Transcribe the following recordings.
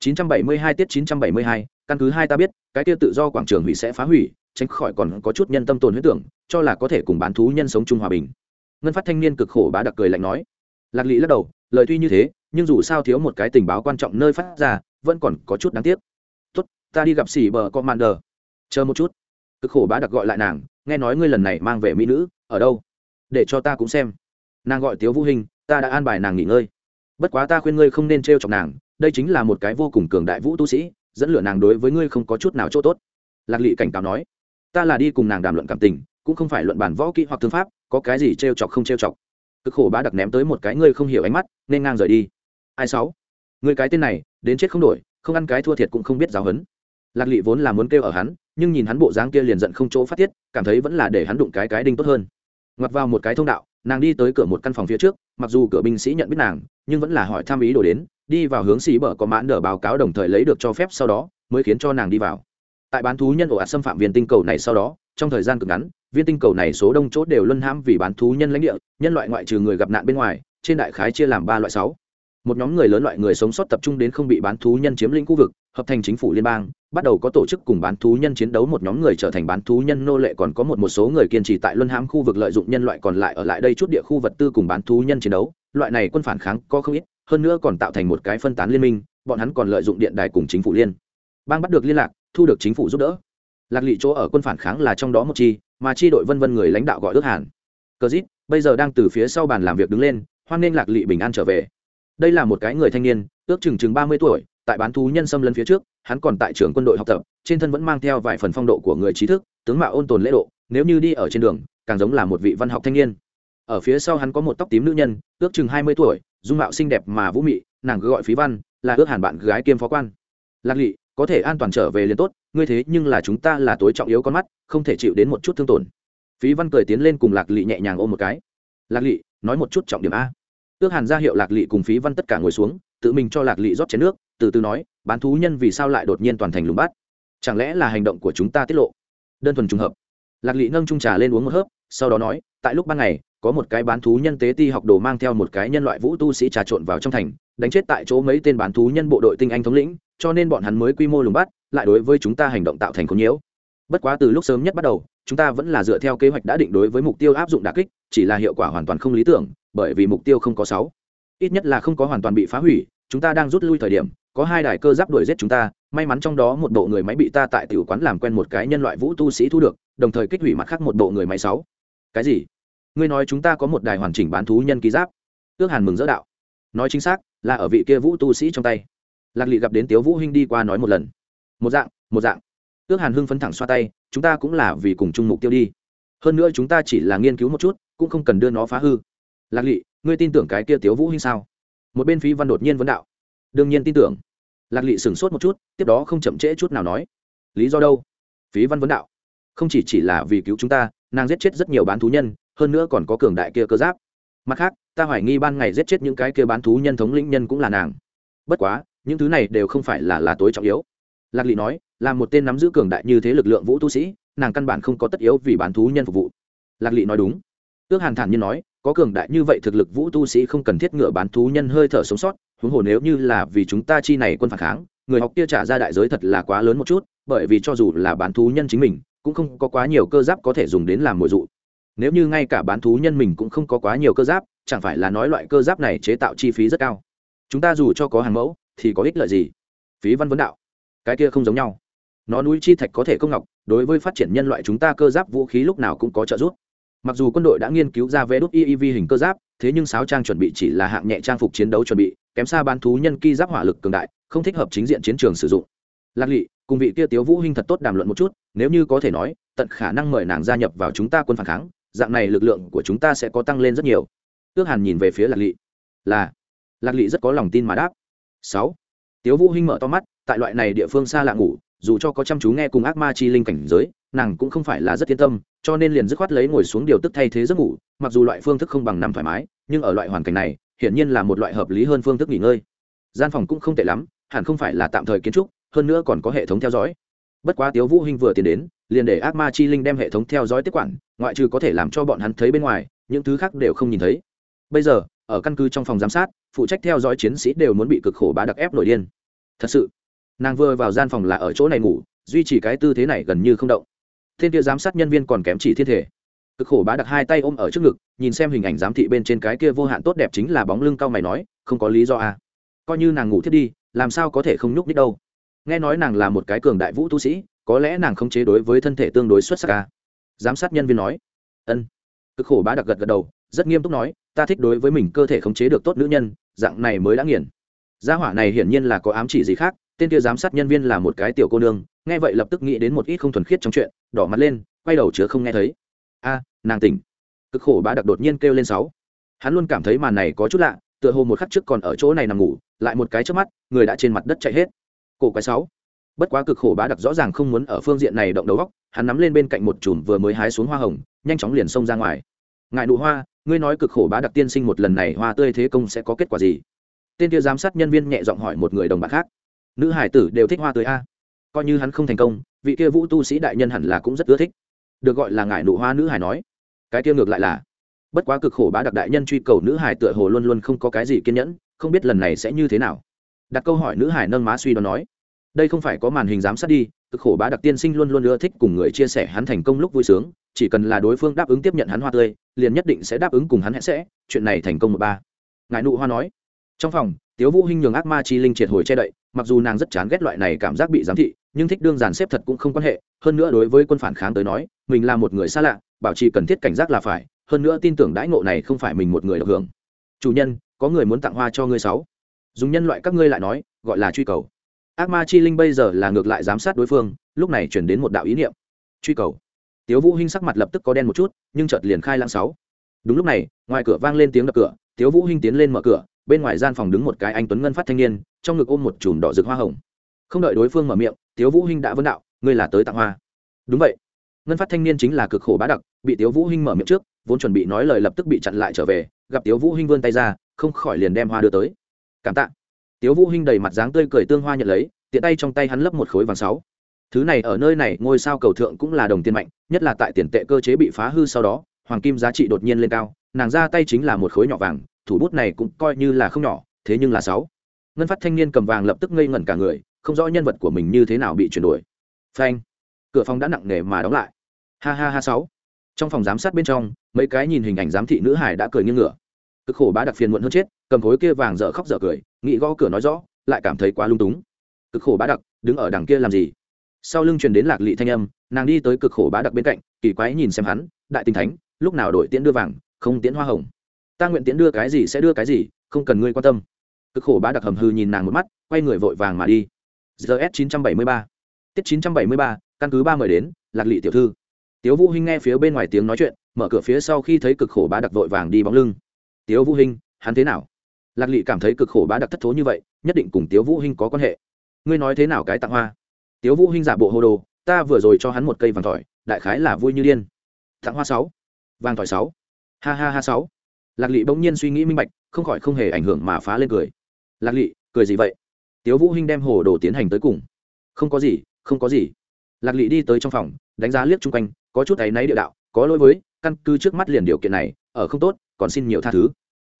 972 tiết 972, căn cứ hai ta biết cái kia tự do quảng trường hủy sẽ phá hủy tránh khỏi còn có chút nhân tâm tồn huyết tưởng cho là có thể cùng bán thú nhân sống chung hòa bình. Ngân phát thanh niên cực khổ bá đặc cười lạnh nói. Lạc lị lắc đầu lời tuy như thế nhưng dù sao thiếu một cái tình báo quan trọng nơi phát ra vẫn còn có chút đáng tiếc. Tốt ta đi gặp xỉ bờ commander. Chờ một chút. Cực khổ bá đặc gọi lại nàng nghe nói ngươi lần này mang về mỹ nữ ở đâu? Để cho ta cũng xem. Nàng gọi tiếu vũ hình ta đã an bài nàng nghỉ ngơi. Bất quá ta khuyên ngươi không nên trêu chọc nàng đây chính là một cái vô cùng cường đại vũ tu sĩ, dẫn lửa nàng đối với ngươi không có chút nào chỗ tốt. Lạc lị cảnh cáo nói. Ta là đi cùng nàng đàm luận cảm tình, cũng không phải luận bản võ kỹ hoặc thương pháp, có cái gì t r e o chọc không t r e o chọc. Cực khổ bá đặc ném tới một cái ngươi không hiểu ánh mắt, nên ngang rời đi. Ai sáu? Người cái tên này, đến chết không đổi, không ăn cái thua thiệt cũng không biết giáo hấn. Lạc lị vốn là muốn kêu ở hắn, nhưng nhìn hắn bộ dáng kia liền giận không chỗ phát tiết, cảm thấy vẫn là để hắn đụng cái cái đinh tốt hơn. Ngoặt vào một cái thông đạo, nàng đi tới cửa một căn phòng phía trước, mặc dù cửa binh sĩ nhận biết nàng, nhưng vẫn là hỏi tham ý đổi đến đi vào hướng xì bờ có mãn đờ báo cáo đồng thời lấy được cho phép sau đó, mới khiến cho nàng đi vào. Tại bán thú nhân ổ ạt xâm phạm viên tinh cầu này sau đó, trong thời gian cực ngắn, viên tinh cầu này số đông chốt đều luân hãm vì bán thú nhân lãnh địa, nhân loại ngoại trừ người gặp nạn bên ngoài, trên đại khái chia làm ba loại sáu. Một nhóm người lớn loại người sống sót tập trung đến không bị bán thú nhân chiếm lĩnh khu vực, hợp thành chính phủ liên bang, bắt đầu có tổ chức cùng bán thú nhân chiến đấu một nhóm người trở thành bán thú nhân nô lệ còn có một một số người kiên trì tại luân hãm khu vực lợi dụng nhân loại còn lại ở lại đây chút địa khu vật tư cùng bán thú nhân chiến đấu. Loại này quân phản kháng có không ít hơn nữa còn tạo thành một cái phân tán liên minh, bọn hắn còn lợi dụng điện đài cùng chính phủ liên. Bang bắt được liên lạc, thu được chính phủ giúp đỡ. Lạc lị chỗ ở quân phản kháng là trong đó một chi, mà chi đội vân vân người lãnh đạo gọi ước hàn. Cờ dít, bây giờ đang từ phía sau bàn làm việc đứng lên, hoan nghênh lạc lị bình an trở về. Đây là một cái người thanh niên, ước chừng chừng ba mươi tuổi, tại bán thú nhân xâm lấn phía trước, hắn còn tại trường quân đội học tập, trên thân vẫn mang theo vài phần phong độ của người trí thức, tướng mạo ôn tồn lễ độ, nếu như đi ở trên đường, càng giống là một vị văn học thanh niên. Ở phía sau hắn có một tóc tím nữ nhân, ước chừng hai mươi tuổi dung mạo xinh đẹp mà vũ mị, nàng gọi phí văn, là ước hàn bạn gái kiêm phó quan. Lạc lị, có thể an toàn trở về liền tốt, ngươi thế nhưng là chúng ta là tối trọng yếu con mắt, không thể chịu đến một chút thương tổn. Phí văn cười tiến lên cùng lạc lị nhẹ nhàng ôm một cái. Lạc lị, nói một chút trọng điểm a. Ước hàn ra hiệu lạc lị cùng phí văn tất cả ngồi xuống, tự mình cho lạc lị rót chén nước, từ từ nói, bán thú nhân vì sao lại đột nhiên toàn thành lùng bát? Chẳng lẽ là hành động của chúng ta tiết lộ? Đơn thuần trùng hợp. Lạc lị nâng trung trà lên uống một hớp, sau đó nói tại lúc ban ngày, có một cái bán thú nhân tế ti học đồ mang theo một cái nhân loại vũ tu sĩ trà trộn vào trong thành, đánh chết tại chỗ mấy tên bán thú nhân bộ đội tinh anh thống lĩnh, cho nên bọn hắn mới quy mô lùng bắt, lại đối với chúng ta hành động tạo thành khốn nhiễu. Bất quá từ lúc sớm nhất bắt đầu, chúng ta vẫn là dựa theo kế hoạch đã định đối với mục tiêu áp dụng đà kích, chỉ là hiệu quả hoàn toàn không lý tưởng, bởi vì mục tiêu không có sáu. Ít nhất là không có hoàn toàn bị phá hủy, chúng ta đang rút lui thời điểm, có hai đài cơ giáp đuổi giết chúng ta, may mắn trong đó một bộ người máy bị ta tại tiểu quán làm quen một cái nhân loại vũ tu sĩ thu được, đồng thời kích hủy mặt khác một bộ người máy sáu cái gì? Ngươi nói chúng ta có một đài hoàn chỉnh bán thú nhân ký giáp. Ước hàn mừng dỡ đạo. Nói chính xác, là ở vị kia vũ tu sĩ trong tay. Lạc lị gặp đến tiếu vũ hinh đi qua nói một lần. Một dạng một dạng. Ước hàn hưng phấn thẳng xoa tay, chúng ta cũng là vì cùng chung mục tiêu đi. Hơn nữa chúng ta chỉ là nghiên cứu một chút, cũng không cần đưa nó phá hư. Lạc lị, ngươi tin tưởng cái kia tiếu vũ hinh sao? Một bên phí văn đột nhiên vấn đạo. Đương nhiên tin tưởng. Lạc lị sửng sốt một chút, tiếp đó không chậm trễ chút nào nói. Lý do đâu? Phí văn vấn đạo không chỉ chỉ là vì cứu chúng ta, nàng giết chết rất nhiều bán thú nhân, hơn nữa còn có cường đại kia cơ giáp. Mặt khác, ta hoài nghi ban ngày giết chết những cái kia bán thú nhân thống lĩnh nhân cũng là nàng. Bất quá, những thứ này đều không phải là là tối trọng yếu. Lạc lị nói, là một tên nắm giữ cường đại như thế lực lượng vũ tu sĩ, nàng căn bản không có tất yếu vì bán thú nhân phục vụ. Lạc lị nói đúng. Ước hàn thản nhiên nói, có cường đại như vậy thực lực vũ tu sĩ không cần thiết ngựa bán thú nhân hơi thở sống sót, huống hồ nếu như là vì chúng ta chi này quân phản kháng, người học kia trả ra đại giới thật là quá lớn một chút, bởi vì cho dù là bán thú nhân chính mình cũng không có quá nhiều cơ giáp có thể dùng đến làm mồi dụ. Nếu như ngay cả bán thú nhân mình cũng không có quá nhiều cơ giáp, chẳng phải là nói loại cơ giáp này chế tạo chi phí rất cao. Chúng ta dù cho có hàng mẫu, thì có ích lợi gì? Phí văn vấn đạo. Cái kia không giống nhau. Nó núi chi thạch có thể công ngọc, đối với phát triển nhân loại chúng ta cơ giáp vũ khí lúc nào cũng có trợ giúp. Mặc dù quân đội đã nghiên cứu ra vé đốt iiv hình cơ giáp, thế nhưng sáo trang chuẩn bị chỉ là hạng nhẹ trang phục chiến đấu chuẩn bị, kém xa bán thú nhân ki giáp hỏa lực cường đại, không thích hợp chính diện chiến trường sử dụng. Lạc lị cùng vị kia tiếu vũ hinh thật tốt đàm luận một chút, nếu như có thể nói, tận khả năng mời nàng gia nhập vào chúng ta quân phản kháng, dạng này lực lượng của chúng ta sẽ có tăng lên rất nhiều. Ước hàn nhìn về phía lạc lị. Là. Lạc lị rất có lòng tin mà đáp. Sáu. Tiếu vũ hinh mở to mắt, tại loại này địa phương xa lạ ngủ, dù cho có chăm chú nghe cùng ác ma chi linh cảnh giới, nàng cũng không phải là rất yên tâm, cho nên liền dứt khoát lấy ngồi xuống điều tức thay thế giấc ngủ, mặc dù loại phương thức không bằng nằm thoải mái, nhưng ở loại hoàn cảnh này, hiển nhiên là một loại hợp lý hơn phương thức nghỉ ngơi. Gian phòng cũng không tệ lắm, hẳn không phải là tạm thời kiến trúc hơn nữa còn có hệ thống theo dõi. Bất quá tiếu vũ hinh vừa tiến đến, liền để ác ma chi linh đem hệ thống theo dõi tiếp quản, ngoại trừ có thể làm cho bọn hắn thấy bên ngoài, những thứ khác đều không nhìn thấy. Bây giờ, ở căn cứ trong phòng giám sát, phụ trách theo dõi chiến sĩ đều muốn bị cực khổ bá đặc ép nổi điên. Thật sự, nàng vừa vào gian phòng là ở chỗ này ngủ, duy trì cái tư thế này gần như không động. Thiên kia giám sát nhân viên còn kém chỉ thiên thể. Cực khổ bá đặc hai tay ôm ở trước ngực, nhìn xem hình ảnh giám thị bên trên cái kia vô hạn tốt đẹp chính là bóng lưng cao mày nói, không có lý do à. coi như nàng ngủ thiết đi, làm sao có thể không nhúc nít đâu nghe nói nàng là một cái cường đại vũ tu sĩ, có lẽ nàng không chế đối với thân thể tương đối xuất sắc ca giám sát nhân viên nói. Ân. Cực khổ bá đặc gật gật đầu, rất nghiêm túc nói, ta thích đối với mình cơ thể khống chế được tốt nữ nhân, dạng này mới đã nghiền. Gia hỏa này hiển nhiên là có ám chỉ gì khác, tên kia giám sát nhân viên là một cái tiểu cô nương, nghe vậy lập tức nghĩ đến một ít không thuần khiết trong chuyện, đỏ mặt lên, quay đầu chứa không nghe thấy. A, nàng tỉnh. Cực khổ bá đặc đột nhiên kêu lên sáu. Hắn luôn cảm thấy màn này có chút lạ, tựa hồ một khắc trước còn ở chỗ này nằm ngủ, lại một cái trước mắt, người đã trên mặt đất chạy hết cổ cái sáu. Bất quá cực khổ bá đặc rõ ràng không muốn ở phương diện này động đầu góc, hắn nắm lên bên cạnh một chùm vừa mới hái xuống hoa hồng, nhanh chóng liền xông ra ngoài. Ngại nụ hoa, ngươi nói cực khổ bá đặc tiên sinh một lần này hoa tươi thế công sẽ có kết quả gì? Tên kia giám sát nhân viên nhẹ giọng hỏi một người đồng bạn khác. Nữ hải tử đều thích hoa tươi a. Coi như hắn không thành công, vị kia vũ tu sĩ đại nhân hẳn là cũng rất ưa thích. Được gọi là ngại nụ hoa nữ hải nói. Cái kia ngược lại là. Bất quá cực khổ bá đặc đại nhân truy cầu nữ hải tựa hồ luôn luôn không có cái gì kiên nhẫn, không biết lần này sẽ như thế nào đặt câu hỏi nữ hải nâng má suy đoán nói, đây không phải có màn hình giám sát đi, cực khổ bá đặc tiên sinh luôn luôn ưa thích cùng người chia sẻ hắn thành công lúc vui sướng, chỉ cần là đối phương đáp ứng tiếp nhận hắn hoa tươi, liền nhất định sẽ đáp ứng cùng hắn hẹn sẽ, chuyện này thành công một ba. Ngài nụ hoa nói. Trong phòng, tiếu vũ hinh nhường ác ma chi linh triệt hồi che đậy, mặc dù nàng rất chán ghét loại này cảm giác bị giám thị, nhưng thích đương giàn xếp thật cũng không quan hệ, hơn nữa đối với quân phản kháng tới nói, mình là một người xa lạ, bảo trì cần thiết cảnh giác là phải, hơn nữa tin tưởng đãi ngộ này không phải mình một người được hưởng. Chủ nhân, có người muốn tặng hoa cho ngươi sáu dùng nhân loại các ngươi lại nói, gọi là truy cầu. Ác ma chi linh bây giờ là ngược lại giám sát đối phương, lúc này chuyển đến một đạo ý niệm. Truy cầu. Tiếu vũ hinh sắc mặt lập tức có đen một chút, nhưng chợt liền khai lãng sáu. Đúng lúc này, ngoài cửa vang lên tiếng đập cửa, tiếu vũ hinh tiến lên mở cửa, bên ngoài gian phòng đứng một cái anh tuấn ngân phát thanh niên, trong ngực ôm một chùm đỏ rực hoa hồng. Không đợi đối phương mở miệng, tiếu vũ hinh đã vấn đạo, ngươi là tới tặng hoa. Đúng vậy. Ngân phát thanh niên chính là cực khổ bá đặc, bị tiếu vũ hinh mở miệng trước, vốn chuẩn bị nói lời lập tức bị chặn lại trở về, gặp tiếu vũ hinh vươn tay ra, không khỏi liền đem hoa đưa tới cảm tạ. Tiếu vũ hinh đầy mặt dáng tươi cười tương hoa nhận lấy, tiện tay trong tay hắn lấp một khối vàng sáu. Thứ này ở nơi này, ngôi sao cầu thượng cũng là đồng tiền mạnh, nhất là tại tiền tệ cơ chế bị phá hư sau đó, hoàng kim giá trị đột nhiên lên cao, nàng ra tay chính là một khối nhỏ vàng, thủ bút này cũng coi như là không nhỏ, thế nhưng là sáu. Ngân phát thanh niên cầm vàng lập tức ngây ngẩn cả người, không rõ nhân vật của mình như thế nào bị chuyển đổi. Phanh. Cửa phòng đã nặng nề mà đóng lại. Ha ha ha sáu. Trong phòng giám sát bên trong, mấy cái nhìn hình ảnh giám thị nữ hải đã cười nghiêng ngửa cực khổ bá đặc phiền muộn hơn chết, cầm khối kia vàng dở khóc dở cười, nghĩ gõ cửa nói rõ, lại cảm thấy quá lung túng. Cực khổ bá đặc, đứng ở đằng kia làm gì? Sau lưng truyền đến lạc lị thanh âm, nàng đi tới cực khổ bá đặc bên cạnh, kỳ quái nhìn xem hắn, đại tinh thánh, lúc nào đổi tiễn đưa vàng, không tiễn hoa hồng. Ta nguyện tiễn đưa cái gì sẽ đưa cái gì, không cần ngươi quan tâm. Cực khổ bá đặc hầm hư nhìn nàng một mắt, quay người vội vàng mà đi. Gs chín trăm bảy mươi ba. Tiết chín trăm bảy mươi ba, căn cứ ba mời đến, lạc lị tiểu thư. Tiếu vũ hinh nghe phía bên ngoài tiếng nói chuyện, mở cửa phía sau khi thấy cực khổ bá đặc vội vàng đi bóng lưng tiếu vũ hinh, hắn thế nào? Lạc lị cảm thấy cực khổ bá đặc thất thố như vậy, nhất định cùng tiếu vũ hinh có quan hệ. Ngươi nói thế nào cái tặng hoa? Tiếu vũ hinh giả bộ hồ đồ, ta vừa rồi cho hắn một cây vàng tỏi đại khái là vui như điên. Tặng hoa sáu. Vàng tỏi sáu. Ha ha ha sáu. Lạc lị bỗng nhiên suy nghĩ minh bạch, không khỏi không hề ảnh hưởng mà phá lên cười. Lạc lị, cười gì vậy? Tiếu vũ hinh đem hồ đồ tiến hành tới cùng. Không có gì, không có gì. Lạc lị đi tới trong phòng, đánh giá liếc chung quanh, có chút áy náy địa đạo, có lỗi với, căn cứ trước mắt liền điều kiện này, ở không tốt, còn xin nhiều tha thứ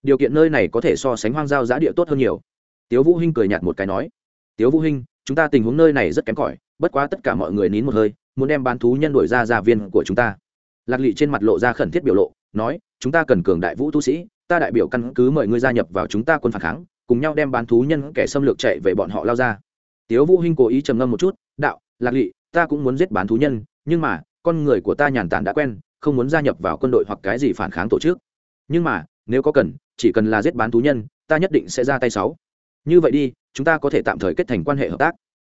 điều kiện nơi này có thể so sánh hoang giao giá địa tốt hơn nhiều. Tiếu vũ hinh cười nhạt một cái nói, tiếu vũ hinh, chúng ta tình huống nơi này rất kém cỏi, bất quá tất cả mọi người nín một hơi, muốn đem bán thú nhân đuổi ra gia viên của chúng ta. Lạc lị trên mặt lộ ra khẩn thiết biểu lộ, nói, chúng ta cần cường đại vũ tu sĩ, ta đại biểu căn cứ mời ngươi gia nhập vào chúng ta quân phản kháng, cùng nhau đem bán thú nhân kẻ xâm lược chạy về bọn họ lao ra. Tiếu vũ hinh cố ý trầm ngâm một chút, đạo, lạc lị, ta cũng muốn giết bán thú nhân, nhưng mà, con người của ta nhàn tản đã quen, không muốn gia nhập vào quân đội hoặc cái gì phản kháng tổ chức. Nhưng mà nếu có cần, chỉ cần là giết bán thú nhân, ta nhất định sẽ ra tay sáu. Như vậy đi, chúng ta có thể tạm thời kết thành quan hệ hợp tác.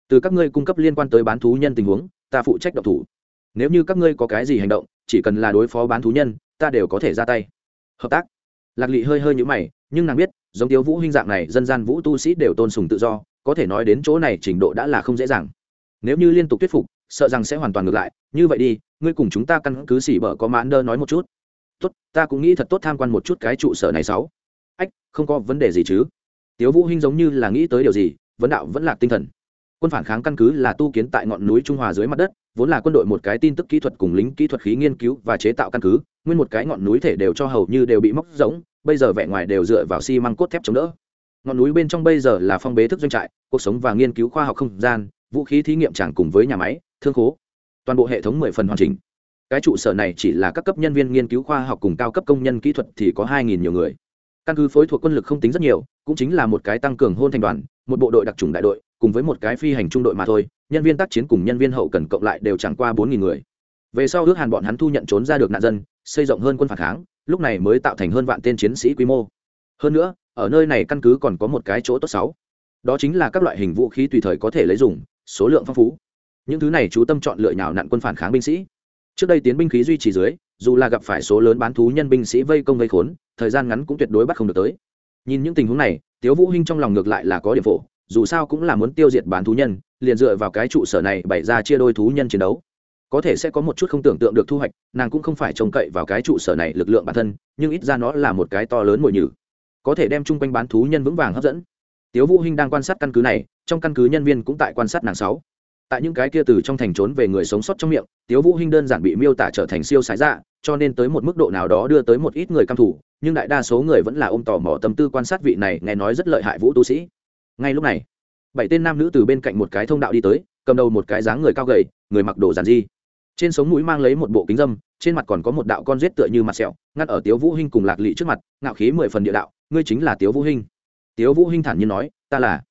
Từ các ngươi cung cấp liên quan tới bán thú nhân tình huống, ta phụ trách độc thủ. Nếu như các ngươi có cái gì hành động, chỉ cần là đối phó bán thú nhân, ta đều có thể ra tay. Hợp tác. Lạc lị hơi hơi nhũ mày, nhưng nàng biết, giống tiếu vũ huynh dạng này, dân gian vũ tu sĩ đều tôn sùng tự do, có thể nói đến chỗ này trình độ đã là không dễ dàng. Nếu như liên tục thuyết phục, sợ rằng sẽ hoàn toàn ngược lại. Như vậy đi, ngươi cùng chúng ta căn cứ xỉ bở có mãn đơ nói một chút tốt, ta cũng nghĩ thật tốt tham quan một chút cái trụ sở này sáu. Ách, không có vấn đề gì chứ. Tiếu vũ hinh giống như là nghĩ tới điều gì, vấn đạo vẫn là tinh thần. Quân phản kháng căn cứ là tu kiến tại ngọn núi trung hòa dưới mặt đất, vốn là quân đội một cái tin tức kỹ thuật cùng lính kỹ thuật khí nghiên cứu và chế tạo căn cứ, nguyên một cái ngọn núi thể đều cho hầu như đều bị móc rỗng, bây giờ vẻ ngoài đều dựa vào xi măng cốt thép chống đỡ. Ngọn núi bên trong bây giờ là phong bế thức doanh trại, cuộc sống và nghiên cứu khoa học không gian, vũ khí thí nghiệm chẳng cùng với nhà máy, thương khố. Toàn bộ hệ thống mười phần hoàn chỉnh cái trụ sở này chỉ là các cấp nhân viên nghiên cứu khoa học cùng cao cấp công nhân kỹ thuật thì có hai nghìn nhiều người. Căn cứ phối thuộc quân lực không tính rất nhiều, cũng chính là một cái tăng cường hôn thành đoàn, một bộ đội đặc trùng đại đội, cùng với một cái phi hành trung đội mà thôi, nhân viên tác chiến cùng nhân viên hậu cần cộng lại đều chẳng qua bốn nghìn người. Về sau ước hàn bọn hắn thu nhận trốn ra được nạn dân, xây rộng hơn quân phản kháng, lúc này mới tạo thành hơn vạn tên chiến sĩ quy mô. Hơn nữa, ở nơi này căn cứ còn có một cái chỗ tốt sáu. Đó chính là các loại hình vũ khí tùy thời có thể lấy dùng, số lượng phong phú. Những thứ này chú tâm chọn lựa nhào nặn quân phản kháng binh sĩ trước đây tiến binh khí duy trì dưới, dù là gặp phải số lớn bán thú nhân binh sĩ vây công vây khốn, thời gian ngắn cũng tuyệt đối bắt không được tới. Nhìn những tình huống này, tiếu vũ hinh trong lòng ngược lại là có điểm phổ, dù sao cũng là muốn tiêu diệt bán thú nhân, liền dựa vào cái trụ sở này bày ra chia đôi thú nhân chiến đấu. Có thể sẽ có một chút không tưởng tượng được thu hoạch, nàng cũng không phải trông cậy vào cái trụ sở này lực lượng bản thân, nhưng ít ra nó là một cái to lớn mồi nhử. Có thể đem chung quanh bán thú nhân vững vàng hấp dẫn. Tiếu vũ hinh đang quan sát căn cứ này, trong căn cứ nhân viên cũng tại quan sát nàng sáu tại những cái kia từ trong thành trốn về người sống sót trong miệng, tiếu vũ hinh đơn giản bị miêu tả trở thành siêu sái dạ cho nên tới một mức độ nào đó đưa tới một ít người căm thủ nhưng đại đa số người vẫn là ôm tò mò tâm tư quan sát vị này, nghe nói rất lợi hại vũ tu sĩ. Ngay lúc này, bảy tên nam nữ từ bên cạnh một cái thông đạo đi tới, cầm đầu một cái dáng người cao gầy, người mặc đồ giản di trên sống mũi mang lấy một bộ kính dâm, trên mặt còn có một đạo con rết tựa như mặt sẹo, ngắt ở tiếu vũ hinh cùng lạc lị trước mặt, ngạo khí mười phần địa đạo, ngươi chính là tiếu vũ hinh. Tiếu vũ hinh thản nhiên nói, ta là.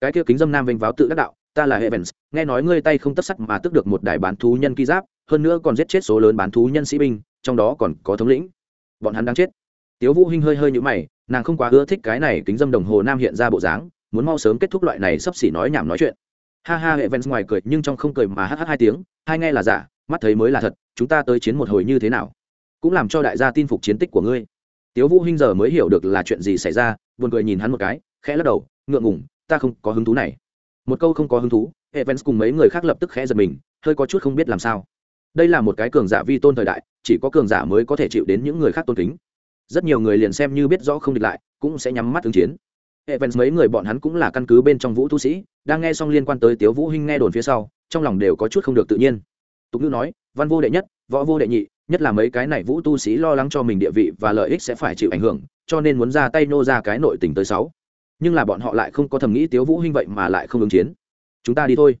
Cái kia kính dâm nam vinh váo tự đắc đạo ta là Evans, nghe nói ngươi tay không tấc sắt mà tức được một đài bán thú nhân kỳ giáp, hơn nữa còn giết chết số lớn bán thú nhân sĩ binh, trong đó còn có thống lĩnh. Bọn hắn đang chết. Tiếu Vũ Hinh hơi hơi nhíu mày, nàng không quá ưa thích cái này kính dâm đồng hồ nam hiện ra bộ dáng, muốn mau sớm kết thúc loại này sắp xỉ nói nhảm nói chuyện. Ha ha Evans ngoài cười nhưng trong không cười mà hắt hắt hai tiếng, hai nghe là giả, mắt thấy mới là thật, chúng ta tới chiến một hồi như thế nào? Cũng làm cho đại gia tin phục chiến tích của ngươi. Tiếu Vũ Hinh giờ mới hiểu được là chuyện gì xảy ra, buồn cười nhìn hắn một cái, khẽ lắc đầu, ngượng ngùng, ta không có hứng thú này một câu không có hứng thú, evans cùng mấy người khác lập tức khẽ giật mình, hơi có chút không biết làm sao. Đây là một cái cường giả vi tôn thời đại, chỉ có cường giả mới có thể chịu đến những người khác tôn kính. Rất nhiều người liền xem như biết rõ không địch lại, cũng sẽ nhắm mắt ứng chiến. Evans mấy người bọn hắn cũng là căn cứ bên trong vũ tu sĩ, đang nghe xong liên quan tới tiếu vũ hinh nghe đồn phía sau, trong lòng đều có chút không được tự nhiên. Tục ngữ nói, văn vô đệ nhất, võ vô đệ nhị, nhất là mấy cái này vũ tu sĩ lo lắng cho mình địa vị và lợi ích sẽ phải chịu ảnh hưởng, cho nên muốn ra tay nô ra cái nội tình tới sáu nhưng là bọn họ lại không có thầm nghĩ tiếu vũ hinh vậy mà lại không ứng chiến. Chúng ta đi thôi.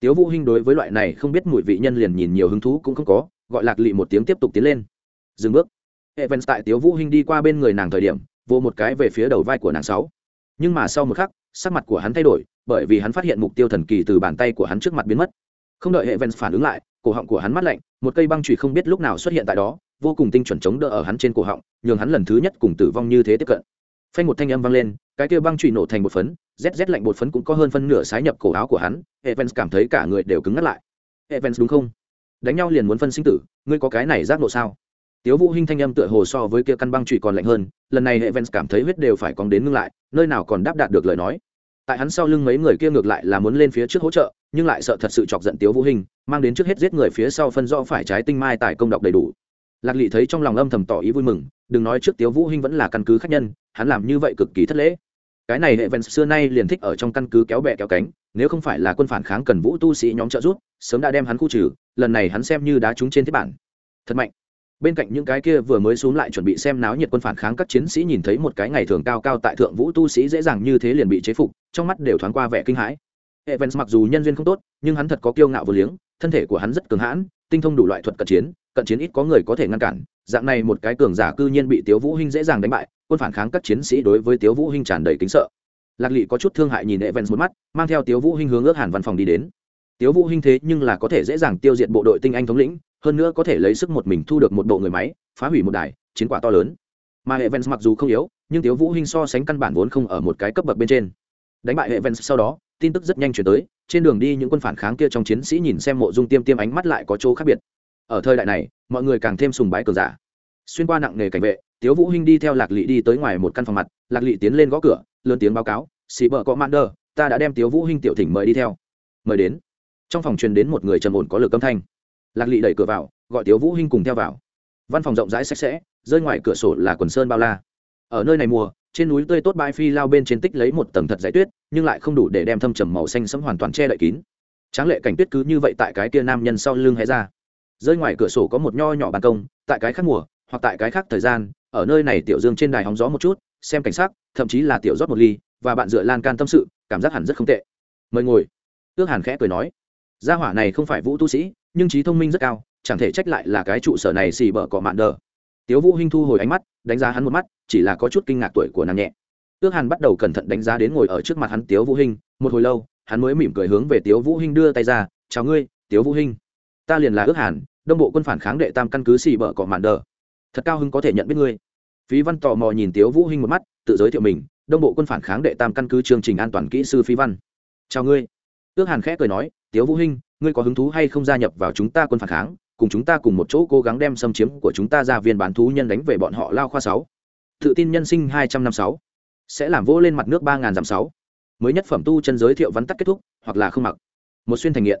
Tiếu vũ hinh đối với loại này không biết mùi vị nhân liền nhìn nhiều hứng thú cũng không có, gọi lạc lị một tiếng tiếp tục tiến lên. Dừng bước. Evans tại tiếu vũ hinh đi qua bên người nàng thời điểm vô một cái về phía đầu vai của nàng sáu. Nhưng mà sau một khắc, sắc mặt của hắn thay đổi, bởi vì hắn phát hiện mục tiêu thần kỳ từ bàn tay của hắn trước mặt biến mất. Không đợi hệ evans phản ứng lại, cổ họng của hắn mắt lạnh, một cây băng chùy không biết lúc nào xuất hiện tại đó, vô cùng tinh chuẩn chống đỡ ở hắn trên cổ họng, nhường hắn lần thứ nhất cùng tử vong như thế tiếp cận phanh một thanh âm vang lên, cái kia băng trụy nổ thành một phấn rét rét lạnh bột phấn cũng có hơn phân nửa sái nhập cổ áo của hắn, evans cảm thấy cả người đều cứng ngắt lại. Evans đúng không? Đánh nhau liền muốn phân sinh tử, ngươi có cái này giác nộ sao? Tiếu vũ hinh thanh âm tựa hồ so với kia căn băng trụy còn lạnh hơn, lần này evans cảm thấy huyết đều phải cong đến ngưng lại, nơi nào còn đáp đạt được lời nói. Tại hắn sau lưng mấy người kia ngược lại là muốn lên phía trước hỗ trợ, nhưng lại sợ thật sự chọc giận tiếu vũ hinh, mang đến trước hết giết người phía sau phân rõ phải trái tinh mai tại công độc đầy đủ. Lạc lị thấy trong lòng âm thầm tỏ ý vui mừng đừng nói trước tiếu vũ hinh vẫn là căn cứ khách nhân, hắn làm như vậy cực kỳ thất lễ. Cái này hệ vẹn xưa nay liền thích ở trong căn cứ kéo bè kéo cánh, nếu không phải là quân phản kháng cần vũ tu sĩ nhóm trợ giúp, sớm đã đem hắn khu trừ, lần này hắn xem như đá trúng trên thiết bản. Thật mạnh. Bên cạnh những cái kia vừa mới xuống lại chuẩn bị xem náo nhiệt quân phản kháng các chiến sĩ nhìn thấy một cái ngày thường cao cao tại thượng vũ tu sĩ dễ dàng như thế liền bị chế phục, trong mắt đều thoáng qua vẻ kinh hãi. Evans mặc dù nhân duyên không tốt, nhưng hắn thật có kiêu ngạo vô liếng, thân thể của hắn rất cường hãn, tinh thông đủ loại thuật cận chiến cận chiến ít có người có thể ngăn cản dạng này một cái cường giả cư nhiên bị tiếu vũ hinh dễ dàng đánh bại, quân phản kháng các chiến sĩ đối với tiếu vũ hinh tràn đầy kính sợ. Lạc lị có chút thương hại nhìn evans một mắt, mang theo tiếu vũ hinh hướng ước hàn văn phòng đi đến. Tiếu vũ hinh thế nhưng là có thể dễ dàng tiêu diệt bộ đội tinh anh thống lĩnh, hơn nữa có thể lấy sức một mình thu được một bộ người máy, phá hủy một đài, chiến quả to lớn. Mà evans mặc dù không yếu, nhưng tiếu vũ hinh so sánh căn bản vốn không ở một cái cấp bậc bên trên. Đánh bại evans sau đó, tin tức rất nhanh chuyển tới, trên đường đi những quân phản kháng kia trong chiến sĩ nhìn xem mộ dung tiêm tiêm ánh mắt lại có chỗ khác biệt ở thời đại này, mọi người càng thêm sùng bái cường giả. Xuyên qua nặng nề cảnh vệ, tiếu vũ hinh đi theo lạc lị đi tới ngoài một căn phòng mặt, lạc lị tiến lên gõ cửa, lớn tiếng báo cáo xì bờ có mander ta đã đem tiếu vũ hinh tiểu thỉnh mời đi theo. Mời đến. Trong phòng truyền đến một người trầm ổn có lực âm thanh. Lạc lị đẩy cửa vào, gọi tiếu vũ hinh cùng theo vào. Văn phòng rộng rãi sạch sẽ, rơi ngoài cửa sổ là quần sơn bao la. Ở nơi này mùa, trên núi tươi tốt bãi phi lao bên trên tích lấy một tầng thật dày tuyết, nhưng lại không đủ để đem thâm trầm màu xanh sẫm hoàn toàn che đậy kín. Tráng lệ cảnh tuyết cứ như vậy tại cái kia nam nhân sau lưng hé ra rơi ngoài cửa sổ có một nho nhỏ ban công, tại cái khác mùa, hoặc tại cái khác thời gian, ở nơi này tiểu dương trên đài hóng gió một chút, xem cảnh sắc, thậm chí là tiểu rót một ly, và bạn dựa lan can tâm sự, cảm giác hẳn rất không tệ. Mời ngồi. Ước hàn khẽ cười nói. Gia hỏa này không phải vũ tu sĩ, nhưng trí thông minh rất cao, chẳng thể trách lại là cái trụ sở này xì bở cọ mạn đờ. Tiếu vũ hinh thu hồi ánh mắt, đánh giá hắn một mắt, chỉ là có chút kinh ngạc tuổi của nàng nhẹ. Ước hàn bắt đầu cẩn thận đánh giá đến ngồi ở trước mặt hắn tiếu vũ hinh, một hồi lâu, hắn mới mỉm cười hướng về tiếu vũ hinh đưa tay ra, chào ngươi, tiếu vũ hinh ta liền là ước hàn, đông bộ quân phản kháng đệ tam căn cứ xì bở cọ mạn đờ. Thật cao hưng có thể nhận biết ngươi. Phí văn tò mò nhìn tiếu vũ hinh một mắt, tự giới thiệu mình, đông bộ quân phản kháng đệ tam căn cứ chương trình an toàn kỹ sư phí văn. Chào ngươi. Ước hàn khẽ cười nói, tiếu vũ hinh, ngươi có hứng thú hay không gia nhập vào chúng ta quân phản kháng, cùng chúng ta cùng một chỗ cố gắng đem xâm chiếm của chúng ta ra viên bán thú nhân đánh về bọn họ lao khoa sáu. Tự tin nhân sinh hai trăm năm sáu. Sẽ làm vỗ lên mặt nước ba ngàn dặm sáu. Mới nhất phẩm tu chân giới thiệu vắn tắt kết thúc, hoặc là không mặc. Một xuyên thành nghiện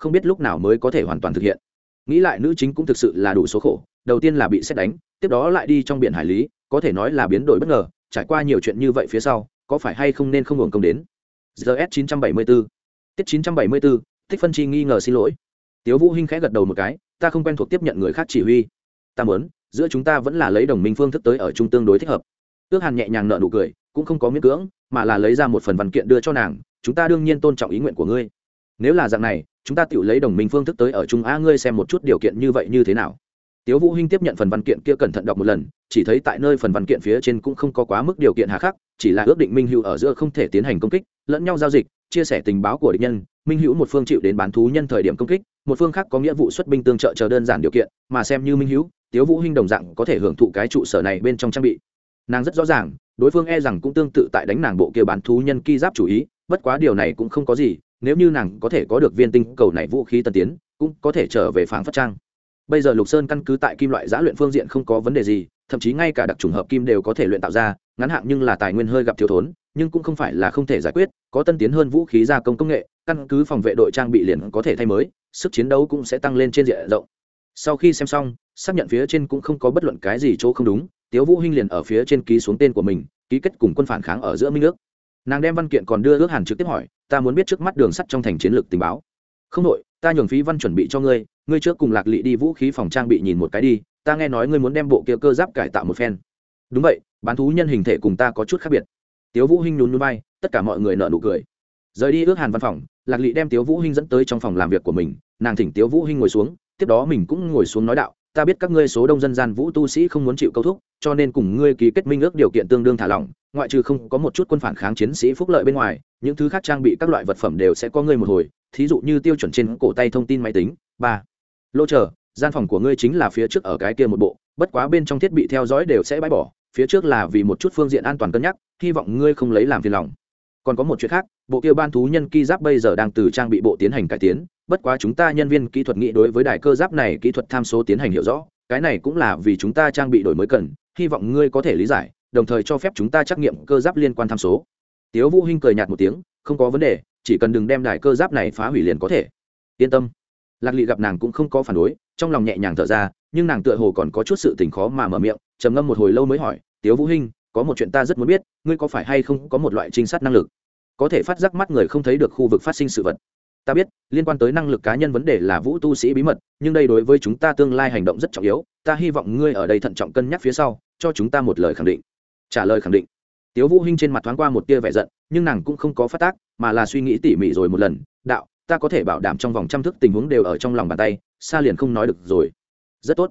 không biết lúc nào mới có thể hoàn toàn thực hiện. Nghĩ lại nữ chính cũng thực sự là đủ số khổ, đầu tiên là bị xét đánh, tiếp đó lại đi trong biển hải lý, có thể nói là biến đổi bất ngờ, trải qua nhiều chuyện như vậy phía sau, có phải hay không nên không hưởng công đến? Gs 974 tiết 974 tích phân chi nghi ngờ xin lỗi. Tiếu vũ hinh khẽ gật đầu một cái, ta không quen thuộc tiếp nhận người khác chỉ huy. Ta muốn, giữa chúng ta vẫn là lấy đồng minh phương thức tới ở trung tương đối thích hợp. Ước hàn nhẹ nhàng nở nụ cười, cũng không có miễn cưỡng, mà là lấy ra một phần văn kiện đưa cho nàng, chúng ta đương nhiên tôn trọng ý nguyện của ngươi. Nếu là dạng này chúng ta tự lấy đồng minh phương thức tới ở Trung a ngươi xem một chút điều kiện như vậy như thế nào. Tiếu vũ hinh tiếp nhận phần văn kiện kia cẩn thận đọc một lần, chỉ thấy tại nơi phần văn kiện phía trên cũng không có quá mức điều kiện hà khắc, chỉ là ước định minh hữu ở giữa không thể tiến hành công kích, lẫn nhau giao dịch, chia sẻ tình báo của địch nhân. Minh hữu một phương chịu đến bán thú nhân thời điểm công kích, một phương khác có nghĩa vụ xuất binh tương trợ chờ đơn giản điều kiện, mà xem như minh hữu, tiếu vũ hinh đồng dạng có thể hưởng thụ cái trụ sở này bên trong trang bị. Nàng rất rõ ràng, đối phương e rằng cũng tương tự tại đánh nàng bộ kia bán thú nhân ki giáp chủ ý, bất quá điều này cũng không có gì nếu như nàng có thể có được viên tinh cầu này vũ khí tân tiến, cũng có thể trở về phảng phất trang. Bây giờ lục sơn căn cứ tại kim loại giã luyện phương diện không có vấn đề gì, thậm chí ngay cả đặc trùng hợp kim đều có thể luyện tạo ra, ngắn hạn nhưng là tài nguyên hơi gặp thiếu thốn, nhưng cũng không phải là không thể giải quyết, có tân tiến hơn vũ khí gia công công nghệ, căn cứ phòng vệ đội trang bị liền có thể thay mới, sức chiến đấu cũng sẽ tăng lên trên diện rộng. Sau khi xem xong, xác nhận phía trên cũng không có bất luận cái gì chỗ không đúng, tiếu vũ hinh liền ở phía trên ký xuống tên của mình, ký kết cùng quân phản kháng ở giữa minh nước nàng đem văn kiện còn đưa ước hàn trực tiếp hỏi ta muốn biết trước mắt đường sắt trong thành chiến lược tình báo. Không đội ta nhường phí văn chuẩn bị cho ngươi ngươi trước cùng lạc lị đi vũ khí phòng trang bị nhìn một cái đi, ta nghe nói ngươi muốn đem bộ kia cơ giáp cải tạo một phen. Đúng vậy, bán thú nhân hình thể cùng ta có chút khác biệt. Tiếu vũ hinh nhún nhún vai, tất cả mọi người nở nụ cười. Rời đi ước hàn văn phòng, lạc lị đem tiếu vũ hinh dẫn tới trong phòng làm việc của mình, nàng thỉnh tiếu vũ hinh ngồi xuống, tiếp đó mình cũng ngồi xuống nói đạo ta biết các ngươi số đông dân gian vũ tu sĩ không muốn chịu câu thúc, cho nên cùng ngươi ký kết minh ước điều kiện tương đương thả lỏng, ngoại trừ không có một chút quân phản kháng chiến sĩ phúc lợi bên ngoài, những thứ khác trang bị các loại vật phẩm đều sẽ có ngươi một hồi, thí dụ như tiêu chuẩn trên cổ tay thông tin máy tính. Ba. Lô chờ, gian phòng của ngươi chính là phía trước ở cái kia một bộ, bất quá bên trong thiết bị theo dõi đều sẽ bãi bỏ, phía trước là vì một chút phương diện an toàn cân nhắc, hy vọng ngươi không lấy làm phiền lòng. Còn có một chuyện khác, bộ kia ban thú nhân ki giáp bây giờ đang từ trang bị bộ tiến hành cải tiến bất quá chúng ta nhân viên kỹ thuật nghĩ đối với đài cơ giáp này kỹ thuật tham số tiến hành hiểu rõ, cái này cũng là vì chúng ta trang bị đổi mới cần, hy vọng ngươi có thể lý giải, đồng thời cho phép chúng ta trắc nghiệm cơ giáp liên quan tham số. Tiếu vũ hinh cười nhạt một tiếng, không có vấn đề, chỉ cần đừng đem đài cơ giáp này phá hủy liền có thể. Yên tâm. Lạc lị gặp nàng cũng không có phản đối, trong lòng nhẹ nhàng thở ra, nhưng nàng tựa hồ còn có chút sự tình khó mà mở miệng, trầm ngâm một hồi lâu mới hỏi, tiếu vũ hinh, có một chuyện ta rất muốn biết, ngươi có phải hay không có một loại trinh sát năng lực? Có thể phát giác mắt người không thấy được khu vực phát sinh sự vật ta biết, liên quan tới năng lực cá nhân vấn đề là vũ tu sĩ bí mật, nhưng đây đối với chúng ta tương lai hành động rất trọng yếu. Ta hy vọng ngươi ở đây thận trọng cân nhắc phía sau, cho chúng ta một lời khẳng định. Trả lời khẳng định. Tiếu vũ hinh trên mặt thoáng qua một tia vẻ giận, nhưng nàng cũng không có phát tác, mà là suy nghĩ tỉ mỉ rồi một lần, đạo, ta có thể bảo đảm trong vòng trăm thức tình huống đều ở trong lòng bàn tay, xa liền không nói được rồi. Rất tốt.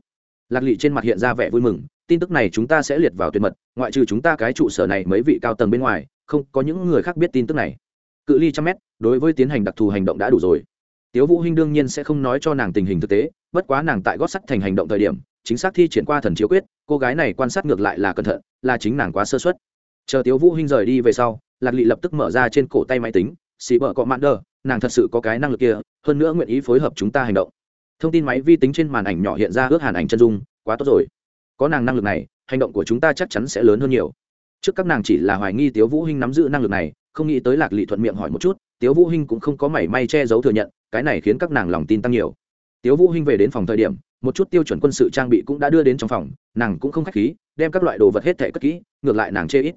Lạc lị trên mặt hiện ra vẻ vui mừng, tin tức này chúng ta sẽ liệt vào tuyệt mật, ngoại trừ chúng ta cái trụ sở này mấy vị cao tầng bên ngoài, không có những người khác biết tin tức này cự ly trăm mét, đối với tiến hành đặc thù hành động đã đủ rồi. Tiếu vũ hinh đương nhiên sẽ không nói cho nàng tình hình thực tế, bất quá nàng tại gót sắt thành hành động thời điểm, chính xác thi triển qua thần chiếu quyết, cô gái này quan sát ngược lại là cẩn thận, là chính nàng quá sơ suất. Chờ tiếu vũ hinh rời đi về sau, lạc lị lập tức mở ra trên cổ tay máy tính xì bờ cọ mạn đờ, nàng thật sự có cái năng lực kia, hơn nữa nguyện ý phối hợp chúng ta hành động. Thông tin máy vi tính trên màn ảnh nhỏ hiện ra ước hàn ảnh chân dung, quá tốt rồi. Có nàng năng lực này, hành động của chúng ta chắc chắn sẽ lớn hơn nhiều. Trước các nàng chỉ là hoài nghi tiếu vũ hinh nắm giữ năng lực này không nghĩ tới lạc lị thuận miệng hỏi một chút, tiếu vũ hinh cũng không có mảy may che giấu thừa nhận, cái này khiến các nàng lòng tin tăng nhiều. Tiếu vũ hinh về đến phòng thời điểm, một chút tiêu chuẩn quân sự trang bị cũng đã đưa đến trong phòng, nàng cũng không khách khí, đem các loại đồ vật hết thảy cất kỹ, ngược lại nàng chê ít.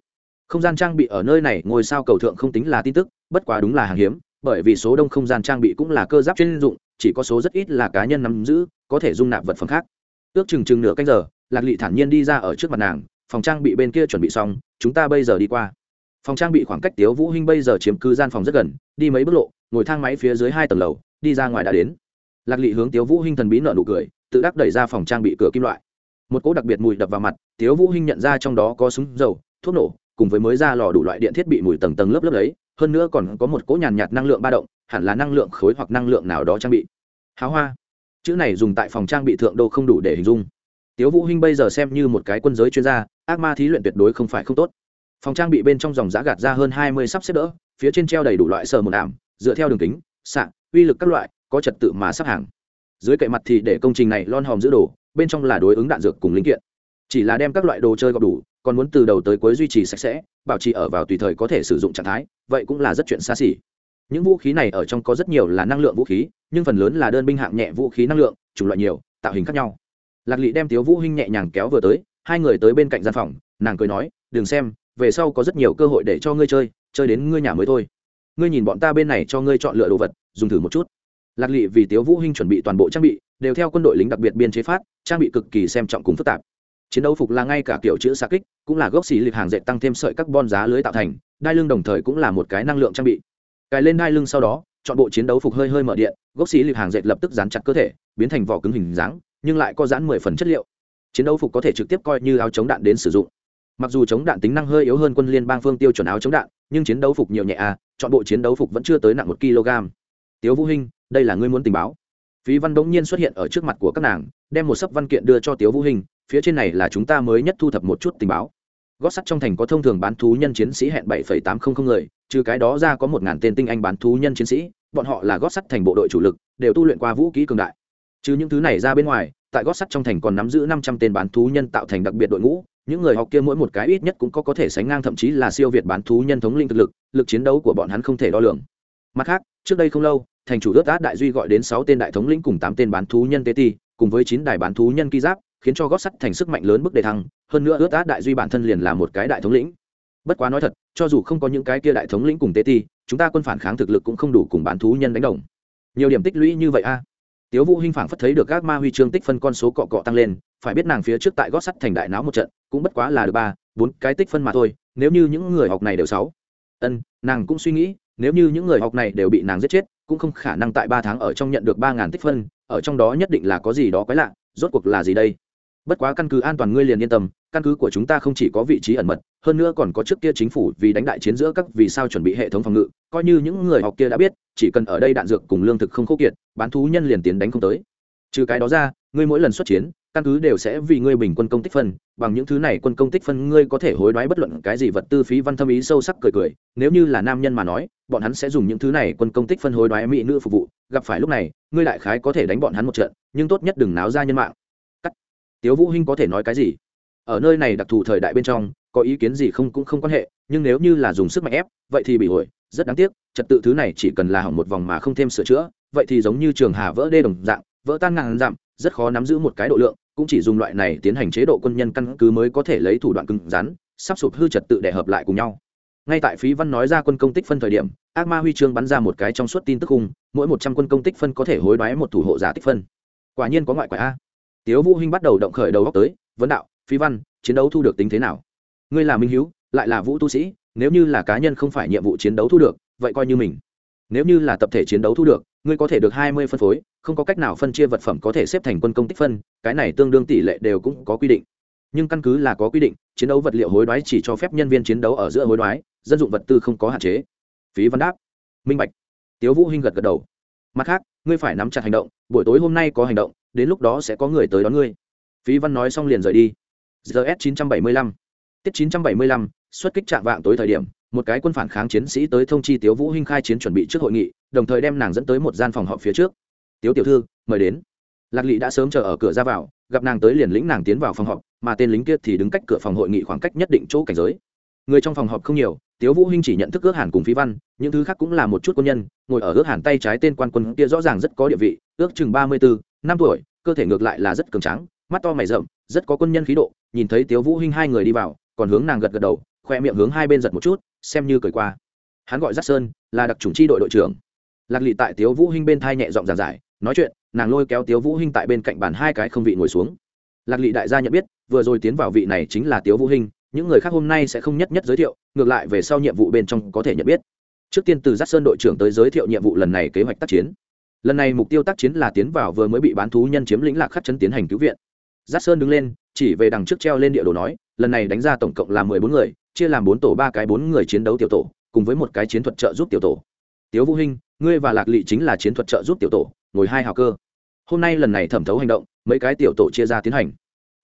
Không gian trang bị ở nơi này ngôi sao cầu thượng không tính là tin tức, bất quá đúng là hàng hiếm, bởi vì số đông không gian trang bị cũng là cơ giáp chuyên dụng, chỉ có số rất ít là cá nhân nắm giữ, có thể dung nạp vật phẩm khác. Ước chừng chừng nửa canh giờ, lạc lị thản nhiên đi ra ở trước mặt nàng, phòng trang bị bên kia chuẩn bị xong, chúng ta bây giờ đi qua phòng trang bị khoảng cách tiếu vũ hinh bây giờ chiếm cư gian phòng rất gần, đi mấy bước lộ, ngồi thang máy phía dưới hai tầng lầu, đi ra ngoài đã đến. Lạc lị hướng tiếu vũ hinh thần bí nở nụ cười, tự đắc đẩy ra phòng trang bị cửa kim loại. Một cỗ đặc biệt mùi đập vào mặt, tiếu vũ hinh nhận ra trong đó có súng, dầu, thuốc nổ, cùng với mới ra lò đủ loại điện thiết bị mùi tầng tầng lớp lớp đấy, hơn nữa còn có một cỗ nhàn nhạt năng lượng ba động, hẳn là năng lượng khối hoặc năng lượng nào đó trang bị. Háo hoa. Chữ này dùng tại phòng trang bị thượng đô không đủ để hình dung. Tiếu vũ hinh bây giờ xem như một cái quân giới chuyên gia, ác ma thí luyện tuyệt đối không phải không tốt phòng trang bị bên trong dòng giá gạt ra hơn hai mươi sắp xếp đỡ, phía trên treo đầy đủ loại sờ một ảm, dựa theo đường kính xạ uy lực các loại, có trật tự mà sắp hàng. Dưới cậy mặt thì để công trình này lon hòm giữ đồ, bên trong là đối ứng đạn dược cùng linh kiện. Chỉ là đem các loại đồ chơi gọp đủ, còn muốn từ đầu tới cuối duy trì sạch sẽ, bảo trì ở vào tùy thời có thể sử dụng trạng thái, vậy cũng là rất chuyện xa xỉ. Những vũ khí này ở trong có rất nhiều là năng lượng vũ khí, nhưng phần lớn là đơn binh hạng nhẹ vũ khí năng lượng, chủng loại nhiều, tạo hình khác nhau. Lạc lị đem tiếu vũ hinh nhẹ nhàng kéo vừa tới, hai người tới bên cạnh gian phòng, nàng cười nói, đừng xem về sau có rất nhiều cơ hội để cho ngươi chơi chơi đến ngươi nhà mới thôi. Ngươi nhìn bọn ta bên này cho ngươi chọn lựa đồ vật, dùng thử một chút. Lạc lị vì tiếu vũ hinh chuẩn bị toàn bộ trang bị, đều theo quân đội lính đặc biệt biên chế phát, trang bị cực kỳ xem trọng cùng phức tạp. Chiến đấu phục là ngay cả kiểu chữ xa kích, cũng là gốc xì lịch hàng dệt tăng thêm sợi carbon giá lưới tạo thành, đai lưng đồng thời cũng là một cái năng lượng trang bị. Cài lên đai lưng sau đó, chọn bộ chiến đấu phục hơi hơi mở điện, gốc xì lịch hàng dệt lập tức dán chặt cơ thể, biến thành vỏ cứng hình dáng, nhưng lại có dán mười phần chất liệu. Chiến đấu phục có thể trực tiếp coi như áo chống đạn đến sử dụng mặc dù chống đạn tính năng hơi yếu hơn quân liên bang phương tiêu chuẩn áo chống đạn, nhưng chiến đấu phục nhiều nhẹ à chọn bộ chiến đấu phục vẫn chưa tới nặng một kg. Tiếu vũ hinh, đây là ngươi muốn tình báo. Phí văn đống nhiên xuất hiện ở trước mặt của các nàng, đem một sấp văn kiện đưa cho tiếu vũ Hinh. phía trên này là chúng ta mới nhất thu thập một chút tình báo. Gót sắt trong thành có thông thường bán thú nhân chiến sĩ hẹn bảy tám trăm linh người, trừ cái đó ra có một ngàn tên tinh anh bán thú nhân chiến sĩ, bọn họ là gót sắt thành bộ đội chủ lực, đều tu luyện qua vũ khí cường đại. Trừ những thứ này ra bên ngoài, tại gót sắt trong thành còn nắm giữ năm trăm tên bán thú nhân tạo thành đặc biệt đội ngũ những người học kia mỗi một cái ít nhất cũng có có thể sánh ngang thậm chí là siêu việt bán thú nhân thống linh thực lực lực chiến đấu của bọn hắn không thể đo lường. Mặt khác, trước đây không lâu, thành chủ ướt át đại duy gọi đến sáu tên đại thống lĩnh cùng tám tên bán thú nhân tế ti, cùng với chín đài bán thú nhân ki giáp, khiến cho gót sắt thành sức mạnh lớn bước đề thăng, hơn nữa ướt át đại duy bản thân liền là một cái đại thống lĩnh. Bất quá nói thật, cho dù không có những cái kia đại thống lĩnh cùng tế ti, chúng ta quân phản kháng thực lực cũng không đủ cùng bán thú nhân đánh đồng. Nhiều điểm tích lũy như vậy a. À. tiếu vũ hinh phảng phất thấy được các ma huy chương tích phân con số cọ cọ tăng lên, phải biết nàng phía trước tại gót sắt thành đại náo một trận cũng bất quá là được ba, bốn cái tích phân mà thôi, nếu như những người học này đều sáu. Ân, nàng cũng suy nghĩ, nếu như những người học này đều bị nàng giết chết, cũng không khả năng tại ba tháng ở trong nhận được ba ngàn tích phân, ở trong đó nhất định là có gì đó quái lạ, rốt cuộc là gì đây? Bất quá căn cứ an toàn ngươi liền yên tâm, căn cứ của chúng ta không chỉ có vị trí ẩn mật, hơn nữa còn có trước kia chính phủ vì đánh đại chiến giữa các vì sao chuẩn bị hệ thống phòng ngự, coi như những người học kia đã biết, chỉ cần ở đây đạn dược cùng lương thực không khô kiệt, bán thú nhân liền tiến đánh không tới. Trừ cái đó ra, ngươi mỗi lần xuất chiến căn cứ đều sẽ vì ngươi bình quân công tích phân, bằng những thứ này quân công tích phân ngươi có thể hối đoái bất luận cái gì vật tư phí văn thâm ý sâu sắc cười cười, nếu như là nam nhân mà nói, bọn hắn sẽ dùng những thứ này quân công tích phân hối đoái mỹ nữ phục vụ, gặp phải lúc này, ngươi đại khái có thể đánh bọn hắn một trận, nhưng tốt nhất đừng náo ra nhân mạng. Cắt. Tiếu vũ hinh có thể nói cái gì? Ở nơi này đặc thù thời đại bên trong, có ý kiến gì không cũng không quan hệ, nhưng nếu như là dùng sức mạnh ép, vậy thì bị hủy, rất đáng tiếc, trật tự thứ này chỉ cần là hỏng một vòng mà không thêm sửa chữa, vậy thì giống như trường hà vỡ đê đồng dạng, vỡ tan ngàn dặm, rất khó nắm giữ một cái độ lượng cũng chỉ dùng loại này tiến hành chế độ quân nhân căn cứ mới có thể lấy thủ đoạn cứng rắn, sắp sụp hư trật tự để hợp lại cùng nhau. Ngay tại phí văn nói ra quân công tích phân thời điểm, ác ma huy chương bắn ra một cái trong suốt tin tức khung mỗi một trăm quân công tích phân có thể hối đoái một thủ hộ giả tích phân. Quả nhiên có ngoại quả a. Tiếu vũ hinh bắt đầu động khởi đầu góc tới, vấn đạo, phí văn, chiến đấu thu được tính thế nào? Ngươi là minh hiếu, lại là vũ tu sĩ, nếu như là cá nhân không phải nhiệm vụ chiến đấu thu được, vậy coi như mình. Nếu như là tập thể chiến đấu thu được ngươi có thể được hai mươi phân phối, không có cách nào phân chia vật phẩm có thể xếp thành quân công tích phân, cái này tương đương tỷ lệ đều cũng có quy định. Nhưng căn cứ là có quy định, chiến đấu vật liệu hối đoái chỉ cho phép nhân viên chiến đấu ở giữa hối đoái, dân dụng vật tư không có hạn chế. Phí văn đáp. Minh bạch. Tiếu vũ hinh gật gật đầu. Mặt khác, ngươi phải nắm chặt hành động, buổi tối hôm nay có hành động, đến lúc đó sẽ có người tới đón ngươi. Phí văn nói xong liền rời đi. Gs 975 tiết 975 xuất kích trạng vạng tối thời điểm một cái quân phản kháng chiến sĩ tới thông chi tiếu vũ hinh khai chiến chuẩn bị trước hội nghị, đồng thời đem nàng dẫn tới một gian phòng họp phía trước. Tiếu tiểu thư, mời đến. Lạc lị đã sớm chờ ở cửa ra vào, gặp nàng tới liền lĩnh nàng tiến vào phòng họp, mà tên lính kia thì đứng cách cửa phòng hội nghị khoảng cách nhất định chỗ cảnh giới. Người trong phòng họp không nhiều, tiếu vũ hinh chỉ nhận thức ước hàn cùng phí văn, những thứ khác cũng là một chút quân nhân, ngồi ở ước hàn tay trái tên quan quân kia rõ ràng rất có địa vị, ước chừng ba mươi bốn năm tuổi, cơ thể ngược lại là rất cường tráng, mắt to mày rậm, rất có quân nhân khí độ, nhìn thấy tiếu vũ hinh hai người đi vào, còn hướng nàng gật gật đầu, khoe miệng hướng hai bên giật một chút xem như cười qua. Hắn gọi giác sơn, là đặc chủng chi đội đội trưởng. Lạc lị tại tiếu vũ hinh bên thai nhẹ giọng giàn giải, nói chuyện, nàng lôi kéo tiếu vũ hinh tại bên cạnh bàn hai cái không vị ngồi xuống. Lạc lị đại gia nhận biết, vừa rồi tiến vào vị này chính là tiếu vũ hinh, những người khác hôm nay sẽ không nhất nhất giới thiệu, ngược lại về sau nhiệm vụ bên trong có thể nhận biết. Trước tiên từ giác sơn đội trưởng tới giới thiệu nhiệm vụ lần này kế hoạch tác chiến. Lần này mục tiêu tác chiến là tiến vào vừa mới bị bán thú nhân chiếm lĩnh lạc khắc chấn tiến hành cứu viện. Giác sơn đứng lên, chỉ về đằng trước treo lên địa đồ nói lần này đánh ra tổng cộng là mười bốn người, chia làm bốn tổ, ba cái bốn người chiến đấu tiểu tổ, cùng với một cái chiến thuật trợ giúp tiểu tổ. Tiếu vũ hinh, ngươi và lạc lị chính là chiến thuật trợ giúp tiểu tổ, ngồi hai hào cơ. Hôm nay lần này thẩm thấu hành động, mấy cái tiểu tổ chia ra tiến hành.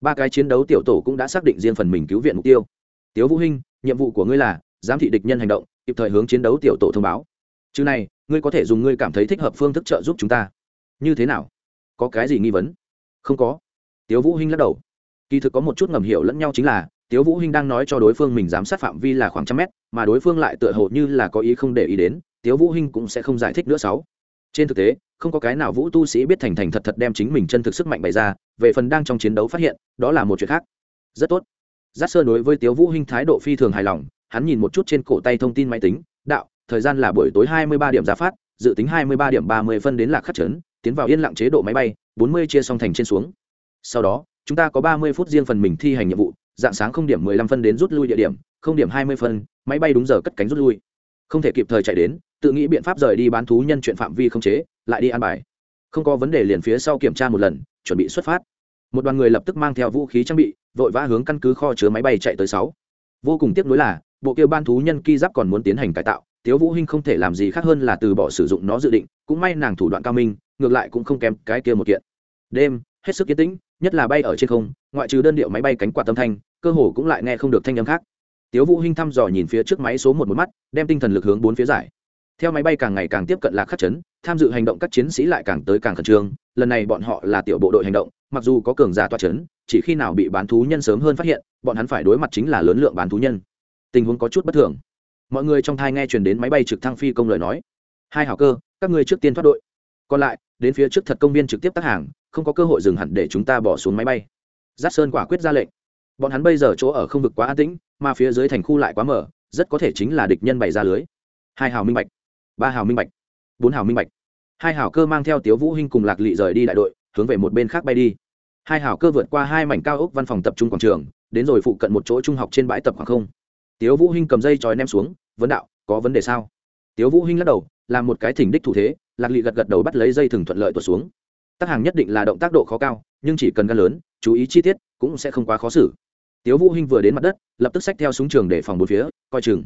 Ba cái chiến đấu tiểu tổ cũng đã xác định riêng phần mình cứu viện mục tiêu. Tiếu vũ hinh, nhiệm vụ của ngươi là giám thị địch nhân hành động, kịp thời hướng chiến đấu tiểu tổ thông báo. Chứ này, ngươi có thể dùng ngươi cảm thấy thích hợp phương thức trợ giúp chúng ta. Như thế nào? Có cái gì nghi vấn? Không có. Tiếu vũ hinh lắc đầu kỳ thực có một chút ngầm hiểu lẫn nhau chính là, tiếu vũ hinh đang nói cho đối phương mình giám sát phạm vi là khoảng trăm mét, mà đối phương lại tựa hồ như là có ý không để ý đến, tiếu vũ hinh cũng sẽ không giải thích nữa sáu. Trên thực tế, không có cái nào vũ tu sĩ biết thành thành thật thật đem chính mình chân thực sức mạnh bày ra, về phần đang trong chiến đấu phát hiện, đó là một chuyện khác. Rất tốt. Giác sơ đối với tiếu vũ hinh thái độ phi thường hài lòng, hắn nhìn một chút trên cổ tay thông tin máy tính, đạo, thời gian là buổi tối 23 điểm ra phát, dự tính 23 điểm 30 phân đến lạc khắc chấn tiến vào yên lặng chế độ máy bay 40 chia song thành trên xuống. Sau đó chúng ta có 30 phút riêng phần mình thi hành nhiệm vụ, dạng sáng không điểm 15 phân đến rút lui địa điểm, không điểm 20 phân, máy bay đúng giờ cất cánh rút lui. Không thể kịp thời chạy đến, tự nghĩ biện pháp rời đi bán thú nhân chuyện phạm vi không chế, lại đi an bài. Không có vấn đề liền phía sau kiểm tra một lần, chuẩn bị xuất phát. Một đoàn người lập tức mang theo vũ khí trang bị, vội vã hướng căn cứ kho chứa máy bay chạy tới sáu. Vô cùng tiếc nuối là, bộ kia ban thú nhân ki giáp còn muốn tiến hành cải tạo, tiếu vũ hinh không thể làm gì khác hơn là từ bỏ sử dụng nó dự định, cũng may nàng thủ đoạn cao minh, ngược lại cũng không kém cái kia một kiện. Đêm hết sức yên tĩnh, nhất là bay ở trên không, ngoại trừ đơn điệu máy bay cánh quạt tâm thanh, cơ hồ cũng lại nghe không được thanh âm khác. Tiếu vũ hinh thăm dò nhìn phía trước máy số một một mắt, đem tinh thần lực hướng bốn phía giải. Theo máy bay càng ngày càng tiếp cận lạc khắc chấn, tham dự hành động các chiến sĩ lại càng tới càng khẩn trương, lần này bọn họ là tiểu bộ đội hành động, mặc dù có cường giả toa chấn, chỉ khi nào bị bán thú nhân sớm hơn phát hiện, bọn hắn phải đối mặt chính là lớn lượng bán thú nhân. Tình huống có chút bất thường. Mọi người trong thai nghe truyền đến máy bay trực thăng phi công lời nói. Hai hảo cơ, các ngươi trước tiên thoát đội. Còn lại, đến phía trước thật công viên trực tiếp tác hàng không có cơ hội dừng hẳn để chúng ta bỏ xuống máy bay. Giáp sơn quả quyết ra lệnh. Bọn hắn bây giờ chỗ ở không vực quá an tĩnh, mà phía dưới thành khu lại quá mở, rất có thể chính là địch nhân bày ra lưới. Hai hào minh bạch, ba hào minh bạch, bốn hào minh bạch. Hai hào cơ mang theo tiếu vũ hinh cùng lạc lị rời đi đại đội, hướng về một bên khác bay đi. Hai hào cơ vượt qua hai mảnh cao ốc văn phòng tập trung quảng trường, đến rồi phụ cận một chỗ trung học trên bãi tập khoảng không. Tiếu vũ hinh cầm dây chói ném xuống, vấn đạo, có vấn đề sao? Tiếu vũ hinh lắc đầu, làm một cái thỉnh đích thủ thế. Lạc lị gật gật đầu bắt lấy dây thừng thuận lợi tuột xuống tác hàng nhất định là động tác độ khó cao, nhưng chỉ cần gan lớn, chú ý chi tiết cũng sẽ không quá khó xử. Tiếu vũ hinh vừa đến mặt đất, lập tức xách theo súng trường để phòng bốn phía, coi chừng.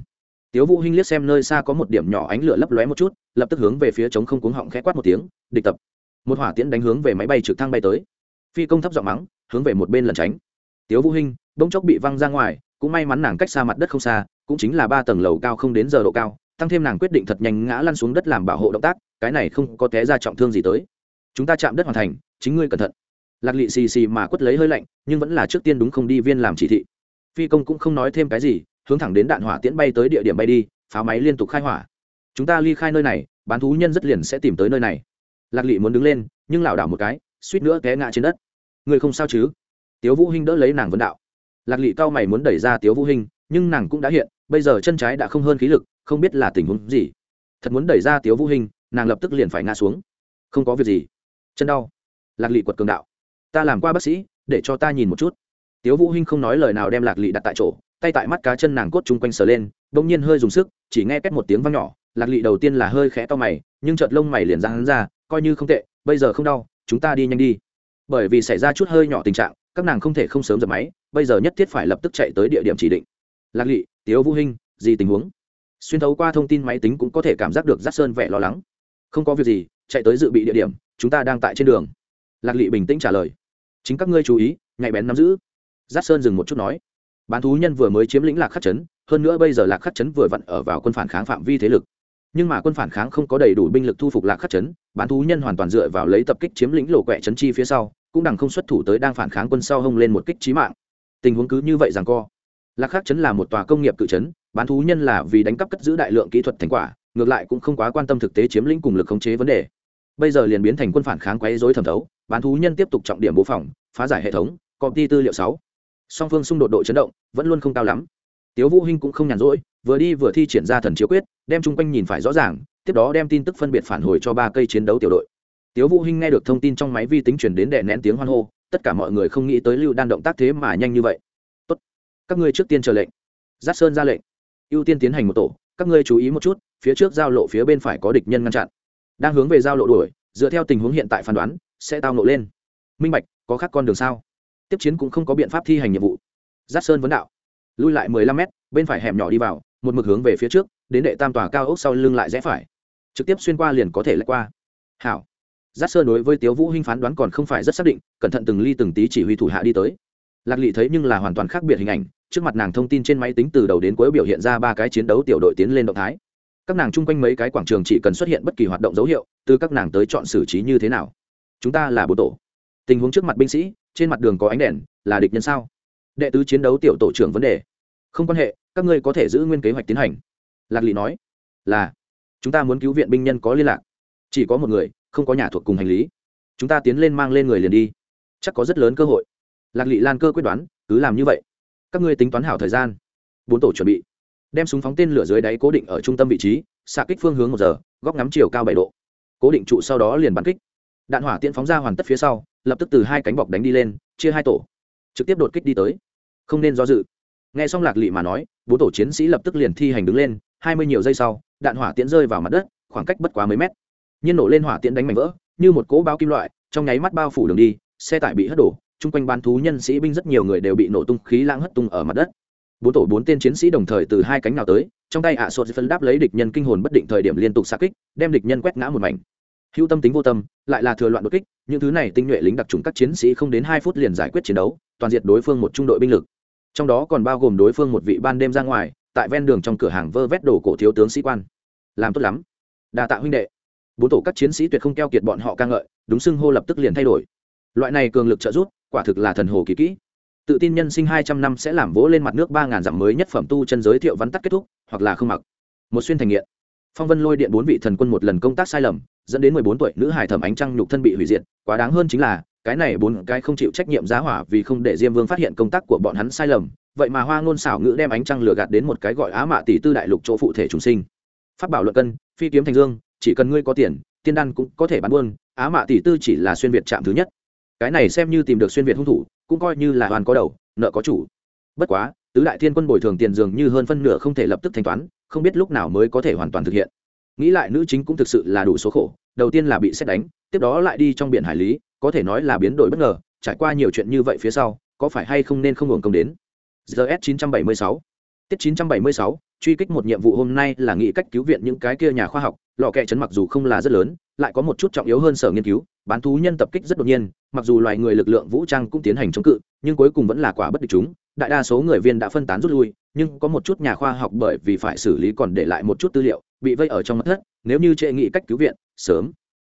Tiếu vũ hinh liếc xem nơi xa có một điểm nhỏ ánh lửa lấp lóe một chút, lập tức hướng về phía chống không cuống họng khẽ quát một tiếng, địch tập. Một hỏa tiễn đánh hướng về máy bay trực thăng bay tới. Phi công thấp giọng mắng, hướng về một bên lẩn tránh. Tiếu vũ hinh, bỗng chốc bị văng ra ngoài, cũng may mắn nàng cách xa mặt đất không xa, cũng chính là ba tầng lầu cao không đến giờ độ cao, tăng thêm nàng quyết định thật nhanh ngã lăn xuống đất làm bảo hộ động tác, cái này không có té ra trọng thương gì tới chúng ta chạm đất hoàn thành, chính ngươi cẩn thận. Lạc lị xì xì mà quất lấy hơi lạnh, nhưng vẫn là trước tiên đúng không đi viên làm chỉ thị. Phi công cũng không nói thêm cái gì, hướng thẳng đến đạn hỏa tiễn bay tới địa điểm bay đi, pháo máy liên tục khai hỏa. Chúng ta ly khai nơi này, bán thú nhân rất liền sẽ tìm tới nơi này. Lạc lị muốn đứng lên, nhưng lảo đảo một cái, suýt nữa té ngã trên đất. Người không sao chứ? Tiếu vũ hinh đỡ lấy nàng vấn đạo. Lạc lị cao mày muốn đẩy ra tiếu vũ hinh, nhưng nàng cũng đã hiện, bây giờ chân trái đã không hơn khí lực, không biết là tình huống gì. Thật muốn đẩy ra tiếu vũ hinh, nàng lập tức liền phải ngã xuống. Không có việc gì chân đau. Lạc lị quật cường đạo. Ta làm qua bác sĩ, để cho ta nhìn một chút. Tiếu vũ hinh không nói lời nào đem lạc lị đặt tại chỗ, tay tại mắt cá chân nàng cốt chung quanh sờ lên, bỗng nhiên hơi dùng sức, chỉ nghe két một tiếng vang nhỏ, lạc lị đầu tiên là hơi khẽ to mày, nhưng chợt lông mày liền ra hắn ra, coi như không tệ, bây giờ không đau, chúng ta đi nhanh đi. Bởi vì xảy ra chút hơi nhỏ tình trạng, các nàng không thể không sớm dập máy, bây giờ nhất thiết phải lập tức chạy tới địa điểm chỉ định. Lạc lị, tiếu vũ hinh, gì tình huống? Xuyên thấu qua thông tin máy tính cũng có thể cảm giác được giác sơn vẻ lo lắng. Không có việc gì chạy tới dự bị địa điểm, chúng ta đang tại trên đường. Lạc lị bình tĩnh trả lời. Chính các ngươi chú ý, nhạy bén nắm giữ. Giáp sơn dừng một chút nói. Bán thú nhân vừa mới chiếm lĩnh lạc khắc chấn hơn nữa bây giờ lạc khắc chấn vừa vặn ở vào quân phản kháng phạm vi thế lực. Nhưng mà quân phản kháng không có đầy đủ binh lực thu phục lạc khắc chấn bán thú nhân hoàn toàn dựa vào lấy tập kích chiếm lĩnh lộ quẹ chấn chi phía sau, cũng đằng không xuất thủ tới đang phản kháng quân sau hông lên một kích trí mạng. Tình huống cứ như vậy rằng co. Lạc khắc chấn là một tòa công nghiệp cự chấn bán thú nhân là vì đánh cắp cất giữ đại lượng kỹ thuật thành quả, ngược lại cũng không quá quan tâm thực tế chiếm lĩnh cùng lực khống chế vấn đề bây giờ liền biến thành quân phản kháng quấy rối thẩm thấu, bán thú nhân tiếp tục trọng điểm bố phòng, phá giải hệ thống công ty tư liệu sáu. Song phương xung đột độ chấn động, vẫn luôn không cao lắm. Tiếu vũ hinh cũng không nhàn rỗi, vừa đi vừa thi triển ra thần chiếu quyết, đem chung quanh nhìn phải rõ ràng, tiếp đó đem tin tức phân biệt phản hồi cho ba cây chiến đấu tiểu đội. Tiếu vũ hinh nghe được thông tin trong máy vi tính truyền đến đè nén tiếng hoan hô, tất cả mọi người không nghĩ tới lưu đan động tác thế mà nhanh như vậy. Tốt, các ngươi trước tiên chờ lệnh. Giáp sơn ra lệnh. Ưu tiên tiến hành một tổ, các ngươi chú ý một chút, phía trước giao lộ phía bên phải có địch nhân ngăn chặn đang hướng về giao lộ đuổi, dựa theo tình huống hiện tại phán đoán, sẽ tao nộ lên. Minh bạch, có khác con đường sao? Tiếp chiến cũng không có biện pháp thi hành nhiệm vụ. Giáp sơn vấn đạo. Lui lại mười lăm mét, bên phải hẻm nhỏ đi vào, một mực hướng về phía trước, đến đệ tam tòa cao ốc sau lưng lại rẽ phải. Trực tiếp xuyên qua liền có thể lách qua. Hảo. Giáp sơn đối với tiếu vũ hinh phán đoán còn không phải rất xác định, cẩn thận từng ly từng tí chỉ huy thủ hạ đi tới. Lạc lị thấy nhưng là hoàn toàn khác biệt hình ảnh, trước mặt nàng thông tin trên máy tính từ đầu đến cuối biểu hiện ra ba cái chiến đấu tiểu đội tiến lên động thái các nàng chung quanh mấy cái quảng trường chỉ cần xuất hiện bất kỳ hoạt động dấu hiệu, từ các nàng tới chọn xử trí như thế nào? Chúng ta là bộ tổ. Tình huống trước mặt binh sĩ, trên mặt đường có ánh đèn, là địch nhân sao? Đệ tứ chiến đấu tiểu tổ trưởng vấn đề. Không quan hệ, các ngươi có thể giữ nguyên kế hoạch tiến hành. Lạc lị nói. Là. Chúng ta muốn cứu viện binh nhân có liên lạc. Chỉ có một người, không có nhà thuộc cùng hành lý. Chúng ta tiến lên mang lên người liền đi. Chắc có rất lớn cơ hội. Lạc lị lan cơ quyết đoán, cứ làm như vậy. Các ngươi tính toán hảo thời gian. Bốn tổ chuẩn bị đem súng phóng tên lửa dưới đáy cố định ở trung tâm vị trí, xạ kích phương hướng một giờ, góc ngắm chiều cao bảy độ. Cố định trụ sau đó liền bắn kích. Đạn hỏa tiễn phóng ra hoàn tất phía sau, lập tức từ hai cánh bọc đánh đi lên, chia hai tổ, trực tiếp đột kích đi tới. Không nên do dự. Nghe xong lạc lị mà nói, bốn tổ chiến sĩ lập tức liền thi hành đứng lên, hai mươi nhiều giây sau, đạn hỏa tiễn rơi vào mặt đất, khoảng cách bất quá mấy mét. Nhiên nổ lên hỏa tiễn đánh mảnh vỡ, như một cỗ bao kim loại, trong nháy mắt bao phủ đường đi, xe tải bị hất đổ, chung quanh bán thú nhân sĩ binh rất nhiều người đều bị nổ tung khí lãng hất tung ở mặt đất bốn tổ bốn tên chiến sĩ đồng thời từ hai cánh nào tới, trong tay ạ sột phân đáp lấy địch nhân kinh hồn bất định thời điểm liên tục xa kích, đem địch nhân quét ngã một mảnh. Hữu tâm tính vô tâm, lại là thừa loạn đột kích, những thứ này tinh nhuệ lính đặc trùng các chiến sĩ không đến hai phút liền giải quyết chiến đấu, toàn diệt đối phương một trung đội binh lực. Trong đó còn bao gồm đối phương một vị ban đêm ra ngoài, tại ven đường trong cửa hàng vơ vét đổ cổ thiếu tướng sĩ quan. Làm tốt lắm. Đa tạ huynh đệ. Bốn tổ các chiến sĩ tuyệt không keo kiệt bọn họ ca ngợi, đúng xưng hô lập tức liền thay đổi. Loại này cường lực trợ giúp, quả thực là thần hồ kỳ kỹ tự tin nhân sinh hai trăm năm sẽ làm vỗ lên mặt nước ba ngàn dặm mới nhất phẩm tu chân giới thiệu vắn tắt kết thúc, hoặc là không mặc. Một xuyên thành nghiện. Phong vân lôi điện bốn vị thần quân một lần công tác sai lầm, dẫn đến mười bốn tuổi nữ hải thẩm ánh trăng nhục thân bị hủy diệt. Quá đáng hơn chính là, cái này bốn cái không chịu trách nhiệm giá hỏa vì không để diêm vương phát hiện công tác của bọn hắn sai lầm. Vậy mà hoa ngôn xảo ngữ đem ánh trăng lừa gạt đến một cái gọi á mạ tỷ tư đại lục chỗ phụ thể chúng sinh. Phát bảo luận cân, phi kiếm thành dương, chỉ cần ngươi có tiền, tiên đan cũng có thể bán buôn, á mạ tỷ tư chỉ là xuyên việt chạm thứ nhất. Cái này xem như tìm được xuyên việt hung thủ cũng coi như là hoàn có đầu, nợ có chủ. Bất quá, tứ đại thiên quân bồi thường tiền dường như hơn phân nửa không thể lập tức thanh toán, không biết lúc nào mới có thể hoàn toàn thực hiện. Nghĩ lại nữ chính cũng thực sự là đủ số khổ, đầu tiên là bị xét đánh, tiếp đó lại đi trong biển hải lý, có thể nói là biến đổi bất ngờ, trải qua nhiều chuyện như vậy phía sau, có phải hay không nên không hưởng công đến? Gs 976 tiết 976 truy kích một nhiệm vụ hôm nay là nghĩ cách cứu viện những cái kia nhà khoa học, lò kẹ chấn mặc dù không là rất lớn, lại có một chút trọng yếu hơn sở nghiên cứu bán thú nhân tập kích rất đột nhiên, mặc dù loài người lực lượng vũ trang cũng tiến hành chống cự, nhưng cuối cùng vẫn là quả bất địch chúng. Đại đa số người viên đã phân tán rút lui, nhưng có một chút nhà khoa học bởi vì phải xử lý còn để lại một chút tư liệu, bị vây ở trong mặt thất, nếu như trệ nghị cách cứu viện, sớm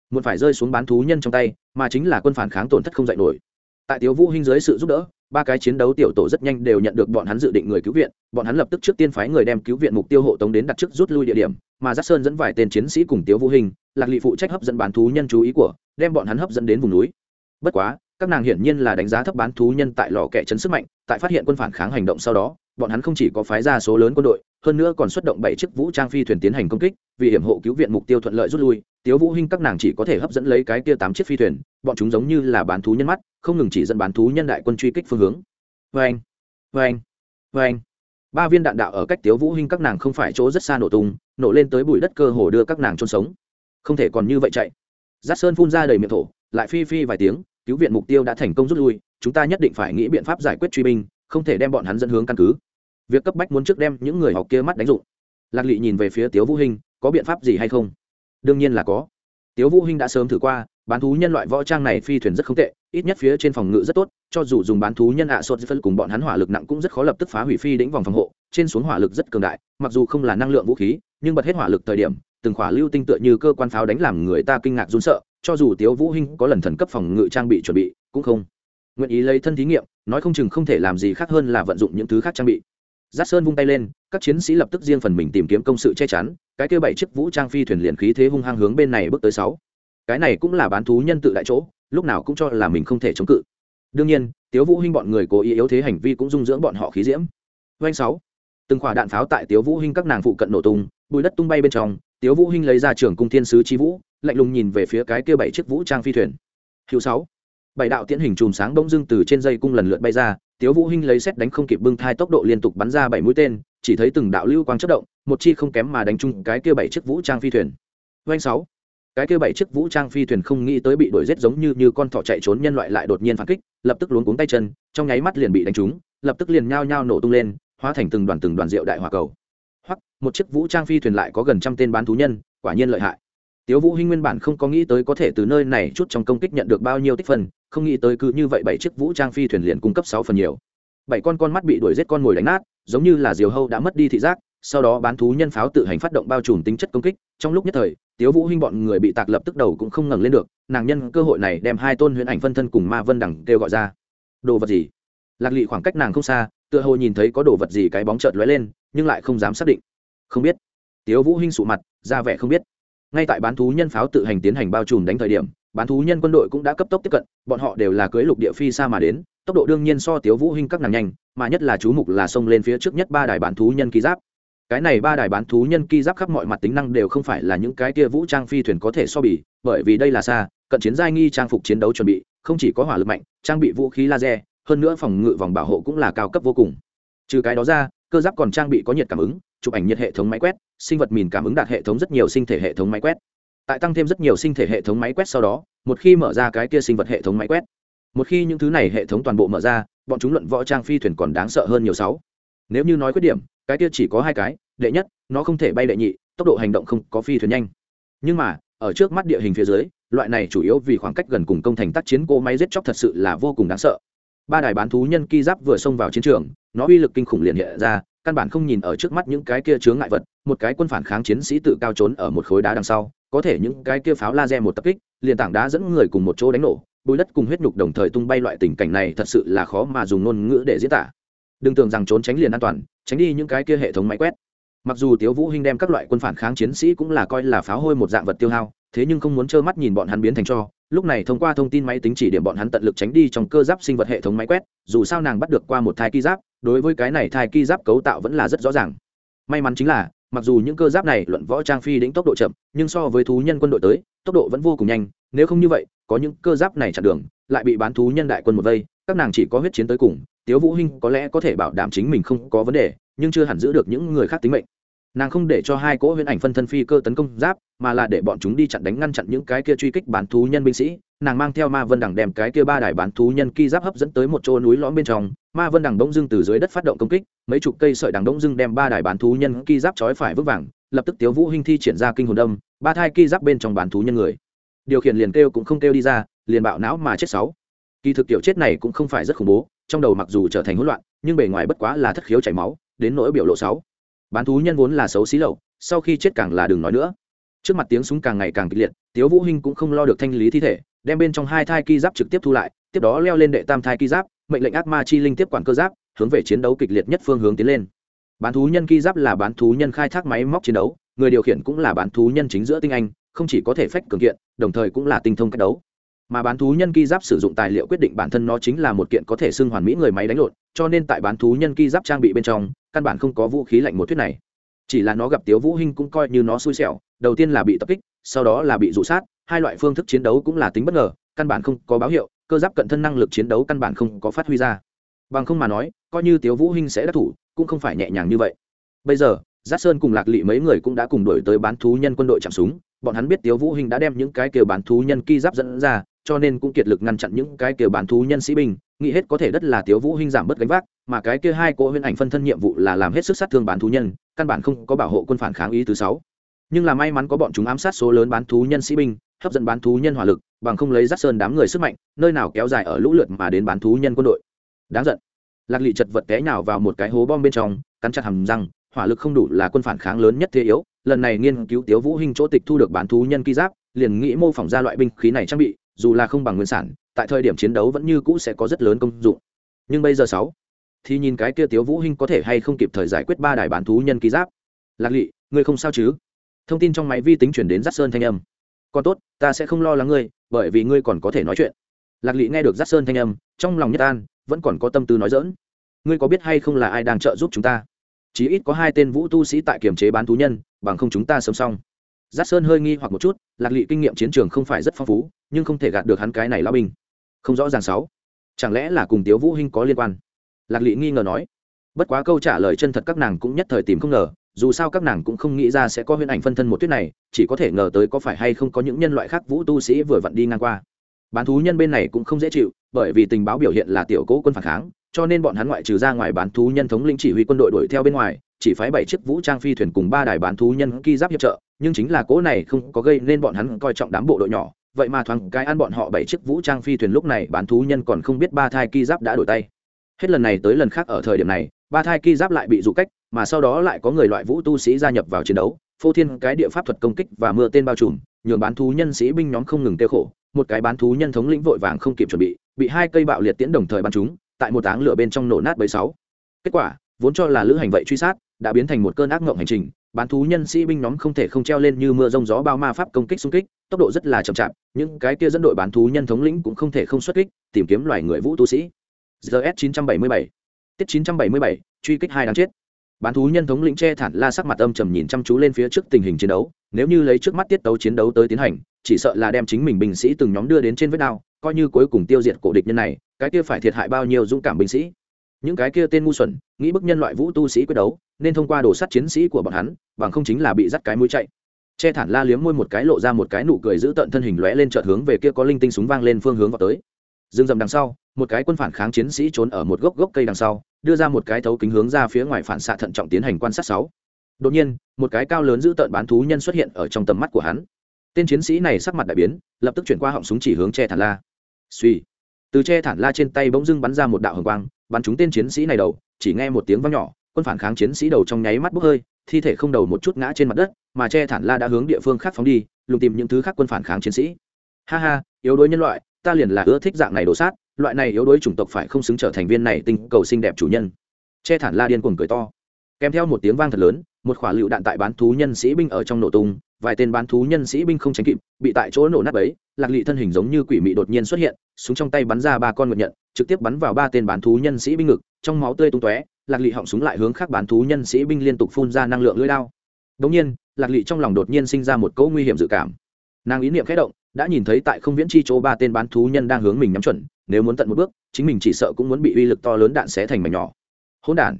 muốn phải rơi xuống bán thú nhân trong tay, mà chính là quân phản kháng tổn thất không dạy nổi. Tại tiếu vũ hinh dưới sự giúp đỡ, ba cái chiến đấu tiểu tổ rất nhanh đều nhận được bọn hắn dự định người cứu viện, bọn hắn lập tức trước tiên phái người đem cứu viện mục tiêu hộ tống đến đặt trước rút lui địa điểm, mà giác sơn dẫn vài tên chiến sĩ cùng tiếu vũ hình lạc lị phụ trách hấp dẫn bán thú nhân chú ý của đem bọn hắn hấp dẫn đến vùng núi. Bất quá các nàng hiển nhiên là đánh giá thấp bán thú nhân tại lò kẻ chấn sức mạnh tại phát hiện quân phản kháng hành động sau đó bọn hắn không chỉ có phái ra số lớn quân đội hơn nữa còn xuất động bảy chiếc vũ trang phi thuyền tiến hành công kích vì hiểm hộ cứu viện mục tiêu thuận lợi rút lui. Tiếu vũ hinh các nàng chỉ có thể hấp dẫn lấy cái kia tám chiếc phi thuyền bọn chúng giống như là bán thú nhân mắt không ngừng chỉ dẫn bán thú nhân đại quân truy kích phương hướng. Vang, vang, vang. ba viên đạn đạo ở cách tiếu vũ hinh các nàng không phải chỗ rất xa nổ tung nổ lên tới bụi đất cơ hồ đưa các nàng chôn sống không thể còn như vậy chạy. Giác sơn phun ra đầy miệng thổ, lại phi phi vài tiếng, cứu viện mục tiêu đã thành công rút lui, chúng ta nhất định phải nghĩ biện pháp giải quyết truy binh, không thể đem bọn hắn dẫn hướng căn cứ. Việc cấp bách muốn trước đem những người học kia mắt đánh dụng lạc lị nhìn về phía tiếu vũ hinh, có biện pháp gì hay không? Đương nhiên là có. Tiếu vũ hinh đã sớm thử qua, bán thú nhân loại võ trang này phi thuyền rất không tệ, ít nhất phía trên phòng ngự rất tốt, cho dù dùng bán thú nhân ạ à sốt phân cùng bọn hắn hỏa lực nặng cũng rất khó lập tức phá hủy phi đỉnh vòng phòng hộ, trên xuống hỏa lực rất cường đại, mặc dù không là năng lượng vũ khí, nhưng bật hết hỏa lực thời điểm từng khỏa lưu tinh tựa như cơ quan pháo đánh làm người ta kinh ngạc run sợ, cho dù tiếu vũ hinh có lần thần cấp phòng ngự trang bị chuẩn bị, cũng không nguyện ý lấy thân thí nghiệm, nói không chừng không thể làm gì khác hơn là vận dụng những thứ khác trang bị. Giác sơn vung tay lên, các chiến sĩ lập tức riêng phần mình tìm kiếm công sự che chắn, cái kia bảy chiếc vũ trang phi thuyền liền khí thế hung hăng hướng bên này bước tới sáu. Cái này cũng là bán thú nhân tự đại chỗ, lúc nào cũng cho là mình không thể chống cự. Đương nhiên, tiếu vũ hinh bọn người cố ý yếu thế hành vi cũng dung dưỡng bọn họ khí diễm. Doanh sáu. Từng quả đạn pháo tại tiếu vũ hinh các nàng phụ cận nổ tung, bụi đất tung bay bên trong tiếu vũ hinh lấy ra trường cung thiên sứ chi vũ, lạnh lùng nhìn về phía cái kia bảy chiếc vũ trang phi thuyền. Hiệu sáu. Bảy đạo tiễn hình chùm sáng bỗng dưng từ trên dây cung lần lượt bay ra, tiếu vũ hinh lấy xét đánh không kịp bưng thai tốc độ liên tục bắn ra bảy mũi tên, chỉ thấy từng đạo lưu quang chớp động, một chi không kém mà đánh chung cái kia bảy chiếc vũ trang phi thuyền. Doanh sáu. Cái kia bảy chiếc vũ trang phi thuyền không nghĩ tới bị đuổi giết giống như như con thỏ chạy trốn nhân loại lại đột nhiên phản kích, lập tức luống cuống tay chân, trong nháy mắt liền bị đánh trúng, lập tức liền nhao nhao nổ tung lên, hóa thành từng đoàn từng đoàn rượu đại hỏa cầu hoặc một chiếc vũ trang phi thuyền lại có gần trăm tên bán thú nhân, quả nhiên lợi hại. Tiếu vũ hinh nguyên bản không có nghĩ tới có thể từ nơi này chút trong công kích nhận được bao nhiêu tích phân không nghĩ tới cứ như vậy bảy chiếc vũ trang phi thuyền liền cung cấp sáu phần nhiều. Bảy con con mắt bị đuổi giết con mồi đánh nát, giống như là diều hâu đã mất đi thị giác, sau đó bán thú nhân pháo tự hành phát động bao trùm tính chất công kích. Trong lúc nhất thời, tiếu vũ hinh bọn người bị tạc lập tức đầu cũng không ngẩng lên được, nàng nhân cơ hội này đem hai tôn huyền ảnh phân thân cùng ma vân đẳng kêu gọi ra. Đồ vật gì? Lạc lị khoảng cách nàng không xa tựa hồ nhìn thấy có đồ vật gì cái bóng chợt lóe lên, nhưng lại không dám xác định. Không biết. Tiếu vũ hinh sụ mặt, ra vẻ không biết. Ngay tại bán thú nhân pháo tự hành tiến hành bao trùm đánh thời điểm, bán thú nhân quân đội cũng đã cấp tốc tiếp cận, bọn họ đều là cưỡi lục địa phi xa mà đến, tốc độ đương nhiên so tiếu vũ hinh các nàng nhanh, mà nhất là chú mục là xông lên phía trước nhất ba đài bán thú nhân ký giáp. Cái này ba đài bán thú nhân ki giáp khắp mọi mặt tính năng đều không phải là những cái kia vũ trang phi thuyền có thể so bì, bởi vì đây là xa, cận chiến giai nghi trang phục chiến đấu chuẩn bị, không chỉ có hỏa lực mạnh, trang bị vũ khí laser hơn nữa phòng ngự vòng bảo hộ cũng là cao cấp vô cùng. Trừ cái đó ra, cơ giáp còn trang bị có nhiệt cảm ứng, chụp ảnh nhiệt hệ thống máy quét, sinh vật mìn cảm ứng đạt hệ thống rất nhiều sinh thể hệ thống máy quét. Tại tăng thêm rất nhiều sinh thể hệ thống máy quét sau đó, một khi mở ra cái kia sinh vật hệ thống máy quét, một khi những thứ này hệ thống toàn bộ mở ra, bọn chúng luận võ trang phi thuyền còn đáng sợ hơn nhiều sáu. Nếu như nói khuyết điểm, cái kia chỉ có hai cái, đệ nhất, nó không thể bay đệ nhị, tốc độ hành động không có phi thuyền nhanh. Nhưng mà, ở trước mắt địa hình phía dưới, loại này chủ yếu vì khoảng cách gần cùng công thành tác chiến cô máy giết chóc thật sự là vô cùng đáng sợ ba đài bán thú nhân ki giáp vừa xông vào chiến trường, nó uy lực kinh khủng liền hiện ra, căn bản không nhìn ở trước mắt những cái kia chướng ngại vật, một cái quân phản kháng chiến sĩ tự cao trốn ở một khối đá đằng sau, có thể những cái kia pháo laser một tập kích, liền tảng đá dẫn người cùng một chỗ đánh nổ, bùi đất cùng huyết nhục đồng thời tung bay loại tình cảnh này thật sự là khó mà dùng ngôn ngữ để diễn tả. Đừng tưởng rằng trốn tránh liền an toàn, tránh đi những cái kia hệ thống máy quét. Mặc dù tiếu vũ hinh đem các loại quân phản kháng chiến sĩ cũng là coi là pháo hôi một dạng vật tiêu hao, thế nhưng không muốn trơ mắt nhìn bọn hắn biến thành cho lúc này thông qua thông tin máy tính chỉ điểm bọn hắn tận lực tránh đi trong cơ giáp sinh vật hệ thống máy quét, dù sao nàng bắt được qua một thai ki giáp, đối với cái này thai ki giáp cấu tạo vẫn là rất rõ ràng. May mắn chính là, mặc dù những cơ giáp này luận võ trang phi đỉnh tốc độ chậm, nhưng so với thú nhân quân đội tới, tốc độ vẫn vô cùng nhanh, nếu không như vậy, có những cơ giáp này chặn đường, lại bị bán thú nhân đại quân một vây, các nàng chỉ có huyết chiến tới cùng, tiếu vũ hinh có lẽ có thể bảo đảm chính mình không có vấn đề, nhưng chưa hẳn giữ được những người khác tính mệnh nàng không để cho hai cỗ huyễn ảnh phân thân phi cơ tấn công giáp, mà là để bọn chúng đi chặn đánh ngăn chặn những cái kia truy kích bán thú nhân binh sĩ. Nàng mang theo ma vân đằng đem cái kia ba đài bán thú nhân ki giáp hấp dẫn tới một chỗ núi lõm bên trong. Ma vân đằng đông dưng từ dưới đất phát động công kích, mấy chục cây sợi đằng đông dưng đem ba đài bán thú nhân ki giáp trói phải vững vàng, lập tức tiếu vũ hinh thi triển ra kinh hồn đâm, ba thai ki giáp bên trong bán thú nhân người. Điều khiển liền kêu cũng không kêu đi ra, liền bạo não mà chết sáu. Kỳ thực tiểu chết này cũng không phải rất khủng bố, trong đầu mặc dù trở thành hỗn loạn, nhưng bề ngoài bất quá là thất khiếu chảy máu, đến nỗi biểu lộ sáu bán thú nhân vốn là xấu xí lậu, sau khi chết càng là đừng nói nữa. Trước mặt tiếng súng càng ngày càng kịch liệt, tiếu vũ hinh cũng không lo được thanh lý thi thể, đem bên trong hai thai ki giáp trực tiếp thu lại, tiếp đó leo lên đệ tam thai ki giáp, mệnh lệnh ác ma chi linh tiếp quản cơ giáp, hướng về chiến đấu kịch liệt nhất phương hướng tiến lên. Bán thú nhân ki giáp là bán thú nhân khai thác máy móc chiến đấu, người điều khiển cũng là bán thú nhân chính giữa tinh anh, không chỉ có thể phách cường kiện, đồng thời cũng là tinh thông cách đấu. Mà bán thú nhân ki giáp sử dụng tài liệu quyết định bản thân nó chính là một kiện có thể xưng hoàn mỹ người máy đánh lộn, cho nên tại bán thú nhân ki giáp trang bị bên trong căn bản không có vũ khí lạnh một thuyết này. Chỉ là nó gặp tiếu vũ hinh cũng coi như nó xui xẻo, đầu tiên là bị tập kích, sau đó là bị dụ sát, hai loại phương thức chiến đấu cũng là tính bất ngờ, căn bản không có báo hiệu, cơ giáp cận thân năng lực chiến đấu căn bản không có phát huy ra. Bằng không mà nói, coi như tiếu vũ hinh sẽ đắc thủ, cũng không phải nhẹ nhàng như vậy. Bây giờ giác sơn cùng lạc lị mấy người cũng đã cùng đuổi tới bán thú nhân quân đội chạm súng, bọn hắn biết tiếu vũ hinh đã đem những cái kêu bán thú nhân ki giáp dẫn ra cho nên cũng kiệt lực ngăn chặn những cái kia bán thú nhân sĩ binh, nghĩ hết có thể đất là tiếu vũ hinh giảm bớt gánh vác, mà cái kia hai cô huyễn ảnh phân thân nhiệm vụ là làm hết sức sát thương bán thú nhân, căn bản không có bảo hộ quân phản kháng ý thứ sáu. Nhưng là may mắn có bọn chúng ám sát số lớn bán thú nhân sĩ binh, hấp dẫn bán thú nhân hỏa lực, bằng không lấy rát sơn đám người sức mạnh, nơi nào kéo dài ở lũ lượt mà đến bán thú nhân quân đội. Đáng giận. Lạc lị chật vật té nhào vào một cái hố bom bên trong, cắn chặt hầm răng, hỏa lực không đủ là quân phản kháng lớn nhất thế yếu, lần này nghiên cứu tiếu vũ hinh chỗ tịch thu được bán thú nhân ký giáp, liền nghĩ mô phỏng ra loại binh khí này trang bị dù là không bằng nguyên sản, tại thời điểm chiến đấu vẫn như cũ sẽ có rất lớn công dụng. Nhưng bây giờ sáu, thì nhìn cái kia tiếu vũ hinh có thể hay không kịp thời giải quyết ba đài bán thú nhân ký giáp. Lạc lị, ngươi không sao chứ? Thông tin trong máy vi tính chuyển đến giắt sơn thanh âm. Còn tốt, ta sẽ không lo lắng ngươi, bởi vì ngươi còn có thể nói chuyện. Lạc lị nghe được giắt sơn thanh âm, trong lòng nhất an, vẫn còn có tâm tư nói dỡn ngươi có biết hay không là ai đang trợ giúp chúng ta? Chí ít có hai tên vũ tu sĩ tại kiểm chế bán thú nhân, bằng không chúng ta sớm xong giác sơn hơi nghi hoặc một chút, lạc lị kinh nghiệm chiến trường không phải rất phong phú, nhưng không thể gạt được hắn cái này lao binh. Không rõ ràng sáu. Chẳng lẽ là cùng tiếu vũ hinh có liên quan? Lạc lị nghi ngờ nói. Bất quá câu trả lời chân thật các nàng cũng nhất thời tìm không ngờ, dù sao các nàng cũng không nghĩ ra sẽ có huyễn ảnh phân thân một tuyết này, chỉ có thể ngờ tới có phải hay không có những nhân loại khác vũ tu sĩ vừa vặn đi ngang qua. Bán thú nhân bên này cũng không dễ chịu, bởi vì tình báo biểu hiện là tiểu cố quân phản kháng, cho nên bọn hắn ngoại trừ ra ngoài bán thú nhân thống lĩnh chỉ huy quân đội đuổi theo bên ngoài chỉ phái bảy chiếc vũ trang phi thuyền cùng ba đài bán thú nhân ki giáp hiệp trợ, nhưng chính là cố này không có gây nên bọn hắn coi trọng đám bộ đội nhỏ. Vậy mà thoáng cái ăn bọn họ bảy chiếc vũ trang phi thuyền lúc này bán thú nhân còn không biết ba thai ki giáp đã đổi tay. Hết lần này tới lần khác ở thời điểm này, ba thai ki giáp lại bị dụ cách, mà sau đó lại có người loại vũ tu sĩ gia nhập vào chiến đấu, phô thiên cái địa pháp thuật công kích và mưa tên bao trùm, nhường bán thú nhân sĩ binh nhóm không ngừng tiêu khổ. Một cái bán thú nhân thống lĩnh vội vàng không kịp chuẩn bị bị hai cây bạo liệt tiễn đồng thời bắn chúng tại một áng lửa bên trong nổ nát bấy sáu. Kết quả, vốn cho là lữ hành vậy truy sát đã biến thành một cơn ác ngộng hành trình, bán thú nhân sĩ binh nhóm không thể không treo lên như mưa rông gió bao ma pháp công kích xung kích, tốc độ rất là chậm chạp, những cái kia dẫn đội bán thú nhân thống lĩnh cũng không thể không xuất kích, tìm kiếm loài người vũ tu sĩ. Gs 977 tiết 977 truy kích hai đáng chết. Bán thú nhân thống lĩnh che thản la sắc mặt âm trầm nhìn chăm chú lên phía trước tình hình chiến đấu, nếu như lấy trước mắt tiết tấu chiến đấu tới tiến hành, chỉ sợ là đem chính mình binh sĩ từng nhóm đưa đến trên vết đao, coi như cuối cùng tiêu diệt cổ địch nhân này, cái kia phải thiệt hại bao nhiêu dũng cảm binh sĩ những cái kia tên ngu xuẩn, nghĩ bức nhân loại vũ tu sĩ quyết đấu, nên thông qua đồ sắt chiến sĩ của bọn hắn, bằng không chính là bị dắt cái mũi chạy. Che thản la liếm môi một cái lộ ra một cái nụ cười giữ tận thân hình lóe lên trợt hướng về kia có linh tinh súng vang lên phương hướng vào tới. Dương dầm đằng sau, một cái quân phản kháng chiến sĩ trốn ở một gốc gốc cây đằng sau, đưa ra một cái thấu kính hướng ra phía ngoài phản xạ thận trọng tiến hành quan sát sáu. Đột nhiên, một cái cao lớn giữ tợn bán thú nhân xuất hiện ở trong tầm mắt của hắn. Tên chiến sĩ này sắc mặt đại biến, lập tức chuyển qua họng súng chỉ hướng che thản la. Suy từ che thản la trên tay bỗng dưng bắn ra một đạo hồng quang bắn trúng tên chiến sĩ này đầu, chỉ nghe một tiếng vang nhỏ, quân phản kháng chiến sĩ đầu trong nháy mắt bốc hơi, thi thể không đầu một chút ngã trên mặt đất, mà che thản la đã hướng địa phương khác phóng đi, lùng tìm những thứ khác quân phản kháng chiến sĩ. Ha ha, yếu đuối nhân loại, ta liền là ưa thích dạng này đổ sát, loại này yếu đuối chủng tộc phải không xứng trở thành viên này tinh cầu xinh đẹp chủ nhân. Che thản la điên cuồng cười to. Kèm theo một tiếng vang thật lớn, một quả lựu đạn tại bán thú nhân sĩ binh ở trong nổ tung, vài tên bán thú nhân sĩ binh không tránh kịp, bị tại chỗ nổ nát ấy lạc lị thân hình giống như quỷ mị đột nhiên xuất hiện, súng trong tay bắn ra ba con ngựa nhận trực tiếp bắn vào ba tên bán thú nhân sĩ binh ngực, trong máu tươi tung tóe, lạc lị họng súng lại hướng khác bán thú nhân sĩ binh liên tục phun ra năng lượng lưỡi đao. Đống nhiên, lạc lị trong lòng đột nhiên sinh ra một cỗ nguy hiểm dự cảm. Nàng ý niệm khẽ động, đã nhìn thấy tại không viễn chi chỗ ba tên bán thú nhân đang hướng mình nhắm chuẩn, nếu muốn tận một bước, chính mình chỉ sợ cũng muốn bị uy lực to lớn đạn xé thành mảnh nhỏ. Hỗn đản.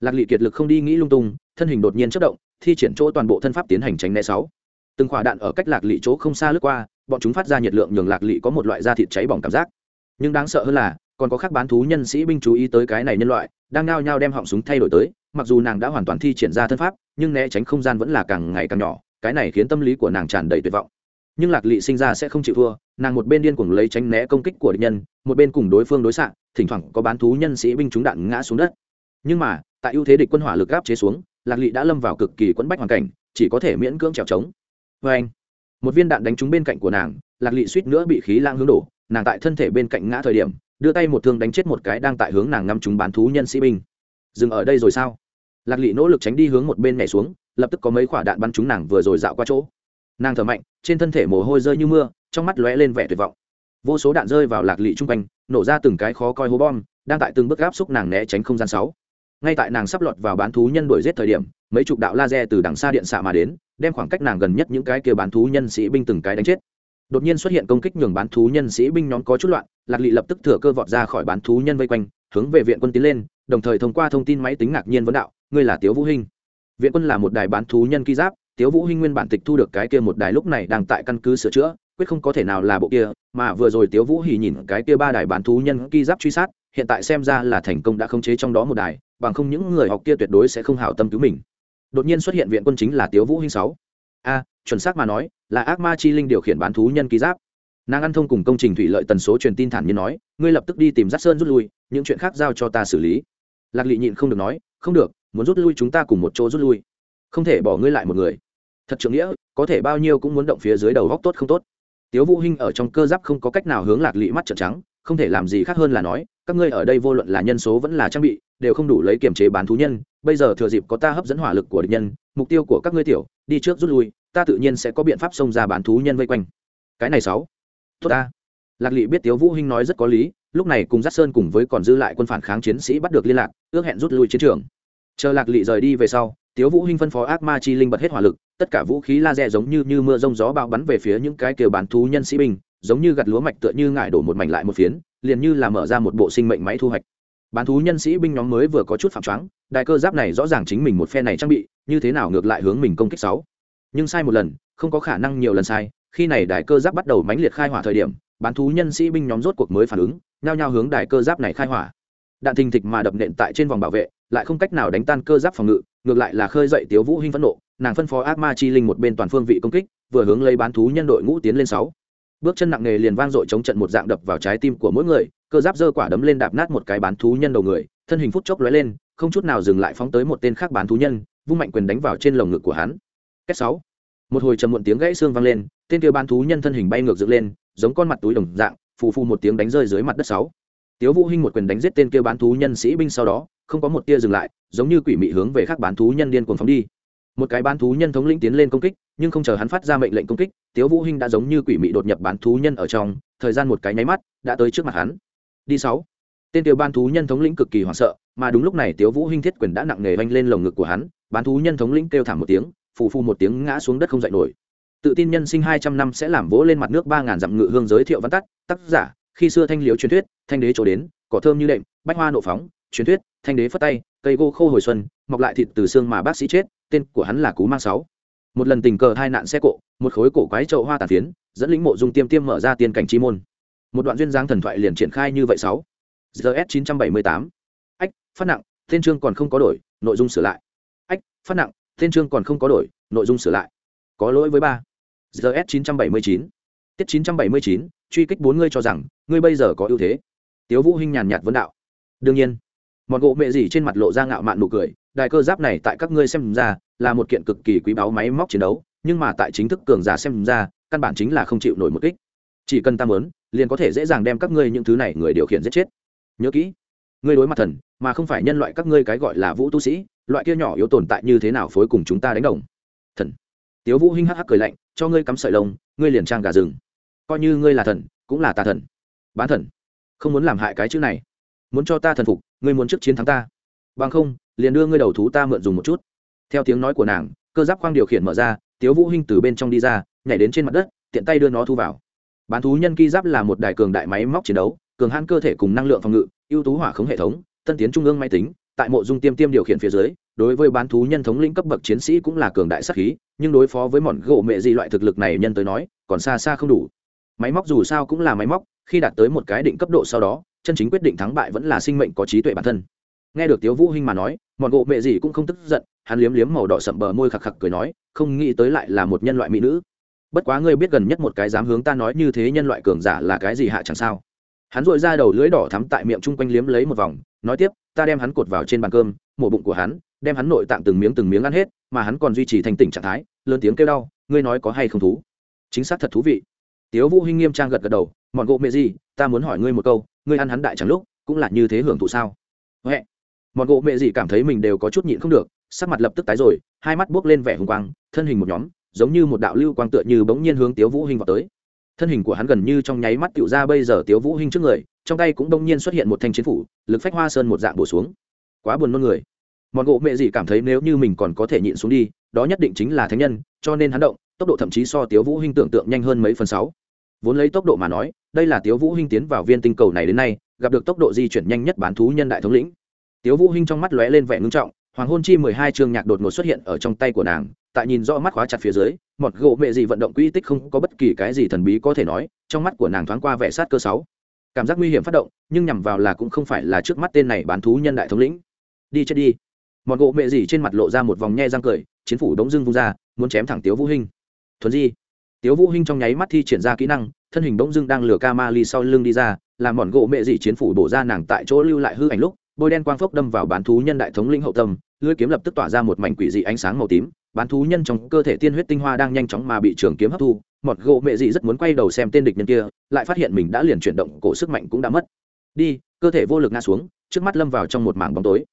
Lạc lị kiệt lực không đi nghĩ lung tung, thân hình đột nhiên chất động, thi triển chỗ toàn bộ thân pháp tiến hành tránh né sáu. Từng quả đạn ở cách lạc lị chỗ không xa lướt qua, bọn chúng phát ra nhiệt lượng nhường lạc lị có một loại da thịt cháy bỏng cảm giác. Nhưng đáng sợ hơn là còn có khác bán thú nhân sĩ binh chú ý tới cái này nhân loại, đang nao nhao đem họng súng thay đổi tới, mặc dù nàng đã hoàn toàn thi triển ra thân pháp, nhưng né tránh không gian vẫn là càng ngày càng nhỏ, cái này khiến tâm lý của nàng tràn đầy tuyệt vọng. Nhưng lạc lị sinh ra sẽ không chịu thua, nàng một bên điên cuồng lấy tránh né công kích của địch nhân, một bên cùng đối phương đối xạ, thỉnh thoảng có bán thú nhân sĩ binh trúng đạn ngã xuống đất. Nhưng mà, tại ưu thế địch quân hỏa lực gáp chế xuống, lạc lị đã lâm vào cực kỳ quẫn bách hoàn cảnh, chỉ có thể miễn cưỡng trèo trống. Vê anh, một viên đạn đánh trúng bên cạnh của nàng, lạc lị suýt nữa bị khí lang hướng đổ, nàng tại thân thể bên cạnh ngã thời điểm đưa tay một thương đánh chết một cái đang tại hướng nàng ngắm chúng bán thú nhân sĩ binh. Dừng ở đây rồi sao? Lạc lị nỗ lực tránh đi hướng một bên nhảy xuống, lập tức có mấy quả đạn bắn trúng nàng vừa rồi dạo qua chỗ. Nàng thở mạnh, trên thân thể mồ hôi rơi như mưa, trong mắt lóe lên vẻ tuyệt vọng. Vô số đạn rơi vào lạc lị chung quanh, nổ ra từng cái khó coi hố bom, đang tại từng bước gáp xúc nàng né tránh không gian sáu. Ngay tại nàng sắp lọt vào bán thú nhân đuổi giết thời điểm, mấy chục đạo laser từ đằng xa điện xạ mà đến, đem khoảng cách nàng gần nhất những cái kia bán thú nhân sĩ binh từng cái đánh chết đột nhiên xuất hiện công kích nhường bán thú nhân sĩ binh nhóm có chút loạn, lạc lị lập tức thừa cơ vọt ra khỏi bán thú nhân vây quanh, hướng về viện quân tiến lên, đồng thời thông qua thông tin máy tính ngạc nhiên vấn đạo, ngươi là tiếu vũ hinh. Viện quân là một đài bán thú nhân ký giáp, tiếu vũ hinh nguyên bản tịch thu được cái kia một đài lúc này đang tại căn cứ sửa chữa, quyết không có thể nào là bộ kia, mà vừa rồi tiếu vũ hỉ nhìn cái kia ba đài bán thú nhân ký giáp truy sát, hiện tại xem ra là thành công đã khống chế trong đó một đài, bằng không những người học kia tuyệt đối sẽ không hảo tâm cứu mình. Đột nhiên xuất hiện viện quân chính là tiếu vũ hinh sáu. A chuẩn xác mà nói, là ác ma chi linh điều khiển bán thú nhân ký giáp. Nàng ăn thông cùng công trình thủy lợi tần số truyền tin thản nhiên nói, ngươi lập tức đi tìm giác sơn rút lui, những chuyện khác giao cho ta xử lý. Lạc lị nhịn không được nói, không được, muốn rút lui chúng ta cùng một chỗ rút lui. Không thể bỏ ngươi lại một người. Thật trưởng nghĩa, có thể bao nhiêu cũng muốn động phía dưới đầu góc tốt không tốt. Tiếu vũ hinh ở trong cơ giáp không có cách nào hướng lạc lị mắt trợn trắng, không thể làm gì khác hơn là nói, các ngươi ở đây vô luận là nhân số vẫn là trang bị, đều không đủ lấy kiềm chế bán thú nhân, bây giờ thừa dịp có ta hấp dẫn hỏa lực của địch nhân, mục tiêu của các ngươi tiểu, đi trước rút lui ta tự nhiên sẽ có biện pháp xông ra bán thú nhân vây quanh. Cái này sáu. Tốt ta. Lạc lị biết tiếu vũ hinh nói rất có lý, lúc này cùng giác sơn cùng với còn dư lại quân phản kháng chiến sĩ bắt được liên lạc, ước hẹn rút lui chiến trường. Chờ lạc lị rời đi về sau, tiếu vũ hinh phân phó ác ma chi linh bật hết hỏa lực, tất cả vũ khí laser giống như như mưa rông gió bao bắn về phía những cái kiều bán thú nhân sĩ binh, giống như gặt lúa mạch tựa như ngải đổ một mảnh lại một phiến, liền như là mở ra một bộ sinh mệnh máy thu hoạch. Bán thú nhân sĩ binh nhóm mới vừa có chút phạm choáng đại cơ giáp này rõ ràng chính mình một phe này trang bị, như thế nào ngược lại hướng mình công kích sáu nhưng sai một lần, không có khả năng nhiều lần sai. Khi này đại cơ giáp bắt đầu mãnh liệt khai hỏa thời điểm, bán thú nhân sĩ binh nhóm rốt cuộc mới phản ứng, nhao nhao hướng đại cơ giáp này khai hỏa. Đạn thình thịch mà đập nện tại trên vòng bảo vệ, lại không cách nào đánh tan cơ giáp phòng ngự, ngược lại là khơi dậy tiếu vũ hinh phẫn nộ, nàng phân phó ác ma chi linh một bên toàn phương vị công kích, vừa hướng lấy bán thú nhân đội ngũ tiến lên sáu. Bước chân nặng nề liền vang dội chống trận một dạng đập vào trái tim của mỗi người, cơ giáp giơ quả đấm lên đạp nát một cái bán thú nhân đầu người, thân hình phút chốc lóe lên, không chút nào dừng lại phóng tới một tên khác bán thú nhân, vung mạnh quyền đánh vào trên lồng ngực của hắn kết sáu. Một hồi trầm muộn tiếng gãy xương vang lên, tên kia bán thú nhân thân hình bay ngược dựng lên, giống con mặt túi đồng dạng, phù phù một tiếng đánh rơi dưới mặt đất sáu. Tiếu vũ hinh một quyền đánh giết tên kia bán thú nhân sĩ binh sau đó, không có một tia dừng lại, giống như quỷ mị hướng về khác bán thú nhân điên cuồng phóng đi. Một cái bán thú nhân thống lĩnh tiến lên công kích, nhưng không chờ hắn phát ra mệnh lệnh công kích, tiếu vũ hinh đã giống như quỷ mị đột nhập bán thú nhân ở trong, thời gian một cái nháy mắt, đã tới trước mặt hắn. Đi sáu. Tên tiểu bán thú nhân thống lĩnh cực kỳ hoảng sợ, mà đúng lúc này tiếu vũ hinh thiết quyền đã nặng nề vanh lên lồng ngực của hắn, bán thú nhân thống lĩnh kêu thảm một tiếng phù phù một tiếng ngã xuống đất không dậy nổi. Tự tin nhân sinh hai trăm năm sẽ làm vỗ lên mặt nước ba ngàn dặm ngự hương giới thiệu văn tắt, tác giả, khi xưa thanh liếu truyền thuyết, thanh đế chỗ đến, cỏ thơm như đệm, bách hoa nộ phóng, truyền thuyết, thanh đế phất tay, cây gỗ khô hồi xuân, mọc lại thịt từ xương mà bác sĩ chết, tên của hắn là cú mang sáu. Một lần tình cờ hai nạn xe cộ, một khối cổ quái trậu hoa tàn phiến, dẫn lĩnh mộ dung tiêm tiêm mở ra tiên cảnh chi môn. Một đoạn duyên dáng thần thoại liền triển khai như vậy sáu. Gs chín trăm bảy mươi tám. Ách, phát nặng, tên chương còn không có đổi, nội dung sửa lại. Ách, phát nặng tên chương còn không có đổi, nội dung sửa lại. Có lỗi với ba. Gs chín trăm bảy mươi chín. Tiết chín trăm bảy mươi chín, truy kích bốn ngươi cho rằng, ngươi bây giờ có ưu thế. Tiếu vũ hinh nhàn nhạt vấn đạo. Đương nhiên. Mọn gỗ mẹ gì trên mặt lộ ra ngạo mạn nụ cười, đài cơ giáp này tại các ngươi xem ra, là một kiện cực kỳ quý báu máy móc chiến đấu, nhưng mà tại chính thức cường giả xem ra, căn bản chính là không chịu nổi một kích. Chỉ cần ta muốn, liền có thể dễ dàng đem các ngươi những thứ này người điều khiển giết chết. Nhớ kỹ, ngươi đối mặt thần, mà không phải nhân loại các ngươi cái gọi là vũ tu sĩ loại kia nhỏ yếu tồn tại như thế nào phối cùng chúng ta đánh đồng? Thần. Tiếu vũ hinh hắc hắc cười lạnh, cho ngươi cắm sợi lông, ngươi liền trang gà rừng. Coi như ngươi là thần, cũng là tà thần. Bán thần. Không muốn làm hại cái chữ này. Muốn cho ta thần phục, ngươi muốn trước chiến thắng ta. Bằng không, liền đưa ngươi đầu thú ta mượn dùng một chút. Theo tiếng nói của nàng, cơ giáp khoang điều khiển mở ra, tiếu vũ hinh từ bên trong đi ra, nhảy đến trên mặt đất, tiện tay đưa nó thu vào. Bán thú nhân ki giáp là một đài cường đại máy móc chiến đấu, cường hãn cơ thể cùng năng lượng phòng ngự, ưu tú hỏa khống hệ thống tân tiến trung ương máy tính tại mộ dung tiêm tiêm điều khiển phía dưới, đối với bán thú nhân thống lĩnh cấp bậc chiến sĩ cũng là cường đại sát khí, nhưng đối phó với mọn gỗ mẹ gì loại thực lực này nhân tới nói, còn xa xa không đủ. Máy móc dù sao cũng là máy móc, khi đạt tới một cái định cấp độ sau đó, chân chính quyết định thắng bại vẫn là sinh mệnh có trí tuệ bản thân. Nghe được tiếu vũ hinh mà nói, mọn gỗ mẹ gì cũng không tức giận, hắn liếm liếm màu đỏ sậm bờ môi khạc khạc cười nói, không nghĩ tới lại là một nhân loại mỹ nữ. Bất quá ngươi biết gần nhất một cái dám hướng ta nói như thế nhân loại cường giả là cái gì hạ chẳng sao. Hắn dội ra đầu lưỡi đỏ thắm tại miệng chung quanh liếm lấy một vòng, nói tiếp ta đem hắn cột vào trên bàn cơm, mổ bụng của hắn, đem hắn nội tạng từng miếng từng miếng ăn hết, mà hắn còn duy trì thành tỉnh trạng thái, lớn tiếng kêu đau, ngươi nói có hay không thú? Chính xác thật thú vị. Tiếu vũ hinh nghiêm trang gật gật đầu, mọn gỗ mẹ gì, ta muốn hỏi ngươi một câu, ngươi ăn hắn đại chẳng lúc, cũng là như thế hưởng thụ sao? Huệ mọn gỗ mẹ gì cảm thấy mình đều có chút nhịn không được, sắc mặt lập tức tái rồi, hai mắt buốc lên vẻ hùng quang, thân hình một nhóm, giống như một đạo lưu quang tựa như bỗng nhiên hướng tiếu vũ hinh vào tới. Thân hình của hắn gần như trong nháy mắt tựu ra bây giờ tiếu vũ hinh trước người trong tay cũng đông nhiên xuất hiện một thanh chiến phủ, lực phách hoa sơn một dạng bổ xuống. Quá buồn nôn người. Mọn gỗ mẹ gì cảm thấy nếu như mình còn có thể nhịn xuống đi, đó nhất định chính là thánh nhân, cho nên hắn động, tốc độ thậm chí so tiếu vũ hinh tưởng tượng nhanh hơn mấy phần sáu. Vốn lấy tốc độ mà nói, đây là tiếu vũ hinh tiến vào viên tinh cầu này đến nay, gặp được tốc độ di chuyển nhanh nhất bán thú nhân đại thống lĩnh. Tiếu vũ hinh trong mắt lóe lên vẻ ngưng trọng, hoàng hôn chi mười hai chương nhạc đột ngột xuất hiện ở trong tay của nàng, tại nhìn rõ mắt khóa chặt phía dưới một gỗ mẹ gì vận động quỹ tích không có bất kỳ cái gì thần bí có thể nói, trong mắt của nàng thoáng qua vẻ sát cơ sáu cảm giác nguy hiểm phát động, nhưng nhằm vào là cũng không phải là trước mắt tên này bán thú nhân đại thống lĩnh. Đi chết đi. Một gỗ mẹ gì trên mặt lộ ra một vòng nhe răng cười, chiến phủ đống dưng vung ra, muốn chém thẳng tiếu vũ hinh. Thuần di. Tiếu vũ hinh trong nháy mắt thi triển ra kỹ năng, thân hình đống dưng đang lừa ca ma ly sau lưng đi ra, làm mòn gỗ mẹ gì chiến phủ bổ ra nàng tại chỗ lưu lại hư ảnh lúc, bôi đen quang phốc đâm vào bán thú nhân đại thống linh hậu tâm, lưỡi kiếm lập tức tỏa ra một mảnh quỷ dị ánh sáng màu tím bán thú nhân trong cơ thể tiên huyết tinh hoa đang nhanh chóng mà bị trường kiếm hấp thu, mọt gỗ mẹ dị rất muốn quay đầu xem tên địch nhân kia, lại phát hiện mình đã liền chuyển động, cổ sức mạnh cũng đã mất. Đi, cơ thể vô lực ngã xuống, trước mắt lâm vào trong một mảng bóng tối.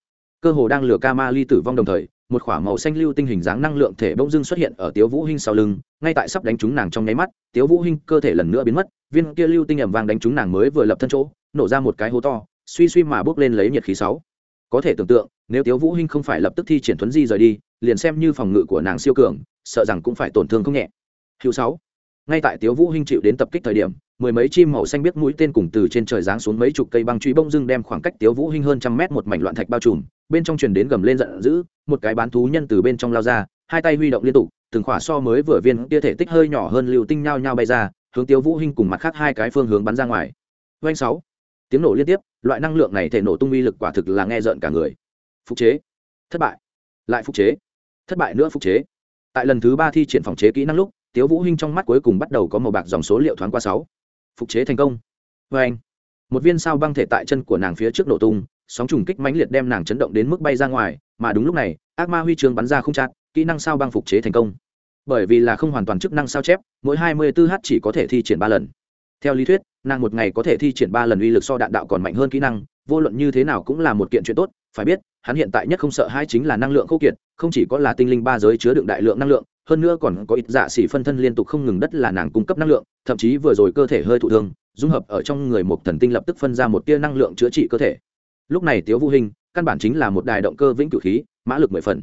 Cơ hồ đang lừa ca ma ly tử vong đồng thời, một k h ỏ a màu xanh lưu tinh hình dáng năng lượng thể bỗng dưng xuất hiện ở tiếu vũ hinh sau lưng, ngay tại sắp đánh trúng nàng trong nháy mắt, tiếu vũ hinh cơ thể lần nữa biến mất, viên kia lưu tinh ẩm vàng đánh trúng nàng mới vừa lập thân chỗ, nổ ra một cái hố to, suy suy mà bước lên lấy nhiệt khí sáu. Có thể tưởng tượng, nếu tiếu vũ hinh không phải lập tức thi triển thuấn di rời đi liền xem như phòng ngự của nàng siêu cường, sợ rằng cũng phải tổn thương không nhẹ. Hữu sáu. Ngay tại tiếu vũ hinh chịu đến tập kích thời điểm, mười mấy chim màu xanh biết mũi tên cùng từ trên trời giáng xuống mấy chục cây băng truy bông dưng đem khoảng cách tiếu vũ hinh hơn trăm mét một mảnh loạn thạch bao trùm, bên trong truyền đến gầm lên giận dữ, một cái bán thú nhân từ bên trong lao ra, hai tay huy động liên tục, từng khỏa so mới vừa viên tia thể tích hơi nhỏ hơn liều tinh nhao nhao bay ra, hướng tiếu vũ hinh cùng mặt khác hai cái phương hướng bắn ra ngoài. Doanh sáu. Tiếng nổ liên tiếp, loại năng lượng này thể nổ tung uy lực quả thực là nghe rợn cả người. Phục chế. Thất bại. Lại phục chế thất bại nữa phục chế. Tại lần thứ ba thi triển phòng chế kỹ năng lúc, tiếu vũ hinh trong mắt cuối cùng bắt đầu có màu bạc dòng số liệu thoáng qua sáu. Phục chế thành công. Với anh, một viên sao băng thể tại chân của nàng phía trước nổ tung, sóng trùng kích mãnh liệt đem nàng chấn động đến mức bay ra ngoài, mà đúng lúc này, ác ma huy chương bắn ra không chặt kỹ năng sao băng phục chế thành công. Bởi vì là không hoàn toàn chức năng sao chép, mỗi 24 h chỉ có thể thi triển ba lần. Theo lý thuyết, nàng một ngày có thể thi triển ba lần uy lực so đạn đạo còn mạnh hơn kỹ năng, vô luận như thế nào cũng là một kiện chuyện tốt phải biết, hắn hiện tại nhất không sợ hai chính là năng lượng khô kiệt, không chỉ có là tinh linh ba giới chứa đựng đại lượng năng lượng, hơn nữa còn có ít dạ xỉ phân thân liên tục không ngừng đất là nàng cung cấp năng lượng, thậm chí vừa rồi cơ thể hơi thụ thương, dung hợp ở trong người một thần tinh lập tức phân ra một tia năng lượng chữa trị cơ thể. Lúc này tiếu vũ hình căn bản chính là một đài động cơ vĩnh cửu khí, mã lực mười phần.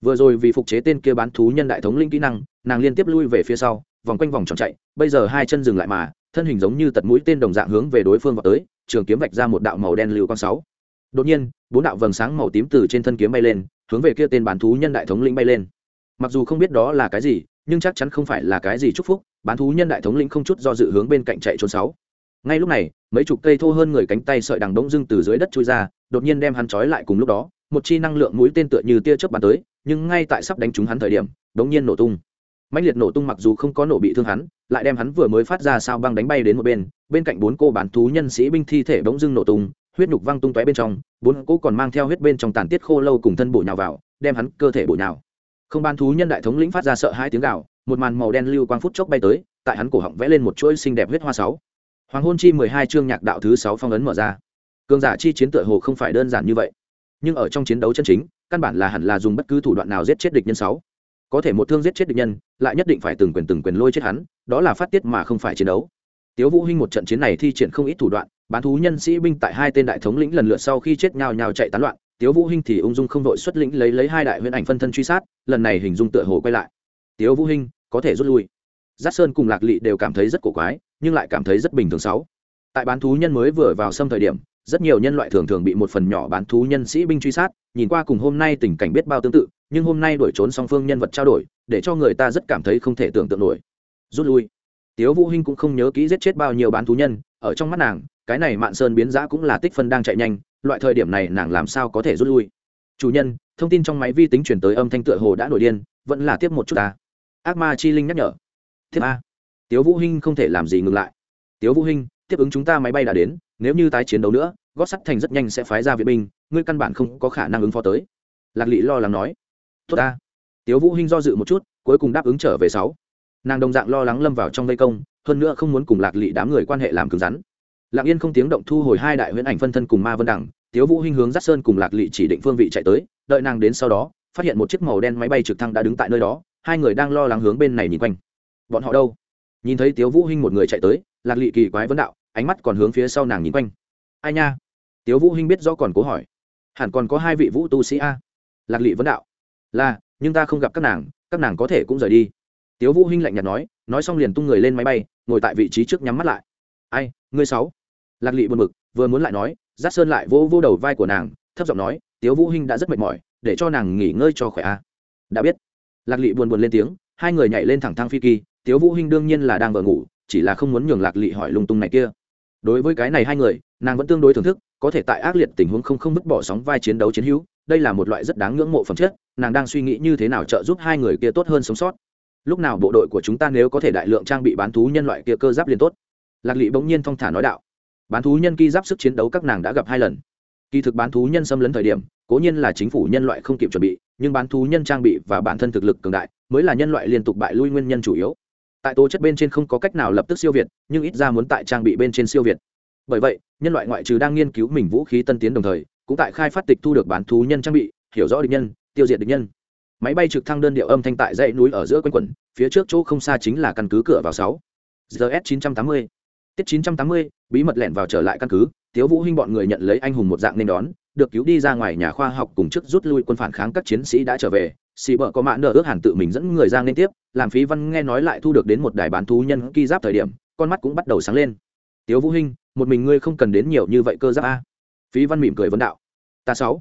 Vừa rồi vì phục chế tên kia bán thú nhân đại thống linh kỹ năng, nàng liên tiếp lui về phía sau, vòng quanh vòng tròn chạy, bây giờ hai chân dừng lại mà, thân hình giống như tật mũi tên đồng dạng hướng về đối phương vào tới, trường kiếm vạch ra một đạo màu đen lưu quang sáu đột nhiên, bốn đạo vầng sáng màu tím từ trên thân kiếm bay lên, hướng về kia tên bán thú nhân đại thống lĩnh bay lên. Mặc dù không biết đó là cái gì, nhưng chắc chắn không phải là cái gì chúc phúc, bán thú nhân đại thống lĩnh không chút do dự hướng bên cạnh chạy trốn sáu. Ngay lúc này, mấy chục cây thô hơn người cánh tay sợi đằng đông dưng từ dưới đất chui ra, đột nhiên đem hắn trói lại cùng lúc đó, một chi năng lượng mũi tên tựa như tia chớp bắn tới, nhưng ngay tại sắp đánh trúng hắn thời điểm đống nhiên nổ tung. Mạnh liệt nổ tung mặc dù không có nổ bị thương hắn, lại đem hắn vừa mới phát ra sao băng đánh bay đến một bên bên cạnh bốn cô bán thú nhân sĩ binh thi thể bỗng dưng nổ tung huyết nhục văng tung tóe bên trong, bốn cỗ còn mang theo huyết bên trong tàn tiết khô lâu cùng thân bổ nhào vào, đem hắn cơ thể bổ nhào. Không ban thú nhân đại thống lĩnh phát ra sợ hai tiếng gạo một màn màu đen lưu quang phút chốc bay tới, tại hắn cổ họng vẽ lên một chuỗi xinh đẹp huyết hoa sáu. Hoàng hôn chi mười hai chương nhạc đạo thứ sáu phong ấn mở ra. Cường giả chi chiến tựa hồ không phải đơn giản như vậy. Nhưng ở trong chiến đấu chân chính, căn bản là hẳn là dùng bất cứ thủ đoạn nào giết chết địch nhân sáu. Có thể một thương giết chết địch nhân, lại nhất định phải từng quyền từng quyền lôi chết hắn, đó là phát tiết mà không phải chiến đấu. Tiếu vũ hinh một trận chiến này thi triển không ít thủ đoạn bán thú nhân sĩ binh tại hai tên đại thống lĩnh lần lượt sau khi chết nhào nhào chạy tán loạn, tiếu vũ hinh thì ung dung không đội xuất lĩnh lấy lấy hai đại huyễn ảnh phân thân truy sát, lần này hình dung tựa hồ quay lại. Tiếu vũ hinh, có thể rút lui. Giác sơn cùng lạc lị đều cảm thấy rất cổ quái, nhưng lại cảm thấy rất bình thường sáu. Tại bán thú nhân mới vừa vào xâm thời điểm, rất nhiều nhân loại thường thường bị một phần nhỏ bán thú nhân sĩ binh truy sát, nhìn qua cùng hôm nay tình cảnh biết bao tương tự, nhưng hôm nay đuổi trốn song phương nhân vật trao đổi, để cho người ta rất cảm thấy không thể tưởng tượng nổi. Rút lui. Tiếu vũ hinh cũng không nhớ kỹ giết chết bao nhiêu bán thú nhân ở trong mắt nàng, cái này mạn sơn biến giã cũng là tích phân đang chạy nhanh, loại thời điểm này nàng làm sao có thể rút lui? Chủ nhân, thông tin trong máy vi tính chuyển tới âm thanh tựa hồ đã nổi điên, vẫn là tiếp một chút ta. Ác ma chi linh nhắc nhở. Tiếp a. Tiếu vũ hinh không thể làm gì ngừng lại. Tiếu vũ hinh, tiếp ứng chúng ta máy bay đã đến, nếu như tái chiến đấu nữa, gót sắt thành rất nhanh sẽ phái ra viện binh, ngươi căn bản không có khả năng ứng phó tới. Lạc lị lo lắng nói. Tốt ta. Tiếu vũ hinh do dự một chút, cuối cùng đáp ứng trở về sáu. Nàng đồng dạng lo lắng lâm vào trong vây công hơn nữa không muốn cùng lạc lị đám người quan hệ làm cứng rắn. Lạc yên không tiếng động thu hồi hai đại huyễn ảnh phân thân cùng ma vân đẳng, tiếu vũ hinh hướng dắt sơn cùng lạc lị chỉ định phương vị chạy tới, đợi nàng đến sau đó, phát hiện một chiếc màu đen máy bay trực thăng đã đứng tại nơi đó, hai người đang lo lắng hướng bên này nhìn quanh. Bọn họ đâu? Nhìn thấy tiếu vũ hinh một người chạy tới, lạc lị kỳ quái vấn đạo, ánh mắt còn hướng phía sau nàng nhìn quanh. Ai nha? Tiếu vũ hinh biết rõ còn cố hỏi. Hẳn còn có hai vị vũ tu sĩ a. Lạc lị vấn đạo. Là, nhưng ta không gặp các nàng các nàng có thể cũng rời đi. Tiếu vũ hinh lạnh nhạt nói nói xong liền tung người lên máy bay, ngồi tại vị trí trước nhắm mắt lại. Ai, ngươi sáu? Lạc lị buồn bực, vừa muốn lại nói giác sơn lại vỗ vỗ đầu vai của nàng, thấp giọng nói, tiếu vũ hinh đã rất mệt mỏi, để cho nàng nghỉ ngơi cho khỏe a. Đã biết. Lạc lị buồn buồn lên tiếng, hai người nhảy lên thẳng thang phi kỳ, tiếu vũ hinh đương nhiên là đang vờ ngủ, chỉ là không muốn nhường lạc lị hỏi lung tung này kia. Đối với cái này hai người, nàng vẫn tương đối thưởng thức, có thể tại ác liệt tình huống không không bứt bỏ sóng vai chiến đấu chiến hữu, đây là một loại rất đáng ngưỡng mộ phẩm chất, nàng đang suy nghĩ như thế nào trợ giúp hai người kia tốt hơn sống sót lúc nào bộ đội của chúng ta nếu có thể đại lượng trang bị bán thú nhân loại kia cơ giáp liên tốt. Lạc lị bỗng nhiên thong thả nói đạo. Bán thú nhân ki giáp sức chiến đấu các nàng đã gặp hai lần. Kỳ thực bán thú nhân xâm lấn thời điểm, cố nhiên là chính phủ nhân loại không kịp chuẩn bị, nhưng bán thú nhân trang bị và bản thân thực lực cường đại, mới là nhân loại liên tục bại lui nguyên nhân chủ yếu. Tại tố chất bên trên không có cách nào lập tức siêu việt, nhưng ít ra muốn tại trang bị bên trên siêu việt. Bởi vậy, nhân loại ngoại trừ đang nghiên cứu mình vũ khí tân tiến đồng thời, cũng tại khai phát tịch thu được bán thú nhân trang bị, hiểu rõ địch nhân, tiêu diệt địch nhân máy bay trực thăng đơn điệu âm thanh tại dãy núi ở giữa quanh quẩn, phía trước chỗ không xa chính là căn cứ cửa vào sáu. Gs 980 tiết 980 bí mật lẻn vào trở lại căn cứ, tiếu vũ hinh bọn người nhận lấy anh hùng một dạng nên đón, được cứu đi ra ngoài nhà khoa học cùng chức rút lui quân phản kháng các chiến sĩ đã trở về. Xì bợ có mã nợ ước hẳn tự mình dẫn người ra liên tiếp, làm phí văn nghe nói lại thu được đến một đài bán thú nhân ki giáp thời điểm, con mắt cũng bắt đầu sáng lên. Tiếu vũ hinh, một mình ngươi không cần đến nhiều như vậy cơ giáp a. Phí văn mỉm cười vấn đạo. Ta sáu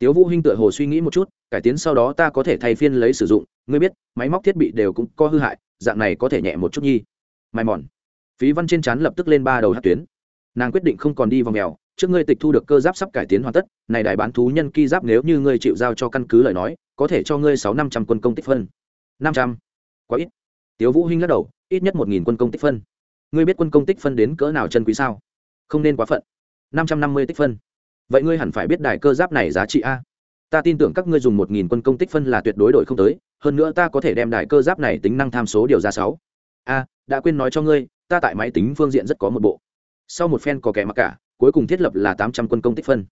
tiếu vũ hinh tựa hồ suy nghĩ một chút, cải tiến sau đó ta có thể thay phiên lấy sử dụng. Ngươi biết, máy móc thiết bị đều cũng có hư hại, dạng này có thể nhẹ một chút nhi. Mai mòn. Phí văn trên chán lập tức lên ba đầu hát tuyến. Nàng quyết định không còn đi vòng mèo, trước ngươi tịch thu được cơ giáp sắp cải tiến hoàn tất, này đại bán thú nhân ki giáp nếu như ngươi chịu giao cho căn cứ lời nói, có thể cho ngươi sáu năm trăm quân công tích phân. Năm trăm. Quá ít. Tiếu vũ hinh lắc đầu, ít nhất một nghìn quân công tích phân. Ngươi biết quân công tích phân đến cỡ nào chân quý sao? Không nên quá phận. Năm trăm năm mươi tích phân vậy ngươi hẳn phải biết đài cơ giáp này giá trị a. Ta tin tưởng các ngươi dùng một nghìn quân công tích phân là tuyệt đối đổi không tới, hơn nữa ta có thể đem đài cơ giáp này tính năng tham số điều ra sáu. A, đã quên nói cho ngươi, ta tại máy tính phương diện rất có một bộ. Sau một phen có kẻ mặc cả, cuối cùng thiết lập là tám trăm quân công tích phân.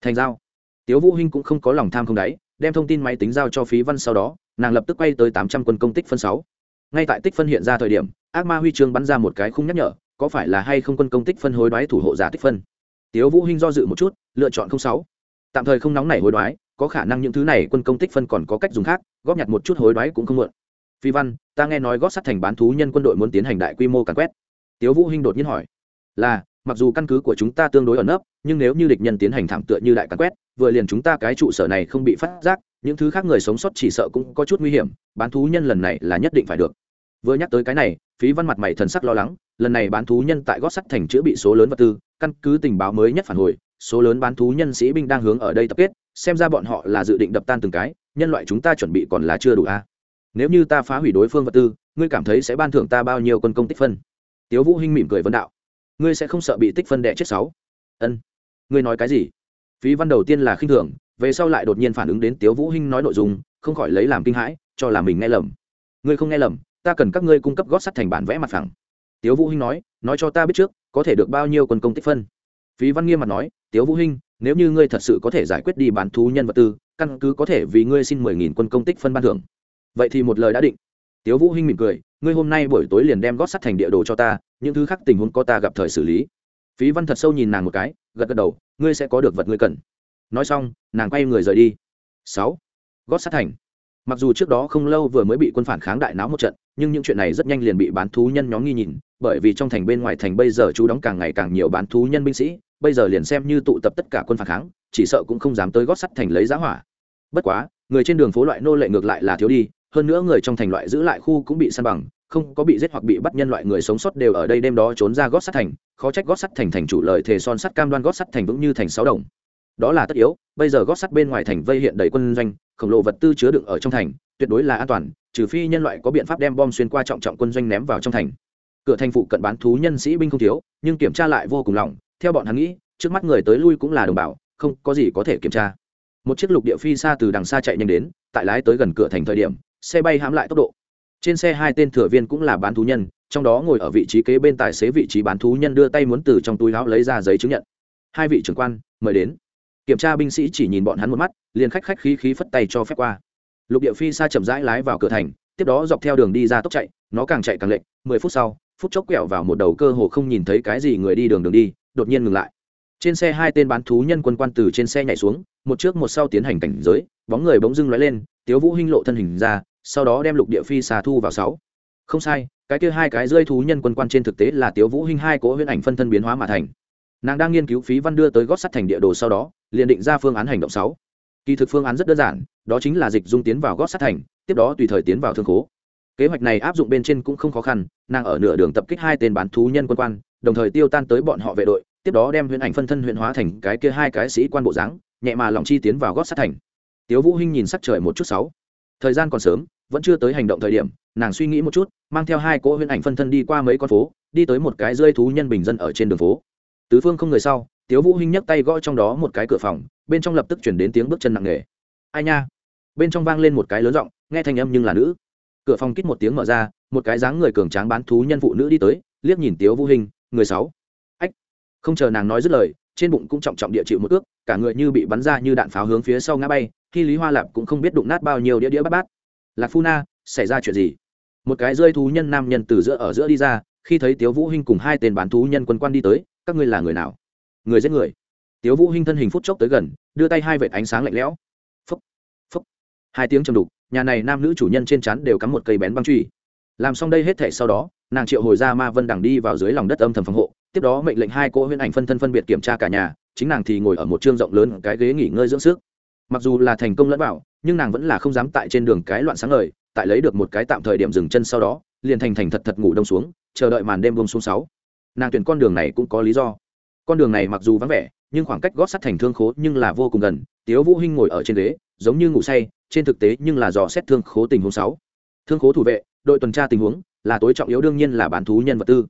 Thành giao. Tiếu vũ hinh cũng không có lòng tham không đáy, đem thông tin máy tính giao cho phí văn sau đó, nàng lập tức quay tới tám trăm quân công tích phân sáu. Ngay tại tích phân hiện ra thời điểm, ác ma huy chương bắn ra một cái khung nhắc nhở, có phải là hay không quân công tích phân hối đoái thủ hộ giả tích phân? Tiếu vũ hinh do dự một chút, lựa chọn không sáu. Tạm thời không nóng nảy hối đoái, có khả năng những thứ này quân công tích phân còn có cách dùng khác, góp nhặt một chút hối đoái cũng không muộn phi văn, ta nghe nói gót sắt thành bán thú nhân quân đội muốn tiến hành đại quy mô càn quét. Tiếu vũ hinh đột nhiên hỏi. Là, mặc dù căn cứ của chúng ta tương đối ẩn nấp, nhưng nếu như địch nhân tiến hành thảm tựa như đại càn quét, vừa liền chúng ta cái trụ sở này không bị phát giác, những thứ khác người sống sót chỉ sợ cũng có chút nguy hiểm, bán thú nhân lần này là nhất định phải được. Vừa nhắc tới cái này phí văn mặt mày thần sắc lo lắng, lần này bán thú nhân tại gót sắt thành chữa bị số lớn vật tư căn cứ tình báo mới nhất phản hồi, số lớn bán thú nhân sĩ binh đang hướng ở đây tập kết, xem ra bọn họ là dự định đập tan từng cái, nhân loại chúng ta chuẩn bị còn là chưa đủ a. À? nếu như ta phá hủy đối phương vật tư, ngươi cảm thấy sẽ ban thưởng ta bao nhiêu quân công tích phân? Tiếu vũ hinh mỉm cười vấn đạo. Ngươi sẽ không sợ bị tích phân đẻ chết sáu? Ân. Ngươi nói cái gì? Phí văn đầu tiên là khinh thường, về sau lại đột nhiên phản ứng đến tiếu vũ hinh nói nội dung, không khỏi lấy làm kinh hãi, cho là mình nghe lầm. Ngươi không nghe lầm, ta cần các ngươi cung cấp gót sắt thành bản vẽ mặt phẳng. Tiếu vũ hinh nói nói cho ta biết trước có thể được bao nhiêu quân công tích phân? Phí văn nghiêm mặt nói, tiếu vũ hinh, nếu như ngươi thật sự có thể giải quyết đi bán thú nhân vật tư, căn cứ có thể vì ngươi xin mười nghìn quân công tích phân ban thưởng. Vậy thì một lời đã định. Tiếu vũ hinh mỉm cười, ngươi hôm nay buổi tối liền đem gót sắt thành địa đồ cho ta, những thứ khác tình huống có ta gặp thời xử lý. Phí văn thật sâu nhìn nàng một cái, gật gật đầu, ngươi sẽ có được vật ngươi cần. Nói xong, nàng quay người rời đi. Sáu. Gót sắt thành. Mặc dù trước đó không lâu vừa mới bị quân phản kháng đại náo một trận nhưng những chuyện này rất nhanh liền bị bán thú nhân nhóm nghi nhìn, bởi vì trong thành bên ngoài thành bây giờ chú đóng càng ngày càng nhiều bán thú nhân binh sĩ, bây giờ liền xem như tụ tập tất cả quân phản kháng, chỉ sợ cũng không dám tới gót sắt thành lấy giá hỏa. Bất quá, người trên đường phố loại nô lệ ngược lại là thiếu đi, hơn nữa người trong thành loại giữ lại khu cũng bị săn bằng, không có bị giết hoặc bị bắt nhân loại người sống sót đều ở đây đêm đó trốn ra gót sắt thành, khó trách gót sắt thành thành chủ lợi thề son sắt cam đoan gót sắt thành vững như thành sáu đồng đó là tất yếu, bây giờ gót sắt bên ngoài thành vây hiện đầy quân doanh, khổng lồ vật tư chứa đựng ở trong thành, tuyệt đối là an toàn, trừ phi nhân loại có biện pháp đem bom xuyên qua trọng trọng quân doanh ném vào trong thành. Cửa thành phụ cận bán thú nhân sĩ binh không thiếu, nhưng kiểm tra lại vô cùng lòng theo bọn hắn nghĩ, trước mắt người tới lui cũng là đồng bào, không có gì có thể kiểm tra. Một chiếc lục địa phi xa từ đằng xa chạy nhanh đến, tại lái tới gần cửa thành thời điểm, xe bay hãm lại tốc độ. Trên xe hai tên thừa viên cũng là bán thú nhân, trong đó ngồi ở vị trí kế bên tài xế vị trí bán thú nhân đưa tay muốn từ trong túi áo lấy ra giấy chứng nhận. Hai vị trưởng quan, mời đến kiểm tra binh sĩ chỉ nhìn bọn hắn một mắt, liền khách khách khí khí phất tay cho phép qua. Lục địa phi xa chậm rãi lái vào cửa thành, tiếp đó dọc theo đường đi ra tốc chạy, nó càng chạy càng lệnh mười phút sau, phút chốc quẹo vào một đầu cơ hồ không nhìn thấy cái gì người đi đường đường đi, đột nhiên ngừng lại. Trên xe hai tên bán thú nhân quân quan từ trên xe nhảy xuống, một trước một sau tiến hành cảnh giới, bóng người bỗng dưng lóe lên, tiếu vũ hinh lộ thân hình ra, sau đó đem lục địa phi xà thu vào sáu. Không sai, cái kia hai cái rơi thú nhân quân quan trên thực tế là tiếu vũ hinh hai cố huyễn ảnh phân thân biến hóa mà thành nàng đang nghiên cứu phí văn đưa tới gót sắt thành địa đồ sau đó, liền định ra phương án hành động sáu. Kỳ thực phương án rất đơn giản, đó chính là dịch dung tiến vào gót sắt thành, tiếp đó tùy thời tiến vào thương khố. Kế hoạch này áp dụng bên trên cũng không khó khăn, nàng ở nửa đường tập kích hai tên bán thú nhân quân quan, đồng thời tiêu tan tới bọn họ vệ đội, tiếp đó đem huyền ảnh phân thân huyễn hóa thành cái kia hai cái sĩ quan bộ dáng, nhẹ mà lòng chi tiến vào gót sắt thành. Tiếu vũ hinh nhìn sắc trời một chút sáu. Thời gian còn sớm, vẫn chưa tới hành động thời điểm, nàng suy nghĩ một chút, mang theo hai cỗ huyền ảnh phân thân đi qua mấy con phố, đi tới một cái rơi thú nhân bình dân ở trên đường phố tứ phương không người sau, tiếu vũ hinh nhấc tay gõ trong đó một cái cửa phòng, bên trong lập tức chuyển đến tiếng bước chân nặng nề. Ai nha? Bên trong vang lên một cái lớn giọng, nghe thanh âm nhưng là nữ. Cửa phòng kít một tiếng mở ra, một cái dáng người cường tráng bán thú nhân phụ nữ đi tới, liếc nhìn tiếu vũ hinh, người sáu. Ách! Không chờ nàng nói dứt lời, trên bụng cũng trọng trọng địa chịu một ước, cả người như bị bắn ra như đạn pháo hướng phía sau ngã bay, khi lý hoa lạp cũng không biết đụng nát bao nhiêu đĩa đĩa bát bát. Lạc phu na, xảy ra chuyện gì? Một cái rơi thú nhân nam nhân từ giữa ở giữa đi ra, khi thấy tiếu vũ hinh cùng hai tên bán thú nhân quân quan đi tới các ngươi là người nào? Người giết người. Tiếu vũ hinh thân hình phút chốc tới gần, đưa tay hai vệt ánh sáng lạnh lẽo. Phúc phúc. Hai tiếng trầm đục, nhà này nam nữ chủ nhân trên chán đều cắm một cây bén băng truy. Làm xong đây hết thể sau đó, nàng triệu hồi ra ma vân đằng đi vào dưới lòng đất âm thầm phòng hộ, tiếp đó mệnh lệnh hai cô huyễn ảnh phân thân phân biệt kiểm tra cả nhà, chính nàng thì ngồi ở một trương rộng lớn cái ghế nghỉ ngơi dưỡng sức. Mặc dù là thành công lẫn bảo nhưng nàng vẫn là không dám tại trên đường cái loạn sáng ngời, tại lấy được một cái tạm thời điểm dừng chân sau đó, liền thành thành thật thật ngủ đông xuống, chờ đợi màn đêm buông xuống sáu nàng tuyển con đường này cũng có lý do. Con đường này mặc dù vắng vẻ, nhưng khoảng cách gót sắt thành thương khố nhưng là vô cùng gần. Tiếu vũ hinh ngồi ở trên ghế, giống như ngủ say, trên thực tế nhưng là dò xét thương khố tình huống sáu. Thương khố thủ vệ, đội tuần tra tình huống, là tối trọng yếu đương nhiên là bán thú nhân vật tư.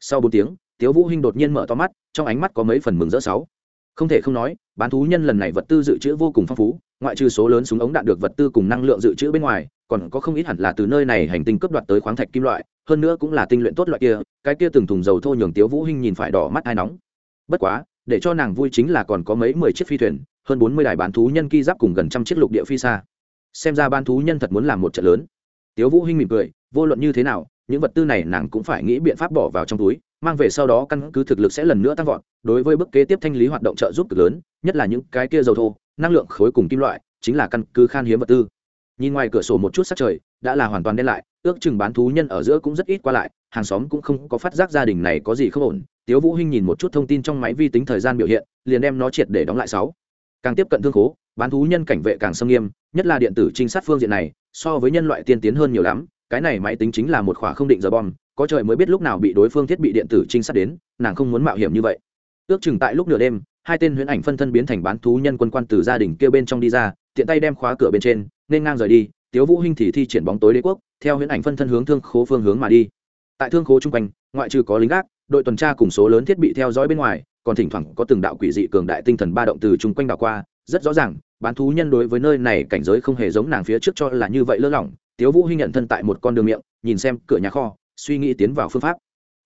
Sau bốn tiếng, tiếu vũ hinh đột nhiên mở to mắt, trong ánh mắt có mấy phần mừng rỡ sáu. Không thể không nói, bán thú nhân lần này vật tư dự trữ vô cùng phong phú ngoại trừ số lớn súng ống đạn được vật tư cùng năng lượng dự trữ bên ngoài, còn có không ít hẳn là từ nơi này hành tinh cướp đoạt tới khoáng thạch kim loại, hơn nữa cũng là tinh luyện tốt loại kia, cái kia từng thùng dầu thô nhường tiếu vũ hinh nhìn phải đỏ mắt ai nóng. Bất quá, để cho nàng vui chính là còn có mấy mười chiếc phi thuyền, hơn bốn mươi đài bán thú nhân ki giáp cùng gần trăm chiếc lục địa phi xa. Xem ra bán thú nhân thật muốn làm một trận lớn. Tiếu vũ hinh mỉm cười, vô luận như thế nào, những vật tư này nàng cũng phải nghĩ biện pháp bỏ vào trong túi, mang về sau đó căn cứ thực lực sẽ lần nữa tăng vọt, đối với bước kế tiếp thanh lý hoạt động trợ giúp cực lớn, nhất là những cái kia dầu thô năng lượng khối cùng kim loại, chính là căn cứ khan hiếm vật tư. Nhìn ngoài cửa sổ một chút sắc trời, đã là hoàn toàn đen lại, ước chừng bán thú nhân ở giữa cũng rất ít qua lại, hàng xóm cũng không có phát giác gia đình này có gì không ổn. Tiếu vũ hinh nhìn một chút thông tin trong máy vi tính thời gian biểu hiện, liền đem nó triệt để đóng lại sáu. Càng tiếp cận thương khố, bán thú nhân cảnh vệ càng sâm nghiêm, nhất là điện tử trinh sát phương diện này, so với nhân loại tiên tiến hơn nhiều lắm, cái này máy tính chính là một khỏa không định giờ bom, có trời mới biết lúc nào bị đối phương thiết bị điện tử trinh sát đến, nàng không muốn mạo hiểm như vậy. Ước chừng tại lúc nửa đêm hai tên huyễn ảnh phân thân biến thành bán thú nhân quân quan từ gia đình kia bên trong đi ra, tiện tay đem khóa cửa bên trên, nên ngang rời đi, tiếu vũ hinh thì thi triển bóng tối đế quốc, theo huyễn ảnh phân thân hướng thương khố phương hướng mà đi. Tại thương khố trung quanh, ngoại trừ có lính gác, đội tuần tra cùng số lớn thiết bị theo dõi bên ngoài, còn thỉnh thoảng có từng đạo quỷ dị cường đại tinh thần ba động từ chung quanh đảo qua, rất rõ ràng, bán thú nhân đối với nơi này cảnh giới không hề giống nàng phía trước cho là như vậy lơ lỏng. Tiếu vũ hinh nhận thân tại một con đường miệng, nhìn xem cửa nhà kho, suy nghĩ tiến vào phương pháp.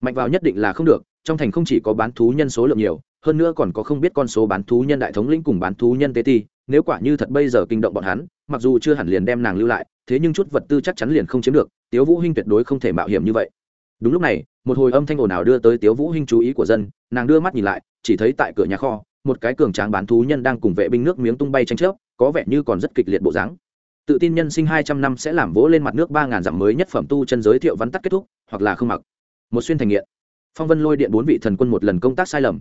Mạnh vào nhất định là không được, trong thành không chỉ có bán thú nhân số lượng nhiều hơn nữa còn có không biết con số bán thú nhân đại thống lĩnh cùng bán thú nhân tế ti, nếu quả như thật bây giờ kinh động bọn hắn, mặc dù chưa hẳn liền đem nàng lưu lại, thế nhưng chút vật tư chắc chắn liền không chiếm được, tiếu vũ hinh tuyệt đối không thể mạo hiểm như vậy. Đúng lúc này, một hồi âm thanh ồn ào đưa tới tiếu vũ hinh chú ý của dân, nàng đưa mắt nhìn lại, chỉ thấy tại cửa nhà kho, một cái cường tráng bán thú nhân đang cùng vệ binh nước miếng tung bay tranh chấp, có vẻ như còn rất kịch liệt bộ dáng. Tự tin nhân sinh hai trăm năm sẽ làm vỗ lên mặt nước ba ngàn dặm mới nhất phẩm tu chân giới thiệu vắn tắt kết thúc, hoặc là không mặc. Một xuyên thành nghiện. Phong vân lôi điện bốn vị thần quân một lần công tác sai lầm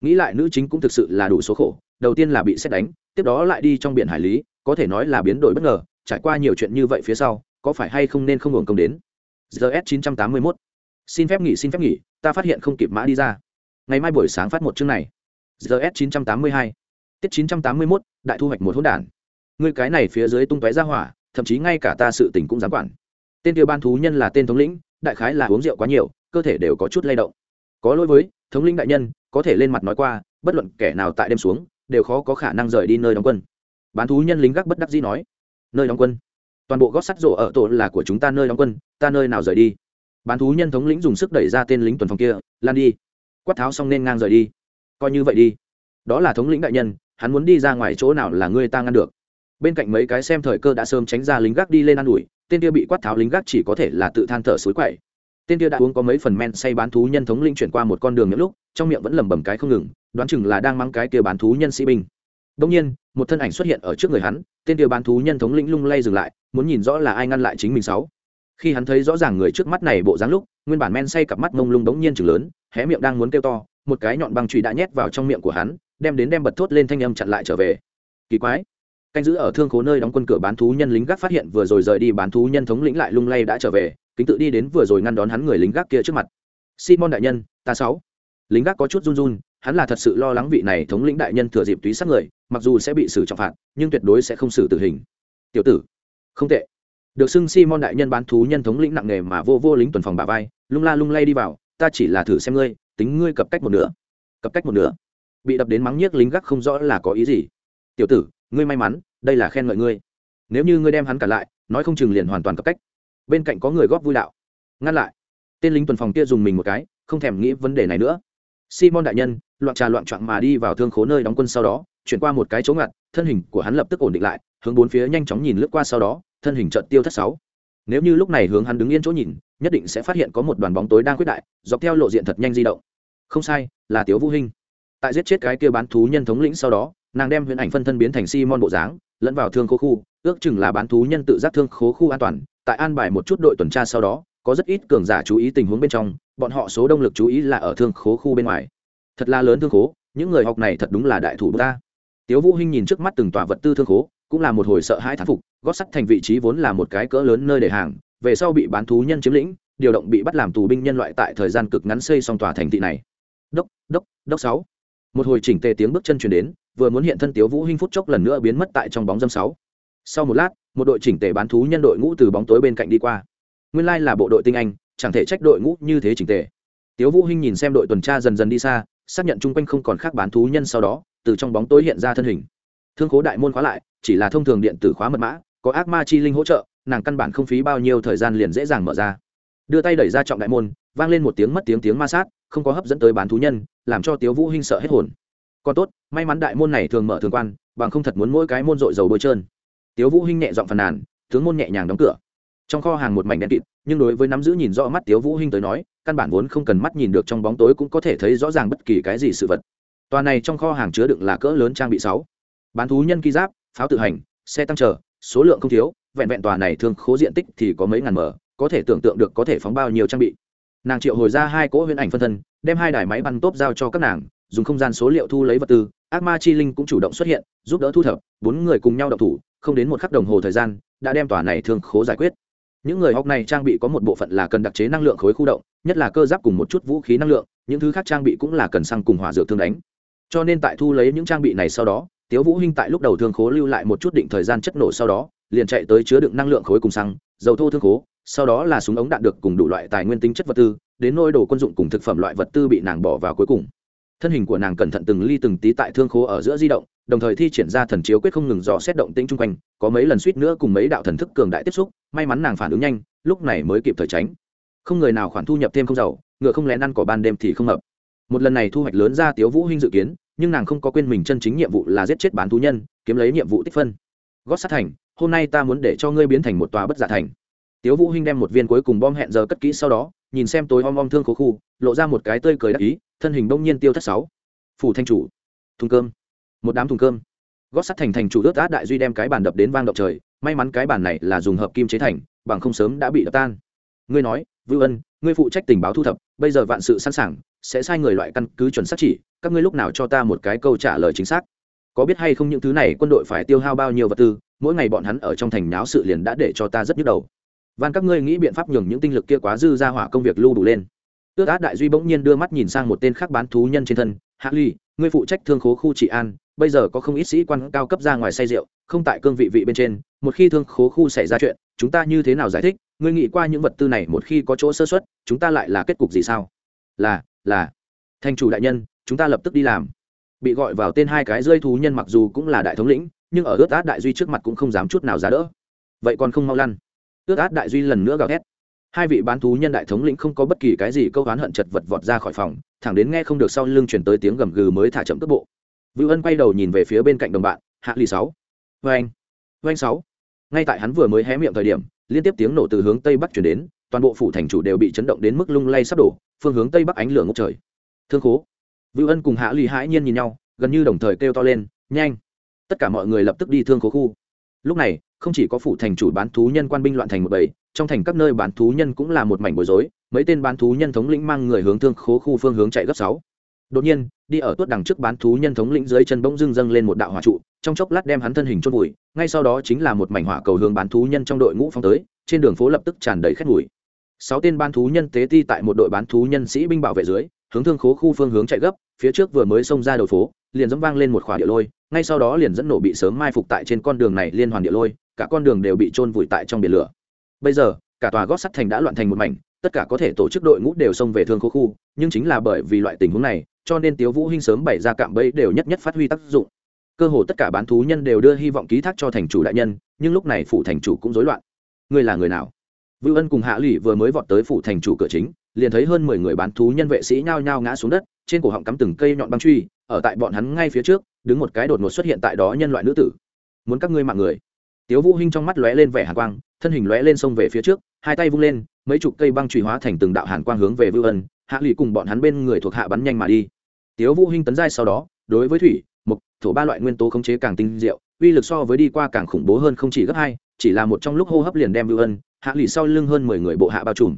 nghĩ lại nữ chính cũng thực sự là đủ số khổ, đầu tiên là bị xét đánh, tiếp đó lại đi trong biển hải lý, có thể nói là biến đổi bất ngờ, trải qua nhiều chuyện như vậy phía sau, có phải hay không nên không hưởng công đến? Gs 981 xin phép nghỉ, xin phép nghỉ, ta phát hiện không kịp mã đi ra. Ngày mai buổi sáng phát một chương này. Gs 982 tiết 981 đại thu hoạch một hỗn đản. Ngươi cái này phía dưới tung tóe ra hỏa, thậm chí ngay cả ta sự tình cũng dám quản. Tên kia ban thú nhân là tên thống lĩnh, đại khái là uống rượu quá nhiều, cơ thể đều có chút lay động. Có lỗi với thống lĩnh đại nhân, có thể lên mặt nói qua, bất luận kẻ nào tại đêm xuống, đều khó có khả năng rời đi nơi đóng quân. Bán thú nhân lính gác bất đắc dĩ nói, nơi đóng quân? Toàn bộ gót sắt rổ ở tổ là của chúng ta nơi đóng quân, ta nơi nào rời đi? Bán thú nhân thống lĩnh dùng sức đẩy ra tên lính tuần phòng kia, lan đi. Quát tháo xong nên ngang rời đi. Coi như vậy đi. Đó là thống lĩnh đại nhân, hắn muốn đi ra ngoài chỗ nào là ngươi ta ngăn được. Bên cạnh mấy cái xem thời cơ đã sớm tránh ra lính gác đi lên ă n ủi, tên kia bị quát tháo lính gác chỉ có thể là tự than thở suối quậy tên kia đã uống có mấy phần men say bán thú nhân thống linh chuyển qua một con đường những lúc, trong miệng vẫn lẩm bẩm cái không ngừng, đoán chừng là đang mang cái kia bán thú nhân sĩ binh. Đông nhiên, một thân ảnh xuất hiện ở trước người hắn tên kia bán thú nhân thống lĩnh lung lay dừng lại, muốn nhìn rõ là ai ngăn lại chính mình sáu. Khi hắn thấy rõ ràng người trước mắt này bộ dáng lúc, nguyên bản men say cặp mắt mông lung đống nhiên chừng lớn, hé miệng đang muốn kêu to, một cái nhọn băng trụy đã nhét vào trong miệng của hắn, đem đến đem bật thốt lên thanh âm chặn lại trở về. Kỳ quái. Canh giữ ở thương khố nơi đóng quân cửa bán thú nhân lính gác phát hiện vừa rồi rời đi bán thú nhân thống lĩnh lại lung lay đã trở về kính tự đi đến vừa rồi ngăn đón hắn người lính gác kia trước mặt. Simon đại nhân, ta sáu. Lính gác có chút run run, hắn là thật sự lo lắng vị này thống lĩnh đại nhân thừa dịp túy sát người, mặc dù sẽ bị xử trọng phạt, nhưng tuyệt đối sẽ không xử tử hình. Tiểu tử, không tệ. Được xưng simon đại nhân bán thú nhân thống lĩnh nặng nề mà vô vô lính tuần phòng bà vai, lung la lung lay đi vào, ta chỉ là thử xem ngươi, tính ngươi cập cách một nửa. Cập cách một nửa. Bị đập đến mắng nhiếc lính gác không rõ là có ý gì. Tiểu tử, ngươi may mắn, đây là khen ngợi ngươi. Nếu như ngươi đem hắn cả lại, nói không chừng liền hoàn toàn cập cách bên cạnh có người góp vui đạo. Ngăn lại. Tên lính tuần phòng kia dùng mình một cái, không thèm nghĩ vấn đề này nữa. Simon đại nhân, loạn trà loạn trọn mà đi vào thương khố nơi đóng quân sau đó, chuyển qua một cái chỗ ngặt, thân hình của hắn lập tức ổn định lại, hướng bốn phía nhanh chóng nhìn lướt qua sau đó, thân hình trận tiêu thất sáu. Nếu như lúc này hướng hắn đứng yên chỗ nhìn, nhất định sẽ phát hiện có một đoàn bóng tối đang quyết đại, dọc theo lộ diện thật nhanh di động. Không sai, là tiếu vũ hinh. Tại giết chết cái kia bán thú nhân thống lĩnh sau đó, nàng đem huyền ảnh phân thân biến thành simon bộ dáng, lẫn vào thương khố khu, ước chừng là bán thú nhân tự giác thương khố khu an toàn tại an bài một chút đội tuần tra sau đó, có rất ít cường giả chú ý tình huống bên trong, bọn họ số đông lực chú ý là ở thương khố khu bên ngoài. Thật là lớn thương khố, những người học này thật đúng là đại thủ ta. Tiếu vũ hinh nhìn trước mắt từng tòa vật tư thương khố, cũng là một hồi sợ hãi thán phục, gót sắt thành vị trí vốn là một cái cỡ lớn nơi để hàng, về sau bị bán thú nhân chiếm lĩnh, điều động bị bắt làm tù binh nhân loại tại thời gian cực ngắn xây xong tòa thành thị này. Đốc đốc đốc sáu. Một hồi chỉnh tề tiếng bước chân truyền đến, vừa muốn hiện thân tiếu vũ hinh phút chốc lần nữa biến mất tại trong bóng dâm sáu. Sau một lát một đội chỉnh tề bán thú nhân đội ngũ từ bóng tối bên cạnh đi qua. Nguyên lai là bộ đội tinh anh, chẳng thể trách đội ngũ như thế chỉnh tề. Tiếu vũ hinh nhìn xem đội tuần tra dần dần đi xa, xác nhận chung quanh không còn khác bán thú nhân sau đó, từ trong bóng tối hiện ra thân hình. Thương khố đại môn khóa lại, chỉ là thông thường điện tử khóa mật mã, có ác ma chi linh hỗ trợ, nàng căn bản không phí bao nhiêu thời gian liền dễ dàng mở ra. Đưa tay đẩy ra trọng đại môn, vang lên một tiếng mất tiếng tiếng ma sát, không có hấp dẫn tới bán thú nhân, làm cho tiếu vũ hinh sợ hết hồn. Còn tốt, may mắn đại môn này thường mở thường quan, bằng không thật muốn mỗi cái môn rội dầu bôi trơn tiếu vũ hinh nhẹ giọng phàn nàn, tướng môn nhẹ nhàng đóng cửa. Trong kho hàng một mảnh đen kịt, nhưng đối với nắm giữ nhìn rõ mắt tiếu vũ hinh tới nói, căn bản vốn không cần mắt nhìn được trong bóng tối cũng có thể thấy rõ ràng bất kỳ cái gì sự vật. Tòa này trong kho hàng chứa đựng là cỡ lớn trang bị sáu. Bán thú nhân ký giáp, pháo tự hành, xe tăng chờ, số lượng không thiếu, vẹn vẹn tòa này thường khố diện tích thì có mấy ngàn mở, có thể tưởng tượng được có thể phóng bao nhiêu trang bị. Nàng triệu hồi ra hai cỗ huyễn ảnh phân thân, đem hai đài máy bắn tốp giao cho các nàng, dùng không gian số liệu thu lấy vật tư, ác ma chi linh cũng chủ động xuất hiện, giúp đỡ thu thập, bốn người cùng nhau đậu thủ không đến một khắc đồng hồ thời gian, đã đem tòa này thương khố giải quyết. Những người học này trang bị có một bộ phận là cần đặc chế năng lượng khối khu động, nhất là cơ giáp cùng một chút vũ khí năng lượng, những thứ khác trang bị cũng là cần xăng cùng hỏa dược thương đánh. Cho nên tại thu lấy những trang bị này sau đó, tiếu vũ hinh tại lúc đầu thương khố lưu lại một chút định thời gian chất nổ sau đó, liền chạy tới chứa đựng năng lượng khối cùng xăng, dầu thô thương khố, sau đó là súng ống đạn được cùng đủ loại tài nguyên tính chất vật tư, đến nôi đồ quân dụng cùng thực phẩm loại vật tư bị nàng bỏ vào cuối cùng. Thân hình của nàng cẩn thận từng ly từng tí tại thương khố ở giữa di động đồng thời thi triển ra thần chiếu quyết không ngừng dò xét động tĩnh chung quanh, có mấy lần suýt nữa cùng mấy đạo thần thức cường đại tiếp xúc, may mắn nàng phản ứng nhanh, lúc này mới kịp thời tránh. Không người nào khoản thu nhập thêm không giàu, ngựa không lén ăn cỏ ban đêm thì không hợp. Một lần này thu hoạch lớn ra tiếu vũ hinh dự kiến, nhưng nàng không có quên mình chân chính nhiệm vụ là giết chết bán thú nhân, kiếm lấy nhiệm vụ tích phân. Gót sát thành, hôm nay ta muốn để cho ngươi biến thành một tòa bất giả thành. Tiếu vũ hinh đem một viên cuối cùng bom hẹn giờ cất kỹ sau đó, nhìn xem tối om om thương khố khu, lộ ra một cái tươi cười đắc ý, thân hình đông nhiên tiêu thất sáu. Phủ thanh chủ, thùng cơm một đám thùng cơm. Gót sắt thành thành chủ ướt át đại duy đem cái bàn đập đến vang động trời, may mắn cái bàn này là dùng hợp kim chế thành, bằng không sớm đã bị đập tan. Ngươi nói, vưu ân, ngươi phụ trách tình báo thu thập, bây giờ vạn sự sẵn sàng, sẽ sai người loại căn cứ chuẩn xác chỉ, các ngươi lúc nào cho ta một cái câu trả lời chính xác? Có biết hay không những thứ này quân đội phải tiêu hao bao nhiêu vật tư, mỗi ngày bọn hắn ở trong thành náo sự liền đã để cho ta rất nhức đầu. Van, các ngươi nghĩ biện pháp nhường những tinh lực kia quá dư ra hỏa công việc lưu đủ lên. Ước át đại duy bỗng nhiên đưa mắt nhìn sang một tên khác bán thú nhân trên thân, hạ ly, ngươi phụ trách thương khố khu trị an bây giờ có không ít sĩ quan cao cấp ra ngoài say rượu, không tại cương vị vị bên trên, một khi thương khố khu xảy ra chuyện, chúng ta như thế nào giải thích? Ngươi nghĩ qua những vật tư này một khi có chỗ sơ xuất chúng ta lại là kết cục gì sao? Là là. Thành chủ đại nhân, chúng ta lập tức đi làm. Bị gọi vào tên hai cái rơi thú nhân mặc dù cũng là đại thống lĩnh, nhưng ở ướt át đại duy trước mặt cũng không dám chút nào giá đỡ. Vậy còn không mau lăn. Ướt át đại duy lần nữa gào thét. Hai vị bán thú nhân đại thống lĩnh không có bất kỳ cái gì câu oán hận chật vật vọt ra khỏi phòng, thẳng đến nghe không được sau lưng chuyển tới tiếng gầm gừ mới thả chậm tốc bộ vưu ân quay đầu nhìn về phía bên cạnh đồng bạn, hạ lì sáu. Vê anh vê anh sáu. Ngay tại hắn vừa mới hé miệng thời điểm, liên tiếp tiếng nổ từ hướng tây bắc truyền đến, toàn bộ phủ thành chủ đều bị chấn động đến mức lung lay sắp đổ, phương hướng tây bắc ánh lửa ngút trời. Thương khố. Vưu ân cùng hạ lì hãi nhiên nhìn nhau, gần như đồng thời kêu to lên, nhanh! Tất cả mọi người lập tức đi thương khố khu. Lúc này, không chỉ có phủ thành chủ bán thú nhân quan binh loạn thành một bầy, trong thành các nơi bán thú nhân cũng là một mảnh bối rối, mấy tên bán thú nhân thống lĩnh mang người hướng thương khố khu phương hướng chạy gấp sáu đột nhiên, đi ở tuốt đằng trước bán thú nhân thống lĩnh dưới chân bỗng dưng dâng lên một đạo hỏa trụ, trong chốc lát đem hắn thân hình chôn vùi, ngay sau đó chính là một mảnh hỏa cầu hướng bán thú nhân trong đội ngũ phong tới, trên đường phố lập tức tràn đầy khét mùi. Sáu tên bán thú nhân tế ti tại một đội bán thú nhân sĩ binh bảo vệ dưới, hướng thương khố khu phương hướng chạy gấp, phía trước vừa mới xông ra đầu phố, liền dẫm vang lên một khỏa địa lôi, ngay sau đó liền dẫn nổ bị sớm mai phục tại trên con đường này liên hoàn địa lôi, cả con đường đều bị trôn vùi tại trong biển lửa. Bây giờ, cả tòa gót sắt thành đã loạn thành một mảnh, tất cả có thể tổ chức đội ngũ đều xông về thương khố khu, nhưng chính là bởi vì loại tình huống này cho nên tiếu vũ hinh sớm bày ra cạm bẫy đều nhất nhất phát huy tác dụng. Cơ hồ tất cả bán thú nhân đều đưa hy vọng ký thác cho thành chủ đại nhân, nhưng lúc này phủ thành chủ cũng rối loạn. Ngươi là người nào? Vưu ân cùng hạ lụy vừa mới vọt tới phủ thành chủ cửa chính, liền thấy hơn mười người bán thú nhân vệ sĩ nhao nhao ngã xuống đất, trên cổ họng cắm từng cây nhọn băng truy, ở tại bọn hắn ngay phía trước, đứng một cái đột ngột xuất hiện tại đó nhân loại nữ tử. Muốn các ngươi mạng người. Tiếu vũ hinh trong mắt lóe lên vẻ hàn quang, thân hình lóe lên xông về phía trước, hai tay vung lên, mấy chục cây băng truy hóa thành từng đạo hàn quang hướng về vưu ân, hạ lụy cùng bọn hắn bên người thuộc hạ bắn nhanh mà đi tiếu vũ hinh tấn giai sau đó đối với thủy Mộc, thổ ba loại nguyên tố khống chế càng tinh diệu uy lực so với đi qua càng khủng bố hơn không chỉ gấp hai chỉ là một trong lúc hô hấp liền đem vưu ân hạ lì sau lưng hơn mười người bộ hạ bao trùm.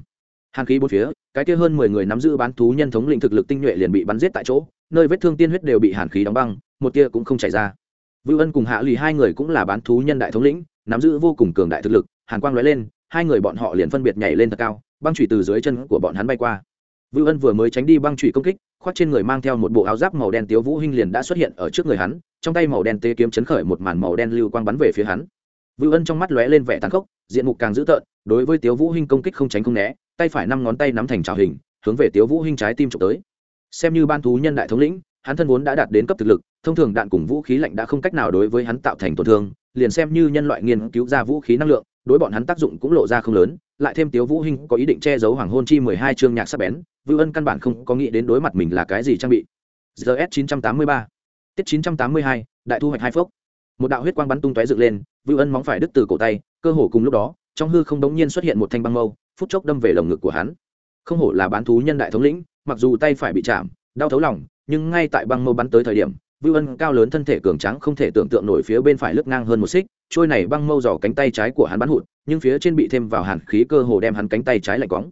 Hàn khí bốn phía cái kia hơn mười người nắm giữ bán thú nhân thống lĩnh thực lực tinh nhuệ liền bị bắn giết tại chỗ nơi vết thương tiên huyết đều bị hàn khí đóng băng một tia cũng không chảy ra. Vưu ân cùng hạ lì hai người cũng là bán thú nhân đại thống lĩnh nắm giữ vô cùng cường đại thực lực hàn quang lóe lên hai người bọn họ liền phân biệt nhảy lên thật cao băng chủy từ dưới chân của bọn hắn bay qua vưu ân vừa mới tránh đi băng chủy công kích, khoác trên người mang theo một bộ áo giáp màu đen tiếu vũ hinh liền đã xuất hiện ở trước người hắn, trong tay màu đen tê kiếm chấn khởi một màn màu đen lưu quang bắn về phía hắn. Vưu ân trong mắt lóe lên vẻ tàn khốc, diện mục càng dữ tợn, đối với tiếu vũ hinh công kích không tránh không né, tay phải năm ngón tay nắm thành trảo hình, hướng về tiếu vũ hinh trái tim chụp tới. Xem như ban thú nhân đại thống lĩnh, hắn thân vốn đã đạt đến cấp thực lực, thông thường đạn cùng vũ khí lạnh đã không cách nào đối với hắn tạo thành tổn thương, liền xem như nhân loại nghiên cứu ra vũ khí năng lượng, đối bọn hắn tác dụng cũng lộ ra không lớn, lại thêm tiếu vũ hinh có ý định che giấu hoàng hôn chi mười hai chương nhạc sắc bén vưu ân căn bản không có nghĩ đến đối mặt mình là cái gì trang bị. Gs chín trăm tám mươi ba. Tiết chín trăm tám mươi hai, đại thu hoạch hai phốc. Một đạo huyết quang bắn tung tóe dựng lên, vưu ân móng phải đứt từ cổ tay, cơ hồ cùng lúc đó, trong hư không đống nhiên xuất hiện một thanh băng mâu, phút chốc đâm về lồng ngực của hắn. Không hổ là bán thú nhân đại thống lĩnh, mặc dù tay phải bị chạm, đau thấu lòng, nhưng ngay tại băng mâu bắn tới thời điểm, vưu ân cao lớn thân thể cường tráng không thể tưởng tượng nổi phía bên phải lướt ngang hơn một xích, trôi này băng mâu dò cánh tay trái của hắn bắn hụt, nhưng phía trên bị thêm vào hàn khí cơ hồ đem hắn cánh tay trái lạnh quáng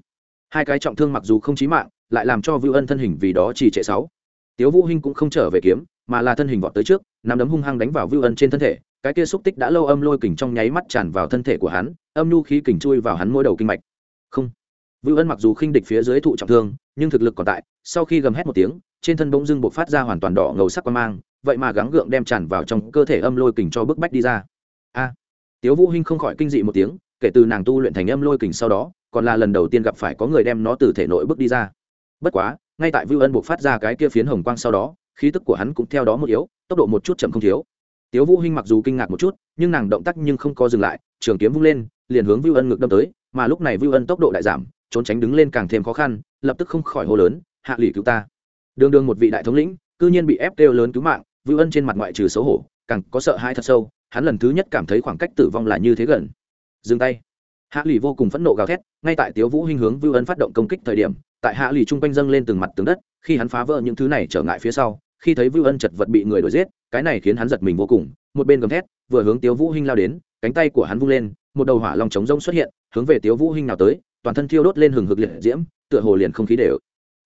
hai cái trọng thương mặc dù không chí mạng, lại làm cho vưu ân thân hình vì đó chỉ trệ sáu. Tiếu vũ hinh cũng không trở về kiếm, mà là thân hình vọt tới trước, nắm đấm hung hăng đánh vào vưu ân trên thân thể, cái kia xúc tích đã lâu âm lôi kình trong nháy mắt tràn vào thân thể của hắn, âm nhu khí kình chui vào hắn mỗi đầu kinh mạch. Không. Vưu ân mặc dù khinh địch phía dưới thụ trọng thương, nhưng thực lực còn tại, sau khi gầm hét một tiếng, trên thân bỗng dưng bộc phát ra hoàn toàn đỏ ngầu sắc quan mang, vậy mà gắng gượng đem tràn vào trong cơ thể âm lôi kình cho bức bách đi ra. A. Tiếu vũ hinh không khỏi kinh dị một tiếng, kể từ nàng tu luyện thành âm lôi kình sau đó còn là lần đầu tiên gặp phải có người đem nó từ thể nội bước đi ra. Bất quá, ngay tại vưu ân buộc phát ra cái kia phiến hồng quang sau đó, khí tức của hắn cũng theo đó một yếu, tốc độ một chút chậm không thiếu. Tiếu vũ hinh mặc dù kinh ngạc một chút, nhưng nàng động tác nhưng không có dừng lại, trường kiếm vung lên, liền hướng vưu ân ngược đâm tới, mà lúc này vưu ân tốc độ đại giảm, trốn tránh đứng lên càng thêm khó khăn, lập tức không khỏi hô lớn, hạ lụy cứu ta. Đường đường một vị đại thống lĩnh, cư nhiên bị ép kêu lớn cứu mạng, vưu ân trên mặt ngoại trừ xấu hổ, càng có sợ hãi thật sâu, hắn lần thứ nhất cảm thấy khoảng cách tử vong là như thế gần. Dừng tay hạ lì vô cùng phẫn nộ gào thét, ngay tại tiếu vũ hinh hướng vưu ân phát động công kích thời điểm, tại hạ lì trung quanh dâng lên từng mặt tướng đất, khi hắn phá vỡ những thứ này trở ngại phía sau, khi thấy vưu ân chật vật bị người đuổi giết, cái này khiến hắn giật mình vô cùng, một bên gầm thét, vừa hướng tiếu vũ hinh lao đến, cánh tay của hắn vung lên, một đầu hỏa long trống rông xuất hiện, hướng về tiếu vũ hinh nào tới, toàn thân thiêu đốt lên hừng hực liệt diễm, tựa hồ liền không khí đều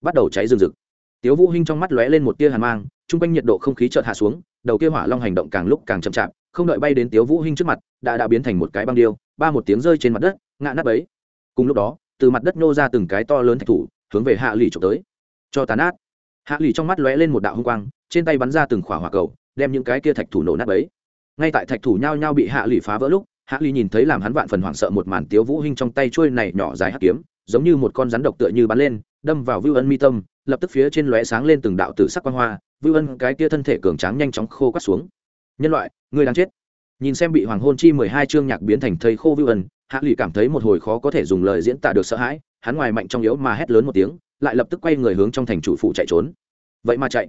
bắt đầu cháy rừng rực. Tiếu vũ hinh trong mắt lóe lên một tia hàn mang, trung quanh nhiệt độ không khí chợt hạ xuống, đầu kia hỏa long hành động càng lúc càng chậm chạp không đợi bay đến tiếu vũ hinh trước mặt, đã đã biến thành một cái băng điêu, ba một tiếng rơi trên mặt đất, ngã nát bấy. Cùng lúc đó, từ mặt đất nô ra từng cái to lớn thạch thủ, hướng về hạ lì trộm tới. Cho tàn át. hạ lì trong mắt lóe lên một đạo hung quang, trên tay bắn ra từng khỏa hỏa cầu, đem những cái kia thạch thủ nổ nát bấy. Ngay tại thạch thủ nhao nhao bị hạ lì phá vỡ lúc, hạ lì nhìn thấy làm hắn vạn phần hoảng sợ một màn tiếu vũ hinh trong tay chuôi này nhỏ dài hắc kiếm, giống như một con rắn độc tựa như bắn lên, đâm vào vưu ân mi tâm, lập tức phía trên lóe sáng lên từng đạo tử sắc quang hoa, vưu ân cái kia thân thể cường tráng nhanh chóng khô quắt xuống nhân loại người đang chết. Nhìn xem bị hoàng hôn chi mười hai chương nhạc biến thành thầy khô vưu ân hạ lụy cảm thấy một hồi khó có thể dùng lời diễn tả được sợ hãi, hắn ngoài mạnh trong yếu mà hét lớn một tiếng, lại lập tức quay người hướng trong thành chủ phụ chạy trốn. Vậy mà chạy.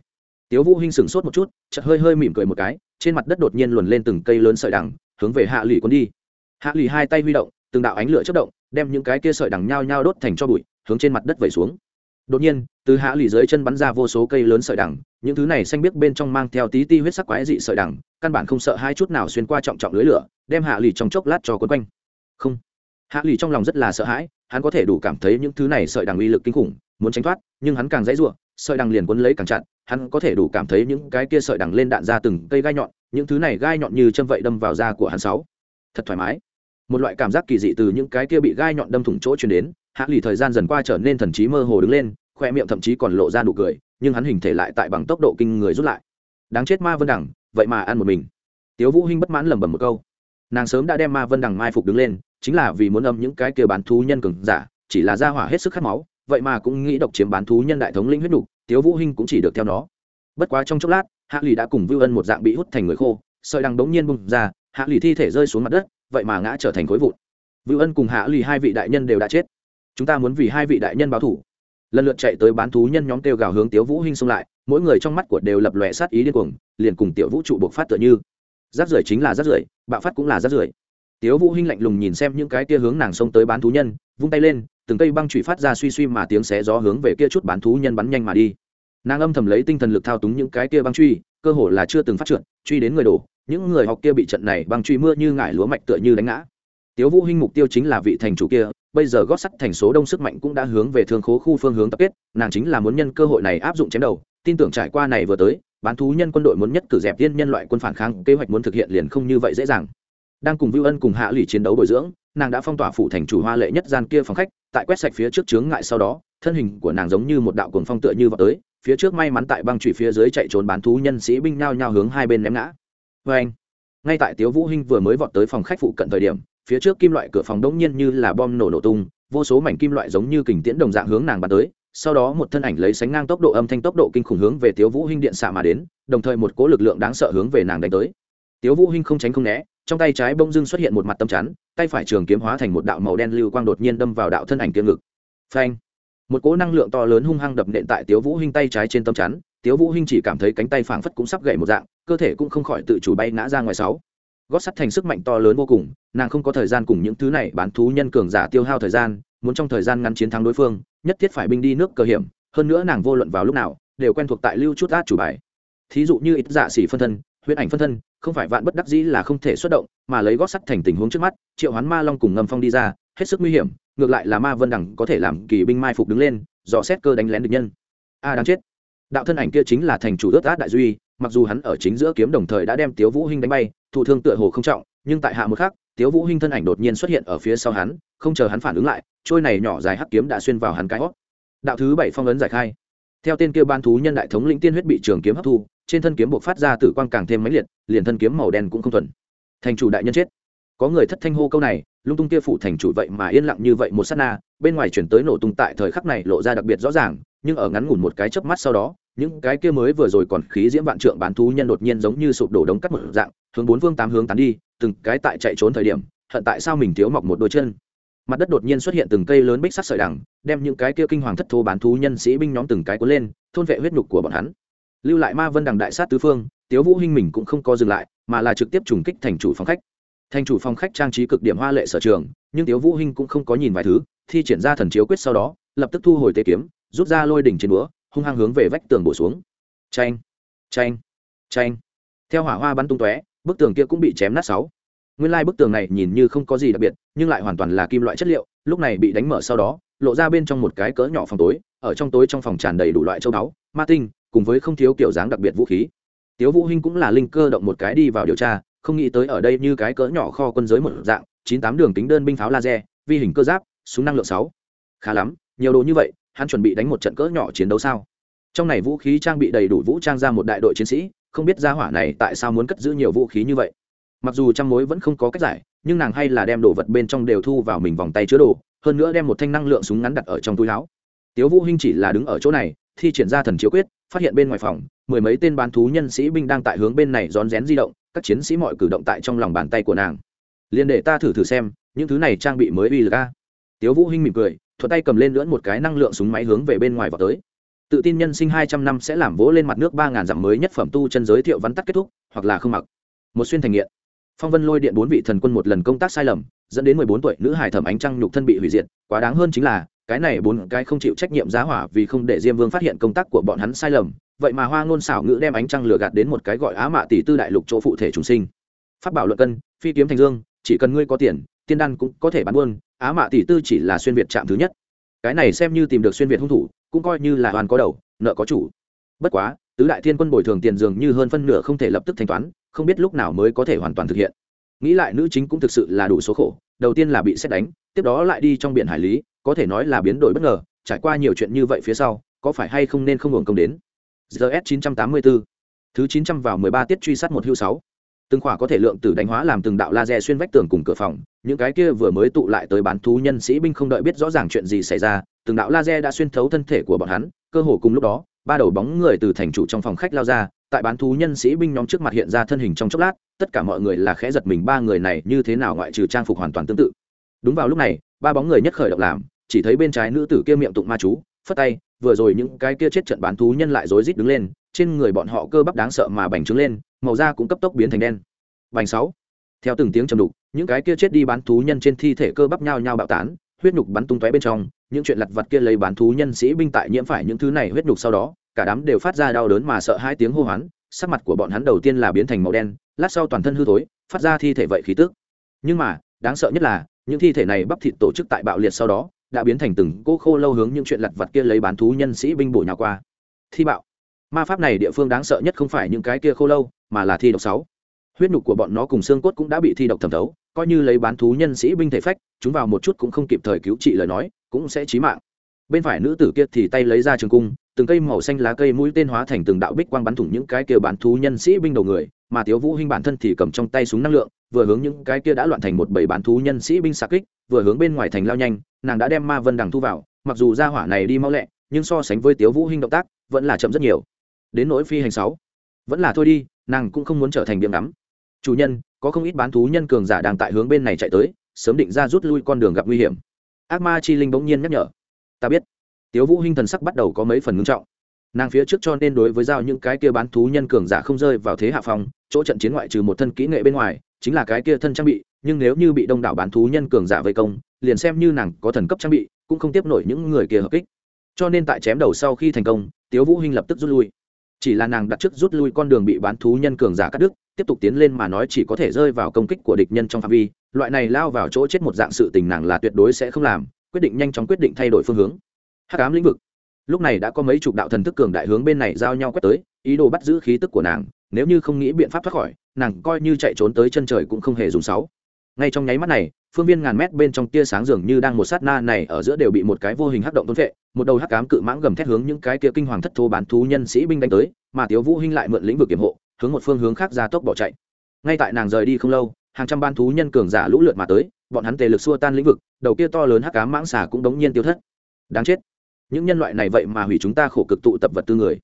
Tiếu vũ hinh sừng sốt một chút, chợt hơi hơi mỉm cười một cái, trên mặt đất đột nhiên luồn lên từng cây lớn sợi đằng, hướng về hạ lụy cuốn đi. Hạ lụy hai tay huy động, từng đạo ánh lửa chớp động, đem những cái kia sợi đằng nhao nhao đốt thành cho bụi, hướng trên mặt đất vẩy xuống. Đột nhiên, từ hạ lụy dưới chân bắn ra vô số cây lớn sợi đằng những thứ này xanh biếc bên trong mang theo tí ti huyết sắc quái dị sợi đằng, căn bản không sợ hai chút nào xuyên qua trọng trọng lưới lửa, đem hạ lì trong chốc lát cho quấn quanh. Không. Hạ lì trong lòng rất là sợ hãi, hắn có thể đủ cảm thấy những thứ này sợi đằng uy lực kinh khủng, muốn tránh thoát, nhưng hắn càng dãy ruộng sợi đằng liền quấn lấy càng chặn hắn có thể đủ cảm thấy những cái kia sợi đằng lên đạn ra từng cây gai nhọn, những thứ này gai nhọn như châm vậy đâm vào da của hắn sáu. Thật thoải mái. Một loại cảm giác kỳ dị từ những cái kia bị gai nhọn đâm thủng chỗ truyền đến, hạ lì thời gian dần qua trở nên thần trí mơ hồ đứng lên, khoe miệng thậm chí còn lộ ra nụ cười nhưng hắn hình thể lại tại bằng tốc độ kinh người rút lại. Đáng chết ma vân đẳng vậy mà ăn một mình. Tiếu vũ hinh bất mãn lẩm bẩm một câu. Nàng sớm đã đem ma vân đằng mai phục đứng lên, chính là vì muốn âm những cái kia bán thú nhân cường giả, chỉ là ra hỏa hết sức khát máu, vậy mà cũng nghĩ độc chiếm bán thú nhân đại thống linh huyết đủ tiếu vũ hinh cũng chỉ được theo nó. Bất quá trong chốc lát, hạ lì đã cùng vưu ân một dạng bị hút thành người khô, sợi đằng đống nhiên bung ra, hạ lì thi thể rơi xuống mặt đất, vậy mà ngã trở thành khối vụn. Vưu ân cùng hạ lì hai vị đại nhân đều đã chết. Chúng ta muốn vì hai vị đại nhân báo thù lần lượt chạy tới bán thú nhân nhóm kêu gào hướng tiếu vũ hinh xông lại mỗi người trong mắt của đều lập lòe sát ý điên cuồng liền cùng tiểu vũ trụ buộc phát tựa như. Rác rưởi chính là rác rưởi bạo phát cũng là rác rưởi. Tiếu vũ hinh lạnh lùng nhìn xem những cái kia hướng nàng xông tới bán thú nhân vung tay lên từng cây băng chủy phát ra suy suy mà tiếng xé gió hướng về kia chút bán thú nhân bắn nhanh mà đi. Nàng âm thầm lấy tinh thần lực thao túng những cái kia băng truy cơ hồ là chưa từng phát triển, truy đến người đổ những người học kia bị trận này băng truy mưa như ngải lúa mạch tựa như đánh ngã. Tiếu vũ hinh mục tiêu chính là vị thành chủ kia bây giờ gót sắt thành số đông sức mạnh cũng đã hướng về thương khố khu phương hướng tập kết, nàng chính là muốn nhân cơ hội này áp dụng chém đầu. Tin tưởng trải qua này vừa tới, bán thú nhân quân đội muốn nhất cử dẹp tiên nhân loại quân phản kháng, kế hoạch muốn thực hiện liền không như vậy dễ dàng. Đang cùng vưu ân cùng hạ lụy chiến đấu bồi dưỡng, nàng đã phong tỏa phủ thành chủ hoa lệ nhất gian kia phòng khách, tại quét sạch phía trước chướng ngại sau đó, thân hình của nàng giống như một đạo cuồng phong tựa như vào tới, phía trước may mắn tại băng trụy phía dưới chạy trốn bán thú nhân sĩ binh nhao nhao hướng hai bên ném ngã. Vê anh ngay tại tiếu vũ hinh vừa mới vọt tới phòng khách phụ cận thời điểm phía trước kim loại cửa phòng đông nhiên như là bom nổ nổ tung, vô số mảnh kim loại giống như kình tiễn đồng dạng hướng nàng bắn tới, sau đó một thân ảnh lấy sánh ngang tốc độ âm thanh tốc độ kinh khủng hướng về tiếu vũ hinh điện xạ mà đến, đồng thời một cỗ lực lượng đáng sợ hướng về nàng đánh tới. Tiếu vũ hinh không tránh không né, trong tay trái bông dưng xuất hiện một mặt tâm chắn, tay phải trường kiếm hóa thành một đạo màu đen lưu quang đột nhiên đâm vào đạo thân ảnh kia ngực. Phanh! Một cỗ năng lượng to lớn hung hăng đập nện tại tiếu vũ hinh tay trái trên tâm chắn, tiếu vũ hinh chỉ cảm thấy cánh tay phảng phất cũng sắp gãy một dạng, cơ thể cũng không khỏi tự chủ bay ngã ra ngoài sáu gót sắt thành sức mạnh to lớn vô cùng nàng không có thời gian cùng những thứ này bán thú nhân cường giả tiêu hao thời gian muốn trong thời gian ngắn chiến thắng đối phương nhất thiết phải binh đi nước cơ hiểm hơn nữa nàng vô luận vào lúc nào đều quen thuộc tại lưu chút át chủ bài. Thí dụ như ít dạ xỉ phân thân huyễn ảnh phân thân không phải vạn bất đắc dĩ là không thể xuất động mà lấy gót sắt thành tình huống trước mắt triệu hoán ma long cùng ngầm phong đi ra hết sức nguy hiểm ngược lại là ma vân đẳng có thể làm kỳ binh mai phục đứng lên dò xét cơ đánh lén địch nhân. A à, đáng chết. Đạo thân ảnh kia chính là thành chủ ướt át đại duy mặc dù hắn ở chính giữa kiếm đồng thời đã đem tiếu vũ hinh đánh bay thụ thương tựa hồ không trọng, nhưng tại hạ một khắc, tiếu vũ hinh thân ảnh đột nhiên xuất hiện ở phía sau hắn, không chờ hắn phản ứng lại, trôi này nhỏ dài hắc kiếm đã xuyên vào hắn cái hót. Đạo thứ bảy phong ấn giải khai. Theo tên kia ban thú nhân đại thống lĩnh tiên huyết bị trường kiếm hấp thu, trên thân kiếm buộc phát ra tử quang càng thêm mãnh liệt, liền thân kiếm màu đen cũng không thuần. Thành chủ đại nhân chết. Có người thất thanh hô câu này, lung tung kia phụ thành chủ vậy mà yên lặng như vậy một sát na, bên ngoài chuyển tới nổ tung tại thời khắc này lộ ra đặc biệt rõ ràng, nhưng ở ngắn ngủn một cái chớp mắt sau đó những cái kia mới vừa rồi còn khí diễm vạn trượng bán thú nhân đột nhiên giống như sụp đổ đống cắt một dạng, hướng bốn phương tám hướng tán đi, từng cái tại chạy trốn thời điểm, hận tại sao mình thiếu mọc một đôi chân. Mặt đất đột nhiên xuất hiện từng cây lớn bích sắc sợi đằng, đem những cái kia kinh hoàng thất thố bán thú nhân sĩ binh nhóm từng cái cuốn lên, thôn vệ huyết nhục của bọn hắn. Lưu lại ma vân đằng đại sát tứ phương, tiếu vũ hinh mình cũng không có dừng lại, mà là trực tiếp trùng kích thành chủ phòng khách. Thành chủ phòng khách trang trí cực điểm hoa lệ sở trường, nhưng tiếu vũ hinh cũng không có nhìn vài thứ, thi triển ra thần chiếu quyết sau đó, lập tức thu hồi tế kiếm, rút ra lôi đỉnh trên búa hung hăng hướng về vách tường bổ xuống. Chanh chanh chanh. Theo hỏa hoa bắn tung tóe, bức tường kia cũng bị chém nát sáu. Nguyên lai bức tường này nhìn như không có gì đặc biệt, nhưng lại hoàn toàn là kim loại chất liệu, lúc này bị đánh mở sau đó, lộ ra bên trong một cái cỡ nhỏ phòng tối, ở trong tối trong phòng tràn đầy đủ loại châu báu, ma tinh, cùng với không thiếu kiểu dáng đặc biệt vũ khí. Tiếu vũ hinh cũng là linh cơ động một cái đi vào điều tra, không nghĩ tới ở đây như cái cỡ nhỏ kho quân giới một dạng, chín tám đường tính đơn binh pháo laser, vi hình cơ giáp, súng năng lượng sáu. Khá lắm, nhiều đồ như vậy hắn chuẩn bị đánh một trận cỡ nhỏ chiến đấu sao? Trong này vũ khí trang bị đầy đủ vũ trang ra một đại đội chiến sĩ, không biết gia hỏa này tại sao muốn cất giữ nhiều vũ khí như vậy. Mặc dù trăm mối vẫn không có cách giải, nhưng nàng hay là đem đồ vật bên trong đều thu vào mình vòng tay chứa đồ, hơn nữa đem một thanh năng lượng súng ngắn đặt ở trong túi áo. Tiếu vũ hinh chỉ là đứng ở chỗ này, thi triển ra thần chiếu quyết, phát hiện bên ngoài phòng, mười mấy tên bán thú nhân sĩ binh đang tại hướng bên này rón rén di động, các chiến sĩ mọi cử động tại trong lòng bàn tay của nàng. Liền để ta thử thử xem, những thứ này trang bị mới uy lực a. Tiếu vũ hinh mỉm cười thuận tay cầm lên lưỡn một cái năng lượng súng máy hướng về bên ngoài vào tới. Tự tin nhân sinh hai trăm năm sẽ làm vỗ lên mặt nước ba ngàn dặm mới nhất phẩm tu chân giới thiệu vắn tắt kết thúc, hoặc là không mặc. Một xuyên thành nghiện. Phong vân lôi điện bốn vị thần quân một lần công tác sai lầm, dẫn đến mười bốn tuổi nữ hải thẩm ánh trăng nhục thân bị hủy diệt, quá đáng hơn chính là, cái này bốn cái không chịu trách nhiệm giá hỏa vì không để diêm vương phát hiện công tác của bọn hắn sai lầm, vậy mà hoa ngôn xảo ngữ đem ánh trăng lừa gạt đến một cái gọi á mạ tỷ tư đại lục chỗ phụ thể trùng sinh. Phát bảo luận cân, phi kiếm thành dương, chỉ cần ngươi có tiền, tiên đan cũng có thể bán buôn á mạ tỷ tư chỉ là xuyên việt chạm thứ nhất. Cái này xem như tìm được xuyên việt hung thủ, cũng coi như là hoàn có đầu, nợ có chủ. Bất quá, tứ đại thiên quân bồi thường tiền dường như hơn phân nửa không thể lập tức thanh toán, không biết lúc nào mới có thể hoàn toàn thực hiện. Nghĩ lại nữ chính cũng thực sự là đủ số khổ, đầu tiên là bị xét đánh, tiếp đó lại đi trong biển hải lý, có thể nói là biến đổi bất ngờ, trải qua nhiều chuyện như vậy phía sau, có phải hay không nên không hưởng công đến? Gs 984 thứ 900 vào 13 tiết truy sát một hưu sáu từng khỏa có thể lượng tử đánh hóa làm từng đạo laser xuyên vách tường cùng cửa phòng, những cái kia vừa mới tụ lại tới bán thú nhân sĩ binh không đợi biết rõ ràng chuyện gì xảy ra, từng đạo laser đã xuyên thấu thân thể của bọn hắn, cơ hồ cùng lúc đó, ba đầu bóng người từ thành chủ trong phòng khách lao ra, tại bán thú nhân sĩ binh nhóm trước mặt hiện ra thân hình trong chốc lát, tất cả mọi người là khẽ giật mình, ba người này như thế nào ngoại trừ trang phục hoàn toàn tương tự. Đúng vào lúc này, ba bóng người nhất khởi động làm, chỉ thấy bên trái nữ tử kia miệng tụng ma chú, phất tay, vừa rồi những cái kia chết trận bán thú nhân lại rối rít đứng lên, trên người bọn họ cơ bắp đáng sợ mà bành trướng lên màu da cũng cấp tốc biến thành đen. Bành sáu. Theo từng tiếng trầm đục, những cái kia chết đi bán thú nhân trên thi thể cơ bắp nhao nhao bạo tán, huyết nhục bắn tung tóe bên trong, những chuyện lặt vặt kia lấy bán thú nhân sĩ binh tại nhiễm phải những thứ này huyết nhục sau đó, cả đám đều phát ra đau đớn mà sợ hai tiếng hô hoán, sắc mặt của bọn hắn đầu tiên là biến thành màu đen, lát sau toàn thân hư thối, phát ra thi thể vậy khí tức. Nhưng mà, đáng sợ nhất là, những thi thể này bắp thịt tổ chức tại bạo liệt sau đó, đã biến thành từng cô khô lâu hướng những chuyện lặt vặt kia lấy bán thú nhân sĩ binh bổ nhào qua. Thi bạo. Ma pháp này địa phương đáng sợ nhất không phải những cái kia khô lâu mà là thi độc sáu. Huyết nhục của bọn nó cùng xương cốt cũng đã bị thi độc thẩm thấu, coi như lấy bán thú nhân sĩ binh thể phách, chúng vào một chút cũng không kịp thời cứu trị lời nói, cũng sẽ chí mạng. Bên phải nữ tử kia thì tay lấy ra trường cung, từng cây màu xanh lá cây mũi tên hóa thành từng đạo bích quang bắn thủng những cái kia bán thú nhân sĩ binh đầu người, mà tiếu vũ hinh bản thân thì cầm trong tay súng năng lượng, vừa hướng những cái kia đã loạn thành một bầy bán thú nhân sĩ binh xạ kích, vừa hướng bên ngoài thành lao nhanh, nàng đã đem ma vân đằng thu vào, mặc dù ra hỏa này đi mau lẹ, nhưng so sánh với tiếu vũ hinh động tác, vẫn là chậm rất nhiều. Đến nỗi phi hành sáu, vẫn là thôi đi nàng cũng không muốn trở thành biếng ngắm. Chủ nhân, có không ít bán thú nhân cường giả đang tại hướng bên này chạy tới, sớm định ra rút lui con đường gặp nguy hiểm. Ác ma chi linh bỗng nhiên nhắc nhở. Ta biết. Tiếu vũ hinh thần sắc bắt đầu có mấy phần ngưng trọng. Nàng phía trước cho nên đối với giao những cái kia bán thú nhân cường giả không rơi vào thế hạ phong, chỗ trận chiến ngoại trừ một thân kỹ nghệ bên ngoài, chính là cái kia thân trang bị, nhưng nếu như bị đông đảo bán thú nhân cường giả vây công, liền xem như nàng có thần cấp trang bị, cũng không tiếp nổi những người kia hợp kích. Cho nên tại chém đầu sau khi thành công, tiếu vũ hinh lập tức rút lui chỉ là nàng đặt trước rút lui con đường bị bán thú nhân cường giả cắt đứt, tiếp tục tiến lên mà nói chỉ có thể rơi vào công kích của địch nhân trong phạm vi. Loại này lao vào chỗ chết một dạng sự tình nàng là tuyệt đối sẽ không làm, quyết định nhanh chóng quyết định thay đổi phương hướng. Hắc ám lĩnh vực. Lúc này đã có mấy chục đạo thần thức cường đại hướng bên này giao nhau quét tới, ý đồ bắt giữ khí tức của nàng, nếu như không nghĩ biện pháp thoát khỏi, nàng coi như chạy trốn tới chân trời cũng không hề dùng sáu. Ngay trong nháy mắt này phương viên ngàn mét bên trong tia sáng dường như đang một sát na này ở giữa đều bị một cái vô hình hắc động tuấn vệ một đầu hắc ám cự mãng gầm thét hướng những cái kia kinh hoàng thất thố bán thú nhân sĩ binh đánh tới, mà tiếu vũ hinh lại mượn lĩnh vực kiểm hộ, hướng một phương hướng khác ra tốc bỏ chạy. Ngay tại nàng rời đi không lâu, hàng trăm bán thú nhân cường giả lũ lượt mà tới, bọn hắn tề lực xua tan lĩnh vực, đầu kia to lớn hắc ám mãng xà cũng đống nhiên tiêu thất. Đáng chết. Những nhân loại này vậy mà hủy chúng ta khổ cực tụ tập vật tư người.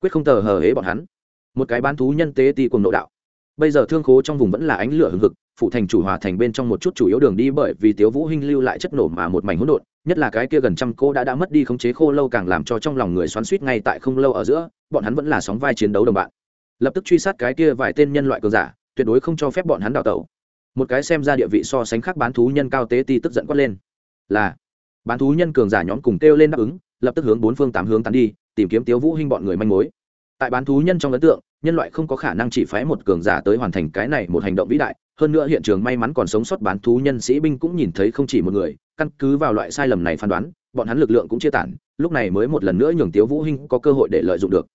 Quyết không tờ hờ hế bọn hắn. Một cái bán thú nhân tế ti cùng nội đạo. Bây giờ thương khố trong vùng vẫn là ánh lửa hừng hực phụ thành chủ hòa thành bên trong một chút chủ yếu đường đi bởi vì tiếu vũ hinh lưu lại chất nổ mà một mảnh hỗn độn, nhất là cái kia gần trăm cô đã đã mất đi khống chế khô lâu càng làm cho trong lòng người xoắn xuýt ngay tại không lâu ở giữa, bọn hắn vẫn là sóng vai chiến đấu đồng bạn. Lập tức truy sát cái kia vài tên nhân loại cường giả, tuyệt đối không cho phép bọn hắn đào tẩu. Một cái xem ra địa vị so sánh khác bán thú nhân cao tế ti tức giận quát lên. Là, bán thú nhân cường giả nhóm cùng kêu lên đáp ứng, lập tức hướng bốn phương tám hướng tán đi, tìm kiếm tiếu vũ hinh bọn người manh mối. Tại bán thú nhân trong ấn tượng nhân loại không có khả năng chỉ phái một cường giả tới hoàn thành cái này một hành động vĩ đại. Hơn nữa hiện trường may mắn còn sống sót bán thú nhân sĩ binh cũng nhìn thấy không chỉ một người. Căn cứ vào loại sai lầm này phán đoán, bọn hắn lực lượng cũng chia tản. Lúc này mới một lần nữa nhường tiếu vũ hinh có cơ hội để lợi dụng được.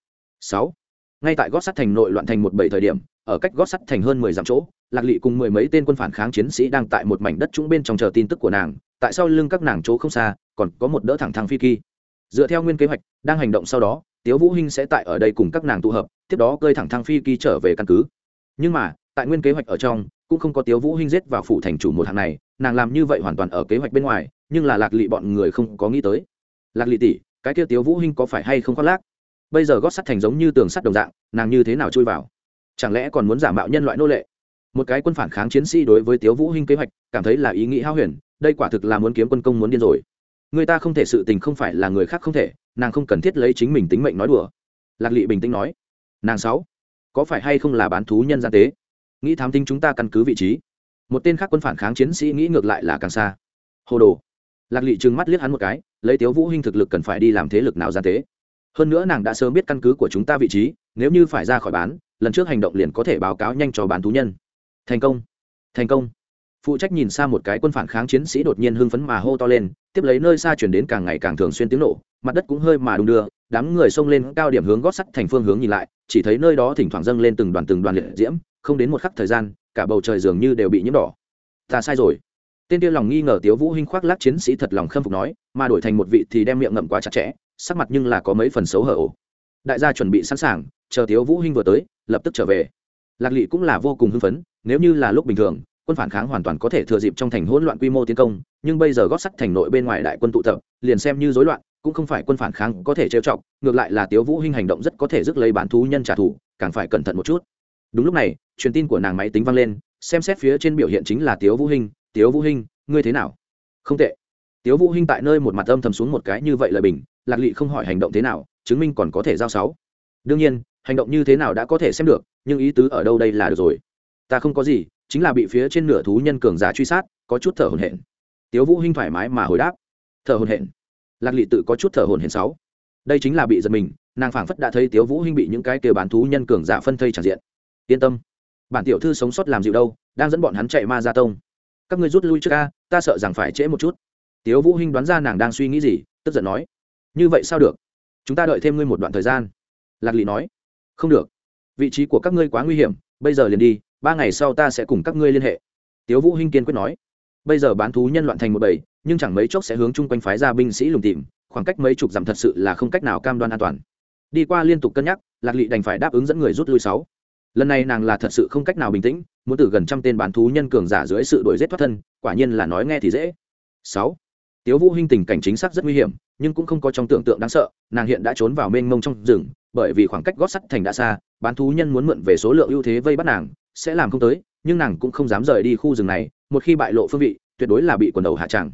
Sáu, ngay tại gót sắt thành nội loạn thành một bảy thời điểm, ở cách gót sắt thành hơn mười dặm chỗ, lạc lị cùng mười mấy tên quân phản kháng chiến sĩ đang tại một mảnh đất trũng bên trong chờ tin tức của nàng. Tại sao lưng các nàng chỗ không xa, còn có một đỡ thẳng thang phi kỳ. Dựa theo nguyên kế hoạch, đang hành động sau đó tiếu vũ hinh sẽ tại ở đây cùng các nàng tụ hợp, tiếp đó cơi thẳng thang phi kỳ trở về căn cứ. Nhưng mà, tại nguyên kế hoạch ở trong, cũng không có tiếu vũ hinh giết vào phủ thành chủ một hàng này, nàng làm như vậy hoàn toàn ở kế hoạch bên ngoài, nhưng là lạc lị bọn người không có nghĩ tới. Lạc lị tỷ, cái kia tiếu vũ hinh có phải hay không khoác lác? Bây giờ gót sắt thành giống như tường sắt đồng dạng, nàng như thế nào chui vào? Chẳng lẽ còn muốn giả mạo nhân loại nô lệ? Một cái quân phản kháng chiến sĩ đối với tiếu vũ hinh kế hoạch, cảm thấy là ý nghĩ hao huyền, đây quả thực là muốn kiếm quân công muốn điên rồi. Người ta không thể sự tình không phải là người khác không thể nàng không cần thiết lấy chính mình tính mệnh nói đùa. Lạc lị bình tĩnh nói, nàng sáu, có phải hay không là bán thú nhân gian tế? Nghĩ thám tính chúng ta căn cứ vị trí. Một tên khác quân phản kháng chiến sĩ nghĩ ngược lại là càng xa. Hồ đồ. Lạc lị trừng mắt liếc hắn một cái, lấy tiếu vũ hinh thực lực cần phải đi làm thế lực nào gian tế? Hơn nữa nàng đã sớm biết căn cứ của chúng ta vị trí, nếu như phải ra khỏi bán, lần trước hành động liền có thể báo cáo nhanh cho bán thú nhân. Thành công. Thành công phụ trách nhìn xa một cái quân phản kháng chiến sĩ đột nhiên hưng phấn mà hô to lên, tiếp lấy nơi xa chuyển đến càng ngày càng thường xuyên tiếng nổ, mặt đất cũng hơi mà đung đưa, đám người xông lên cao điểm hướng gót sắt thành phương hướng nhìn lại, chỉ thấy nơi đó thỉnh thoảng dâng lên từng đoàn từng đoàn liệt diễm, không đến một khắc thời gian, cả bầu trời dường như đều bị nhiễm đỏ. Ta sai rồi. Tên tiêu lòng nghi ngờ tiếu vũ hinh khoác lác chiến sĩ thật lòng khâm phục nói, mà đổi thành một vị thì đem miệng ngậm quá chặt chẽ, sắc mặt nhưng là có mấy phần xấu hở ổ đại gia chuẩn bị sẵn sàng, chờ tiếu vũ hinh vừa tới, lập tức trở về. Lạc lị cũng là vô cùng hưng phấn, nếu như là lúc bình thường quân phản kháng hoàn toàn có thể thừa dịp trong thành hỗn loạn quy mô tiến công, nhưng bây giờ gót sắt thành nội bên ngoài đại quân tụ tập, liền xem như rối loạn, cũng không phải quân phản kháng có thể trêu chọc, ngược lại là tiếu vũ hinh hành động rất có thể rước lấy bán thú nhân trả thù, càng phải cẩn thận một chút. Đúng lúc này, truyền tin của nàng máy tính vang lên, xem xét phía trên biểu hiện chính là tiếu vũ hinh, tiếu vũ hinh, ngươi thế nào? Không tệ. Tiếu vũ hinh tại nơi một mặt âm thầm xuống một cái như vậy lời bình, lạc lị không hỏi hành động thế nào, chứng minh còn có thể giao sáu. Đương nhiên, hành động như thế nào đã có thể xem được, nhưng ý tứ ở đâu đây là được rồi. Ta không có gì chính là bị phía trên nửa thú nhân cường giả truy sát, có chút thở hổn hển. Tiếu vũ hinh thoải mái mà hồi đáp. Thở hổn hển. Lạc lị tự có chút thở hổn hển sáu. Đây chính là bị giật mình, nàng phảng phất đã thấy tiếu vũ hinh bị những cái kia bán thú nhân cường giả phân thây tràn diện. Yên tâm. Bản tiểu thư sống sót làm dịu đâu, đang dẫn bọn hắn chạy ma gia tông. Các ngươi rút lui trước a, ta sợ rằng phải trễ một chút. Tiếu vũ hinh đoán ra nàng đang suy nghĩ gì, tức giận nói. Như vậy sao được? Chúng ta đợi thêm ngươi một đoạn thời gian. Lạc lị nói. Không được. Vị trí của các ngươi quá nguy hiểm, bây giờ liền đi ba ngày sau ta sẽ cùng các ngươi liên hệ. Tiếu vũ hinh kiên quyết nói. Bây giờ bán thú nhân loạn thành một bầy, nhưng chẳng mấy chốc sẽ hướng chung quanh phái ra binh sĩ lùng tìm, khoảng cách mấy chục dặm thật sự là không cách nào cam đoan an toàn. Đi qua liên tục cân nhắc, lạc lị đành phải đáp ứng dẫn người rút lui sáu. Lần này nàng là thật sự không cách nào bình tĩnh, muốn từ gần trăm tên bán thú nhân cường giả dưới sự đuổi giết thoát thân, quả nhiên là nói nghe thì dễ. Sáu. Tiếu vũ hinh tình cảnh chính xác rất nguy hiểm, nhưng cũng không có trong tưởng tượng đáng sợ, nàng hiện đã trốn vào mênh mông trong rừng, bởi vì khoảng cách gót sắt thành đã xa, bán thú nhân muốn mượn về số lượng ưu thế vây bắt nàng sẽ làm không tới, nhưng nàng cũng không dám rời đi khu rừng này, một khi bại lộ phương vị, tuyệt đối là bị quần đầu hạ tràng.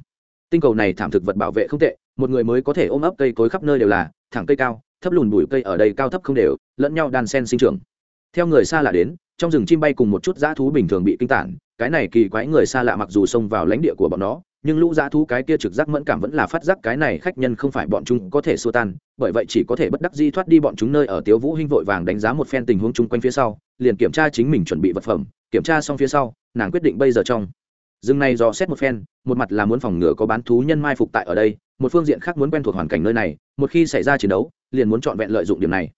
Tinh cầu này thảm thực vật bảo vệ không tệ, một người mới có thể ôm ấp cây cối khắp nơi đều là, thẳng cây cao, thấp lùn bụi cây ở đây cao thấp không đều, lẫn nhau đan sen sinh trưởng. Theo người xa lạ đến, trong rừng chim bay cùng một chút dã thú bình thường bị kinh tản, cái này kỳ quái người xa lạ mặc dù xông vào lãnh địa của bọn nó nhưng lũ dã thú cái kia trực giác mẫn cảm vẫn là phát giác cái này khách nhân không phải bọn chúng có thể xua tan, bởi vậy chỉ có thể bất đắc di thoát đi bọn chúng nơi ở. Tiếu vũ hinh vội vàng đánh giá một phen tình huống chung quanh phía sau, liền kiểm tra chính mình chuẩn bị vật phẩm. Kiểm tra xong phía sau, nàng quyết định bây giờ trong rừng này dò xét một phen, một mặt là muốn phòng ngừa có bán thú nhân mai phục tại ở đây, một phương diện khác muốn quen thuộc hoàn cảnh nơi này, một khi xảy ra chiến đấu, liền muốn chọn vẹn lợi dụng điểm này.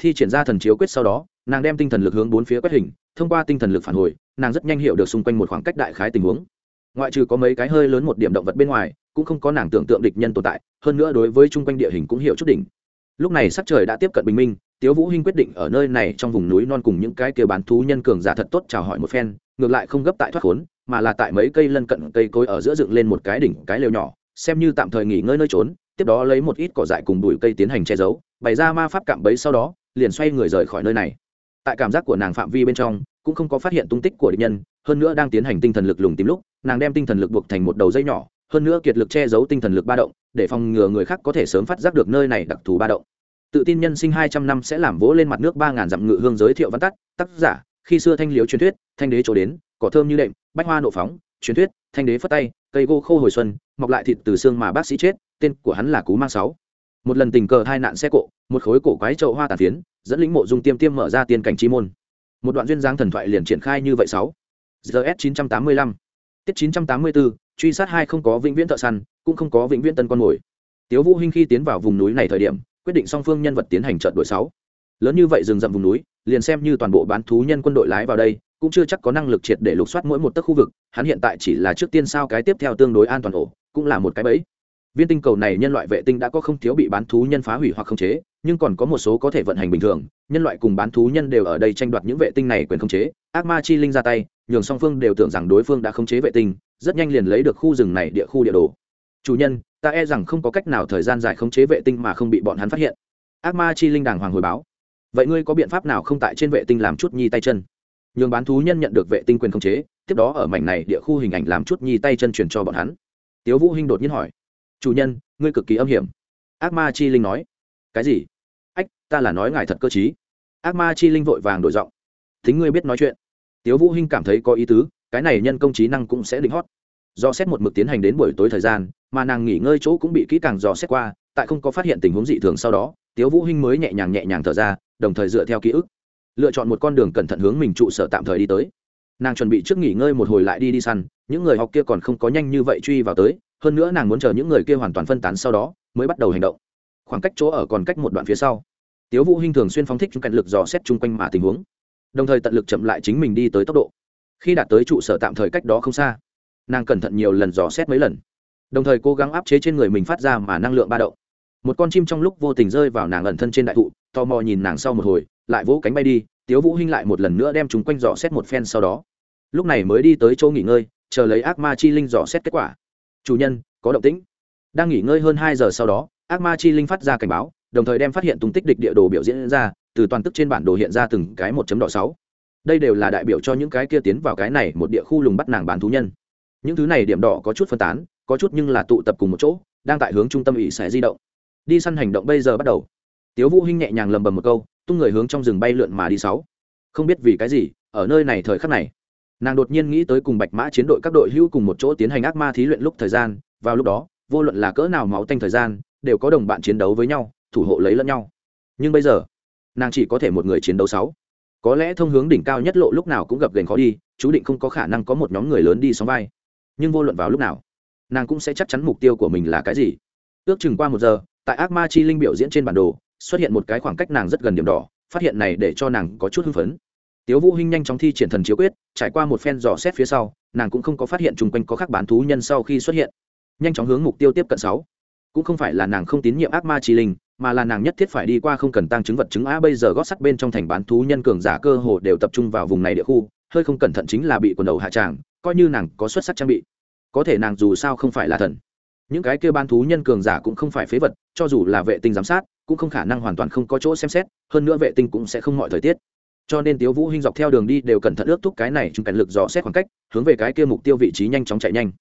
Thi triển ra thần chiếu quyết sau đó, nàng đem tinh thần lực hướng bốn phía quét hình, thông qua tinh thần lực phản hồi, nàng rất nhanh hiểu được xung quanh một khoảng cách đại khái tình huống ngoại trừ có mấy cái hơi lớn một điểm động vật bên ngoài, cũng không có nàng tưởng tượng địch nhân tồn tại, hơn nữa đối với chung quanh địa hình cũng hiểu chút đỉnh. Lúc này sắc trời đã tiếp cận bình minh, tiếu vũ hinh quyết định ở nơi này trong vùng núi non cùng những cái kia bán thú nhân cường giả thật tốt chào hỏi một phen, ngược lại không gấp tại thoát khốn, mà là tại mấy cây lân cận cây cối ở giữa dựng lên một cái đỉnh, cái lều nhỏ, xem như tạm thời nghỉ ngơi nơi trốn, tiếp đó lấy một ít cỏ dại cùng bụi cây tiến hành che giấu, bày ra ma pháp cạm bẫy sau đó, liền xoay người rời khỏi nơi này. Tại cảm giác của nàng phạm vi bên trong cũng không có phát hiện tung tích của địch nhân, hơn nữa đang tiến hành tinh thần lực lùng tìm lúc, nàng đem tinh thần lực buộc thành một đầu dây nhỏ, hơn nữa kiệt lực che giấu tinh thần lực ba động, để phòng ngừa người khác có thể sớm phát giác được nơi này đặc thù ba động. Tự tin nhân sinh hai trăm năm sẽ làm vỗ lên mặt nước ba ngàn dặm ngự hương giới thiệu văn tắt, tác giả, khi xưa thanh liếu truyền thuyết, thanh đế chỗ đến, cỏ thơm như đệm, bách hoa nộ phóng, truyền thuyết, thanh đế phất tay, cây gỗ khô hồi xuân, mọc lại thịt từ xương mà bác sĩ chết, tên của hắn là cú mang sáu. Một lần tình cờ hai nạn xe cộ, một khối cổ quái trậu hoa tàn phiến, dẫn lĩnh mộ dung tiêm tiêm mở ra tiên cảnh chi môn một đoạn duyên dáng thần thoại liền triển khai như vậy sáu. Gs chín trăm tám mươi lăm. Tiết chín trăm tám mươi bốn truy sát hai không có vĩnh viễn thợ săn, cũng không có vĩnh viễn tân con mồi. Tiếu vũ hinh khi tiến vào vùng núi này thời điểm, quyết định song phương nhân vật tiến hành trận đội sáu. Lớn như vậy rừng rậm vùng núi, liền xem như toàn bộ bán thú nhân quân đội lái vào đây, cũng chưa chắc có năng lực triệt để lục soát mỗi một tấc khu vực, hắn hiện tại chỉ là trước tiên sao cái tiếp theo tương đối an toàn ổ, cũng là một cái bẫy viên tinh cầu này nhân loại vệ tinh đã có không thiếu bị bán thú nhân phá hủy hoặc khống chế, nhưng còn có một số có thể vận hành bình thường, nhân loại cùng bán thú nhân đều ở đây tranh đoạt những vệ tinh này quyền khống chế. Ác ma chi linh ra tay, nhường song phương đều tưởng rằng đối phương đã khống chế vệ tinh, rất nhanh liền lấy được khu rừng này địa khu địa đồ. Chủ nhân, ta e rằng không có cách nào thời gian dài khống chế vệ tinh mà không bị bọn hắn phát hiện. Ác ma chi linh đàng hoàng hồi báo. Vậy ngươi có biện pháp nào không tại trên vệ tinh làm chút nhi tay chân? Nhường bán thú nhân nhận được vệ tinh quyền khống chế, tiếp đó ở mảnh này địa khu hình ảnh làm chút nhi tay chân truyền cho bọn hắn. Tiếu vũ hinh đột nhiên hỏi chủ nhân, ngươi cực kỳ âm hiểm. Ác ma chi linh nói. Cái gì? Ách, ta là nói ngài thật cơ t ác ma chi linh vội vàng đổi giọng. Thính ngươi biết nói chuyện. Tiếu vũ hinh cảm thấy có ý tứ, cái này nhân công trí năng cũng sẽ định hót. Do xét một mực tiến hành đến buổi tối thời gian, mà nàng nghỉ ngơi chỗ cũng bị kỹ càng dò xét qua, tại không có phát hiện tình huống dị thường sau đó, tiếu vũ hinh mới nhẹ nhàng nhẹ nhàng thở ra, đồng thời dựa theo ký ức, lựa chọn một con đường cẩn thận hướng mình trụ sở tạm thời đi tới nàng chuẩn bị trước nghỉ ngơi một hồi lại đi đi săn, những người học kia còn không có nhanh như vậy truy vào tới, hơn nữa nàng muốn chờ những người kia hoàn toàn phân tán sau đó, mới bắt đầu hành động. Khoảng cách chỗ ở còn cách một đoạn phía sau. Tiếu vũ hinh thường xuyên phóng thích chung cạnh lực dò xét chung quanh mà tình huống, đồng thời tận lực chậm lại chính mình đi tới tốc độ. Khi đạt tới trụ sở tạm thời cách đó không xa, nàng cẩn thận nhiều lần dò xét mấy lần, đồng thời cố gắng áp chế trên người mình phát ra mà năng lượng ba động. Một con chim trong lúc vô tình rơi vào nàng ẩn thân trên đại thụ, tò mò nhìn nàng sau một hồi, lại vỗ cánh bay đi tiếu vũ hinh lại một lần nữa đem chúng quanh dò xét một phen sau đó. Lúc này mới đi tới chỗ nghỉ ngơi, chờ lấy ác ma chi linh dò xét kết quả. Chủ nhân, có động tĩnh. Đang nghỉ ngơi hơn hai giờ sau đó, ác ma chi linh phát ra cảnh báo, đồng thời đem phát hiện tung tích địch địa đồ biểu diễn ra, từ toàn tức trên bản đồ hiện ra từng cái một chấm đỏ sáu. Đây đều là đại biểu cho những cái kia tiến vào cái này một địa khu lùng bắt nàng bán thú nhân. Những thứ này điểm đỏ có chút phân tán, có chút nhưng là tụ tập cùng một chỗ, đang tại hướng trung tâm ủy sẽ di động. Đi săn hành động bây giờ bắt đầu. Tiếu vũ hinh nhẹ nhàng lầm bầm một câu tung người hướng trong rừng bay lượn mà đi sáu. Không biết vì cái gì, ở nơi này thời khắc này, nàng đột nhiên nghĩ tới cùng bạch mã chiến đội các đội hữu cùng một chỗ tiến hành ác ma thí luyện lúc thời gian, vào lúc đó, vô luận là cỡ nào máu tanh thời gian, đều có đồng bạn chiến đấu với nhau, thủ hộ lấy lẫn nhau. Nhưng bây giờ, nàng chỉ có thể một người chiến đấu sáu. Có lẽ thông hướng đỉnh cao nhất lộ lúc nào cũng gặp gành khó đi, chú định không có khả năng có một nhóm người lớn đi sóng vai. Nhưng vô luận vào lúc nào, nàng cũng sẽ chắc chắn mục tiêu của mình là cái gì. Ước chừng qua một giờ, tại ác ma chi linh biểu diễn trên bản đồ xuất hiện một cái khoảng cách nàng rất gần điểm đỏ, phát hiện này để cho nàng có chút hưng phấn. Tiếu vũ hinh nhanh chóng thi triển thần chiếu quyết, trải qua một phen dò xét phía sau, nàng cũng không có phát hiện chung quanh có khác bán thú nhân sau khi xuất hiện. Nhanh chóng hướng mục tiêu tiếp cận sáu. Cũng không phải là nàng không tín nhiệm ác ma chi linh, mà là nàng nhất thiết phải đi qua không cần tăng chứng vật chứng á, bây giờ gót sắt bên trong thành bán thú nhân cường giả cơ hồ đều tập trung vào vùng này địa khu, hơi không cẩn thận chính là bị quần đầu hạ tràng, coi như nàng có xuất sắc trang bị. Có thể nàng dù sao không phải là thần. Những cái kia bán thú nhân cường giả cũng không phải phế vật, cho dù là vệ tinh giám sát cũng không khả năng hoàn toàn không có chỗ xem xét, hơn nữa vệ tinh cũng sẽ không mọi thời tiết. Cho nên tiếu vũ hinh dọc theo đường đi đều cẩn thận ước thúc cái này chung cảnh lực dò xét khoảng cách, hướng về cái kia mục tiêu vị trí nhanh chóng chạy nhanh.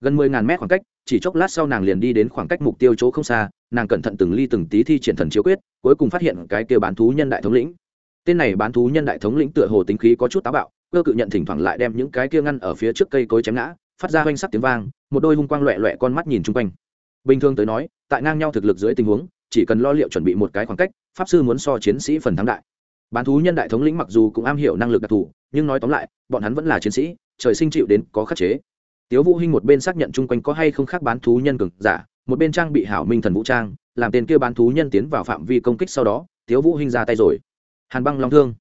Gần mười ngàn mét khoảng cách, chỉ chốc lát sau nàng liền đi đến khoảng cách mục tiêu chỗ không xa, nàng cẩn thận từng ly từng tí thi triển thần chiếu quyết, cuối cùng phát hiện cái kia bán thú nhân đại thống lĩnh. Tên này bán thú nhân đại thống lĩnh tựa hồ tính khí có chút táo bạo, cơ cự nhận thỉnh thoảng lại đem những cái kia ngăn ở phía trước cây cối chém ngã, phát ra hoanh sắc tiếng vang, một đôi hung quang loẹ loẹ con mắt nhìn chung quanh. Bình thường tới nói, tại ngang nhau thực lực dưới tình huống chỉ cần lo liệu chuẩn bị một cái khoảng cách, pháp sư muốn so chiến sĩ phần thắng đại. Bán thú nhân đại thống lĩnh mặc dù cũng am hiểu năng lực đặc thù, nhưng nói tóm lại, bọn hắn vẫn là chiến sĩ, trời sinh chịu đến có khắc chế. Tiếu vũ hinh một bên xác nhận chung quanh có hay không khác bán thú nhân cường giả, một bên trang bị hảo minh thần vũ trang, làm tên kia bán thú nhân tiến vào phạm vi công kích sau đó, tiếu vũ hinh ra tay rồi. Hàn băng long thương.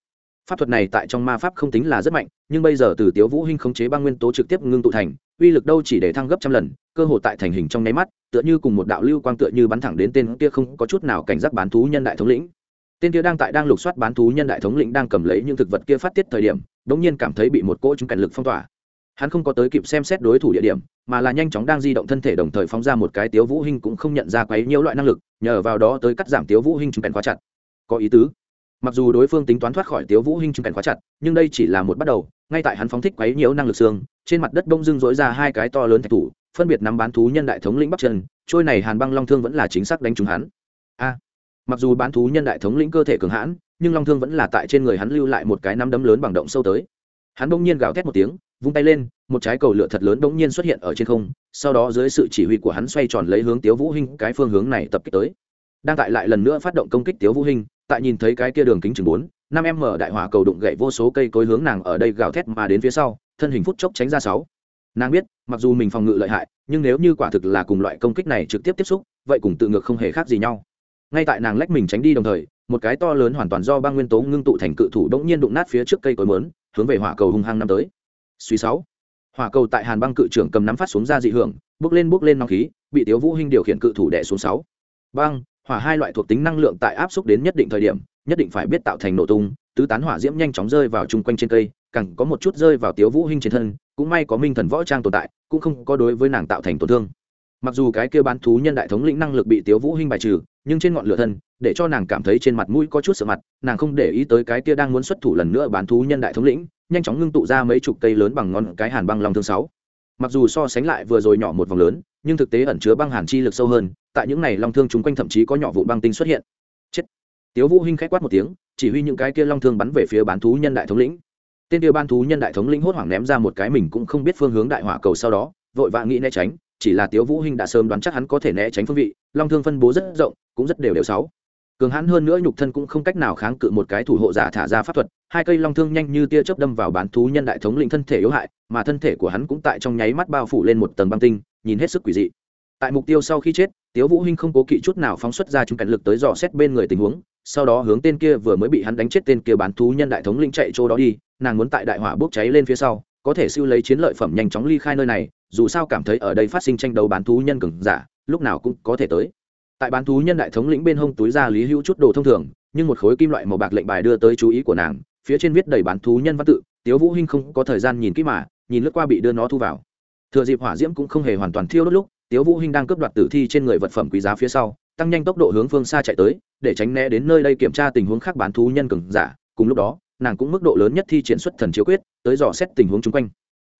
Pháp thuật này tại trong ma pháp không tính là rất mạnh, nhưng bây giờ từ tiếu vũ hinh khống chế băng nguyên tố trực tiếp ngưng tụ thành uy lực đâu chỉ để thăng gấp trăm lần, cơ hội tại thành hình trong nháy mắt, tựa như cùng một đạo lưu quang tựa như bắn thẳng đến tên kia không có chút nào cảnh giác bán thú nhân đại thống lĩnh. Tên kia đang tại đang lục soát bán thú nhân đại thống lĩnh đang cầm lấy những thực vật kia phát tiết thời điểm, đống nhiên cảm thấy bị một cỗ chúng cảnh lực phong tỏa. Hắn không có tới kịp xem xét đối thủ địa điểm, mà là nhanh chóng đang di động thân thể đồng thời phóng ra một cái tiếu vũ hinh cũng không nhận ra quấy nhiều loại năng lực, nhờ vào đó tới cắt giảm tiếu vũ hinh chúng cảnh khóa chặt. Có ý tứ. Mặc dù đối phương tính toán thoát khỏi tiếu vũ hinh trung cảnh khóa chặt, nhưng đây chỉ là một bắt đầu ngay tại hắn phóng thích quấy nhiễu năng lực xương, trên mặt đất đông dưng dỗi ra hai cái to lớn thạch thủ, phân biệt nắm bán thú nhân đại thống lĩnh bắc chân trôi này hàn băng long thương vẫn là chính xác đánh trúng hắn. A, mặc dù bán thú nhân đại thống lĩnh cơ thể cường hãn, nhưng long thương vẫn là tại trên người hắn lưu lại một cái nắm đấm lớn bằng động sâu tới. Hắn bỗng nhiên gào thét một tiếng, vung tay lên, một trái cầu lửa thật lớn bỗng nhiên xuất hiện ở trên không, sau đó dưới sự chỉ huy của hắn xoay tròn lấy hướng tiếu vũ hinh cái phương hướng này tập kích tới đang tại lại lần nữa phát động công kích tiếu vũ hình, tại nhìn thấy cái kia đường kính chừng bốn năm em mở đại hỏa cầu đụng gậy vô số cây cối hướng nàng ở đây gào thét mà đến phía sau thân hình phút chốc tránh ra sáu. Nàng biết mặc dù mình phòng ngự lợi hại nhưng nếu như quả thực là cùng loại công kích này trực tiếp tiếp xúc vậy cùng tự ngược không hề khác gì nhau. Ngay tại nàng lách mình tránh đi đồng thời một cái to lớn hoàn toàn do băng nguyên tố ngưng tụ thành cự thủ đ ỗ n g nhiên đụng nát phía trước cây cối mớn hướng về hỏa cầu hung hăng năm tới. Suy sáu. Hỏa cầu tại hàn băng cự trưởng cầm nắm phát xuống ra dị hưởng bước lên bước lên nóng khí bị tiếu vũ hinh điều khiển cự thủ đẻ xuống sáu. Băng hỏa hai loại thuộc tính năng lượng tại áp xúc đến nhất định thời điểm, nhất định phải biết tạo thành nổ tung, tứ tán hỏa diễm nhanh chóng rơi vào chung quanh trên cây cẳng có một chút rơi vào tiếu vũ hinh trên thân, cũng may có minh thần võ trang tồn tại, cũng không có đối với nàng tạo thành tổn thương. Mặc dù cái kia bán thú nhân đại thống lĩnh năng lực bị tiếu vũ hinh bài trừ, nhưng trên ngọn lửa thân, để cho nàng cảm thấy trên mặt mũi có chút sợ mặt, nàng không để ý tới cái kia đang muốn xuất thủ lần nữa bán thú nhân đại thống lĩnh, nhanh chóng ngưng tụ ra mấy chục cây lớn bằng ngón cái hàn băng long thương sáu. Mặc dù so sánh lại vừa rồi nhỏ một vòng lớn, nhưng thực tế ẩn chứa băng hàn chi lực sâu hơn tại những này long thương chúng quanh thậm chí có nhỏ vụ băng tinh xuất hiện. Chết. Tiếu vũ hinh khẽ quát một tiếng, chỉ huy những cái kia long thương bắn về phía bán thú nhân đại thống lĩnh. Tên kia ban thú nhân đại thống lĩnh hốt hoảng ném ra một cái mình cũng không biết phương hướng đại hỏa cầu sau đó, vội vã nghĩ né tránh, chỉ là tiếu vũ hinh đã sớm đoán chắc hắn có thể né tránh phương vị, long thương phân bố rất rộng, cũng rất đều đều sáu. Cường hãn hơn nữa nhục thân cũng không cách nào kháng cự một cái thủ hộ giả thả ra pháp thuật, hai cây long thương nhanh như tia chớp đâm vào bán thú nhân đại thống lĩnh thân thể yếu hại, mà thân thể của hắn cũng tại trong nháy mắt bao phủ lên một tầng băng tinh, nhìn hết sức quỷ dị. Tại mục tiêu sau khi chết tiếu vũ hinh không cố kỵ chút nào phóng xuất ra chúng cảnh lực tới dò xét bên người tình huống, sau đó hướng tên kia vừa mới bị hắn đánh chết tên kia bán thú nhân đại thống lĩnh chạy chỗ đó đi, nàng muốn tại đại hỏa bốc cháy lên phía sau, có thể siêu lấy chiến lợi phẩm nhanh chóng ly khai nơi này, dù sao cảm thấy ở đây phát sinh tranh đấu bán thú nhân cường giả, lúc nào cũng có thể tới. Tại bán thú nhân đại thống lĩnh bên hông túi ra lý hữu chút đồ thông thường, nhưng một khối kim loại màu bạc lệnh bài đưa tới chú ý của nàng, phía trên viết đầy bán thú nhân văn tự, tiếu vũ hinh không có thời gian nhìn kỹ mà, nhìn lướt qua bị đưa nó thu vào. Thừa dịp hỏa diễm cũng không hề hoàn toàn thiêu đốt lúc tiếu vũ hinh đang cướp đoạt tử thi trên người vật phẩm quý giá phía sau, tăng nhanh tốc độ hướng phương xa chạy tới, để tránh né đến nơi đây kiểm tra tình huống khác bán thú nhân cường giả. Cùng lúc đó, nàng cũng mức độ lớn nhất thi triển xuất thần chiếu quyết, tới dò xét tình huống chung quanh.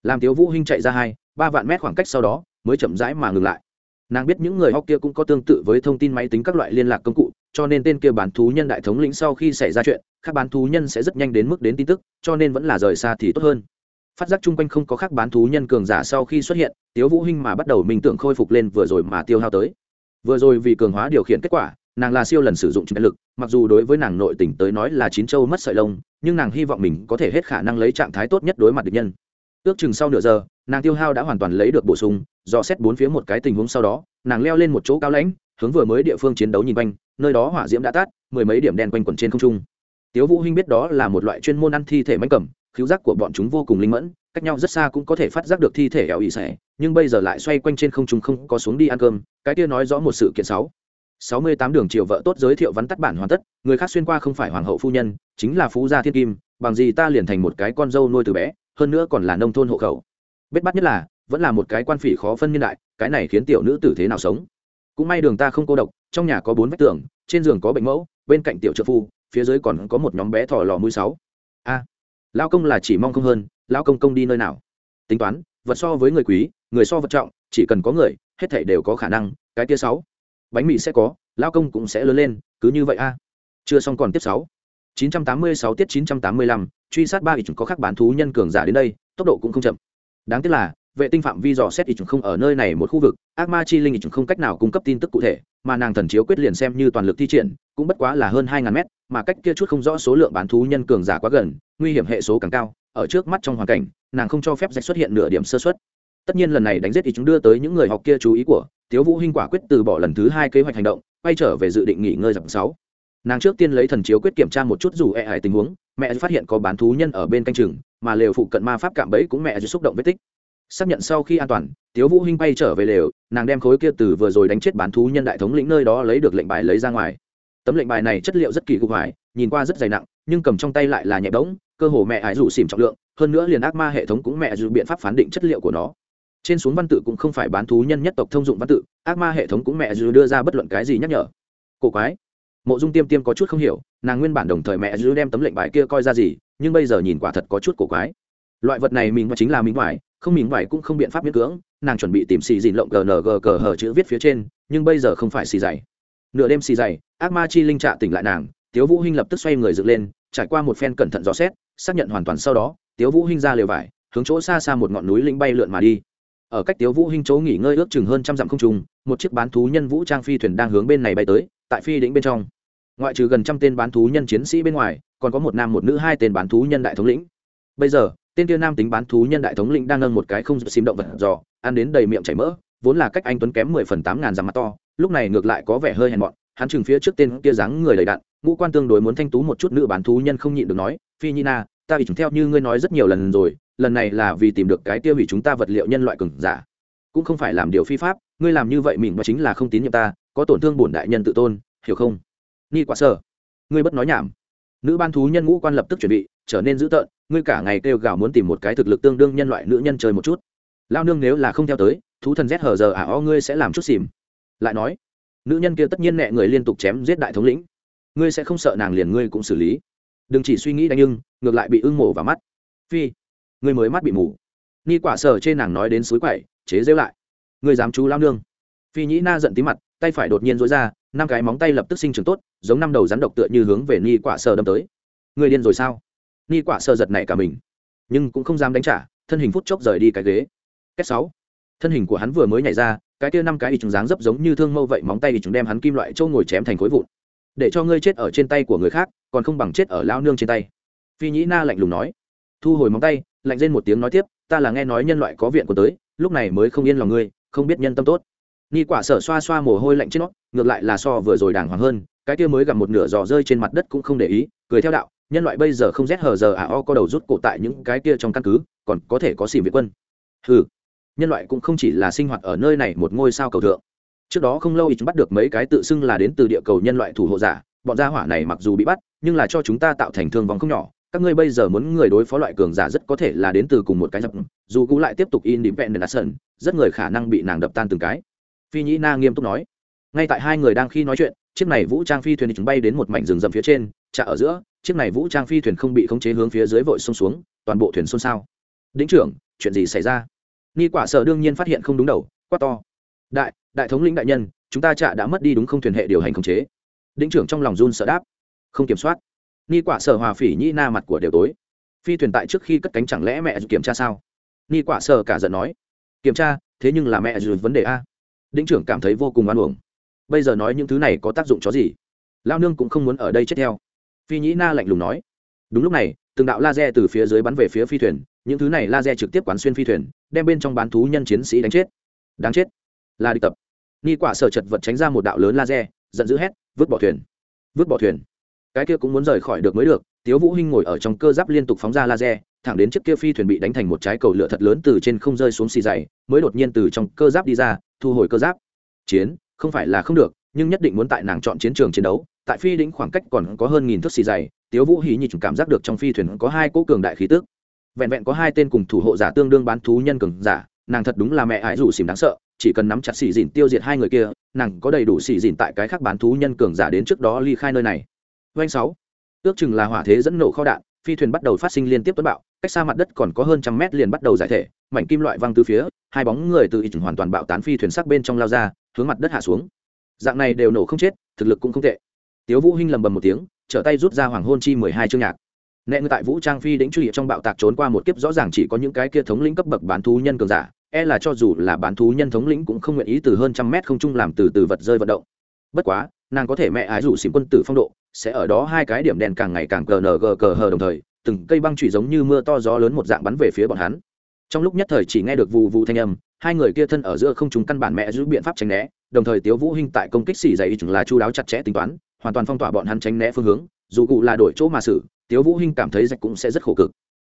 Làm tiếu vũ hinh chạy ra hai, ba vạn mét khoảng cách sau đó, mới chậm rãi mà ngừng lại. Nàng biết những người học kia cũng có tương tự với thông tin máy tính các loại liên lạc công cụ, cho nên tên kia bán thú nhân đại thống lĩnh sau khi xảy ra chuyện, các bán thú nhân sẽ rất nhanh đến mức đến tin tức, cho nên vẫn là rời xa thì tốt hơn phát giác chung quanh không có khác bán thú nhân cường giả sau khi xuất hiện, tiếu vũ hinh mà bắt đầu minh tưởng khôi phục lên vừa rồi mà tiêu hao tới. Vừa rồi vì cường hóa điều khiển kết quả, nàng là siêu lần sử dụng chiến lực, mặc dù đối với nàng nội tình tới nói là chín châu mất sợi lông, nhưng nàng hy vọng mình có thể hết khả năng lấy trạng thái tốt nhất đối mặt địch nhân. Ước chừng sau nửa giờ, nàng tiêu hao đã hoàn toàn lấy được bổ sung, do xét bốn phía một cái tình huống sau đó, nàng leo lên một chỗ cao lãnh, hướng vừa mới địa phương chiến đấu nhìn quanh, nơi đó hỏa diễm đã tắt, mười mấy điểm đen quanh quẩn trên không trung. Tiếu vũ hinh biết đó là một loại chuyên môn ăn thi thể mánh cầm khiếu giác của bọn chúng vô cùng linh mẫn, cách nhau rất xa cũng có thể phát giác được thi thể ẻo ỉ xẻ, nhưng bây giờ lại xoay quanh trên không trung không có xuống đi ăn cơm, cái kia nói rõ một sự kiện sáu. Sáu mươi tám đường triều vợ tốt giới thiệu vắn tắt bản hoàn tất, người khác xuyên qua không phải hoàng hậu phu nhân, chính là phú gia thiên kim, bằng gì ta liền thành một cái con dâu nuôi từ bé, hơn nữa còn là nông thôn hộ khẩu. Bết bắt nhất là, vẫn là một cái quan phỉ khó phân niên đại, cái này khiến tiểu nữ tử thế nào sống? Cũng may đường ta không cô độc, trong nhà có bốn vách tường, trên giường có bệnh mẫu, bên cạnh tiểu trợ phu, phía dưới còn có một nhóm bé thỏ lò mũi sáu. A lao công là chỉ mong không hơn lao công công đi nơi nào? Tính toán vật so với người quý người so vật trọng chỉ cần có người hết thảy đều có khả năng cái tia sáu. Bánh mì sẽ có lao công cũng sẽ lớn lên cứ như vậy a. Chưa xong còn tiếp sáu. 986 tiết 985, truy sát ba ít có khác bán thú nhân cường giả đến đây tốc độ cũng không chậm. Đáng tiếc là vệ tinh phạm vi dò xét ít không ở nơi này một khu vực ác ma chi linh ít không cách nào cung cấp tin tức cụ thể mà nàng thần chiếu quyết liền xem như toàn lực thi triển cũng bất quá là hơn hai ngàn mét mà cách kia chút không rõ số lượng bán thú nhân cường giả quá gần nguy hiểm hệ số càng cao, ở trước mắt trong hoàn cảnh, nàng không cho phép rạch xuất hiện nửa điểm sơ xuất tất nhiên lần này đánh giết thì chúng đưa tới những người học kia chú ý của tiếu vũ hinh quả quyết từ bỏ lần thứ hai kế hoạch hành động, quay trở về dự định nghỉ ngơi dặm sáu. Nàng trước tiên lấy thần chiếu quyết kiểm tra một chút dù e ải tình huống, mẹ phát hiện có bán thú nhân ở bên canh chừng, mà lều phụ cận ma pháp cạm bẫy cũng mẹ xúc động vết tích. Xác nhận sau khi an toàn, tiếu vũ hinh bay trở về lều, nàng đem khối kia từ vừa rồi đánh chết bán thú nhân đại thống lĩnh nơi đó lấy được lệnh bài lấy ra ngoài. Tấm lệnh bài này chất liệu rất kỳ cục hoài nhìn qua rất dày nặng, nhưng cầm trong tay lại là nhẹ bỗng, cơ hồ mẹ ải dù xỉm trọng lượng, hơn nữa liền ác ma hệ thống cũng mẹ dù biện pháp phán định chất liệu của nó. Trên xuống văn tự cũng không phải bán thú nhân nhất tộc thông dụng văn tự, ác ma hệ thống cũng mẹ dù đưa ra bất luận cái gì nhắc nhở. Cổ quái. Mộ dung tiêm tiêm có chút không hiểu, nàng nguyên bản đồng thời mẹ dù đem tấm lệnh bài kia coi ra gì, nhưng bây giờ nhìn quả thật có chút cổ quái. Loại vật này mình chính là mình ngoài, không mình ngoài cũng không biện pháp miễn cưỡng, nàng chuẩn bị tìm xì dìn lộng gng cờ hở chữ viết phía trên, nhưng bây giờ không phải xì dày. Nửa đêm xì dày, ác ma chi linh trạ tỉnh lại nàng tiếu vũ hinh lập tức xoay người dựng lên, trải qua một phen cẩn thận dò xét, xác nhận hoàn toàn sau đó, tiếu vũ hinh ra lều vải, hướng chỗ xa xa một ngọn núi linh bay lượn mà đi. Ở cách tiếu vũ hinh chỗ nghỉ ngơi ước chừng hơn trăm dặm không trung, một chiếc bán thú nhân vũ trang phi thuyền đang hướng bên này bay tới, tại phi đỉnh bên trong. Ngoại trừ gần trăm tên bán thú nhân chiến sĩ bên ngoài, còn có một nam một nữ hai tên bán thú nhân đại thống lĩnh. Bây giờ, tên kia nam tính bán thú nhân đại thống lĩnh đang nâng một cái không xím động vật giò, ăn đến đầy miệng chảy mỡ, vốn là cách anh tuấn kém mười phần tám ngàn dặm mặt to, lúc này ngược lại có vẻ hơi hèn mọn hắn chừng phía trước tên kia dáng người đầy đạn, ngũ quan tương đối muốn thanh tú một chút nữ bán thú nhân không nhịn được nói, phi nhi na, ta bị chúng theo như ngươi nói rất nhiều lần rồi, lần này là vì tìm được cái tiêu hủy chúng ta vật liệu nhân loại cường giả. Cũng không phải làm điều phi pháp, ngươi làm như vậy mình và chính là không tín nhiệm ta, có tổn thương bổn đại nhân tự tôn, hiểu không? Ni quả sơ ngươi bất nói nhảm. Nữ ban thú nhân ngũ quan lập tức chuẩn bị, trở nên dữ tợn, ngươi cả ngày kêu gào muốn tìm một cái thực lực tương đương nhân loại nữ nhân chơi một chút. Lao nương nếu là không theo tới, thú thần rét hờ giờ ả o ngươi sẽ làm chút xìm lại nói nữ nhân kia tất nhiên mẹ người liên tục chém giết đại thống lĩnh. Ngươi sẽ không sợ nàng liền ngươi cũng xử lý. Đừng chỉ suy nghĩ đánh ưng ngược lại bị ưng mổ vào mắt. Phi, ngươi mới mắt bị mù. Ni quả sở trên nàng nói đến suối quậy chế rêu lại. Ngươi dám chú lao nương. Phi nhĩ na giận tí mặt, tay phải đột nhiên dối ra, năm cái móng tay lập tức sinh trưởng tốt, giống năm đầu rắn độc tựa như hướng về ni quả sở đâm tới. Ngươi điên rồi sao? Ni quả sở giật nảy cả mình. Nhưng cũng không dám đánh trả, thân hình phút chốc rời đi cái ghế. Cách sáu. Thân hình của hắn vừa mới nhảy ra cái kia năm cái y trùng dáng dấp giống như thương mâu vậy, móng tay y trùng đem hắn kim loại trâu ngồi chém thành khối vụn. Để cho ngươi chết ở trên tay của người khác, còn không bằng chết ở lao nương trên tay. Phi nhĩ na lạnh lùng nói. Thu hồi móng tay, lạnh lên một tiếng nói tiếp, ta là nghe nói nhân loại có viện của tới, lúc này mới không yên lòng ngươi, không biết nhân tâm tốt. Ni quả sở xoa xoa mồ hôi lạnh trên nó, ngược lại là so vừa rồi đàng hoàng hơn, cái kia mới gặp một nửa giò rơi trên mặt đất cũng không để ý, cười theo đạo, nhân loại bây giờ không rét hờ giờ à o, có đầu rút cổ tại những cái kia trong căn cứ, còn có thể có xỉ việt quân. Hừ nhân loại cũng không chỉ là sinh hoạt ở nơi này một ngôi sao cầu thượng. Trước đó không lâu chúng bắt được mấy cái tự xưng là đến từ địa cầu nhân loại thủ hộ giả, bọn gia hỏa này mặc dù bị bắt, nhưng là cho chúng ta tạo thành thương vong không nhỏ. Các ngươi bây giờ muốn người đối phó loại cường giả rất có thể là đến từ cùng một cái dập, dù cũ lại tiếp tục independent sơn rất người khả năng bị nàng đập tan từng cái. Phi nhĩ na nghiêm túc nói. Ngay tại hai người đang khi nói chuyện, chiếc này vũ trang phi thuyền chúng bay đến một mảnh rừng rậm phía trên, chạ ở giữa, chiếc này vũ trang phi thuyền không bị khống chế hướng phía dưới vội xông xuống, toàn bộ thuyền xôn xao. Đĩnh trưởng, chuyện gì xảy ra? Ni quả sở đương nhiên phát hiện không đúng đầu, quát to. Đại đại thống lĩnh đại nhân, chúng ta chạ đã mất đi đúng không thuyền hệ điều hành khống chế. Đĩnh trưởng trong lòng run sợ đáp. Không kiểm soát. Ni quả sở hòa phỉ nhĩ na mặt của đều tối. Phi thuyền tại trước khi cất cánh chẳng lẽ mẹ kiểm tra sao? Ni quả sở cả giận nói. Kiểm tra, thế nhưng là mẹ dù vấn đề a. Đĩnh trưởng cảm thấy vô cùng oan uổng. Bây giờ nói những thứ này có tác dụng chó gì? Lao nương cũng không muốn ở đây chết theo. Phi nhĩ na lạnh lùng nói. Đúng lúc này, từng đạo laser từ phía dưới bắn về phía phi thuyền những thứ này laser trực tiếp quán xuyên phi thuyền, đem bên trong bán thú nhân chiến sĩ đánh chết. Đáng chết. Là đi tập. Ni quả sở chật vật tránh ra một đạo lớn laser, giận dữ hét, vứt bỏ thuyền. Vứt bỏ thuyền. Cái kia cũng muốn rời khỏi được mới được, tiếu vũ hinh ngồi ở trong cơ giáp liên tục phóng ra laser, thẳng đến chiếc kia phi thuyền bị đánh thành một trái cầu lửa thật lớn từ trên không rơi xuống xì dày, mới đột nhiên từ trong cơ giáp đi ra, thu hồi cơ giáp. Chiến, không phải là không được, nhưng nhất định muốn tại nàng chọn chiến trường chiến đấu, tại phi đỉnh khoảng cách còn có hơn nghìn thước xì dày, tiếu vũ hí nhị cảm giác được trong phi thuyền có hai cỗ cường đại khí tức vẹn vẹn có hai tên cùng thủ hộ giả tương đương bán thú nhân cường giả, nàng thật đúng là mẹ ải rủ xìm đáng sợ, chỉ cần nắm chặt xì dìn tiêu diệt hai người kia, nàng có đầy đủ xì dìn tại cái khác bán thú nhân cường giả đến trước đó ly khai nơi này. Doanh sáu, ước chừng là hỏa thế dẫn nổ kho đạn, phi thuyền bắt đầu phát sinh liên tiếp tuấn bạo, cách xa mặt đất còn có hơn trăm mét liền bắt đầu giải thể, mảnh kim loại văng từ phía, hai bóng người từ ít hoàn toàn bạo tán phi thuyền sắc bên trong lao ra, hướng mặt đất hạ xuống. Dạng này đều nổ không chết, thực lực cũng không tệ. Tiếu vũ hinh lầm bầm một tiếng, trở tay rút ra hoàng hôn chi mười hai chương nhạc nẹ ngư tại vũ trang phi đĩnh truy trong bạo tạc trốn qua một kiếp rõ ràng chỉ có những cái kia thống lĩnh cấp bậc bán thú nhân cường giả e là cho dù là bán thú nhân thống lĩnh cũng không nguyện ý từ hơn trăm mét không trung làm từ từ vật rơi vận động. Bất quá, nàng có thể mẹ ái rủ xỉm quân tử phong độ, sẽ ở đó hai cái điểm đèn càng ngày càng cờ nờ gờ cờ hờ đồng thời, từng cây băng trụy giống như mưa to gió lớn một dạng bắn về phía bọn hắn. Trong lúc nhất thời chỉ nghe được vụ vụ thanh âm, hai người kia thân ở giữa không chúng căn bản mẹ giữ biện pháp tránh né, đồng thời tiếu vũ hinh tại công kích xỉ dày chừng là chu đáo chặt chẽ tính toán, hoàn toàn phong tỏa bọn hắn tránh né phương hướng, dù cụ là đổi chỗ mà xử tiếu vũ hinh cảm thấy rạch cũng sẽ rất khổ cực.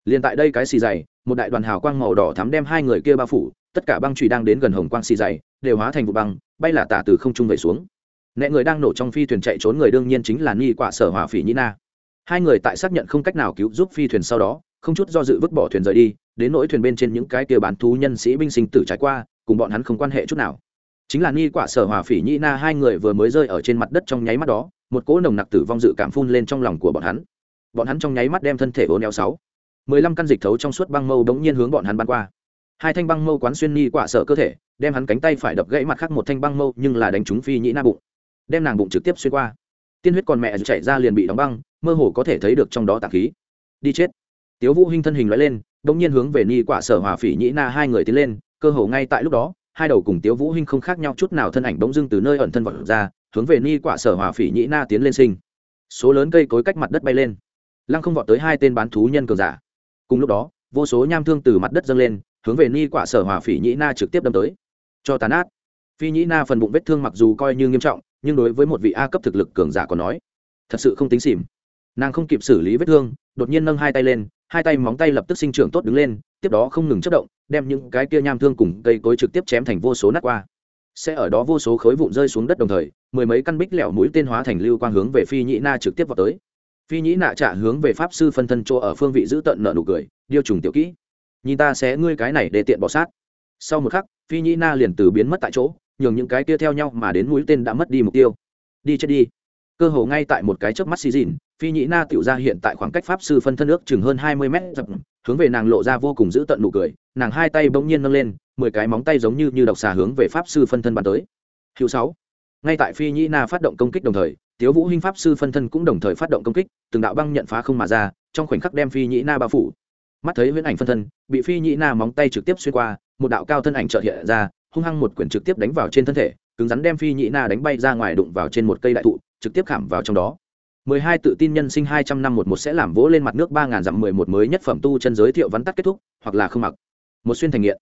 Liền tại đây cái xì dày một đại đoàn hào quang màu đỏ thắm đem hai người kia bao phủ, tất cả băng chùy đang đến gần hồng quang xì dày đều hóa thành vụ băng, bay là tả từ không trung về xuống. Nẹ người đang nổ trong phi thuyền chạy trốn người đương nhiên chính là ni quả sở hỏa phỉ nhĩ na. Hai người tại xác nhận không cách nào cứu giúp phi thuyền sau đó, không chút do dự vứt bỏ thuyền rời đi, đến nỗi thuyền bên trên những cái kia bán thú nhân sĩ binh sinh tử trải qua, cùng bọn hắn không quan hệ chút nào. Chính là ni quả sở hỏa phỉ nhĩ na hai người vừa mới rơi ở trên mặt đất trong nháy mắt đó, một cỗ nồng nặc tử vong dự cảm phun lên trong lòng của bọn hắn bọn hắn trong nháy mắt đem thân thể ố neo sáu. Mười lăm căn dịch thấu trong suốt băng mâu đống nhiên hướng bọn hắn bắn qua. Hai thanh băng mâu quán xuyên ni quả sợ cơ thể, đem hắn cánh tay phải đập gãy mặt khác một thanh băng mâu, nhưng là đánh trúng phi nhĩ na bụng. Đem nàng bụng trực tiếp xuyên qua. Tiên huyết còn mẹ chạy ra liền bị đóng băng, mơ hồ có thể thấy được trong đó tạc khí. Đi chết. Tiếu vũ hinh thân hình loại lên, đống nhiên hướng về ni quả sở hòa phỉ nhĩ na hai người tiến lên, cơ hồ ngay tại lúc đó, hai đầu cùng tiếu vũ hinh không khác nhau chút nào thân ảnh bỗng dưng từ nơi ẩn thân vọt ra, hướng về ni quả sở hòa phỉ nhĩ na tiến lên sinh. Số lớn cây cối cách mặt đất bay lên lăng không vọt tới hai tên bán thú nhân cường giả. Cùng lúc đó, vô số nham thương từ mặt đất dâng lên, hướng về ni quả sở hòa phỉ nhĩ na trực tiếp đâm tới. Cho tàn át phi nhĩ na phần bụng vết thương mặc dù coi như nghiêm trọng, nhưng đối với một vị a cấp thực lực cường giả còn nói, thật sự không tính xỉm. Nàng không kịp xử lý vết thương, đột nhiên nâng hai tay lên, hai tay móng tay lập tức sinh trưởng tốt đứng lên, tiếp đó không ngừng chất động, đem những cái kia nham thương cùng cây cối trực tiếp chém thành vô số nát qua. Sẽ ở đó vô số khối vụn rơi xuống đất đồng thời, mười mấy căn bích lẻo mũi tên hóa thành lưu quang hướng về phi nhĩ na trực tiếp vào tới phi nhĩ nạ trả hướng về pháp sư phân thân chỗ ở phương vị giữ tận nợ nụ cười, điêu trùng tiểu kỹ, nhìn ta sẽ ngươi cái này để tiện bỏ sát. Sau một khắc, phi nhĩ na liền từ biến mất tại chỗ, nhường những cái kia theo nhau mà đến mũi tên đã mất đi mục tiêu. Đi chết đi. Cơ hồ ngay tại một cái chớp mắt xì dìn phi nhĩ na tiểu ra hiện tại khoảng cách pháp sư phân thân ước chừng hơn hai mươi mét dập hướng về nàng lộ ra vô cùng giữ tận nụ cười, nàng hai tay bỗng nhiên nâng lên, mười cái móng tay giống như như độc xà hướng về pháp sư phân thân bàn tới. Hiệu sáu. Ngay tại phi nhĩ na phát động công kích đồng thời tiếu vũ hinh pháp sư phân thân cũng đồng thời phát động công kích, từng đạo băng nhận phá không mà ra, trong khoảnh khắc đem phi nhĩ na bao phủ. Mắt thấy huyễn ảnh phân thân, bị phi nhĩ na móng tay trực tiếp xuyên qua, một đạo cao thân ảnh chợt hiện ra, hung hăng một quyển trực tiếp đánh vào trên thân thể, cứng rắn đem phi nhĩ na đánh bay ra ngoài đụng vào trên một cây đại thụ, trực tiếp khảm vào trong đó. Mười hai tự tin nhân sinh hai trăm năm một một sẽ làm vỗ lên mặt nước ba ngàn dặm mười một mới nhất phẩm tu chân giới thiệu vắn tắt kết thúc, hoặc là không mặc. Một xuyên thành nghiện.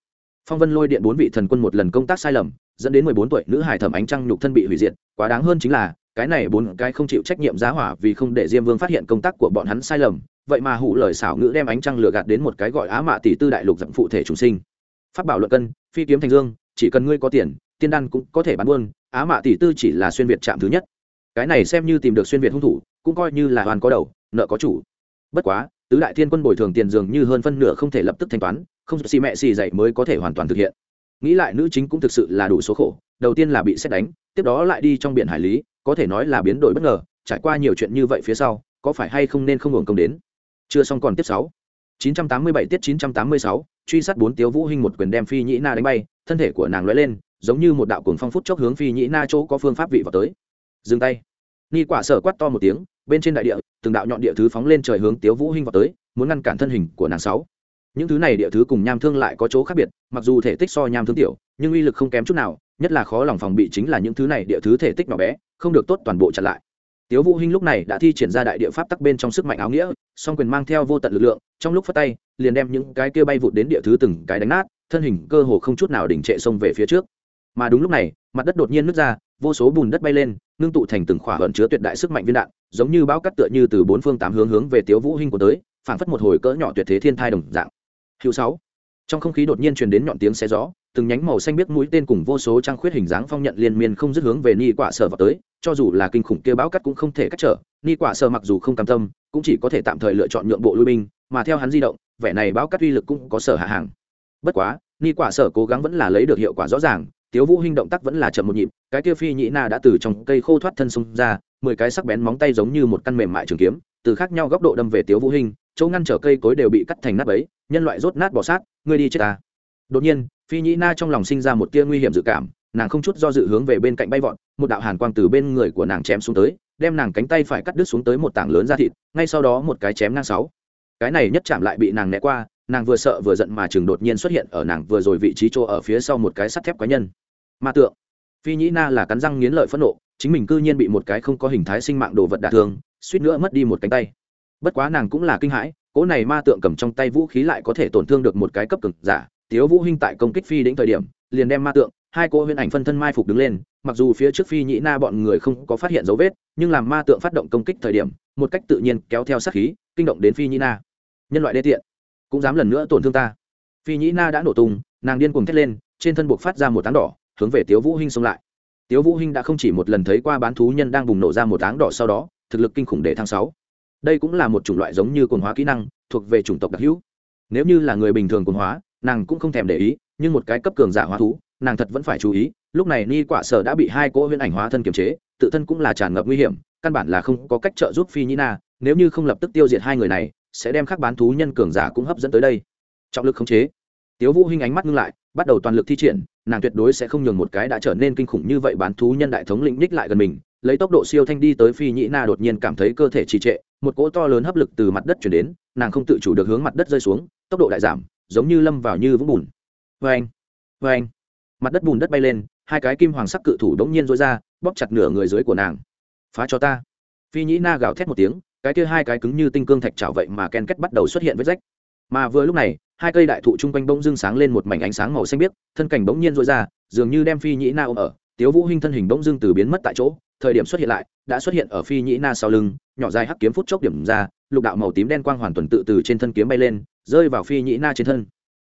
Phong vân lôi điện bốn vị thần quân một lần công tác sai lầm, dẫn đến mười bốn tuổi nữ hải thẩm ánh trăng nhục thân bị hủy diệt, quá đáng hơn chính là cái này bốn cái không chịu trách nhiệm giá hỏa vì không để diêm vương phát hiện công tác của bọn hắn sai lầm, vậy mà hủ lời xảo ngữ đem ánh trăng lừa gạt đến một cái gọi á mạ tỷ tư đại lục dặm phụ thể trùng sinh. Phát bảo luận cân, phi kiếm thành dương, chỉ cần ngươi có tiền, tiên đan cũng có thể bán buôn, á mạ tỷ tư chỉ là xuyên việt chạm thứ nhất. Cái này xem như tìm được xuyên việt hung thủ, cũng coi như là hoàn có đầu, nợ có chủ. Bất quá, tứ đại thiên quân bồi thường tiền dường như hơn phân nửa không thể lập tức thanh toán, không xì mẹ xì dậy mới có thể hoàn toàn thực hiện. Nghĩ lại nữ chính cũng thực sự là đủ số khổ, đầu tiên là bị xét đánh, tiếp đó lại đi trong biển hải lý có thể nói là biến đổi bất ngờ trải qua nhiều chuyện như vậy phía sau có phải hay không nên không hưởng công đến? Chưa xong còn tiếp sáu. 987 tiết 986, truy sát bốn tiếu vũ hinh một quyền đem phi nhĩ na đánh bay thân thể của nàng lóe lên giống như một đạo cuồng phong phút chốc hướng phi nhĩ na chỗ có phương pháp vị vào tới. Dừng tay. Ni quả sở quát to một tiếng bên trên đại địa từng đạo nhọn địa thứ phóng lên trời hướng tiếu vũ hinh vào tới muốn ngăn cản thân hình của nàng sáu những thứ này địa thứ cùng nham thương lại có chỗ khác biệt, mặc dù thể tích so nham thương tiểu, nhưng uy lực không kém chút nào, nhất là khó lòng phòng bị chính là những thứ này địa thứ thể tích nhỏ bé, không được tốt toàn bộ chặn lại. Tiếu vũ hinh lúc này đã thi triển ra đại địa pháp tắc bên trong sức mạnh áo nghĩa, song quyền mang theo vô tận lực lượng, trong lúc phát tay, liền đem những cái kia bay vụt đến địa thứ từng cái đánh nát, thân hình cơ hồ không chút nào đình trệ xông về phía trước. Mà đúng lúc này, mặt đất đột nhiên nứt ra, vô số bùn đất bay lên, ngưng tụ thành từng khỏa ẩn chứa tuyệt đại sức mạnh viên đạn, giống như bão cắt tựa như từ bốn phương tám hướng hướng về tiếu vũ hinh của tới, phảng phất một hồi cỡ nhỏ tuyệt thế thiên thai đồng dạng hữu sáu. Trong không khí đột nhiên truyền đến nhọn tiếng xé gió, từng nhánh màu xanh biếc mũi tên cùng vô số trang khuyết hình dáng phong nhận liên miên không dứt hướng về ni quả sở vào tới, cho dù là kinh khủng kia bão cắt cũng không thể cắt trở. Ni quả sở mặc dù không cam tâm, cũng chỉ có thể tạm thời lựa chọn nhượng bộ lui binh, mà theo hắn di động, vẻ này bão cắt uy lực cũng có sở hạ hàng. Bất quá, ni quả sở cố gắng vẫn là lấy được hiệu quả rõ ràng, tiếu vũ hinh động tác vẫn là chậm một nhịp, cái kia phi nhĩ na đã từ trong cây khô thoát thân xung ra, mười cái sắc bén móng tay giống như một căn mềm mại trường kiếm, từ khác nhau góc độ đâm về tiếu vũ hinh chỗ ngăn trở cây cối đều bị cắt thành nát bấy, nhân loại rốt nát bỏ sát ngươi đi chết ta. Đột nhiên, phi nhĩ na trong lòng sinh ra một tia nguy hiểm dự cảm, nàng không chút do dự hướng về bên cạnh bay vọt, một đạo hàn quang từ bên người của nàng chém xuống tới, đem nàng cánh tay phải cắt đứt xuống tới một tảng lớn da thịt, ngay sau đó một cái chém ngang sáu. Cái này nhất chạm lại bị nàng né qua, nàng vừa sợ vừa giận mà chừng đột nhiên xuất hiện ở nàng vừa rồi vị trí chỗ ở phía sau một cái sắt thép cá nhân. Ma tượng. Phi nhĩ na là cắn răng nghiến lợi phẫn nộ, chính mình cư nhiên bị một cái không có hình thái sinh mạng đồ vật đả thương, suýt nữa mất đi một cánh tay bất quá nàng cũng là kinh hãi, cỗ này ma tượng cầm trong tay vũ khí lại có thể tổn thương được một cái cấp cực giả, tiếu vũ hinh tại công kích phi đến thời điểm, liền đem ma tượng, hai cô huyễn ảnh phân thân mai phục đứng lên, mặc dù phía trước phi nhĩ na bọn người không có phát hiện dấu vết, nhưng làm ma tượng phát động công kích thời điểm, một cách tự nhiên kéo theo sát khí, kinh động đến phi nhĩ na. Nhân loại đê tiện, cũng dám lần nữa tổn thương ta. Phi nhĩ na đã nổ tung, nàng điên cuồng thét lên, trên thân buộc phát ra một táng đỏ, hướng về tiếu vũ hinh xông lại. Tiếu vũ hinh đã không chỉ một lần thấy qua bán thú nhân đang bùng nổ ra một táng đỏ sau đó, thực lực kinh khủng để thăng sáu đây cũng là một chủng loại giống như cồn hóa kỹ năng, thuộc về chủng tộc đặc hữu. Nếu như là người bình thường cồn hóa, nàng cũng không thèm để ý, nhưng một cái cấp cường giả hóa thú, nàng thật vẫn phải chú ý, lúc này ni quả sở đã bị hai cỗ huyễn ảnh hóa thân kiềm chế, tự thân cũng là tràn ngập nguy hiểm, căn bản là không có cách trợ giúp phi nhĩ na, nếu như không lập tức tiêu diệt hai người này, sẽ đem các bán thú nhân cường giả cũng hấp dẫn tới đây. Trọng lực khống chế. Tiếu vũ hinh ánh mắt ngưng lại, bắt đầu toàn lực thi triển, nàng tuyệt đối sẽ không nhường một cái đã trở nên kinh khủng như vậy bán thú nhân đại thống lĩnh ních lại gần mình, lấy tốc độ siêu thanh đi tới phi nhĩ na đột nhiên cảm thấy cơ thể trì trệ một cỗ to lớn hấp lực từ mặt đất chuyển đến, nàng không tự chủ được hướng mặt đất rơi xuống, tốc độ đại giảm, giống như lâm vào như vũng bùn. Vê anh vê anh mặt đất bùn đất bay lên, hai cái kim hoàng sắc cự thủ đống nhiên rối ra, bóp chặt nửa người dưới của nàng. Phá cho ta. Phi nhĩ na gào thét một tiếng, cái kia hai cái cứng như tinh cương thạch trào vậy mà ken kết bắt đầu xuất hiện vết rách. Mà vừa lúc này, hai cây đại thụ chung quanh bỗng dưng sáng lên một mảnh ánh sáng màu xanh biếc, thân cảnh bỗng nhiên rối ra, dường như đem phi nhĩ na ôm ở. Tiếu vũ hinh thân hình bỗng dưng từ biến mất tại chỗ, thời điểm xuất hiện lại, đã xuất hiện ở phi nhĩ na sau lưng nhỏ dài hắc kiếm phút chốc điểm ra, lục đạo màu tím đen quang hoàn tuần tự từ trên thân kiếm bay lên, rơi vào phi nhĩ na trên thân.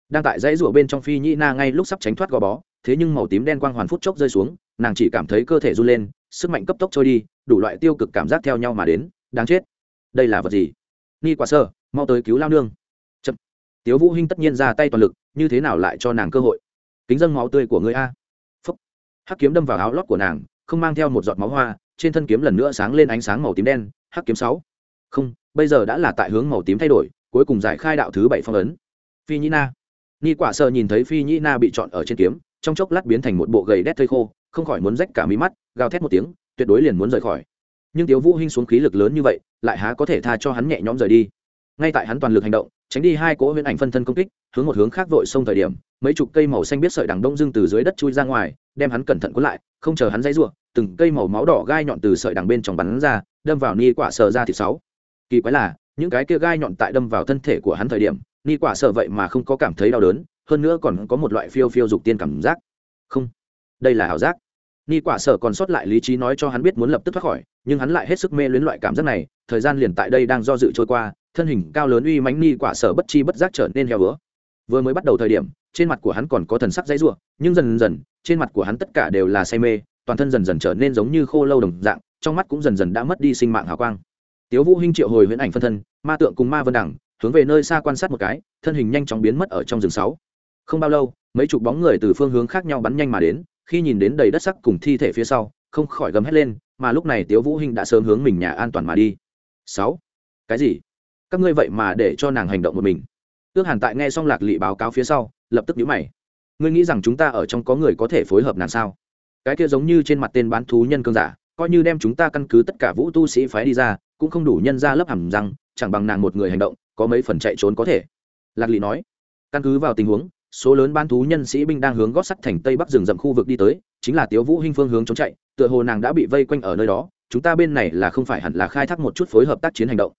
Đang tại dãy rủa bên trong phi nhĩ na ngay lúc sắp tránh thoát gò bó, thế nhưng màu tím đen quang hoàn phút chốc rơi xuống, nàng chỉ cảm thấy cơ thể run lên, sức mạnh cấp tốc trôi đi, đủ loại tiêu cực cảm giác theo nhau mà đến, đáng chết. Đây là vật gì? Nghi quả sơ, mau tới cứu lao nương. Chậm. Tiếu vũ hinh tất nhiên ra tay toàn lực, như thế nào lại cho nàng cơ hội? Kính dâng máu tươi của ngươi a. Phúc. Hắc kiếm đâm vào áo lót của nàng, không mang theo một giọt máu hoa trên thân kiếm lần nữa sáng lên ánh sáng màu tím đen, hắc kiếm sáu. Không, bây giờ đã là tại hướng màu tím thay đổi, cuối cùng giải khai đạo thứ bảy phong ấn. Phi nhĩ na. Ni quả sơ nhìn thấy phi nhĩ na bị chọn ở trên kiếm, trong chốc lát biến thành một bộ gầy đét thây khô, không khỏi muốn rách cả mí mắt, gào thét một tiếng, tuyệt đối liền muốn rời khỏi. Nhưng tiếu vũ hinh xuống khí lực lớn như vậy, lại há có thể tha cho hắn nhẹ nhõm rời đi. Ngay tại hắn toàn lực hành động tránh đi hai cỗ huyễn ảnh phân thân công kích, hướng một hướng khác vội xông thời điểm, mấy chục cây màu xanh biết sợi đằng đông dương từ dưới đất chui ra ngoài, đem hắn cẩn thận cuốn lại, không chờ hắn dãy rủa, từng cây màu máu đỏ gai nhọn từ sợi đằng bên trong bắn ra, đâm vào ni quả sờ ra thịt sáu. Kỳ quái là, những cái kia gai nhọn tại đâm vào thân thể của hắn thời điểm, ni quả sợ vậy mà không có cảm thấy đau đớn, hơn nữa còn có một loại phiêu phiêu dục tiên cảm giác. Không, đây là ảo giác. Ni quả sợ còn sót lại lý trí nói cho hắn biết muốn lập tức thoát khỏi, nhưng hắn lại hết sức mê luyến loại cảm giác này, thời gian liền tại đây đang do dự trôi qua thân hình cao lớn uy mãnh ni quả sở bất chi bất giác trở nên heo vữa vừa mới bắt đầu thời điểm, trên mặt của hắn còn có thần sắc dãy rủa, nhưng dần dần, trên mặt của hắn tất cả đều là say mê, toàn thân dần dần trở nên giống như khô lâu đồng dạng, trong mắt cũng dần dần đã mất đi sinh mạng hào quang. Tiếu vũ hinh triệu hồi huyễn ảnh phân thân, ma tượng cùng ma vân đẳng, hướng về nơi xa quan sát một cái, thân hình nhanh chóng biến mất ở trong rừng sáu. Không bao lâu, mấy chục bóng người từ phương hướng khác nhau bắn nhanh mà đến, khi nhìn đến đầy đất sắc cùng thi thể phía sau, không khỏi gầm hét lên, mà lúc này tiếu vũ hinh đã sớm hướng mình nhà an toàn mà đi. Sáu. Cái gì? Các ngươi vậy mà để cho nàng hành động một mình. Ước hàn tại nghe xong lạc lị báo cáo phía sau, lập tức nhíu mày. Ngươi nghĩ rằng chúng ta ở trong có người có thể phối hợp nàng sao? Cái kia giống như trên mặt tên bán thú nhân cương giả, coi như đem chúng ta căn cứ tất cả vũ tu sĩ phái đi ra, cũng không đủ nhân ra lớp hẳn rằng chẳng bằng nàng một người hành động, có mấy phần chạy trốn có thể. Lạc lị nói. Căn cứ vào tình huống, số lớn bán thú nhân sĩ binh đang hướng gót sắt thành tây bắc rừng rậm khu vực đi tới, chính là tiếu vũ hinh phương hướng trốn chạy, tựa hồ nàng đã bị vây quanh ở nơi đó, chúng ta bên này là không phải hẳn là khai thác một chút phối hợp tác chiến hành động.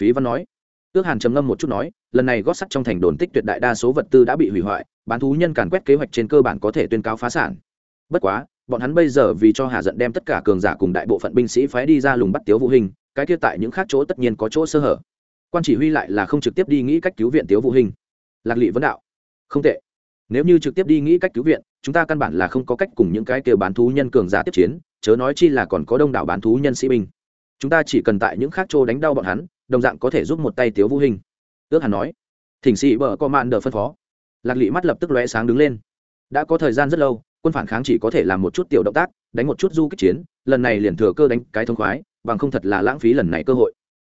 Phí văn nói ước hàn trầm ngâm một chút nói, lần này gót sắt trong thành đồn tích tuyệt đại đa số vật tư đã bị hủy hoại, bán thú nhân càn quét kế hoạch trên cơ bản có thể tuyên cáo phá sản. Bất quá, bọn hắn bây giờ vì cho hà giận đem tất cả cường giả cùng đại bộ phận binh sĩ phái đi ra lùng bắt tiếu vũ hình, cái kia tại những khác chỗ tất nhiên có chỗ sơ hở. Quan chỉ huy lại là không trực tiếp đi nghĩ cách cứu viện tiếu vũ hình. Lạc lị vấn đạo, không tệ. Nếu như trực tiếp đi nghĩ cách cứu viện, chúng ta căn bản là không có cách cùng những cái kêu bán thú nhân cường giả tiếp chiến, chớ nói chi là còn có đông đảo bán thú nhân sĩ binh. Chúng ta chỉ cần tại những khác chỗ đánh đau bọn hắn đồng dạng có thể giúp một tay tiếu vũ hình ước hẳn nói thỉnh sĩ bờ có mạn đờ phân phó. Lạc lị mắt lập tức lóe sáng đứng lên. Đã có thời gian rất lâu quân phản kháng chỉ có thể làm một chút tiểu động tác đánh một chút du kích chiến lần này liền thừa cơ đánh cái thông khoái bằng không thật là lãng phí lần này cơ hội.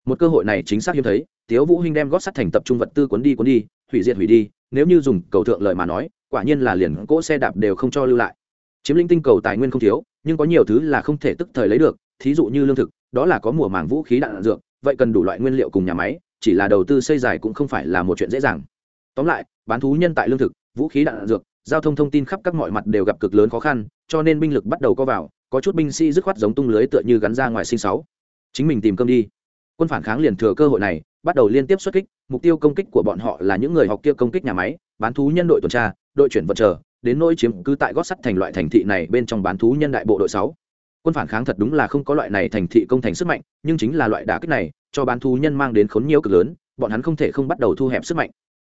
Một cơ hội này chính xác hiếm thấy tiếu vũ hình đem gót sắt thành tập trung vật tư cuốn đi cuốn đi hủy diệt hủy đi nếu như dùng cầu thượng lợi mà nói quả nhiên là liền cỗ xe đạp đều không cho lưu lại. Chiếm linh tinh cầu tài nguyên không thiếu nhưng có nhiều thứ là không thể tức thời lấy được thí dụ như lương thực đó là có mùa màng vũ khí đạn, đạn dược vậy cần đủ loại nguyên liệu cùng nhà máy chỉ là đầu tư xây dài cũng không phải là một chuyện dễ dàng. Tóm lại bán thú nhân tại lương thực vũ khí đạn, dược giao thông thông tin khắp các mọi mặt đều gặp cực lớn khó khăn cho nên binh lực bắt đầu có vào có chút binh sĩ dứt khoát giống tung lưới tựa như gắn ra ngoài sinh sáu. Chính mình tìm cơm đi. Quân phản kháng liền thừa cơ hội này bắt đầu liên tiếp xuất kích mục tiêu công kích của bọn họ là những người học kia công kích nhà máy bán thú nhân đội tuần tra đội chuyển vật chờ đến nỗi chiếm cứ tại gót sắt thành loại thành thị này bên trong bán thú nhân đại bộ đội sáu quân phản kháng thật đúng là không có loại này thành thị công thành sức mạnh, nhưng chính là loại đả kích này, cho bán thú nhân mang đến khốn nhiều cực lớn, bọn hắn không thể không bắt đầu thu hẹp sức mạnh.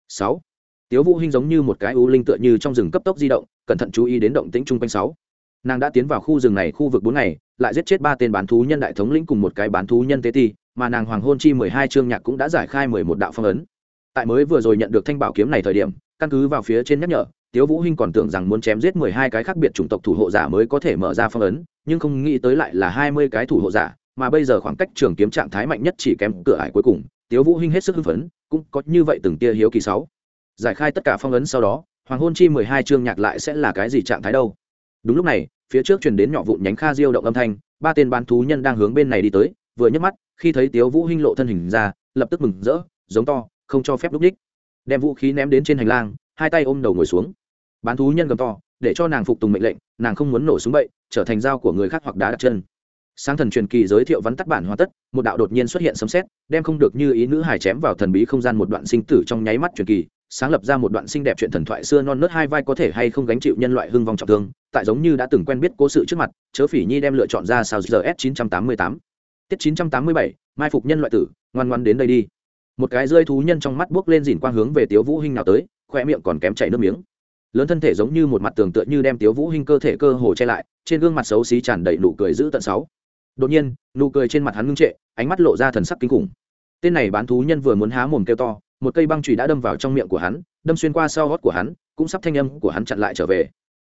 Sáu. Tiếu vũ hinh giống như một cái u linh tựa như trong rừng cấp tốc di động, cẩn thận chú ý đến động tĩnh chung quanh sáu. Nàng đã tiến vào khu rừng này khu vực bốn ngày, lại giết chết ba tên bán thú nhân đại thống lĩnh cùng một cái bán thú nhân tế ti, mà nàng hoàng hôn chi mười hai chương nhạc cũng đã giải khai mười một đạo phong ấn. Tại mới vừa rồi nhận được thanh bảo kiếm này thời điểm, căn cứ vào phía trên nhắc nhở, tiếu vũ hinh còn tưởng rằng muốn chém giết mười hai cái khác biệt chủng tộc thủ hộ giả mới có thể mở ra phong ấn nhưng không nghĩ tới lại là hai mươi cái thủ hộ giả, mà bây giờ khoảng cách trường kiếm trạng thái mạnh nhất chỉ kém cửa ải cuối cùng, tiếu vũ hinh hết sức hưng phấn, cũng có như vậy từng tia hiếu kỳ sáu. Giải khai tất cả phong ấn sau đó, hoàng hôn chi mười hai chương nhạc lại sẽ là cái gì trạng thái đâu? Đúng lúc này, phía trước truyền đến nhỏ vụn nhánh kha diêu động âm thanh, ba tên bán thú nhân đang hướng bên này đi tới, vừa nhấc mắt, khi thấy tiếu vũ hinh lộ thân hình ra, lập tức mừng rỡ, giống to, không cho phép lúc đích. Đem vũ khí ném đến trên hành lang, hai tay ôm đầu ngồi xuống. Bán thú nhân gầm to, để cho nàng phục tùng mệnh lệnh nàng không muốn nổ súng bậy, trở thành dao của người khác hoặc đá đặt chân. Sáng thần truyền kỳ giới thiệu vắn tắt bản hoàn tất, một đạo đột nhiên xuất hiện sấm xét đem không được như ý nữ hải chém vào thần bí không gian một đoạn sinh tử trong nháy mắt truyền kỳ, sáng lập ra một đoạn xinh đẹp chuyện thần thoại xưa non nớt hai vai có thể hay không gánh chịu nhân loại hưng vong trọng thương, tại giống như đã từng quen biết cố sự trước mặt, chớ phỉ nhi đem lựa chọn ra sao giờ s 988 tiết 987 mai phục nhân loại tử, ngoan ngoan đến đây đi. Một cái rơi thú nhân trong mắt buốc lên dìn quang hướng về tiếu vũ hinh nào tới, khoe miệng còn kém chảy nước miếng lớn thân thể giống như một mặt tường tựa như đem tiếu vũ hinh cơ thể cơ hồ che lại, trên gương mặt xấu xí tràn đầy nụ cười giữ tận sáu. Đột nhiên, nụ cười trên mặt hắn ngưng trệ, ánh mắt lộ ra thần sắc kinh khủng. Tên này bán thú nhân vừa muốn há mồm kêu to, một cây băng chùy đã đâm vào trong miệng của hắn, đâm xuyên qua sau gót của hắn, cũng sắp thanh âm của hắn chặn lại trở về.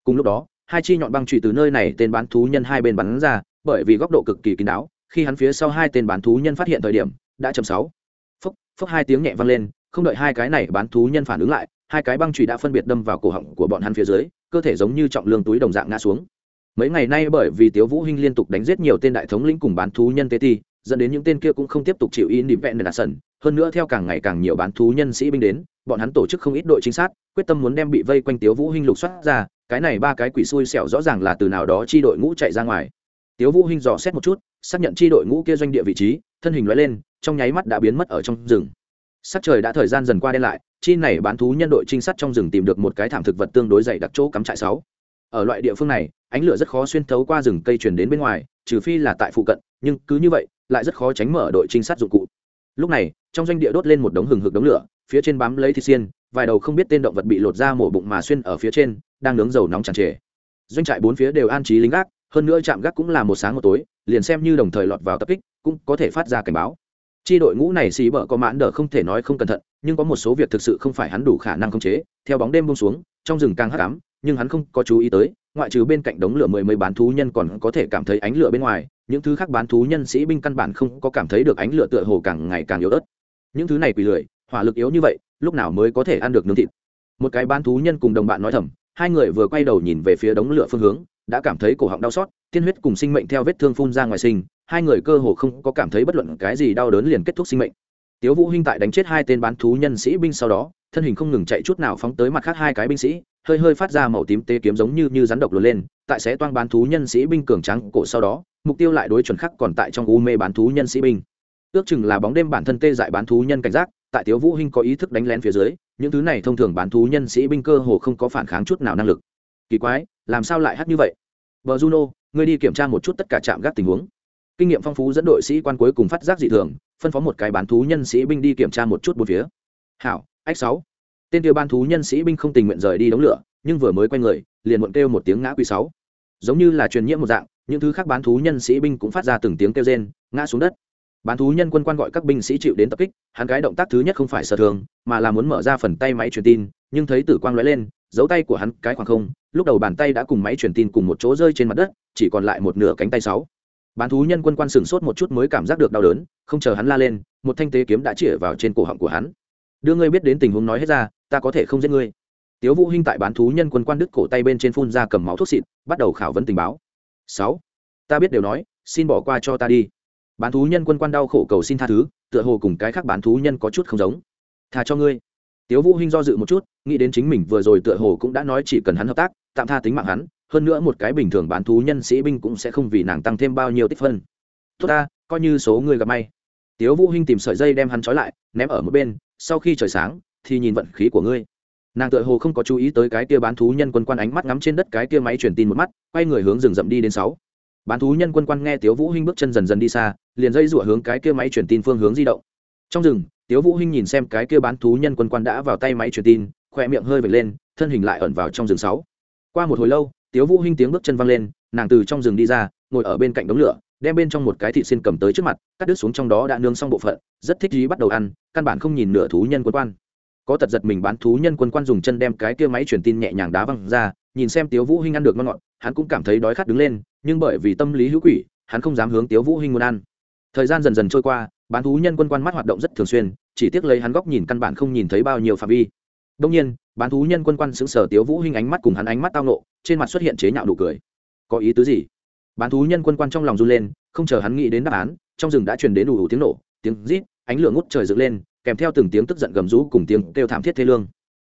Cùng lúc đó, hai chi nhọn băng chùy từ nơi này tên bán thú nhân hai bên bắn ra, bởi vì góc độ cực kỳ kín đáo, khi hắn phía sau hai tên bán thú nhân phát hiện thời điểm, đã chậm sáu. Phốc phốc hai tiếng nhẹ vang lên, không đợi hai cái này bán thú nhân phản ứng lại hai cái băng chùy đã phân biệt đâm vào cổ họng của bọn hắn phía dưới, cơ thể giống như trọng lương túi đồng dạng ngã xuống. Mấy ngày nay bởi vì tiếu vũ hinh liên tục đánh giết nhiều tên đại thống lĩnh cùng bán thú nhân tế ti, dẫn đến những tên kia cũng không tiếp tục chịu in điểm vẹn đền sần. Hơn nữa theo càng ngày càng nhiều bán thú nhân sĩ binh đến, bọn hắn tổ chức không ít đội trinh sát, quyết tâm muốn đem bị vây quanh tiếu vũ hinh lục soát ra, cái này ba cái quỷ xui xẻo rõ ràng là từ nào đó chi đội ngũ chạy ra ngoài. Tiếu vũ hinh dò xét một chút, xác nhận chi đội ngũ kia doanh địa vị trí, thân hình lóe lên, trong nháy mắt đã biến mất ở trong rừng sắc trời đã thời gian dần qua đen lại, chi này bán thú nhân đội trinh sát trong rừng tìm được một cái thảm thực vật tương đối dày đặc chỗ cắm trại sáu. Ở loại địa phương này, ánh lửa rất khó xuyên thấu qua rừng cây truyền đến bên ngoài, trừ phi là tại phụ cận, nhưng cứ như vậy, lại rất khó tránh mở đội trinh sát dụng cụ. Lúc này, trong doanh địa đốt lên một đống hừng hực đống lửa, phía trên bám lấy thịt xiên, vài đầu không biết tên động vật bị lột ra mổ bụng mà xuyên ở phía trên, đang nướng dầu nóng tràn trề. Doanh trại bốn phía đều an trí lính gác, hơn nữa chạm gác cũng là một sáng một tối, liền xem như đồng thời lọt vào tập kích, cũng có thể phát ra cảnh báo chi đội ngũ này xì bở có mãn đờ không thể nói không cẩn thận, nhưng có một số việc thực sự không phải hắn đủ khả năng khống chế. Theo bóng đêm bông xuống, trong rừng càng hắc ám, nhưng hắn không có chú ý tới, ngoại trừ bên cạnh đống lửa mười mấy bán thú nhân còn có thể cảm thấy ánh lửa bên ngoài, những thứ khác bán thú nhân sĩ binh căn bản không có cảm thấy được ánh lửa tựa hồ càng ngày càng yếu ớt. Những thứ này quỷ lười, hỏa lực yếu như vậy, lúc nào mới có thể ăn được nướng thịt? Một cái bán thú nhân cùng đồng bạn nói thầm, hai người vừa quay đầu nhìn về phía đống lửa phương hướng, đã cảm thấy cổ họng đau xót, tiên huyết cùng sinh mệnh theo vết thương phun ra ngoài sinh hai người cơ hồ không có cảm thấy bất luận cái gì đau đớn liền kết thúc sinh mệnh. Tiếu vũ hinh tại đánh chết hai tên bán thú nhân sĩ binh sau đó, thân hình không ngừng chạy chút nào phóng tới mặt khác hai cái binh sĩ, hơi hơi phát ra màu tím tê kiếm giống như như rắn độc lùa lên, tại sẽ toang bán thú nhân sĩ binh cường trắng cổ sau đó, mục tiêu lại đối chuẩn khắc còn tại trong u mê bán thú nhân sĩ binh. Ước chừng là bóng đêm bản thân tê dại bán thú nhân cảnh giác, tại tiếu vũ hinh có ý thức đánh lén phía dưới, những thứ này thông thường bán thú nhân sĩ binh cơ hồ không có phản kháng chút nào năng lực. Kỳ quái, làm sao lại hát như vậy? Bờ juno, ngươi đi kiểm tra một chút tất cả trạm gác tình huống kinh nghiệm phong phú dẫn đội sĩ quan cuối cùng phát giác dị thường, phân phó một cái bán thú nhân sĩ binh đi kiểm tra một chút bốn phía. Hảo, ách sáu. Tên tiêu bán thú nhân sĩ binh không tình nguyện rời đi đóng lửa, nhưng vừa mới quay người, liền muộn kêu một tiếng ngã quý sáu. Giống như là truyền nhiễm một dạng, những thứ khác bán thú nhân sĩ binh cũng phát ra từng tiếng kêu rên, ngã xuống đất. Bán thú nhân quân quan gọi các binh sĩ chịu đến tập kích, hắn cái động tác thứ nhất không phải sở thường, mà là muốn mở ra phần tay máy truyền tin, nhưng thấy tử quang lóe lên dấu tay của hắn cái khoảng không, lúc đầu bàn tay đã cùng máy truyền tin cùng một chỗ rơi trên mặt đất, chỉ còn lại một nửa cánh tay sáu bán thú nhân quân quan sừng sốt một chút mới cảm giác được đau đớn, không chờ hắn la lên, một thanh tế kiếm đã chĩa vào trên cổ họng của hắn. Đưa ngươi biết đến tình huống nói hết ra, ta có thể không giết ngươi. Tiếu vũ hinh tại bán thú nhân quân quan đứt cổ tay bên trên phun ra cầm máu thuốc xịt, bắt đầu khảo vấn tình báo. Sáu. Ta biết đều nói, xin bỏ qua cho ta đi. Bán thú nhân quân quan đau khổ cầu xin tha thứ, tựa hồ cùng cái khác bán thú nhân có chút không giống. Tha cho ngươi. Tiếu vũ hinh do dự một chút, nghĩ đến chính mình vừa rồi tựa hồ cũng đã nói chỉ cần hắn hợp tác, tạm tha tính mạng hắn hơn nữa một cái bình thường bán thú nhân sĩ binh cũng sẽ không vì nàng tăng thêm bao nhiêu tích phân. Tốt ta, coi như số người gặp may. Tiếu vũ hinh tìm sợi dây đem hắn trói lại, ném ở một bên, sau khi trời sáng, thì nhìn vận khí của ngươi. Nàng tựa hồ không có chú ý tới cái kia bán thú nhân quân quan ánh mắt ngắm trên đất cái kia máy truyền tin một mắt, quay người hướng rừng rậm đi đến sáu. Bán thú nhân quân quan nghe tiếu vũ hinh bước chân dần dần đi xa, liền dây rủa hướng cái kia máy truyền tin phương hướng di động. Trong rừng, tiếu vũ hinh nhìn xem cái kia bán thú nhân quân quan đã vào tay máy truyền tin khoe miệng hơi vểnh lên, thân hình lại ẩn vào trong rừng sáu. Qua một hồi lâu tiếu vũ hinh tiếng bước chân văng lên, nàng từ trong rừng đi ra, ngồi ở bên cạnh đống lửa, đem bên trong một cái thịt xin cầm tới trước mặt, cắt đứt xuống trong đó đã nướng xong bộ phận, rất thích ý bắt đầu ăn, căn bản không nhìn nửa thú nhân quân quan. Có tật giật mình bán thú nhân quân quan dùng chân đem cái kia máy truyền tin nhẹ nhàng đá văng ra, nhìn xem tiếu vũ hinh ăn được ngon ngọt, hắn cũng cảm thấy đói khát đứng lên, nhưng bởi vì tâm lý hữu quỷ, hắn không dám hướng tiếu vũ hinh muốn ăn. Thời gian dần dần trôi qua, bán thú nhân quân quan mắt hoạt động rất thường xuyên, chỉ tiếc lấy hắn góc nhìn căn bản không nhìn thấy bao nhiêu phạm vi. Đông nhiên bán thú nhân quân quan xứng sở tiếu vũ hinh ánh mắt cùng hắn ánh mắt tao nộ, trên mặt xuất hiện chế nhạo nụ cười. Có ý tứ gì? Bán thú nhân quân quan trong lòng run lên, không chờ hắn nghĩ đến đáp án, trong rừng đã truyền đến đủ đủ tiếng nổ, tiếng rít, ánh lửa ngút trời dựng lên, kèm theo từng tiếng tức giận gầm rú cùng tiếng kêu thảm thiết thê lương.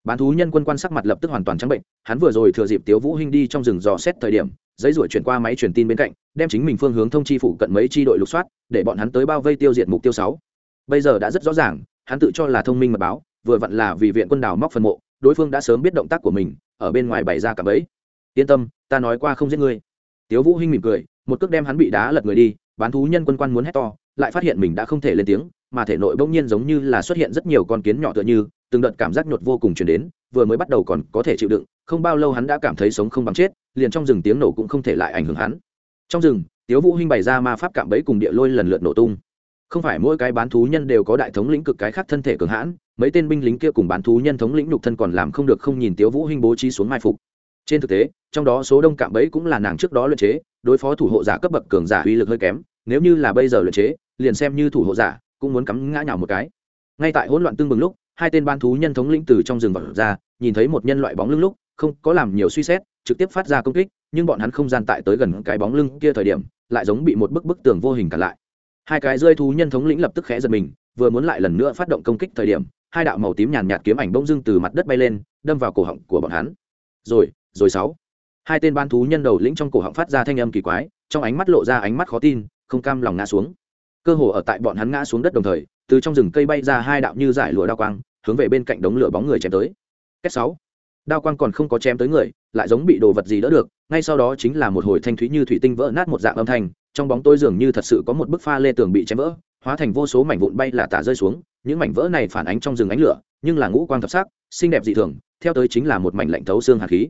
Bán thú nhân quân quan sắc mặt lập tức hoàn toàn trắng bệnh, hắn vừa rồi thừa dịp tiếu vũ hinh đi trong rừng dò xét thời điểm, giấy ruổi chuyển qua máy truyền tin bên cạnh, đem chính mình phương hướng thông chi phụ cận mấy chi đội lục soát, để bọn hắn tới bao vây tiêu diệt mục tiêu sáu. Bây giờ đã rất rõ ràng, hắn tự cho là thông minh mật báo, vừa vặn là vì viện quân đào móc phần mộ đối phương đã sớm biết động tác của mình, ở bên ngoài bày ra cả bẫy. Yên tâm, ta nói qua không giết ngươi. Tiếu vũ hinh mỉm cười, một cước đem hắn bị đá lật người đi, bán thú nhân quân quan muốn hét to, lại phát hiện mình đã không thể lên tiếng, mà thể nội bỗng nhiên giống như là xuất hiện rất nhiều con kiến nhỏ tựa như, từng đợt cảm giác nhột vô cùng truyền đến, vừa mới bắt đầu còn có thể chịu đựng, không bao lâu hắn đã cảm thấy sống không bằng chết, liền trong rừng tiếng nổ cũng không thể lại ảnh hưởng hắn. Trong rừng, tiếu vũ hinh bày ra ma pháp cạm bẫy cùng địa lôi lần lượt nổ tung. Không phải mỗi cái bán thú nhân đều có đại thống lĩnh cực cái khác thân thể cường hãn mấy tên binh lính kia cùng bán thú nhân thống lĩnh nhục thân còn làm không được không nhìn tiếu vũ hinh bố trí xuống mai phục. Trên thực tế, trong đó số đông cạm bẫy cũng là nàng trước đó luyện chế, đối phó thủ hộ giả cấp bậc cường giả uy lực hơi kém, nếu như là bây giờ luyện chế, liền xem như thủ hộ giả, cũng muốn cắm ngã nhào một cái. Ngay tại hỗn loạn tương bừng lúc, hai tên bán thú nhân thống lĩnh từ trong rừng vật ra, nhìn thấy một nhân loại bóng lưng lúc, không có làm nhiều suy xét, trực tiếp phát ra công kích, nhưng bọn hắn không gian tại tới gần cái bóng lưng kia thời điểm, lại giống bị một bức bức tường vô hình cản lại. Hai cái rơi thú nhân thống lĩnh lập tức khẽ giật mình vừa muốn lại lần nữa phát động công kích thời điểm, hai đạo màu tím nhàn nhạt kiếm ảnh bỗng dưng từ mặt đất bay lên, đâm vào cổ họng của bọn hắn. Rồi rồi sáu. Hai tên ban thú nhân đầu lĩnh trong cổ họng phát ra thanh âm kỳ quái, trong ánh mắt lộ ra ánh mắt khó tin, không cam lòng ngã xuống. Cơ hồ ở tại bọn hắn ngã xuống đất đồng thời, từ trong rừng cây bay ra hai đạo như giải lụa đao quang, hướng về bên cạnh đống lửa bóng người chém tới. Cách sáu. Đao quang còn không có chém tới người, lại giống bị đồ vật gì đỡ được, ngay sau đó chính là một hồi thanh thúy như thủy tinh vỡ nát một dạng âm thanh, trong bóng tôi dường như thật sự có một bức pha lê tường bị chém vỡ hóa thành vô số mảnh vụn bay là tả rơi xuống, những mảnh vỡ này phản ánh trong rừng ánh lửa, nhưng là ngũ quang thập sắc, xinh đẹp dị thường, theo tới chính là một mảnh lạnh thấu xương hạt khí.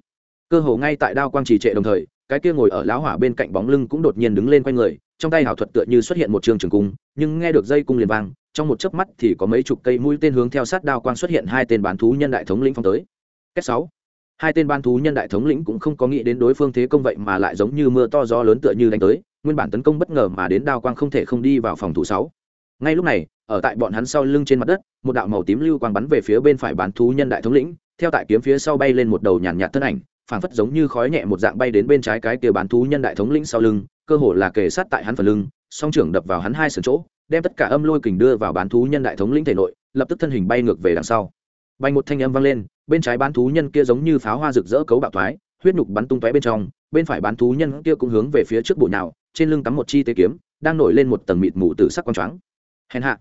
Cơ hồ ngay tại đao quang trì trệ đồng thời, cái kia ngồi ở lão hỏa bên cạnh bóng lưng cũng đột nhiên đứng lên quanh người, trong tay hảo thuật tựa như xuất hiện một trường trường cung, nhưng nghe được dây cung liền vang, trong một chớp mắt thì có mấy chục cây mũi tên hướng theo sát đao quang xuất hiện hai tên bán thú nhân đại thống lĩnh phong tới. Kết sáu. Hai tên bán thú nhân đại thống lĩnh cũng không có nghĩ đến đối phương thế công vậy mà lại giống như mưa to gió lớn tựa như đánh tới, nguyên bản tấn công bất ngờ mà đến đao quang không thể không đi vào phòng thủ sáu ngay lúc này, ở tại bọn hắn sau lưng trên mặt đất, một đạo màu tím lưu quang bắn về phía bên phải bán thú nhân đại thống lĩnh, theo tại kiếm phía sau bay lên một đầu nhàn nhạt thân ảnh, phảng phất giống như khói nhẹ một dạng bay đến bên trái cái kia bán thú nhân đại thống lĩnh sau lưng, cơ hồ là kề sát tại hắn phần lưng, song trưởng đập vào hắn hai sườn chỗ, đem tất cả âm lôi kình đưa vào bán thú nhân đại thống lĩnh thể nội, lập tức thân hình bay ngược về đằng sau. Bay một thanh âm vang lên, bên trái bán thú nhân kia giống như pháo hoa rực rỡ cấu bạo thoái, huyết nhục bắn tung tóe bên trong, bên phải bán thú nhân kia cũng hướng về phía trước bụi nào trên lưng cắm một chi tế kiếm, đang nổi lên một tầng mịt mù từ sắc quang choáng hèn hạ.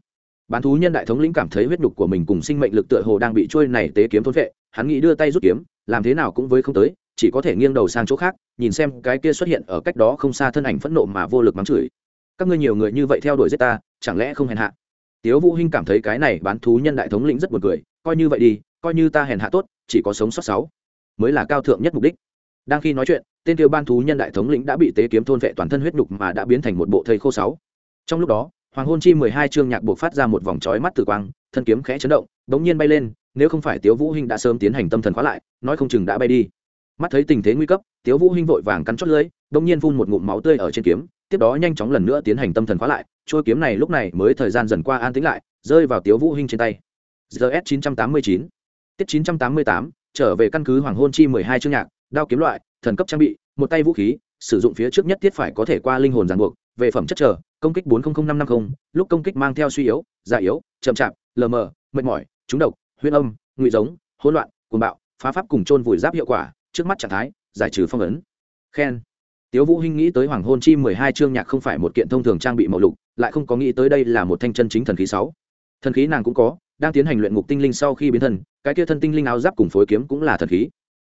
Bán thú nhân đại thống lĩnh cảm thấy huyết nhục của mình cùng sinh mệnh lực tựa hồ đang bị trôi này tế kiếm thôn vệ hắn nghĩ đưa tay rút kiếm, làm thế nào cũng với không tới, chỉ có thể nghiêng đầu sang chỗ khác, nhìn xem cái kia xuất hiện ở cách đó không xa thân ảnh phẫn nộ mà vô lực mắng chửi. Các ngươi nhiều người như vậy theo đuổi giết ta, chẳng lẽ không hèn hạ? Tiếu vũ hinh cảm thấy cái này bán thú nhân đại thống lĩnh rất buồn cười, coi như vậy đi, coi như ta hèn hạ tốt, chỉ có sống sót sáu, mới là cao thượng nhất mục đích. Đang khi nói chuyện, tên tiêu ban thú nhân đại thống lĩnh đã bị tế kiếm thôn vệ toàn thân huyết nhục mà đã biến thành một bộ thây khô sáu. Trong lúc đó hoàng hôn chi mười hai chương nhạc buộc phát ra một vòng chói mắt tử quang, thân kiếm khẽ chấn động bỗng nhiên bay lên, nếu không phải tiếu vũ hinh đã sớm tiến hành tâm thần khóa lại, nói không chừng đã bay đi. Mắt thấy tình thế nguy cấp, tiếu vũ hinh vội vàng cắn chót lưỡi bỗng nhiên phun một ngụm máu tươi ở trên kiếm, tiếp đó nhanh chóng lần nữa tiến hành tâm thần khóa lại trôi kiếm này lúc này mới thời gian dần qua an tĩnh lại, rơi vào tiếu vũ hinh trên tay. Gs 989 tiết 988 trở về căn cứ hoàng hôn chi 12 chương nhạc, đao kiếm loại, thần cấp trang bị, một tay vũ khí, sử dụng phía trước nhất thiết phải có thể qua linh hồn ràng buộc, về phẩm chất trở công kích 400550 lúc công kích mang theo suy yếu, già yếu, chậm chạp, lờ mờ, mệt mỏi, trúng độc huyên âm, ngụy giống, hỗn loạn, cuồng bạo, phá pháp cùng chôn vùi giáp hiệu quả, trước mắt trạng thái, giải trừ phong ấn. Khen. Tiếu vũ hinh nghĩ tới hoàng hôn chi 12 chương nhạc không phải một kiện thông thường trang bị màu lục, lại không có nghĩ tới đây là một thanh chân chính thần khí sáu. Thần khí nàng cũng có, đang tiến hành luyện ngục tinh linh sau khi biến thân, cái kia thân tinh linh áo giáp cùng phối kiếm cũng là thần khí.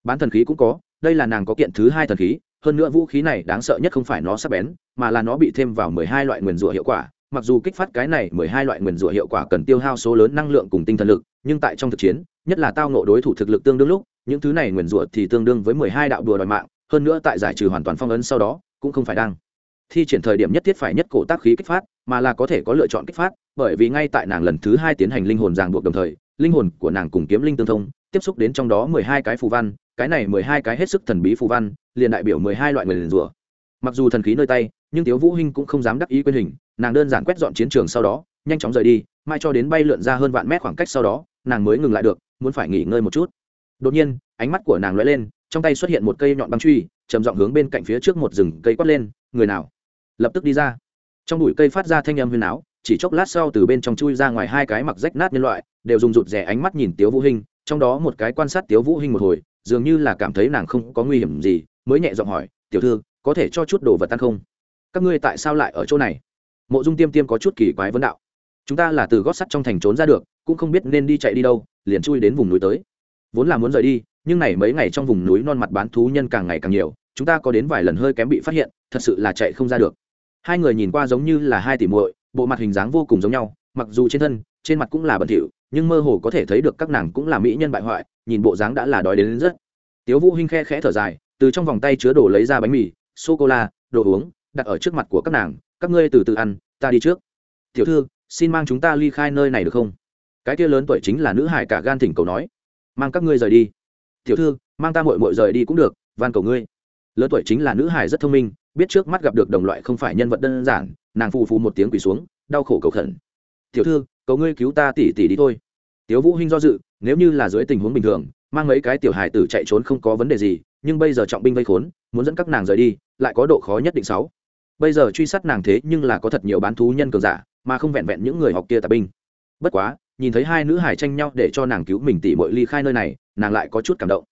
Bán thần khí cũng có, đây là nàng có kiện thứ hai thần khí hơn nữa vũ khí này đáng sợ nhất không phải nó sắp bén, mà là nó bị thêm vào mười hai loại nguyền rủa hiệu quả. Mặc dù kích phát cái này mười hai loại nguyền rủa hiệu quả cần tiêu hao số lớn năng lượng cùng tinh thần lực, nhưng tại trong thực chiến, nhất là tao nộ đối thủ thực lực tương đương lúc, những thứ này nguyền rủa thì tương đương với mười hai đạo đùa đòi mạng, hơn nữa tại giải trừ hoàn toàn phong ấn sau đó, cũng không phải đang thi triển thời điểm nhất thiết phải nhất cổ tác khí kích phát, mà là có thể có lựa chọn kích phát, bởi vì ngay tại nàng lần thứ hai tiến hành linh hồn ràng buộc đồng thời, linh hồn của nàng cùng kiếm linh tương thông, tiếp xúc đến trong đó mười hai cái phù văn cái này mười hai cái hết sức thần bí phù văn, liền đại biểu mười hai loại người rủa mặc dù thần khí nơi tay, nhưng tiếu vũ hinh cũng không dám đắc ý quên hình, nàng đơn giản quét dọn chiến trường sau đó, nhanh chóng rời đi mai cho đến bay lượn ra hơn vạn mét khoảng cách sau đó, nàng mới ngừng lại được, muốn phải nghỉ ngơi một chút. Đột nhiên, ánh mắt của nàng lóe lên, trong tay xuất hiện một cây nhọn băng truy, trầm giọng hướng bên cạnh phía trước một rừng cây quát lên, người nào? Lập tức đi ra. Trong bụi cây phát ra thanh âm huyền áo, chỉ chốc lát sau từ bên trong chui ra ngoài hai cái mặc rách nát nhân loại, đều dùng rụt rè ánh mắt nhìn tiếu vũ hinh, trong đó một cái quan sát tiếu vũ hinh một hồi dường như là cảm thấy nàng không có nguy hiểm gì, mới nhẹ giọng hỏi, tiểu thư, có thể cho chút đồ vật ăn không? Các ngươi tại sao lại ở chỗ này? Mộ dung tiêm tiêm có chút kỳ quái vấn đạo. Chúng ta là từ gót sắt trong thành trốn ra được, cũng không biết nên đi chạy đi đâu, liền chui đến vùng núi tới. Vốn là muốn rời đi, nhưng này mấy ngày trong vùng núi non mặt bán thú nhân càng ngày càng nhiều, chúng ta có đến vài lần hơi kém bị phát hiện, thật sự là chạy không ra được. Hai người nhìn qua giống như là hai tỷ muội, bộ mặt hình dáng vô cùng giống nhau, mặc dù trên thân, trên mặt cũng là bẩn thỉu nhưng mơ hồ có thể thấy được các nàng cũng là mỹ nhân bại hoại nhìn bộ dáng đã là đói đến, đến rất. Tiếu vũ hinh khe khẽ thở dài từ trong vòng tay chứa đồ lấy ra bánh mì sô cô la đồ uống đặt ở trước mặt của các nàng các ngươi từ từ ăn ta đi trước. Tiểu thư xin mang chúng ta ly khai nơi này được không? Cái kia lớn tuổi chính là nữ hải cả gan thỉnh cầu nói. Mang các ngươi rời đi. Tiểu thư mang ta muội muội rời đi cũng được van cầu ngươi. Lớn tuổi chính là nữ hải rất thông minh biết trước mắt gặp được đồng loại không phải nhân vật đơn giản nàng phù phù một tiếng quỳ xuống đau khổ cầu khẩn. Tiểu thư cầu ngươi cứu ta tỉ tỉ đi thôi. Tiếu vũ hinh do dự, nếu như là dưới tình huống bình thường, mang mấy cái tiểu hài tử chạy trốn không có vấn đề gì, nhưng bây giờ trọng binh vây khốn, muốn dẫn các nàng rời đi, lại có độ khó nhất định sáu. Bây giờ truy sát nàng thế nhưng là có thật nhiều bán thú nhân cường giả, mà không vẹn vẹn những người học kia tạp binh. Bất quá, nhìn thấy hai nữ hải tranh nhau để cho nàng cứu mình tỉ mọi ly khai nơi này, nàng lại có chút cảm động.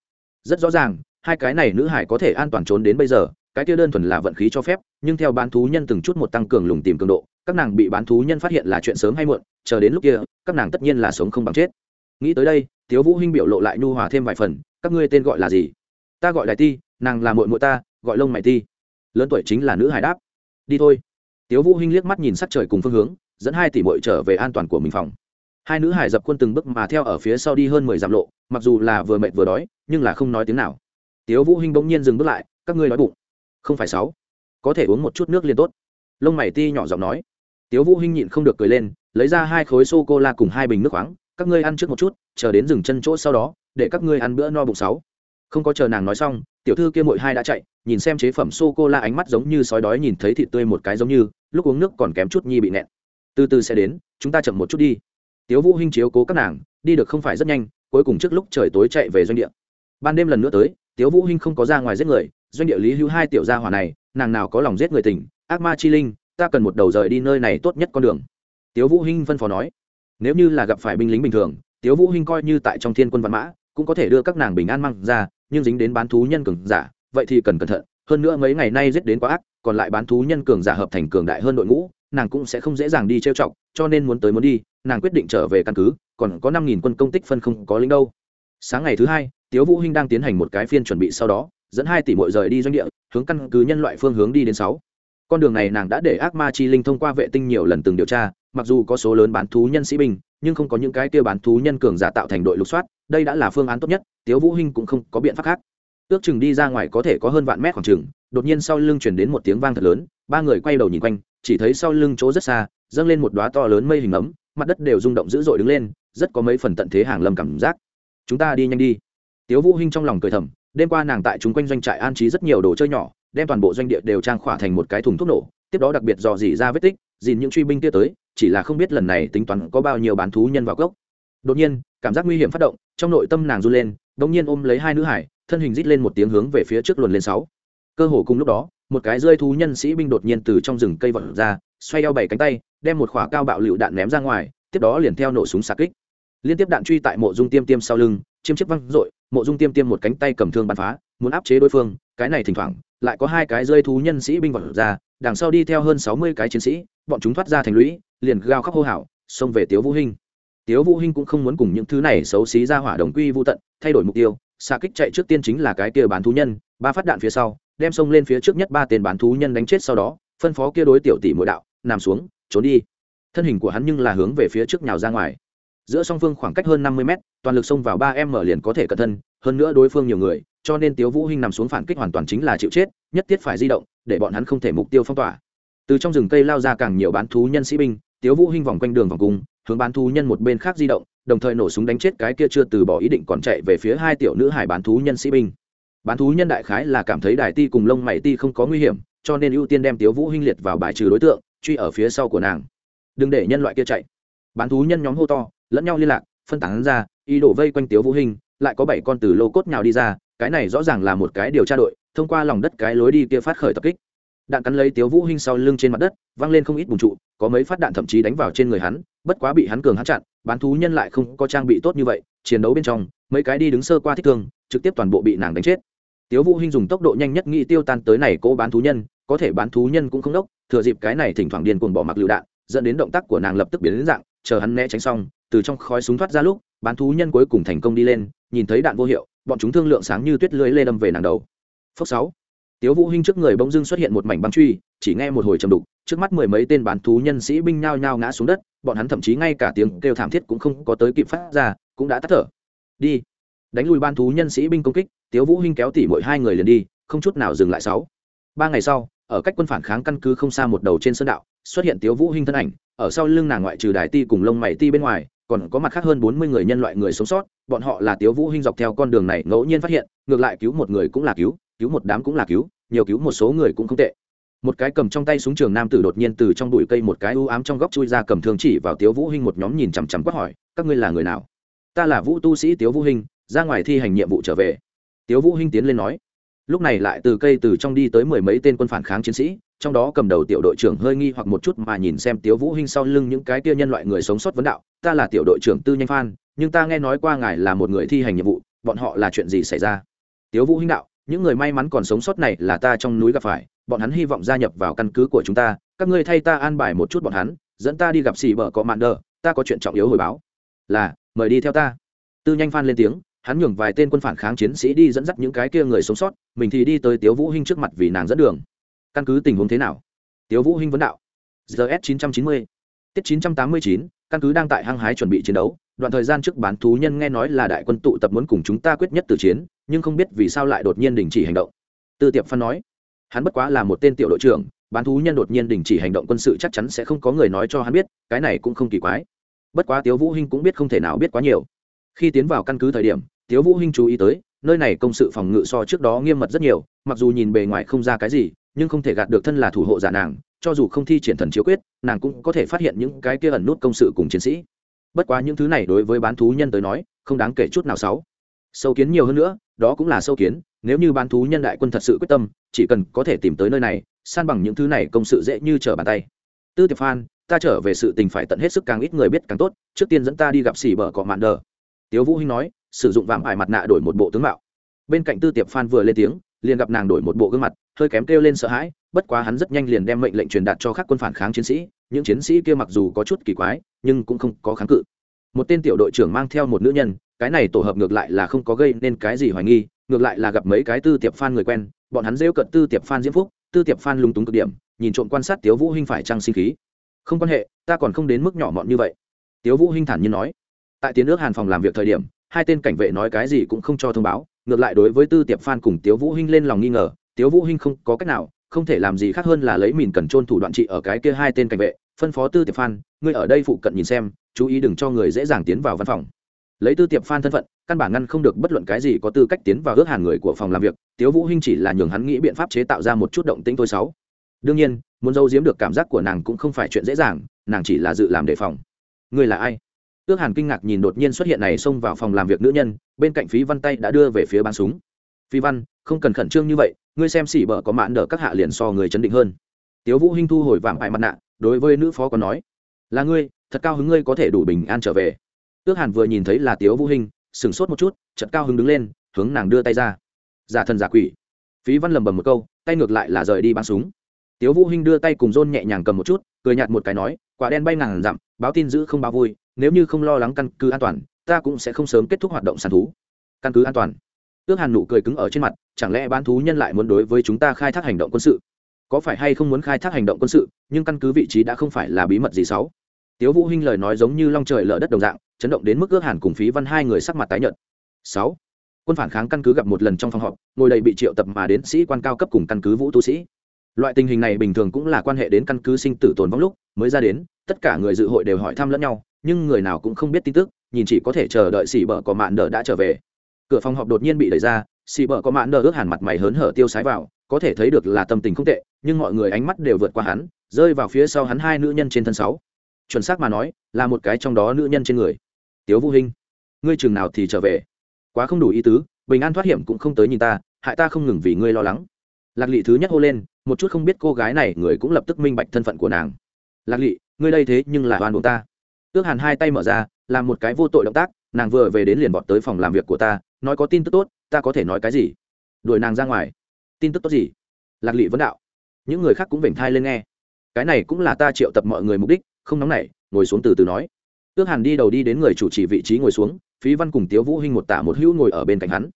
Rất rõ ràng, hai cái này nữ hải có thể an toàn trốn đến bây giờ, cái kia đơn thuần là vận khí cho phép, nhưng theo bán thú nhân từng chút một tăng cường lùng tìm cường độ các nàng bị bán thú nhân phát hiện là chuyện sớm hay muộn, chờ đến lúc kia, các nàng tất nhiên là sống không bằng chết. Nghĩ tới đây, tiếu vũ hinh biểu lộ lại nhu hòa thêm vài phần, các ngươi tên gọi là gì? Ta gọi đại ti, nàng là muội muội ta, gọi lông mày ti. Lớn tuổi chính là nữ hải đáp. Đi thôi. Tiếu vũ hinh liếc mắt nhìn sắc trời cùng phương hướng, dẫn hai tỷ muội trở về an toàn của mình phòng. Hai nữ hải dập quân từng bước mà theo ở phía sau đi hơn mười dặm lộ, mặc dù là vừa mệt vừa đói, nhưng là không nói tiếng nào. Tiếu vũ hinh bỗng nhiên dừng bước lại, các ngươi nói bụng. Không phải sáu. Có thể uống một chút nước liên tốt. Lông mày ti nhỏ giọng nói tiếu vũ hinh nhịn không được cười lên, lấy ra hai khối sô cô la cùng hai bình nước khoáng, các ngươi ăn trước một chút, chờ đến dừng chân chỗ sau đó, để các ngươi ăn bữa no bụng sáu. Không có chờ nàng nói xong, tiểu thư kia mội hai đã chạy, nhìn xem chế phẩm sô cô la ánh mắt giống như sói đói nhìn thấy thịt tươi một cái giống như, lúc uống nước còn kém chút nhi bị nẹn. Từ từ sẽ đến, chúng ta chậm một chút đi. Tiếu vũ hinh chiếu cố các nàng, đi được không phải rất nhanh, cuối cùng trước lúc trời tối chạy về doanh địa. Ban đêm lần nữa tới, tiếu vũ hinh không có ra ngoài giết người, doanh địa lý hữu hai tiểu gia hỏa này, nàng nào có lòng giết người tình, ác ma chi linh ta cần một đầu rời đi nơi này tốt nhất con đường. Tiếu vũ hinh phân phó nói. Nếu như là gặp phải binh lính bình thường, tiếu vũ hinh coi như tại trong thiên quân văn mã, cũng có thể đưa các nàng bình an mang ra, nhưng dính đến bán thú nhân cường giả, vậy thì cần cẩn thận. Hơn nữa mấy ngày nay giết đến quá ác, còn lại bán thú nhân cường giả hợp thành cường đại hơn đội ngũ, nàng cũng sẽ không dễ dàng đi trêu chọc, cho nên muốn tới muốn đi, nàng quyết định trở về căn cứ, còn có năm nghìn quân công tích phân không có lính đâu. Sáng ngày thứ hai, tiếu vũ hinh đang tiến hành một cái phiên chuẩn bị sau đó, dẫn hai tỷ muội rời đi doanh địa, hướng căn cứ nhân loại phương hướng đi đến sáu con đường này nàng đã để ác ma chi linh thông qua vệ tinh nhiều lần từng điều tra, mặc dù có số lớn bán thú nhân sĩ binh, nhưng không có những cái kia bán thú nhân cường giả tạo thành đội lục soát, đây đã là phương án tốt nhất, tiếu vũ hinh cũng không có biện pháp khác. Ước chừng đi ra ngoài có thể có hơn vạn mét khoảng chừng, đột nhiên sau lưng truyền đến một tiếng vang thật lớn, ba người quay đầu nhìn quanh, chỉ thấy sau lưng chỗ rất xa, dâng lên một đóa to lớn mây hình ấm, mặt đất đều rung động dữ dội đứng lên, rất có mấy phần tận thế hàng lâm cảm giác. Chúng ta đi nhanh đi. Tiếu vũ hinh trong lòng cười thầm, đêm qua nàng tại chúng quanh doanh trại an trí rất nhiều đồ chơi nhỏ đem toàn bộ doanh địa đều trang khỏa thành một cái thùng thuốc nổ, tiếp đó đặc biệt dò dỉ ra vết tích, dìn những truy binh kia tới, chỉ là không biết lần này tính toán có bao nhiêu bán thú nhân vào gốc đột nhiên, cảm giác nguy hiểm phát động, trong nội tâm nàng run lên, đột nhiên ôm lấy hai nữ hải, thân hình rít lên một tiếng hướng về phía trước luồn lên sáu. Cơ hồ cùng lúc đó, một cái rơi thú nhân sĩ binh đột nhiên từ trong rừng cây vọt ra, xoay eo bảy cánh tay, đem một khỏa cao bạo lựu đạn ném ra ngoài, tiếp đó liền theo nổ súng xạ kích. Liên tiếp đạn truy tại mộ dung tiêm tiêm sau lưng, chiêm chiếc văng dội mộ dung tiêm tiêm một cánh tay cầm thương bắn phá, muốn áp chế đối phương, cái này thỉnh thoảng lại có hai cái rơi thú nhân sĩ binh vọt ra, đằng sau đi theo hơn sáu mươi cái chiến sĩ, bọn chúng thoát ra thành lũy, liền gào khóc hô hào, xông về tiếu vũ hinh. Tiếu vũ hinh cũng không muốn cùng những thứ này xấu xí ra hỏa đồng quy vô tận, thay đổi mục tiêu, xạ kích chạy trước tiên chính là cái kia bán thú nhân, ba phát đạn phía sau, đem xông lên phía trước nhất ba tên bán thú nhân đánh chết sau đó, phân phó kia đối tiểu tỷ mỗi đạo, nằm xuống, trốn đi. Thân hình của hắn nhưng là hướng về phía trước nhào ra ngoài. Giữa song phương khoảng cách hơn năm mươi mét, toàn lực xông vào ba em mở liền có thể cẩn thân, hơn nữa đối phương nhiều người cho nên tiếu vũ hinh nằm xuống phản kích hoàn toàn chính là chịu chết, nhất thiết phải di động, để bọn hắn không thể mục tiêu phong tỏa. Từ trong rừng cây lao ra càng nhiều bán thú nhân sĩ binh, tiếu vũ hinh vòng quanh đường vòng cung, hướng bán thú nhân một bên khác di động, đồng thời nổ súng đánh chết cái kia chưa từ bỏ ý định còn chạy về phía hai tiểu nữ hải bán thú nhân sĩ binh. Bán thú nhân đại khái là cảm thấy đài ti cùng lông mày ti không có nguy hiểm, cho nên ưu tiên đem tiếu vũ hinh liệt vào bài trừ đối tượng, truy ở phía sau của nàng. Đừng để nhân loại kia chạy. Bán thú nhân nhóm hô to, lẫn nhau liên lạc, phân tán ra, ý đồ vây quanh tiếu vũ hinh, lại có bảy con từ lô cốt nhào đi ra cái này rõ ràng là một cái điều tra đội, thông qua lòng đất cái lối đi kia phát khởi tập kích. Đạn cắn lấy tiếu vũ hinh sau lưng trên mặt đất, văng lên không ít bùn trụ, có mấy phát đạn thậm chí đánh vào trên người hắn, bất quá bị hắn cường hắn chặn, bán thú nhân lại không có trang bị tốt như vậy, chiến đấu bên trong, mấy cái đi đứng sơ qua thích thương, trực tiếp toàn bộ bị nàng đánh chết. Tiếu vũ hinh dùng tốc độ nhanh nhất nghĩ tiêu tan tới này cố bán thú nhân, có thể bán thú nhân cũng không đốc, thừa dịp cái này thỉnh thoảng điên cuồng bỏ mặc lựu đạn, dẫn đến động tác của nàng lập tức biến đến dạng, chờ hắn né tránh xong, từ trong khói súng thoát ra lúc, bán thú nhân cuối cùng thành công đi lên, nhìn thấy đạn vô hiệu bọn chúng thương lượng sáng như tuyết lưới lê đâm về nàng đầu. Phốc sáu. Tiếu vũ hinh trước người bỗng dưng xuất hiện một mảnh băng truy, chỉ nghe một hồi trầm đục, trước mắt mười mấy tên bán thú nhân sĩ binh nhao nhao ngã xuống đất, bọn hắn thậm chí ngay cả tiếng kêu thảm thiết cũng không có tới kịp phát ra, cũng đã tắt thở. Đi. Đánh lùi ban thú nhân sĩ binh công kích, tiếu vũ hinh kéo tỉ mỗi hai người liền đi, không chút nào dừng lại sáu. Ba ngày sau, ở cách quân phản kháng căn cứ không xa một đầu trên sơn đạo, xuất hiện tiếu vũ hinh thân ảnh, ở sau lưng nàng ngoại trừ đài ti cùng lông mày ti bên ngoài còn có mặt khác hơn bốn mươi người nhân loại người sống sót, bọn họ là tiếu vũ hinh dọc theo con đường này ngẫu nhiên phát hiện, ngược lại cứu một người cũng là cứu cứu một đám cũng là cứu, nhiều cứu một số người cũng không tệ. Một cái cầm trong tay súng trường nam tử đột nhiên từ trong bụi cây một cái u ám trong góc chui ra cầm thương chỉ vào tiếu vũ hinh một nhóm nhìn chằm chằm quát hỏi, các ngươi là người nào? Ta là vũ tu sĩ tiếu vũ hinh, ra ngoài thi hành nhiệm vụ trở về. Tiếu vũ hinh tiến lên nói. Lúc này lại từ cây từ trong đi tới mười mấy tên quân phản kháng chiến sĩ trong đó cầm đầu tiểu đội trưởng hơi nghi hoặc một chút mà nhìn xem tiếu vũ hinh sau lưng những cái kia nhân loại người sống sót vấn đạo, ta là tiểu đội trưởng tư nhanh phan, nhưng ta nghe nói qua ngài là một người thi hành nhiệm vụ, bọn họ là chuyện gì xảy ra? Tiếu vũ hinh đạo, những người may mắn còn sống sót này là ta trong núi gặp phải, bọn hắn hy vọng gia nhập vào căn cứ của chúng ta, các ngươi thay ta an bài một chút bọn hắn, dẫn ta đi gặp xì bờ có mạn đờ, ta có chuyện trọng yếu hồi báo. Là, mời đi theo ta. Tư nhanh phan lên tiếng, hắn nhường vài tên quân phản kháng chiến sĩ đi dẫn dắt những cái kia người sống sót, mình thì đi tới tiếu vũ hinh trước mặt vì nàng dẫn đường căn cứ tình huống thế nào? Tiếu vũ hinh vấn đạo. Gs 990 tiết 989 căn cứ đang tại hăng hái chuẩn bị chiến đấu, đoạn thời gian trước bán thú nhân nghe nói là đại quân tụ tập muốn cùng chúng ta quyết nhất tử chiến, nhưng không biết vì sao lại đột nhiên đình chỉ hành động. Tư tiệp phan nói, hắn bất quá là một tên tiểu đội trưởng, bán thú nhân đột nhiên đình chỉ hành động quân sự chắc chắn sẽ không có người nói cho hắn biết, cái này cũng không kỳ quái. Bất quá tiếu vũ hinh cũng biết không thể nào biết quá nhiều. Khi tiến vào căn cứ thời điểm, tiếu vũ hinh chú ý tới, nơi này công sự phòng ngự so trước đó nghiêm mật rất nhiều, mặc dù nhìn bề ngoài không ra cái gì nhưng không thể gạt được thân là thủ hộ giả nàng, cho dù không thi triển thần chiếu quyết, nàng cũng có thể phát hiện những cái kia ẩn nút công sự cùng chiến sĩ. Bất quá những thứ này đối với bán thú nhân tới nói, không đáng kể chút nào sáu. Sâu kiến nhiều hơn nữa, đó cũng là sâu kiến, nếu như bán thú nhân đại quân thật sự quyết tâm, chỉ cần có thể tìm tới nơi này, san bằng những thứ này công sự dễ như trở bàn tay. Tư tiệp phan, ta trở về sự tình phải tận hết sức càng ít người biết càng tốt, trước tiên dẫn ta đi gặp xỉ bờ cọ mạn đờ. Tiếu vũ hinh nói, sử dụng vạm ải mặt nạ đổi một bộ tướng mạo. Bên cạnh tư tiệp phan vừa lên tiếng liền gặp nàng đổi một bộ gương mặt, hơi kém kêu lên sợ hãi, bất quá hắn rất nhanh liền đem mệnh lệnh truyền đạt cho các quân phản kháng chiến sĩ, những chiến sĩ kia mặc dù có chút kỳ quái, nhưng cũng không có kháng cự. Một tên tiểu đội trưởng mang theo một nữ nhân, cái này tổ hợp ngược lại là không có gây nên cái gì hoài nghi, ngược lại là gặp mấy cái tư tiệp phan người quen, bọn hắn rêu cận tư tiệp phan diễm phúc, tư tiệp phan lung túng cực điểm, nhìn trộm quan sát tiếu vũ hinh phải trăng sinh khí. Không quan hệ, ta còn không đến mức nhỏ mọn như vậy. Tiếu vũ hinh thản nhiên nói. Tại tiến nước hàn phòng làm việc thời điểm, hai tên cảnh vệ nói cái gì cũng không cho thông báo ngược lại đối với tư tiệp phan cùng tiếu vũ hinh lên lòng nghi ngờ, tiếu vũ hinh không có cách nào, không thể làm gì khác hơn là lấy mìn cần trôn thủ đoạn trị ở cái kia hai tên cảnh vệ, phân phó tư tiệp phan, ngươi ở đây phụ cận nhìn xem, chú ý đừng cho người dễ dàng tiến vào văn phòng. Lấy tư tiệp phan thân phận, căn bản ngăn không được bất luận cái gì có tư cách tiến vào ước hàn người của phòng làm việc, tiếu vũ hinh chỉ là nhường hắn nghĩ biện pháp chế tạo ra một chút động tĩnh thôi sáu. Đương nhiên, muốn giấu giếm được cảm giác của nàng cũng không phải chuyện dễ dàng, nàng chỉ là dự làm đề phòng. Ngươi là ai? Ước hàn kinh ngạc nhìn đột nhiên xuất hiện này xông vào phòng làm việc nữ nhân, bên cạnh phí văn tay đã đưa về phía bắn súng. Phi văn, không cần khẩn trương như vậy, ngươi xem xỉ bở có mạn đỡ các hạ liền so người chấn định hơn. Tiếu vũ hinh thu hồi vàng bại mặt nạ, đối với nữ phó có nói, là ngươi, thật cao hứng ngươi có thể đủ bình an trở về. Ước hàn vừa nhìn thấy là tiếu vũ hinh sừng sốt một chút, chợt cao hứng đứng lên, hướng nàng đưa tay ra. Giả thần giả quỷ. Phí văn lầm bầm một câu, tay ngược lại là rời đi bắn súng. Tiếu vũ hinh đưa tay cùng rôn nhẹ nhàng cầm một chút, cười nhạt một cái nói, quả đen bay ngàn dặm, báo tin giữ không báo vui nếu như không lo lắng căn cứ an toàn, ta cũng sẽ không sớm kết thúc hoạt động săn thú. Căn cứ an toàn. Ước hàn nụ cười cứng ở trên mặt, chẳng lẽ bán thú nhân lại muốn đối với chúng ta khai thác hành động quân sự? Có phải hay không muốn khai thác hành động quân sự, nhưng căn cứ vị trí đã không phải là bí mật gì xấu tiếu vũ hinh lời nói giống như long trời lở đất đồng dạng, chấn động đến mức ước hàn cùng phí văn hai người sắc mặt tái nhợt. Sáu. Quân phản kháng căn cứ gặp một lần trong phòng họp, ngồi đầy bị triệu tập mà đến sĩ quan cao cấp cùng căn cứ vũ tu sĩ. Loại tình hình này bình thường cũng là quan hệ đến căn cứ sinh tử tồn vong lúc mới ra đến, tất cả người dự hội đều hỏi thăm lẫn nhau nhưng người nào cũng không biết tin tức, nhìn chỉ có thể chờ đợi xỉ bờ có mạn đờ đã trở về. Cửa phòng họp đột nhiên bị đẩy ra, xỉ bờ có mạn đờ ước hẳn mặt mày hớn hở tiêu sái vào, có thể thấy được là tâm tình không tệ, nhưng mọi người ánh mắt đều vượt qua hắn, rơi vào phía sau hắn hai nữ nhân trên thân sáu. Chuẩn xác mà nói, là một cái trong đó nữ nhân trên người. Tiếu vũ hinh, ngươi chừng nào thì trở về? Quá không đủ ý tứ, bình an thoát hiểm cũng không tới nhìn ta, hại ta không ngừng vì ngươi lo lắng. Lạc lị thứ nhất hô lên, một chút không biết cô gái này, người cũng lập tức minh bạch thân phận của nàng. Lạc lị, ngươi đây thế nhưng là oan buộc ta ước hàn hai tay mở ra, làm một cái vô tội động tác, nàng vừa về đến liền bọt tới phòng làm việc của ta, nói có tin tức tốt, ta có thể nói cái gì? Đuổi nàng ra ngoài. Tin tức tốt gì? Lạc lị vấn đạo. Những người khác cũng vểnh thai lên nghe. Cái này cũng là ta triệu tập mọi người mục đích, không nóng nảy, ngồi xuống từ từ nói. Ước hàn đi đầu đi đến người chủ trì vị trí ngồi xuống, phí văn cùng tiếu vũ hinh một tả một hữu ngồi ở bên cạnh hắn.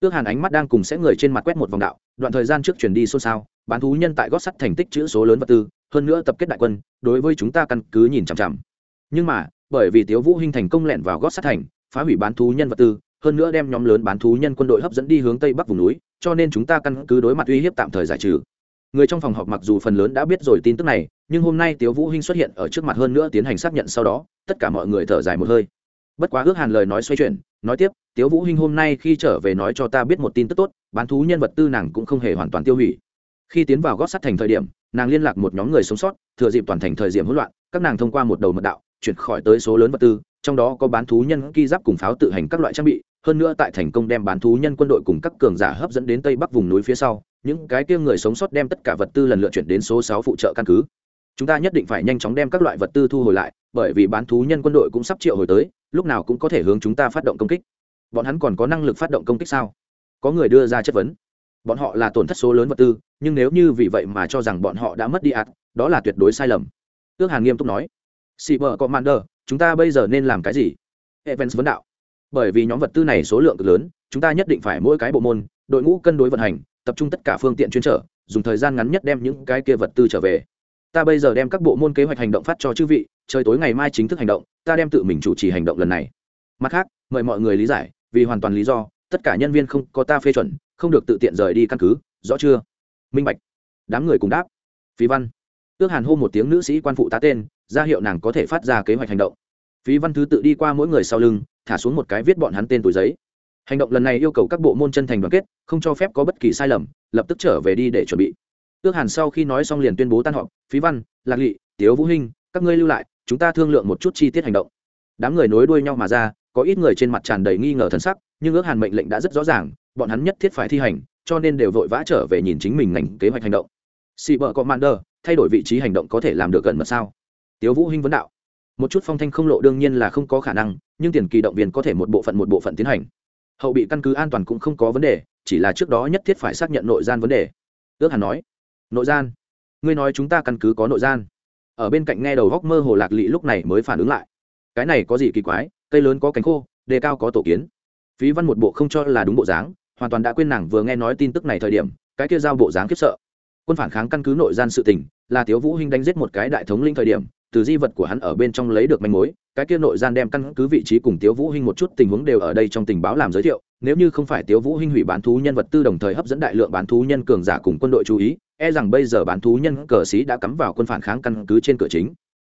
Ước hàn ánh mắt đang cùng sẽ người trên mặt quét một vòng đạo, đoạn thời gian trước chuyển đi xôn xao, bán thú nhân tại gót sắt thành tích chữ số lớn vật tư, hơn nữa tập kết đại quân, đối với chúng ta căn cứ nhìn chằm chằm nhưng mà, bởi vì tiếu vũ hinh thành công lẻn vào gót sắt thành, phá hủy bán thú nhân vật tư, hơn nữa đem nhóm lớn bán thú nhân quân đội hấp dẫn đi hướng tây bắc vùng núi, cho nên chúng ta căn cứ đối mặt uy hiếp tạm thời giải trừ. Người trong phòng họp mặc dù phần lớn đã biết rồi tin tức này, nhưng hôm nay tiếu vũ hinh xuất hiện ở trước mặt hơn nữa tiến hành xác nhận sau đó, tất cả mọi người thở dài một hơi. Bất quá ước hàn lời nói xoay chuyển, nói tiếp, tiếu vũ hinh hôm nay khi trở về nói cho ta biết một tin tức tốt, bán thú nhân vật tư nàng cũng không hề hoàn toàn tiêu hủy. Khi tiến vào gót sắt thành thời điểm, nàng liên lạc một nhóm người sống sót, thừa dịp toàn thành thời điểm hỗn loạn, các nàng thông qua một đầu mật đạo chuyển khỏi tới số lớn vật tư, trong đó có bán thú nhân ki giáp cùng pháo tự hành các loại trang bị, hơn nữa tại thành công đem bán thú nhân quân đội cùng các cường giả hấp dẫn đến tây bắc vùng núi phía sau, những cái kia người sống sót đem tất cả vật tư lần lượt chuyển đến số sáu phụ trợ căn cứ. Chúng ta nhất định phải nhanh chóng đem các loại vật tư thu hồi lại, bởi vì bán thú nhân quân đội cũng sắp triệu hồi tới, lúc nào cũng có thể hướng chúng ta phát động công kích. Bọn hắn còn có năng lực phát động công kích sao? Có người đưa ra chất vấn. Bọn họ là tổn thất số lớn vật tư, nhưng nếu như vì vậy mà cho rằng bọn họ đã mất đi ạt đó là tuyệt đối sai lầm. Ước hàn nghiêm túc nói sĩ mạn đờ, chúng ta bây giờ nên làm cái gì? Evans vấn đạo. Bởi vì nhóm vật tư này số lượng cực lớn, chúng ta nhất định phải mỗi cái bộ môn, đội ngũ cân đối vận hành, tập trung tất cả phương tiện chuyên trở, dùng thời gian ngắn nhất đem những cái kia vật tư trở về. Ta bây giờ đem các bộ môn kế hoạch hành động phát cho chư vị, trời tối ngày mai chính thức hành động, ta đem tự mình chủ trì hành động lần này. Mặt khác, mời mọi người lý giải, vì hoàn toàn lý do, tất cả nhân viên không có ta phê chuẩn, không được tự tiện rời đi căn cứ, rõ chưa? Minh bạch. Đám người cùng đáp. Phí văn ước hàn hô một tiếng nữ sĩ quan phụ tá tên, ra hiệu nàng có thể phát ra kế hoạch hành động. Phí văn thứ tự đi qua mỗi người sau lưng, thả xuống một cái viết bọn hắn tên túi giấy. Hành động lần này yêu cầu các bộ môn chân thành đoàn kết, không cho phép có bất kỳ sai lầm, lập tức trở về đi để chuẩn bị. Ước hàn sau khi nói xong liền tuyên bố tan họp, phí văn, lạc lị, tiếu vũ hinh, các ngươi lưu lại, chúng ta thương lượng một chút chi tiết hành động. Đám người nối đuôi nhau mà ra, có ít người trên mặt tràn đầy nghi ngờ thần sắc, nhưng ước hàn mệnh lệnh đã rất rõ ràng, bọn hắn nhất thiết phải thi hành, cho nên đều vội vã trở về nhìn chính mình ngành kế hoạch hành động. Xị bờ đờ thay đổi vị trí hành động có thể làm được gần mật sao? Tiếu vũ hinh vấn đạo. Một chút phong thanh không lộ đương nhiên là không có khả năng, nhưng tiền kỳ động viên có thể một bộ phận một bộ phận tiến hành. Hậu bị căn cứ an toàn cũng không có vấn đề, chỉ là trước đó nhất thiết phải xác nhận nội gian vấn đề. Ước hẳn nói. Nội gian? Ngươi nói chúng ta căn cứ có nội gian. Ở bên cạnh nghe đầu góc mơ hồ lạc lị lúc này mới phản ứng lại. Cái này có gì kỳ quái, cây lớn có cánh khô, đề cao có tổ kiến. Phí văn một bộ không cho là đúng bộ dáng, hoàn toàn đã quên nàng vừa nghe nói tin tức này thời điểm, cái kia giao bộ dáng khiếp sợ quân phản kháng căn cứ nội gian sự tình, là tiếu vũ hinh đánh giết một cái đại thống linh thời điểm, từ di vật của hắn ở bên trong lấy được manh mối, cái kia nội gian đem căn cứ vị trí cùng tiếu vũ hinh một chút tình huống đều ở đây trong tình báo làm giới thiệu, nếu như không phải tiếu vũ hinh hủy bán thú nhân vật tư đồng thời hấp dẫn đại lượng bán thú nhân cường giả cùng quân đội chú ý e rằng bây giờ bán thú nhân cờ sĩ đã cắm vào quân phản kháng căn cứ trên cửa chính.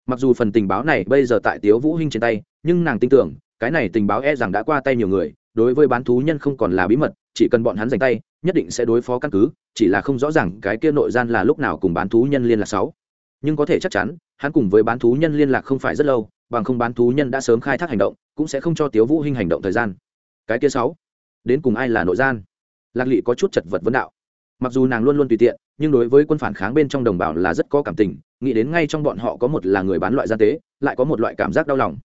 Mặc dù phần tình báo này bây giờ tại tiếu vũ hinh trên tay, nhưng nàng tin tưởng, cái này tình báo e rằng đã qua tay nhiều người, đối với bán thú nhân không còn là bí mật, chỉ cần bọn hắn giành tay nhất định sẽ đối phó căn cứ, chỉ là không rõ ràng cái kia nội gian là lúc nào cùng bán thú nhân liên lạc sáu. Nhưng có thể chắc chắn, hắn cùng với bán thú nhân liên lạc không phải rất lâu, bằng không bán thú nhân đã sớm khai thác hành động, cũng sẽ không cho tiếu vũ hinh hành động thời gian. Cái kia sáu, đến cùng ai là nội gian? Lạc lị có chút chật vật vấn đạo. Mặc dù nàng luôn luôn tùy tiện, nhưng đối với quân phản kháng bên trong đồng bào là rất có cảm tình, nghĩ đến ngay trong bọn họ có một là người bán loại gian tế, lại có một loại cảm giác đau lòng.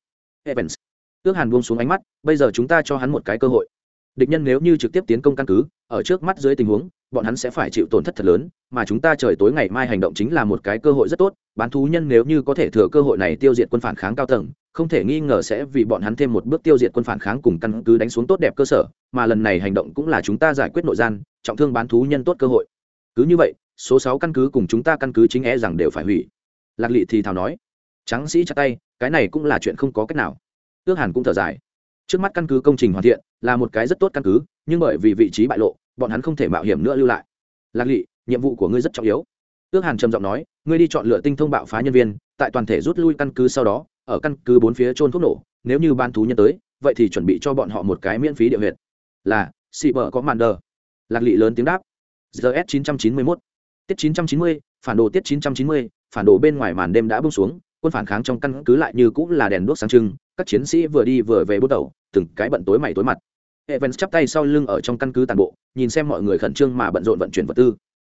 Evans ước hàn buông xuống ánh mắt, bây giờ chúng ta cho hắn một cái cơ hội địch nhân nếu như trực tiếp tiến công căn cứ, ở trước mắt dưới tình huống, bọn hắn sẽ phải chịu tổn thất thật lớn, mà chúng ta trời tối ngày mai hành động chính là một cái cơ hội rất tốt, bán thú nhân nếu như có thể thừa cơ hội này tiêu diệt quân phản kháng cao tầng, không thể nghi ngờ sẽ vì bọn hắn thêm một bước tiêu diệt quân phản kháng cùng căn cứ đánh xuống tốt đẹp cơ sở, mà lần này hành động cũng là chúng ta giải quyết nội gian, trọng thương bán thú nhân tốt cơ hội. Cứ như vậy, số sáu căn cứ cùng chúng ta căn cứ chính e rằng đều phải hủy. Lạc lị thì thào nói. Tráng sĩ chặt tay, cái này cũng là chuyện không có cách nào. Ước hàn cũng thở dài trước mắt căn cứ công trình hoàn thiện là một cái rất tốt căn cứ, nhưng bởi vì vị trí bại lộ, bọn hắn không thể mạo hiểm nữa lưu lại. Lạc lị, nhiệm vụ của ngươi rất trọng yếu. Ước hàn trầm giọng nói, ngươi đi chọn lựa tinh thông bạo phá nhân viên, tại toàn thể rút lui căn cứ sau đó, ở căn cứ bốn phía trôn thuốc nổ, nếu như ban thú nhân tới, vậy thì chuẩn bị cho bọn họ một cái miễn phí địa huyệt. Là xị bờ có màn đờ. Lạc lị lớn tiếng đáp. Gs chín trăm chín mươi mốt. Tiết chín trăm chín mươi phản đồ tiết chín trăm chín mươi phản đồ bên ngoài màn đêm đã bông xuống quân phản kháng trong căn cứ lại như cũng là đèn đuốc sáng trưng, các chiến sĩ vừa đi vừa về bút đầu, từng cái bận tối mày tối mặt. Evans chắp tay sau lưng ở trong căn cứ tàn bộ, nhìn xem mọi người khẩn trương mà bận rộn vận chuyển vật tư.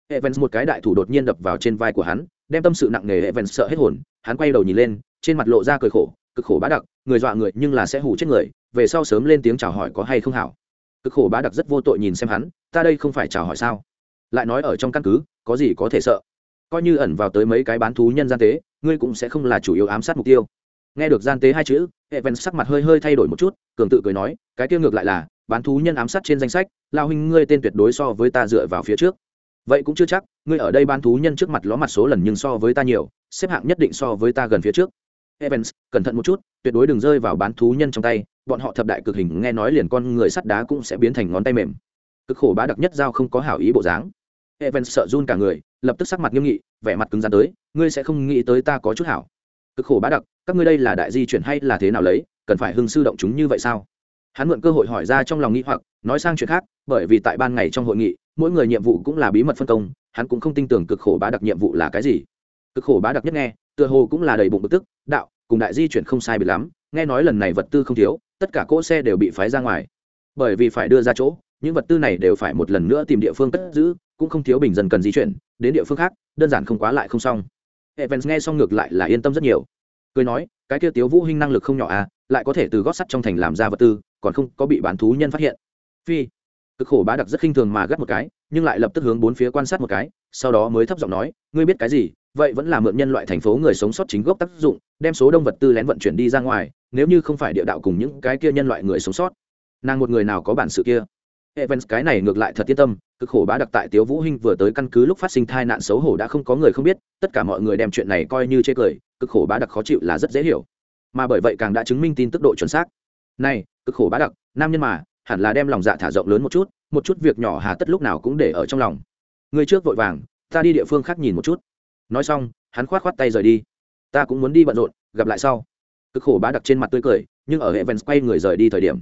Evans một cái đại thủ đột nhiên đập vào trên vai của hắn, đem tâm sự nặng nề evans sợ hết hồn, hắn quay đầu nhìn lên, trên mặt lộ ra cười khổ, cực khổ bá đặc, người dọa người nhưng là sẽ hủ chết người, về sau sớm lên tiếng chào hỏi có hay không hảo. Cực khổ bá đặc rất vô tội nhìn xem hắn, ta đây không phải chào hỏi sao? Lại nói ở trong căn cứ, có gì có thể sợ? Coi như ẩn vào tới mấy cái bán thú nhân gian tế ngươi cũng sẽ không là chủ yếu ám sát mục tiêu. Nghe được gian tế hai chữ evans sắc mặt hơi hơi thay đổi một chút, cường tự cười nói, cái tiêu ngược lại là, bán thú nhân ám sát trên danh sách, lao huynh ngươi tên tuyệt đối so với ta dựa vào phía trước. Vậy cũng chưa chắc, ngươi ở đây bán thú nhân trước mặt ló mặt số lần nhưng so với ta nhiều, xếp hạng nhất định so với ta gần phía trước. Evans cẩn thận một chút, tuyệt đối đừng rơi vào bán thú nhân trong tay, bọn họ thập đại cực hình nghe nói liền con người sắt đá cũng sẽ biến thành ngón tay mềm. Cực khổ bá đặc nhất giao không có hảo ý bộ dáng evans sợ run cả người, lập tức sắc mặt nghiêm nghị, vẻ mặt cứng rắn tới, ngươi sẽ không nghĩ tới ta có chút hảo. Cực khổ bá đặc, các ngươi đây là đại di chuyển hay là thế nào lấy, cần phải hưng sư động chúng như vậy sao? Hắn mượn cơ hội hỏi ra trong lòng nghĩ hoặc, nói sang chuyện khác, bởi vì tại ban ngày trong hội nghị, mỗi người nhiệm vụ cũng là bí mật phân công, hắn cũng không tin tưởng cực khổ bá đặc nhiệm vụ là cái gì. Cực khổ bá đặc nhất nghe, tựa hồ cũng là đầy bụng bực tức, đạo, cùng đại di chuyển không sai biệt lắm, nghe nói lần này vật tư không thiếu, tất cả cỗ xe đều bị phái ra ngoài. Bởi vì phải đưa ra chỗ, những vật tư này đều phải một lần nữa tìm địa phương cất giữ cũng không thiếu bình dân cần di chuyển, đến địa phương khác, đơn giản không quá lại không xong. Evans nghe xong ngược lại là yên tâm rất nhiều. Cười nói, cái kia tiếu vũ hinh năng lực không nhỏ à lại có thể từ gót sắt trong thành làm ra vật tư, còn không có bị bán thú nhân phát hiện. Phi, cực khổ bá đặc rất khinh thường mà gắt một cái, nhưng lại lập tức hướng bốn phía quan sát một cái, sau đó mới thấp giọng nói, ngươi biết cái gì? Vậy vẫn là mượn nhân loại thành phố người sống sót chính gốc tác dụng, đem số đông vật tư lén vận chuyển đi ra ngoài, nếu như không phải địa đạo cùng những cái kia nhân loại người sống sót. Nàng một người nào có bản sự kia? Evans cái này ngược lại thật yên tâm, cực khổ bá đặc tại Tiếu Vũ Hinh vừa tới căn cứ lúc phát sinh tai nạn xấu hổ đã không có người không biết, tất cả mọi người đem chuyện này coi như chê cười, cực khổ bá đặc khó chịu là rất dễ hiểu. Mà bởi vậy càng đã chứng minh tin tức độ chuẩn xác. Này, cực khổ bá đặc, nam nhân mà, hẳn là đem lòng dạ thả rộng lớn một chút, một chút việc nhỏ hà tất lúc nào cũng để ở trong lòng. Người trước vội vàng, ta đi địa phương khác nhìn một chút nói xong hắn khoát khoát tay rời đi ta cũng muốn đi bận rộn gặp lại sau cực khổ bá đặc trên mặt tươi cười nhưng ở hệ vens quay người rời đi thời điểm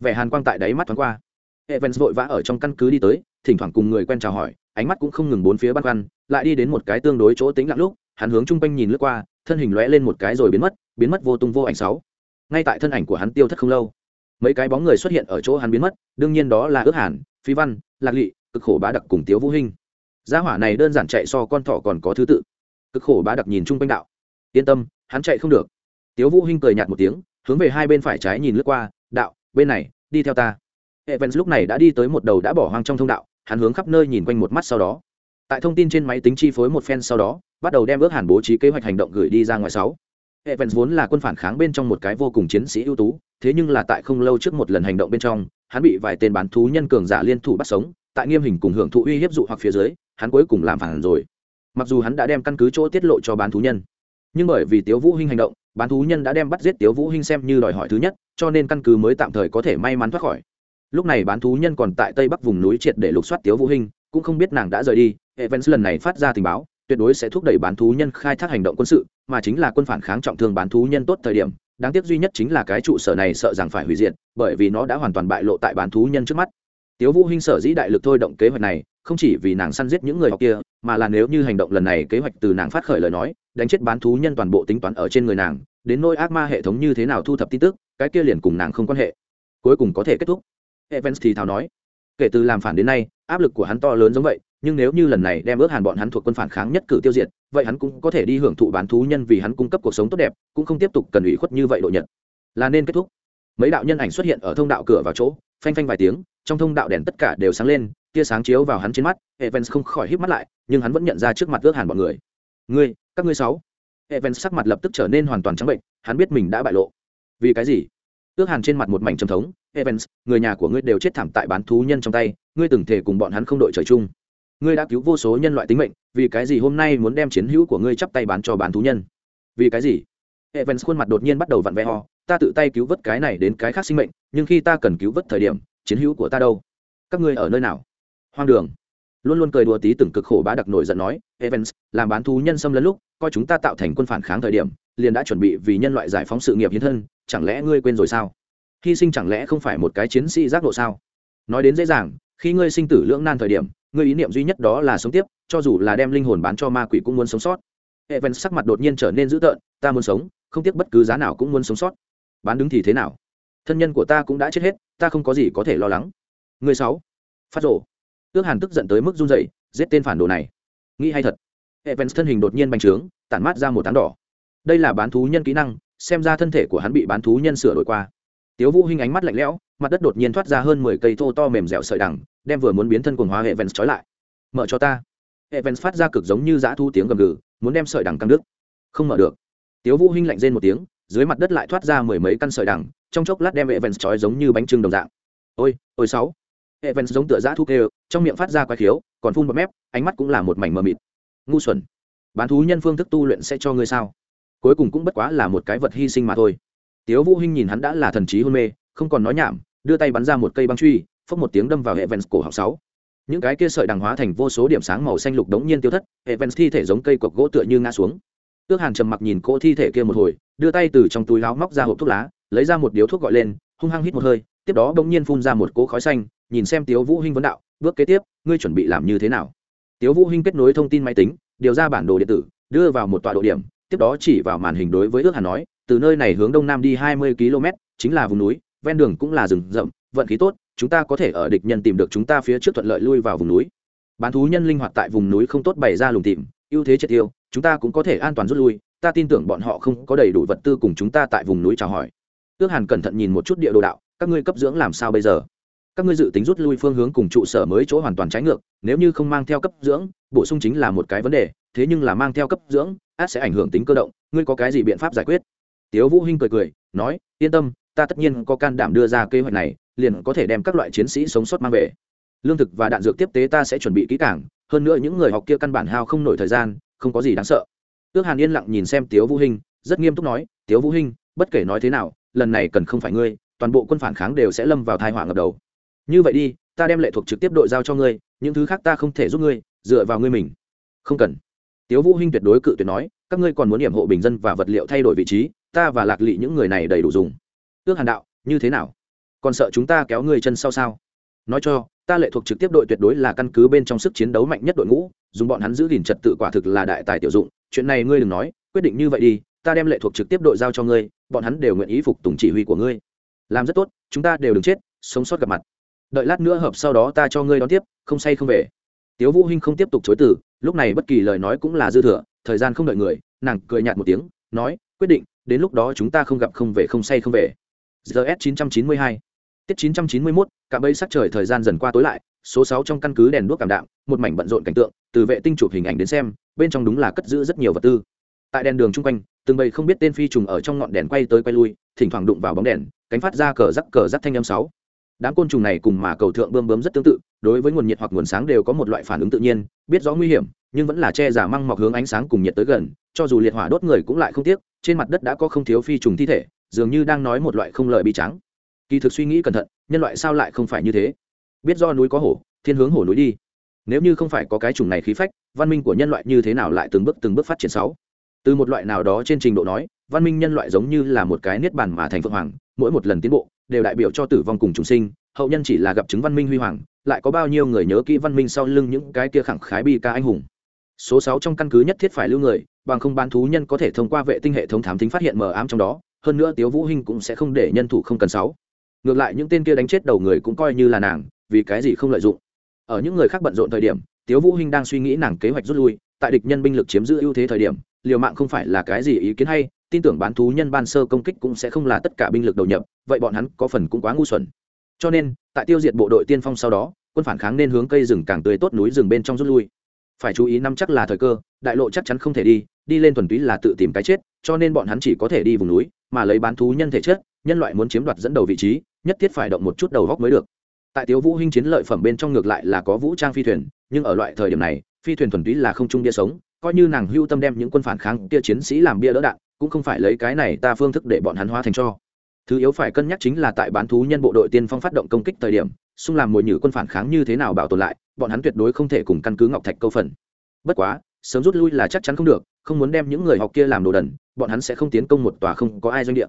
vẻ hàn quang tại đáy mắt thoáng qua evans vội vã ở trong căn cứ đi tới, thỉnh thoảng cùng người quen chào hỏi, ánh mắt cũng không ngừng bốn phía băn khoăn, lại đi đến một cái tương đối chỗ tính lặng lúc, hắn hướng chung quanh nhìn lướt qua, thân hình lóe lên một cái rồi biến mất biến mất vô tung vô ảnh sáu. Ngay tại thân ảnh của hắn tiêu thất không lâu, mấy cái bóng người xuất hiện ở chỗ hắn biến mất, đương nhiên đó là ước hàn, phi văn, lạc lị, cực khổ bá đặc cùng tiếu vũ hinh. Gia hỏa này đơn giản chạy so con thỏ còn có thứ tự. Cực khổ bá đặc nhìn chung quanh đạo. Yên tâm, hắn chạy không được. Tiếu vũ hinh cười nhạt một tiếng, hướng về hai bên phải trái nhìn lướt qua, đạo, bên này, đi theo ta evans lúc này đã đi tới một đầu đã bỏ hoang trong thông đạo, hắn hướng khắp nơi nhìn quanh một mắt sau đó. Tại thông tin trên máy tính chi phối một phen sau đó, bắt đầu đem ước hàn bố trí kế hoạch hành động gửi đi ra ngoài sáu. Evans vốn là quân phản kháng bên trong một cái vô cùng chiến sĩ ưu tú, thế nhưng là tại không lâu trước một lần hành động bên trong, hắn bị vài tên bán thú nhân cường giả liên thủ bắt sống, tại nghiêm hình cùng hưởng thụ uy hiếp dụ hoặc phía dưới, hắn cuối cùng làm phản rồi. Mặc dù hắn đã đem căn cứ chỗ tiết lộ cho bán thú nhân, nhưng bởi vì tiếu vũ hinh hành động, bán thú nhân đã đem bắt giết tiếu vũ hinh xem như đòi hỏi thứ nhất, cho nên căn cứ mới tạm thời có thể may mắn thoát khỏi lúc này bán thú nhân còn tại tây bắc vùng núi triệt để lục soát tiếu vũ hinh, cũng không biết nàng đã rời đi. Evans lần này phát ra tình báo, tuyệt đối sẽ thúc đẩy bán thú nhân khai thác hành động quân sự, mà chính là quân phản kháng trọng thương bán thú nhân tốt thời điểm. Đáng tiếc duy nhất chính là cái trụ sở này sợ rằng phải hủy diệt, bởi vì nó đã hoàn toàn bại lộ tại bán thú nhân trước mắt. Tiếu vũ hinh sở dĩ đại lực thôi động kế hoạch này, không chỉ vì nàng săn giết những người học kia, mà là nếu như hành động lần này kế hoạch từ nàng phát khởi lời nói, đánh chết bán thú nhân toàn bộ tính toán ở trên người nàng, đến nỗi ác ma hệ thống như thế nào thu thập tin tức, cái kia liền cùng nàng không quan hệ. Cuối cùng có thể kết thúc evans thì thào nói, kể từ làm phản đến nay, áp lực của hắn to lớn giống vậy, nhưng nếu như lần này đem ước hàn bọn hắn thuộc quân phản kháng nhất cử tiêu diệt, vậy hắn cũng có thể đi hưởng thụ bán thú nhân vì hắn cung cấp cuộc sống tốt đẹp, cũng không tiếp tục cần ủy khuất như vậy độ nhật. Là nên kết thúc. Mấy đạo nhân ảnh xuất hiện ở thông đạo cửa vào chỗ, phanh phanh vài tiếng, trong thông đạo đèn tất cả đều sáng lên, tia sáng chiếu vào hắn trên mắt, evans không khỏi híp mắt lại, nhưng hắn vẫn nhận ra trước mặt ước hàn bọn người. Ngươi, các ngươi sáu. Evans sắc mặt lập tức trở nên hoàn toàn trắng bệnh, hắn biết mình đã bại lộ. Vì cái gì? Ước hàn trên mặt một mảnh trầm thống evans, người nhà của ngươi đều chết thảm tại bán thú nhân trong tay, ngươi từng thể cùng bọn hắn không đội trời chung. Ngươi đã cứu vô số nhân loại tính mệnh, vì cái gì hôm nay muốn đem chiến hữu của ngươi chắp tay bán cho bán thú nhân? Vì cái gì? Evans khuôn mặt đột nhiên bắt đầu vặn vẹ ho ta tự tay cứu vớt cái này đến cái khác sinh mệnh, nhưng khi ta cần cứu vớt thời điểm, chiến hữu của ta đâu? Các ngươi ở nơi nào? Hoang đường. Luôn luôn cười đùa tí từng cực khổ bá đặc nổi giận nói, evans, làm bán thú nhân xâm lấn lúc, coi chúng ta tạo thành quân phản kháng thời điểm, liền đã chuẩn bị vì nhân loại giải phóng sự nghiệp hiến thân, chẳng lẽ ngươi quên rồi sao? Hy sinh chẳng lẽ không phải một cái chiến sĩ giác độ sao? Nói đến dễ dàng, khi ngươi sinh tử lưỡng nan thời điểm, ngươi ý niệm duy nhất đó là sống tiếp, cho dù là đem linh hồn bán cho ma quỷ cũng muốn sống sót. Evans sắc mặt đột nhiên trở nên dữ tợn, ta muốn sống, không tiếc bất cứ giá nào cũng muốn sống sót. Bán đứng thì thế nào? Thân nhân của ta cũng đã chết hết, ta không có gì có thể lo lắng. Người sáu, phát rổ ước hàn tức giận tới mức run dậy giết tên phản đồ này. Nghĩ hay thật. Evans thân hình đột nhiên bành trướng, tản mát ra một tán đỏ. Đây là bán thú nhân kỹ năng, xem ra thân thể của hắn bị bán thú nhân sửa đổi qua tiếu vũ hinh ánh mắt lạnh lẽo, mặt đất đột nhiên thoát ra hơn mười cây thô to mềm dẻo sợi đằng, đem vừa muốn biến thân cuồng hóa hệ vens trói lại. Mở cho ta. Hệ vens phát ra cực giống như dã thu tiếng gầm gừ, muốn đem sợi đằng căng đứt. Không mở được. Tiếu vũ hinh lạnh rên một tiếng, dưới mặt đất lại thoát ra mười mấy căn sợi đằng, trong chốc lát đem hệ vens trói giống như bánh trưng đồng dạng. Ôi ôi sáu. Hệ vens giống tựa dã thu kêu, trong miệng phát ra quái khiếu, còn phun bọt mép, ánh mắt cũng là một mảnh mờ mịt. Ngu xuẩn, bán thú nhân phương thức tu luyện sẽ cho ngươi sao? Cuối cùng cũng bất quá là một cái vật hy sinh mà thôi tiếu vũ hinh nhìn hắn đã là thần trí hôn mê, không còn nói nhảm, đưa tay bắn ra một cây băng truy, phốc một tiếng đâm vào hệ vens cổ họng sáu. Những cái kia sợi đằng hóa thành vô số điểm sáng màu xanh lục đống nhiên tiêu thất hệ vens thi thể giống cây cọc gỗ tựa như ngã xuống. Tước hàn trầm mặc nhìn cô thi thể kia một hồi, đưa tay từ trong túi áo móc ra hộp thuốc lá, lấy ra một điếu thuốc gọi lên, hung hăng hít một hơi, tiếp đó bỗng nhiên phun ra một cỗ khói xanh, nhìn xem tiếu vũ hinh vấn đạo, bước kế tiếp, ngươi chuẩn bị làm như thế nào? Tiếu vũ hinh kết nối thông tin máy tính, điều ra bản đồ điện tử, đưa vào một tọa độ điểm, tiếp đó chỉ vào màn hình đối với ước hàn nói từ nơi này hướng đông nam đi hai mươi km, chính là vùng núi, ven đường cũng là rừng rậm, vận khí tốt, chúng ta có thể ở địch nhân tìm được chúng ta phía trước thuận lợi lui vào vùng núi. Bán thú nhân linh hoạt tại vùng núi không tốt bày ra lùng tìm ưu thế triệt tiêu, chúng ta cũng có thể an toàn rút lui, ta tin tưởng bọn họ không có đầy đủ vật tư cùng chúng ta tại vùng núi chào hỏi. Ước hàn cẩn thận nhìn một chút địa đồ đạo, các ngươi cấp dưỡng làm sao bây giờ? Các ngươi dự tính rút lui phương hướng cùng trụ sở mới chỗ hoàn toàn trái ngược, nếu như không mang theo cấp dưỡng, bổ sung chính là một cái vấn đề, thế nhưng là mang theo cấp dưỡng át sẽ ảnh hưởng tính cơ động, ngươi có cái gì biện pháp giải quyết? Tiếu vũ hinh cười cười, nói, yên tâm, ta tất nhiên có can đảm đưa ra kế hoạch này, liền có thể đem các loại chiến sĩ sống sót mang về. Lương thực và đạn dược tiếp tế ta sẽ chuẩn bị kỹ càng, hơn nữa những người học kia căn bản hao không nổi thời gian, không có gì đáng sợ. Tước hàn yên lặng nhìn xem tiếu vũ hinh, rất nghiêm túc nói, tiếu vũ hinh, bất kể nói thế nào, lần này cần không phải ngươi, toàn bộ quân phản kháng đều sẽ lâm vào tai họa ngập đầu. Như vậy đi, ta đem lệ thuộc trực tiếp đội giao cho ngươi, những thứ khác ta không thể giúp ngươi, dựa vào ngươi mình. Không cần. Tiếu vũ hinh tuyệt đối cự tuyệt nói, các ngươi còn muốn điểm hộ bình dân và vật liệu thay đổi vị trí ta và lạc lị những người này đầy đủ dùng. Ước hàn đạo, như thế nào? Còn sợ chúng ta kéo người chân sau sao? Nói cho, ta lệ thuộc trực tiếp đội tuyệt đối là căn cứ bên trong sức chiến đấu mạnh nhất đội ngũ, dùng bọn hắn giữ gìn trật tự quả thực là đại tài tiểu dụng. Chuyện này ngươi đừng nói, quyết định như vậy đi, ta đem lệ thuộc trực tiếp đội giao cho ngươi, bọn hắn đều nguyện ý phục tùng chỉ huy của ngươi. Làm rất tốt, chúng ta đều đừng chết, sống sót gặp mặt. Đợi lát nữa hợp sau đó ta cho ngươi đón tiếp, không say không về. Tiếu vũ hinh không tiếp tục chối từ, lúc này bất kỳ lời nói cũng là dư thừa, thời gian không đợi người, nàng cười nhạt một tiếng, nói, quyết định đến lúc đó chúng ta không gặp không về không say không về. Gs 992 tiết 991 cả bấy sắc trời thời gian dần qua tối lại, số 6 trong căn cứ đèn đuốc cảm đạm, một mảnh bận rộn cảnh tượng, từ vệ tinh chụp hình ảnh đến xem, bên trong đúng là cất giữ rất nhiều vật tư. Tại đèn đường chung quanh, từng bầy không biết tên phi trùng ở trong ngọn đèn quay tới quay lui, thỉnh thoảng đụng vào bóng đèn, cánh phát ra cờ rắc cờ rắc thanh âm sáu. Đám côn trùng này cùng mà cầu thượng bơm bướm rất tương tự, đối với nguồn nhiệt hoặc nguồn sáng đều có một loại phản ứng tự nhiên, biết rõ nguy hiểm, nhưng vẫn là che giả măng mọc hướng ánh sáng cùng nhiệt tới gần, cho dù liệt hỏa đốt người cũng lại không tiếc trên mặt đất đã có không thiếu phi trùng thi thể, dường như đang nói một loại không lợi bi trắng kỳ thực suy nghĩ cẩn thận, nhân loại sao lại không phải như thế? Biết do núi có hổ, thiên hướng hổ núi đi. Nếu như không phải có cái chủng này khí phách, văn minh của nhân loại như thế nào lại từng bước từng bước phát triển sáu? Từ một loại nào đó trên trình độ nói, văn minh nhân loại giống như là một cái niết bàn mà thành phượng hoàng, mỗi một lần tiến bộ, đều đại biểu cho tử vong cùng chúng sinh, hậu nhân chỉ là gặp chứng văn minh huy hoàng, lại có bao nhiêu người nhớ kỹ văn minh sau lưng những cái kia khẳng khái bi ca anh hùng. Số sáu trong căn cứ nhất thiết phải lưu người bằng không bán thú nhân có thể thông qua vệ tinh hệ thống thám tính phát hiện mờ ám trong đó, hơn nữa tiếu vũ hinh cũng sẽ không để nhân thủ không cần sáu. Ngược lại những tên kia đánh chết đầu người cũng coi như là nàng, vì cái gì không lợi dụng. Ở những người khác bận rộn thời điểm, tiếu vũ hinh đang suy nghĩ nàng kế hoạch rút lui, tại địch nhân binh lực chiếm giữ ưu thế thời điểm, liều mạng không phải là cái gì ý kiến hay, tin tưởng bán thú nhân ban sơ công kích cũng sẽ không là tất cả binh lực đầu nhập, vậy bọn hắn có phần cũng quá ngu xuẩn. Cho nên, tại tiêu diệt bộ đội tiên phong sau đó, quân phản kháng nên hướng cây rừng càng tươi tốt núi rừng bên trong rút lui. Phải chú ý năm chắc là thời cơ, đại lộ chắc chắn không thể đi đi lên thuần túy là tự tìm cái chết, cho nên bọn hắn chỉ có thể đi vùng núi, mà lấy bán thú nhân thể chất, nhân loại muốn chiếm đoạt dẫn đầu vị trí, nhất thiết phải động một chút đầu góc mới được. Tại tiếu vũ hinh chiến lợi phẩm bên trong ngược lại là có vũ trang phi thuyền, nhưng ở loại thời điểm này, phi thuyền thuần túy là không trung bia sống, coi như nàng hưu tâm đem những quân phản kháng kia chiến sĩ làm bia đỡ đạn, cũng không phải lấy cái này ta phương thức để bọn hắn hóa thành cho. Thứ yếu phải cân nhắc chính là tại bán thú nhân bộ đội tiên phong phát động công kích thời điểm, xung làm mồi nhử quân phản kháng như thế nào bảo tồn lại, bọn hắn tuyệt đối không thể cùng căn cứ ngọc thạch câu phần. Bất quá, sớm rút lui là chắc chắn không được không muốn đem những người học kia làm đồ đần, bọn hắn sẽ không tiến công một tòa không có ai doanh địa.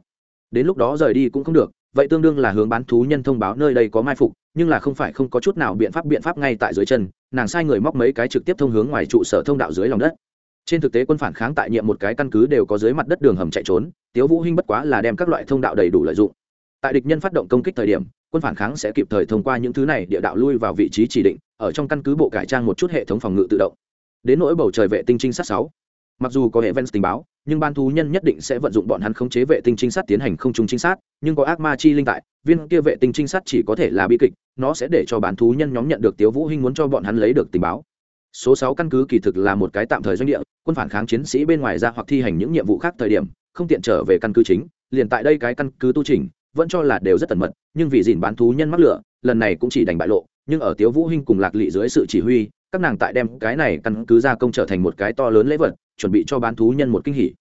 Đến lúc đó rời đi cũng không được, vậy tương đương là hướng bán thú nhân thông báo nơi đây có mai phục, nhưng là không phải không có chút nào biện pháp biện pháp ngay tại dưới chân, nàng sai người móc mấy cái trực tiếp thông hướng ngoài trụ sở thông đạo dưới lòng đất. Trên thực tế quân phản kháng tại nhiệm một cái căn cứ đều có dưới mặt đất đường hầm chạy trốn, tiếu vũ hinh bất quá là đem các loại thông đạo đầy đủ lợi dụng. Tại địch nhân phát động công kích thời điểm, quân phản kháng sẽ kịp thời thông qua những thứ này địa đạo lui vào vị trí chỉ định, ở trong căn cứ bộ cải trang một chút hệ thống phòng ngự tự động. Đến nỗi bầu trời vệ tinh trinh sát sáu mặc dù có hệ vens tình báo, nhưng ban thú nhân nhất định sẽ vận dụng bọn hắn khống chế vệ tinh trinh sát tiến hành không trung trinh sát, nhưng có ác ma chi linh tại, viên kia vệ tinh trinh sát chỉ có thể là bi kịch, nó sẽ để cho bán thú nhân nhóm nhận được tiếu vũ hinh muốn cho bọn hắn lấy được tình báo. Số sáu căn cứ kỳ thực là một cái tạm thời doanh địa, quân phản kháng chiến sĩ bên ngoài ra hoặc thi hành những nhiệm vụ khác thời điểm, không tiện trở về căn cứ chính, liền tại đây cái căn cứ tu trình vẫn cho là đều rất tẩn mật, nhưng vì dìn bán thú nhân mắc lửa, lần này cũng chỉ đành bại lộ, nhưng ở tiếu vũ hinh cùng lạc lị dưới sự chỉ huy, các nàng tại đem cái này căn cứ ra công trở thành một cái to lớn lễ vật chuẩn bị cho bán thú nhân một kinh hỉ.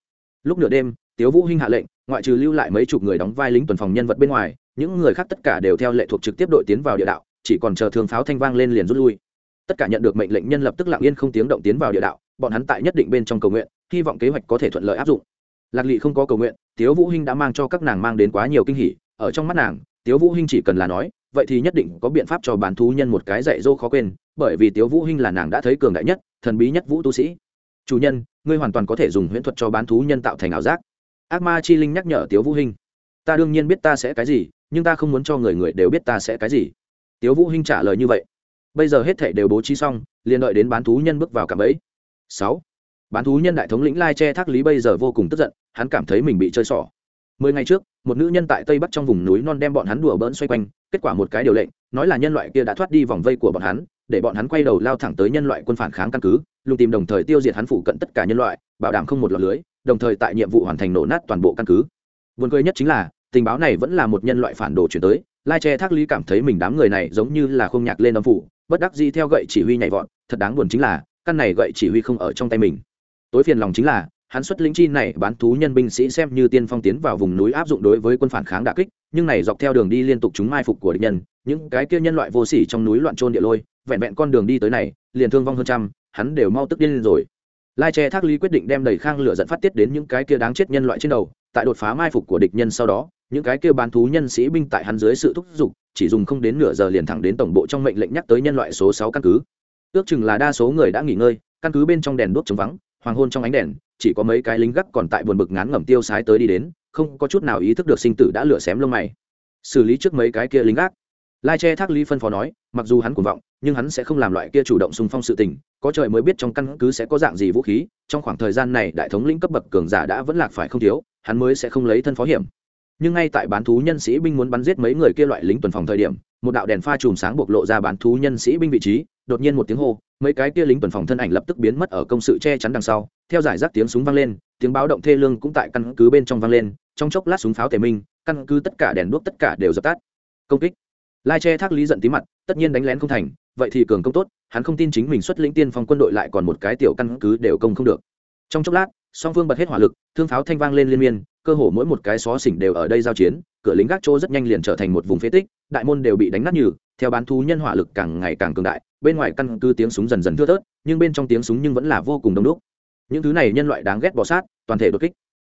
Lúc nửa đêm, tiếu vũ hinh hạ lệnh, ngoại trừ lưu lại mấy chục người đóng vai lính tuần phòng nhân vật bên ngoài, những người khác tất cả đều theo lệ thuộc trực tiếp đội tiến vào địa đạo, chỉ còn chờ thương pháo thanh vang lên liền rút lui. Tất cả nhận được mệnh lệnh nhân lập tức lặng yên không tiếng động tiến vào địa đạo, bọn hắn tại nhất định bên trong cầu nguyện, hy vọng kế hoạch có thể thuận lợi áp dụng. Lạc lị không có cầu nguyện, tiếu vũ hinh đã mang cho các nàng mang đến quá nhiều kinh hỉ, ở trong mắt nàng, tiếu vũ hinh chỉ cần là nói, vậy thì nhất định có biện pháp cho bán thú nhân một cái dạy dỗ khó quên, bởi vì tiếu vũ hinh là nàng đã thấy cường đại nhất, thần bí nhất vũ tu sĩ chủ nhân, ngươi hoàn toàn có thể dùng huyễn thuật cho bán thú nhân tạo thành ảo giác. Ác ma chi linh nhắc nhở tiếu vũ hinh. Ta đương nhiên biết ta sẽ cái gì, nhưng ta không muốn cho người người đều biết ta sẽ cái gì. Tiếu vũ hinh trả lời như vậy. Bây giờ hết thảy đều bố trí xong, liền đợi đến bán thú nhân bước vào cả bẫy. Sáu. Bán thú nhân đại thống lĩnh lai che thác lý bây giờ vô cùng tức giận, hắn cảm thấy mình bị chơi xỏ. Mười ngày trước, một nữ nhân tại tây bắc trong vùng núi non đem bọn hắn đùa bỡn xoay quanh, kết quả một cái điều lệnh, nói là nhân loại kia đã thoát đi vòng vây của bọn hắn, để bọn hắn quay đầu lao thẳng tới nhân loại quân phản kháng căn cứ lùng tìm đồng thời tiêu diệt hắn phụ cận tất cả nhân loại, bảo đảm không một lọt lưới, đồng thời tại nhiệm vụ hoàn thành nổ nát toàn bộ căn cứ. Vườn cười nhất chính là, tình báo này vẫn là một nhân loại phản đồ chuyển tới, lai che thác lý cảm thấy mình đám người này giống như là không nhạc lên âm phủ, bất đắc dĩ theo gậy chỉ huy nhảy vọt, thật đáng buồn chính là, căn này gậy chỉ huy không ở trong tay mình. Tối phiền lòng chính là, hắn xuất lĩnh chi này bán thú nhân binh sĩ xem như tiên phong tiến vào vùng núi áp dụng đối với quân phản kháng đả kích, nhưng này dọc theo đường đi liên tục chúng mai phục của địch nhân, những cái kia nhân loại vô sỉ trong núi loạn trôn địa lôi, vẹn vẹn con đường đi tới này, liền thương vong hơn trăm hắn đều mau tức điên lên rồi. Lai che thác lý quyết định đem đầy khang lửa dẫn phát tiết đến những cái kia đáng chết nhân loại trên đầu, tại đột phá mai phục của địch nhân sau đó, những cái kia bán thú nhân sĩ binh tại hắn dưới sự thúc giục, chỉ dùng không đến nửa giờ liền thẳng đến tổng bộ trong mệnh lệnh nhắc tới nhân loại số sáu căn cứ. Ước chừng là đa số người đã nghỉ ngơi, căn cứ bên trong đèn đuốc trống vắng, hoàng hôn trong ánh đèn, chỉ có mấy cái lính gác còn tại buồn bực ngán ngẩm tiêu sái tới đi đến, không có chút nào ý thức được sinh tử đã lửa xém lông mày. Xử lý trước mấy cái kia lính gác. Lai che thác lý phân phó nói, mặc dù hắn cuồng vọng, nhưng hắn sẽ không làm loại kia chủ động xung phong sự tình có trời mới biết trong căn cứ sẽ có dạng gì vũ khí, trong khoảng thời gian này đại thống lĩnh cấp bậc cường giả đã vẫn lạc phải không thiếu, hắn mới sẽ không lấy thân phó hiểm. Nhưng ngay tại bán thú nhân sĩ binh muốn bắn giết mấy người kia loại lính tuần phòng thời điểm, một đạo đèn pha chùm sáng bộc lộ ra bán thú nhân sĩ binh vị trí, đột nhiên một tiếng hô, mấy cái kia lính tuần phòng thân ảnh lập tức biến mất ở công sự che chắn đằng sau, theo giải rác tiếng súng vang lên, tiếng báo động thê lương cũng tại căn cứ bên trong vang lên, trong chốc lát súng pháo tề minh, căn cứ tất cả đèn đuốc tất cả đều dập tắt. Công kích. Lai che thác lý giận tí mặt, tất nhiên đánh lén không thành vậy thì cường công tốt, hắn không tin chính mình xuất lĩnh tiên phong quân đội lại còn một cái tiểu căn cứ đều công không được. Trong chốc lát, song phương bật hết hỏa lực, thương pháo thanh vang lên liên miên, cơ hồ mỗi một cái xó xỉnh đều ở đây giao chiến, cửa lính gác chỗ rất nhanh liền trở thành một vùng phế tích, đại môn đều bị đánh nát như theo bán thú nhân hỏa lực càng ngày càng cường đại, bên ngoài căn cứ tiếng súng dần dần thưa thớt, nhưng bên trong tiếng súng nhưng vẫn là vô cùng đông đúc. Những thứ này nhân loại đáng ghét bỏ sát, toàn thể đột kích.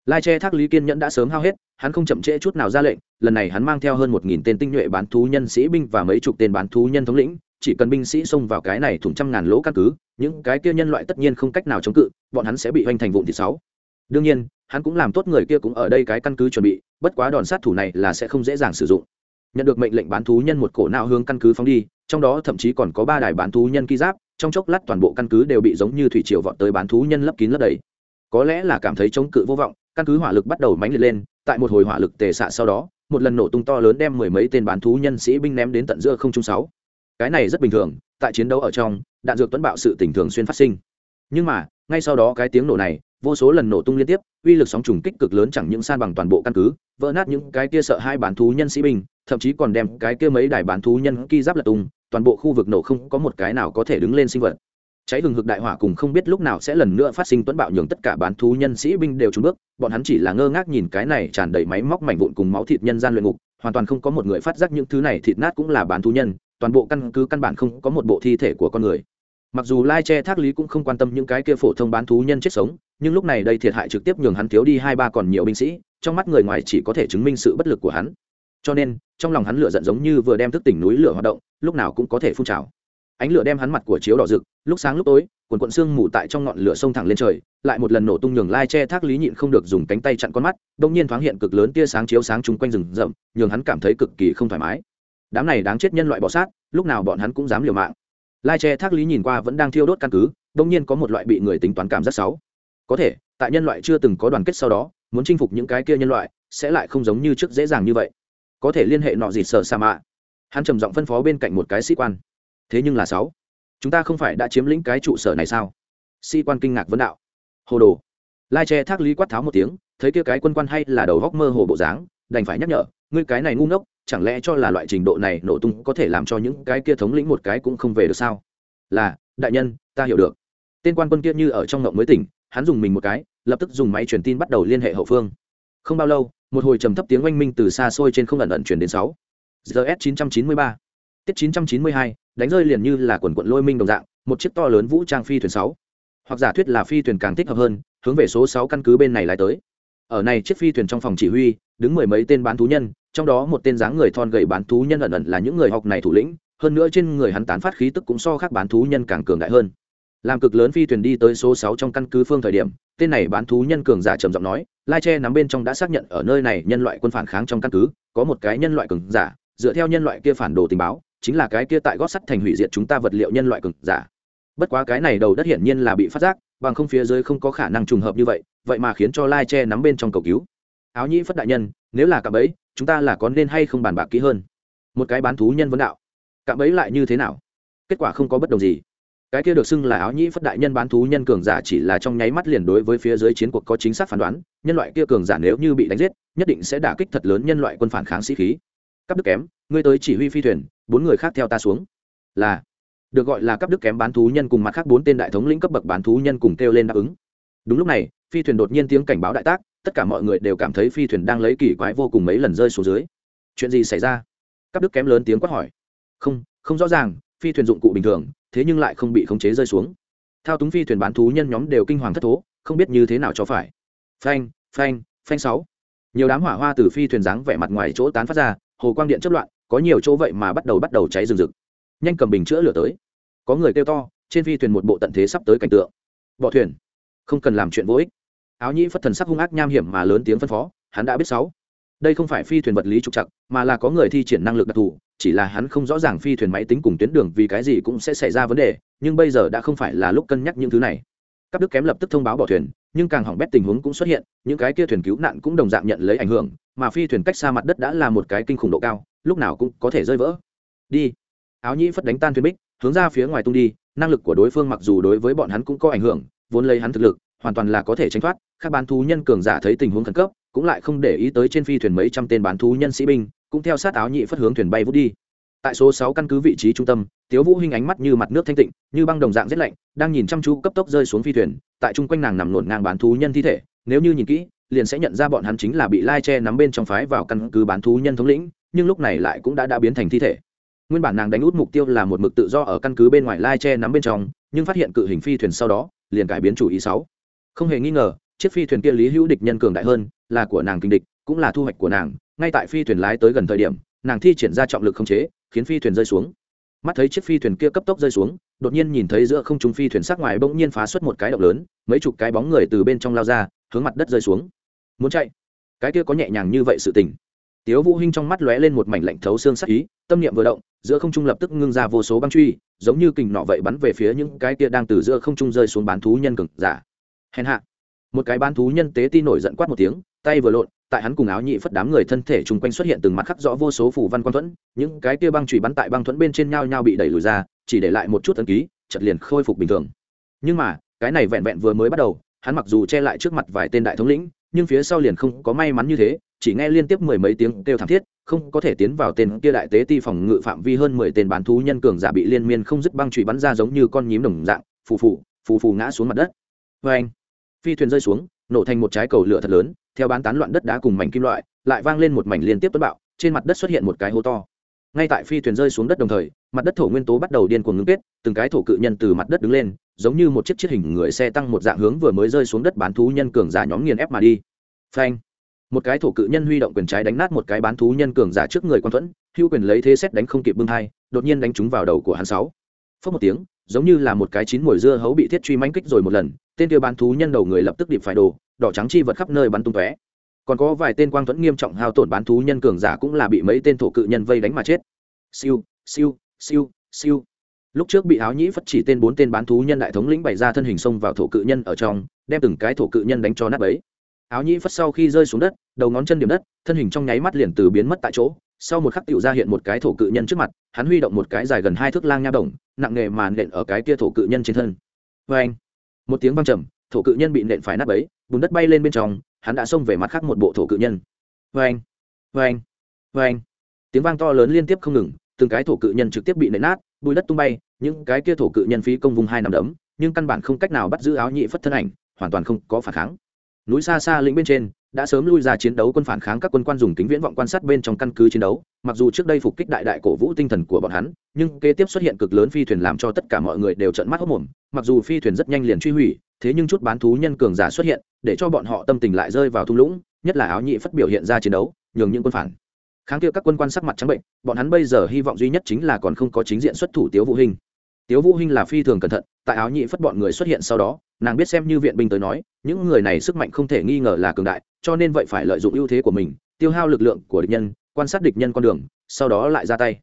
Lai che thác lý kiên nhẫn đã sớm hao hết, hắn không chậm trễ chút nào ra lệnh, lần này hắn mang theo hơn một nghìn tên tinh nhuệ bán thú nhân sĩ binh và mấy chục tên bán thú nhân thống lĩnh chỉ cần binh sĩ xông vào cái này thủng trăm ngàn lỗ căn cứ, những cái kia nhân loại tất nhiên không cách nào chống cự, bọn hắn sẽ bị hoành thành vụn thịt sáu. Đương nhiên, hắn cũng làm tốt người kia cũng ở đây cái căn cứ chuẩn bị, bất quá đòn sát thủ này là sẽ không dễ dàng sử dụng. Nhận được mệnh lệnh bán thú nhân một cổ nào hướng căn cứ phóng đi, trong đó thậm chí còn có ba đài bán thú nhân ký giáp, trong chốc lát toàn bộ căn cứ đều bị giống như thủy triều vọt tới bán thú nhân lấp kín lấp đầy. Có lẽ là cảm thấy chống cự vô vọng, căn cứ hỏa lực bắt đầu mánh liệt lên, tại một hồi hỏa lực tề xạ sau đó, một lần nổ tung to lớn đem mười mấy tên bán thú nhân sĩ binh ném đến tận giữa không trung sáu cái này rất bình thường, tại chiến đấu ở trong, đạn dược tuấn bạo sự tình thường xuyên phát sinh. Nhưng mà, ngay sau đó cái tiếng nổ này, vô số lần nổ tung liên tiếp, uy lực sóng trùng kích cực lớn chẳng những san bằng toàn bộ căn cứ, vỡ nát những cái kia sợ hai bán thú nhân sĩ binh, thậm chí còn đem cái kia mấy đài bán thú nhân ki giáp lật tung, toàn bộ khu vực nổ không có một cái nào có thể đứng lên sinh vật. Cháy hừng hực đại hỏa cùng không biết lúc nào sẽ lần nữa phát sinh tuấn bạo nhường tất cả bán thú nhân sĩ binh đều trúng bước, bọn hắn chỉ là ngơ ngác nhìn cái này tràn đầy máy móc mảnh vụn cùng máu thịt nhân gian luyện ngục, hoàn toàn không có một người phát giác những thứ này thịt nát cũng là bán thú nhân toàn bộ căn cứ căn bản không có một bộ thi thể của con người. Mặc dù lai che thác lý cũng không quan tâm những cái kia phổ thông bán thú nhân chết sống, nhưng lúc này đây thiệt hại trực tiếp nhường hắn thiếu đi hai ba còn nhiều binh sĩ, trong mắt người ngoài chỉ có thể chứng minh sự bất lực của hắn. Cho nên, trong lòng hắn lửa giận giống như vừa đem thức tỉnh núi lửa hoạt động, lúc nào cũng có thể phun trào. Ánh lửa đem hắn mặt của chiếu đỏ rực, lúc sáng lúc tối, quần quận xương mù tại trong ngọn lửa sông thẳng lên trời, lại một lần nổ tung nhường lai che thác lý nhịn không được dùng cánh tay chặn con mắt đông nhiên thoáng hiện cực lớn tia sáng chiếu sáng chung quanh rừng rậm, nhường hắn cảm thấy cực kỳ không thoải mái đám này đáng chết nhân loại bỏ sát, lúc nào bọn hắn cũng dám liều mạng. Lai tre thác lý nhìn qua vẫn đang thiêu đốt căn cứ đông nhiên có một loại bị người tính toán cảm rất xấu. Có thể, tại nhân loại chưa từng có đoàn kết sau đó, muốn chinh phục những cái kia nhân loại, sẽ lại không giống như trước dễ dàng như vậy. Có thể liên hệ nọ gì sợ sa mạ. Hắn trầm giọng phân phó bên cạnh một cái sĩ quan. Thế nhưng là sáu chúng ta không phải đã chiếm lĩnh cái trụ sở này sao? Sĩ quan kinh ngạc vấn đạo. Hồ đồ. Lai tre thác lý quát tháo một tiếng, thấy kia cái quân quan hay là đầu góc mơ hồ bộ dáng, đành phải nhắc nhở, ngươi cái này ngu ngốc chẳng lẽ cho là loại trình độ này nổ tung có thể làm cho những cái kia thống lĩnh một cái cũng không về được sao? Là, đại nhân, ta hiểu được. Tên quan quân kia như ở trong ngộng mới tỉnh, hắn dùng mình một cái, lập tức dùng máy truyền tin bắt đầu liên hệ hậu phương. Không bao lâu, một hồi trầm thấp tiếng oanh minh từ xa xôi trên không ẩn ẩn chuyển đến sáu. Gs 993 tiết 992 đánh rơi liền như là quần quận lôi minh đồng dạng, một chiếc to lớn vũ trang phi thuyền sáu. Hoặc giả thuyết là phi thuyền càng thích hợp hơn, hướng về số sáu căn cứ bên này lại tới. Ở này chiếc phi thuyền trong phòng chỉ huy đứng mười mấy tên bán thú nhân, trong đó một tên dáng người thon gầy bán thú nhân ẩn ẩn là những người học này thủ lĩnh, hơn nữa trên người hắn tán phát khí tức cũng so khác bán thú nhân càng cường đại hơn. Làm cực lớn phi thuyền đi tới số sáu trong căn cứ phương thời điểm, tên này bán thú nhân cường giả trầm giọng nói, lai tre nắm bên trong đã xác nhận ở nơi này nhân loại quân phản kháng trong căn cứ, có một cái nhân loại cường giả, dựa theo nhân loại kia phản đồ tình báo, chính là cái kia tại gót sắt thành hủy diệt chúng ta vật liệu nhân loại cường giả. Bất quá cái này đầu đất hiển nhiên là bị phát giác, bằng không phía dưới không có khả năng trùng hợp như vậy vậy mà khiến cho lai tre nắm bên trong cầu cứu áo nhĩ phất đại nhân, nếu là cạm ấy chúng ta là có nên hay không bàn bạc kỹ hơn? Một cái bán thú nhân vấn đạo. Cạm ấy lại như thế nào? Kết quả không có bất đồng gì. Cái kia được xưng là áo nhĩ phất đại nhân bán thú nhân cường giả chỉ là trong nháy mắt liền đối với phía dưới chiến cuộc có chính xác phán đoán, nhân loại kia cường giả nếu như bị đánh giết, nhất định sẽ đả kích thật lớn nhân loại quân phản kháng sĩ khí. Cấp đức kém, ngươi tới chỉ huy phi thuyền, bốn người khác theo ta xuống. Là, được gọi là cấp đức kém bán thú nhân cùng mặt khác bốn tên đại thống lĩnh cấp bậc bán thú nhân cùng kêu lên đáp ứng. Đúng lúc này, phi thuyền đột nhiên tiếng cảnh báo đại tác tất cả mọi người đều cảm thấy phi thuyền đang lấy kỳ quái vô cùng mấy lần rơi xuống dưới. Chuyện gì xảy ra? Cấp đức kém lớn tiếng quát hỏi. Không không rõ ràng, phi thuyền dụng cụ bình thường, thế nhưng lại không bị khống chế rơi xuống. Thao túng phi thuyền bán thú nhân nhóm đều kinh hoàng thất thố, không biết như thế nào cho phải. Phanh phanh phanh sáu. Nhiều đám hỏa hoa từ phi thuyền dáng vẻ mặt ngoài chỗ tán phát ra, hồ quang điện chất loạn, có nhiều chỗ vậy mà bắt đầu bắt đầu cháy rừng rực. Nhanh cầm bình chữa lửa tới. Có người kêu to, trên phi thuyền một bộ tận thế sắp tới cảnh tượng. Bỏ thuyền. Không cần làm chuyện vô ích áo nhĩ phất thần sắc hung ác nham hiểm mà lớn tiếng phân phó, hắn đã biết sáu. Đây không phải phi thuyền vật lý trục chặt mà là có người thi triển năng lực đặc thù, chỉ là hắn không rõ ràng phi thuyền máy tính cùng tuyến đường vì cái gì cũng sẽ xảy ra vấn đề, nhưng bây giờ đã không phải là lúc cân nhắc những thứ này. Các đức kém lập tức thông báo bỏ thuyền, nhưng càng hỏng bét tình huống cũng xuất hiện, những cái kia thuyền cứu nạn cũng đồng dạng nhận lấy ảnh hưởng, mà phi thuyền cách xa mặt đất đã là một cái kinh khủng độ cao, lúc nào cũng có thể rơi vỡ. Đi. Áo nhĩ phất đánh tan thuyền bích, hướng ra phía ngoài tung đi, năng lực của đối phương mặc dù đối với bọn hắn cũng có ảnh hưởng, vốn lấy hắn thực lực hoàn toàn là có thể tránh thoát các bán thú nhân cường giả thấy tình huống khẩn cấp, cũng lại không để ý tới trên phi thuyền mấy trăm tên bán thú nhân sĩ binh, cũng theo sát áo nhị phất hướng thuyền bay vút đi. Tại số sáu căn cứ vị trí trung tâm, tiếu vũ hinh ánh mắt như mặt nước thanh tịnh, như băng đồng dạng rét lạnh, đang nhìn chăm chú cấp tốc rơi xuống phi thuyền, tại trung quanh nàng nằm nổn ngang bán thú nhân thi thể, nếu như nhìn kỹ, liền sẽ nhận ra bọn hắn chính là bị lai che nắm bên trong phái vào căn cứ bán thú nhân thống lĩnh, nhưng lúc này lại cũng đã đã biến thành thi thể. Nguyên bản nàng đánh út mục tiêu là một mực tự do ở căn cứ bên ngoài lai che nắm bên trong, nhưng phát hiện cự hình phi thuyền sau đó, liền cải biến chủ ý sáu không hề nghi ngờ, chiếc phi thuyền kia lý hữu địch nhân cường đại hơn, là của nàng kinh địch, cũng là thu hoạch của nàng. Ngay tại phi thuyền lái tới gần thời điểm, nàng thi triển ra trọng lực không chế, khiến phi thuyền rơi xuống. Mắt thấy chiếc phi thuyền kia cấp tốc rơi xuống, đột nhiên nhìn thấy giữa không trung phi thuyền sát ngoài bỗng nhiên phá xuất một cái động lớn, mấy chục cái bóng người từ bên trong lao ra, hướng mặt đất rơi xuống. Muốn chạy? Cái kia có nhẹ nhàng như vậy sự tình. Tiếu vũ hinh trong mắt lóe lên một mảnh lạnh thấu xương sắc ý, tâm niệm vừa động, giữa không trung lập tức ngưng ra vô số băng truy, giống như kình nọ vậy bắn về phía những cái kia đang từ giữa không trung rơi xuống bán thú nhân cực giả hèn hạ. Một cái bán thú nhân tế ti nổi giận quát một tiếng, tay vừa lộn, tại hắn cùng áo nhị phất đám người thân thể chung quanh xuất hiện từng mặt khắc rõ vô số phủ văn quang thuẫn, những cái kia băng chùy bắn tại băng thuẫn bên trên nhau nhau bị đẩy lùi ra, chỉ để lại một chút ấn ký chật liền khôi phục bình thường. Nhưng mà, cái này vẹn vẹn vừa mới bắt đầu, hắn mặc dù che lại trước mặt vài tên đại thống lĩnh, nhưng phía sau liền không có may mắn như thế, chỉ nghe liên tiếp mười mấy tiếng kêu thảm thiết, không có thể tiến vào tên kia đại tế ti phòng ngự phạm vi hơn mười tên bán thú nhân cường giả bị liên miên không dứt băng chùy bắn ra giống như con nhím đồng dạng, phù phù phù phù ngã xuống mặt đất. Vê anh phi thuyền rơi xuống, nổ thành một trái cầu lửa thật lớn, theo bán tán loạn đất đá cùng mảnh kim loại, lại vang lên một mảnh liên tiếp tuấn bạo, trên mặt đất xuất hiện một cái hố to. Ngay tại phi thuyền rơi xuống đất đồng thời, mặt đất thổ nguyên tố bắt đầu điên cuồng ngưng kết, từng cái thổ cự nhân từ mặt đất đứng lên, giống như một chiếc chiếc hình người xe tăng một dạng hướng vừa mới rơi xuống đất bán thú nhân cường giả nhóm nghiền ép mà đi. Phanh! Một cái thổ cự nhân huy động quyền trái đánh nát một cái bán thú nhân cường giả trước người quan thuẫn, hữu quyền lấy thế xét đánh không kịp bưng hai đột nhiên đánh trúng vào đầu của hắn sáu. Phớt một tiếng giống như là một cái chín mùi dưa hấu bị thiết truy mánh kích rồi một lần, tên kia bán thú nhân đầu người lập tức điệp phải đồ, đỏ trắng chi vật khắp nơi bắn tung tóe. Còn có vài tên quang thuẫn nghiêm trọng hao tổn bán thú nhân cường giả cũng là bị mấy tên thổ cự nhân vây đánh mà chết. Siêu siêu siêu siêu. Lúc trước bị áo nhĩ phất chỉ tên bốn tên bán thú nhân đại thống lĩnh bày ra thân hình xông vào thổ cự nhân ở trong, đem từng cái thổ cự nhân đánh cho nát ấy áo nhĩ phất sau khi rơi xuống đất, đầu ngón chân điểm đất, thân hình trong nháy mắt liền từ biến mất tại chỗ sau một khắc tựu ra hiện một cái thổ cự nhân trước mặt, hắn huy động một cái dài gần hai thước lang nha đồng, nặng nghề màn nện ở cái kia thổ cự nhân trên thân. Vê anh, một tiếng văng trầm, thổ cự nhân bị nện phải nát ấy bùn đất bay lên bên trong, hắn đã xông về mặt khác một bộ thổ cự nhân. Vê anh vê anh vê anh. Tiếng vang to lớn liên tiếp không ngừng, từng cái thổ cự nhân trực tiếp bị nện nát, bùi đất tung bay, những cái kia thổ cự nhân phí công vùng hai nằm đấm, nhưng căn bản không cách nào bắt giữ áo nhị phất thân ảnh, hoàn toàn không có phản kháng núi xa xa lĩnh bên trên, đã sớm lui ra chiến đấu quân phản kháng các quân quan dùng kính viễn vọng quan sát bên trong căn cứ chiến đấu. Mặc dù trước đây phục kích đại đại cổ vũ tinh thần của bọn hắn, nhưng kế tiếp xuất hiện cực lớn phi thuyền làm cho tất cả mọi người đều trợn mắt hốc mồm mặc dù phi thuyền rất nhanh liền truy hủy, thế nhưng chút bán thú nhân cường giả xuất hiện, để cho bọn họ tâm tình lại rơi vào thung lũng, nhất là áo nhị phát biểu hiện ra chiến đấu, nhường những quân phản. Kháng kia các quân quan sắc mặt trắng bệnh, bọn hắn bây giờ hy vọng duy nhất chính là còn không có chính diện xuất thủ tiếu vũ hình tiếu vũ hinh là phi thường cẩn thận, tại áo nhị phất bọn người xuất hiện sau đó, nàng biết xem như viện binh tới nói, những người này sức mạnh không thể nghi ngờ là cường đại, cho nên vậy phải lợi dụng ưu thế của mình, tiêu hao lực lượng của địch nhân, quan sát địch nhân con đường, sau đó lại ra tay.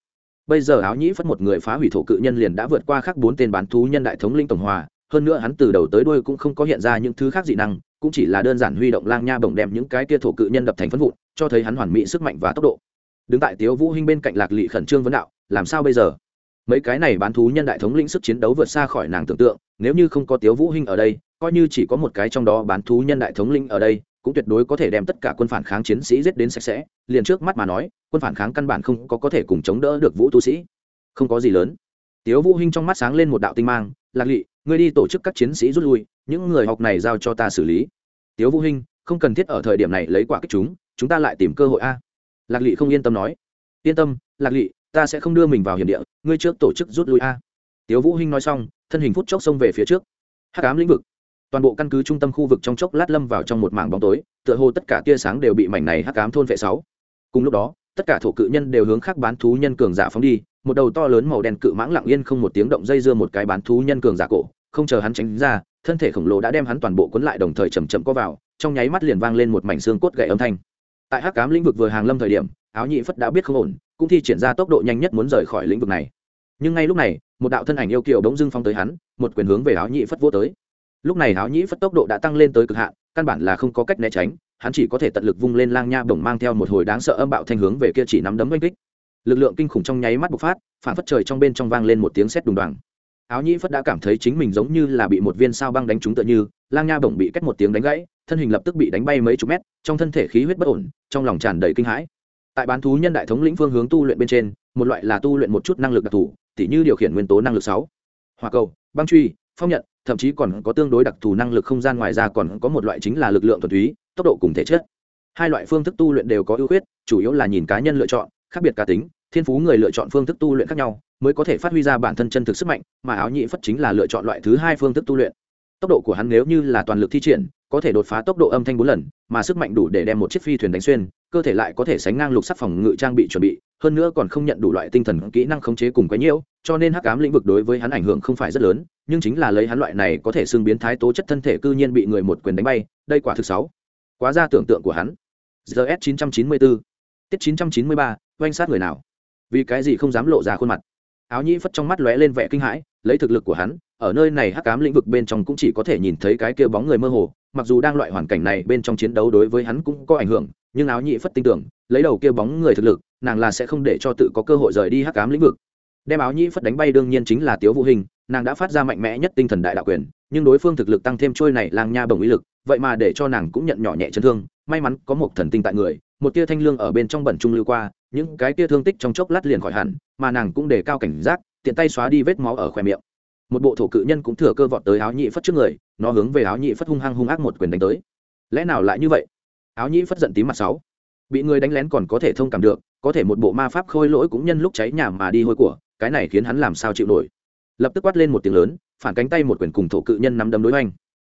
Bây giờ áo nhĩ phất một người phá hủy thổ cự nhân liền đã vượt qua khắc bốn tên bán thú nhân đại thống linh tổng hòa, hơn nữa hắn từ đầu tới đuôi cũng không có hiện ra những thứ khác dị năng, cũng chỉ là đơn giản huy động lang nha bổng đem những cái kia thổ cự nhân đập thành phân vụn, cho thấy hắn hoàn mỹ sức mạnh và tốc độ. Đứng tại tiếu vũ hinh bên cạnh lạc lị khẩn trương vấn đạo, làm sao bây giờ? Mấy cái này bán thú nhân đại thống lĩnh sức chiến đấu vượt xa khỏi nàng tưởng tượng, nếu như không có tiếu vũ hinh ở đây, coi như chỉ có một cái trong đó bán thú nhân đại thống lĩnh ở đây, cũng tuyệt đối có thể đem tất cả quân phản kháng chiến sĩ giết đến sạch sẽ, liền trước mắt mà nói, quân phản kháng căn bản không có có thể cùng chống đỡ được vũ tu sĩ. Không có gì lớn. Tiếu vũ hinh trong mắt sáng lên một đạo tinh mang, lạc lị, ngươi đi tổ chức các chiến sĩ rút lui, những người học này giao cho ta xử lý. Tiếu vũ hinh, không cần thiết ở thời điểm này lấy quả kích chúng chúng ta lại tìm cơ hội a. Lạc lị không yên tâm nói. Yên tâm, lạc lị ta sẽ không đưa mình vào hiểm địa, ngươi trước tổ chức rút lui a. Tiếu vũ hinh nói xong, thân hình phút chốc xông về phía trước. Hắc ám lĩnh vực. Toàn bộ căn cứ trung tâm khu vực trong chốc lát lâm vào trong một mảng bóng tối, tựa hồ tất cả tia sáng đều bị mảnh này hắc ám thôn vệ sáu. Cùng lúc đó, tất cả thổ cự nhân đều hướng khác bán thú nhân cường giả phóng đi, một đầu to lớn màu đen cự mãng lặng yên không một tiếng động dây dưa một cái bán thú nhân cường giả cổ, không chờ hắn tránh ra, thân thể khổng lồ đã đem hắn toàn bộ cuốn lại đồng thời chầm chậm co vào, trong nháy mắt liền vang lên một mảnh xương cốt gậy âm thanh. Tại hắc cám lĩnh vực vừa hàng lâm thời điểm áo nhị phất đã biết không ổn, cũng thi triển ra tốc độ nhanh nhất muốn rời khỏi lĩnh vực này. Nhưng ngay lúc này, một đạo thân ảnh yêu kiều bỗng dưng phong tới hắn, một quyền hướng về áo nhị phất vô tới. Lúc này áo nhị phất tốc độ đã tăng lên tới cực hạn, căn bản là không có cách né tránh, hắn chỉ có thể tận lực vung lên lang nha bổng mang theo một hồi đáng sợ âm bạo thanh hướng về kia chỉ nắm đấm oanh kích. Lực lượng kinh khủng trong nháy mắt bộc phát, phản phất trời trong bên trong vang lên một tiếng sét đùng đoàng. Áo nhĩ phất đã cảm thấy chính mình giống như là bị một viên sao băng đánh trúng tựa như, lang nha bổng bị cách một tiếng đánh gãy, thân hình lập tức bị đánh bay mấy chục mét, trong thân thể khí huyết bất ổn, trong lòng tràn đầy kinh hãi tại bán thú nhân đại thống lĩnh phương hướng tu luyện bên trên, một loại là tu luyện một chút năng lực đặc thù, tỉ như điều khiển nguyên tố năng lực sáu. Hòa cầu, băng truy, phong nhận, thậm chí còn có tương đối đặc thù năng lực không gian ngoài ra còn có một loại chính là lực lượng thuần túy, tốc độ cùng thể chất. Hai loại phương thức tu luyện đều có ưu khuyết, chủ yếu là nhìn cá nhân lựa chọn, khác biệt cá tính, thiên phú người lựa chọn phương thức tu luyện khác nhau mới có thể phát huy ra bản thân chân thực sức mạnh, mà áo nhị phất chính là lựa chọn loại thứ hai phương thức tu luyện. Tốc độ của hắn nếu như là toàn lực thi triển, có thể đột phá tốc độ âm thanh bốn lần, mà sức mạnh đủ để đem một chiếc phi thuyền đánh xuyên cơ thể lại có thể sánh ngang lục sắc phòng ngự trang bị chuẩn bị, hơn nữa còn không nhận đủ loại tinh thần kỹ năng khống chế cùng quấy nhiễu, cho nên hắc ám lĩnh vực đối với hắn ảnh hưởng không phải rất lớn, nhưng chính là lấy hắn loại này có thể xưng biến thái tố chất thân thể cư nhiên bị người một quyền đánh bay, đây quả thực sáu quá ra tưởng tượng của hắn. Gs 994 tiết 993 oanh sát người nào? Vì cái gì không dám lộ ra khuôn mặt? Áo nhĩ phất trong mắt lóe lên vẻ kinh hãi, lấy thực lực của hắn, ở nơi này hắc ám lĩnh vực bên trong cũng chỉ có thể nhìn thấy cái kia bóng người mơ hồ mặc dù đang loại hoàn cảnh này bên trong chiến đấu đối với hắn cũng có ảnh hưởng, nhưng áo nhĩ phất tin tưởng, lấy đầu kia bóng người thực lực, nàng là sẽ không để cho tự có cơ hội rời đi hắc ám lĩnh vực. Đem áo nhĩ phất đánh bay đương nhiên chính là tiếu vũ hình, nàng đã phát ra mạnh mẽ nhất tinh thần đại đạo quyền, nhưng đối phương thực lực tăng thêm trôi này lang nha bồng ý lực, vậy mà để cho nàng cũng nhận nhỏ nhẹ chấn thương, may mắn có một thần tinh tại người, một tia thanh lương ở bên trong bẩn trung lưu qua, những cái tia thương tích trong chốc lát liền khỏi hẳn, mà nàng cũng đề cao cảnh giác, tiện tay xóa đi vết máu ở khoe miệng một bộ thổ cự nhân cũng thừa cơ vọt tới áo nhị phất trước người, nó hướng về áo nhị phất hung hăng hung ác một quyền đánh tới. Lẽ nào lại như vậy? Áo nhị phất giận tím mặt sáu. Bị người đánh lén còn có thể thông cảm được, có thể một bộ ma pháp khôi lỗi cũng nhân lúc cháy nhà mà đi hôi của, cái này khiến hắn làm sao chịu nổi. Lập tức quát lên một tiếng lớn, phản cánh tay một quyền cùng thổ cự nhân nắm đấm đối hoành.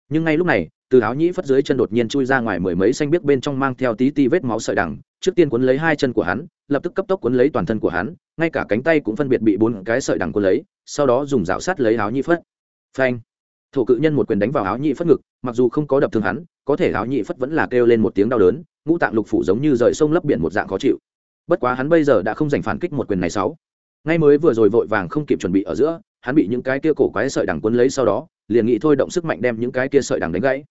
Nhưng ngay lúc này, từ áo nhĩ phất dưới chân đột nhiên chui ra ngoài mười mấy xanh biếc bên trong mang theo tí ti vết máu sợi đằng, trước tiên cuốn lấy hai chân của hắn lập tức cấp tốc cuốn lấy toàn thân của hắn, ngay cả cánh tay cũng phân biệt bị bốn cái sợi đằng cuốn lấy, sau đó dùng rào sát lấy áo nhị phất. Phanh! Thổ cự nhân một quyền đánh vào áo nhị phất ngực, mặc dù không có đập thương hắn, có thể áo nhị phất vẫn là kêu lên một tiếng đau đớn, ngũ tạng lục phủ giống như rời sông lấp biển một dạng khó chịu. Bất quá hắn bây giờ đã không giành phản kích một quyền này sáu. Ngay mới vừa rồi vội vàng không kịp chuẩn bị ở giữa, hắn bị những cái kia cổ quái sợi đằng cuốn lấy sau đó, liền nghĩ thôi động sức mạnh đem những cái kia sợi đằng đánh gãy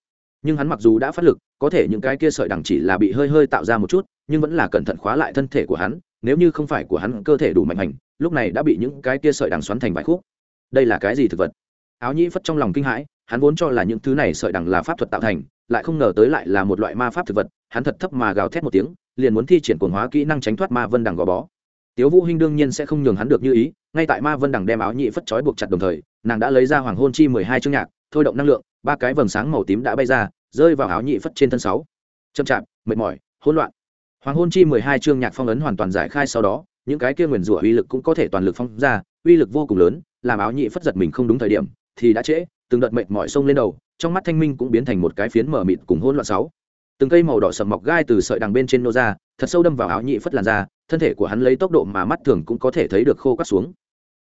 nhưng hắn mặc dù đã phát lực, có thể những cái kia sợi đằng chỉ là bị hơi hơi tạo ra một chút, nhưng vẫn là cẩn thận khóa lại thân thể của hắn, nếu như không phải của hắn cơ thể đủ mạnh hành, lúc này đã bị những cái kia sợi đằng xoắn thành vài khúc. Đây là cái gì thực vật? Áo nhĩ phất trong lòng kinh hãi, hắn vốn cho là những thứ này sợi đằng là pháp thuật tạo thành, lại không ngờ tới lại là một loại ma pháp thực vật, hắn thật thấp mà gào thét một tiếng, liền muốn thi triển cồn hóa kỹ năng tránh thoát ma vân đằng gò bó. Tiếu vũ hinh đương nhiên sẽ không nhường hắn được như ý, ngay tại ma vân đằng đem áo Nhĩ phất trói buộc chặt đồng thời, nàng đã lấy ra hoàng hôn chi mười hai chương nhạc thôi động năng lượng, ba cái vầng sáng màu tím đã bay ra, rơi vào áo nhị phất trên thân sáu. Chậm chạp, mệt mỏi, hỗn loạn. Hoàng hôn chi mười hai chương nhạc phong ấn hoàn toàn giải khai sau đó, những cái kia nguyền rủa uy lực cũng có thể toàn lực phong ra, uy lực vô cùng lớn, làm áo nhị phất giật mình không đúng thời điểm, thì đã trễ, từng đợt mệt mỏi sông lên đầu, trong mắt thanh minh cũng biến thành một cái phiến mở mịt cùng hỗn loạn sáu. Từng cây màu đỏ sầm mọc gai từ sợi đằng bên trên nô ra, thật sâu đâm vào áo nhị phất làn da, thân thể của hắn lấy tốc độ mà mắt thường cũng có thể thấy được khô cắt xuống.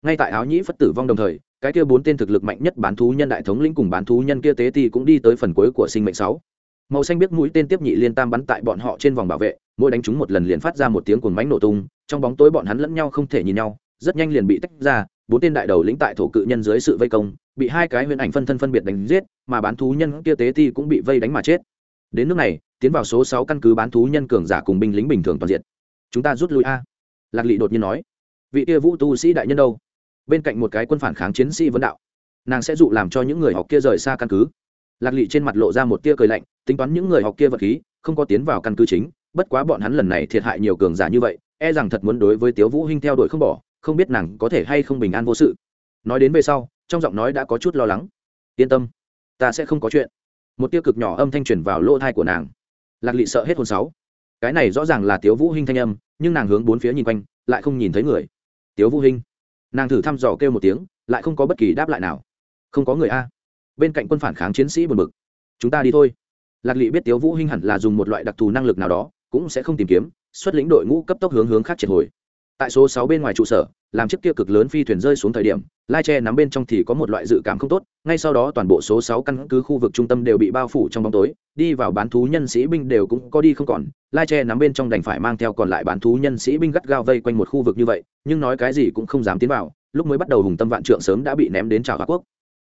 Ngay tại áo nhĩ phất tử vong đồng thời cái kia bốn tên thực lực mạnh nhất bán thú nhân đại thống lĩnh cùng bán thú nhân kia tế ti cũng đi tới phần cuối của sinh mệnh sáu. Màu xanh biết mũi tên tiếp nhị liên tam bắn tại bọn họ trên vòng bảo vệ, mỗi đánh chúng một lần liền phát ra một tiếng cuồng mánh nổ tung, trong bóng tối bọn hắn lẫn nhau không thể nhìn nhau, rất nhanh liền bị tách ra, bốn tên đại đầu lĩnh tại thổ cự nhân dưới sự vây công, bị hai cái huyền ảnh phân thân phân biệt đánh giết, mà bán thú nhân kia tế ti cũng bị vây đánh mà chết. Đến nước này, tiến vào số sáu căn cứ bán thú nhân cường giả cùng binh lính bình thường toàn diện. Chúng ta rút lui a. Lạc lị đột nhiên nói. Vị kia vũ tu sĩ đại nhân đâu? Bên cạnh một cái quân phản kháng chiến sĩ vấn đạo. Nàng sẽ dụ làm cho những người học kia rời xa căn cứ. Lạc lị trên mặt lộ ra một tia cười lạnh, tính toán những người học kia vật khí, không có tiến vào căn cứ chính, bất quá bọn hắn lần này thiệt hại nhiều cường giả như vậy e rằng thật muốn đối với tiếu vũ hinh theo đuổi không bỏ, không biết nàng có thể hay không bình an vô sự. Nói đến về sau, trong giọng nói đã có chút lo lắng. Yên tâm, ta sẽ không có chuyện. Một tia cực nhỏ âm thanh truyền vào lỗ thai của nàng. Lạc lị sợ hết hồn sáu. Cái này rõ ràng là tiếu vũ hinh thanh âm, nhưng nàng hướng bốn phía nhìn quanh, lại không nhìn thấy người. Tiếu vũ hinh nàng thử thăm dò kêu một tiếng, lại không có bất kỳ đáp lại nào. Không có người a. Bên cạnh quân phản kháng chiến sĩ buồn bực. Chúng ta đi thôi. Lạc lị biết tiếu vũ hinh hẳn là dùng một loại đặc thù năng lực nào đó, cũng sẽ không tìm kiếm, xuất lĩnh đội ngũ cấp tốc hướng hướng khác triệt hồi tại số sáu bên ngoài trụ sở, làm chiếc kia cực lớn phi thuyền rơi xuống thời điểm, lai Tre nắm bên trong thì có một loại dự cảm không tốt, ngay sau đó toàn bộ số sáu căn cứ khu vực trung tâm đều bị bao phủ trong bóng tối, đi vào bán thú nhân sĩ binh đều cũng có đi không còn, lai Tre nắm bên trong đành phải mang theo còn lại bán thú nhân sĩ binh gắt gao vây quanh một khu vực như vậy, nhưng nói cái gì cũng không dám tiến vào, lúc mới bắt đầu hùng tâm vạn trượng sớm đã bị ném đến trào hòa quốc.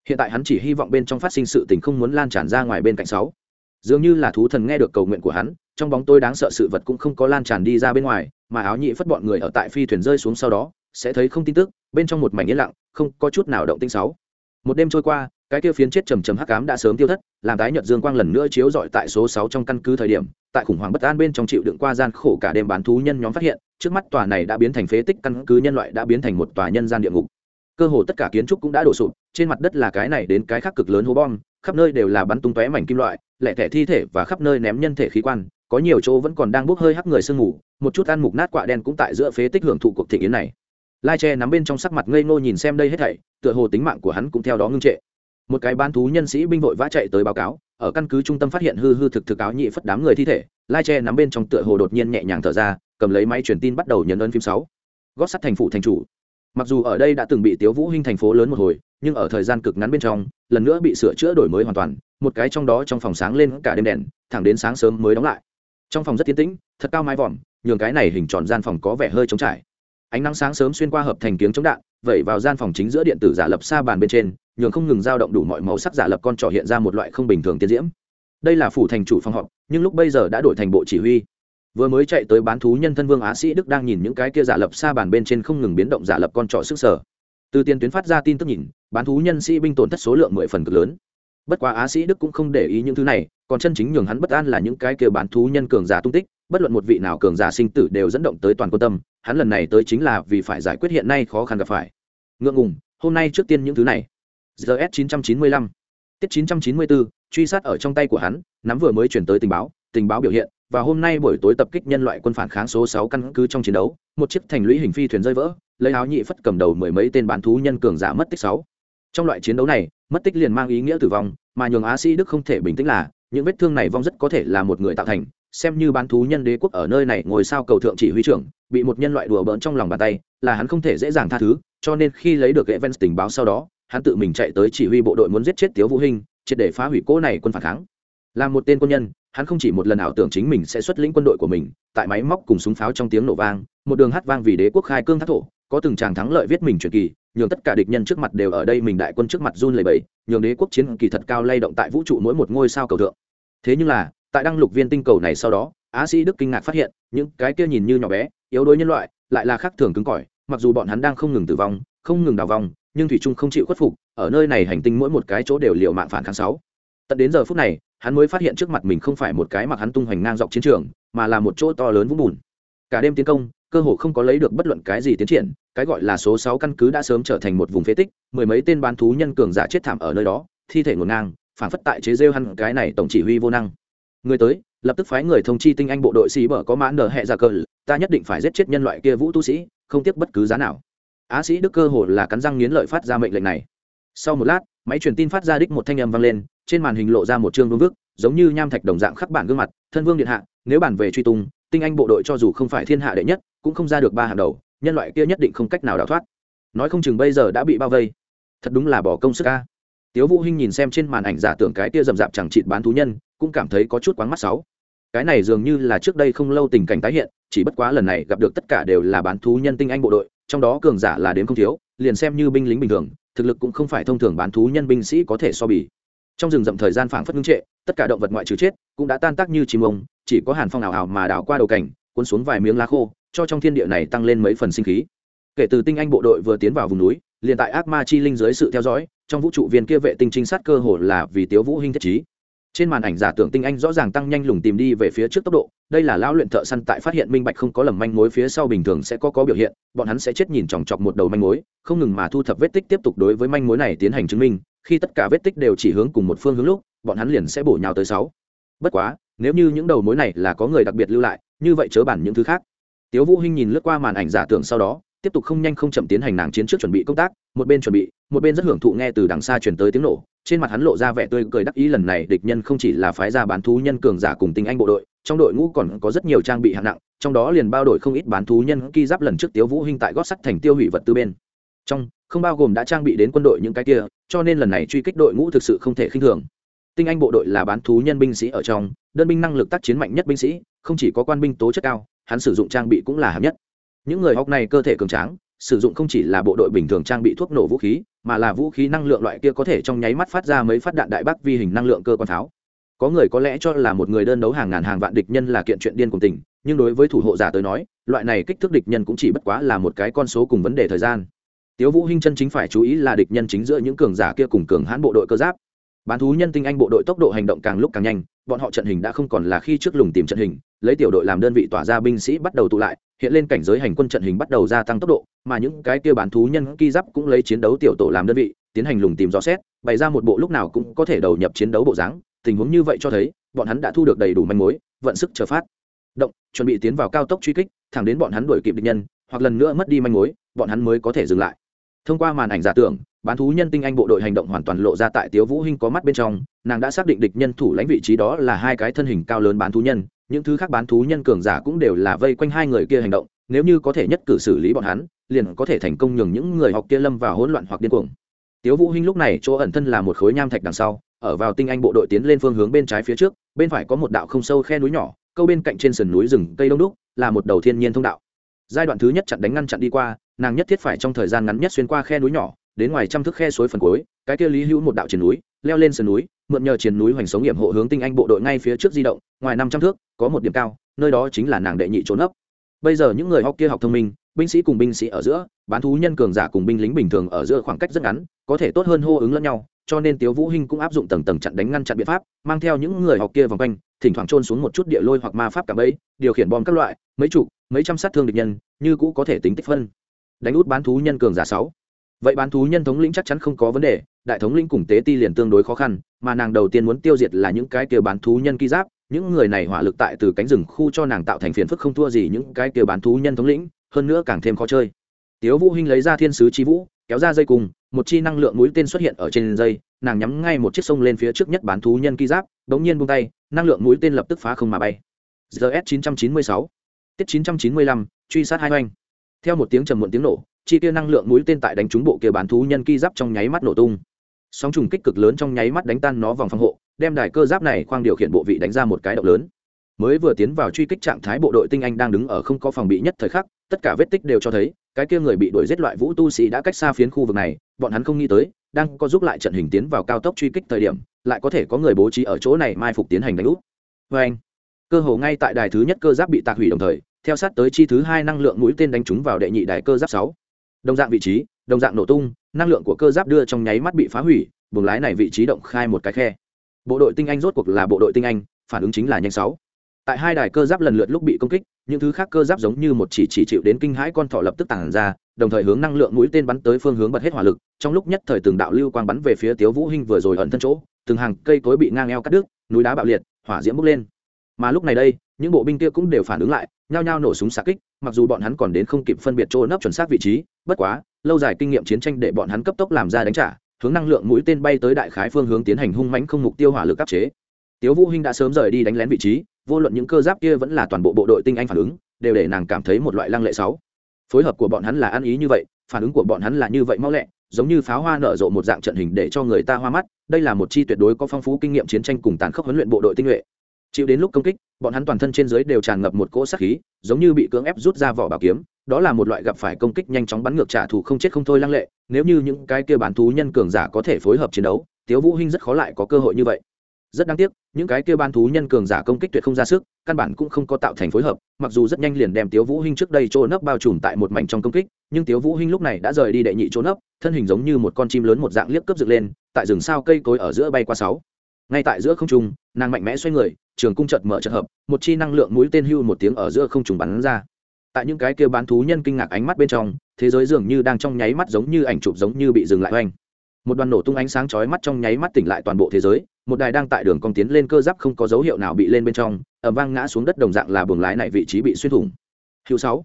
Hiện tại hắn chỉ hy vọng bên trong phát sinh sự tình không muốn lan tràn ra ngoài bên cạnh sáu. Dường như là thú thần nghe được cầu nguyện của hắn trong bóng tôi đáng sợ sự vật cũng không có lan tràn đi ra bên ngoài, mà áo nhị phất bọn người ở tại phi thuyền rơi xuống sau đó, sẽ thấy không tin tức, bên trong một mảnh yên lặng, không có chút nào động tinh sáu. Một đêm trôi qua, cái kia phiến chết trầm trầm hắc ám đã sớm tiêu thất, làm tái nhật dương quang lần nữa chiếu rọi tại số sáu trong căn cứ thời điểm, tại khủng hoảng bất an bên trong chịu đựng qua gian khổ cả đêm bán thú nhân nhóm phát hiện, trước mắt tòa này đã biến thành phế tích căn cứ nhân loại đã biến thành một tòa nhân gian địa ngục. Cơ hồ tất cả kiến trúc cũng đã đổ sụp, trên mặt đất là cái này đến cái khác cực lớn hố bom, khắp nơi đều là bắn tung tóe mảnh kim loại, lẻ thẻ thi thể và khắp nơi ném nhân thể khí quan có nhiều chỗ vẫn còn đang bốc hơi hắc người sương ngủ một chút ăn mục nát quạ đen cũng tại giữa phế tích hưởng thụ cuộc thị kiến này. Lai che nắm bên trong sắc mặt ngây ngô nhìn xem đây hết thảy, tựa hồ tính mạng của hắn cũng theo đó ngưng trệ. Một cái bán thú nhân sĩ binh vội vã chạy tới báo cáo, ở căn cứ trung tâm phát hiện hư hư thực thực áo nhị phất đám người thi thể, lai che nắm bên trong tựa hồ đột nhiên nhẹ nhàng thở ra, cầm lấy máy truyền tin bắt đầu nhấn ấn phím sáu. Gót sắt thành phủ thành chủ. Mặc dù ở đây đã từng bị tiếu vũ hinh thành phố lớn một hồi, nhưng ở thời gian cực ngắn bên trong, lần nữa bị sửa chữa đổi mới hoàn toàn, một cái trong đó trong phòng sáng lên cả đêm đèn, thẳng đến sáng sớm mới đóng lại trong phòng rất tiến tĩnh, thật cao mái vòm, nhường cái này hình tròn gian phòng có vẻ hơi trống trải. Ánh nắng sáng sớm xuyên qua hợp thành kiếng chống đạn, vẩy vào gian phòng chính giữa điện tử giả lập xa bàn bên trên, nhường không ngừng dao động đủ mọi màu sắc giả lập con trỏ hiện ra một loại không bình thường tiến diễm. Đây là phủ thành chủ phòng họp, nhưng lúc bây giờ đã đổi thành bộ chỉ huy. Vừa mới chạy tới bán thú nhân thân vương á sĩ đức đang nhìn những cái kia giả lập xa bàn bên trên không ngừng biến động giả lập con trỏ sức sở. Từ tiền tuyến phát ra tin tức nhìn, bán thú nhân sĩ binh tổn thất số lượng mười phần cực lớn bất quá á sĩ đức cũng không để ý những thứ này, còn chân chính nhường hắn bất an là những cái kia bán thú nhân cường giả tung tích, bất luận một vị nào cường giả sinh tử đều dẫn động tới toàn quân tâm, hắn lần này tới chính là vì phải giải quyết hiện nay khó khăn gặp phải. Ngượng ngùng, hôm nay trước tiên những thứ này. Gs 995 tiết 994 truy sát ở trong tay của hắn, nắm vừa mới chuyển tới tình báo tình báo biểu hiện, và hôm nay buổi tối tập kích nhân loại quân phản kháng số sáu căn cứ trong chiến đấu, một chiếc thành lũy hình phi thuyền rơi vỡ, lấy áo nhị phất cầm đầu mười mấy tên bán thú nhân cường giả mất tích sáu trong loại chiến đấu này mất tích liền mang ý nghĩa tử vong mà nhường á sĩ đức không thể bình tĩnh là những vết thương này vong rất có thể là một người tạo thành xem như bán thú nhân đế quốc ở nơi này ngồi sao cầu thượng chỉ huy trưởng bị một nhân loại đùa bỡn trong lòng bàn tay là hắn không thể dễ dàng tha thứ cho nên khi lấy được Evans tình báo sau đó hắn tự mình chạy tới chỉ huy bộ đội muốn giết chết Tiếu Vũ Hinh, triệt để phá hủy cỗ này quân phản kháng. Là một tên quân nhân, hắn không chỉ một lần ảo tưởng chính mình sẽ xuất lĩnh quân đội của mình, tại máy móc cùng súng pháo trong tiếng nổ vang, một đường hát vang vì đế quốc khai cương thác thổ, có từng tràng thắng lợi viết mình truyền kỳ, nhường tất cả địch nhân trước mặt đều ở đây mình đại quân trước mặt run lẩy bẩy, nhường đế quốc chiến kỳ thật cao lay động tại vũ trụ mỗi một ngôi sao cầu thượng. Thế nhưng là, tại đăng lục viên tinh cầu này sau đó, Á Sĩ Đức kinh ngạc phát hiện, những cái kia nhìn như nhỏ bé, yếu đuối nhân loại, lại là khác thường cứng cỏi, mặc dù bọn hắn đang không ngừng tử vong, không ngừng đào vong, nhưng thủy trung không chịu khuất phục, ở nơi này hành tinh mỗi một cái chỗ đều liều mạng phản kháng sáu. Tận đến giờ phút này, hắn mới phát hiện trước mặt mình không phải một cái mặc hắn tung hoành ngang dọc chiến trường, mà là một chỗ to lớn vũng bùn. Cả đêm tiến công, cơ hồ không có lấy được bất luận cái gì tiến triển, cái gọi là số sáu căn cứ đã sớm trở thành một vùng phế tích, mười mấy tên bán thú nhân cường giả chết thảm ở nơi đó, thi thể ngổn ngang, phản phất tại chế rêu hắn cái này tổng chỉ huy vô năng. Người tới, lập tức phái người thông chi tinh anh bộ đội sĩ bở có mãn nở hệ giả cờ, ta nhất định phải giết chết nhân loại kia vũ tu sĩ, không tiếc bất cứ giá nào. Á sĩ Đức cơ hồ là cắn răng nghiến lợi phát ra mệnh lệnh này. Sau một lát, máy truyền tin phát ra đích một thanh âm vang lên, trên màn hình lộ ra một chương vương vức, giống như nham thạch đồng dạng khắc bản gương mặt, thân vương điện hạ, nếu bản về truy tung, tinh anh bộ đội cho dù không phải thiên hạ đệ nhất, cũng không ra được ba hàng đầu, nhân loại kia nhất định không cách nào đào thoát. Nói không chừng bây giờ đã bị bao vây. Thật đúng là bỏ công sức ca Tiếu Vũ Hinh nhìn xem trên màn ảnh giả tưởng cái kia rầm rạp chẳng chịt bán thú nhân, cũng cảm thấy có chút quáng mắt sáu. Cái này dường như là trước đây không lâu tình cảnh tái hiện, chỉ bất quá lần này gặp được tất cả đều là bán thú nhân tinh anh bộ đội, trong đó cường giả là đến không thiếu, liền xem như binh lính bình thường, thực lực cũng không phải thông thường bán thú nhân binh sĩ có thể so bì. Trong rừng rậm thời gian phảng phất ngưng trệ, tất cả động vật ngoại trừ chết, cũng đã tan tác như chim ông, chỉ có hàn phong ảo ảo mà đảo qua đầu cảnh, cuốn xuống vài miếng lá khô, cho trong thiên địa này tăng lên mấy phần sinh khí. Kể từ tinh anh bộ đội vừa tiến vào vùng núi, liền tại ác ma chi linh dưới sự theo dõi, trong vũ trụ viên kia vệ tinh trinh sát cơ hồ là vì Tiếu Vũ Hinh thiết trí. Trên màn ảnh giả tưởng tinh anh rõ ràng tăng nhanh lùng tìm đi về phía trước tốc độ đây là lão luyện thợ săn tại phát hiện minh bạch không có lầm manh mối phía sau bình thường sẽ có có biểu hiện bọn hắn sẽ chết nhìn chòng chọc một đầu manh mối không ngừng mà thu thập vết tích tiếp tục đối với manh mối này tiến hành chứng minh khi tất cả vết tích đều chỉ hướng cùng một phương hướng lúc bọn hắn liền sẽ bổ nhào tới sáu. Bất quá nếu như những đầu mối này là có người đặc biệt lưu lại như vậy chớ bản những thứ khác tiếu vũ hinh nhìn lướt qua màn ảnh giả tưởng sau đó, tiếp tục không nhanh không chậm tiến hành nàng chiến trước chuẩn bị công tác, một bên chuẩn bị, một bên rất hưởng thụ nghe từ đằng xa truyền tới tiếng nổ, trên mặt hắn lộ ra vẻ tươi cười đắc ý lần này địch nhân không chỉ là phái ra bán thú nhân cường giả cùng tinh anh bộ đội, trong đội ngũ còn có rất nhiều trang bị hạng nặng, trong đó liền bao đổi không ít bán thú nhân ki giáp lần trước tiếu vũ hinh tại gót sắt thành tiêu hủy vật tư bên. Trong, không bao gồm đã trang bị đến quân đội những cái kia, cho nên lần này truy kích đội ngũ thực sự không thể khinh thường. Tinh anh bộ đội là bán thú nhân binh sĩ ở trong, đơn binh năng lực tác chiến mạnh nhất binh sĩ, không chỉ có quan binh tố chất cao hắn sử dụng trang bị cũng là hạng nhất. Những người học này cơ thể cường tráng, sử dụng không chỉ là bộ đội bình thường trang bị thuốc nổ vũ khí, mà là vũ khí năng lượng loại kia có thể trong nháy mắt phát ra mấy phát đạn đại bác vi hình năng lượng cơ quan pháo. Có người có lẽ cho là một người đơn đấu hàng ngàn hàng vạn địch nhân là kiện chuyện điên cùng tình, nhưng đối với thủ hộ giả tới nói, loại này kích thước địch nhân cũng chỉ bất quá là một cái con số cùng vấn đề thời gian. Tiếu vũ hinh chân chính phải chú ý là địch nhân chính giữa những cường giả kia cùng cường hãn bộ đội cơ giáp. Bán thú nhân tinh anh bộ đội tốc độ hành động càng lúc càng nhanh, bọn họ trận hình đã không còn là khi trước lùng tìm trận hình lấy tiểu đội làm đơn vị tỏa ra binh sĩ bắt đầu tụ lại, hiện lên cảnh giới hành quân trận hình bắt đầu gia tăng tốc độ, mà những cái kia bán thú nhân ki giáp cũng lấy chiến đấu tiểu tổ làm đơn vị, tiến hành lùng tìm dò xét, bày ra một bộ lúc nào cũng có thể đầu nhập chiến đấu bộ dáng, tình huống như vậy cho thấy, bọn hắn đã thu được đầy đủ manh mối, vận sức chờ phát. Động, chuẩn bị tiến vào cao tốc truy kích, thẳng đến bọn hắn đuổi kịp địch nhân, hoặc lần nữa mất đi manh mối, bọn hắn mới có thể dừng lại. Thông qua màn ảnh giả tưởng, bán thú nhân tinh anh bộ đội hành động hoàn toàn lộ ra tại tiếu vũ hinh có mắt bên trong, nàng đã xác định địch nhân thủ lãnh vị trí đó là hai cái thân hình cao lớn bán thú nhân những thứ khác bán thú nhân cường giả cũng đều là vây quanh hai người kia hành động, nếu như có thể nhất cử xử lý bọn hắn, liền có thể thành công nhường những người học kia lâm vào hỗn loạn hoặc điên cuồng. Tiếu vũ hinh lúc này chỗ ẩn thân là một khối nham thạch đằng sau, ở vào tinh anh bộ đội tiến lên phương hướng bên trái phía trước, bên phải có một đạo không sâu khe núi nhỏ, câu bên cạnh trên sườn núi rừng cây đông đúc, là một đầu thiên nhiên thông đạo. Giai đoạn thứ nhất chặn đánh ngăn chặn đi qua, nàng nhất thiết phải trong thời gian ngắn nhất xuyên qua khe núi nhỏ, đến ngoài trăm thước khe suối phần cuối, cái kia lý hữu một đạo trên núi leo lên sườn núi, mượn nhờ chiến núi hoành sống nghiệm hộ hướng tinh anh bộ đội ngay phía trước di động, ngoài năm trăm thước, có một điểm cao, nơi đó chính là nàng đệ nhị trốn ấp. Bây giờ những người học kia học thông minh, binh sĩ cùng binh sĩ ở giữa, bán thú nhân cường giả cùng binh lính bình thường ở giữa khoảng cách rất ngắn, có thể tốt hơn hô ứng lẫn nhau, cho nên tiếu vũ hinh cũng áp dụng tầng tầng chặn đánh ngăn chặn biện pháp, mang theo những người học kia vòng quanh, thỉnh thoảng trôn xuống một chút địa lôi hoặc ma pháp cả bẫy, điều khiển bom các loại, mấy chục, mấy trăm sát thương địch nhân, như cũ có thể tính tích phân. Đánh út bán thú nhân cường giả sáu vậy bán thú nhân thống lĩnh chắc chắn không có vấn đề, đại thống lĩnh cùng tế ti liền tương đối khó khăn, mà nàng đầu tiên muốn tiêu diệt là những cái kia bán thú nhân ký giáp, những người này hỏa lực tại từ cánh rừng khu cho nàng tạo thành phiền phức không thua gì những cái kia bán thú nhân thống lĩnh, hơn nữa càng thêm khó chơi. Tiếu vũ hinh lấy ra thiên sứ chi vũ, kéo ra dây cùng, một chi năng lượng mũi tên xuất hiện ở trên dây, nàng nhắm ngay một chiếc sông lên phía trước nhất bán thú nhân ký giáp, đống nhiên buông tay, năng lượng mũi tên lập tức phá không mà bay. Gs 996 tiết 995 truy sát hai oanh theo một tiếng trầm muộn tiếng nổ chi tiêu năng lượng mũi tên tại đánh trúng bộ kia bán thú nhân ki giáp trong nháy mắt nổ tung. Sóng trùng kích cực lớn trong nháy mắt đánh tan nó vòng phòng hộ, đem đài cơ giáp này khoang điều khiển bộ vị đánh ra một cái động lớn. Mới vừa tiến vào truy kích trạng thái bộ đội tinh anh đang đứng ở không có phòng bị nhất thời khắc, tất cả vết tích đều cho thấy, cái kia người bị đuổi giết loại vũ tu sĩ đã cách xa phiến khu vực này, bọn hắn không nghĩ tới, đang có giúp lại trận hình tiến vào cao tốc truy kích thời điểm, lại có thể có người bố trí ở chỗ này mai phục tiến hành đánh úp. Vê anh, cơ hồ ngay tại đài thứ nhất cơ giáp bị tạc hủy đồng thời, theo sát tới chi thứ hai năng lượng mũi tên đánh trúng vào đệ nhị đài cơ giáp sáu đồng dạng vị trí, đồng dạng nổ tung, năng lượng của cơ giáp đưa trong nháy mắt bị phá hủy, buồng lái này vị trí động khai một cái khe. Bộ đội tinh anh rốt cuộc là bộ đội tinh anh, phản ứng chính là nhanh sáu. Tại hai đài cơ giáp lần lượt lúc bị công kích, những thứ khác cơ giáp giống như một chỉ chỉ chịu đến kinh hãi con thỏ lập tức tản ra, đồng thời hướng năng lượng mũi tên bắn tới phương hướng bật hết hỏa lực, trong lúc nhất thời từng đạo lưu quang bắn về phía tiếu vũ hinh vừa rồi ẩn thân chỗ, từng hàng cây cối bị ngang eo cắt đứt, núi đá bạo liệt, hỏa diễm bốc lên. Mà lúc này đây, những bộ binh kia cũng đều phản ứng lại, nhao nhao nổ súng xạ kích mặc dù bọn hắn còn đến không kịp phân biệt chỗ nấp chuẩn xác vị trí, bất quá, lâu dài kinh nghiệm chiến tranh để bọn hắn cấp tốc làm ra đánh trả, hướng năng lượng mũi tên bay tới đại khái phương hướng tiến hành hung mãnh không mục tiêu hỏa lực áp chế. Tiếu vũ hinh đã sớm rời đi đánh lén vị trí, vô luận những cơ giáp kia vẫn là toàn bộ bộ đội tinh anh phản ứng, đều để nàng cảm thấy một loại lăng lệ sáu. Phối hợp của bọn hắn là ăn ý như vậy, phản ứng của bọn hắn là như vậy mau lẹ, giống như pháo hoa nở rộ một dạng trận hình để cho người ta hoa mắt, đây là một chi tuyệt đối có phong phú kinh nghiệm chiến tranh cùng tàn khốc huấn luyện bộ đội tinh nhuệ chịu đến lúc công kích, bọn hắn toàn thân trên dưới đều tràn ngập một cỗ sát khí, giống như bị cưỡng ép rút ra vỏ bảo kiếm. Đó là một loại gặp phải công kích nhanh chóng bắn ngược trả thù không chết không thôi lăng lệ, nếu như những cái kia bán thú nhân cường giả có thể phối hợp chiến đấu, tiếu vũ hinh rất khó lại có cơ hội như vậy. Rất đáng tiếc, những cái kia ban thú nhân cường giả công kích tuyệt không ra sức, căn bản cũng không có tạo thành phối hợp, mặc dù rất nhanh liền đem tiếu vũ hinh trước đây trôn nấp bao trùm tại một mảnh trong công kích, nhưng tiếu vũ hinh lúc này đã rời đi đệ nhị trôn nấp, thân hình giống như một con chim lớn một dạng liếc cướp dựng lên, tại rừng sao cây cối ở giữa bay qua sáu ngay tại giữa không trung, nàng mạnh mẽ xoay người, trường cung chợt mở chợt hợp, một chi năng lượng mũi tên hưu một tiếng ở giữa không trùng bắn ra. Tại những cái kia bán thú nhân kinh ngạc ánh mắt bên trong, thế giới dường như đang trong nháy mắt giống như ảnh chụp giống như bị dừng lại oanh. Một đoàn nổ tung ánh sáng chói mắt trong nháy mắt tỉnh lại toàn bộ thế giới, một đài đang tại đường cong tiến lên cơ giáp không có dấu hiệu nào bị lên bên trong ẩm vang ngã xuống đất đồng dạng là buồng lái này vị trí bị xuyên thủng. Hữu sáu.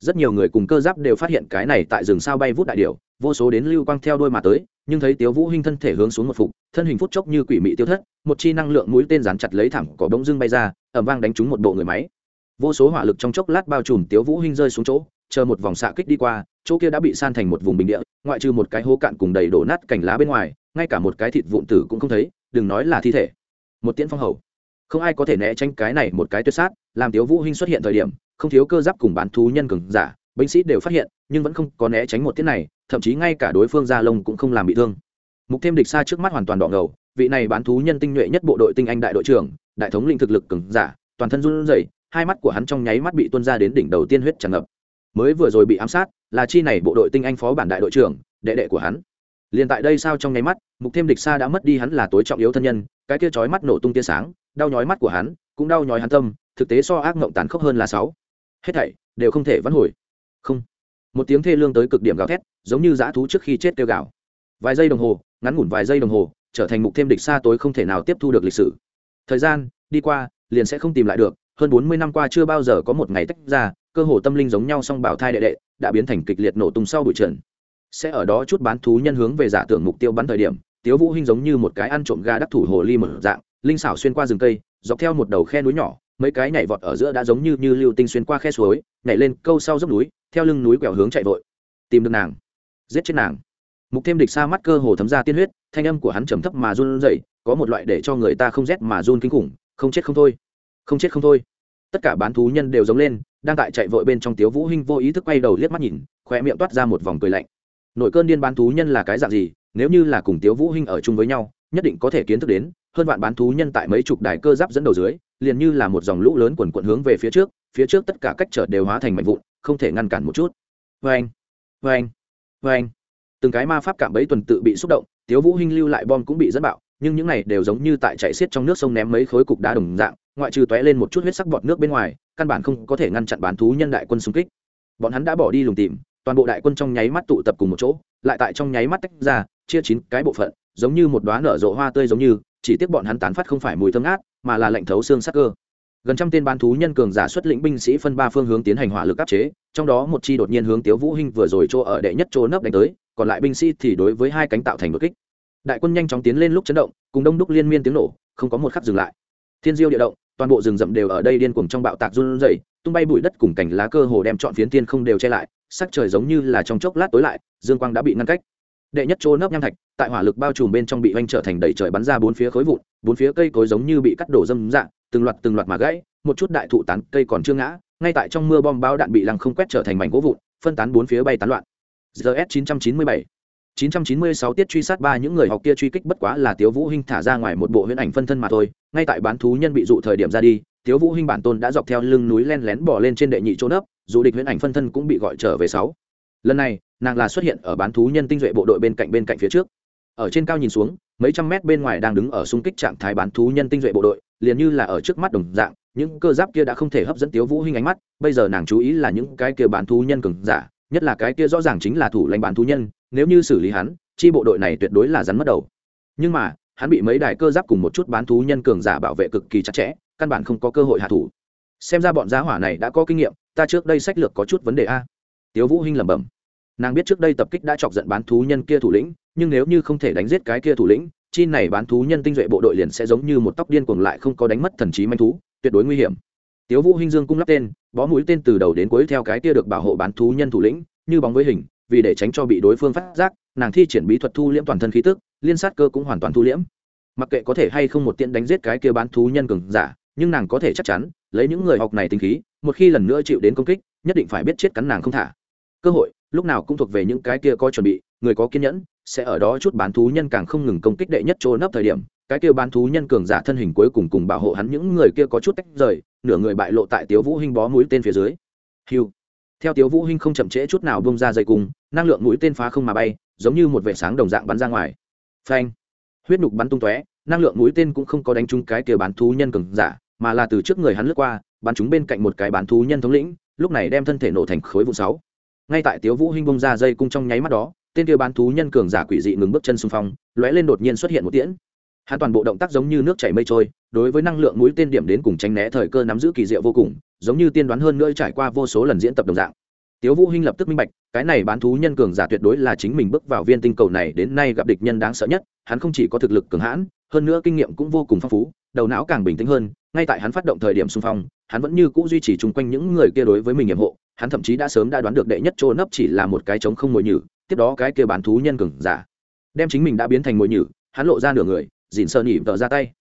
Rất nhiều người cùng cơ giáp đều phát hiện cái này tại rừng sao bay vút đại điểu, vô số đến lưu quang theo đôi mà tới nhưng thấy tiếu vũ hinh thân thể hướng xuống một phục, thân hình phút chốc như quỷ mị tiêu thất, một chi năng lượng mũi tên dán chặt lấy thẳng cỏ bỗng dưng bay ra, ầm vang đánh trúng một bộ người máy. Vô số hỏa lực trong chốc lát bao trùm tiếu vũ hinh rơi xuống chỗ, chờ một vòng xạ kích đi qua, chỗ kia đã bị san thành một vùng bình địa, ngoại trừ một cái hố cạn cùng đầy đổ nát cành lá bên ngoài, ngay cả một cái thịt vụn tử cũng không thấy, đừng nói là thi thể. Một tiễn phong hầu. Không ai có thể né tránh cái này một cái tuyệt sát, làm tiếu vũ hinh xuất hiện thời điểm, không thiếu cơ giáp cùng bán thú nhân cường giả, binh sĩ đều phát hiện, nhưng vẫn không có né tránh một tiết này thậm chí ngay cả đối phương gia lông cũng không làm bị thương. Mục thêm địch xa trước mắt hoàn toàn đỏ ngầu, vị này bán thú nhân tinh nhuệ nhất bộ đội tinh anh đại đội trưởng, đại thống lĩnh thực lực cứng giả, toàn thân run rẩy, hai mắt của hắn trong nháy mắt bị tuôn ra đến đỉnh đầu tiên huyết tràn ngập. Mới vừa rồi bị ám sát, là chi này bộ đội tinh anh phó bản đại đội trưởng, đệ đệ của hắn. Liền tại đây sao trong nháy mắt, mục thêm địch xa đã mất đi hắn là tối trọng yếu thân nhân, cái kia chói mắt nổ tung tia sáng, đau nhói mắt của hắn, cũng đau nhói hắn tâm, thực tế so ác mộng tàn khốc hơn là sáu. Hết thảy đều không thể vãn hồi. Không một tiếng thê lương tới cực điểm gào thét, giống như dã thú trước khi chết kêu gào. Vài giây đồng hồ, ngắn ngủn vài giây đồng hồ, trở thành mục thêm địch xa tối không thể nào tiếp thu được lịch sử. Thời gian, đi qua, liền sẽ không tìm lại được, hơn bốn mươi năm qua chưa bao giờ có một ngày tách ra, cơ hồ tâm linh giống nhau song bảo thai đệ đệ, đã biến thành kịch liệt nổ tung sau bụi trần. Sẽ ở đó chút bán thú nhân hướng về giả tưởng mục tiêu bắn thời điểm, tiếu vũ hinh giống như một cái ăn trộm gà đắc thủ hồ ly mở dạng, linh xảo xuyên qua rừng cây, dọc theo một đầu khe núi nhỏ mấy cái nhảy vọt ở giữa đã giống như như lưu tinh xuyên qua khe suối, nhảy lên câu sau dốc núi, theo lưng núi quẹo hướng chạy vội. Tìm được nàng. Giết chết nàng. Mục thêm địch xa mắt cơ hồ thấm ra tiên huyết, thanh âm của hắn trầm thấp mà run rẩy, có một loại để cho người ta không rét mà run kinh khủng, không chết không thôi. Không chết không thôi. Tất cả bán thú nhân đều giống lên, đang tại chạy vội bên trong tiếu vũ hinh vô ý thức quay đầu liếc mắt nhìn khoe miệng toát ra một vòng cười lạnh. Nội cơn điên bán thú nhân là cái dạng gì? Nếu như là cùng tiếu vũ hinh ở chung với nhau, nhất định có thể kiến thức đến, hơn vạn bán thú nhân tại mấy chục đài cơ giáp dẫn đầu dưới liền như là một dòng lũ lớn quần quận hướng về phía trước phía trước tất cả cách trở đều hóa thành mảnh vụn, không thể ngăn cản một chút. Vâng vâng vâng từng cái ma pháp cảm bấy tuần tự bị xúc động, tiếu vũ hinh lưu lại bom cũng bị dẫn bạo, nhưng những này đều giống như tại chạy xiết trong nước sông ném mấy khối cục đá đồng dạng, ngoại trừ tóe lên một chút huyết sắc bọt nước bên ngoài, căn bản không có thể ngăn chặn bán thú nhân đại quân xung kích. Bọn hắn đã bỏ đi lùng tìm, toàn bộ đại quân trong nháy mắt tụ tập cùng một chỗ, lại tại trong nháy mắt tách ra, chia chín cái bộ phận, giống như một đóa nở rộ hoa tươi giống như, chỉ tiếc bọn hắn tán phát không phải mùi thơm ngát mà là lệnh thấu xương sắc cơ. Gần trăm tên bán thú nhân cường giả xuất lĩnh binh sĩ phân ba phương hướng tiến hành hỏa lực áp chế, trong đó một chi đột nhiên hướng tiếu vũ hinh vừa rồi chỗ ở đệ nhất chỗ nấp đánh tới, còn lại binh sĩ thì đối với hai cánh tạo thành đột kích. Đại quân nhanh chóng tiến lên lúc chấn động, cùng đông đúc liên miên tiếng nổ, không có một khắc dừng lại. Thiên diêu địa động, toàn bộ rừng rậm đều ở đây điên cuồng trong bạo tạc run rẩy, tung bay bụi đất cùng cảnh lá cơ hồ đem trọn phiến thiên không đều che lại, sắc trời giống như là trong chốc lát tối lại, dương quang đã bị ngăn cách đệ nhất chỗ nấp nham thạch tại hỏa lực bao trùm bên trong bị oanh trở thành đầy trời bắn ra bốn phía khối vụn bốn phía cây cối giống như bị cắt đổ dâm dạng từng loạt từng loạt mà gãy một chút đại thụ tán cây còn chưa ngã ngay tại trong mưa bom bao đạn bị lăng không quét trở thành mảnh gỗ vụn phân tán bốn phía bay tán loạn zs 997 996 tiết truy sát ba những người học kia truy kích bất quá là Tiếu Vũ Hinh thả ra ngoài một bộ huyễn ảnh phân thân mà thôi, ngay tại bán thú nhân bị dụ thời điểm ra đi, Tiếu Vũ Hinh bản tôn đã dọc theo lưng núi len lén bỏ lên trên đệ nhị chỗ nấp, dù địch huyễn ảnh phân thân cũng bị gọi trở về sáu. Lần này, nàng là xuất hiện ở bán thú nhân tinh duệ bộ đội bên cạnh bên cạnh phía trước. Ở trên cao nhìn xuống, mấy trăm mét bên ngoài đang đứng ở xung kích trạng thái bán thú nhân tinh duệ bộ đội, liền như là ở trước mắt đồng dạng, những cơ giáp kia đã không thể hấp dẫn Tiếu Vũ Hinh ánh mắt, bây giờ nàng chú ý là những cái kia bán thú nhân cường giả, nhất là cái kia rõ ràng chính là thủ lãnh bán thú nhân, nếu như xử lý hắn, chi bộ đội này tuyệt đối là rắn mất đầu. Nhưng mà hắn bị mấy đài cơ giáp cùng một chút bán thú nhân cường giả bảo vệ cực kỳ chặt chẽ căn bản không có cơ hội hạ thủ. Xem ra bọn giá hỏa này đã có kinh nghiệm ta trước đây sách lược có chút vấn đề a tiếu vũ hinh lẩm bẩm. Nàng biết trước đây tập kích đã chọc giận bán thú nhân kia thủ lĩnh, nhưng nếu như không thể đánh giết cái kia thủ lĩnh, chi này bán thú nhân tinh duệ bộ đội liền sẽ giống như một tóc điên cuồng lại không có đánh mất thần trí manh thú, tuyệt đối nguy hiểm. Tiếu vũ hinh dương cung lắp tên, bó mũi tên từ đầu đến cuối theo cái kia được bảo hộ bán thú nhân thủ lĩnh, như bóng với hình, vì để tránh cho bị đối phương phát giác, nàng thi triển bí thuật thu liễm toàn thân khí tức, liên sát cơ cũng hoàn toàn thu liễm. Mặc kệ có thể hay không một tiện đánh giết cái kia bán thú nhân cường giả, nhưng nàng có thể chắc chắn, lấy những người học này tinh khí, một khi lần nữa chịu đến công kích, nhất định phải biết chết cắn nàng không thả cơ hội, lúc nào cũng thuộc về những cái kia có chuẩn bị, người có kiên nhẫn, sẽ ở đó chút bán thú nhân càng không ngừng công kích đệ nhất chỗ nấp thời điểm, cái kia bán thú nhân cường giả thân hình cuối cùng cùng bảo hộ hắn những người kia có chút tách rời, nửa người bại lộ tại tiếu vũ hinh bó mũi tên phía dưới. Hiu theo tiếu vũ hinh không chậm trễ chút nào bung ra dây cung, năng lượng mũi tên phá không mà bay, giống như một vệ sáng đồng dạng bắn ra ngoài. Phanh. Huyết nục bắn tung tóe, năng lượng mũi tên cũng không có đánh trúng cái kia bán thú nhân cường giả, mà là từ trước người hắn lướt qua, bắn trúng bên cạnh một cái bán thú nhân thống lĩnh, lúc này đem thân thể nổ thành khối vụ sáu ngay tại tiếu vũ hinh bung ra dây cung trong nháy mắt đó, tên kia bán thú nhân cường giả quỷ dị ngừng bước chân xung phong, lóe lên đột nhiên xuất hiện một tiễn. Hắn toàn bộ động tác giống như nước chảy mây trôi, đối với năng lượng mũi tên điểm đến cùng tránh né thời cơ nắm giữ kỳ diệu vô cùng, giống như tiên đoán hơn nữa trải qua vô số lần diễn tập đồng dạng. Tiếu vũ hinh lập tức minh bạch, cái này bán thú nhân cường giả tuyệt đối là chính mình bước vào viên tinh cầu này đến nay gặp địch nhân đáng sợ nhất, hắn không chỉ có thực lực cường hãn, hơn nữa kinh nghiệm cũng vô cùng phong phú, đầu não càng bình tĩnh hơn, ngay tại hắn phát động thời điểm xung phong, hắn vẫn như cũ duy trì chung quanh những người kia đối với mình nhiệm hộ hắn thậm chí đã sớm đã đoán được đệ nhất chỗ nấp chỉ là một cái trống không mồi nhử, tiếp đó cái kia bán thú nhân cường giả. Đem chính mình đã biến thành mồi nhử, hắn lộ ra nửa người dìn sơ nhỉ tợ ra tay.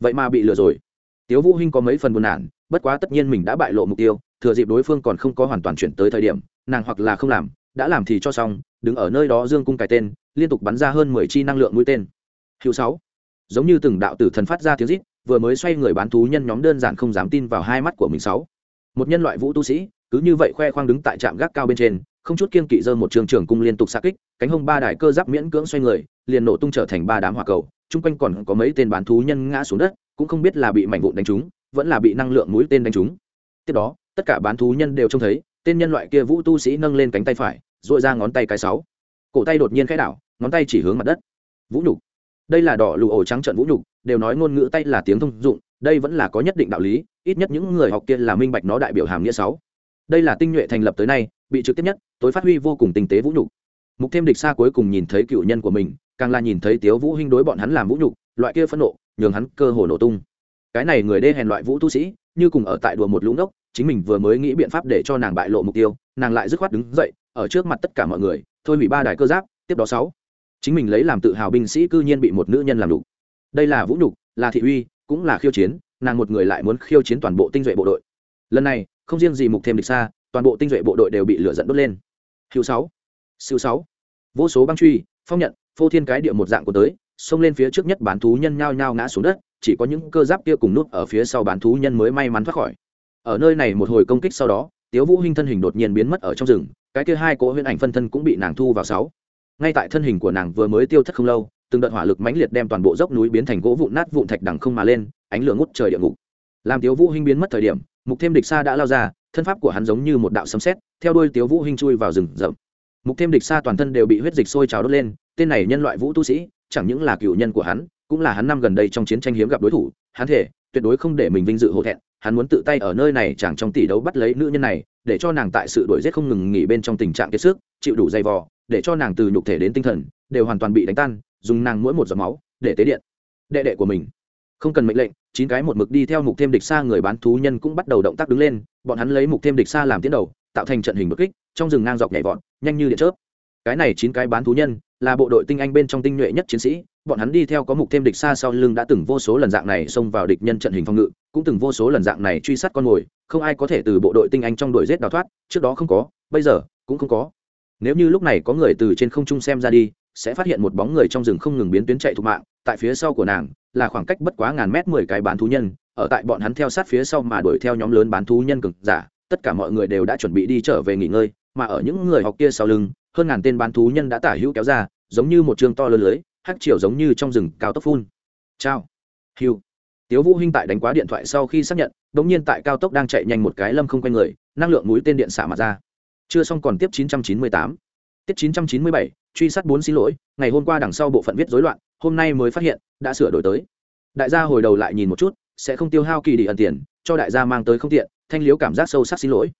Vậy mà bị lừa rồi. Tiếu vũ hinh có mấy phần buồn nản, bất quá tất nhiên mình đã bại lộ mục tiêu, thừa dịp đối phương còn không có hoàn toàn chuyển tới thời điểm, nàng hoặc là không làm, đã làm thì cho xong, đứng ở nơi đó dương cung cài tên, liên tục bắn ra hơn mười chi năng lượng mũi tên. Hiệu sáu. Giống như từng đạo tử thần phát ra tiếng rít, vừa mới xoay người bán thú nhân nhóm đơn giản không dám tin vào hai mắt của mình sáu. Một nhân loại vũ tu sĩ cứ như vậy khoe khoang đứng tại trạm gác cao bên trên, không chút kiên kỵ dơ một trường trường cung liên tục xa kích, cánh hông ba đài cơ giáp miễn cưỡng xoay người, liền nổ tung trở thành ba đám hỏa cầu, chung quanh còn có mấy tên bán thú nhân ngã xuống đất, cũng không biết là bị mảnh vụn đánh trúng, vẫn là bị năng lượng mũi tên đánh trúng. Tiếp đó, tất cả bán thú nhân đều trông thấy, tên nhân loại kia vũ tu sĩ nâng lên cánh tay phải dội ra ngón tay cái sáu. Cổ tay đột nhiên khẽ đảo, ngón tay chỉ hướng mặt đất. Vũ nhục. Đây là đỏ lụ ổ trắng trận vũ nhục, đều nói ngôn ngữ tay là tiếng thông dụng, đây vẫn là có nhất định đạo lý, ít nhất những người học kia là minh bạch nó đại biểu hàm nghĩa sáu đây là tinh nhuệ thành lập tới nay, bị trực tiếp nhất, tối phát huy vô cùng tinh tế vũ nhục. Mục thêm địch xa cuối cùng nhìn thấy cựu nhân của mình, càng là nhìn thấy tiếu vũ hinh đối bọn hắn làm vũ nhục, loại kia phẫn nộ, nhường hắn cơ hồ nổ tung. Cái này người đê hèn loại vũ tu sĩ, như cùng ở tại đùa một lũ ngốc chính mình vừa mới nghĩ biện pháp để cho nàng bại lộ mục tiêu, nàng lại dứt khoát đứng dậy, ở trước mặt tất cả mọi người, thôi hủy ba đài cơ giáp, tiếp đó sáu. Chính mình lấy làm tự hào binh sĩ cư nhiên bị một nữ nhân làm đủ đây là vũ nhục, là thị uy, cũng là khiêu chiến, nàng một người lại muốn khiêu chiến toàn bộ tinh duệ bộ đội. Lần này không riêng gì mục thêm địch xa, toàn bộ tinh duệ bộ đội đều bị lửa dẫn đốt lên. Hữu sáu siêu sáu. Vô số băng truy, phong nhận, phô thiên cái địa một dạng của tới, xông lên phía trước nhất bán thú nhân nhao nhao ngã xuống đất, chỉ có những cơ giáp kia cùng nút ở phía sau bán thú nhân mới may mắn thoát khỏi. Ở nơi này một hồi công kích sau đó, tiếu vũ hinh thân hình đột nhiên biến mất ở trong rừng, cái kia hai cỗ huyễn ảnh phân thân cũng bị nàng thu vào sáu. Ngay tại thân hình của nàng vừa mới tiêu thất không lâu, từng đợt hỏa lực mãnh liệt đem toàn bộ dốc núi biến thành gỗ vụn nát vụn thạch đằng không mà lên, ánh lửa ngút trời địa ngục. Làm tiếu vũ hinh biến mất thời điểm mục thêm địch xa đã lao ra, thân pháp của hắn giống như một đạo sấm sét, theo đuôi tiếu vũ hinh chui vào rừng rậm. Mục thêm địch xa toàn thân đều bị huyết dịch sôi trào đốt lên, tên này nhân loại vũ tu sĩ, chẳng những là cựu nhân của hắn, cũng là hắn năm gần đây trong chiến tranh hiếm gặp đối thủ, hắn thể, tuyệt đối không để mình vinh dự hổ thẹn, hắn muốn tự tay ở nơi này chẳng trong tỷ đấu bắt lấy nữ nhân này, để cho nàng tại sự đổi giết không ngừng nghỉ bên trong tình trạng kiệt sức, chịu đủ dày vò, để cho nàng từ nhục thể đến tinh thần, đều hoàn toàn bị đánh tan, dùng nàng mỗi một giọt máu, để tế điện. Đệ đệ của mình không cần mệnh lệnh, chín cái một mực đi theo mục thêm địch xa người bán thú nhân cũng bắt đầu động tác đứng lên, bọn hắn lấy mục thêm địch xa làm tiến đầu, tạo thành trận hình bất kích, trong rừng ngang dọc nhảy vọt, nhanh như điện chớp. Cái này chín cái bán thú nhân, là bộ đội tinh anh bên trong tinh nhuệ nhất chiến sĩ, bọn hắn đi theo có mục thêm địch xa sau lưng đã từng vô số lần dạng này xông vào địch nhân trận hình phòng ngự, cũng từng vô số lần dạng này truy sát con mồi, không ai có thể từ bộ đội tinh anh trong đội giết đào thoát, trước đó không có, bây giờ cũng không có. Nếu như lúc này có người từ trên không trung xem ra đi, sẽ phát hiện một bóng người trong rừng không ngừng biến tuyến chạy thục mạng, tại phía sau của nàng là khoảng cách bất quá ngàn mét mười cái bán thú nhân, ở tại bọn hắn theo sát phía sau mà đuổi theo nhóm lớn bán thú nhân cực giả, tất cả mọi người đều đã chuẩn bị đi trở về nghỉ ngơi, mà ở những người học kia sau lưng, hơn ngàn tên bán thú nhân đã tả hữu kéo ra, giống như một trường to lớn lưới, hắc chiều giống như trong rừng, cao tốc phun. Chào. Hiu tiếu vũ hinh tại đánh quá điện thoại sau khi xác nhận, đống nhiên tại cao tốc đang chạy nhanh một cái lâm không quanh người, năng lượng mũi tên điện xả mặt ra. Chưa xong còn tiếp 998 tiết 997 truy sát bốn xin lỗi, ngày hôm qua đằng sau bộ phận viết rối loạn hôm nay mới phát hiện, đã sửa đổi tới. Đại gia hồi đầu lại nhìn một chút, sẽ không tiêu hao kỳ đi ẩn tiền, cho đại gia mang tới không tiện, thanh liếu cảm giác sâu sắc xin lỗi.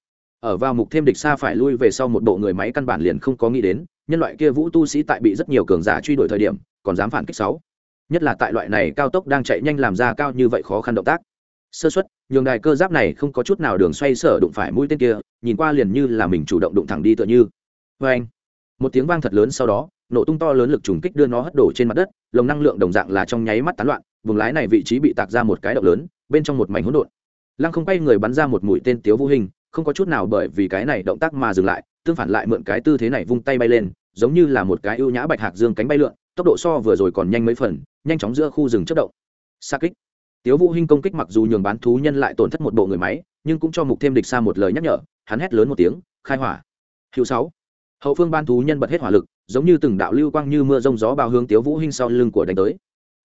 Ở vào mục thêm địch xa phải lui về sau một bộ người máy căn bản liền không có nghĩ đến, nhân loại kia vũ tu sĩ tại bị rất nhiều cường giả truy đuổi thời điểm, còn dám phản kích sáu. Nhất là tại loại này cao tốc đang chạy nhanh làm ra cao như vậy khó khăn động tác. Sơ xuất nhường đài cơ giáp này không có chút nào đường xoay sở đụng phải mũi tên kia, nhìn qua liền như là mình chủ động đụng thẳng đi tựa như. Vê anh một tiếng vang thật lớn sau đó, nổ tung to lớn lực trùng kích đưa nó hất đổ trên mặt đất, lồng năng lượng đồng dạng là trong nháy mắt tán loạn, vùng lái này vị trí bị tạc ra một cái động lớn, bên trong một mảnh hỗn độn. Lăng không quay người bắn ra một mũi tên tiếu vũ hình, không có chút nào bởi vì cái này động tác mà dừng lại, tương phản lại mượn cái tư thế này vung tay bay lên, giống như là một cái ưu nhã bạch hạc dương cánh bay lượn, tốc độ so vừa rồi còn nhanh mấy phần, nhanh chóng giữa khu rừng chất động. Xa kích. Tiếu vũ hình công kích mặc dù nhường bán thú nhân lại tổn thất một bộ người máy, nhưng cũng cho mục thêm địch xa một lời nhắc nhở, hắn hét lớn một tiếng, khai hỏa! Hữu sáu hậu phương ban thú nhân bật hết hỏa lực, giống như từng đạo lưu quang như mưa rông gió bao hướng tiếu vũ hinh sau lưng của đánh tới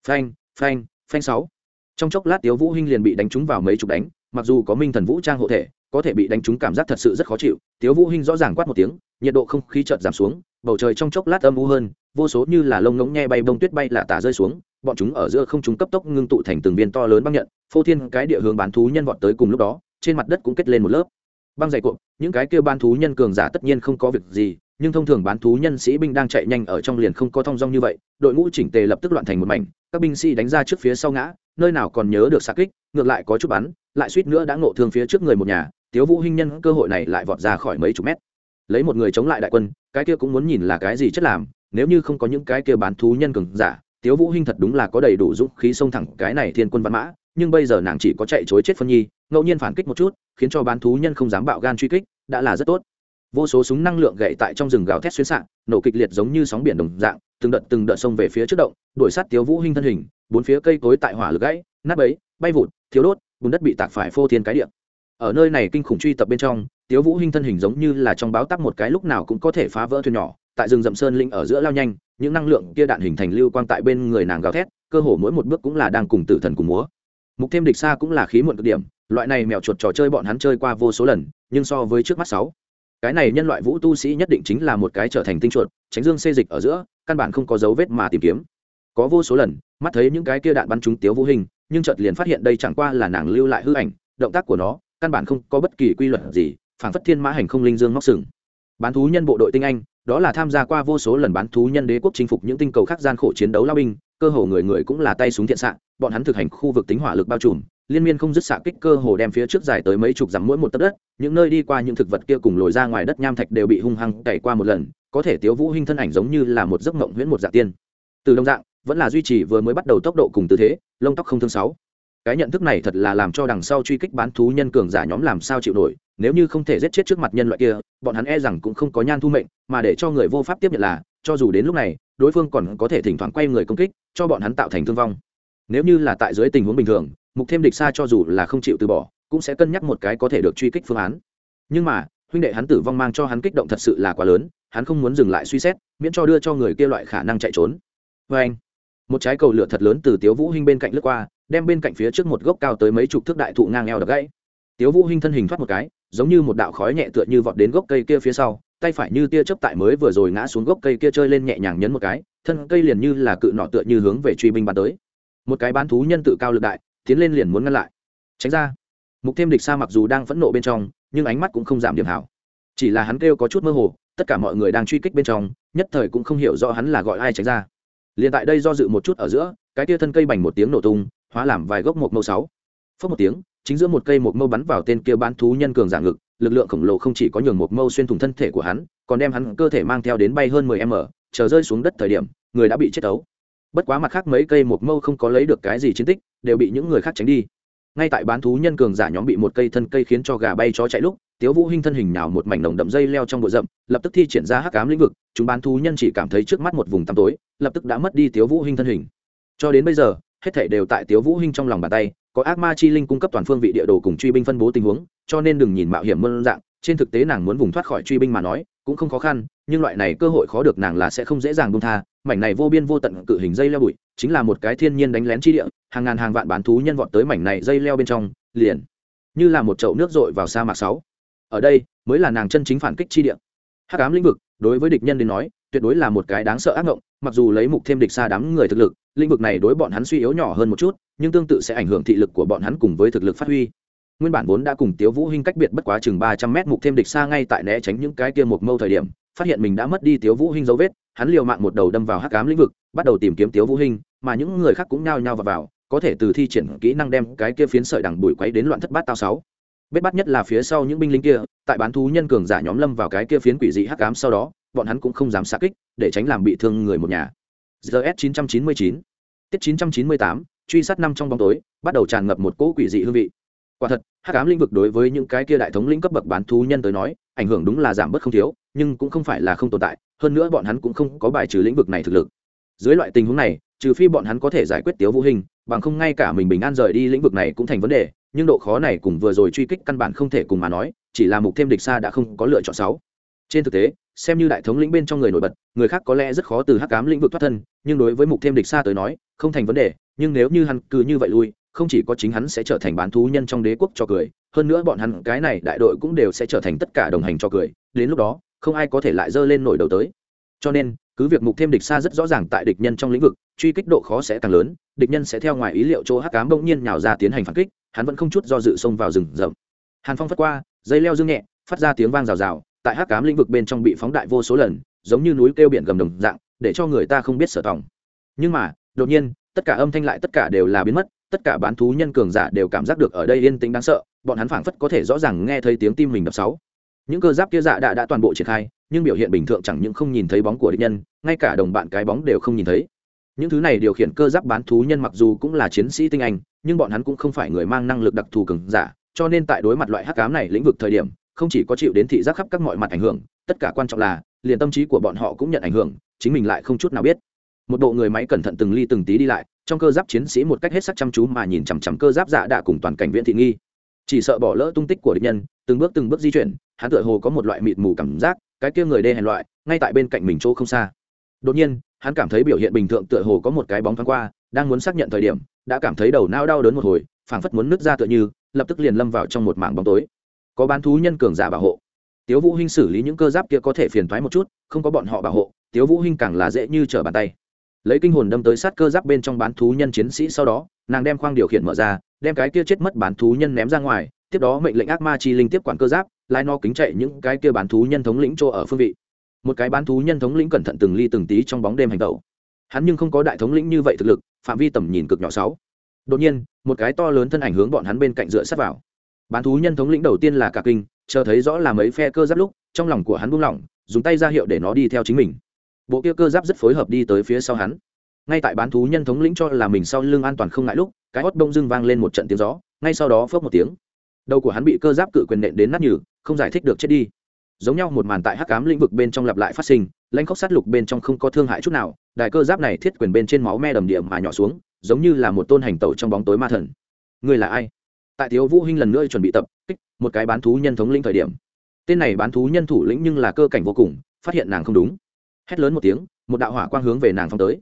phanh phanh phanh sáu trong chốc lát tiếu vũ hinh liền bị đánh trúng vào mấy chục đánh, mặc dù có minh thần vũ trang hộ thể, có thể bị đánh trúng cảm giác thật sự rất khó chịu, tiếu vũ hinh rõ ràng quát một tiếng, nhiệt độ không khí chợt giảm xuống, bầu trời trong chốc lát âm u hơn, vô số như là lông ngỗng nhe bay bông tuyết bay là tả rơi xuống, bọn chúng ở giữa không chúng cấp tốc ngưng tụ thành từng viên to lớn băng nhận, phô thiên cái địa hướng bán thú nhân vọt tới cùng lúc đó, trên mặt đất cũng kết lên một lớp băng dày cuộn. những cái kia bán thú nhân cường giả tất nhiên không có việc gì nhưng thông thường bán thú nhân sĩ binh đang chạy nhanh ở trong liền không có thong dong như vậy, đội ngũ chỉnh tề lập tức loạn thành một mảnh, các binh sĩ đánh ra trước phía sau ngã, nơi nào còn nhớ được xa kích, ngược lại có chút bắn, lại suýt nữa đã ngộ thương phía trước người một nhà, tiếu vũ hinh nhân cơ hội này lại vọt ra khỏi mấy chục mét. Lấy một người chống lại đại quân, cái kia cũng muốn nhìn là cái gì chất làm, nếu như không có những cái kia bán thú nhân cường giả, tiếu vũ hinh thật đúng là có đầy đủ dũng khí xông thẳng cái này thiên quân văn mã, nhưng bây giờ nàng chỉ có chạy chối chết phân nhi, ngẫu nhiên phản kích một chút, khiến cho bán thú nhân không dám bạo gan truy kích, đã là rất tốt vô số súng năng lượng gậy tại trong rừng gào thét xuyên xạ, nổ kịch liệt giống như sóng biển đồng dạng, từng đợt từng đợt xông về phía trước động, đuổi sát tiếu vũ hinh thân hình, bốn phía cây cối tại hỏa lực gãy, nát bấy, bay vụt thiếu đốt, bùn đất bị tạc phải phô thiên cái địa. Ở nơi này kinh khủng truy tập bên trong, tiếu vũ hinh thân hình giống như là trong báo tắc một cái lúc nào cũng có thể phá vỡ thuyền nhỏ, tại rừng rậm sơn linh ở giữa lao nhanh, những năng lượng kia đạn hình thành lưu quang tại bên người nàng gào thét, cơ hồ mỗi một bước cũng là đang cùng tử thần cùng múa. Mục thêm địch xa cũng là khí muộn cực điểm, loại này mèo chuột trò chơi bọn hắn chơi qua vô số lần, nhưng so với trước mắt sáu cái này nhân loại vũ tu sĩ nhất định chính là một cái trở thành tinh chuột, tránh dương xê dịch ở giữa, căn bản không có dấu vết mà tìm kiếm. Có vô số lần, mắt thấy những cái kia đạn bắn trúng tiếu vũ hình, nhưng chợt liền phát hiện đây chẳng qua là nàng lưu lại hư ảnh, động tác của nó, căn bản không có bất kỳ quy luật gì phản phất thiên mã hành không linh dương móc sừng. Bán thú nhân bộ đội tinh anh, đó là tham gia qua vô số lần bán thú nhân đế quốc chinh phục những tinh cầu khác gian khổ chiến đấu lao binh, cơ hồ người người cũng là tay súng thiện xạ, bọn hắn thực hành khu vực tính hỏa lực bao trùm liên miên không dứt xạ kích cơ hồ đem phía trước dài tới mấy chục dặm mỗi một tấc đất, những nơi đi qua những thực vật kia cùng lồi ra ngoài đất nham thạch đều bị hung hăng cày qua một lần, có thể tiếu vũ hinh thân ảnh giống như là một giấc mộng huyễn một dạng tiên. Từ đông dạng, vẫn là duy trì vừa mới bắt đầu tốc độ cùng tư thế, lông tóc không thương sáu. Cái nhận thức này thật là làm cho đằng sau truy kích bán thú nhân cường giả nhóm làm sao chịu nổi, nếu như không thể giết chết trước mặt nhân loại kia, bọn hắn e rằng cũng không có nhan thu mệnh, mà để cho người vô pháp tiếp nhận là, cho dù đến lúc này, đối phương còn có thể thỉnh thoảng quay người công kích, cho bọn hắn tạo thành thương vong. Nếu như là tại dưới tình huống bình thường mục thêm địch xa cho dù là không chịu từ bỏ, cũng sẽ cân nhắc một cái có thể được truy kích phương án. Nhưng mà, huynh đệ hắn tử vong mang cho hắn kích động thật sự là quá lớn, hắn không muốn dừng lại suy xét, miễn cho đưa cho người kia loại khả năng chạy trốn. Vê anh, một trái cầu lửa thật lớn từ tiếu vũ hinh bên cạnh lướt qua, đem bên cạnh phía trước một gốc cao tới mấy chục thước đại thụ ngang eo đập gãy. Tiếu vũ hinh thân hình thoát một cái, giống như một đạo khói nhẹ tựa như vọt đến gốc cây kia phía sau, tay phải như tia chớp tại mới vừa rồi ngã xuống gốc cây kia chơi lên nhẹ nhàng nhấn một cái, thân cây liền như là cự nọ tựa như hướng về truy binh bắn tới. Một cái bán thú nhân tự cao lực đại tiến lên liền muốn ngăn lại. Tránh ra. Mục thêm địch xa mặc dù đang phẫn nộ bên trong, nhưng ánh mắt cũng không giảm điểm hảo. Chỉ là hắn kêu có chút mơ hồ, tất cả mọi người đang truy kích bên trong, nhất thời cũng không hiểu rõ hắn là gọi ai tránh ra. Liền tại đây do dự một chút ở giữa, cái tia thân cây bành một tiếng nổ tung, hóa làm vài gốc một mâu sáu. Phớt một tiếng, chính giữa một cây một mâu bắn vào tên kia bán thú nhân cường giả ngực, lực lượng khổng lồ không chỉ có nhường một mâu xuyên thủng thân thể của hắn, còn đem hắn cơ thể mang theo đến bay hơn 10 m, chờ rơi xuống đất thời điểm, người đã bị chết ấu. Bất quá mặt khác mấy cây một mâu không có lấy được cái gì chiến tích đều bị những người khác tránh đi. Ngay tại bán thú nhân cường giả nhóm bị một cây thân cây khiến cho gà bay chó chạy lúc, tiếu vũ hinh thân hình nào một mảnh nồng đậm dây leo trong bụi rậm, lập tức thi triển ra hắc ám lĩnh vực, chúng bán thú nhân chỉ cảm thấy trước mắt một vùng tăm tối, lập tức đã mất đi tiếu vũ hinh thân hình. Cho đến bây giờ, hết thảy đều tại tiếu vũ hinh trong lòng bàn tay, có ác ma chi linh cung cấp toàn phương vị địa đồ cùng truy binh phân bố tình huống, cho nên đừng nhìn mạo hiểm mơn dạng, trên thực tế nàng muốn vùng thoát khỏi truy binh mà nói, cũng không khó khăn, nhưng loại này cơ hội khó được nàng là sẽ không dễ dàng buông tha mảnh này vô biên vô tận cự hình dây leo bụi, chính là một cái thiên nhiên đánh lén chi địa, hàng ngàn hàng vạn bán thú nhân vọt tới mảnh này dây leo bên trong, liền như là một chậu nước dội vào sa mạc sáu. Ở đây, mới là nàng chân chính phản kích chi địa. Hắc ám lĩnh vực, đối với địch nhân đến nói, tuyệt đối là một cái đáng sợ ác ngộng, mặc dù lấy mục thêm địch xa đám người thực lực, lĩnh vực này đối bọn hắn suy yếu nhỏ hơn một chút, nhưng tương tự sẽ ảnh hưởng thị lực của bọn hắn cùng với thực lực phát huy. Nguyên bản vốn đã cùng tiếu vũ hinh cách biệt bất quá chừng ba trăm mét, mục thêm địch xa ngay tại né tránh những cái kia một mâu thời điểm phát hiện mình đã mất đi tiếu vũ hinh dấu vết hắn liều mạng một đầu đâm vào hắc ám lĩnh vực bắt đầu tìm kiếm tiếu vũ hinh mà những người khác cũng nhao nhao vào, vào có thể từ thi triển kỹ năng đem cái kia phiến sợi đằng bụi quấy đến loạn thất bát tao sáu. Bết bắt nhất là phía sau những binh lính kia tại bán thú nhân cường giả nhóm lâm vào cái kia phiến quỷ dị hắc ám sau đó bọn hắn cũng không dám xa kích để tránh làm bị thương người một nhà. Gs 999 tiết 998 truy sát năm trong bóng tối bắt đầu tràn ngập một cỗ quỷ dị hương vị quả thật, hắc ám lĩnh vực đối với những cái kia đại thống lĩnh cấp bậc bán thú nhân tới nói, ảnh hưởng đúng là giảm bớt không thiếu, nhưng cũng không phải là không tồn tại, hơn nữa bọn hắn cũng không có bài trừ lĩnh vực này thực lực. Dưới loại tình huống này, trừ phi bọn hắn có thể giải quyết tiếu vũ hình, bằng không ngay cả mình bình an rời đi lĩnh vực này cũng thành vấn đề, nhưng độ khó này cùng vừa rồi truy kích căn bản không thể cùng mà nói, chỉ là mục thêm địch xa đã không có lựa chọn sáu trên thực tế, xem như đại thống lĩnh bên trong người nổi bật, người khác có lẽ rất khó từ hắc cám lĩnh vực thoát thân, nhưng đối với mục thêm địch xa tới nói, không thành vấn đề, nhưng nếu như hắn cứ như vậy lui không chỉ có chính hắn sẽ trở thành bán thú nhân trong đế quốc cho cười, hơn nữa bọn hắn, cái này đại đội cũng đều sẽ trở thành tất cả đồng hành cho cười, đến lúc đó, không ai có thể lại dơ lên nổi đầu tới. Cho nên, cứ việc mục thêm địch xa rất rõ ràng tại địch nhân trong lĩnh vực, truy kích độ khó sẽ càng lớn, địch nhân sẽ theo ngoài ý liệu chỗ hắc cám bỗng nhiên nhào ra tiến hành phản kích, hắn vẫn không chút do dự xông vào rừng rậm. Hàn phong phất qua, dây leo dương nhẹ, phát ra tiếng vang rào rào, tại hắc cám lĩnh vực bên trong bị phóng đại vô số lần, giống như núi kêu biển gầm đồng dạng, để cho người ta không biết sở tòng. Nhưng mà, đột nhiên, tất cả âm thanh lại tất cả đều là biến mất tất cả bán thú nhân cường giả đều cảm giác được ở đây yên tĩnh đáng sợ, bọn hắn phảng phất có thể rõ ràng nghe thấy tiếng tim mình đập sáu. Những cơ giáp kia dạ đã đã toàn bộ triển khai, nhưng biểu hiện bình thường chẳng những không nhìn thấy bóng của địch nhân, ngay cả đồng bạn cái bóng đều không nhìn thấy. Những thứ này điều khiển cơ giáp bán thú nhân mặc dù cũng là chiến sĩ tinh anh, nhưng bọn hắn cũng không phải người mang năng lực đặc thù cường giả, cho nên tại đối mặt loại hắc cám này lĩnh vực thời điểm, không chỉ có chịu đến thị giác khắp các mọi mặt ảnh hưởng, tất cả quan trọng là, liền tâm trí của bọn họ cũng nhận ảnh hưởng, chính mình lại không chút nào biết một bộ người máy cẩn thận từng ly từng tí đi lại, trong cơ giáp chiến sĩ một cách hết sắc chăm chú mà nhìn chằm chằm cơ giáp dạ đạ cùng toàn cảnh viễn thị nghi. Chỉ sợ bỏ lỡ tung tích của địch nhân, từng bước từng bước di chuyển, hắn tựa hồ có một loại mịt mù cảm giác, cái kia người đê hèn loại, ngay tại bên cạnh mình chỗ không xa. Đột nhiên, hắn cảm thấy biểu hiện bình thường tựa hồ có một cái bóng thoáng qua, đang muốn xác nhận thời điểm, đã cảm thấy đầu nao đau đớn một hồi, phảng phất muốn nứt ra tựa như, lập tức liền lâm vào trong một mảng bóng tối. Có bán thú nhân cường giả bảo hộ. Tiếu vũ hinh xử lý những cơ giáp kia có thể phiền thoái một chút, không có bọn họ bảo hộ, tiếu vũ hinh càng là dễ như trở bàn tay lấy kinh hồn đâm tới sát cơ giáp bên trong bán thú nhân chiến sĩ sau đó, nàng đem khoang điều khiển mở ra, đem cái kia chết mất bán thú nhân ném ra ngoài, tiếp đó mệnh lệnh ác ma chi linh tiếp quản cơ giáp, lái nó kính chạy những cái kia bán thú nhân thống lĩnh chỗ ở phương vị. Một cái bán thú nhân thống lĩnh cẩn thận từng ly từng tí trong bóng đêm hành tẩu hắn nhưng không có đại thống lĩnh như vậy thực lực, phạm vi tầm nhìn cực nhỏ sáu. Đột nhiên, một cái to lớn thân ảnh hướng bọn hắn bên cạnh dựa sát vào. Bán thú nhân thống lĩnh đầu tiên là cả kinh, chờ thấy rõ là mấy phe cơ giáp lúc, trong lòng của hắn buông lỏng, dùng tay ra hiệu để nó đi theo chính mình bộ kia cơ giáp rất phối hợp đi tới phía sau hắn. Ngay tại bán thú nhân thống lĩnh cho là mình sau lưng an toàn không ngại lúc, cái hót bông dưng vang lên một trận tiếng gió, ngay sau đó phớt một tiếng. Đầu của hắn bị cơ giáp cự quyền nện đến nát nhừ, không giải thích được chết đi. Giống nhau một màn tại hắc cám lĩnh vực bên trong lặp lại phát sinh, lãnh khóc sát lục bên trong không có thương hại chút nào đại cơ giáp này thiết quyền bên trên máu me đầm địa mà nhỏ xuống, giống như là một tôn hành tẩu trong bóng tối ma thần. Người là ai? Tại thiếu vũ hinh lần nữa chuẩn bị tập kích một cái bán thú nhân thống lĩnh thời điểm. Tên này bán thú nhân thủ lĩnh nhưng là cơ cảnh vô cùng, phát hiện nàng không đúng hét lớn một tiếng, một đạo hỏa quang hướng về nàng phong tới.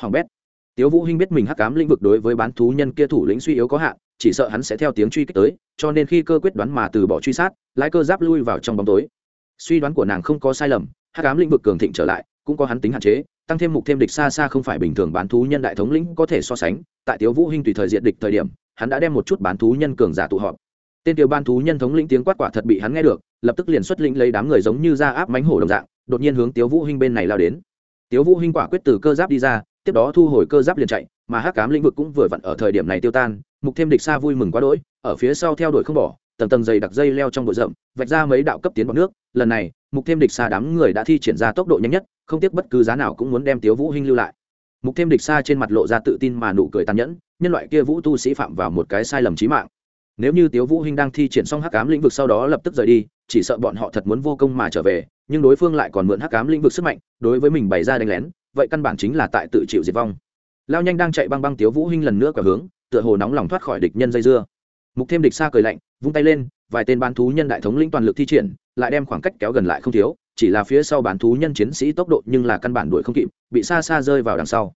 Hoàng bét. Tiếu vũ hinh biết mình hắc cám lĩnh vực đối với bán thú nhân kia thủ lĩnh suy yếu có hạn, chỉ sợ hắn sẽ theo tiếng truy kích tới, cho nên khi cơ quyết đoán mà từ bỏ truy sát, lái cơ giáp lui vào trong bóng tối. Suy đoán của nàng không có sai lầm, hắc ám lĩnh vực cường thịnh trở lại, cũng có hắn tính hạn chế, tăng thêm mục thêm địch xa xa không phải bình thường bán thú nhân đại thống lĩnh có thể so sánh. Tại tiếu vũ hinh tùy thời diện địch thời điểm, hắn đã đem một chút bán thú nhân cường giả tụ họp. Tên tiểu ban thú nhân thống lĩnh tiếng quát quả thật bị hắn nghe được, lập tức liền xuất lĩnh lấy đám người giống như ra áp mánh hổ đồng dạng đột nhiên hướng tiếu vũ hinh bên này lao đến. Tiếu vũ hinh quả quyết từ cơ giáp đi ra, tiếp đó thu hồi cơ giáp liền chạy, mà hắc ám lĩnh vực cũng vừa vặn ở thời điểm này tiêu tan, mục thêm địch xa vui mừng quá đỗi, ở phía sau theo đuổi không bỏ, tầng tầng dày đặc dây leo trong bụi rậm, vạch ra mấy đạo cấp tiến bọt nước. Lần này, mục thêm địch xa đám người đã thi triển ra tốc độ nhanh nhất, không tiếc bất cứ giá nào cũng muốn đem tiếu vũ hinh lưu lại. Mục thêm địch xa trên mặt lộ ra tự tin mà nụ cười tàn nhẫn, nhân loại kia vũ tu sĩ phạm vào một cái sai lầm chí mạng nếu như tiếu vũ hinh đang thi triển xong hắc ám lĩnh vực sau đó lập tức rời đi, chỉ sợ bọn họ thật muốn vô công mà trở về, nhưng đối phương lại còn mượn hắc ám lĩnh vực sức mạnh, đối với mình bày ra đánh lén, vậy căn bản chính là tại tự chịu diệt vong. Lao nhanh đang chạy băng băng tiếu vũ hinh lần nữa cả hướng, tựa hồ nóng lòng thoát khỏi địch nhân dây dưa. Mục thêm địch xa cười lạnh, vung tay lên, vài tên bán thú nhân đại thống lĩnh toàn lực thi triển, lại đem khoảng cách kéo gần lại không thiếu, chỉ là phía sau bán thú nhân chiến sĩ tốc độ nhưng là căn bản đuổi không kịp, bị xa xa rơi vào đằng sau.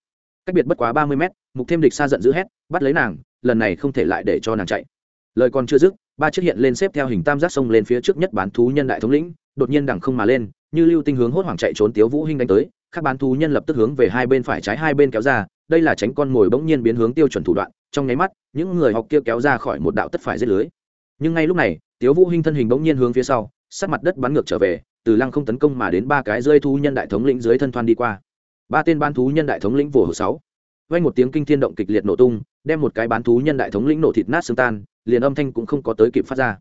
Cách biệt bất quá ba mươi mét, mục thêm địch xa giận dữ hét, bắt lấy nàng, lần này không thể lại để cho nàng chạy lời còn chưa dứt, ba chiếc hiện lên xếp theo hình tam giác sông lên phía trước nhất bán thú nhân đại thống lĩnh, đột nhiên đằng không mà lên, như lưu tinh hướng hốt hoảng chạy trốn tiếu vũ hinh đánh tới các bán thú nhân lập tức hướng về hai bên phải trái hai bên kéo ra, đây là tránh con mồi bỗng nhiên biến hướng tiêu chuẩn thủ đoạn, trong nháy mắt, những người học kia kéo ra khỏi một đạo tất phải giết lưới. Nhưng ngay lúc này, tiếu vũ hinh thân hình bỗng nhiên hướng phía sau sát mặt đất bắn ngược trở về, từ lăng không tấn công mà đến ba cái rơi thú nhân đại thống lĩnh dưới thân thoan đi qua. Ba tên bán thú nhân đại thống lĩnh vồ hồ sáu. Vang một tiếng kinh thiên động kịch liệt nổ tung, đem một cái bán thú nhân đại thống lĩnh nổ thịt nát xương tan liền âm thanh cũng không có tới kịp phát ra.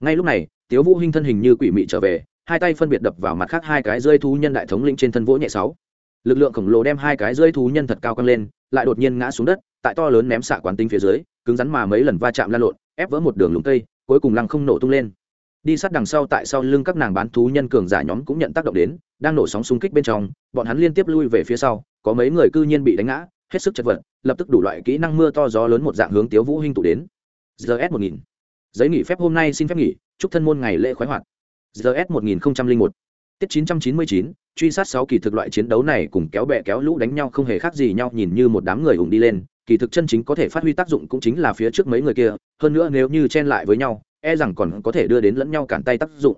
Ngay lúc này, tiếu vũ hinh thân hình như quỷ mị trở về, hai tay phân biệt đập vào mặt khác hai cái rơi thú nhân đại thống lĩnh trên thân vỗ nhẹ sáu. Lực lượng khổng lồ đem hai cái rơi thú nhân thật cao căng lên, lại đột nhiên ngã xuống đất, tại to lớn ném xạ quán tinh phía dưới, cứng rắn mà mấy lần va chạm lan lộn, ép vỡ một đường lùng cây, cuối cùng lăng không nổ tung lên. Đi sát đằng sau tại sau lưng các nàng bán thú nhân cường giả nhóm cũng nhận tác động đến, đang nổ sóng xung kích bên trong, bọn hắn liên tiếp lui về phía sau, có mấy người cư nhiên bị đánh ngã, hết sức chật vật, lập tức đủ loại kỹ năng mưa to gió lớn một dạng hướng tiếu vũ hinh tụ đến gs một nghìn. Giấy nghỉ phép hôm nay xin phép nghỉ, chúc thân môn ngày lễ khoái hoạt. Gs một nghìn một. Tiết chín trăm chín mươi chín, truy sát sáu kỳ thực loại chiến đấu này cùng kéo bè kéo lũ đánh nhau không hề khác gì nhau nhìn như một đám người ủng đi lên, kỳ thực chân chính có thể phát huy tác dụng cũng chính là phía trước mấy người kia, hơn nữa nếu như chen lại với nhau e rằng còn có thể đưa đến lẫn nhau cản tay tác dụng.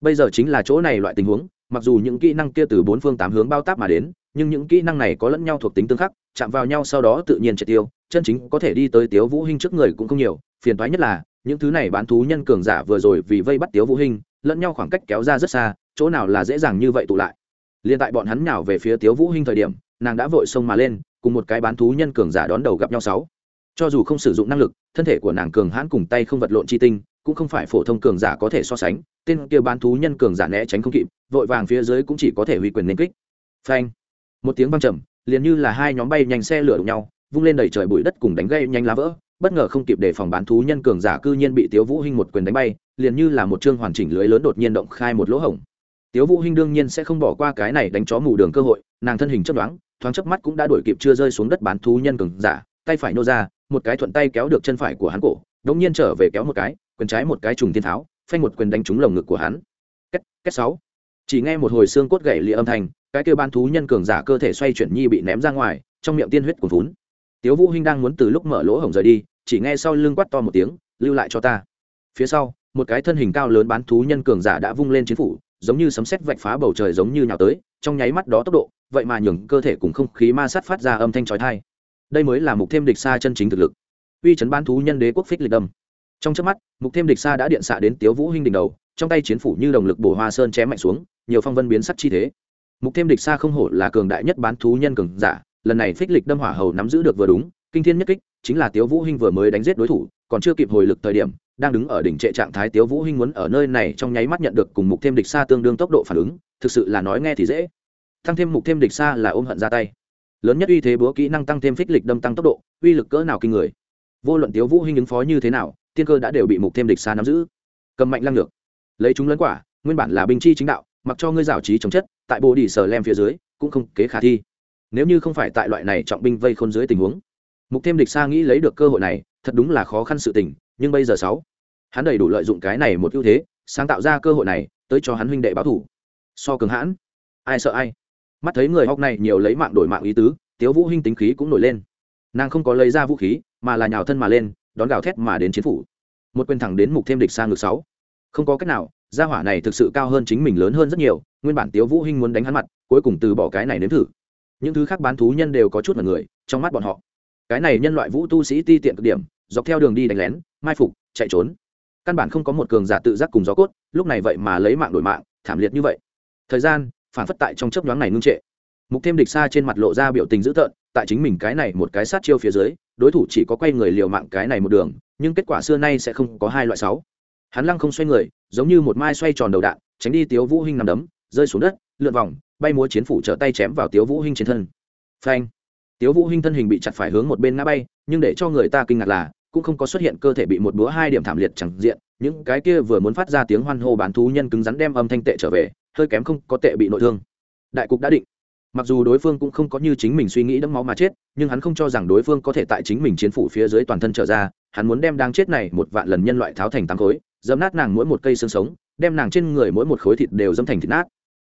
Bây giờ chính là chỗ này loại tình huống, mặc dù những kỹ năng kia từ bốn phương tám hướng bao táp mà đến, nhưng những kỹ năng này có lẫn nhau thuộc tính tương khắc, chạm vào nhau sau đó tự nhiên triệt tiêu, chân chính có thể đi tới tiếu vũ hinh trước người cũng không nhiều phiền toái nhất là, những thứ này bán thú nhân cường giả vừa rồi vì vây bắt tiếu vũ hinh, lẫn nhau khoảng cách kéo ra rất xa, chỗ nào là dễ dàng như vậy tụ lại. Liền tại bọn hắn nhào về phía tiếu vũ hinh thời điểm, nàng đã vội xông mà lên, cùng một cái bán thú nhân cường giả đón đầu gặp nhau sáu. Cho dù không sử dụng năng lực, thân thể của nàng cường hãn cùng tay không vật lộn chi tinh, cũng không phải phổ thông cường giả có thể so sánh, tên kia bán thú nhân cường giả né tránh không kịp, vội vàng phía dưới cũng chỉ có thể huy quyền nên kích. Phanh! Một tiếng vang trầm, liền như là hai nhóm bay nhanh xe lửa đụng nhau, vung lên đầy trời bụi đất cùng đánh gây nhanh lá vỡ bất ngờ không kịp để phòng bán thú nhân cường giả cư nhiên bị tiếu vũ hinh một quyền đánh bay, liền như là một chương hoàn chỉnh lưới lớn đột nhiên động khai một lỗ hổng. Tiếu vũ hinh đương nhiên sẽ không bỏ qua cái này đánh chó mù đường cơ hội, nàng thân hình chớp đoán thoáng chớp mắt cũng đã đuổi kịp chưa rơi xuống đất bán thú nhân cường giả, tay phải nô ra, một cái thuận tay kéo được chân phải của hắn cổ đống nhiên trở về kéo một cái, quyền trái một cái trùng thiên tháo, phanh một quyền đánh trúng lồng ngực của hắn. Kết kết sáu. Chỉ nghe một hồi xương cốt gãy lìa âm thanh, cái kêu ban thú nhân cường giả cơ thể xoay chuyển nhi bị ném ra ngoài, trong miệng tiên huyết cuồn vốn tiếu vũ hinh đang muốn từ lúc mở lỗ hổng rời đi chỉ nghe sau lưng quát to một tiếng, lưu lại cho ta. Phía sau, một cái thân hình cao lớn bán thú nhân cường giả đã vung lên chiến phủ, giống như sấm sét vạch phá bầu trời giống như nhào tới, trong nháy mắt đó tốc độ, vậy mà nhường cơ thể cùng không khí ma sát phát ra âm thanh chói tai. Đây mới là mục thêm địch xa chân chính thực lực. Uy chấn bán thú nhân đế quốc phích lịch đâm trong chớp mắt, mục thêm địch xa đã điện xạ đến tiếu vũ hinh đỉnh đầu, trong tay chiến phủ như đồng lực bổ hoa sơn chém mạnh xuống, nhiều phong vân biến sắc chi thế. Mục thêm địch xa không hổ là cường đại nhất bán thú nhân cường giả, lần này phích lịch đâm hỏa hầu nắm giữ được vừa đúng, kinh thiên nhất kích chính là tiếu vũ hinh vừa mới đánh giết đối thủ, còn chưa kịp hồi lực thời điểm, đang đứng ở đỉnh trệ trạng thái tiếu vũ hinh muốn ở nơi này trong nháy mắt nhận được cùng mục thêm địch xa tương đương tốc độ phản ứng, thực sự là nói nghe thì dễ. Tăng thêm mục thêm địch xa là ôm hận ra tay. Lớn nhất uy thế búa kỹ năng tăng thêm phích lịch đâm tăng tốc độ, uy lực cỡ nào kinh người. Vô luận tiếu vũ hinh ứng phó như thế nào, tiên cơ đã đều bị mục thêm địch xa nắm giữ. Cầm mạnh lăng lược. Lấy chúng lớn quả, nguyên bản là binh chi chính đạo, mặc cho ngươi giảo trí chống chất, tại bồ đi sở lem phía dưới, cũng không kế khả thi. Nếu như không phải tại loại này trọng binh vây khôn dưới tình huống mục thêm địch xa nghĩ lấy được cơ hội này, thật đúng là khó khăn sự tình, nhưng bây giờ sáu, hắn đầy đủ lợi dụng cái này một ưu thế, sáng tạo ra cơ hội này, tới cho hắn huynh đệ báo thủ. So cường hãn, ai sợ ai? Mắt thấy người hóc này nhiều lấy mạng đổi mạng ý tứ, tiếu vũ hinh tính khí cũng nổi lên. Nàng không có lấy ra vũ khí, mà là nhào thân mà lên, đón gào thét mà đến chiến phủ. Một quyền thẳng đến mục thêm địch xa ngược sáu. Không có cách nào, gia hỏa này thực sự cao hơn chính mình lớn hơn rất nhiều, nguyên bản tiếu vũ hinh muốn đánh hắn mặt, cuối cùng từ bỏ cái này nếm thử. Những thứ khác bán thú nhân đều có chút mặt người, trong mắt bọn họ cái này nhân loại vũ tu sĩ ti tiện cực điểm, dọc theo đường đi đánh lén, mai phục, chạy trốn. Căn bản không có một cường giả tự giác cùng gió cốt, lúc này vậy mà lấy mạng đổi mạng, thảm liệt như vậy. Thời gian, phản phất tại trong chớp nhoáng này ngưng trệ. Mục thêm địch xa trên mặt lộ ra biểu tình dữ tợn, tại chính mình cái này một cái sát chiêu phía dưới, đối thủ chỉ có quay người liều mạng cái này một đường, nhưng kết quả xưa nay sẽ không có hai loại sáu. Hắn lăng không xoay người, giống như một mai xoay tròn đầu đạn, tránh đi tiếu vũ hinh nằm đấm, rơi xuống đất, lượn vòng, bay múa chiến phủ trở tay chém vào tiếu vũ hinh trên thân. Phanh! Tiếu vũ hinh thân hình bị chặt phải hướng một bên ngã bay, nhưng để cho người ta kinh ngạc là, cũng không có xuất hiện cơ thể bị một búa hai điểm thảm liệt chẳng diện, những cái kia vừa muốn phát ra tiếng hoan hô bán thú nhân cứng rắn đem âm thanh tệ trở về, hơi kém không có tệ bị nội thương. Đại cục đã định. Mặc dù đối phương cũng không có như chính mình suy nghĩ đẫm máu mà chết, nhưng hắn không cho rằng đối phương có thể tại chính mình chiến phủ phía dưới toàn thân trở ra, hắn muốn đem đang chết này một vạn lần nhân loại tháo thành tám khối, dẫm nát nàng mỗi một cây xương sống, đem nàng trên người mỗi một khối thịt đều dẫm thành thịt nát.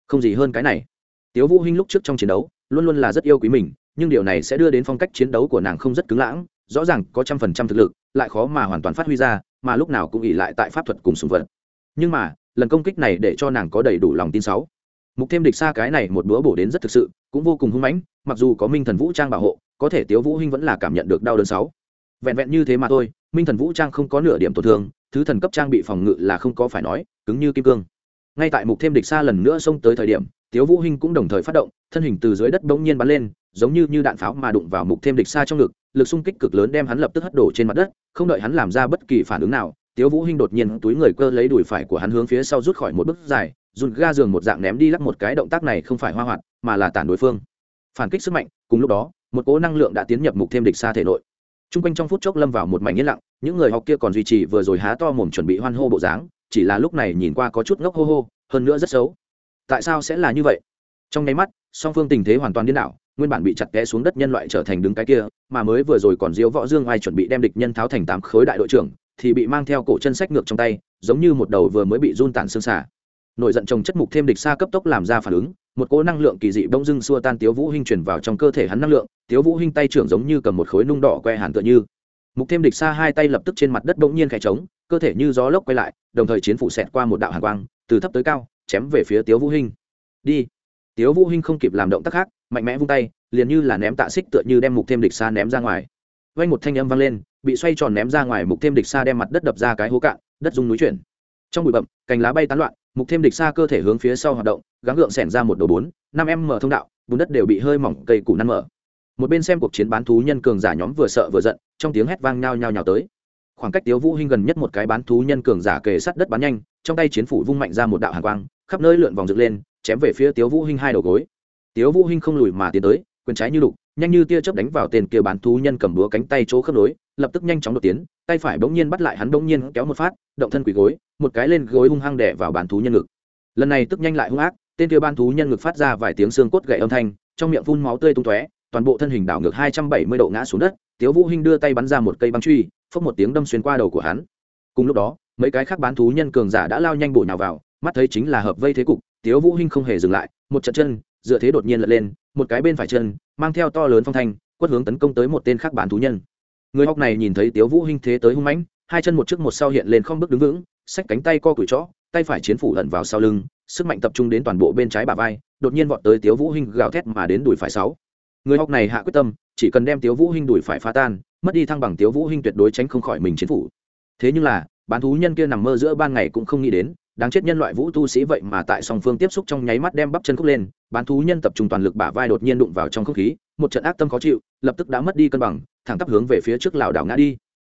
Không gì hơn cái này. Tiếu vũ hinh lúc trước trong chiến đấu, luôn luôn là rất yêu quý mình nhưng điều này sẽ đưa đến phong cách chiến đấu của nàng không rất cứng lãng, rõ ràng có trăm phần trăm thực lực, lại khó mà hoàn toàn phát huy ra, mà lúc nào cũng ỉ lại tại pháp thuật cùng sùng vật. Nhưng mà, lần công kích này để cho nàng có đầy đủ lòng tin sáu. Mục thêm địch xa cái này một bữa bổ đến rất thực sự, cũng vô cùng hung mãnh, mặc dù có minh thần vũ trang bảo hộ, có thể tiếu vũ hinh vẫn là cảm nhận được đau đớn sáu. Vẹn vẹn như thế mà thôi, minh thần vũ trang không có nửa điểm tổn thương, thứ thần cấp trang bị phòng ngự là không có phải nói, cứng như kim cương. Ngay tại mục thêm địch xa lần nữa xông tới thời điểm, tiếu vũ hinh cũng đồng thời phát động, thân hình từ dưới đất bỗng nhiên bắn lên giống như như đạn pháo mà đụng vào mục thêm địch xa trong ngực, lực xung kích cực lớn đem hắn lập tức hất đổ trên mặt đất, không đợi hắn làm ra bất kỳ phản ứng nào, tiếu vũ hinh đột nhiên túi người cơ lấy đùi phải của hắn hướng phía sau rút khỏi một bước dài dùn ga giường một dạng ném đi lắc một cái động tác này không phải hoa hoạt, mà là tản đối phương. Phản kích sức mạnh, cùng lúc đó, một cỗ năng lượng đã tiến nhập mục thêm địch xa thể nội. Trung quanh trong phút chốc lâm vào một mảnh yên lặng, những người học kia còn duy trì vừa rồi há to mồm chuẩn bị hoan hô bộ dáng, chỉ là lúc này nhìn qua có chút ngốc hô hô, hơn nữa rất xấu. Tại sao sẽ là như vậy? Trong nháy mắt, song phương tình thế hoàn toàn điên đảo nguyên bản bị chặt té xuống đất nhân loại trở thành đứng cái kia, mà mới vừa rồi còn diếu võ dương ai chuẩn bị đem địch nhân tháo thành tám khối đại đội trưởng, thì bị mang theo cổ chân sách ngược trong tay, giống như một đầu vừa mới bị run tàn xương xả. Nổi giận chồng chất mục thêm địch xa cấp tốc làm ra phản ứng, một cỗ năng lượng kỳ dị bỗng dưng xua tan tiếu vũ hinh truyền vào trong cơ thể hắn năng lượng, tiếu vũ hinh tay trưởng giống như cầm một khối nung đỏ que hàn tựa như. Mục thêm địch xa hai tay lập tức trên mặt đất bỗng nhiên khẽ trống, cơ thể như gió lốc quay lại, đồng thời chiến phủ xẹt qua một đạo hàn quang, từ thấp tới cao, chém về phía tiếu vũ hinh. Đi. Tiếu vũ hinh không kịp làm động tác khác mạnh mẽ vung tay, liền như là ném tạ xích tựa như đem mục thêm địch xa ném ra ngoài. Vay một thanh âm vang lên, bị xoay tròn ném ra ngoài, mục thêm địch xa đem mặt đất đập ra cái hố cạn, đất dung núi chuyển. Trong bụi bậm cành lá bay tán loạn, mục thêm địch xa cơ thể hướng phía sau hoạt động, gắng gượng xẻn ra một đầu bốn, năm em mở thông đạo, bùn đất đều bị hơi mỏng cây củ năn mở. Một bên xem cuộc chiến bán thú nhân cường giả nhóm vừa sợ vừa giận, trong tiếng hét vang nhao nhao nhào tới. Khoảng cách tiếu vũ hinh gần nhất một cái bán thú nhân cường giả kề sát đất bắn nhanh, trong tay chiến phủ vung mạnh ra một đạo hàn quang, khắp nơi lượn vòng dựng lên, chém về phía tiếu vũ hinh hai đầu gối tiếu vũ hinh không lùi mà tiến tới, quyền trái như đục, nhanh như tia chớp đánh vào tên kia bán thú nhân cầm búa cánh tay chỗ khớp nối, lập tức nhanh chóng đột tiến, tay phải bỗng nhiên bắt lại hắn bỗng nhiên kéo một phát, động thân quỳ gối, một cái lên gối hung hăng đè vào bán thú nhân ngực. Lần này tức nhanh lại hung ác, tên kia bán thú nhân ngực phát ra vài tiếng xương cốt gãy âm thanh, trong miệng phun máu tươi tung tóe, toàn bộ thân hình đảo ngược hai trăm bảy mươi độ ngã xuống đất, tiếu vũ hinh đưa tay bắn ra một cây băng truy, phốc một tiếng đâm xuyên qua đầu của hắn. Cùng lúc đó, mấy cái khác bán thú nhân cường giả đã lao nhanh bổ nhào vào, mắt thấy chính là hợp vây thế cục, tiếu vũ hinh không hề dừng lại, một trận chân dựa thế đột nhiên lật lên, một cái bên phải chân, mang theo to lớn phong thanh, quất hướng tấn công tới một tên khác bán thú nhân. Người học này nhìn thấy tiếu vũ hinh thế tới hung mãnh, hai chân một trước một sau hiện lên không bước đứng vững, xách cánh tay co cửi chó, tay phải chiến phủ ẩn vào sau lưng, sức mạnh tập trung đến toàn bộ bên trái bả vai, đột nhiên vọt tới tiếu vũ hinh gào thét mà đến đùi phải sáu. Người học này hạ quyết tâm, chỉ cần đem tiếu vũ hinh đuổi phải phá tan, mất đi thăng bằng tiếu vũ hinh tuyệt đối tránh không khỏi mình chiến phủ. Thế nhưng là, bán thú nhân kia nằm mơ giữa ban ngày cũng không nghĩ đến đáng chết nhân loại vũ tu sĩ vậy mà tại song phương tiếp xúc trong nháy mắt đem bắp chân khúc lên, bán thú nhân tập trung toàn lực bả vai đột nhiên đụng vào trong không khí, một trận ác tâm khó chịu, lập tức đã mất đi cân bằng, thẳng tắp hướng về phía trước lảo đảo ngã đi.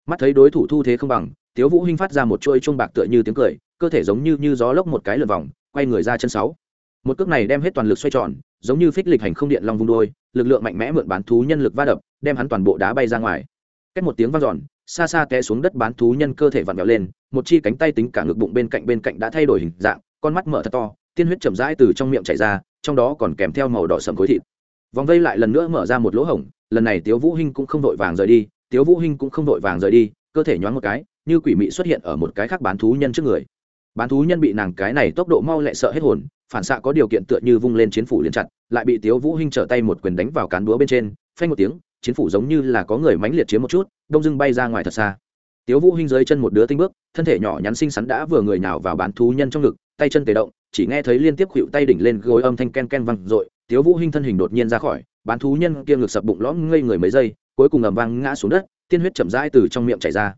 Mắt thấy đối thủ thu thế không bằng, tiếu vũ hinh phát ra một chuỗi chuông bạc tựa như tiếng cười, cơ thể giống như như gió lốc một cái lượn vòng, quay người ra chân sáu. Một cước này đem hết toàn lực xoay tròn, giống như phích lịch hành không điện long vung đôi, lực lượng mạnh mẽ mượn bán thú nhân lực va đập, đem hắn toàn bộ đá bay ra ngoài. Cách một tiếng vang dọn xa xa té xuống đất bán thú nhân cơ thể vặn vẹo lên, một chi cánh tay tính cả ngực bụng bên cạnh bên cạnh đã thay đổi hình dạng, con mắt mở thật to, tiên huyết chậm rãi từ trong miệng chảy ra, trong đó còn kèm theo màu đỏ sầm khối thịt. Vòng vây lại lần nữa mở ra một lỗ hổng, lần này tiếu vũ hinh cũng không đội vàng rời đi, tiếu vũ hinh cũng không đội vàng rời đi, cơ thể nhoáng một cái, như quỷ mị xuất hiện ở một cái khác bán thú nhân trước người. Bán thú nhân bị nàng cái này tốc độ mau lẹ sợ hết hồn, phản xạ có điều kiện tựa như vung lên chiến phủ liền chặt, lại bị tiếu vũ hinh trở tay một quyền đánh vào cán búa bên trên, phanh một tiếng chiến phủ giống như là có người mãnh liệt chiếm một chút, đông dưng bay ra ngoài thật xa. Tiếu vũ hinh dưới chân một đứa tinh bước, thân thể nhỏ nhắn xinh xắn đã vừa người nào vào bán thú nhân trong ngực, tay chân tề động, chỉ nghe thấy liên tiếp khuỵu tay đỉnh lên gối âm thanh ken ken vang dội, tiếu vũ hinh thân hình đột nhiên ra khỏi, bán thú nhân kia ngực sập bụng lõm ngây người mấy giây, cuối cùng ầm vang ngã xuống đất, tiên huyết chậm rãi từ trong miệng chảy ra.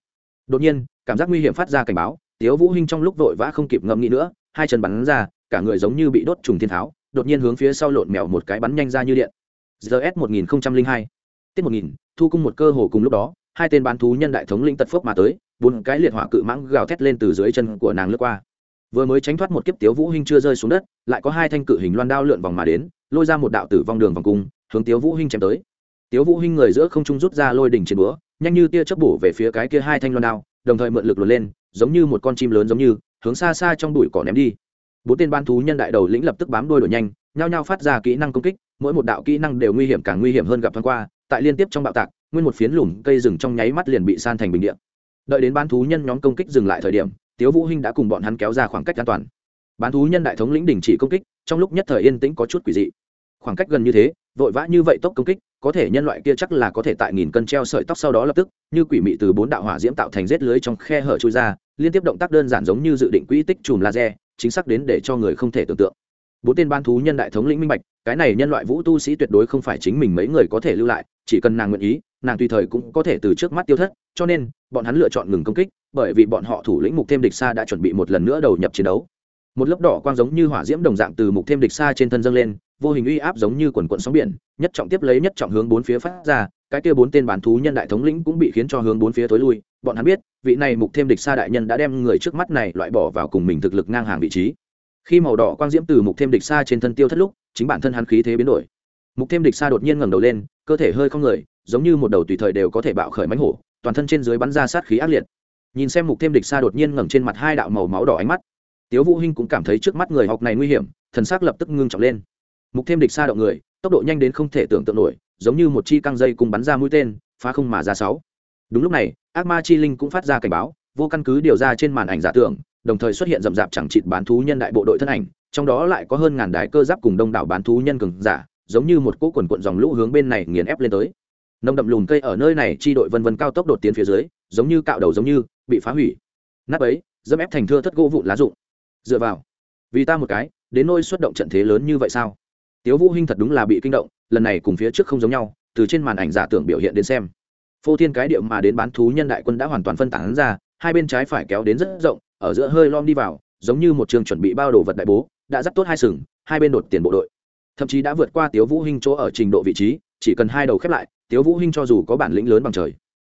Đột nhiên, cảm giác nguy hiểm phát ra cảnh báo, tiếu vũ hinh trong lúc vội vã không kịp ngậm nghĩ nữa, hai chân bắn ra, cả người giống như bị đốt trùng thiên tháo, đột nhiên hướng phía sau lộn mèo một cái bắn nhanh ra như điện. ZS một nghìn hai tiết một nghìn, thu cung một cơ hồ cùng lúc đó, hai tên bán thú nhân đại thống linh tật phước mà tới, bốn cái liệt hỏa cự mãng gào thét lên từ dưới chân của nàng lướt qua. Vừa mới tránh thoát một kiếp tiếu vũ hinh chưa rơi xuống đất, lại có hai thanh cự hình loan đao lượn vòng mà đến, lôi ra một đạo tử vong đường vòng cung, hướng tiếu vũ hinh chém tới. Tiếu vũ hinh người giữa không trung rút ra lôi đỉnh trên búa, nhanh như tia chớp bổ về phía cái kia hai thanh loan đao, đồng thời mượn lực luồn lên, giống như một con chim lớn giống như, hướng xa xa trong bụi cỏ ném đi. Bốn tên bán thú nhân đại đầu lĩnh lập tức bám đuôi đuổi nhanh, nhao nhao phát ra kỹ năng công kích, mỗi một đạo kỹ năng đều nguy hiểm càng nguy hiểm hơn gặp thoáng qua tại liên tiếp trong bạo tạc, nguyên một phiến lùm cây rừng trong nháy mắt liền bị san thành bình điện đợi đến bán thú nhân nhóm công kích dừng lại thời điểm, tiếu vũ hinh đã cùng bọn hắn kéo ra khoảng cách an toàn. Bán thú nhân đại thống lĩnh đình chỉ công kích, trong lúc nhất thời yên tĩnh có chút quỷ dị. Khoảng cách gần như thế, vội vã như vậy tốc công kích, có thể nhân loại kia chắc là có thể tại nghìn cân treo sợi tóc sau đó lập tức, như quỷ mị từ bốn đạo hỏa diễm tạo thành rết lưới trong khe hở chui ra, liên tiếp động tác đơn giản giống như dự định quỹ tích chùm laser, chính xác đến để cho người không thể tưởng tượng bốn tên ban thú nhân đại thống lĩnh minh bạch, cái này nhân loại vũ tu sĩ tuyệt đối không phải chính mình mấy người có thể lưu lại, chỉ cần nàng nguyện ý, nàng tùy thời cũng có thể từ trước mắt tiêu thất, cho nên, bọn hắn lựa chọn ngừng công kích, bởi vì bọn họ thủ lĩnh mục thêm địch xa đã chuẩn bị một lần nữa đầu nhập chiến đấu. Một lớp đỏ quang giống như hỏa diễm đồng dạng từ mục thêm địch xa trên thân dâng lên, vô hình uy áp giống như quần quận sóng biển, nhất trọng tiếp lấy nhất trọng hướng bốn phía phát ra, cái kia bốn tên bán thú nhân đại thống lĩnh cũng bị khiến cho hướng bốn phía tối lui. Bọn hắn biết, vị này mục thêm địch xa đại nhân đã đem người trước mắt này loại bỏ vào cùng mình thực lực ngang hàng vị trí khi màu đỏ quang diễm từ mục thêm địch xa trên thân tiêu thất lúc, chính bản thân hắn khí thế biến đổi. Mục thêm địch xa đột nhiên ngẩng đầu lên, cơ thể hơi không người, giống như một đầu tùy thời đều có thể bạo khởi mánh hổ, toàn thân trên dưới bắn ra sát khí ác liệt. Nhìn xem mục thêm địch xa đột nhiên ngẩng trên mặt hai đạo màu máu đỏ ánh mắt, tiếu vũ hinh cũng cảm thấy trước mắt người học này nguy hiểm, thần sắc lập tức ngưng trọng lên. Mục thêm địch xa động người, tốc độ nhanh đến không thể tưởng tượng nổi, giống như một chi căng dây cùng bắn ra mũi tên, phá không mà ra sáu. Đúng lúc này, ác ma chi linh cũng phát ra cảnh báo, vô căn cứ điều ra trên màn ảnh giả tưởng đồng thời xuất hiện rậm rạp chẳng chịt bán thú nhân đại bộ đội thân ảnh, trong đó lại có hơn ngàn đài cơ giáp cùng đông đảo bán thú nhân cường giả, giống như một cỗ quần quận dòng lũ hướng bên này nghiền ép lên tới. Nông đậm lùn cây ở nơi này, chi đội vân vân cao tốc đột tiến phía dưới, giống như cạo đầu giống như, bị phá hủy. Nắp ấy, dẫm ép thành thưa thất gỗ vụn lá rụng. Dựa vào, vì ta một cái, đến nôi xuất động trận thế lớn như vậy sao? Tiếu vũ hinh thật đúng là bị kinh động, lần này cùng phía trước không giống nhau, từ trên màn ảnh giả tưởng biểu hiện đến xem. Phô thiên cái điệu mà đến bán thú nhân đại quân đã hoàn toàn phân tán ra, hai bên trái phải kéo đến rất rộng ở giữa hơi lom đi vào, giống như một trường chuẩn bị bao đồ vật đại bố, đã dắt tốt hai sừng, hai bên đột tiền bộ đội. Thậm chí đã vượt qua tiếu vũ hinh chỗ ở trình độ vị trí, chỉ cần hai đầu khép lại, tiếu vũ hinh cho dù có bản lĩnh lớn bằng trời,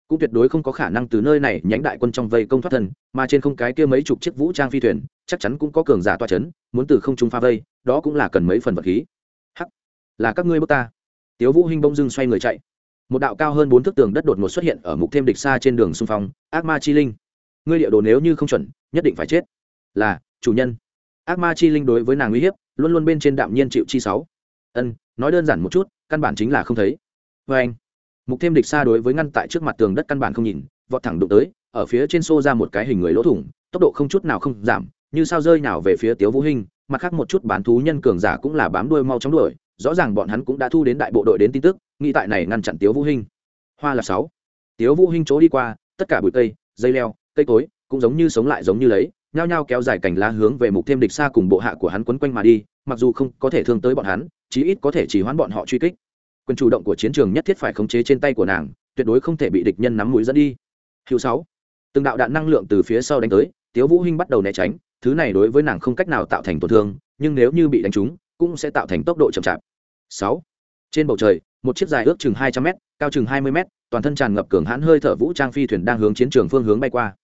cũng tuyệt đối không có khả năng từ nơi này nhánh đại quân trong vây công thoát thân, mà trên không cái kia mấy chục chiếc vũ trang phi thuyền, chắc chắn cũng có cường giả toa chấn, muốn từ không trung pha vây, đó cũng là cần mấy phần vật khí. Hắc, là các ngươi bước ta. Tiếu vũ hinh bỗng dưng xoay người chạy. Một đạo cao hơn bốn thước tường đất đột ngột xuất hiện ở mục thêm địch xa trên đường xung phong, ác ma chi linh. Ngươi địa đồ nếu như không chuẩn nhất định phải chết. Là, chủ nhân. Ác ma chi linh đối với nàng uy hiếp, luôn luôn bên trên đạm nhiên chịu chi sáu. Ân, nói đơn giản một chút, căn bản chính là không thấy. Vê anh, mục thêm địch xa đối với ngăn tại trước mặt tường đất căn bản không nhìn, vọt thẳng đụng tới, ở phía trên xô ra một cái hình người lỗ thủng, tốc độ không chút nào không giảm, như sao rơi nào về phía tiếu vũ hinh, mặt khác một chút bán thú nhân cường giả cũng là bám đuôi mau chóng đuổi, rõ ràng bọn hắn cũng đã thu đến đại bộ đội đến tin tức, nghĩ tại này ngăn chặn tiếu vũ hinh. Hoa là sáu. Tiếu vũ hinh chỗ đi qua, tất cả bụi cây, dây leo, cây cối cũng giống như sống lại giống như lấy, nhao nhao kéo dài cành lá hướng về mục thêm địch xa cùng bộ hạ của hắn quấn quanh mà đi, mặc dù không có thể thương tới bọn hắn, chí ít có thể chỉ hoãn bọn họ truy kích. Quyền chủ động của chiến trường nhất thiết phải khống chế trên tay của nàng, tuyệt đối không thể bị địch nhân nắm mũi dẫn đi. Hiệu sáu, từng đạo đạn năng lượng từ phía sau đánh tới, tiếu vũ hinh bắt đầu né tránh, thứ này đối với nàng không cách nào tạo thành tổn thương, nhưng nếu như bị đánh trúng, cũng sẽ tạo thành tốc độ chậm chạp. Sáu, trên bầu trời, một chiếc dài ước chừng hai trăm m cao chừng hai mươi m toàn thân tràn ngập cường hãn hơi thở vũ trang phi thuyền đang hướng chiến trường phương hướng bay qua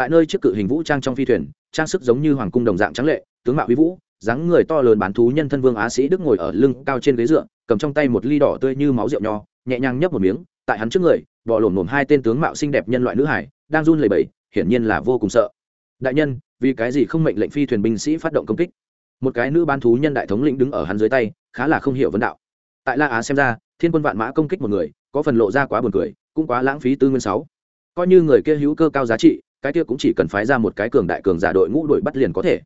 tại nơi chiếc cự hình vũ trang trong phi thuyền, trang sức giống như hoàng cung đồng dạng trắng lệ, tướng mạo huy vũ, dáng người to lớn bán thú nhân thân vương á sĩ đức ngồi ở lưng cao trên ghế dựa, cầm trong tay một ly đỏ tươi như máu rượu nho, nhẹ nhàng nhấp một miếng, tại hắn trước người, bò lổm lổm hai tên tướng mạo xinh đẹp nhân loại nữ hải, đang run lẩy bẩy, hiển nhiên là vô cùng sợ. Đại nhân, vì cái gì không mệnh lệnh phi thuyền binh sĩ phát động công kích? Một cái nữ bán thú nhân đại thống lĩnh đứng ở hắn dưới tay, khá là không hiểu vấn đạo. Tại la á xem ra, thiên quân vạn mã công kích một người, có phần lộ ra quá buồn cười, cũng quá lãng phí tư nguyên sáu. Coi như người kia hữu cơ cao giá trị cái kia cũng chỉ cần phái ra một cái cường đại cường giả đội ngũ đội bắt liền có thể.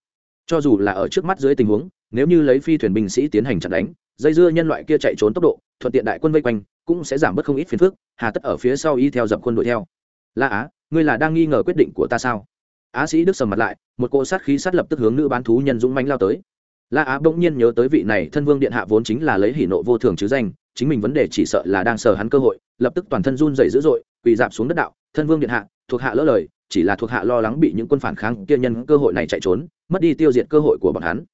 Cho dù là ở trước mắt dưới tình huống, nếu như lấy phi thuyền binh sĩ tiến hành chặn đánh, dây dưa nhân loại kia chạy trốn tốc độ, thuận tiện đại quân vây quanh, cũng sẽ giảm bớt không ít phiền phức, hà tất ở phía sau y theo dập quân đuổi theo. La á, ngươi là đang nghi ngờ quyết định của ta sao? Á sĩ đức sầm mặt lại, một cỗ sát khí sát lập tức hướng nữ bán thú nhân dũng mãnh lao tới. La á bỗng nhiên nhớ tới vị này thân vương điện hạ vốn chính là lấy hỉ nộ vô thường chứ danh, chính mình vấn đề chỉ sợ là đang sờ hắn cơ hội, lập tức toàn thân run dày dữ dội, quỳ dạp xuống đất đạo, thân vương điện hạ, thuộc hạ lỡ lời chỉ là thuộc hạ lo lắng bị những quân phản kháng kia nhân cơ hội này chạy trốn, mất đi tiêu diệt cơ hội của bọn hắn.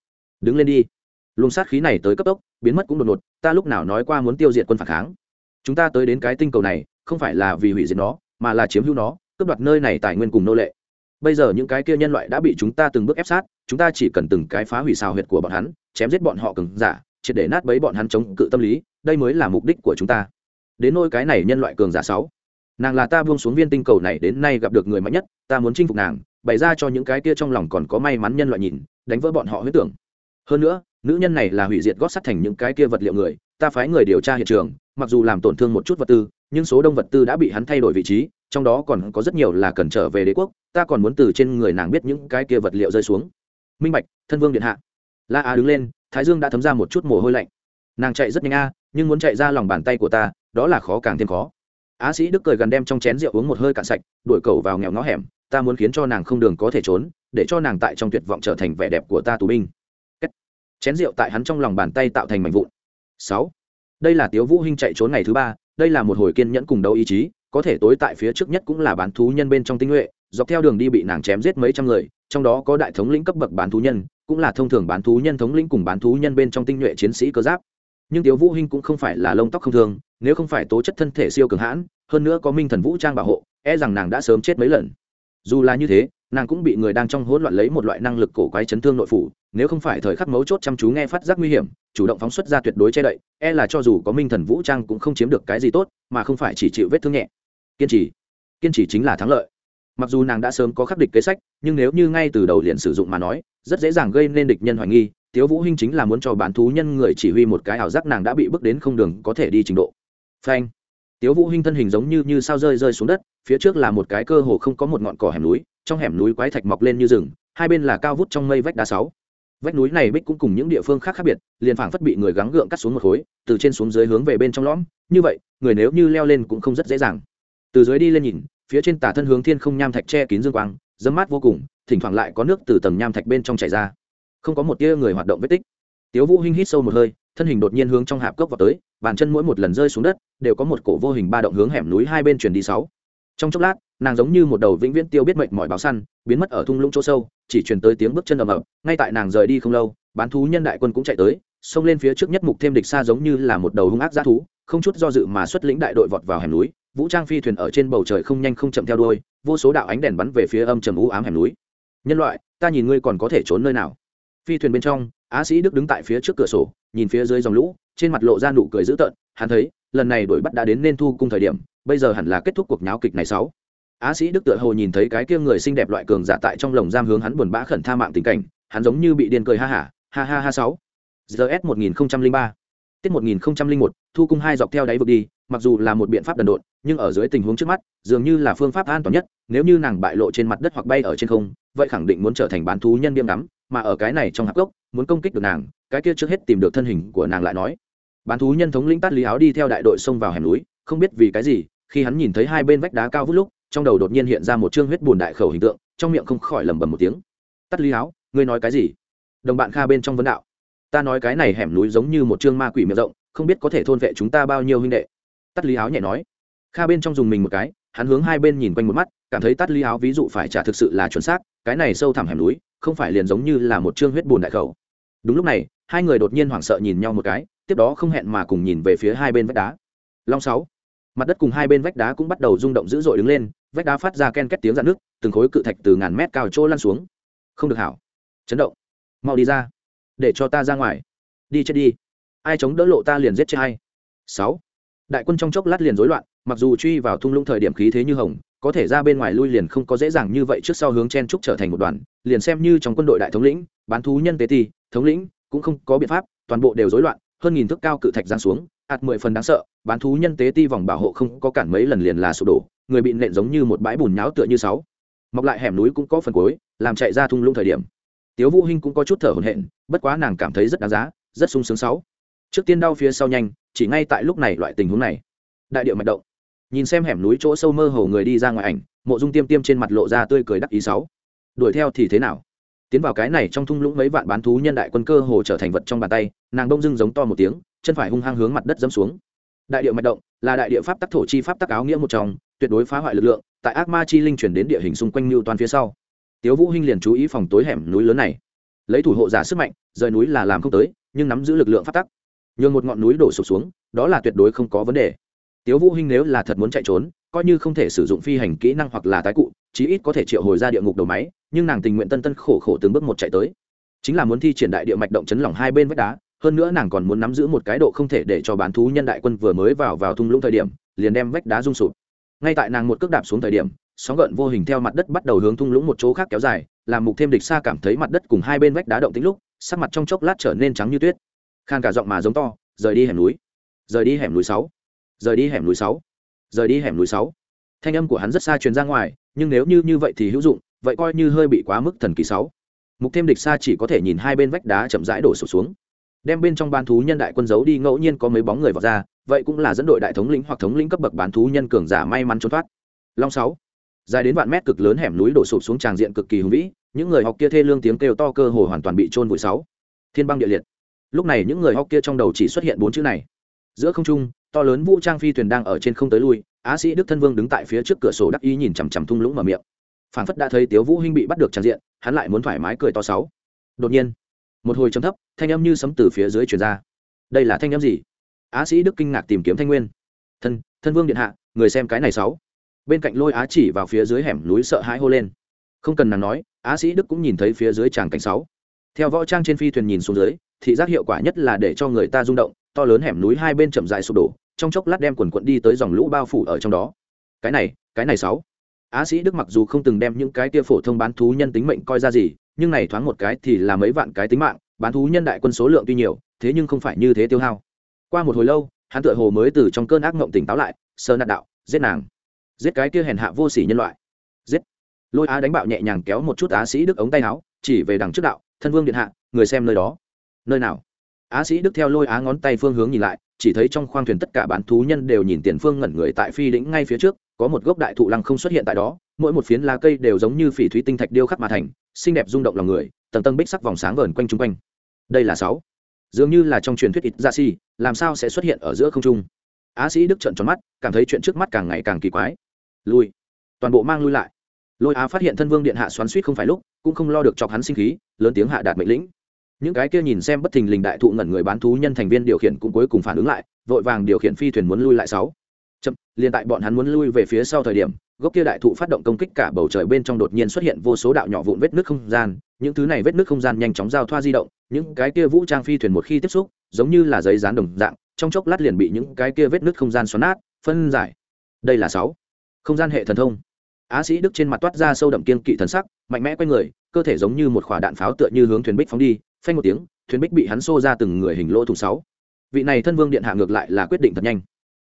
Đứng lên đi. Luồng sát khí này tới cấp tốc, biến mất cũng đột ngột, ta lúc nào nói qua muốn tiêu diệt quân phản kháng. Chúng ta tới đến cái tinh cầu này, không phải là vì hủy diệt nó, mà là chiếm hữu nó, cướp đoạt nơi này tài nguyên cùng nô lệ. Bây giờ những cái kia nhân loại đã bị chúng ta từng bước ép sát, chúng ta chỉ cần từng cái phá hủy xào huyệt của bọn hắn, chém giết bọn họ cứng giả, triệt để nát bấy bọn hắn chống cự tâm lý, đây mới là mục đích của chúng ta. Đến nôi cái này nhân loại cường giả sáu nàng là ta buông xuống viên tinh cầu này đến nay gặp được người mạnh nhất, ta muốn chinh phục nàng, bày ra cho những cái kia trong lòng còn có may mắn nhân loại nhìn, đánh vỡ bọn họ huyết tưởng. Hơn nữa, nữ nhân này là hủy diệt gót sắt thành những cái kia vật liệu người, ta phái người điều tra hiện trường, mặc dù làm tổn thương một chút vật tư, nhưng số đông vật tư đã bị hắn thay đổi vị trí, trong đó còn có rất nhiều là cần trở về đế quốc, ta còn muốn từ trên người nàng biết những cái kia vật liệu rơi xuống. Minh bạch, thân vương điện hạ. La á đứng lên, thái dương đã thấm ra một chút mồ hôi lạnh. Nàng chạy rất nhanh a, nhưng muốn chạy ra lòng bàn tay của ta, đó là khó càng thêm khó á sĩ đức cười gần đem trong chén rượu uống một hơi cạn sạch, đuổi cầu vào nghèo ngõ hẻm, ta muốn khiến cho nàng không đường có thể trốn, để cho nàng tại trong tuyệt vọng trở thành vẻ đẹp của ta tù binh. Chén rượu tại hắn trong lòng bàn tay tạo thành mảnh vụn. Sáu. Đây là tiếu vũ hinh chạy trốn ngày thứ ba, đây là một hồi kiên nhẫn cùng đấu ý chí, có thể tối tại phía trước nhất cũng là bán thú nhân bên trong tinh nhuệ, dọc theo đường đi bị nàng chém giết mấy trăm người, trong đó có đại thống lĩnh cấp bậc bán thú nhân, cũng là thông thường bán thú nhân thống lĩnh cùng bán thú nhân bên trong tinh nhuệ chiến sĩ cơ giáp. Nhưng tiếu vũ hinh cũng không phải là lông tóc không thường nếu không phải tố chất thân thể siêu cường hãn, hơn nữa có minh thần vũ trang bảo hộ e rằng nàng đã sớm chết mấy lần. Dù là như thế, nàng cũng bị người đang trong hỗn loạn lấy một loại năng lực cổ quái chấn thương nội phủ, nếu không phải thời khắc mấu chốt chăm chú nghe phát giác nguy hiểm, chủ động phóng xuất ra tuyệt đối che đậy e là cho dù có minh thần vũ trang cũng không chiếm được cái gì tốt, mà không phải chỉ chịu vết thương nhẹ. Kiên trì. Kiên trì chính là thắng lợi. Mặc dù nàng đã sớm có khắc địch kế sách, nhưng nếu như ngay từ đầu liền sử dụng mà nói, rất dễ dàng gây nên địch nhân hoài nghi, tiếu vũ hinh chính là muốn cho bán thú nhân người chỉ huy một cái ảo giác nàng đã bị bước đến không đường có thể đi trình độ phanh. Tiếu vũ hinh thân hình giống như như sao rơi rơi xuống đất, phía trước là một cái cơ hồ không có một ngọn cỏ hẻm núi, trong hẻm núi quái thạch mọc lên như rừng, hai bên là cao vút trong mây vách đá sáu. Vách núi này bích cũng cùng những địa phương khác khác biệt, liền phảng phất bị người gắng gượng cắt xuống một khối, từ trên xuống dưới hướng về bên trong lõm. Như vậy, người nếu như leo lên cũng không rất dễ dàng. Từ dưới đi lên nhìn, phía trên tả thân hướng thiên không nham thạch che kín dương quang, dâm mát vô cùng, thỉnh thoảng lại có nước từ tầng nham thạch bên trong chảy ra. Không có một tia người hoạt động vết tích. Tiếu vũ hinh hít sâu một hơi thân hình đột nhiên hướng trong hạp cốc vào tới, bàn chân mỗi một lần rơi xuống đất, đều có một cổ vô hình ba động hướng hẻm núi hai bên truyền đi sáu. Trong chốc lát, nàng giống như một đầu vĩnh viễn tiêu biết mệnh mọi báo săn, biến mất ở thung lũng chỗ sâu, chỉ truyền tới tiếng bước chân ầm ầm, ngay tại nàng rời đi không lâu, bán thú nhân đại quân cũng chạy tới, xông lên phía trước nhất mục thêm địch xa giống như là một đầu hung ác g thú, không chút do dự mà xuất lĩnh đại đội vọt vào hẻm núi, vũ trang phi thuyền ở trên bầu trời không nhanh không chậm theo đuôi, vô số đạo ánh đèn bắn về phía âm trầm u ám hẻm núi. Nhân loại, ta nhìn ngươi còn có thể trốn nơi nào? Phi thuyền bên trong á sĩ đức đứng tại phía trước cửa sổ, nhìn phía dưới dòng lũ, trên mặt lộ ra nụ cười dữ tợn, hắn thấy, lần này đuổi bắt đã đến nên thu cung thời điểm, bây giờ hẳn là kết thúc cuộc nháo kịch này sáu. Á sĩ đức tựa hồ nhìn thấy cái kia người xinh đẹp loại cường giả tại trong lồng giam hướng hắn buồn bã khẩn tha mạng tình cảnh, hắn giống như bị điên cười ha hả ha ha ha sáu. Gs một nghìn ba. Tiết một nghìn một, thu cung hai dọc theo đáy vực đi mặc dù là một biện pháp đần độn, nhưng ở dưới tình huống trước mắt, dường như là phương pháp an toàn nhất, nếu như nàng bại lộ trên mặt đất hoặc bay ở trên không, vậy khẳng định muốn trở thành bán thú nhân điềm đắm, mà ở cái này trong hạp gốc muốn công kích được nàng, cái kia trước hết tìm được thân hình của nàng lại nói. Bán thú nhân thống lĩnh tát lý áo đi theo đại đội xông vào hẻm núi, không biết vì cái gì, khi hắn nhìn thấy hai bên vách đá cao vút lúc, trong đầu đột nhiên hiện ra một chương huyết bùn đại khẩu hình tượng, trong miệng không khỏi lẩm bẩm một tiếng. Tắt lý áo, ngươi nói cái gì? Đồng bạn kha bên trong vấn đạo. Ta nói cái này hẻm núi giống như một chương ma quỷ miệng rộng, không biết có thể thôn vệ chúng ta bao nhiêu huynh đệ tắt lý áo nhẹ nói. Kha bên trong dùng mình một cái, hắn hướng hai bên nhìn quanh một mắt, cảm thấy tắt lý áo ví dụ phải trả thực sự là chuẩn xác, cái này sâu thẳm hẻm núi, không phải liền giống như là một chương huyết bùn đại khẩu. Đúng lúc này, hai người đột nhiên hoảng sợ nhìn nhau một cái, tiếp đó không hẹn mà cùng nhìn về phía hai bên vách đá. Long sáu, mặt đất cùng hai bên vách đá cũng bắt đầu rung động dữ dội đứng lên, vách đá phát ra ken két tiếng dạn nước từng khối cự thạch từ ngàn mét cao trôi lăn xuống. Không được hảo. Chấn động. Mau đi ra. Để cho ta ra ngoài. Đi chết đi. Ai chống đỡ lộ ta liền giết chết hay sáu đại quân trong chốc lát liền rối loạn, mặc dù truy vào thung lũng thời điểm khí thế như hồng, có thể ra bên ngoài lui liền không có dễ dàng như vậy trước sau hướng chen trúc trở thành một đoàn, liền xem như trong quân đội đại thống lĩnh, bán thú nhân tế ti, thống lĩnh, cũng không có biện pháp, toàn bộ đều rối loạn, hơn nghìn thước cao cự thạch giáng xuống ạt mười phần đáng sợ, bán thú nhân tế ti vòng bảo hộ không có cản mấy lần liền là sụp đổ, người bị nện giống như một bãi bùn nháo tựa như sáu. Mọc lại hẻm núi cũng có phần cuối, làm chạy ra thung lũng thời điểm. Tiếu vũ hinh cũng có chút thở hổn hển, bất quá nàng cảm thấy rất đáng giá, rất sung sướng sáu. Trước tiên đau phía sau nhanh chỉ ngay tại lúc này loại tình huống này. Đại điệu mạch động. Nhìn xem hẻm núi chỗ sâu mơ hồ người đi ra ngoài ảnh, mộ dung tiêm tiêm trên mặt lộ ra tươi cười đắc ý sáu. Đuổi theo thì thế nào? Tiến vào cái này trong thung lũng mấy vạn bán thú nhân đại quân cơ hồ trở thành vật trong bàn tay, nàng đông dưng giống to một tiếng, chân phải hung hăng hướng mặt đất dẫm xuống. Đại điệu mạch động là đại địa pháp tắc thổ chi pháp tắc áo nghĩa một trong, tuyệt đối phá hoại lực lượng, tại ác ma chi linh chuyển đến địa hình xung quanh mưu toàn phía sau. Tiếu vũ hinh liền chú ý phòng tối hẻm núi lớn này. Lấy thủ hộ giả sức mạnh, rời núi là làm không tới, nhưng nắm giữ lực lượng pháp tắc nhường một ngọn núi đổ sụp xuống, đó là tuyệt đối không có vấn đề. Tiếu vũ hinh nếu là thật muốn chạy trốn, coi như không thể sử dụng phi hành kỹ năng hoặc là tái cụ, chí ít có thể triệu hồi ra địa ngục đầu máy, nhưng nàng tình nguyện tân tân khổ khổ từng bước một chạy tới. Chính là muốn thi triển đại địa mạch động chấn lỏng hai bên vách đá, hơn nữa nàng còn muốn nắm giữ một cái độ không thể để cho bán thú nhân đại quân vừa mới vào vào thung lũng thời điểm, liền đem vách đá rung sụp. Ngay tại nàng một cước đạp xuống thời điểm, sóng gợn vô hình theo mặt đất bắt đầu hướng thung lũng một chỗ khác kéo dài, làm mục thêm địch xa cảm thấy mặt đất cùng hai bên vách đá động tính lúc, sắc mặt trong chốc lát trở nên trắng như tuyết khan cả giọng mà giống to, rời đi hẻm núi. Rời đi hẻm núi sáu. Rời đi hẻm núi sáu. Rời đi hẻm núi sáu. Thanh âm của hắn rất xa truyền ra ngoài, nhưng nếu như như vậy thì hữu dụng, vậy coi như hơi bị quá mức thần kỳ sáu. Mục thêm địch xa chỉ có thể nhìn hai bên vách đá chậm rãi đổ sụp xuống. Đem bên trong bán thú nhân đại quân giấu đi, ngẫu nhiên có mấy bóng người vào ra, vậy cũng là dẫn đội đại thống lĩnh hoặc thống lĩnh cấp bậc bán thú nhân cường giả may mắn trốn thoát. Long sáu. Dài đến vạn mét cực lớn hẻm núi đổ sụp xuống tràng diện cực kỳ hùng vĩ, những người học kia thê lương tiếng kêu to cơ hồ hoàn toàn bị trôn vùi sáu. Thiên băng địa liệt lúc này những người hóc kia trong đầu chỉ xuất hiện bốn chữ này. Giữa không trung, to lớn vũ trang phi thuyền đang ở trên không tới lui, á sĩ đức thân vương đứng tại phía trước cửa sổ đắc ý nhìn chằm chằm thung lũng mở miệng. Phản phất đã thấy tiếu vũ hinh bị bắt được tràn diện, hắn lại muốn thoải mái cười to sáu. Đột nhiên, một hồi chấm thấp, thanh âm như sấm từ phía dưới truyền ra. Đây là thanh âm gì? Á sĩ đức kinh ngạc tìm kiếm thanh nguyên. Thân thân vương điện hạ, người xem cái này sáu. Bên cạnh lôi á chỉ vào phía dưới hẻm núi sợ hãi hô lên. Không cần nàng nói, á sĩ đức cũng nhìn thấy phía dưới tràng cảnh sáu. Theo võ trang trên phi thuyền nhìn xuống dưới thị giác hiệu quả nhất là để cho người ta rung động, to lớn hẻm núi hai bên chậm dài sụp đổ, trong chốc lát đem quần quận đi tới dòng lũ bao phủ ở trong đó. Cái này cái này sáu. Á sĩ đức mặc dù không từng đem những cái kia phổ thông bán thú nhân tính mệnh coi ra gì, nhưng này thoáng một cái thì là mấy vạn cái tính mạng, bán thú nhân đại quân số lượng tuy nhiều, thế nhưng không phải như thế tiêu hao. Qua một hồi lâu, hắn tựa hồ mới từ trong cơn ác mộng tỉnh táo lại sơ nạt đạo, giết nàng. Giết cái kia hèn hạ vô sỉ nhân loại. Giết. Lôi á đánh bạo nhẹ nhàng kéo một chút á sĩ đức ống tay áo, chỉ về đằng trước đạo, thân vương điện hạ, người xem nơi đó nơi nào? Á sĩ đức theo lôi á ngón tay phương hướng nhìn lại, chỉ thấy trong khoang thuyền tất cả bán thú nhân đều nhìn tiền phương ngẩn người tại phi đĩnh ngay phía trước, có một gốc đại thụ lăng không xuất hiện tại đó, mỗi một phiến lá cây đều giống như phỉ thúy tinh thạch điêu khắc mà thành, xinh đẹp rung động lòng người, tầng tầng bích sắc vòng sáng vờn quanh chung quanh. Đây là sáu. Dường như là trong truyền thuyết ít ra si làm sao sẽ xuất hiện ở giữa không trung? Á sĩ đức trợn tròn mắt, cảm thấy chuyện trước mắt càng ngày càng kỳ quái. Lui. Toàn bộ mang lui lại. Lôi á phát hiện thân vương điện hạ xoắn suýt không phải lúc, cũng không lo được chọc hắn sinh khí, lớn tiếng hạ đạt mệnh lĩnh những cái kia nhìn xem bất thình lình đại thụ ngẩn người bán thú nhân thành viên điều khiển cũng cuối cùng phản ứng lại, vội vàng điều khiển phi thuyền muốn lui lại sáu. Chậm, liền tại bọn hắn muốn lui về phía sau thời điểm, gốc kia đại thụ phát động công kích cả bầu trời bên trong đột nhiên xuất hiện vô số đạo nhỏ vụn vết nước không gian, những thứ này vết nước không gian nhanh chóng giao thoa di động, những cái kia vũ trang phi thuyền một khi tiếp xúc, giống như là giấy dán đồng dạng, trong chốc lát liền bị những cái kia vết nước không gian xoắn nát, phân giải. Đây là sáu. Không gian hệ thần thông á sĩ đức trên mặt toát ra sâu đậm kiên kỵ thần sắc, mạnh mẽ quay người, cơ thể giống như một quả đạn pháo tựa như hướng thuyền bích phóng đi, phanh một tiếng, thuyền bích bị hắn xô ra từng người hình lỗ thủng sáu. Vị này thân vương điện hạ ngược lại là quyết định thật nhanh.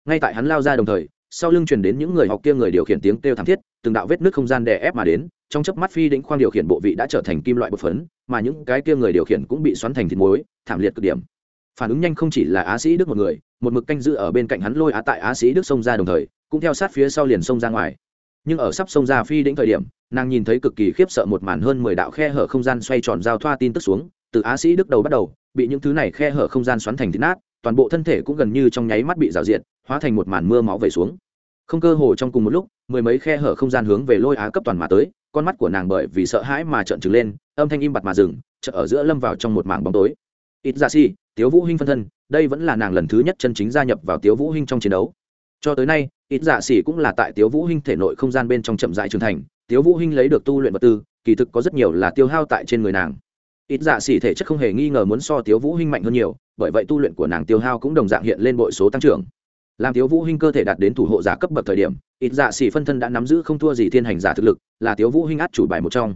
Ngay tại hắn lao ra đồng thời, sau lưng truyền đến những người học kia người điều khiển tiếng kêu thảm thiết, từng đạo vết nước không gian đè ép mà đến, trong chớp mắt phi đĩnh khoang điều khiển bộ vị đã trở thành kim loại bột phấn, mà những cái kia người điều khiển cũng bị xoắn thành thịt muối, thảm liệt cực điểm. Phản ứng nhanh không chỉ là á sĩ đức một người, một mực canh giữ ở bên cạnh hắn lôi á tại á sĩ đức xông ra đồng thời, cũng theo sát phía sau liền xông ra ngoài nhưng ở sắp xông ra phi đỉnh thời điểm, nàng nhìn thấy cực kỳ khiếp sợ một màn hơn mười đạo khe hở không gian xoay tròn giao thoa tin tức xuống, từ á sĩ đức đầu bắt đầu, bị những thứ này khe hở không gian xoắn thành thịt nát, toàn bộ thân thể cũng gần như trong nháy mắt bị rào diệt, hóa thành một màn mưa máu về xuống. Không cơ hồ trong cùng một lúc, mười mấy khe hở không gian hướng về lôi á cấp toàn mà tới, con mắt của nàng bởi vì sợ hãi mà trợn trừng lên, âm thanh im bặt mà dừng chợ ở giữa lâm vào trong một mảng bóng tối. Ít ra si, tiếu vũ hinh phân thân, đây vẫn là nàng lần thứ nhất chân chính gia nhập vào tiếu vũ hinh trong chiến đấu. Cho tới nay ít dạ xỉ cũng là tại tiếu vũ hinh thể nội không gian bên trong chậm rãi trưởng thành. Tiếu vũ hinh lấy được tu luyện vật tư, kỳ thực có rất nhiều là tiêu hao tại trên người nàng. Ít dạ xỉ thể chất không hề nghi ngờ muốn so tiếu vũ hinh mạnh hơn nhiều, bởi vậy tu luyện của nàng tiêu hao cũng đồng dạng hiện lên bội số tăng trưởng. Làm tiếu vũ hinh cơ thể đạt đến thủ hộ giả cấp bậc thời điểm, ít dạ xỉ phân thân đã nắm giữ không thua gì thiên hành giả thực lực, là tiếu vũ hinh át chủ bài một trong.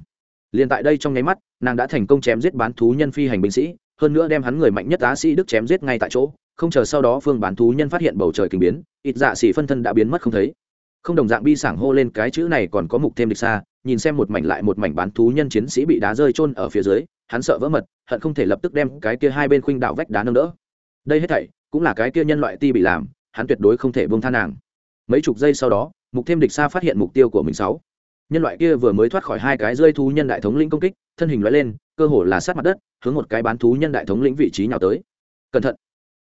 Liền tại đây trong nháy mắt, nàng đã thành công chém giết bán thú nhân phi hành binh sĩ, hơn nữa đem hắn người mạnh nhất á sĩ đức chém giết ngay tại chỗ không chờ sau đó phương bán thú nhân phát hiện bầu trời kinh biến, ít dạ xỉ phân thân đã biến mất không thấy. Không đồng dạng bi sảng hô lên cái chữ này còn có mục thêm địch xa, nhìn xem một mảnh lại một mảnh bán thú nhân chiến sĩ bị đá rơi trôn ở phía dưới, hắn sợ vỡ mật, hận không thể lập tức đem cái kia hai bên khuynh đạo vách đá nâng đỡ. Đây hết thảy cũng là cái kia nhân loại ti bị làm, hắn tuyệt đối không thể buông tha nàng. Mấy chục giây sau đó, mục thêm địch xa phát hiện mục tiêu của mình sáu. Nhân loại kia vừa mới thoát khỏi hai cái rơi thú nhân đại thống lĩnh công kích, thân hình loại lên, cơ hồ là sát mặt đất, hướng một cái bán thú nhân đại thống lĩnh vị trí nhào tới. Cẩn thận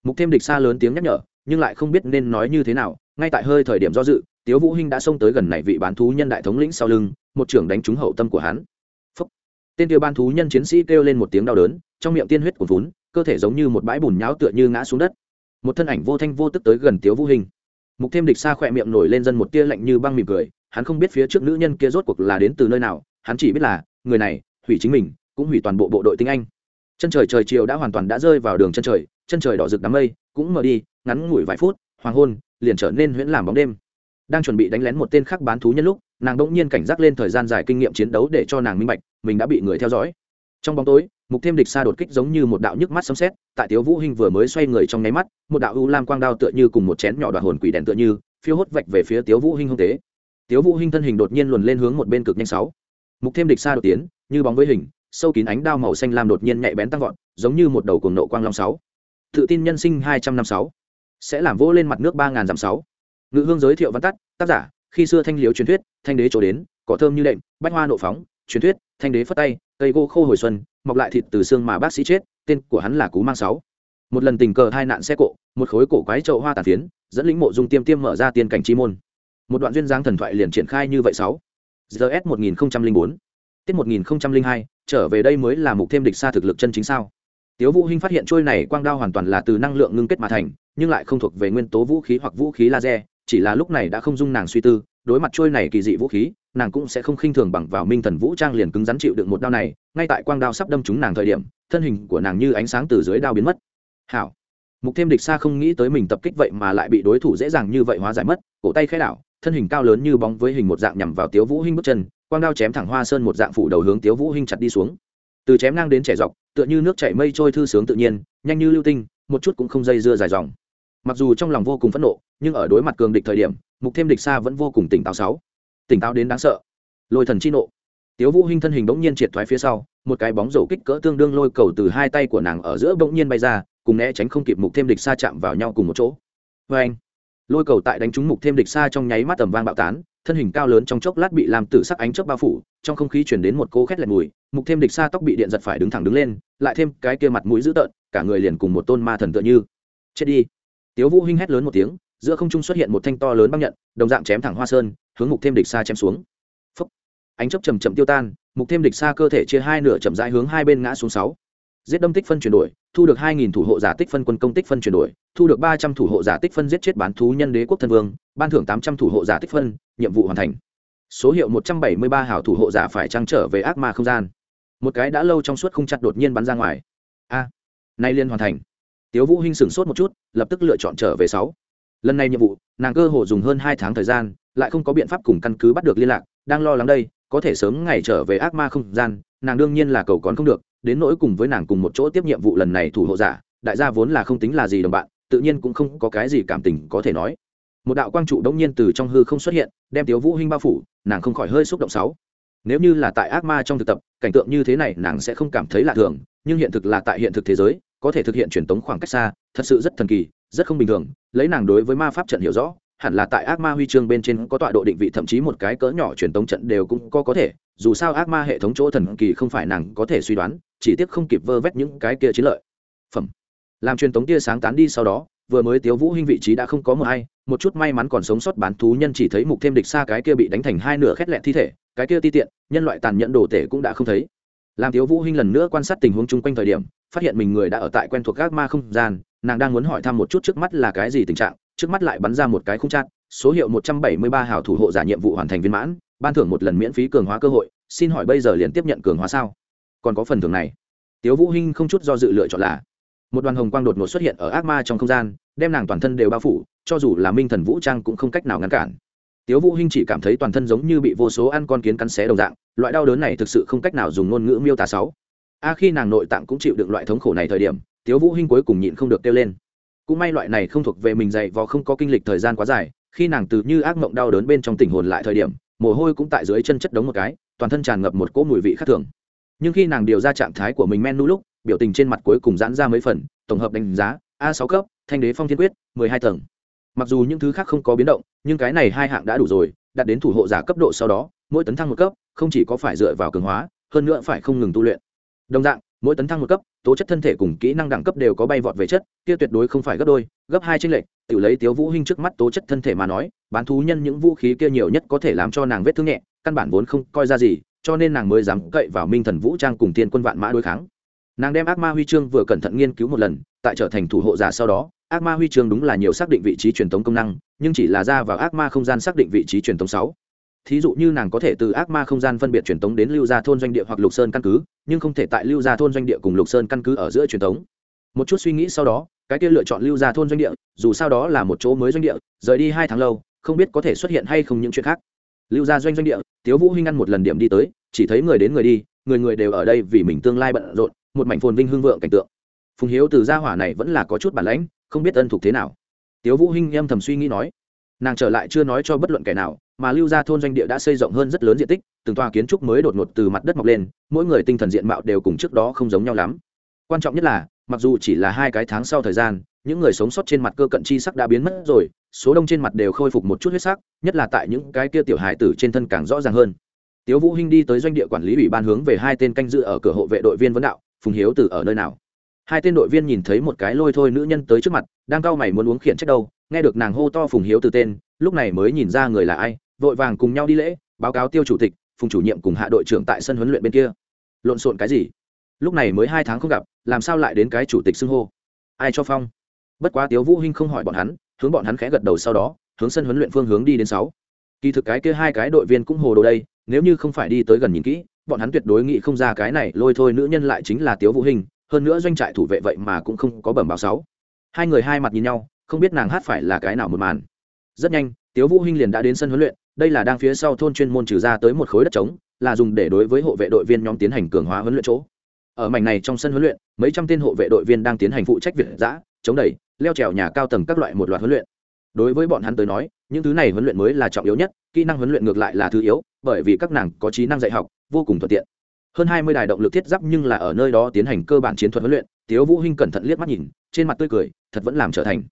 mục thêm địch xa lớn tiếng nhắc nhở nhưng lại không biết nên nói như thế nào. Ngay tại hơi thời điểm do dự tiếu vũ hinh đã xông tới gần này vị bán thú nhân đại thống lĩnh sau lưng một trưởng đánh trúng hậu tâm của hắn. Phúc. tên tiêu bán thú nhân chiến sĩ kêu lên một tiếng đau đớn trong miệng tiên huyết cuồn vốn cơ thể giống như một bãi bùn nhão tựa như ngã xuống đất. Một thân ảnh vô thanh vô tức tới gần tiếu vũ Hinh, mục thêm địch xa khỏe miệng nổi lên dân một tia lạnh như băng mỉm cười hắn không biết phía trước nữ nhân kia rốt cuộc là đến từ nơi nào hắn chỉ biết là người này hủy chính mình cũng hủy toàn bộ bộ đội tinh anh. Chân trời trời chiều đã hoàn toàn đã rơi vào đường chân trời chân trời đỏ rực đám mây, cũng mở đi, ngắn ngủi vài phút, hoàng hôn liền trở nên huyễn làm bóng đêm. Đang chuẩn bị đánh lén một tên khác bán thú nhân lúc, nàng đỗng nhiên cảnh giác lên thời gian dài kinh nghiệm chiến đấu để cho nàng minh bạch, mình đã bị người theo dõi. Trong bóng tối, mục thêm địch xa đột kích giống như một đạo nhức mắt sấm xét tại tiếu vũ hinh vừa mới xoay người trong nháy mắt, một đạo u lam quang đao tựa như cùng một chén nhỏ đoạn hồn quỷ đèn tựa như, phiêu hốt vạch về phía tiếu vũ hinh hung tế. Tiếu vũ hinh thân hình đột nhiên luồn lên hướng một bên cực nhanh sáu. Mục thêm địch xa đột tiến, như bóng với hình, sâu kín ánh đao màu xanh lam đột nhiên nhạy bén tăng vọt, giống như một đầu cuồng nộ quang long sáu tự tin nhân sinh hai trăm năm sáu. Sẽ làm vỗ lên mặt nước ba ngàn dặm sáu. Ngự hương giới thiệu văn tắt, tác giả, khi xưa thanh liếu truyền thuyết, thanh đế chỗ đến, cỏ thơm như đệm, bách hoa nộ phóng, truyền thuyết, thanh đế phất tay, cây gỗ khô hồi xuân, mọc lại thịt từ xương mà bác sĩ chết, tên của hắn là cú mang sáu. Một lần tình cờ hai nạn xe cộ, một khối cổ quái trậu hoa tàn phiến, dẫn lĩnh mộ dung tiêm tiêm mở ra tiên cảnh chi môn. Một đoạn duyên dáng thần thoại liền triển khai như vậy sáu. Gs một nghìn bốn. Tiết một nghìn hai, trở về đây mới là mục thêm địch xa thực lực chân chính sao? Tiếu vũ hinh phát hiện trôi này quang đao hoàn toàn là từ năng lượng ngưng kết mà thành, nhưng lại không thuộc về nguyên tố vũ khí hoặc vũ khí laser, chỉ là lúc này đã không dung nàng suy tư, đối mặt trôi này kỳ dị vũ khí, nàng cũng sẽ không khinh thường bằng vào minh thần vũ trang liền cứng rắn chịu đựng một đao này, ngay tại quang đao sắp đâm trúng nàng thời điểm, thân hình của nàng như ánh sáng từ dưới đao biến mất. Hảo. Mục thêm địch xa không nghĩ tới mình tập kích vậy mà lại bị đối thủ dễ dàng như vậy hóa giải mất, cổ tay khẽ đảo, thân hình cao lớn như bóng với hình một dạng nhằm vào tiếu vũ hinh bước chân, quang đao chém thẳng hoa sơn một dạng phủ đầu hướng tiếu vũ hinh chặt đi xuống từ chém ngang đến trẻ dọc, tựa như nước chảy mây trôi thư sướng tự nhiên, nhanh như lưu tinh, một chút cũng không dây dưa dài dòng. Mặc dù trong lòng vô cùng phẫn nộ, nhưng ở đối mặt cường địch thời điểm, mục thêm địch xa vẫn vô cùng tỉnh táo sáu. Tỉnh táo đến đáng sợ. Lôi thần chi nộ. Tiếu vũ hinh thân hình bỗng nhiên triệt thoái phía sau, một cái bóng rổ kích cỡ tương đương lôi cầu từ hai tay của nàng ở giữa bỗng nhiên bay ra, cùng né tránh không kịp mục thêm địch xa chạm vào nhau cùng một chỗ. Với anh lôi cầu tại đánh trúng mục thêm địch xa trong nháy mắt tầm vang bạo tán thân hình cao lớn trong chốc lát bị làm tử sắc ánh chớp bao phủ, trong không khí chuyển đến một cô khét lẹt mùi, mục thêm địch xa tóc bị điện giật phải đứng thẳng đứng lên, lại thêm cái kia mặt mũi dữ tợn, cả người liền cùng một tôn ma thần tựa như. Chết đi. Tiếu vũ hinh hét lớn một tiếng, giữa không trung xuất hiện một thanh to lớn băng nhận, đồng dạng chém thẳng hoa sơn, hướng mục thêm địch xa chém xuống. Phúc. ánh chớp chầm chậm tiêu tan, mục thêm địch xa cơ thể chia hai nửa chậm rãi hướng hai bên ngã xuống sáu. Giết đâm tích phân chuyển đổi, thu được hai nghìn thủ hộ giả tích phân quân công tích phân chuyển đổi, thu được ba trăm thủ hộ giả tích phân giết chết bán thú nhân đế quốc thân vương ban thưởng tám trăm thủ hộ giả tích phân, nhiệm vụ hoàn thành. Số hiệu một trăm bảy mươi ba hảo thủ hộ giả phải trang trở về ác ma không gian. Một cái đã lâu trong suốt không chặt đột nhiên bắn ra ngoài. A, nay liên hoàn thành. Tiếu vũ hinh sửng sốt một chút, lập tức lựa chọn trở về sáu. Lần này nhiệm vụ, nàng cơ hồ dùng hơn hai tháng thời gian, lại không có biện pháp cùng căn cứ bắt được liên lạc, đang lo lắng đây, có thể sớm ngày trở về ác ma không gian, nàng đương nhiên là cầu còn không được, đến nỗi cùng với nàng cùng một chỗ tiếp nhiệm vụ lần này thủ hộ giả, đại gia vốn là không tính là gì đồng bạn, tự nhiên cũng không có cái gì cảm tình có thể nói một đạo quang trụ đống nhiên từ trong hư không xuất hiện, đem tiếu vũ hinh bao phủ, nàng không khỏi hơi xúc động sáu. Nếu như là tại ác ma trong thực tập, cảnh tượng như thế này nàng sẽ không cảm thấy lạ thường, nhưng hiện thực là tại hiện thực thế giới, có thể thực hiện truyền tống khoảng cách xa, thật sự rất thần kỳ, rất không bình thường, lấy nàng đối với ma pháp trận hiểu rõ, hẳn là tại ác ma huy chương bên trên có tọa độ định vị, thậm chí một cái cỡ nhỏ truyền tống trận đều cũng có có thể, dù sao ác ma hệ thống chỗ thần kỳ không phải nàng có thể suy đoán, chỉ tiếc không kịp vơ vét những cái kia chiến lợi. Phẩm. Làm truyền tống tia sáng tán đi sau đó, vừa mới tiếu vũ hinh vị trí đã không có một ai một chút may mắn còn sống sót bán thú nhân chỉ thấy mục thêm địch xa cái kia bị đánh thành hai nửa khét lẹn thi thể, cái kia ti tiện, nhân loại tàn nhẫn đồ tể cũng đã không thấy. Làm tiếu vũ hinh lần nữa quan sát tình huống chung quanh thời điểm, phát hiện mình người đã ở tại quen thuộc các ma không gian, nàng đang muốn hỏi thăm một chút trước mắt là cái gì tình trạng, trước mắt lại bắn ra một cái khung chát, số hiệu một trăm bảy mươi ba hảo thủ hộ giả nhiệm vụ hoàn thành viên mãn, ban thưởng một lần miễn phí cường hóa cơ hội, xin hỏi bây giờ liền tiếp nhận cường hóa sao? Còn có phần thưởng này. Tiếu vũ hinh không chút do dự lựa chọn là, một đoàn hồng quang đột ngột xuất hiện ở ác ma trong không gian đem nàng toàn thân đều bao phủ, cho dù là minh thần vũ trang cũng không cách nào ngăn cản. Tiếu vũ hinh chỉ cảm thấy toàn thân giống như bị vô số ăn con kiến cắn xé đồng dạng, loại đau đớn này thực sự không cách nào dùng ngôn ngữ miêu tả sáu. A khi nàng nội tạng cũng chịu đựng loại thống khổ này thời điểm, tiếu vũ hinh cuối cùng nhịn không được kêu lên. Cũng may loại này không thuộc về mình dạy vò không có kinh lịch thời gian quá dài, khi nàng từ như ác mộng đau đớn bên trong tình hồn lại thời điểm, mồ hôi cũng tại dưới chân chất đống một cái, toàn thân tràn ngập một cỗ mùi vị khác thường. Nhưng khi nàng điều ra trạng thái của mình men nu lúc, biểu tình trên mặt cuối cùng giãn ra mấy phần, tổng hợp đánh giá, a sáu cấp thanh đế phong thiên quyết, mười hai tầng. Mặc dù những thứ khác không có biến động, nhưng cái này hai hạng đã đủ rồi, đạt đến thủ hộ giả cấp độ sau đó, mỗi tấn thăng một cấp, không chỉ có phải dựa vào cường hóa, hơn nữa phải không ngừng tu luyện. Đồng dạng, mỗi tấn thăng một cấp, tố chất thân thể cùng kỹ năng đẳng cấp đều có bay vọt về chất, kia tuyệt đối không phải gấp đôi, gấp hai tranh lệch, tự lấy tiếu vũ hinh trước mắt tố chất thân thể mà nói, bán thú nhân những vũ khí kia nhiều nhất có thể làm cho nàng vết thương nhẹ, căn bản vốn không coi ra gì, cho nên nàng mới dám cậy vào minh thần vũ trang cùng tiên quân vạn mã đối kháng nàng đem ác ma huy chương vừa cẩn thận nghiên cứu một lần, tại trở thành thủ hộ giả sau đó, ác ma huy chương đúng là nhiều xác định vị trí truyền thống công năng, nhưng chỉ là ra vào ác ma không gian xác định vị trí truyền thống sáu. Thí dụ như nàng có thể từ ác ma không gian phân biệt truyền thống đến lưu gia thôn doanh địa hoặc lục sơn căn cứ, nhưng không thể tại lưu gia thôn doanh địa cùng lục sơn căn cứ ở giữa truyền thống một chút suy nghĩ sau đó, cái kia lựa chọn lưu gia thôn doanh địa, dù sao đó là một chỗ mới doanh địa, rời đi hai tháng lâu, không biết có thể xuất hiện hay không những chuyện khác. Lưu gia doanh doanh địa, tiếu vũ huy ngăn một lần điểm đi tới, chỉ thấy người đến người đi, người người đều ở đây vì mình tương lai bận rộn một mảnh phồn vinh hương vượng cảnh tượng. Phùng hiếu từ gia hỏa này vẫn là có chút bản lãnh, không biết ân thuộc thế nào. Tiếu vũ hinh em thầm suy nghĩ nói, nàng trở lại chưa nói cho bất luận kẻ nào, mà lưu gia thôn doanh địa đã xây rộng hơn rất lớn diện tích, từng tòa kiến trúc mới đột ngột từ mặt đất mọc lên, mỗi người tinh thần diện mạo đều cùng trước đó không giống nhau lắm. Quan trọng nhất là, mặc dù chỉ là hai cái tháng sau thời gian, những người sống sót trên mặt cơ cận chi sắc đã biến mất rồi, số đông trên mặt đều khôi phục một chút huyết sắc, nhất là tại những cái kia tiểu hài tử trên thân càng rõ ràng hơn. Tiếu vũ hinh đi tới doanh địa quản lý ủy ban hướng về hai tên canh dự ở cửa hộ vệ đội viên vấn đạo phùng hiếu từ ở nơi nào? Hai tên đội viên nhìn thấy một cái lôi thôi nữ nhân tới trước mặt, đang cau mày muốn uống khiển trách đâu, nghe được nàng hô to phùng hiếu từ tên, lúc này mới nhìn ra người là ai, vội vàng cùng nhau đi lễ, báo cáo tiêu chủ tịch, phùng chủ nhiệm cùng hạ đội trưởng tại sân huấn luyện bên kia. Lộn xộn cái gì? Lúc này mới hai tháng không gặp, làm sao lại đến cái chủ tịch xưng hô? Ai cho phong? Bất quá tiếu vũ hinh không hỏi bọn hắn, hướng bọn hắn khẽ gật đầu sau đó, hướng sân huấn luyện phương hướng đi đến sáu. Kỳ thực cái kia hai cái đội viên cũng hồ đồ đây, nếu như không phải đi tới gần nhìn kỹ bọn hắn tuyệt đối nghĩ không ra cái này lôi thôi nữ nhân lại chính là tiếu vũ hình, hơn nữa doanh trại thủ vệ vậy mà cũng không có bẩm báo sáu. Hai người hai mặt nhìn nhau, không biết nàng hát phải là cái nào một màn. Rất nhanh, tiếu vũ hinh liền đã đến sân huấn luyện, đây là đang phía sau thôn chuyên môn trừ ra tới một khối đất trống, là dùng để đối với hộ vệ đội viên nhóm tiến hành cường hóa huấn luyện chỗ. Ở mảnh này trong sân huấn luyện, mấy trăm tên hộ vệ đội viên đang tiến hành phụ trách việc giã, chống đẩy, leo trèo nhà cao tầng các loại một loạt huấn luyện đối với bọn hắn tới nói, những thứ này huấn luyện mới là trọng yếu nhất, kỹ năng huấn luyện ngược lại là thứ yếu, bởi vì các nàng có trí năng dạy học, vô cùng thuận tiện. Hơn hai mươi đài động lực thiết giáp nhưng là ở nơi đó tiến hành cơ bản chiến thuật huấn luyện, tiếu vũ hinh cẩn thận liếc mắt nhìn, trên mặt tươi cười, thật vẫn làm trở thành.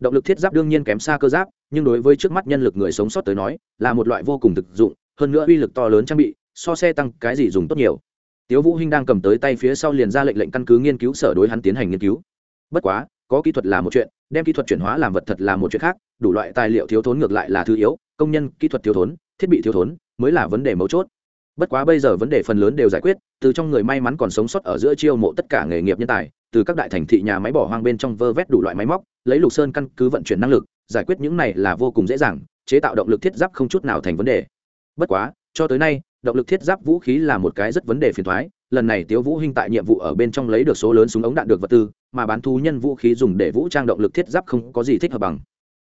Động lực thiết giáp đương nhiên kém xa cơ giáp, nhưng đối với trước mắt nhân lực người sống sót tới nói, là một loại vô cùng thực dụng, hơn nữa uy lực to lớn trang bị, so xe tăng cái gì dùng tốt nhiều. Tiếu vũ hinh đang cầm tới tay phía sau liền ra lệnh lệnh căn cứ nghiên cứu sở đối hắn tiến hành nghiên cứu. Bất quá có kỹ thuật là một chuyện, đem kỹ thuật chuyển hóa làm vật thật là một chuyện khác, đủ loại tài liệu thiếu thốn ngược lại là thứ yếu, công nhân kỹ thuật thiếu thốn, thiết bị thiếu thốn mới là vấn đề mấu chốt. Bất quá bây giờ vấn đề phần lớn đều giải quyết, từ trong người may mắn còn sống sót ở giữa chiêu mộ tất cả nghề nghiệp nhân tài, từ các đại thành thị nhà máy bỏ hoang bên trong vơ vét đủ loại máy móc, lấy lục sơn căn cứ vận chuyển năng lực, giải quyết những này là vô cùng dễ dàng, chế tạo động lực thiết giáp không chút nào thành vấn đề. Bất quá, cho tới nay, động lực thiết giáp vũ khí là một cái rất vấn đề phiền thoái lần này tiếu vũ hinh tại nhiệm vụ ở bên trong lấy được số lớn súng ống đạn được vật tư, mà bán thú nhân vũ khí dùng để vũ trang động lực thiết giáp không có gì thích hợp bằng.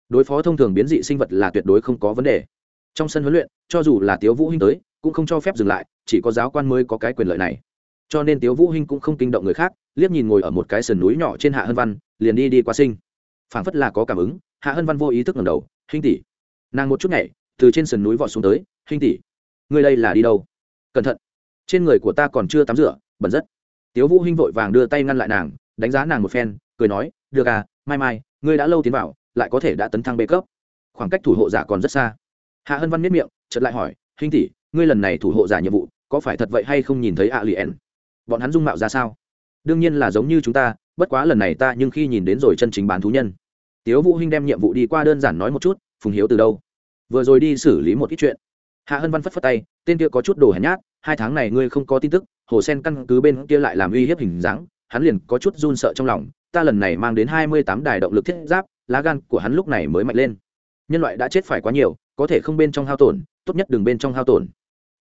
Đối phó thông thường biến dị sinh vật là tuyệt đối không có vấn đề. Trong sân huấn luyện, cho dù là tiếu vũ hinh tới, cũng không cho phép dừng lại, chỉ có giáo quan mới có cái quyền lợi này. Cho nên tiếu vũ hinh cũng không kinh động người khác, liếc nhìn ngồi ở một cái sườn núi nhỏ trên hạ hân văn, liền đi đi qua sinh. Phảng phất là có cảm ứng, hạ hân văn vô ý thức ngẩng đầu, hinh tỷ. Nàng một chút nhảy, từ trên sườn núi vọt xuống tới, hinh tỷ, ngươi đây là đi đâu? Cẩn thận trên người của ta còn chưa tắm rửa bẩn rất. Tiếu vũ hinh vội vàng đưa tay ngăn lại nàng đánh giá nàng một phen cười nói được à mai mai ngươi đã lâu tiến vào lại có thể đã tấn thăng bê cấp. Khoảng cách thủ hộ giả còn rất xa. Hạ hân văn miết miệng chợt lại hỏi hinh tỷ ngươi lần này thủ hộ giả nhiệm vụ có phải thật vậy hay không nhìn thấy ạ lì ẻn, bọn hắn dung mạo ra sao? Đương nhiên là giống như chúng ta bất quá lần này ta nhưng khi nhìn đến rồi chân chính bán thú nhân. Tiếu vũ hinh đem nhiệm vụ đi qua đơn giản nói một chút phùng hiếu từ đâu? Vừa rồi đi xử lý một ít chuyện. Hạ hân văn phất phất tay tên kia có chút đồ hèn nhát hai tháng này ngươi không có tin tức, hồ sen căn cứ bên kia lại làm uy hiếp hình dáng, hắn liền có chút run sợ trong lòng, ta lần này mang đến hai mươi tám đài động lực thiết giáp, lá gan của hắn lúc này mới mạnh lên. Nhân loại đã chết phải quá nhiều, có thể không bên trong hao tổn, tốt nhất đừng bên trong hao tổn.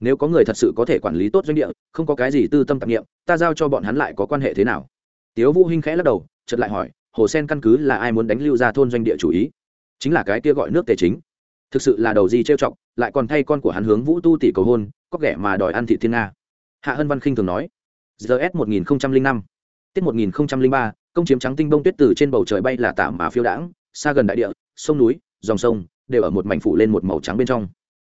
Nếu có người thật sự có thể quản lý tốt doanh địa, không có cái gì tư tâm tạp nghiệm, ta giao cho bọn hắn lại có quan hệ thế nào? Tiếu vũ hinh khẽ lắc đầu, chợt lại hỏi, hồ sen căn cứ là ai muốn đánh lưu ra thôn doanh địa chủ ý? Chính là cái kia gọi nước tề chính thực sự là đầu gì trêu chọc, lại còn thay con của hắn hướng vũ tu tỷ cầu hôn, có ghẻ mà đòi ăn thị thiên nga. Hạ hân văn khinh thường nói gs một nghìn năm, tiết một nghìn ba, công chiếm trắng tinh bông tuyết từ trên bầu trời bay là tạm mà phiêu đãng, xa gần đại địa, sông núi, dòng sông, đều ở một mảnh phủ lên một màu trắng bên trong.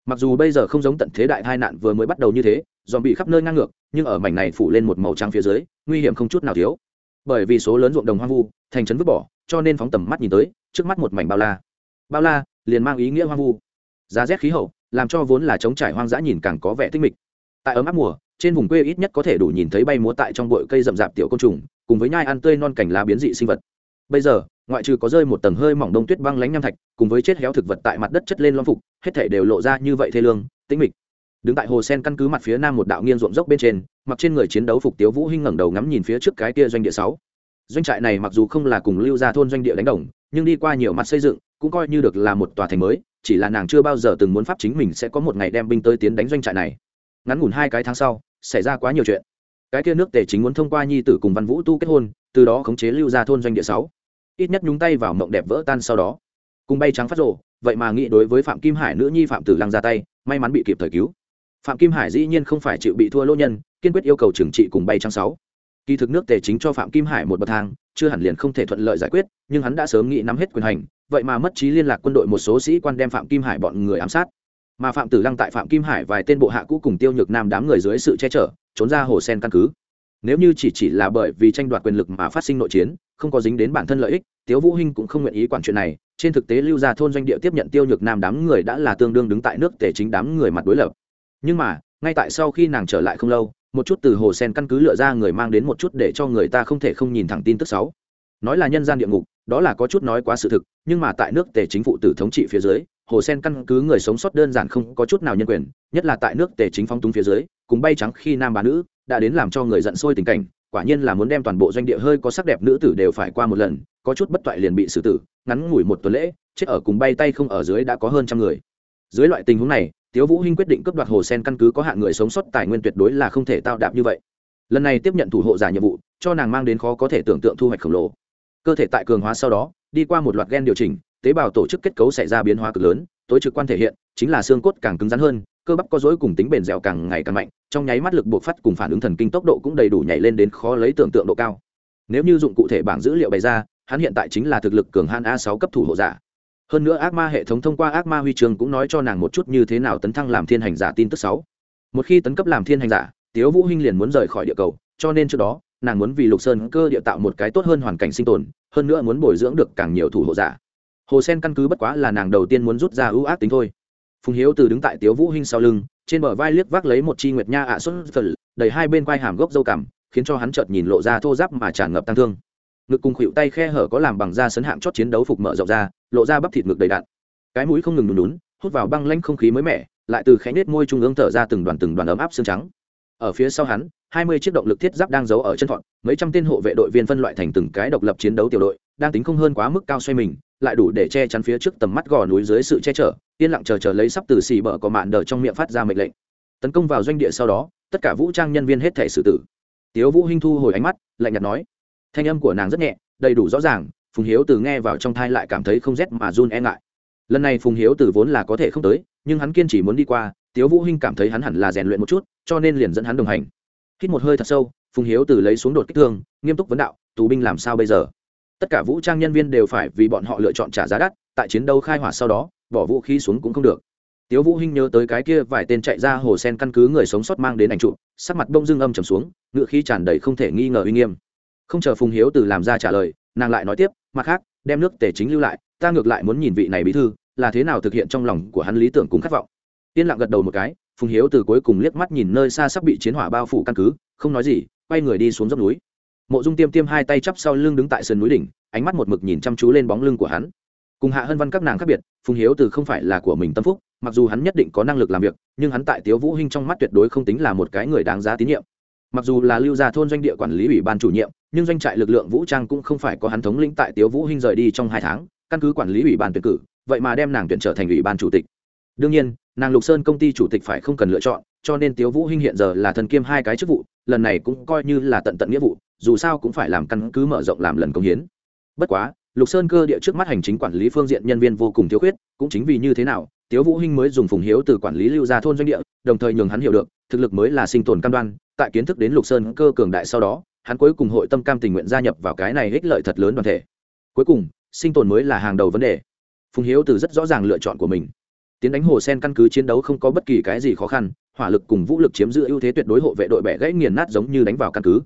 Mặc dù bây giờ không giống tận thế đại tai nạn vừa mới bắt đầu như thế dòm bị khắp nơi ngang ngược, nhưng ở mảnh này phủ lên một màu trắng phía dưới, nguy hiểm không chút nào thiếu. Bởi vì số lớn ruộng đồng hoang vu, thành trấn vứt bỏ, cho nên phóng tầm mắt nhìn tới, trước mắt một mảnh bao la. Bao la liền mang ý nghĩa hoang vu. Giá rét khí hậu, làm cho vốn là trống trải hoang dã nhìn càng có vẻ tinh mịch. Tại ấm áp mùa, trên vùng quê ít nhất có thể đủ nhìn thấy bay múa tại trong bụi cây rậm rạp tiểu côn trùng, cùng với nhai ăn tươi non cảnh lá biến dị sinh vật. Bây giờ, ngoại trừ có rơi một tầng hơi mỏng đông tuyết băng lánh nham thạch, cùng với chết héo thực vật tại mặt đất chất lên loang phục, hết thể đều lộ ra như vậy thê lương tĩnh mịch. Đứng tại hồ sen căn cứ mặt phía nam một đạo nghiêng ruộng dốc bên trên, mặc trên người chiến đấu phục tiếu vũ hinh ngẩng đầu ngắm nhìn phía trước cái kia doanh địa sáu. Doanh trại này mặc dù không là cùng lưu gia thôn doanh địa đánh đồng, nhưng đi qua nhiều mặt xây dựng cũng coi như được là một tòa thành mới, chỉ là nàng chưa bao giờ từng muốn pháp chính mình sẽ có một ngày đem binh tới tiến đánh doanh trại này. Ngắn ngủn hai cái tháng sau, xảy ra quá nhiều chuyện. Cái kia nước tề chính muốn thông qua nhi tử cùng văn vũ tu kết hôn, từ đó khống chế lưu gia thôn doanh địa sáu. Ít nhất nhúng tay vào mộng đẹp vỡ tan sau đó. Cùng bay trắng phát rộ vậy mà nghĩ đối với phạm kim hải nữ nhi phạm tử lăng ra tay, may mắn bị kịp thời cứu. Phạm kim hải dĩ nhiên không phải chịu bị thua lỗ nhân, kiên quyết yêu cầu trừng trị cùng bay trắng sáu kỳ thực nước tề chính cho phạm kim hải một bậc thang, chưa hẳn liền không thể thuận lợi giải quyết, nhưng hắn đã sớm nghĩ nắm hết quyền hành, vậy mà mất trí liên lạc quân đội một số sĩ quan đem phạm kim hải bọn người ám sát. Mà phạm tử lăng tại phạm kim hải vài tên bộ hạ cũ cùng tiêu nhược nam đám người dưới sự che chở, trốn ra hồ sen căn cứ. Nếu như chỉ chỉ là bởi vì tranh đoạt quyền lực mà phát sinh nội chiến, không có dính đến bản thân lợi ích, tiếu vũ hinh cũng không nguyện ý quản chuyện này. Trên thực tế lưu gia thôn doanh địa tiếp nhận tiêu nhược nam đám người đã là tương đương đứng tại nước tề chính đám người mặt đối lập. Nhưng mà, ngay tại sau khi nàng trở lại không lâu một chút từ hồ sen căn cứ lựa ra người mang đến một chút để cho người ta không thể không nhìn thẳng tin tức sáu. Nói là nhân gian địa ngục, đó là có chút nói quá sự thực, nhưng mà tại nước tề chính phủ tử thống trị phía dưới, hồ sen căn cứ người sống sót đơn giản không có chút nào nhân quyền, nhất là tại nước tề chính phong túng phía dưới, cùng bay trắng khi nam bà nữ, đã đến làm cho người giận sôi tình cảnh, quả nhiên là muốn đem toàn bộ doanh địa hơi có sắc đẹp nữ tử đều phải qua một lần, có chút bất toại liền bị xử tử, ngắn ngủi một tuần lễ, chết ở cùng bay tay không ở dưới đã có hơn trăm người. Dưới loại tình huống này tiếu vũ hinh quyết định cướp đoạt hồ sen căn cứ có hạn người sống sót, tài nguyên tuyệt đối là không thể tao đạp như vậy. Lần này tiếp nhận thủ hộ giả nhiệm vụ, cho nàng mang đến khó có thể tưởng tượng thu hoạch khổng lồ. Cơ thể tại cường hóa sau đó, đi qua một loạt gen điều chỉnh, tế bào tổ chức kết cấu xảy ra biến hóa cực lớn, tối trực quan thể hiện, chính là xương cốt càng cứng rắn hơn, cơ bắp có dối cùng tính bền dẻo càng ngày càng mạnh, trong nháy mắt lực buộc phát cùng phản ứng thần kinh tốc độ cũng đầy đủ nhảy lên đến khó lấy tưởng tượng độ cao. Nếu như dụng cụ thể bảng dữ liệu bày ra, hắn hiện tại chính là thực lực cường han a sáu cấp thủ hộ giả hơn nữa ác ma hệ thống thông qua ác ma huy trường cũng nói cho nàng một chút như thế nào tấn thăng làm thiên hành giả tin tức sáu. Một khi tấn cấp làm thiên hành giả, tiếu vũ hinh liền muốn rời khỏi địa cầu, cho nên trước đó, nàng muốn vì lục sơn cơ địa tạo một cái tốt hơn hoàn cảnh sinh tồn, hơn nữa muốn bồi dưỡng được càng nhiều thủ hộ giả. Hồ sen căn cứ bất quá là nàng đầu tiên muốn rút ra ưu ác tính thôi. Phùng hiếu từ đứng tại tiếu vũ hinh sau lưng, trên bờ vai liếc vác lấy một chi nguyệt nha ạ xuất phật, đầy hai bên quai hàm gốc dâu cằm, khiến cho hắn chợt nhìn lộ ra thô giáp mà tràn ngập tăng thương ngực cùng khuỵu tay khe hở có làm bằng da sấn hạng chót chiến đấu phục mở rộng ra, lộ ra bắp thịt ngực đầy đạn cái mũi không ngừng nhún nún, hút vào băng lanh không khí mới mẻ, lại từ khẽ nết môi trung ương thở ra từng đoàn từng đoàn ấm áp xương trắng. Ở phía sau hắn, hai mươi chiếc động lực thiết giáp đang giấu ở chân thọn, mấy trăm tên hộ vệ đội viên phân loại thành từng cái độc lập chiến đấu tiểu đội, đang tính không hơn quá mức cao xoay mình, lại đủ để che chắn phía trước tầm mắt gò núi dưới sự che chở, yên lặng chờ chờ lấy sắp từ xì bờ có mạn đờ trong miệng phát ra mệnh lệnh. Tấn công vào doanh địa sau đó, tất cả vũ trang nhân viên hết thể xử tử. Tiếu vũ hinh thu hồi ánh mắt, lạnh nhạt nói thanh âm của nàng rất nhẹ, đầy đủ rõ ràng, phùng hiếu từ nghe vào trong thai lại cảm thấy không rét mà run e ngại. Lần này phùng hiếu từ vốn là có thể không tới, nhưng hắn kiên chỉ muốn đi qua, tiếu vũ hinh cảm thấy hắn hẳn là rèn luyện một chút, cho nên liền dẫn hắn đồng hành. Hít một hơi thật sâu, phùng hiếu từ lấy xuống đột kích thương, nghiêm túc vấn đạo, tù binh làm sao bây giờ? Tất cả vũ trang nhân viên đều phải vì bọn họ lựa chọn trả giá đắt, tại chiến đấu khai hỏa sau đó, bỏ vũ khí xuống cũng không được. Tiếu vũ hinh nhớ tới cái kia vài tên chạy ra hồ sen căn cứ người sống sót mang đến ảnh trụ, sắc mặt bông dưng âm trầm xuống, ngựa khí tràn đầy không thể nghi ngờ uy nghiêm không chờ phùng hiếu từ làm ra trả lời, nàng lại nói tiếp, mặt khác, đem nước tề chính lưu lại, ta ngược lại muốn nhìn vị này bí thư, là thế nào thực hiện trong lòng của hắn lý tưởng cùng khát vọng. Yên lặng gật đầu một cái, phùng hiếu từ cuối cùng liếc mắt nhìn nơi xa sắp bị chiến hỏa bao phủ căn cứ, không nói gì, quay người đi xuống dốc núi. Mộ dung tiêm tiêm hai tay chắp sau lưng đứng tại sườn núi đỉnh, ánh mắt một mực nhìn chăm chú lên bóng lưng của hắn. Cùng hạ hân văn các nàng khác biệt, phùng hiếu từ không phải là của mình tâm phúc, mặc dù hắn nhất định có năng lực làm việc, nhưng hắn tại tiếu vũ hinh trong mắt tuyệt đối không tính là một cái người đáng giá tín nhiệm mặc dù là lưu gia thôn doanh địa quản lý ủy ban chủ nhiệm, nhưng doanh trại lực lượng vũ trang cũng không phải có hắn thống lĩnh tại tiếu vũ hinh rời đi trong hai tháng, căn cứ quản lý ủy ban tuyển cử, vậy mà đem nàng tuyển trở thành ủy ban chủ tịch. Đương nhiên, nàng lục sơn công ty chủ tịch phải không cần lựa chọn, cho nên tiếu vũ hinh hiện giờ là thần kiêm hai cái chức vụ, lần này cũng coi như là tận tận nghĩa vụ, dù sao cũng phải làm căn cứ mở rộng làm lần công hiến. Bất quá, lục sơn cơ địa trước mắt hành chính quản lý phương diện nhân viên vô cùng thiếu khuyết, cũng chính vì như thế nào, tiếu vũ hinh mới dùng phùng hiếu từ quản lý lưu gia thôn doanh địa, đồng thời nhường hắn hiểu được, thực lực mới là sinh tồn cam đoan tại kiến thức đến lục sơn cơ cường đại sau đó, hắn cuối cùng hội tâm cam tình nguyện gia nhập vào cái này ích lợi thật lớn đoàn thể. Cuối cùng, sinh tồn mới là hàng đầu vấn đề. Phùng hiếu từ rất rõ ràng lựa chọn của mình. Tiến đánh hồ sen căn cứ chiến đấu không có bất kỳ cái gì khó khăn, hỏa lực cùng vũ lực chiếm giữ ưu thế tuyệt đối hộ vệ đội bẻ gãy nghiền nát giống như đánh vào căn cứ.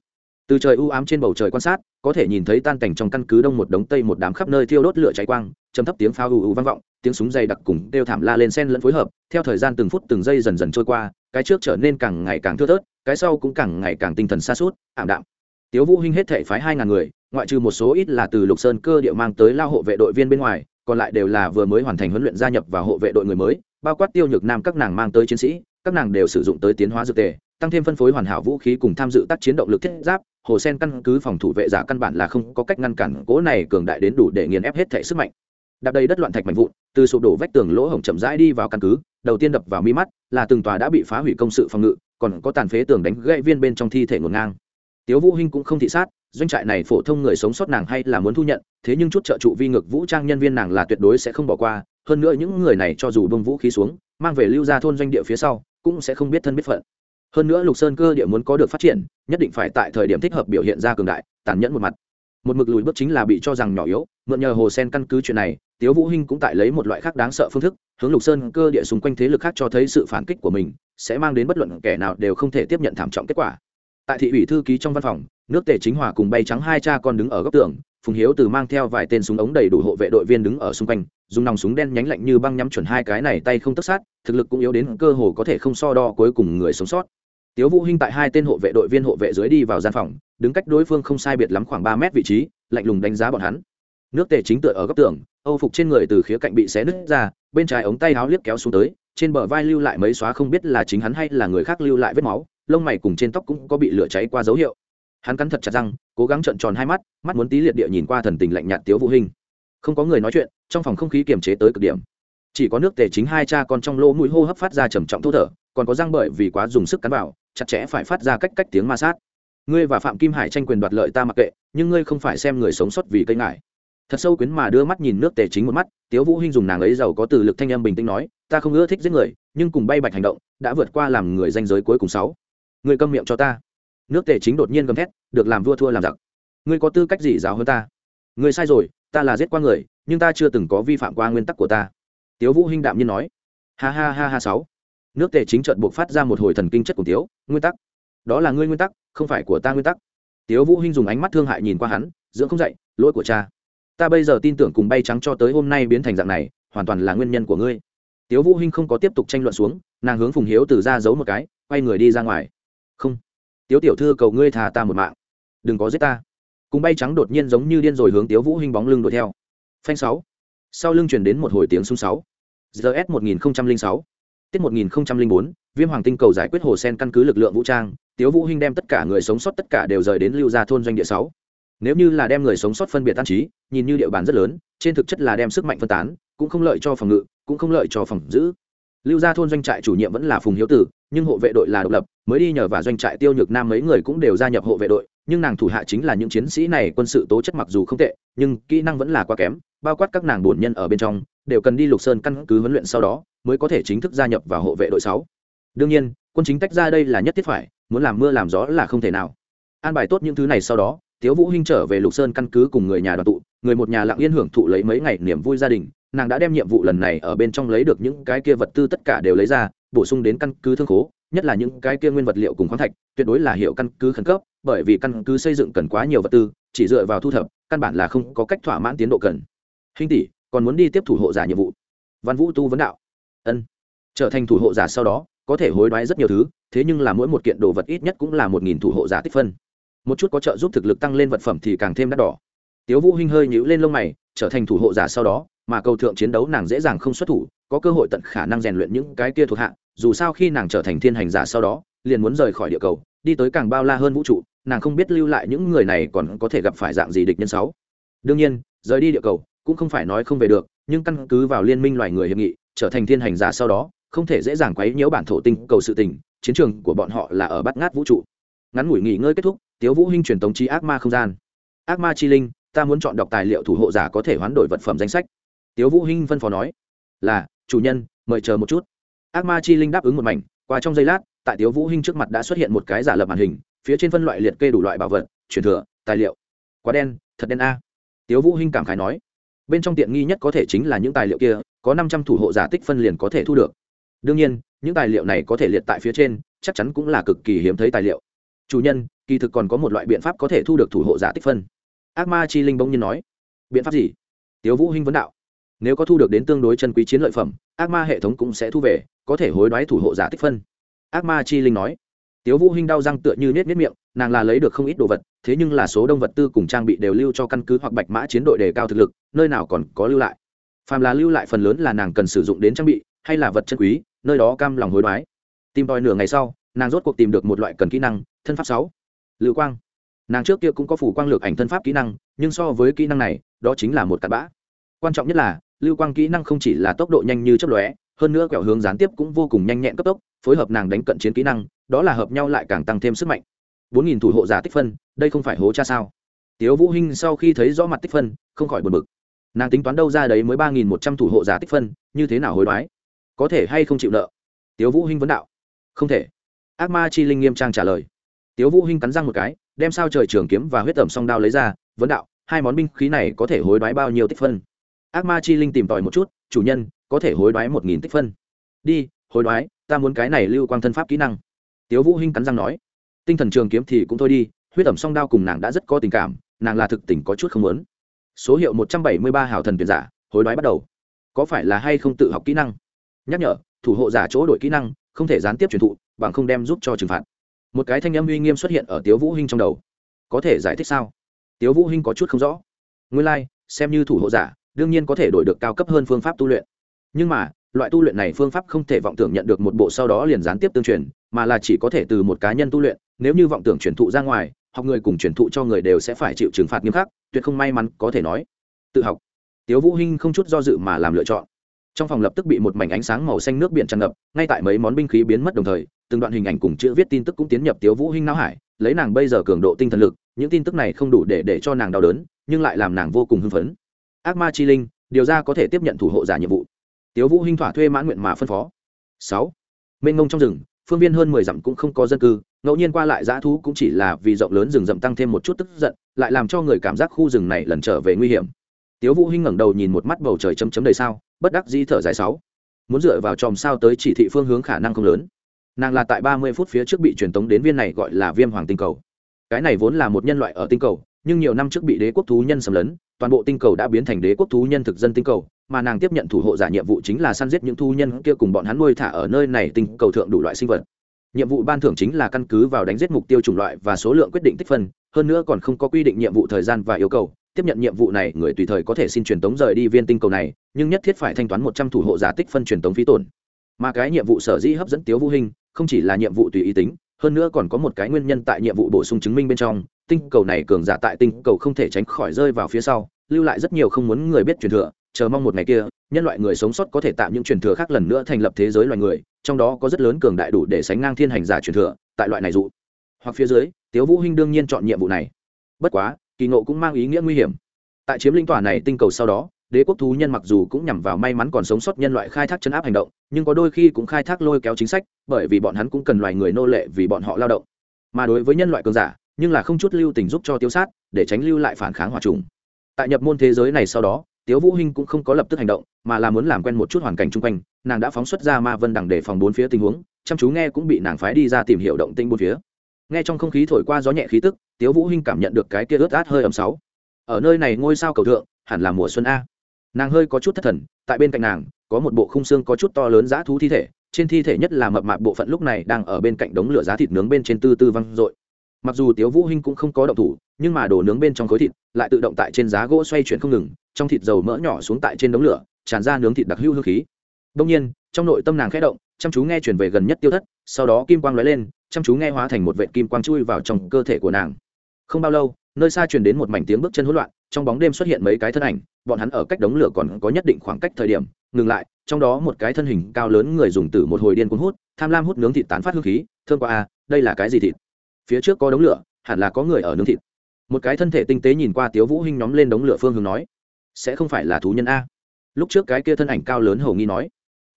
Từ trời u ám trên bầu trời quan sát, có thể nhìn thấy tan cảnh trong căn cứ đông một đống tây một đám khắp nơi thiêu đốt lửa cháy quang chấm thấp tiếng pháo ù ù vang vọng, tiếng súng dày đặc cùng đều thảm la lên sen lẫn phối hợp, theo thời gian từng phút từng giây dần dần trôi qua, cái trước trở nên càng ngày càng thưa thớt cái sau cũng càng ngày càng tinh thần xa suốt ảm đạm. Tiếu vũ hinh hết thể phái hai ngàn người, ngoại trừ một số ít là từ lục sơn cơ địa mang tới lao hộ vệ đội viên bên ngoài, còn lại đều là vừa mới hoàn thành huấn luyện gia nhập vào hộ vệ đội người mới, bao quát tiêu nhược nam các nàng mang tới chiến sĩ, các nàng đều sử dụng tới tiến hóa dược tề, tăng thêm phân phối hoàn hảo vũ khí cùng tham dự tác chiến động lực thiết giáp, hồ sen căn cứ phòng thủ vệ giả căn bản là không có cách ngăn cản cố này cường đại đến đủ để nghiền ép hết thể sức mạnh. Đạp đầy đất loạn thạch mạnh vụn, từ sụp đổ vách tường lỗ hổng chậm rãi đi vào căn cứ, đầu tiên đập vào mi mắt là từng tòa đã bị phá hủy công sự phòng ngự còn có tàn phế tường đánh gãy viên bên trong thi thể ngổn ngang. Tiếu vũ hinh cũng không thị sát, doanh trại này phổ thông người sống sót nàng hay là muốn thu nhận, thế nhưng chút trợ trụ vi ngược vũ trang nhân viên nàng là tuyệt đối sẽ không bỏ qua, hơn nữa những người này cho dù bông vũ khí xuống, mang về lưu ra thôn doanh địa phía sau, cũng sẽ không biết thân biết phận. Hơn nữa lục sơn cơ địa muốn có được phát triển, nhất định phải tại thời điểm thích hợp biểu hiện ra cường đại, tàn nhẫn một mặt. Một mực lùi bước chính là bị cho rằng nhỏ yếu, mượn nhờ hồ sen căn cứ chuyện này, tiếu vũ hinh cũng tại lấy một loại khác đáng sợ phương thức hướng lục sơn cơ địa xung quanh thế lực khác cho thấy sự phản kích của mình, sẽ mang đến bất luận kẻ nào đều không thể tiếp nhận thảm trọng kết quả. Tại thị ủy thư ký trong văn phòng, nước tề chính hòa cùng bay trắng hai cha con đứng ở góc tường, phùng hiếu từ mang theo vài tên súng ống đầy đủ hộ vệ đội viên đứng ở xung quanh, dùng nòng súng đen nhánh lạnh như băng nhắm chuẩn hai cái này tay không tất sát, thực lực cũng yếu đến cơ hồ có thể không so đo cuối cùng người sống sót. Tiếu vũ hinh tại hai tên hộ vệ đội viên hộ vệ dưới đi vào gian phòng, đứng cách đối phương không sai biệt lắm khoảng ba mét vị trí, lạnh lùng đánh giá bọn hắn. Nước tề chính tựa ở góc tường âu phục trên người từ khía cạnh bị xé nứt ra, bên trái ống tay áo liếc kéo xuống tới, trên bờ vai lưu lại mấy xóa không biết là chính hắn hay là người khác lưu lại vết máu, lông mày cùng trên tóc cũng có bị lửa cháy qua dấu hiệu. Hắn cắn thật chặt răng, cố gắng trợn tròn hai mắt mắt muốn tí liệt địa nhìn qua thần tình lạnh nhạt tiếu vũ hinh. Không có người nói chuyện, trong phòng không khí kiềm chế tới cực điểm. Chỉ có nước tề chính hai cha con trong lỗ mũi hô hấp phát ra trầm trọng thô thở, còn có răng bởi vì quá dùng sức cắn vào, chặt chẽ phải phát ra cách cách tiếng ma sát. Ngươi và phạm kim hải tranh quyền đoạt lợi ta mặc kệ, nhưng ngươi không phải xem người sống sót vì cây ngại thật sâu quyến mà đưa mắt nhìn nước tề chính một mắt, tiếu vũ hinh dùng nàng ấy giàu có từ lực thanh âm bình tĩnh nói, ta không ưa thích giết người, nhưng cùng bay bạch hành động, đã vượt qua làm người danh giới cuối cùng sáu. Ngươi câm miệng cho ta. Nước tề chính đột nhiên gầm thét, được làm vua thua làm giặc. Ngươi có tư cách gì giáo hơn ta? Ngươi sai rồi, ta là giết qua người, nhưng ta chưa từng có vi phạm qua nguyên tắc của ta. Tiếu vũ hinh đạm nhiên nói. Ha ha ha ha sáu. Nước tề chính trận buộc phát ra một hồi thần kinh chất của tiếu, nguyên tắc. Đó là ngươi nguyên tắc, không phải của ta nguyên tắc. Tiếu vũ hinh dùng ánh mắt thương hại nhìn qua hắn, dưỡng không dậy, lỗi của cha ta bây giờ tin tưởng cùng bay trắng cho tới hôm nay biến thành dạng này, hoàn toàn là nguyên nhân của ngươi. Tiếu vũ hinh không có tiếp tục tranh luận xuống, nàng hướng phùng hiếu từ ra giấu một cái, quay người đi ra ngoài. Không. Tiếu tiểu thư cầu ngươi thả ta một mạng. Đừng có giết ta. Cùng bay trắng đột nhiên giống như điên rồi hướng tiếu vũ hinh bóng lưng đuổi theo. Phanh sáu. Sau lưng truyền đến một hồi tiếng súng sáu. ZS một nghìn sáu. Tiết một nghìn bốn, viêm hoàng tinh cầu giải quyết hồ sen căn cứ lực lượng vũ trang, tiếu vũ hinh đem tất cả người sống sót tất cả đều rời đến lưu gia thôn doanh địa sáu. Nếu như là đem người sống sót phân biệt tan trí nhìn như địa bàn rất lớn, trên thực chất là đem sức mạnh phân tán, cũng không lợi cho phòng ngự, cũng không lợi cho phòng giữ. Lưu gia thôn doanh trại chủ nhiệm vẫn là phùng hiếu tử, nhưng hộ vệ đội là độc lập, mới đi nhờ và doanh trại tiêu nhược nam mấy người cũng đều gia nhập hộ vệ đội, nhưng nàng thủ hạ chính là những chiến sĩ này, quân sự tố chất mặc dù không tệ, nhưng kỹ năng vẫn là quá kém, bao quát các nàng bổn nhân ở bên trong, đều cần đi lục sơn căn cứ huấn luyện sau đó, mới có thể chính thức gia nhập vào hộ vệ đội sáu. Đương nhiên, quân chính tách ra đây là nhất thiết phải, muốn làm mưa làm gió là không thể nào. An bài tốt những thứ này sau đó, tiếu vũ hinh trở về lục sơn căn cứ cùng người nhà đoàn tụ người một nhà lặng yên hưởng thụ lấy mấy ngày niềm vui gia đình, nàng đã đem nhiệm vụ lần này ở bên trong lấy được những cái kia vật tư tất cả đều lấy ra, bổ sung đến căn cứ thương khố, nhất là những cái kia nguyên vật liệu cùng khoáng thạch, tuyệt đối là hiệu căn cứ khẩn cấp, bởi vì căn cứ xây dựng cần quá nhiều vật tư, chỉ dựa vào thu thập, căn bản là không có cách thỏa mãn tiến độ cần. Hình tỷ, còn muốn đi tiếp thủ hộ giả nhiệm vụ. Văn vũ tu vấn đạo. Ân. Trở thành thủ hộ giả sau đó, có thể hối đoái rất nhiều thứ, thế nhưng là mỗi một kiện đồ vật ít nhất cũng là một nghìn thủ hộ giả tích phân. Một chút có trợ giúp thực lực tăng lên vật phẩm thì càng thêm đắt đỏ tiếu vũ hinh hơi nhíu lên lông mày, trở thành thủ hộ giả sau đó, mà cầu thượng chiến đấu nàng dễ dàng không xuất thủ, có cơ hội tận khả năng rèn luyện những cái kia thuộc hạ, dù sao khi nàng trở thành thiên hành giả sau đó, liền muốn rời khỏi địa cầu, đi tới càng bao la hơn vũ trụ, nàng không biết lưu lại những người này còn có thể gặp phải dạng gì địch nhân sáu. Đương nhiên, rời đi địa cầu, cũng không phải nói không về được, nhưng căn cứ vào liên minh loài người hiệp nghị, trở thành thiên hành giả sau đó, không thể dễ dàng quấy nhiễu bản thổ tinh cầu sự tình, chiến trường của bọn họ là ở bắt ngát vũ trụ. Ngắn ngủi nghỉ ngơi kết thúc, tiếu vũ hinh truyền tống chi ác ma không gian. Ác ma chi linh ta muốn chọn đọc tài liệu thủ hộ giả có thể hoán đổi vật phẩm danh sách. Tiếu vũ hinh phân phó nói, là, chủ nhân, mời chờ một chút. Ác ma chi linh đáp ứng một mảnh, qua trong giây lát, tại tiếu vũ hinh trước mặt đã xuất hiện một cái giả lập màn hình, phía trên phân loại liệt kê đủ loại bảo vật, truyền thừa, tài liệu. Quá đen, thật đen a. Tiếu vũ hinh cảm khái nói, bên trong tiện nghi nhất có thể chính là những tài liệu kia, có năm trăm thủ hộ giả tích phân liền có thể thu được. Đương nhiên, những tài liệu này có thể liệt tại phía trên, chắc chắn cũng là cực kỳ hiếm thấy tài liệu. Chủ nhân, kỳ thực còn có một loại biện pháp có thể thu được thủ hộ giả tích phân ác ma chi linh bỗng nhiên nói, biện pháp gì? Tiếu vũ hinh vấn đạo, nếu có thu được đến tương đối chân quý chiến lợi phẩm, ác ma hệ thống cũng sẽ thu về, có thể hối đoái thủ hộ giả tích phân. Ác ma chi linh nói. Tiếu vũ hinh đau răng tựa như nết nết miệng, nàng là lấy được không ít đồ vật, thế nhưng là số đông vật tư cùng trang bị đều lưu cho căn cứ hoặc bạch mã chiến đội đề cao thực lực, nơi nào còn có lưu lại. Phàm là lưu lại phần lớn là nàng cần sử dụng đến trang bị, hay là vật chân quý, nơi đó cam lòng hối đoái. Tìm tòi nửa ngày sau, nàng rốt cuộc tìm được một loại cần kỹ năng, thân pháp sáu. Lưu quang nàng trước kia cũng có phủ quang lược ảnh thân pháp kỹ năng, nhưng so với kỹ năng này, đó chính là một cặn bã. Quan trọng nhất là, lưu quang kỹ năng không chỉ là tốc độ nhanh như chấp lóe, hơn nữa quẹo hướng gián tiếp cũng vô cùng nhanh nhẹn cấp tốc, phối hợp nàng đánh cận chiến kỹ năng, đó là hợp nhau lại càng tăng thêm sức mạnh. Bốn nghìn thủ hộ giả tích phân, đây không phải hố cha sao? Tiếu vũ hinh sau khi thấy rõ mặt tích phân, không khỏi buồn bực. Nàng tính toán đâu ra đấy mới ba nghìn một trăm thủ hộ giả tích phân, như thế nào hối đoái? Có thể hay không chịu nợ? Tiếu vũ hinh vấn đạo. Không thể. Ác ma chi linh nghiêm trang trả lời. Tiếu vũ hinh cắn răng một cái đem sao trời trường kiếm và huyết tẩm song đao lấy ra, vấn đạo, hai món binh khí này có thể hối đoái bao nhiêu tích phân? Ác ma chi linh tìm tòi một chút, chủ nhân, có thể hối đoái một nghìn tích phân. Đi, hối đoái, ta muốn cái này lưu quang thân pháp kỹ năng. Tiếu vũ hinh cắn răng nói, tinh thần trường kiếm thì cũng thôi đi, huyết tẩm song đao cùng nàng đã rất có tình cảm, nàng là thực tình có chút không muốn. Số hiệu một trăm bảy mươi ba hảo thần tuyển giả, hối đoái bắt đầu. Có phải là hay không tự học kỹ năng? Nhắc nhở, thủ hộ giả chỗ đổi kỹ năng, không thể gián tiếp truyền thụ, bằng không đem giúp cho trừng phạt một cái thanh âm uy nghiêm xuất hiện ở tiếu vũ hinh trong đầu. Có thể giải thích sao? Tiếu vũ hinh có chút không rõ. Nguyên lai like, xem như thủ hộ giả đương nhiên có thể đổi được cao cấp hơn phương pháp tu luyện. Nhưng mà loại tu luyện này phương pháp không thể vọng tưởng nhận được một bộ sau đó liền gián tiếp tương truyền mà là chỉ có thể từ một cá nhân tu luyện nếu như vọng tưởng truyền thụ ra ngoài học người cùng truyền thụ cho người đều sẽ phải chịu trừng phạt nghiêm khắc tuyệt không may mắn có thể nói. Tự học. Tiếu vũ hinh không chút do dự mà làm lựa chọn trong phòng lập tức bị một mảnh ánh sáng màu xanh nước biển tràn ngập, ngay tại mấy món binh khí biến mất đồng thời, từng đoạn hình ảnh cùng chữ viết tin tức cũng tiến nhập tiếu vũ hinh não hải, lấy nàng bây giờ cường độ tinh thần lực, những tin tức này không đủ để để cho nàng đau đớn, nhưng lại làm nàng vô cùng hưng phấn. Ác ma chi linh, điều ra có thể tiếp nhận thủ hộ giả nhiệm vụ. Tiếu vũ hinh thỏa thuê mãn nguyện mà phân phó. Sáu. Mênh mông trong rừng, phương viên hơn mười dặm cũng không có dân cư, ngẫu nhiên qua lại dã thú cũng chỉ là vì rộng lớn rừng rậm tăng thêm một chút tức giận, lại làm cho người cảm giác khu rừng này lần trở về nguy hiểm. Tiếu vũ hinh ngẩng đầu nhìn một mắt bầu trời chấm chấm đầy sao bất đắc dĩ thở dài sáu. Muốn dựa vào chòm sao tới chỉ thị phương hướng khả năng không lớn. Nàng là tại ba mươi phút phía trước bị truyền tống đến viên này gọi là viêm hoàng tinh cầu. Cái này vốn là một nhân loại ở tinh cầu, nhưng nhiều năm trước bị đế quốc thú nhân xâm lấn, toàn bộ tinh cầu đã biến thành đế quốc thú nhân thực dân tinh cầu, mà nàng tiếp nhận thủ hộ giả nhiệm vụ chính là săn giết những thú nhân kia cùng bọn hắn nuôi thả ở nơi này tinh cầu thượng đủ loại sinh vật. Nhiệm vụ ban thưởng chính là căn cứ vào đánh giết mục tiêu chủng loại và số lượng quyết định tích phân, hơn nữa còn không có quy định nhiệm vụ thời gian và yêu cầu tiếp nhận nhiệm vụ này, người tùy thời có thể xin truyền tống rời đi viên tinh cầu này, nhưng nhất thiết phải thanh toán một trăm thủ hộ giá tích phân truyền tống phí tổn. Mà cái nhiệm vụ sở dĩ hấp dẫn tiếu vũ hình không chỉ là nhiệm vụ tùy ý tính, hơn nữa còn có một cái nguyên nhân tại nhiệm vụ bổ sung chứng minh bên trong, tinh cầu này cường giả tại tinh cầu không thể tránh khỏi rơi vào phía sau, lưu lại rất nhiều không muốn người biết truyền thừa, chờ mong một ngày kia, nhân loại người sống sót có thể tạo những truyền thừa khác lần nữa thành lập thế giới loài người, trong đó có rất lớn cường đại đủ để sánh ngang thiên hành giả truyền thừa, tại loại này dụ. Hoặc phía dưới, tiếu vũ hinh đương nhiên chọn nhiệm vụ này. Bất quá kỳ ngộ cũng mang ý nghĩa nguy hiểm. Tại chiếm linh tòa này tinh cầu sau đó, đế quốc thú nhân mặc dù cũng nhằm vào may mắn còn sống sót nhân loại khai thác chấn áp hành động, nhưng có đôi khi cũng khai thác lôi kéo chính sách, bởi vì bọn hắn cũng cần loài người nô lệ vì bọn họ lao động. Mà đối với nhân loại cường giả, nhưng là không chút lưu tình giúp cho tiêu sát, để tránh lưu lại phản kháng hòa trùng. Tại nhập môn thế giới này sau đó, tiếu vũ hinh cũng không có lập tức hành động, mà là muốn làm quen một chút hoàn cảnh chung quanh, nàng đã phóng xuất ra ma vân đằng để phòng bốn phía tình huống, chăm chú nghe cũng bị nàng phái đi ra tìm hiểu động tĩnh bốn phía nghe trong không khí thổi qua gió nhẹ khí tức, tiếu vũ hinh cảm nhận được cái kia ướt át hơi ẩm sáu. Ở nơi này ngôi sao cầu thượng, hẳn là mùa xuân a. Nàng hơi có chút thất thần, tại bên cạnh nàng, có một bộ khung xương có chút to lớn giá thú thi thể, trên thi thể nhất là mập mạp bộ phận lúc này đang ở bên cạnh đống lửa giá thịt nướng bên trên tư tư văng dội. Mặc dù tiếu vũ hinh cũng không có động thủ, nhưng mà đồ nướng bên trong khối thịt lại tự động tại trên giá gỗ xoay chuyển không ngừng, trong thịt dầu mỡ nhỏ xuống tại trên đống lửa, tràn ra nướng thịt đặc hữu hương khí. Đông nhiên, trong nội tâm nàng khẽ động, chăm chú nghe chuyển về gần nhất tiêu thất, sau đó kim quang lóe lên chăm chú nghe hóa thành một vệt kim quang chui vào trong cơ thể của nàng. Không bao lâu, nơi xa truyền đến một mảnh tiếng bước chân hỗn loạn, trong bóng đêm xuất hiện mấy cái thân ảnh, bọn hắn ở cách đống lửa còn có nhất định khoảng cách thời điểm, ngừng lại, trong đó một cái thân hình cao lớn người dùng tử một hồi điên cuốn hút, tham lam hút nướng thịt tán phát hương khí, thương qua a, đây là cái gì thịt? Phía trước có đống lửa, hẳn là có người ở nướng thịt. Một cái thân thể tinh tế nhìn qua tiếu vũ hinh nhóm lên đống lửa phương hướng nói, sẽ không phải là thú nhân a? Lúc trước cái kia thân ảnh cao lớn hầu nghi nói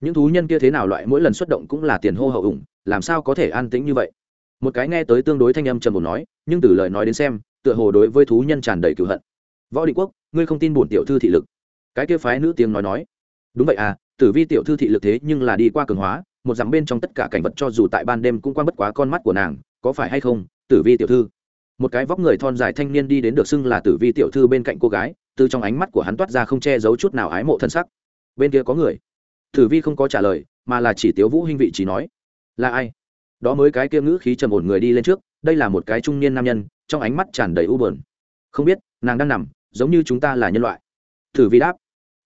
những thú nhân kia thế nào loại mỗi lần xuất động cũng là tiền hô hậu ủng, làm sao có thể an tĩnh như vậy? Một cái nghe tới tương đối thanh âm trầm ổn nói, nhưng từ lời nói đến xem, tựa hồ đối với thú nhân tràn đầy cựu hận. Võ định quốc, ngươi không tin bổn tiểu thư thị lực. Cái kia phái nữ tiếng nói nói, đúng vậy à tử vi tiểu thư thị lực thế nhưng là đi qua cường hóa, một dặm bên trong tất cả cảnh vật cho dù tại ban đêm cũng quan bất quá con mắt của nàng, có phải hay không, tử vi tiểu thư? Một cái vóc người thon dài thanh niên đi đến được xưng là tử vi tiểu thư bên cạnh cô gái, từ trong ánh mắt của hắn toát ra không che giấu chút nào ái mộ thân sắc. Bên kia có người tử vi không có trả lời, mà là chỉ tiếu vũ hinh vị chỉ nói, là ai? Đó mới cái kia ngữ khí trầm ổn người đi lên trước, đây là một cái trung niên nam nhân, trong ánh mắt tràn đầy u buồn. Không biết, nàng đang nằm, giống như chúng ta là nhân loại. Thử vi đáp,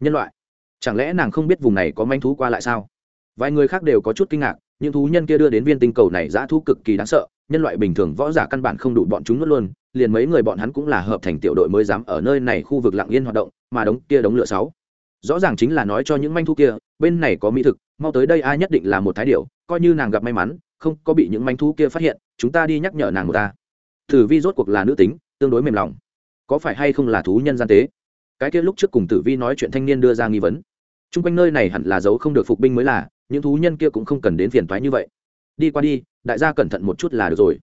nhân loại? Chẳng lẽ nàng không biết vùng này có manh thú qua lại sao? Vài người khác đều có chút kinh ngạc, những thú nhân kia đưa đến viên tinh cầu này dã thú cực kỳ đáng sợ, nhân loại bình thường võ giả căn bản không đủ bọn chúng nuốt luôn, liền mấy người bọn hắn cũng là hợp thành tiểu đội mới dám ở nơi này khu vực lặng yên hoạt động, mà đống kia đống lửa sáu rõ ràng chính là nói cho những manh thu kia, bên này có mỹ thực, mau tới đây ai nhất định là một thái điệu coi như nàng gặp may mắn, không có bị những manh thu kia phát hiện, chúng ta đi nhắc nhở nàng một ta. Tử vi rốt cuộc là nữ tính, tương đối mềm lòng. Có phải hay không là thú nhân gian tế? Cái kia lúc trước cùng tử vi nói chuyện thanh niên đưa ra nghi vấn. T r u n g quanh nơi này hẳn là dấu không được phục binh mới là, những thú nhân kia cũng không cần đến phiền thoái như vậy. Đi qua đi, đại gia cẩn thận một chút là được rồi.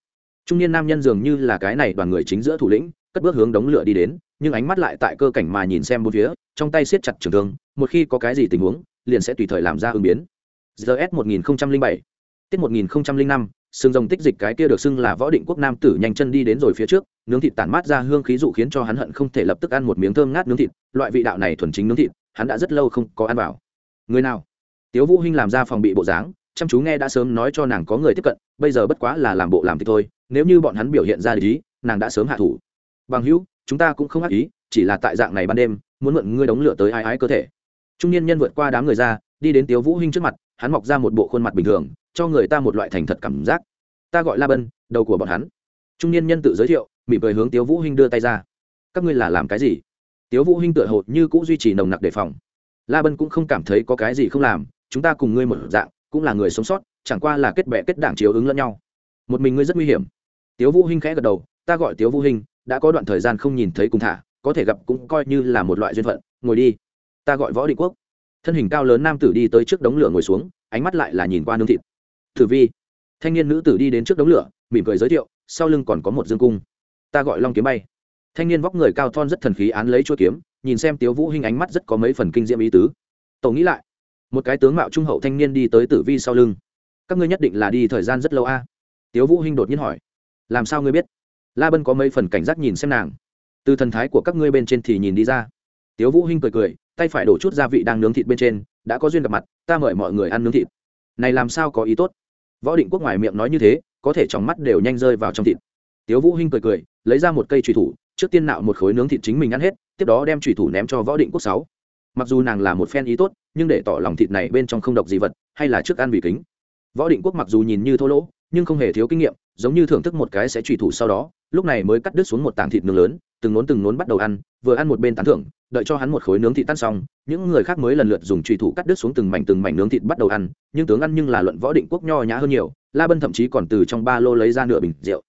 Trung niên nam nhân dường như là cái này đoàn người chính giữa thủ lĩnh cất bước hướng đống lửa đi đến, nhưng ánh mắt lại tại cơ cảnh mà nhìn xem bốn phía, trong tay siết chặt trường thương, một khi có cái gì tình huống, liền sẽ tùy thời làm ra ứng biến. Gs một nghìn bảy, tiết một nghìn năm, xương rồng tích dịch cái kia được xưng là võ định quốc nam tử nhanh chân đi đến rồi phía trước, nướng thịt tản mát ra hương khí dụ khiến cho hắn hận không thể lập tức ăn một miếng thơm ngát nướng thịt, loại vị đạo này thuần chính nướng thịt, hắn đã rất lâu không có ăn vào. Người nào? Tiếu vũ hinh làm ra phòng bị bộ dáng, chăm chú nghe đã sớm nói cho nàng có người tiếp cận, bây giờ bất quá là làm bộ làm thì thôi, nếu như bọn hắn biểu hiện ra ý nàng đã sớm hạ thủ bằng hữu, chúng ta cũng không ác ý, chỉ là tại dạng này ban đêm, muốn mượn ngươi đóng lửa tới ai ái cơ thể. Trung niên nhân vượt qua đám người ra, đi đến tiếu vũ hinh trước mặt, hắn mọc ra một bộ khuôn mặt bình thường, cho người ta một loại thành thật cảm giác. Ta gọi la bân, đầu của bọn hắn. Trung niên nhân tự giới thiệu, mỉm cười hướng tiếu vũ hinh đưa tay ra. Các ngươi là làm cái gì? Tiếu vũ hinh tựa hồ như cũng duy trì nồng nặc đề phòng. La bân cũng không cảm thấy có cái gì không làm, chúng ta cùng ngươi một dạng, cũng là người sống sót, chẳng qua là kết bè kết đảng chiếu ứng lẫn nhau. Một mình ngươi rất nguy hiểm. Tiếu vũ hinh khẽ gật đầu, ta gọi tiếu vũ hinh đã có đoạn thời gian không nhìn thấy cùng thả, có thể gặp cũng coi như là một loại duyên phận. Ngồi đi. Ta gọi võ định quốc. Thân hình cao lớn nam tử đi tới trước đống lửa ngồi xuống, ánh mắt lại là nhìn qua nướng thịt. Thử vi. Thanh niên nữ tử đi đến trước đống lửa, mỉm cười giới thiệu, sau lưng còn có một dương cung. Ta gọi long kiếm bay. Thanh niên vóc người cao thon rất thần khí án lấy chuỗi kiếm, nhìn xem tiếu vũ hinh ánh mắt rất có mấy phần kinh diễm ý tứ. Tổ nghĩ lại, một cái tướng mạo trung hậu thanh niên đi tới tử vi sau lưng. Các ngươi nhất định là đi thời gian rất lâu a. À? tiếu vũ hinh đột nhiên hỏi, làm sao ngươi biết? La bân có mấy phần cảnh giác nhìn xem nàng. Từ thần thái của các ngươi bên trên thì nhìn đi ra. Tiếu vũ hinh cười cười, tay phải đổ chút gia vị đang nướng thịt bên trên, đã có duyên gặp mặt, ta mời mọi người ăn nướng thịt. Này làm sao có ý tốt? Võ định quốc ngoài miệng nói như thế, có thể trong mắt đều nhanh rơi vào trong thịt. Tiếu vũ hinh cười cười, lấy ra một cây trùy thủ, trước tiên nạo một khối nướng thịt chính mình ăn hết, tiếp đó đem trùy thủ ném cho võ định quốc sáu. Mặc dù nàng là một phen ý tốt, nhưng để tỏ lòng thịt này bên trong không độc gì vật, hay là trước ăn vì kính. Võ định quốc mặc dù nhìn như thô lỗ, nhưng không hề thiếu kinh nghiệm, giống như thưởng thức một cái sẽ trùy thủ sau đó lúc này mới cắt đứt xuống một tảng thịt nướng lớn, từng nốn từng nốn bắt đầu ăn, vừa ăn một bên tán thưởng, đợi cho hắn một khối nướng thịt tan xong, những người khác mới lần lượt dùng trùy thủ cắt đứt xuống từng mảnh từng mảnh nướng thịt bắt đầu ăn, nhưng tướng ăn nhưng là luận võ định quốc nho nhã hơn nhiều, la bân thậm chí còn từ trong ba lô lấy ra nửa bình rượu.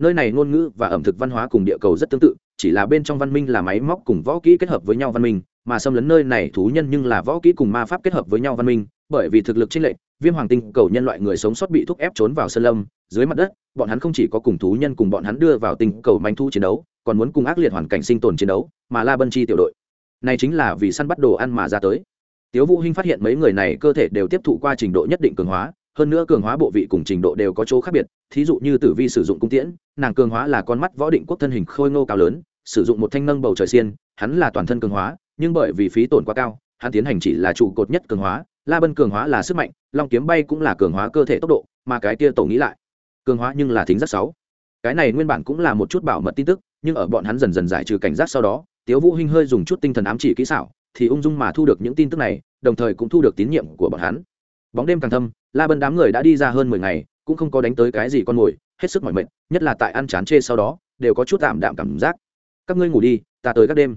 Nơi này ngôn ngữ và ẩm thực văn hóa cùng địa cầu rất tương tự, chỉ là bên trong văn minh là máy móc cùng võ kỹ kết hợp với nhau văn minh, mà xâm lấn nơi này thú nhân nhưng là võ kỹ cùng ma pháp kết hợp với nhau văn minh bởi vì thực lực chênh lệch, viêm hoàng tinh cầu nhân loại người sống sót bị thúc ép trốn vào sơn lâm, dưới mặt đất, bọn hắn không chỉ có cùng thú nhân cùng bọn hắn đưa vào tinh cầu manh thu chiến đấu, còn muốn cùng ác liệt hoàn cảnh sinh tồn chiến đấu, mà la bân chi tiểu đội. Này chính là vì săn bắt đồ ăn mà ra tới. Tiếu vũ hinh phát hiện mấy người này cơ thể đều tiếp thụ qua trình độ nhất định cường hóa, hơn nữa cường hóa bộ vị cùng trình độ đều có chỗ khác biệt, thí dụ như tử vi sử dụng cung tiễn, nàng cường hóa là con mắt võ định quốc thân hình khôi ngô cao lớn, sử dụng một thanh nâng bầu trời xiên, hắn là toàn thân cường hóa, nhưng bởi vì phí tổn quá cao, hắn tiến hành chỉ là trụ cột nhất cường hóa la bân cường hóa là sức mạnh, long kiếm bay cũng là cường hóa cơ thể tốc độ, mà cái kia tổ nghĩ lại. Cường hóa nhưng là thính giác sáu. Cái này nguyên bản cũng là một chút bảo mật tin tức, nhưng ở bọn hắn dần dần giải trừ cảnh giác sau đó, tiếu vũ hinh hơi dùng chút tinh thần ám chỉ kỹ xảo, thì ung dung mà thu được những tin tức này, đồng thời cũng thu được tín nhiệm của bọn hắn. Bóng đêm càng thâm, la bân đám người đã đi ra hơn mười ngày, cũng không có đánh tới cái gì con mồi, hết sức mỏi mệt, nhất là tại ăn chán chê sau đó, đều có chút tạm đạm cảm giác. Các ngươi ngủ đi, ta tới các đêm.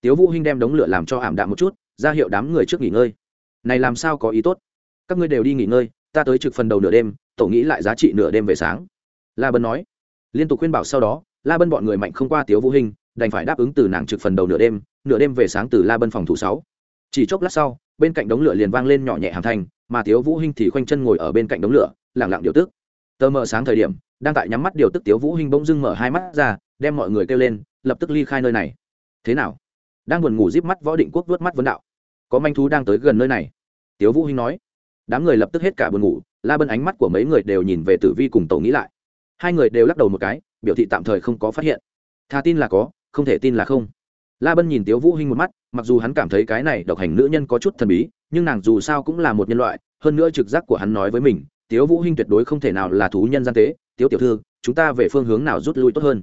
Tiếu vũ hinh đem đống lửa làm cho ảm đạm một chút, ra hiệu đám người trước nghỉ ngơi này làm sao có ý tốt? Các ngươi đều đi nghỉ ngơi, ta tới trực phần đầu nửa đêm, tổ nghĩ lại giá trị nửa đêm về sáng. La bân nói. Liên tục khuyên bảo sau đó, la bân bọn người mạnh không qua tiếu vũ hình đành phải đáp ứng từ nàng trực phần đầu nửa đêm nửa đêm về sáng từ la bân phòng thủ sáu. Chỉ chốc lát sau, bên cạnh đống lửa liền vang lên nhỏ nhẹ hàm thanh, mà tiếu vũ hinh thì khoanh chân ngồi ở bên cạnh đống lửa, lặng lặng điều tức. Tờ mờ sáng thời điểm, đang tại nhắm mắt điều tức tiếu vũ hinh bỗng dưng mở hai mắt ra, đem mọi người kêu lên, lập tức ly khai nơi này. Thế nào? Đang buồn ngủ díp mắt võ định quốc vớt mắt vấn đạo. Có manh thú đang tới gần nơi này tiếu vũ hinh nói. Đám người lập tức hết cả buồn ngủ, la bân ánh mắt của mấy người đều nhìn về tử vi cùng tổ nghĩ lại. Hai người đều lắc đầu một cái, biểu thị tạm thời không có phát hiện. Thà tin là có, không thể tin là không. La bân nhìn tiếu vũ hinh một mắt, mặc dù hắn cảm thấy cái này độc hành nữ nhân có chút thần bí, nhưng nàng dù sao cũng là một nhân loại, hơn nữa trực giác của hắn nói với mình, tiếu vũ hinh tuyệt đối không thể nào là thú nhân gian tế. Tiếu tiểu thư, chúng ta về phương hướng nào rút lui tốt hơn?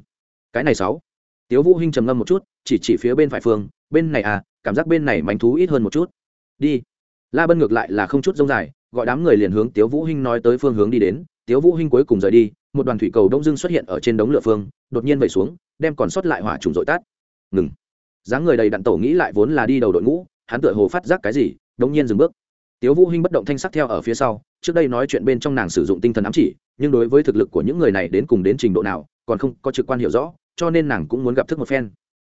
Cái này sáu. Tiếu vũ hinh trầm ngâm một chút, chỉ chỉ phía bên phải phương, bên này à cảm giác bên này mảnh thú ít hơn một chút. Đi la bân ngược lại là không chút rông dài, gọi đám người liền hướng tiếu vũ hinh nói tới phương hướng đi đến. Tiếu vũ hinh cuối cùng rời đi, một đoàn thủy cầu đông dương xuất hiện ở trên đống lửa phương, đột nhiên vẩy xuống, đem còn sót lại hỏa trùng dội tát ngừng. Dáng người đầy đặn tổ nghĩ lại vốn là đi đầu đội ngũ, hắn tựa hồ phát giác cái gì, đống nhiên dừng bước. Tiếu vũ hinh bất động thanh sắc theo ở phía sau, trước đây nói chuyện bên trong nàng sử dụng tinh thần ám chỉ, nhưng đối với thực lực của những người này đến cùng đến trình độ nào, còn không có trực quan hiểu rõ, cho nên nàng cũng muốn gặp thức một phen.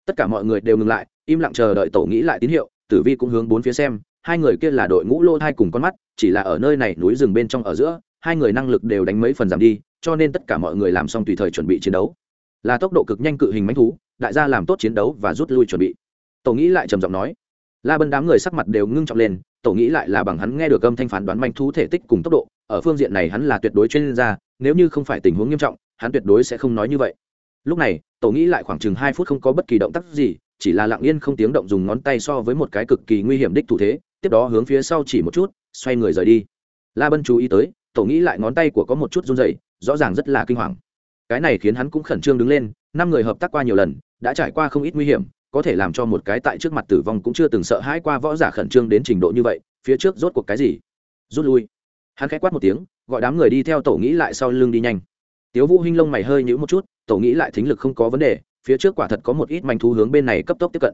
Tất cả mọi người đều ngừng lại, im lặng chờ đợi tổ nghĩ lại tín hiệu, tử vi cũng hướng bốn phía xem hai người kia là đội ngũ lô thai cùng con mắt, chỉ là ở nơi này núi rừng bên trong ở giữa, hai người năng lực đều đánh mấy phần giảm đi, cho nên tất cả mọi người làm xong tùy thời chuẩn bị chiến đấu. Là tốc độ cực nhanh cự hình mánh thú, đại gia làm tốt chiến đấu và rút lui chuẩn bị. Tổ nghĩ lại trầm giọng nói. La bân đám người sắc mặt đều ngưng trọng lên, tổ nghĩ lại là bằng hắn nghe được âm thanh phán đoán manh thú thể tích cùng tốc độ, ở phương diện này hắn là tuyệt đối chuyên gia, nếu như không phải tình huống nghiêm trọng, hắn tuyệt đối sẽ không nói như vậy. Lúc này, tổ nghĩ lại khoảng chừng hai phút không có bất kỳ động tác gì, chỉ là lặng yên không tiếng động dùng ngón tay so với một cái cực kỳ nguy hiểm đích thủ thế tiếp đó hướng phía sau chỉ một chút, xoay người rời đi. La bân chú ý tới, tổ nghĩ lại ngón tay của có một chút run dày rõ ràng rất là kinh hoàng. Cái này khiến hắn cũng khẩn trương đứng lên, năm người hợp tác qua nhiều lần, đã trải qua không ít nguy hiểm, có thể làm cho một cái tại trước mặt tử vong cũng chưa từng sợ hãi qua võ giả khẩn trương đến trình độ như vậy, phía trước rốt cuộc cái gì? Rút lui. Hắn k h á quát một tiếng, gọi đám người đi theo tổ nghĩ lại sau lưng đi nhanh. Tiếu vũ hinh lông mày hơi nhữ một chút, tổ nghĩ lại thính lực không có vấn đề, phía trước quả thật có một ít manh thú hướng bên này cấp tốc tiếp cận.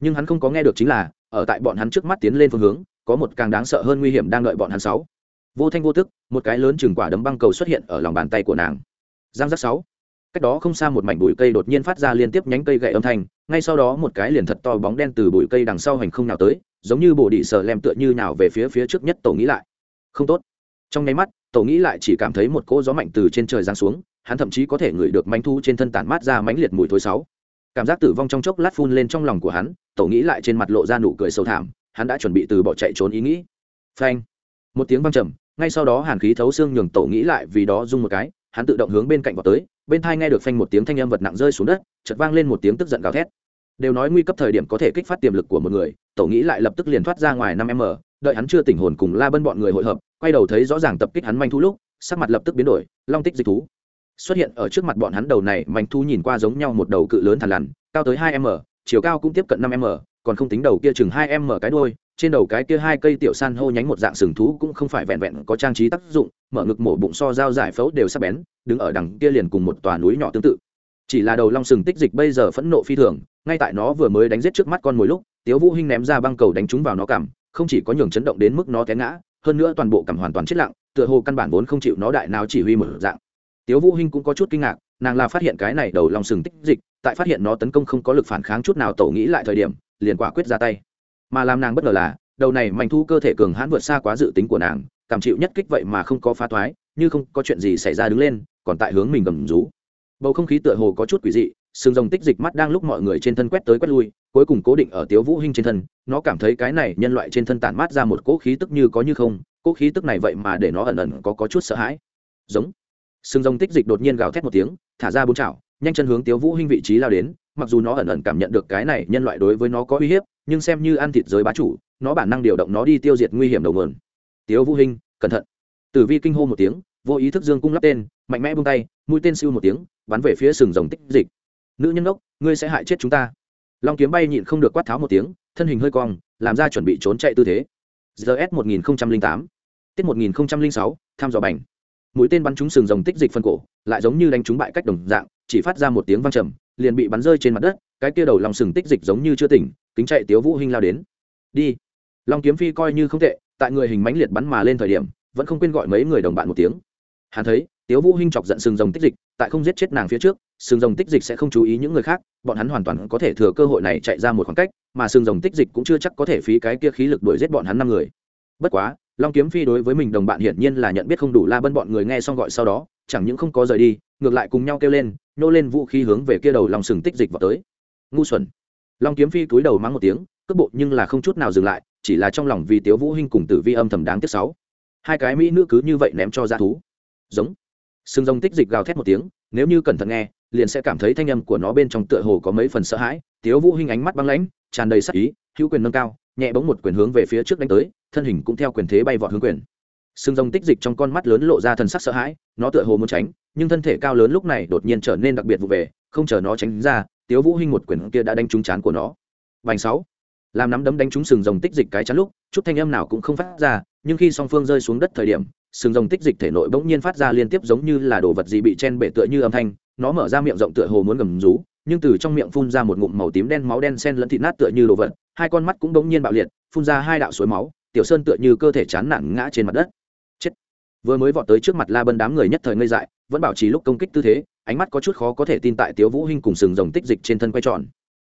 Nhưng hắn không có nghe được chính là ở tại bọn hắn trước mắt tiến lên phương hướng, có một càng đáng sợ hơn nguy hiểm đang đợi bọn hắn sáu. Vô thanh vô tức, một cái lớn chừng quả đấm băng cầu xuất hiện ở lòng bàn tay của nàng. Giang giác sáu. Cách đó không xa một mảnh bụi cây đột nhiên phát ra liên tiếp nhánh cây gậy âm thanh, ngay sau đó một cái liền thật to bóng đen từ bụi cây đằng sau hành không nào tới, giống như bộ đĩ sờ lem tựa như nào về phía phía trước nhất tổ nghĩ lại. Không tốt. Trong nháy mắt, tổ nghĩ lại chỉ cảm thấy một cỗ gió mạnh từ trên trời giáng xuống, hắn thậm chí có thể ngửi được manh thu trên thân tản mát ra mãnh liệt mùi thối sáu cảm giác tử vong trong chốc lát phun lên trong lòng của hắn tổ nghĩ lại trên mặt lộ ra nụ cười sâu thảm, hắn đã chuẩn bị từ bỏ chạy trốn ý nghĩ. Phanh. Một tiếng vang trầm, ngay sau đó hàn khí thấu xương nhường tổ nghĩ lại vì đó rung một cái, hắn tự động hướng bên cạnh vào tới, bên thai nghe được phanh một tiếng thanh âm vật nặng rơi xuống đất, chợt vang lên một tiếng tức giận gào thét. Đều nói nguy cấp thời điểm có thể kích phát tiềm lực của một người tổ nghĩ lại lập tức liền thoát ra ngoài năm m đợi hắn chưa tỉnh hồn cùng la bân bọn người hội hợp, quay đầu thấy rõ ràng tập kích hắn manh thu lúc, sắc mặt lập tức biến đổi, long tích dịch thú xuất hiện ở trước mặt bọn hắn đầu này mảnh thú nhìn qua giống nhau một đầu cự lớn thằn lằn cao tới hai m chiều cao cũng tiếp cận năm m còn không tính đầu kia chừng hai m cái đôi trên đầu cái kia hai cây tiểu san hô nhánh một dạng sừng thú cũng không phải vẹn vẹn có trang trí tác dụng mở ngực mổ bụng so dao giải phẫu đều sắc bén đứng ở đằng kia liền cùng một tòa núi nhỏ tương tự. Chỉ là đầu long sừng tích dịch bây giờ phẫn nộ phi thường ngay tại nó vừa mới đánh giết trước mắt con mồi lúc tiếu vũ hinh ném ra băng cầu đánh trúng vào nó cằm, không chỉ có nhường chấn động đến mức nó té ngã hơn nữa toàn bộ cằm hoàn toàn chết lặng tựa hồ căn bản vốn không chịu nó đại nào chỉ huy một dạng tiếu vũ hinh cũng có chút kinh ngạc, nàng là phát hiện cái này đầu long sừng tích dịch, tại phát hiện nó tấn công không có lực phản kháng chút nào tổ nghĩ lại thời điểm, liền quả quyết ra tay. Mà làm nàng bất ngờ là, đầu này mạnh thu cơ thể cường hãn vượt xa quá dự tính của nàng, cảm chịu nhất kích vậy mà không có phá toái như không có chuyện gì xảy ra đứng lên, còn tại hướng mình gầm rú. Bầu không khí tựa hồ có chút quỷ dị, sừng rồng tích dịch mắt đang lúc mọi người trên thân quét tới quét lui, cuối cùng cố định ở tiếu vũ hinh trên thân, nó cảm thấy cái này nhân loại trên thân tản mát ra một cỗ khí tức như có như không, cỗ khí tức này vậy mà để nó ẩn ẩn có có chút sợ hãi. Giống sừng rồng tích dịch đột nhiên gào thét một tiếng, thả ra bốn chảo, nhanh chân hướng tiếu vũ hinh vị trí lao đến, mặc dù nó ẩn ẩn cảm nhận được cái này nhân loại đối với nó có uy hiếp, nhưng xem như ăn thịt giới bá chủ, nó bản năng điều động nó đi tiêu diệt nguy hiểm đầu nguồn. Tiếu vũ hinh, cẩn thận. Tử vi kinh hô một tiếng, vô ý thức dương cung lắp tên, mạnh mẽ buông tay, mũi tên siêu một tiếng, bắn về phía sừng rồng tích dịch. Nữ nhân ngốc, ngươi sẽ hại chết chúng ta. Long kiếm bay nhịn không được quát tháo một tiếng, thân hình hơi cong, làm ra chuẩn bị trốn chạy tư thế. Gs một nghìn tám. Tiết một nghìn sáu, tham dò bành mũi tên bắn trúng sừng rồng tích dịch phân cổ, lại giống như đánh trúng bại cách đồng dạng, chỉ phát ra một tiếng vang trầm, liền bị bắn rơi trên mặt đất, cái kia đầu lòng sừng tích dịch giống như chưa tỉnh, kính chạy tiếu vũ hinh lao đến. Đi. Long kiếm phi coi như không tệ, tại người hình mãnh liệt bắn mà lên thời điểm, vẫn không quên gọi mấy người đồng bạn một tiếng. Hắn thấy, tiếu vũ hinh chọc giận sừng rồng tích dịch, tại không giết chết nàng phía trước, sừng rồng tích dịch sẽ không chú ý những người khác, bọn hắn hoàn toàn có thể thừa cơ hội này chạy ra một khoảng cách, mà sừng rồng tích dịch cũng chưa chắc có thể phí cái kia khí lực đuổi giết bọn hắn năm người. Bất quá long kiếm phi đối với mình đồng bạn hiển nhiên là nhận biết không đủ la bân bọn người nghe xong gọi sau đó, chẳng những không có rời đi, ngược lại cùng nhau kêu lên, nô lên vũ khí hướng về kia đầu lòng sừng tích dịch vào tới. Ngu xuẩn. Long kiếm phi cúi đầu mắng một tiếng, cước bộ nhưng là không chút nào dừng lại, chỉ là trong lòng vì tiếu vũ hinh cùng tử vi âm thầm đáng tiếc sáu. Hai cái mỹ nữ cứ như vậy ném cho ra thú. Giống. Sừng rồng tích dịch gào thét một tiếng, nếu như cẩn thận nghe, liền sẽ cảm thấy thanh âm của nó bên trong tựa hồ có mấy phần sợ hãi. Tiếu vũ hinh ánh mắt băng lãnh, tràn đầy sắc ý, hữu quyền nâng cao nhẹ bóng một quyền hướng về phía trước đánh tới, thân hình cũng theo quyền thế bay vọt hướng quyền. Sừng rồng tích dịch trong con mắt lớn lộ ra thần sắc sợ hãi, nó tựa hồ muốn tránh, nhưng thân thể cao lớn lúc này đột nhiên trở nên đặc biệt vụ về, không chờ nó tránh ra, tiếu vũ hinh một quyền kia đã đánh trúng chán của nó. Vành sáu. Làm nắm đấm đánh trúng sừng rồng tích dịch cái chán lúc, chút thanh âm nào cũng không phát ra, nhưng khi song phương rơi xuống đất thời điểm, sừng rồng tích dịch thể nội bỗng nhiên phát ra liên tiếp giống như là đồ vật gì bị chen bể tựa như âm thanh, nó mở ra miệng rộng tựa hồ muốn gầm rú, nhưng từ trong miệng phun ra một ngụm màu tím đen máu đen xen lẫn thịt nát tựa như đồ vật hai con mắt cũng bỗng nhiên bạo liệt, phun ra hai đạo suối máu, tiểu sơn tựa như cơ thể chán nản ngã trên mặt đất. Chết. Vừa mới vọt tới trước mặt la bân đám người nhất thời ngây dại, vẫn bảo trì lúc công kích tư thế, ánh mắt có chút khó có thể tin tại tiếu vũ hinh cùng sừng rồng tích dịch trên thân quay tròn.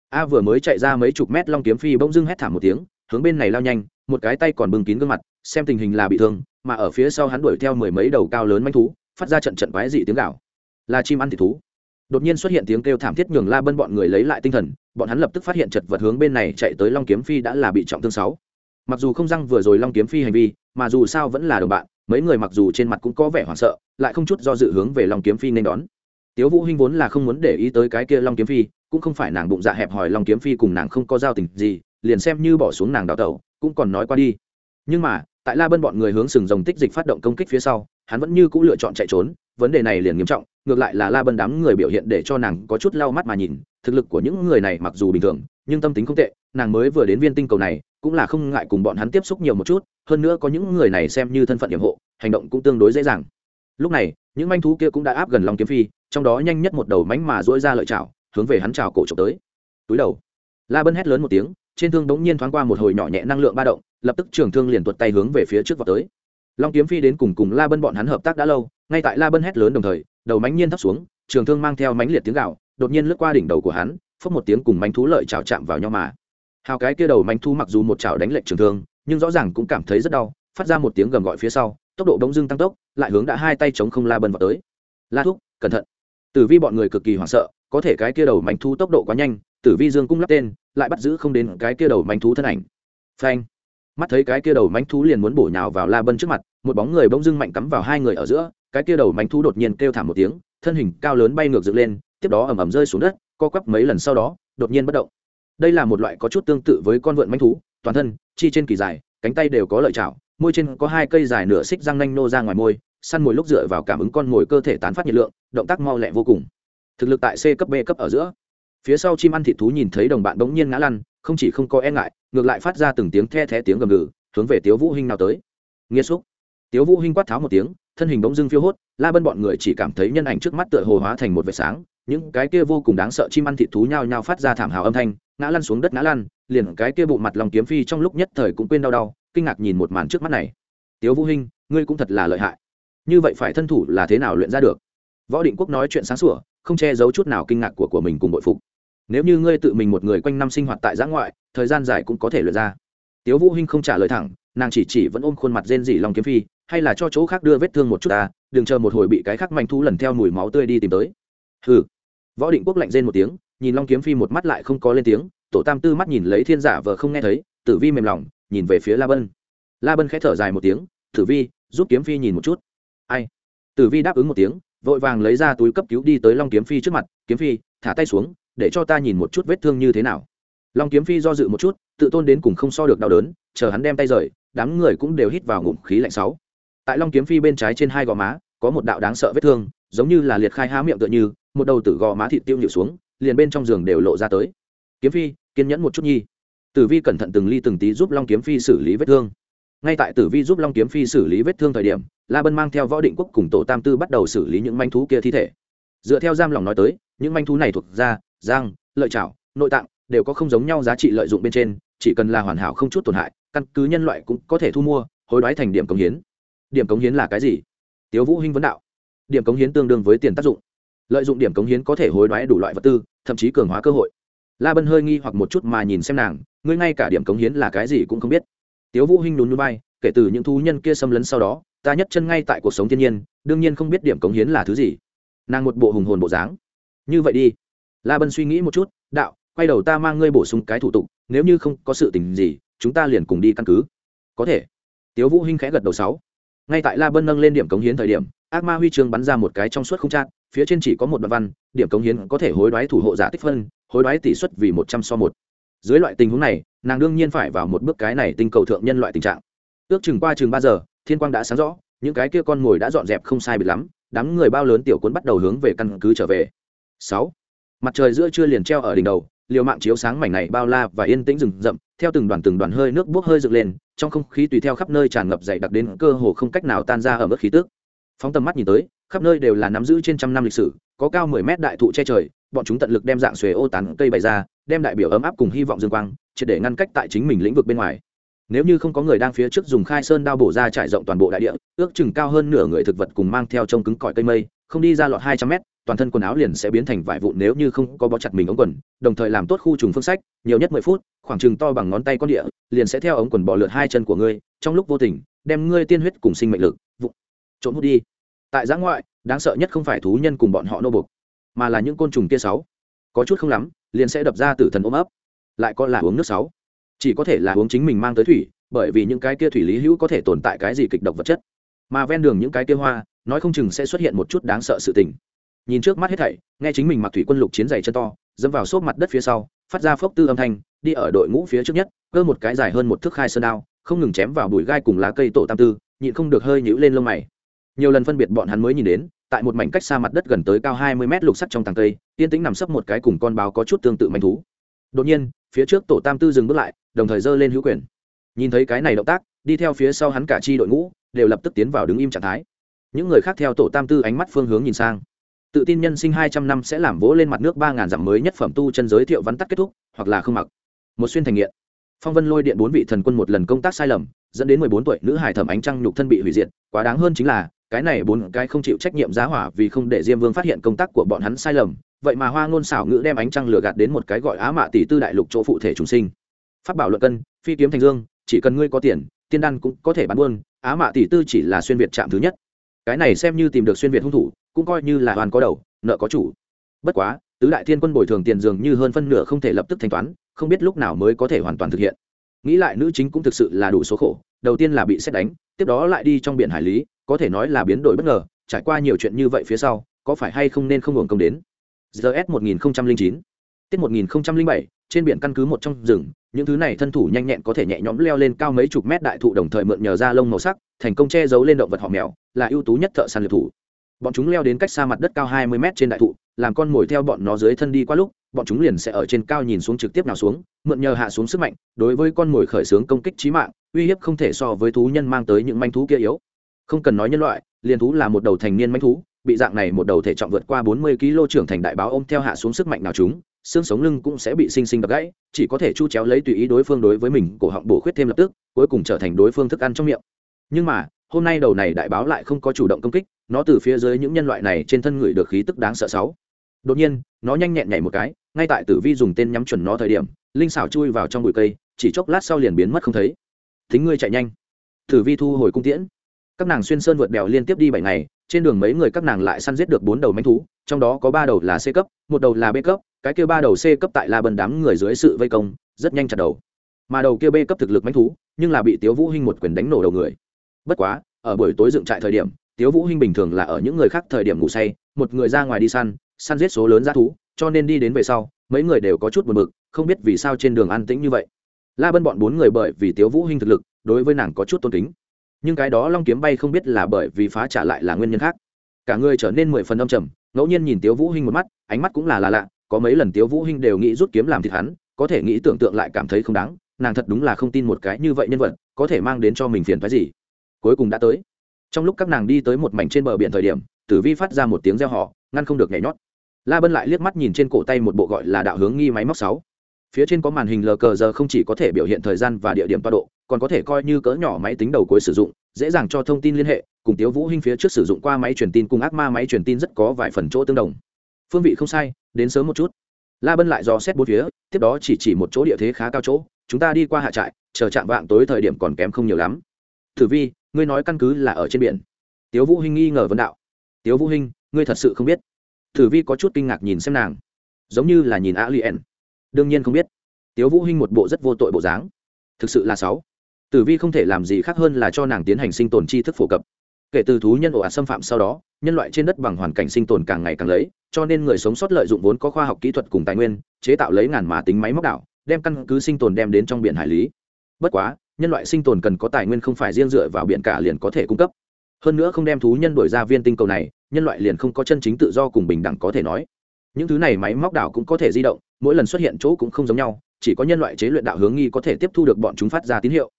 A vừa mới chạy ra mấy chục mét long kiếm phi bỗng dưng hét thảm một tiếng, hướng bên này lao nhanh, một cái tay còn bưng kín gương mặt, xem tình hình là bị thương, mà ở phía sau hắn đuổi theo mười mấy đầu cao lớn manh thú, phát ra trận trận quái dị tiếng gạo là chim ăn thịt thú đột nhiên xuất hiện tiếng kêu thảm thiết nhường la bân bọn người lấy lại tinh thần, bọn hắn lập tức phát hiện chật vật hướng bên này chạy tới long kiếm phi đã là bị trọng thương sáu. Mặc dù không răng vừa rồi long kiếm phi hành vi, mà dù sao vẫn là đồng bạn, mấy người mặc dù trên mặt cũng có vẻ hoảng sợ, lại không chút do dự hướng về long kiếm phi nên đón. Tiếu vũ hinh vốn là không muốn để ý tới cái kia long kiếm phi, cũng không phải nàng bụng dạ hẹp hòi long kiếm phi cùng nàng không có giao tình gì, liền xem như bỏ xuống nàng đào tẩu, cũng còn nói qua đi. Nhưng mà, tại la bân bọn người hướng sừng rồng tích dịch phát động công kích phía sau, hắn vẫn như c ũ lựa chọn chạy trốn vấn đề này liền nghiêm trọng, ngược lại là la bân đám người biểu hiện để cho nàng có chút lau mắt mà nhìn, thực lực của những người này mặc dù bình thường, nhưng tâm tính không tệ, nàng mới vừa đến viên tinh cầu này, cũng là không ngại cùng bọn hắn tiếp xúc nhiều một chút, hơn nữa có những người này xem như thân phận điểm hộ, hành động cũng tương đối dễ dàng. Lúc này, những manh thú kia cũng đã áp gần lòng kiếm phi, trong đó nhanh nhất một đầu mánh mà dỗi ra lợi chảo, hướng về hắn chào cổ trộm tới. Túi đầu. La bân hét lớn một tiếng, trên thương bỗng nhiên thoáng qua một hồi nhỏ nhẹ năng lượng ba động, lập tức trường thương liền tuột tay hướng về phía trước vào tới. Long kiếm phi đến cùng cùng la bân bọn hắn hợp tác đã lâu ngay tại la bân hét lớn đồng thời, đầu mánh nhiên thấp xuống, trường thương mang theo mánh liệt tiếng gạo đột nhiên lướt qua đỉnh đầu của hắn, phốc một tiếng cùng mánh thú lợi chảo chạm vào nhau mà. Hào cái kia đầu mánh thú mặc dù một chảo đánh lệnh trường thương, nhưng rõ ràng cũng cảm thấy rất đau, phát ra một tiếng gầm gọi phía sau, tốc độ bỗng dưng tăng tốc, lại hướng đã hai tay chống không la bân vào tới. La thúc, cẩn thận. Tử vi bọn người cực kỳ hoảng sợ, có thể cái kia đầu mánh thú tốc độ quá nhanh, tử vi dương cung lắp tên, lại bắt giữ không đến cái kia đầu mánh thú thân ảnh. Phanh. Mắt thấy cái kia đầu mánh thú liền muốn bổ nhào vào la bân trước mặt, một bóng người bỗng dưng mạnh cắm vào hai người ở giữa cái kia đầu mánh thú đột nhiên kêu thảm một tiếng, thân hình cao lớn bay ngược dựng lên, tiếp đó ẩm ẩm rơi xuống đất, co quắp mấy lần sau đó, đột nhiên bất động. Đây là một loại có chút tương tự với con vượn mánh thú, toàn thân, chi trên kỳ dài, cánh tay đều có lợi chảo, môi trên có hai cây dài nửa xích răng nanh nô ra ngoài môi, săn mồi lúc dựa vào cảm ứng con mồi cơ thể tán phát nhiệt lượng, động tác mau lẹ vô cùng. Thực lực tại c cấp b cấp ở giữa. Phía sau chim ăn thịt thú nhìn thấy đồng bạn bỗng nhiên ngã lăn, không chỉ không có e ngại, ngược lại phát ra từng tiếng the thé tiếng gầm gừ, hướng về tiếu vũ hinh nào tới. Nghĩa xúc tiếu vũ hinh quát tháo một tiếng thân hình bỗng dưng phiêu hốt, la bân bọn người chỉ cảm thấy nhân ảnh trước mắt tựa hồ hóa thành một vệt sáng, những cái kia vô cùng đáng sợ chim ăn thịt thú nhao nhao phát ra thảm hào âm thanh, ngã lăn xuống đất ngã lăn, liền cái kia bộ mặt lòng kiếm phi trong lúc nhất thời cũng quên đau đau, kinh ngạc nhìn một màn trước mắt này. Tiếu vũ hinh, ngươi cũng thật là lợi hại. Như vậy phải thân thủ là thế nào luyện ra được? Võ định quốc nói chuyện sáng sủa, không che giấu chút nào kinh ngạc của của mình cùng bội phục. Nếu như ngươi tự mình một người quanh năm sinh hoạt tại giã ngoại, thời gian dài cũng có thể luyện ra. Tiếu vũ hinh không trả lời thẳng, nàng chỉ chỉ vẫn ôm khuôn mặt rên rỉ lòng kiếm phi hay là cho chỗ khác đưa vết thương một chút ta, đừng chờ một hồi bị cái khác manh thu lần theo mùi máu tươi đi tìm tới. Hừ. Võ định quốc lạnh rên một tiếng, nhìn long kiếm phi một mắt lại không có lên tiếng, tổ tam tư mắt nhìn lấy thiên giả vờ không nghe thấy, tử vi mềm lòng, nhìn về phía la bân. La bân khẽ thở dài một tiếng, tử vi, giúp kiếm phi nhìn một chút. Ai? Tử vi đáp ứng một tiếng, vội vàng lấy ra túi cấp cứu đi tới long kiếm phi trước mặt, kiếm phi, thả tay xuống, để cho ta nhìn một chút vết thương như thế nào. Long kiếm phi do dự một chút, tự tôn đến cùng không so được đau đớn, chờ hắn đem tay rời, đám người cũng đều hít vào ngụm khí lạnh sáu tại long kiếm phi bên trái trên hai gò má, có một đạo đáng sợ vết thương, giống như là liệt khai há miệng tựa như, một đầu tử gò má thịt tiêu nhịu xuống, liền bên trong giường đều lộ ra tới. Kiếm phi, kiên nhẫn một chút nhi. Tử vi cẩn thận từng ly từng tí giúp long kiếm phi xử lý vết thương. Ngay tại tử vi giúp long kiếm phi xử lý vết thương thời điểm, la bân mang theo võ định quốc cùng tổ tam tư bắt đầu xử lý những manh thú kia thi thể. Dựa theo giam lòng nói tới, những manh thú này thuộc da giang lợi chảo, nội tạng đều có không giống nhau giá trị lợi dụng bên trên, chỉ cần là hoàn hảo không chút tổn hại, căn cứ nhân loại cũng có thể thu mua, hối đoái thành điểm công hiến điểm cống hiến là cái gì? Tiếu vũ hinh vấn đạo. Điểm cống hiến tương đương với tiền tác dụng. Lợi dụng điểm cống hiến có thể hối đoái đủ loại vật tư, thậm chí cường hóa cơ hội. La bân hơi nghi hoặc một chút mà nhìn xem nàng, ngươi ngay cả điểm cống hiến là cái gì cũng không biết. Tiếu vũ hinh nhún nhún bay kể từ những thú nhân kia xâm lấn sau đó, ta nhất chân ngay tại cuộc sống thiên nhiên, đương nhiên không biết điểm cống hiến là thứ gì. Nàng một bộ hùng hồn bộ dáng. Như vậy đi. La bân suy nghĩ một chút, đạo, quay đầu ta mang ngươi bổ sung cái thủ tục, nếu như không có sự tình gì, chúng ta liền cùng đi căn cứ. Có thể. Tiếu vũ hinh khẽ gật đầu sáu ngay tại la bân nâng lên điểm cống hiến thời điểm, ác ma huy chương bắn ra một cái trong suốt không chát, phía trên chỉ có một đoạn văn, điểm cống hiến có thể hối đoái thủ hộ giả tích phân, hối đoái tỷ suất vì một trăm so một. Dưới loại tình huống này, nàng đương nhiên phải vào một bước cái này tinh cầu thượng nhân loại tình trạng. Ước chừng qua chừng ba giờ, thiên quang đã sáng rõ, những cái kia con mồi đã dọn dẹp không sai biệt lắm, đám người bao lớn tiểu cuốn bắt đầu hướng về căn cứ trở về. Sáu. Mặt trời giữa trưa liền treo ở đỉnh đầu liều mạng chiếu sáng mảnh này bao la và yên tĩnh rừng rậm, theo từng đoàn từng đoàn hơi nước bốc hơi dựng lên, trong không khí tùy theo khắp nơi tràn ngập dày đặc đến cơ hồ không cách nào tan ra ở mức khí tước phóng tầm mắt nhìn tới, khắp nơi đều là nắm giữ trên trăm năm lịch sử, có cao mười mét đại thụ che trời, bọn chúng tận lực đem dạng xuề ô tán cây bày ra, đem đại biểu ấm áp cùng hy vọng dương quang, triệt để ngăn cách tại chính mình lĩnh vực bên ngoài. Nếu như không có người đang phía trước dùng khai sơn đao bổ ra trải rộng toàn bộ đại địa, ước chừng cao hơn nửa người thực vật cùng mang theo trông cứng cỏi cây mây, không đi ra lọt hai trăm mét toàn thân quần áo liền sẽ biến thành vải vụn nếu như không có bó chặt mình ống quần, đồng thời làm tốt khu trùng phương sách, nhiều nhất mười phút, khoảng chừng to bằng ngón tay con địa, liền sẽ theo ống quần bò lượt hai chân của ngươi, trong lúc vô tình, đem ngươi tiên huyết cùng sinh mệnh lực vụ trốn hút đi. Tại giã ngoại, đáng sợ nhất không phải thú nhân cùng bọn họ nô bục mà là những côn trùng kia sáu. Có chút không lắm, liền sẽ đập ra tử thần ôm ấp, lại có là uống nước sáu. Chỉ có thể là uống chính mình mang tới thủy, bởi vì những cái kia thủy lý hữu có thể tồn tại cái gì kịch độc vật chất. Mà ven đường những cái kia hoa, nói không chừng sẽ xuất hiện một chút đáng sợ sự tình nhìn trước mắt hết thảy, nghe chính mình mặc thủy quân lục chiến giày chân to, dẫm vào xốp mặt đất phía sau, phát ra phốc tư âm thanh, đi ở đội ngũ phía trước nhất, cơ một cái dài hơn một thước khai sơn đao, không ngừng chém vào bụi gai cùng lá cây tổ tam tư, nhịn không được hơi nhũ lên lông mày. Nhiều lần phân biệt bọn hắn mới nhìn đến, tại một mảnh cách xa mặt đất gần tới cao hai mươi mét lục sắt trong tàng cây, yên tĩnh nằm sấp một cái cùng con báo có chút tương tự manh thú. Đột nhiên, phía trước tổ tam tư dừng bước lại, đồng thời giơ lên hữu quyền. Nhìn thấy cái này động tác, đi theo phía sau hắn cả chi đội ngũ, đều lập tức tiến vào đứng im trạng thái. Những người khác theo tổ tam tư ánh mắt phương hướng nhìn sang tự tin nhân sinh hai trăm năm sẽ làm vỗ lên mặt nước ba ngàn dặm mới nhất phẩm tu chân giới thiệu văn tắt kết thúc, hoặc là không mặc. Một xuyên thành nghiện. Phong vân lôi điện bốn vị thần quân một lần công tác sai lầm, dẫn đến mười bốn tuổi nữ hải thẩm ánh trăng nhục thân bị hủy diệt, quá đáng hơn chính là, cái này bốn cái không chịu trách nhiệm giá hỏa vì không để diêm vương phát hiện công tác của bọn hắn sai lầm, vậy mà hoa ngôn xảo ngữ đem ánh trăng lừa gạt đến một cái gọi á mạ tỷ tư đại lục chỗ phụ thể chúng sinh. Phát bảo luận cân, phi kiếm thành dương, chỉ cần ngươi có tiền, tiên đan cũng có thể bán buôn, á mạ tỷ tư chỉ là xuyên việt chạm thứ nhất. Cái này xem như tìm được xuyên việt hung thủ cũng coi như là hoàn có đầu, nợ có chủ. Bất quá, tứ đại thiên quân bồi thường tiền dường như hơn phân nửa không thể lập tức thanh toán, không biết lúc nào mới có thể hoàn toàn thực hiện. Nghĩ lại nữ chính cũng thực sự là đủ số khổ, đầu tiên là bị xét đánh, tiếp đó lại đi trong biển hải lý, có thể nói là biến đổi bất ngờ, trải qua nhiều chuyện như vậy phía sau, có phải hay không nên không hưởng công đến? Gs một nghìn chín. Tiết một nghìn bảy, trên biển căn cứ một trong rừng, những thứ này thân thủ nhanh nhẹn có thể nhẹ nhõm leo lên cao mấy chục mét đại thụ đồng thời mượn nhờ ra lông màu sắc, thành công che giấu lên động vật họ mèo, là ưu tú nhất thợ săn liệt thủ bọn chúng leo đến cách xa mặt đất cao hai mươi mét trên đại thụ, làm con mồi theo bọn nó dưới thân đi qua lúc, bọn chúng liền sẽ ở trên cao nhìn xuống trực tiếp nào xuống, mượn nhờ hạ xuống sức mạnh, đối với con mồi khởi xướng công kích trí mạng, uy hiếp không thể so với thú nhân mang tới những manh thú kia yếu. Không cần nói nhân loại, liền thú là một đầu thành niên manh thú, bị dạng này một đầu thể trọng vượt qua bốn mươi kg trưởng thành đại báo ôm theo hạ xuống sức mạnh nào chúng, xương sống lưng cũng sẽ bị sinh sinh đập gãy, chỉ có thể chu chéo lấy tùy ý đối phương đối với mình cổ họng bổ khuyết thêm lập tức, cuối cùng trở thành đối phương thức ăn trong miệng. Nhưng mà hôm nay đầu này đại báo lại không có chủ động công kích, nó từ phía dưới những nhân loại này trên thân người được khí tức đáng sợ sáu. Đột nhiên, nó nhanh nhẹn nhảy một cái, ngay tại tử vi dùng tên nhắm chuẩn nó thời điểm, linh xảo chui vào trong bụi cây, chỉ chốc lát sau liền biến mất không thấy. Thính ngươi chạy nhanh. Tử vi thu hồi cung tiễn. Các nàng xuyên sơn vượt đèo liên tiếp đi bảy ngày, trên đường mấy người các nàng lại săn giết được bốn đầu manh thú, trong đó có ba đầu là c cấp, một đầu là b cấp, cái kia ba đầu c cấp tại la bần đám người dưới sự vây công, rất nhanh chặt đầu. Mà đầu kia b cấp thực lực manh thú, nhưng là bị tiếu vũ hinh một quyền đánh nổ đầu người bất quá, ở buổi tối dựng trại thời điểm, tiếu vũ hinh bình thường là ở những người khác thời điểm ngủ say, một người ra ngoài đi săn săn giết số lớn g thú, cho nên đi đến về sau, mấy người đều có chút buồn bực, không biết vì sao trên đường an tĩnh như vậy. La bân bọn bốn người bởi vì tiếu vũ hinh thực lực, đối với nàng có chút tôn kính. Nhưng cái đó long kiếm bay không biết là bởi vì phá trả lại là nguyên nhân khác. Cả người trở nên mười phần âm trầm, ngẫu nhiên nhìn tiếu vũ hinh một mắt, ánh mắt cũng là là lạ, có mấy lần tiếu vũ hinh đều nghĩ rút kiếm làm thịt hắn, có thể nghĩ tưởng tượng lại cảm thấy không đáng, nàng thật đúng là không tin một cái như vậy nhân vật, có thể mang đến cho mình phiền phái gì cuối cùng đã tới. Trong lúc các nàng đi tới một mảnh trên bờ biển thời điểm, tử vi phát ra một tiếng reo hò, ngăn không được nhảy nhót. La bân lại liếc mắt nhìn trên cổ tay một bộ gọi là đạo hướng nghi máy móc sáu. Phía trên có màn hình lờ cờ giờ không chỉ có thể biểu hiện thời gian và địa điểm toa độ, còn có thể coi như cỡ nhỏ máy tính đầu cuối sử dụng, dễ dàng cho thông tin liên hệ, cùng tiếu vũ hinh phía trước sử dụng qua máy truyền tin cùng ác ma máy truyền tin rất có vài phần chỗ tương đồng. Phương vị không sai, đến sớm một chút. La bân lại dò xét bốn phía, tiếp đó chỉ chỉ một chỗ địa thế khá cao chỗ, chúng ta đi qua hạ trại, chờ chạm vạng tối thời điểm còn kém không nhiều lắm. Thử vi ngươi nói căn cứ là ở trên biển. Tiếu vũ hinh nghi ngờ vấn đạo. Tiếu vũ hinh, ngươi thật sự không biết. Thử vi có chút kinh ngạc nhìn xem nàng. Giống như là nhìn a lien đương nhiên không biết. Tiếu vũ hinh một bộ rất vô tội bộ dáng. Thực sự là sáu. Tử vi không thể làm gì khác hơn là cho nàng tiến hành sinh tồn tri thức phổ cập. Kể từ thú nhân ồ ạt xâm phạm sau đó, nhân loại trên đất bằng hoàn cảnh sinh tồn càng ngày càng lấy, cho nên người sống sót lợi dụng vốn có khoa học kỹ thuật cùng tài nguyên, chế tạo lấy ngàn mà tính máy móc đảo, đem căn cứ sinh tồn đem đến trong biển hải lý. Bất quá nhân loại sinh tồn cần có tài nguyên không phải riêng dựa vào biển cả liền có thể cung cấp. Hơn nữa không đem thú nhân đổi ra viên tinh cầu này, nhân loại liền không có chân chính tự do cùng bình đẳng có thể nói. Những thứ này máy móc đảo cũng có thể di động, mỗi lần xuất hiện chỗ cũng không giống nhau, chỉ có nhân loại chế luyện đạo hướng nghi có thể tiếp thu được bọn chúng phát ra tín hiệu.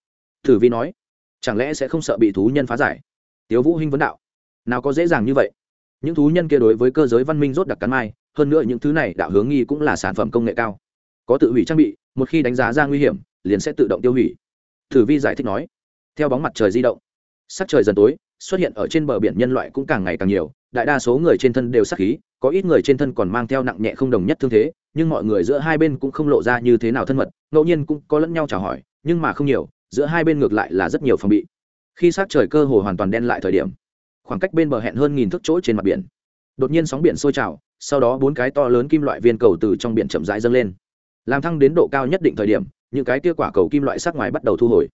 Thử vi nói, chẳng lẽ sẽ không sợ bị thú nhân phá giải? Tiếu vũ hinh vấn đạo, nào có dễ dàng như vậy. Những thú nhân kia đối với cơ giới văn minh rốt đặc cắn mai, hơn nữa những thứ này đạo hướng nghi cũng là sản phẩm công nghệ cao. Có tự hủy trang bị, một khi đánh giá ra nguy hiểm, liền sẽ tự động tiêu hủy thử vi giải thích nói, theo bóng mặt trời di động, sắc trời dần tối, xuất hiện ở trên bờ biển nhân loại cũng càng ngày càng nhiều, đại đa số người trên thân đều sắc khí, có ít người trên thân còn mang theo nặng nhẹ không đồng nhất thương thế, nhưng mọi người giữa hai bên cũng không lộ ra như thế nào thân mật, ngẫu nhiên cũng có lẫn nhau chào hỏi, nhưng mà không nhiều, giữa hai bên ngược lại là rất nhiều phòng bị. Khi sắc trời cơ hồ hoàn toàn đen lại thời điểm, khoảng cách bên bờ hẹn hơn nghìn thước chỗ trên mặt biển. Đột nhiên sóng biển sôi trào, sau đó bốn cái to lớn kim loại viên cầu từ trong biển chậm rãi dâng lên. Làm thăng đến độ cao nhất định thời điểm những cái kia quả cầu kim loại sắc ngoài bắt đầu thu hồi.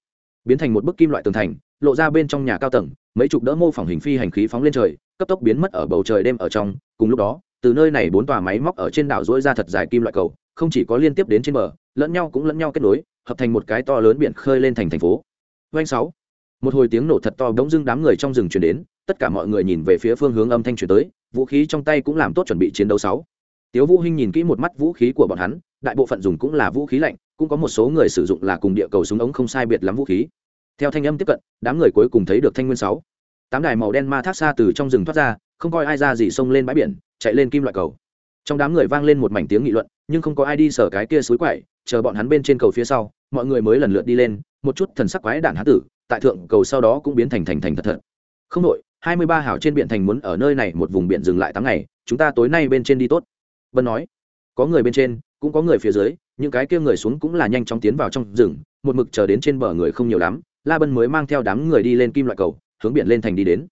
Biến thành một bức kim loại tường thành, lộ ra bên trong nhà cao tầng, mấy chục đỡ mô phỏng hình phi hành khí phóng lên trời, cấp tốc biến mất ở bầu trời đêm ở trong. Cùng lúc đó, từ nơi này bốn tòa máy móc ở trên đảo dỗi ra thật dài kim loại cầu, không chỉ có liên tiếp đến trên bờ, lẫn nhau cũng lẫn nhau kết nối, hợp thành một cái to lớn biển khơi lên thành thành phố. Doanh sáu. Một hồi tiếng nổ thật to bỗng dưng đám người trong rừng chuyển đến, tất cả mọi người nhìn về phía phương hướng âm thanh chuyển tới, vũ khí trong tay cũng làm tốt chuẩn bị chiến đấu sáu. Tiếu vũ hinh nhìn kỹ một mắt vũ khí của bọn hắn, đại bộ phận dùng cũng là vũ khí lạnh cũng có một số người sử dụng là cùng địa cầu súng ống không sai biệt lắm vũ khí. Theo thanh âm tiếp cận, đám người cuối cùng thấy được thanh nguyên sáu. Tám đài màu đen ma thác xa từ trong rừng thoát ra, không coi ai ra gì xông lên bãi biển, chạy lên kim loại cầu. Trong đám người vang lên một mảnh tiếng nghị luận, nhưng không có ai đi sở cái kia suối quậy, chờ bọn hắn bên trên cầu phía sau, mọi người mới lần lượt đi lên, một chút thần sắc quái đản hán tử, tại thượng cầu sau đó cũng biến thành thành thành thật thật. Không đội hai mươi ba hảo trên biển thành muốn ở nơi này một vùng biển dừng lại tám ngày, chúng ta tối nay bên trên đi tốt. Vân nói, có người bên trên, cũng có người phía dưới những cái kia người xuống cũng là nhanh chóng tiến vào trong rừng, một mực chờ đến trên bờ người không nhiều lắm, la bân mới mang theo đám người đi lên kim loại cầu, hướng biển lên thành đi đến.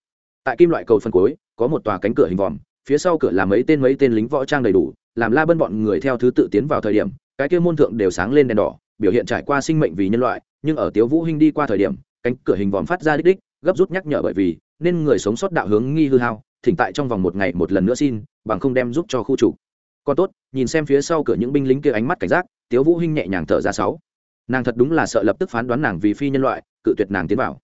Tại kim loại cầu phân cuối, có một tòa cánh cửa hình vòm, phía sau cửa là mấy tên mấy tên lính võ trang đầy đủ, làm la bân bọn người theo thứ tự tiến vào thời điểm, cái kia môn thượng đều sáng lên đèn đỏ, biểu hiện trải qua sinh mệnh vì nhân loại, nhưng ở tiếu vũ hinh đi qua thời điểm, cánh cửa hình vòm phát ra đích đích, gấp rút nhắc nhở bởi vì, nên người sống sót đạo hướng nghi hư hao, thỉnh tại trong vòng một ngày một lần nữa xin, bằng không đem giúp cho khu chủ. Còn tốt nhìn xem phía sau cửa những binh lính kia ánh mắt cảnh giác, tiếu vũ hinh nhẹ nhàng thở ra sáu. Nàng thật đúng là sợ lập tức phán đoán nàng vì phi nhân loại, cự tuyệt nàng tiến vào.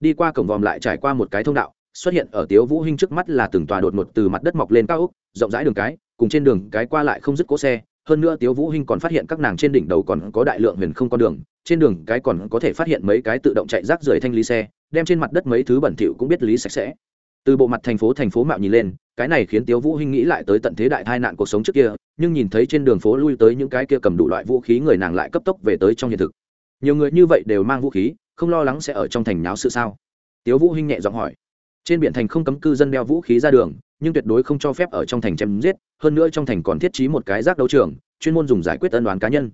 Đi qua cổng vòm lại trải qua một cái thông đạo, xuất hiện ở tiếu vũ hinh trước mắt là từng tòa đột ngột từ mặt đất mọc lên cao ốc, rộng rãi đường cái, cùng trên đường cái qua lại không dứt cỗ xe. Hơn nữa tiếu vũ hinh còn phát hiện các nàng trên đỉnh đầu còn có đại lượng huyền không con đường, trên đường cái còn có thể phát hiện mấy cái tự động chạy rác rưởi thanh lý xe, đem trên mặt đất mấy thứ bẩn thỉu cũng biết lý sạch sẽ. Từ bộ mặt thành phố thành phố mạo nhìn lên cái này khiến tiếu vũ hinh nghĩ lại tới tận thế đại tai nạn cuộc sống trước kia, nhưng nhìn thấy trên đường phố lui tới những cái kia cầm đủ loại vũ khí người nàng lại cấp tốc về tới trong hiện thực. Nhiều người như vậy đều mang vũ khí, không lo lắng sẽ ở trong thành nháo sự sao? Tiếu vũ hinh nhẹ giọng hỏi. Trên biển thành không cấm cư dân đeo vũ khí ra đường, nhưng tuyệt đối không cho phép ở trong thành chém giết, hơn nữa trong thành còn thiết trí một cái giác đấu trường, chuyên môn dùng giải quyết ân đoán cá nhân.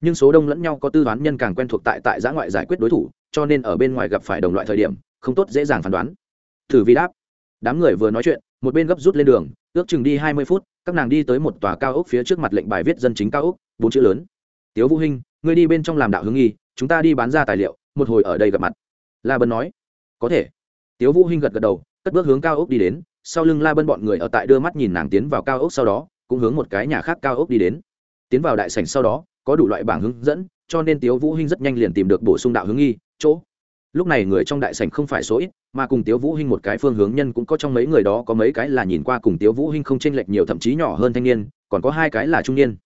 Nhưng số đông lẫn nhau có tư đoán nhân càng quen thuộc tại tại giã ngoại giải quyết đối thủ, cho nên ở bên ngoài gặp phải đồng loại thời điểm, không tốt dễ dàng phán đoán. Thử vi đáp. Đám người vừa nói chuyện một bên gấp rút lên đường, ước chừng đi hai mươi phút, các nàng đi tới một tòa cao ốc phía trước mặt lệnh bài viết dân chính cao ốc, bốn chữ lớn. Tiếu vũ hinh, ngươi đi bên trong làm đạo hướng nghi, chúng ta đi bán ra tài liệu, một hồi ở đây gặp mặt. La bân nói. Có thể. Tiếu vũ hinh gật gật đầu, cất bước hướng cao ốc đi đến, sau lưng la bân bọn người ở tại đưa mắt nhìn nàng tiến vào cao ốc sau đó, cũng hướng một cái nhà khác cao ốc đi đến. Tiến vào đại sảnh sau đó, có đủ loại bảng hướng dẫn, cho nên tiếu vũ hinh rất nhanh liền tìm được bổ sung đạo hướng nghi, chỗ. Lúc này người trong đại sảnh không phải số ít mà cùng tiếu vũ hinh một cái phương hướng nhân cũng có trong mấy người đó có mấy cái là nhìn qua cùng tiếu vũ hinh không chênh lệch nhiều, thậm chí nhỏ hơn thanh niên, còn có hai cái là trung niên.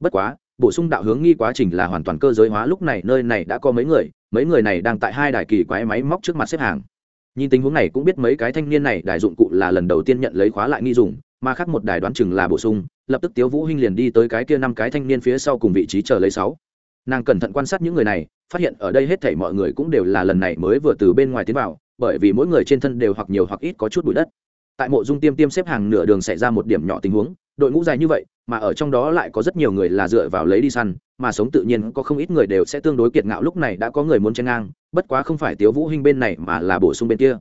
Bất quá, bổ sung đạo hướng nghi quá trình là hoàn toàn cơ giới hóa, lúc này nơi này đã có mấy người mấy người này đang tại hai đài kỳ quái máy móc trước mặt xếp hàng. Nhìn tình huống này cũng biết mấy cái thanh niên này, đài dụng cụ là lần đầu tiên nhận lấy khóa lại nghi dùng, mà khác một đài đoán chừng là bổ sung, lập tức tiếu vũ hinh liền đi tới cái kia năm cái thanh niên phía sau cùng vị trí chờ lấy sáu. Nàng cẩn thận quan sát những người này, phát hiện ở đây hết thảy mọi người cũng đều là lần này mới vừa từ bên ngoài tiến vào bởi vì mỗi người trên thân đều hoặc nhiều hoặc ít có chút bụi đất. Tại mộ dung tiêm tiêm xếp hàng nửa đường xảy ra một điểm nhỏ tình huống, đội ngũ dài như vậy, mà ở trong đó lại có rất nhiều người là dựa vào lấy đi săn, mà sống tự nhiên có không ít người đều sẽ tương đối kiệt ngạo, lúc này đã có người muốn chen ngang, bất quá không phải tiếu vũ hinh bên này mà là bổ sung bên kia.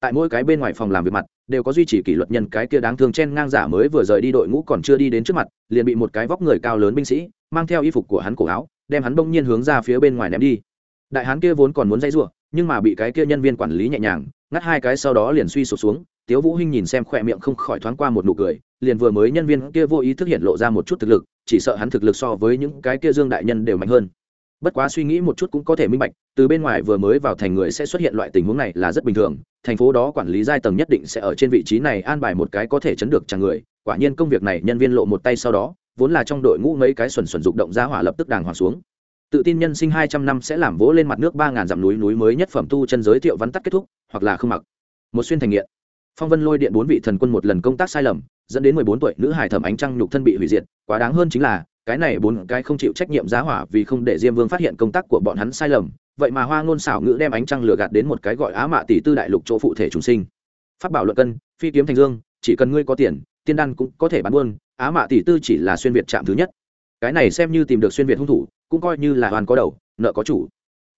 Tại mỗi cái bên ngoài phòng làm việc mặt, đều có duy trì kỷ luật nhân cái kia đáng thương chen ngang giả mới vừa rời đi đội ngũ còn chưa đi đến trước mặt, liền bị một cái vóc người cao lớn binh sĩ, mang theo y phục của hắn cổ áo, đem hắn bỗng nhiên hướng ra phía bên ngoài ném đi. Đại hán kia vốn còn muốn dây rủa nhưng mà bị cái kia nhân viên quản lý nhẹ nhàng, ngắt hai cái sau đó liền suy sụp xuống, tiếu vũ hinh nhìn xem khỏe miệng không khỏi thoáng qua một nụ cười, liền vừa mới nhân viên kia vô ý thức hiện lộ ra một chút thực lực, chỉ sợ hắn thực lực so với những cái kia dương đại nhân đều mạnh hơn. Bất quá suy nghĩ một chút cũng có thể minh bạch, từ bên ngoài vừa mới vào thành người sẽ xuất hiện loại tình huống này là rất bình thường, thành phố đó quản lý giai tầng nhất định sẽ ở trên vị trí này an bài một cái có thể chấn được chẳng người, quả nhiên công việc này nhân viên lộ một tay sau đó, vốn là trong đội ngũ mấy cái xuẩn xuẩn dục động ra hỏa lập tức đàng hoàng xuống tự tin nhân sinh hai trăm năm sẽ làm vỗ lên mặt nước ba ngàn dặm núi núi mới nhất phẩm tu chân giới thiệu văn tắt kết thúc, hoặc là không mặc. Một xuyên thành nghiện. Phong vân lôi điện bốn vị thần quân một lần công tác sai lầm, dẫn đến mười bốn tuổi nữ hải thẩm ánh trăng nhục thân bị hủy diệt, quá đáng hơn chính là, cái này bốn cái không chịu trách nhiệm giá hỏa vì không để diêm vương phát hiện công tác của bọn hắn sai lầm, vậy mà hoa ngôn xảo ngữ đem ánh trăng lừa gạt đến một cái gọi á mạ tỷ tư đại lục chỗ phụ thể chúng sinh. Phát bảo luận cân, phi kiếm thành dương, chỉ cần ngươi có tiền, tiên đan cũng có thể bán buôn, á mạ tỷ tư chỉ là xuyên việt chạm thứ nhất. Cái này xem như tìm được xuyên việt hung thủ cũng coi như là hoàn có đầu nợ có chủ.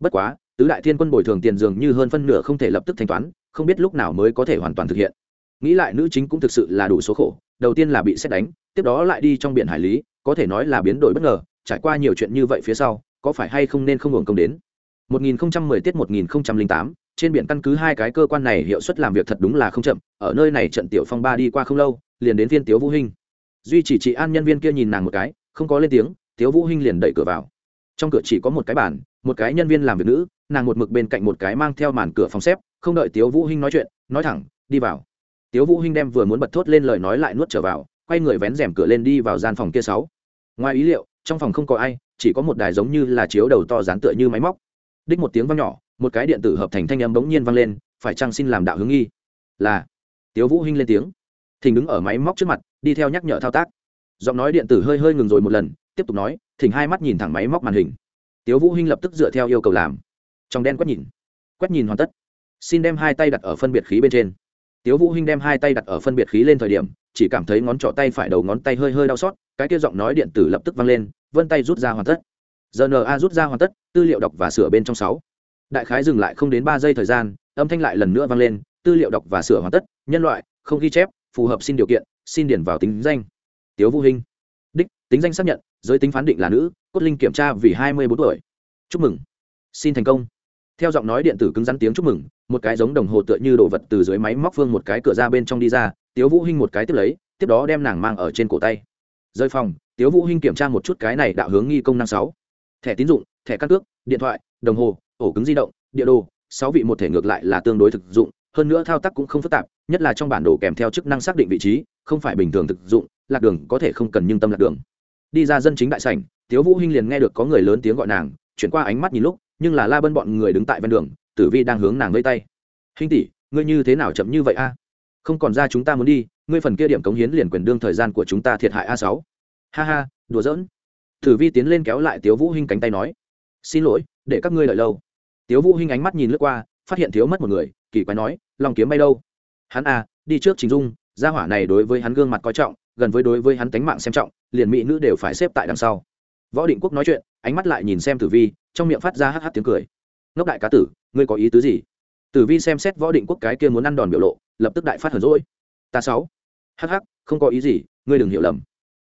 Bất quá tứ đại thiên quân bồi thường tiền dường như hơn phân nửa không thể lập tức thanh toán không biết lúc nào mới có thể hoàn toàn thực hiện. Nghĩ lại nữ chính cũng thực sự là đủ số khổ đầu tiên là bị xét đánh tiếp đó lại đi trong biển hải lý có thể nói là biến đổi bất ngờ trải qua nhiều chuyện như vậy phía sau có phải hay không nên không hưởng công đến? 1010 tiết 1008, trên biển căn cứ hai cái cơ quan này hiệu suất làm việc thật đúng là không chậm ở nơi này trận tiểu phong ba đi qua không lâu liền đến viên tiếu vũ hinh. Duy chỉ chị an nhân viên kia nhìn nàng một cái không có lên tiếng tiếu vũ hinh liền đẩy cửa vào trong cửa chỉ có một cái bàn, một cái nhân viên làm việc nữ, nàng một mực bên cạnh một cái mang theo màn cửa phòng xếp, không đợi tiếu vũ hinh nói chuyện, nói thẳng, đi vào. Tiếu vũ hinh đem vừa muốn bật thốt lên lời nói lại nuốt trở vào, quay người vén rèm cửa lên đi vào gian phòng kia sáu. Ngoài ý liệu, trong phòng không có ai, chỉ có một đài giống như là chiếu đầu to dán tựa như máy móc. Đích một tiếng vang nhỏ, một cái điện tử hợp thành thanh âm bỗng nhiên vang lên, phải chăng xin làm đạo hướng nghi? Là. Tiếu vũ hinh lên tiếng. Thình đứng ở máy móc trước mặt, đi theo nhắc nhở thao tác. Giọng nói điện tử hơi hơi ngừng rồi một lần, tiếp tục nói thỉnh hai mắt nhìn thẳng máy móc màn hình. Tiếu vũ hinh lập tức dựa theo yêu cầu làm. Trong đen quét nhìn. Quét nhìn hoàn tất. Xin đem hai tay đặt ở phân biệt khí bên trên. Tiếu vũ hinh đem hai tay đặt ở phân biệt khí lên thời điểm, chỉ cảm thấy ngón trỏ tay phải đầu ngón tay hơi hơi đau xót, cái kia giọng nói điện tử lập tức vang lên, vân tay rút ra hoàn tất. Rna rút ra hoàn tất, tư liệu đọc và sửa bên trong sáu. Đại khái dừng lại không đến ba giây thời gian, âm thanh lại lần nữa vang lên, tư liệu đọc và sửa hoàn tất, nhân loại, không ghi chép, phù hợp xin điều kiện, xin điền vào tính danh. Tiếu vũ hinh tính danh xác nhận, giới tính phán định là nữ, cốt linh kiểm tra vì hai mươi bốn tuổi. Chúc mừng. Xin thành công. Theo giọng nói điện tử cứng rắn tiếng chúc mừng, một cái giống đồng hồ tựa như đồ vật từ dưới máy móc phương một cái cửa ra bên trong đi ra, tiếu vũ hinh một cái tiếp lấy, tiếp đó đem nàng mang ở trên cổ tay. Rơi phòng, tiếu vũ hinh kiểm tra một chút cái này đạo hướng nghi công năng sáu. Thẻ tín dụng, thẻ căn cước, điện thoại, đồng hồ, ổ cứng di động, địa đồ, sáu vị một thể ngược lại là tương đối thực dụng, hơn nữa thao tác cũng không phức tạp, nhất là trong bản đồ kèm theo chức năng xác định vị trí, không phải bình thường thực dụng, lạc đường có thể không cần nhưng tâm lạc đường đi ra dân chính đại sảnh, tiếu vũ hinh liền nghe được có người lớn tiếng gọi nàng, chuyển qua ánh mắt nhìn lúc, nhưng là la bân bọn người đứng tại ven đường, tử vi đang hướng nàng vây tay. Hinh tỷ, ngươi như thế nào chậm như vậy a? Không còn ra chúng ta muốn đi, ngươi phần kia điểm cống hiến liền quyền đương thời gian của chúng ta thiệt hại a sáu. Ha ha, đùa giỡn. Tử vi tiến lên kéo lại tiếu vũ hinh cánh tay nói, xin lỗi, để các ngươi đợi lâu. Tiếu vũ hinh ánh mắt nhìn lướt qua, phát hiện thiếu mất một người, kỳ quái nói lòng kiếm bay đâu? Hắn a đi trước trình dung, gia hỏa này đối với hắn gương mặt coi trọng gần với đối với hắn tánh mạng xem trọng, liền mỹ nữ đều phải xếp tại đằng sau. Võ định quốc nói chuyện, ánh mắt lại nhìn xem tử vi, trong miệng phát ra hh tiếng cười. Ngốc đại cá tử, ngươi có ý tứ gì? Tử vi xem xét võ định quốc cái kia muốn ăn đòn biểu lộ, lập tức đại phát hờn rỗi ta sáu. Hh không có ý gì, ngươi đừng hiểu lầm.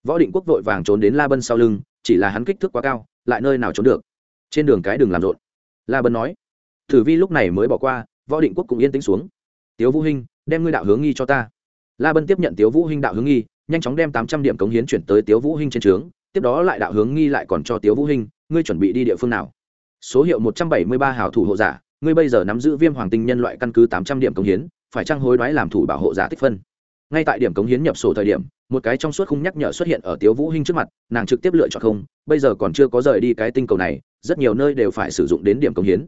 Võ định quốc vội vàng trốn đến la bân sau lưng, chỉ là hắn kích thước quá cao, lại nơi nào trốn được? Trên đường cái đừng làm rộn. La bân nói. Tử vi lúc này mới bỏ qua, võ định quốc cũng yên tĩnh xuống. Tiếu vũ hinh, đem ngươi đạo hướng nghi cho ta. La bân tiếp nhận tiếu vũ hinh đạo hướng nghi nhanh chóng đem tám trăm điểm cống hiến chuyển tới tiếu vũ hinh trên trướng, tiếp đó lại đạo hướng nghi lại còn cho tiếu vũ hinh, ngươi chuẩn bị đi địa phương nào? Số hiệu một trăm bảy mươi ba hảo thủ hộ giả, ngươi bây giờ nắm giữ viêm hoàng tinh nhân loại căn cứ tám trăm điểm cống hiến, phải trang hối đoái làm thủ bảo hộ giả tích phân? Ngay tại điểm cống hiến nhập sổ thời điểm, một cái trong suốt khung nhắc nhở xuất hiện ở tiếu vũ hinh trước mặt, nàng trực tiếp lựa chọn không, bây giờ còn chưa có rời đi cái tinh cầu này, rất nhiều nơi đều phải sử dụng đến điểm cống hiến.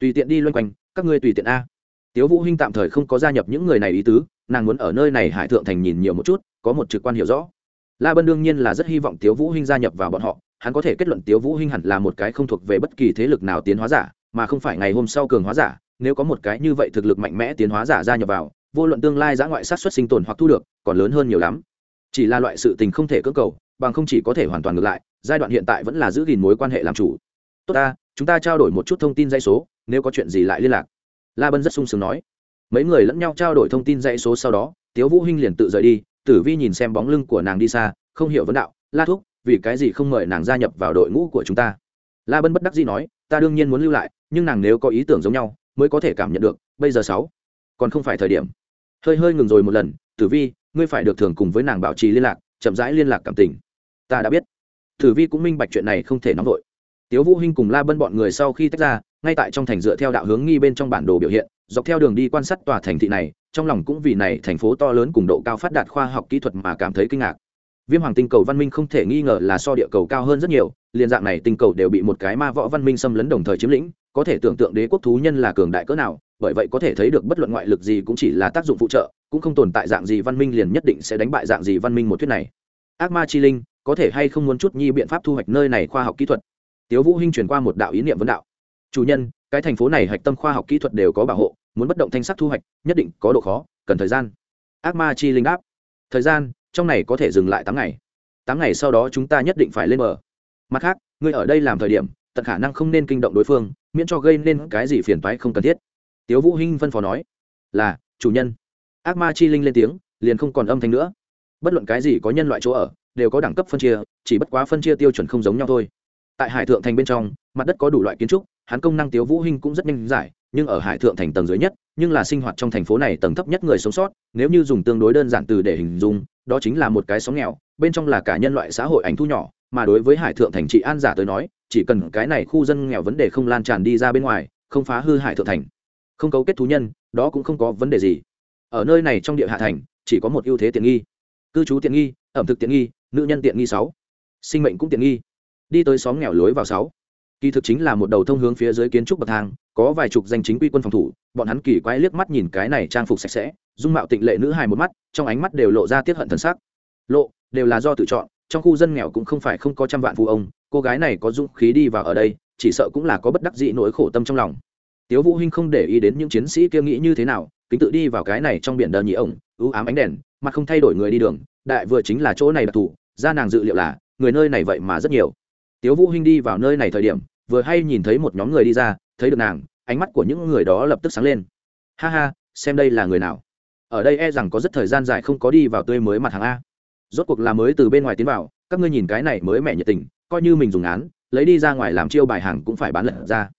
Tùy tiện đi loanh quanh, các ngươi tùy tiện a. Tiếu vũ hinh tạm thời không có gia nhập những người này ý tứ nàng muốn ở nơi này hải thượng thành nhìn nhiều một chút, có một trực quan hiểu rõ. La bân đương nhiên là rất hy vọng tiếu vũ hinh gia nhập vào bọn họ, hắn có thể kết luận tiếu vũ hinh hẳn là một cái không thuộc về bất kỳ thế lực nào tiến hóa giả, mà không phải ngày hôm sau cường hóa giả, nếu có một cái như vậy thực lực mạnh mẽ tiến hóa giả gia nhập vào, vô luận tương lai giã ngoại sát xuất sinh tồn hoặc thu được, còn lớn hơn nhiều lắm. Chỉ là loại sự tình không thể cưỡng cầu, bằng không chỉ có thể hoàn toàn ngược lại, giai đoạn hiện tại vẫn là giữ gìn mối quan hệ làm chủ. Tốt ta, chúng ta trao đổi một chút thông tin dây số, nếu có chuyện gì lại liên lạc. La bân rất sung sướng nói mấy người lẫn nhau trao đổi thông tin dãy số sau đó, tiếu vũ hinh liền tự rời đi, tử vi nhìn xem bóng lưng của nàng đi xa, không hiểu vấn đạo, la thúc, vì cái gì không mời nàng gia nhập vào đội ngũ của chúng ta? La bân bất đắc dĩ nói, ta đương nhiên muốn lưu lại, nhưng nàng nếu có ý tưởng giống nhau, mới có thể cảm nhận được, bây giờ sáu, còn không phải thời điểm. Hơi hơi ngừng rồi một lần, tử vi, ngươi phải được thường cùng với nàng bảo trì liên lạc, chậm rãi liên lạc cảm tình. Ta đã biết. Tử vi cũng minh bạch chuyện này không thể nóng vội tiếu vũ hinh cùng la bân bọn người sau khi tách ra, ngay tại trong thành dựa theo đạo hướng nghi bên trong bản đồ biểu hiện, dọc theo đường đi quan sát tòa thành thị này, trong lòng cũng vì này thành phố to lớn cùng độ cao phát đạt khoa học kỹ thuật mà cảm thấy kinh ngạc. Viêm hoàng tinh cầu văn minh không thể nghi ngờ là so địa cầu cao hơn rất nhiều, liền dạng này tinh cầu đều bị một cái ma võ văn minh xâm lấn đồng thời chiếm lĩnh, có thể tưởng tượng đế quốc thú nhân là cường đại cỡ nào, bởi vậy có thể thấy được bất luận ngoại lực gì cũng chỉ là tác dụng phụ trợ, cũng không tồn tại dạng gì văn minh liền nhất định sẽ đánh bại dạng gì văn minh một thuyết này. Ác ma chi linh, có thể hay không muốn chút nhi biện pháp thu hoạch nơi này khoa học kỹ thuật? Tiếu vũ hinh truyền qua một đạo ý niệm vấn đạo. Chủ nhân, cái thành phố này hạch tâm khoa học kỹ thuật đều có bảo hộ, muốn bất động thanh sắc thu hoạch, nhất định có độ khó, cần thời gian. Ác ma chi linh đáp. Thời gian, trong này có thể dừng lại tám ngày. Tám ngày sau đó chúng ta nhất định phải lên bờ. Mặt khác, ngươi ở đây làm thời điểm, tận khả năng không nên kinh động đối phương, miễn cho gây nên cái gì phiền toái không cần thiết. Tiếu vũ hinh phân phó nói. Là, chủ nhân. Ác ma chi linh lên tiếng, liền không còn âm thanh nữa. Bất luận cái gì có nhân loại chỗ ở, đều có đẳng cấp phân chia, chỉ bất quá phân chia tiêu chuẩn không giống nhau thôi tại hải thượng thành bên trong, mặt đất có đủ loại kiến trúc, hắn công năng tiếu vũ hinh cũng rất nhanh giải, nhưng ở hải thượng thành tầng dưới nhất, nhưng là sinh hoạt trong thành phố này tầng thấp nhất người sống sót, nếu như dùng tương đối đơn giản từ để hình dung, đó chính là một cái sóng nghèo, bên trong là cả nhân loại xã hội ảnh thu nhỏ, mà đối với hải thượng thành trị an giả tới nói, chỉ cần cái này khu dân nghèo vấn đề không lan tràn đi ra bên ngoài, không phá hư hải thượng thành. Không cấu kết thú nhân, đó cũng không có vấn đề gì. Ở nơi này trong địa hạ thành, chỉ có một ưu thế tiện nghi. Cư trú tiện nghi, ẩm thực tiện nghi, nữ nhân tiện nghi sáu. Sinh mệnh cũng tiện nghi đi tới xóm nghèo lối vào sáu. Kỳ thực chính là một đầu thông hướng phía dưới kiến trúc bậc thang, có vài chục danh chính quy quân phòng thủ, bọn hắn kỳ quái liếc mắt nhìn cái này trang phục sạch sẽ, dung mạo tịnh lệ nữ hài một mắt, trong ánh mắt đều lộ ra tiết hận thần sắc. Lộ, đều là do tự chọn, trong khu dân nghèo cũng không phải không có trăm vạn phụ ông, cô gái này có dũng khí đi vào ở đây, chỉ sợ cũng là có bất đắc dĩ nỗi khổ tâm trong lòng. Tiếu vũ hinh không để ý đến những chiến sĩ kia nghĩ như thế nào, kính tự đi vào cái này trong biển đờ nhị ổng ưu ám ánh đèn, mặt không thay đổi người đi đường, đại vừa chính là chỗ này đặc thù, ra nàng dự liệu là, người nơi này vậy mà rất nhiều tiếu vũ hinh đi vào nơi này thời điểm, vừa hay nhìn thấy một nhóm người đi ra, thấy được nàng, ánh mắt của những người đó lập tức sáng lên. Ha ha, xem đây là người nào. Ở đây e rằng có rất thời gian dài không có đi vào tươi mới mặt hàng a. Rốt cuộc là mới từ bên ngoài tiến vào, các ngươi nhìn cái này mới mẻ nhiệt tình, coi như mình dùng án, lấy đi ra ngoài làm chiêu bài hàng cũng phải bán lật ra.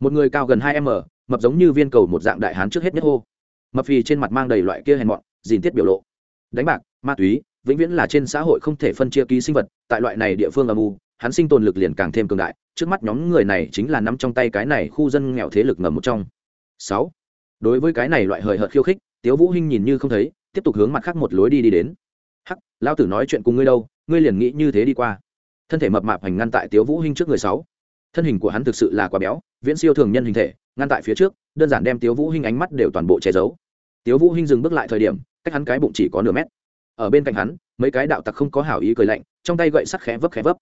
Một người cao gần hai m, mập giống như viên cầu một dạng đại hán trước hết nhất hô. Mập phì trên mặt mang đầy loại kia hèn mọn, dìn tiết biểu lộ. Đánh bạc, ma túy, vĩnh viễn là trên xã hội không thể phân chia ký sinh vật, tại loại này địa phương âm u hắn sinh tồn lực liền càng thêm cường đại, trước mắt nhóm người này chính là nắm trong tay cái này khu dân nghèo thế lực ngầm một trong. Sáu, đối với cái này loại hời hợt khiêu khích, tiếu vũ hinh nhìn như không thấy, tiếp tục hướng mặt khác một lối đi đi đến. Hắc lao tử nói chuyện cùng ngươi đâu, ngươi liền nghĩ như thế đi qua. Thân thể mập mạp hành ngăn tại tiếu vũ hinh trước người sáu. Thân hình của hắn thực sự là quá béo, viễn siêu thường nhân hình thể, ngăn tại phía trước, đơn giản đem tiếu vũ hinh ánh mắt đều toàn bộ che giấu. Tiếu vũ hinh dừng bước lại thời điểm, cách hắn cái bụng chỉ có nửa mét. Ở bên cạnh hắn, mấy cái đạo tặc không có hảo ý cười lạnh, trong tay gậy sắt khẽ vấp khẽ vấp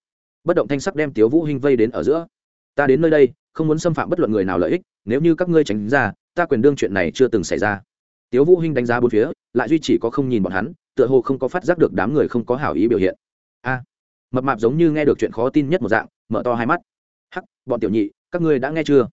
bất động thanh sắc đem tiếu vũ hinh vây đến ở giữa. Ta đến nơi đây, không muốn xâm phạm bất luận người nào lợi ích, nếu như các ngươi tránh ra, ta quyền đương chuyện này chưa từng xảy ra. Tiếu vũ hinh đánh giá bốn phía, lại duy chỉ có không nhìn bọn hắn, tựa hồ không có phát giác được đám người không có hảo ý biểu hiện. A, mập mạp giống như nghe được chuyện khó tin nhất một dạng, mở to hai mắt. Hắc, bọn tiểu nhị, các ngươi đã nghe chưa?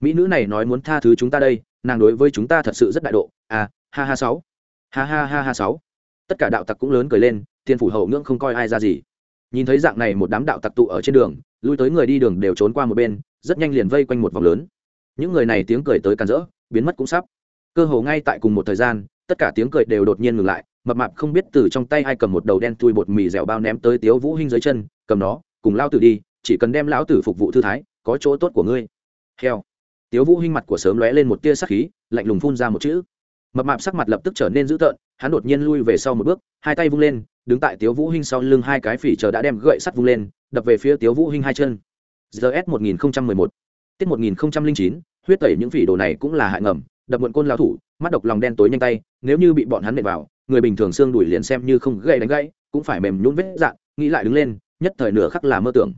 Mỹ nữ này nói muốn tha thứ chúng ta đây, nàng đối với chúng ta thật sự rất đại độ. À ha ha sáu. Ha ha ha ha sáu. Tất cả đạo tặc cũng lớn cười lên, thiên phủ hậu ngưỡng không coi ai ra gì nhìn thấy dạng này một đám đạo tặc tụ ở trên đường, lui tới người đi đường đều trốn qua một bên, rất nhanh liền vây quanh một vòng lớn. Những người này tiếng cười tới càn rỡ, biến mất cũng sắp. Cơ hồ ngay tại cùng một thời gian, tất cả tiếng cười đều đột nhiên ngừng lại, mập mạp không biết từ trong tay ai cầm một đầu đen thui bột mì dẻo bao ném tới tiếu vũ hinh dưới chân, cầm nó, cùng lao tử đi, chỉ cần đem lão tử phục vụ thư thái, có chỗ tốt của ngươi. Heo. Tiếu vũ hinh mặt của sớm lóe lên một tia sắc khí, lạnh lùng phun ra một chữ mập mạp sắc mặt lập tức trở nên dữ tợn, hắn đột nhiên lui về sau một bước, hai tay vung lên, đứng tại tiếu vũ hinh sau lưng hai cái phỉ chờ đã đem gậy sắt vung lên, đập về phía tiếu vũ hinh hai chân. Gs 1011 tiết 1009 huyết tẩy những phỉ đồ này cũng là hại ngầm, đập muộn côn lão thủ, mắt độc lòng đen tối nhanh tay, nếu như bị bọn hắn nện vào, người bình thường xương đùi liền xem như không gãy đánh gãy, cũng phải mềm nhũn vết dạn, nghĩ lại đứng lên, nhất thời nửa khắc là mơ tưởng.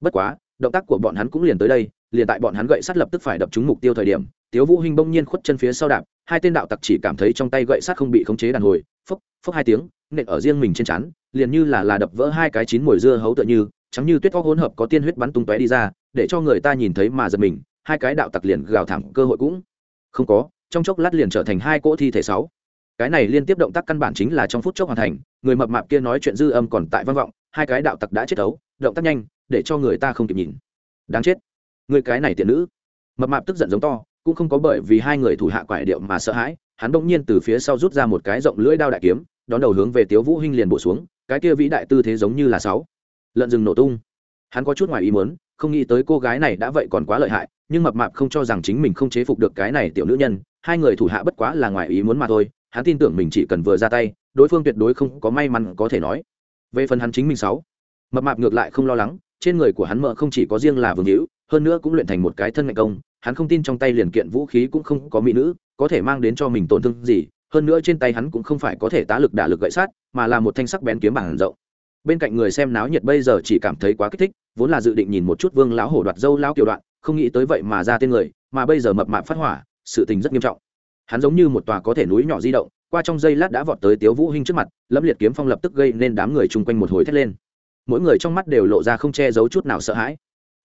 Bất quá, động tác của bọn hắn cũng liền tới đây, liền tại bọn hắn gậy sắt lập tức phải đập trúng mục tiêu thời điểm, tiếu vũ hinh bỗng nhiên khuất chân phía sau đạp hai tên đạo tặc chỉ cảm thấy trong tay gậy sắt không bị khống chế đàn hồi, phốc phốc hai tiếng, nện ở riêng mình trên chắn liền như là là đập vỡ hai cái chín mùi dưa hấu tựa như, trắng như tuyết có hỗn hợp có tiên huyết bắn tung tóe đi ra, để cho người ta nhìn thấy mà giật mình, hai cái đạo tặc liền gào thẳng cơ hội cũng không có, trong chốc lát liền trở thành hai cỗ thi thể sáu. Cái này liên tiếp động tác căn bản chính là trong phút chốc hoàn thành, người mập mạp kia nói chuyện dư âm còn tại vang vọng, hai cái đạo tặc đã chết đấu, động tác nhanh, để cho người ta không kịp nhìn. Đáng chết. Người cái này tiện nữ. Mập mạp tức giận giống to cũng không có bởi vì hai người thủ hạ quải điệu mà sợ hãi, hắn bỗng nhiên từ phía sau rút ra một cái rộng lưỡi đao đại kiếm, đón đầu hướng về tiếu vũ hinh liền bổ xuống, cái kia vĩ đại tư thế giống như là sáu. Lợn rừng nổ tung. Hắn có chút ngoài ý muốn, không nghĩ tới cô gái này đã vậy còn quá lợi hại, nhưng mập mạp không cho rằng chính mình không chế phục được cái này tiểu nữ nhân, hai người thủ hạ bất quá là ngoài ý muốn mà thôi, hắn tin tưởng mình chỉ cần vừa ra tay, đối phương tuyệt đối không có may mắn có thể nói. Về phần hắn chính mình sáu, mập mạp ngược lại không lo lắng, trên người của hắn mợ không chỉ có riêng là vương hữu, hơn nữa cũng luyện thành một cái thân ngạch công hắn không tin trong tay liền kiện vũ khí cũng không có mỹ nữ, có thể mang đến cho mình tổn thương gì, hơn nữa trên tay hắn cũng không phải có thể tá lực đả lực gậy sát, mà là một thanh sắc bén kiếm bảng rộng. Bên cạnh người xem náo nhiệt bây giờ chỉ cảm thấy quá kích thích, vốn là dự định nhìn một chút vương lão hổ đoạt dâu lão kiểu đoạn, không nghĩ tới vậy mà ra tên người, mà bây giờ mập mạp phát hỏa, sự tình rất nghiêm trọng. Hắn giống như một tòa có thể núi nhỏ di động, qua trong giây lát đã vọt tới tiếu vũ hinh trước mặt lâm liệt kiếm phong lập tức gây nên đám người chung quanh một hồi thét lên. Mỗi người trong mắt đều lộ ra không che giấu chút nào sợ hãi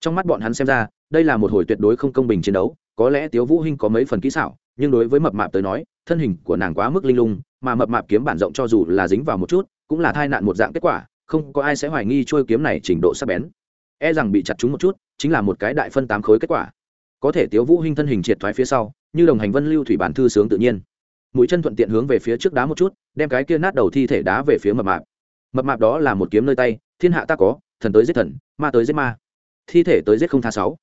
trong mắt bọn hắn xem ra, đây là một hồi tuyệt đối không công bình chiến đấu, có lẽ tiếu vũ hinh có mấy phần kỹ xảo, nhưng đối với mập mạp tới nói, thân hình của nàng quá mức linh lung, mà mập mạp kiếm bản rộng cho dù là dính vào một chút, cũng là tai nạn một dạng kết quả, không có ai sẽ hoài nghi trôi kiếm này trình độ sắc bén. E rằng bị chặt trúng một chút, chính là một cái đại phân tám khối kết quả. Có thể tiếu vũ hinh thân hình triệt thoái phía sau, như đồng hành vân lưu thủy bản thư sướng tự nhiên. Mũi chân thuận tiện hướng về phía trước đá một chút, đem cái kia nát đầu thi thể đá về phía mập mạp. Mập mạp đó là một kiếm nơi tay, thiên hạ ta có, thần tới giết thần, ma tới giết ma thi thể tới giết không tha sáu.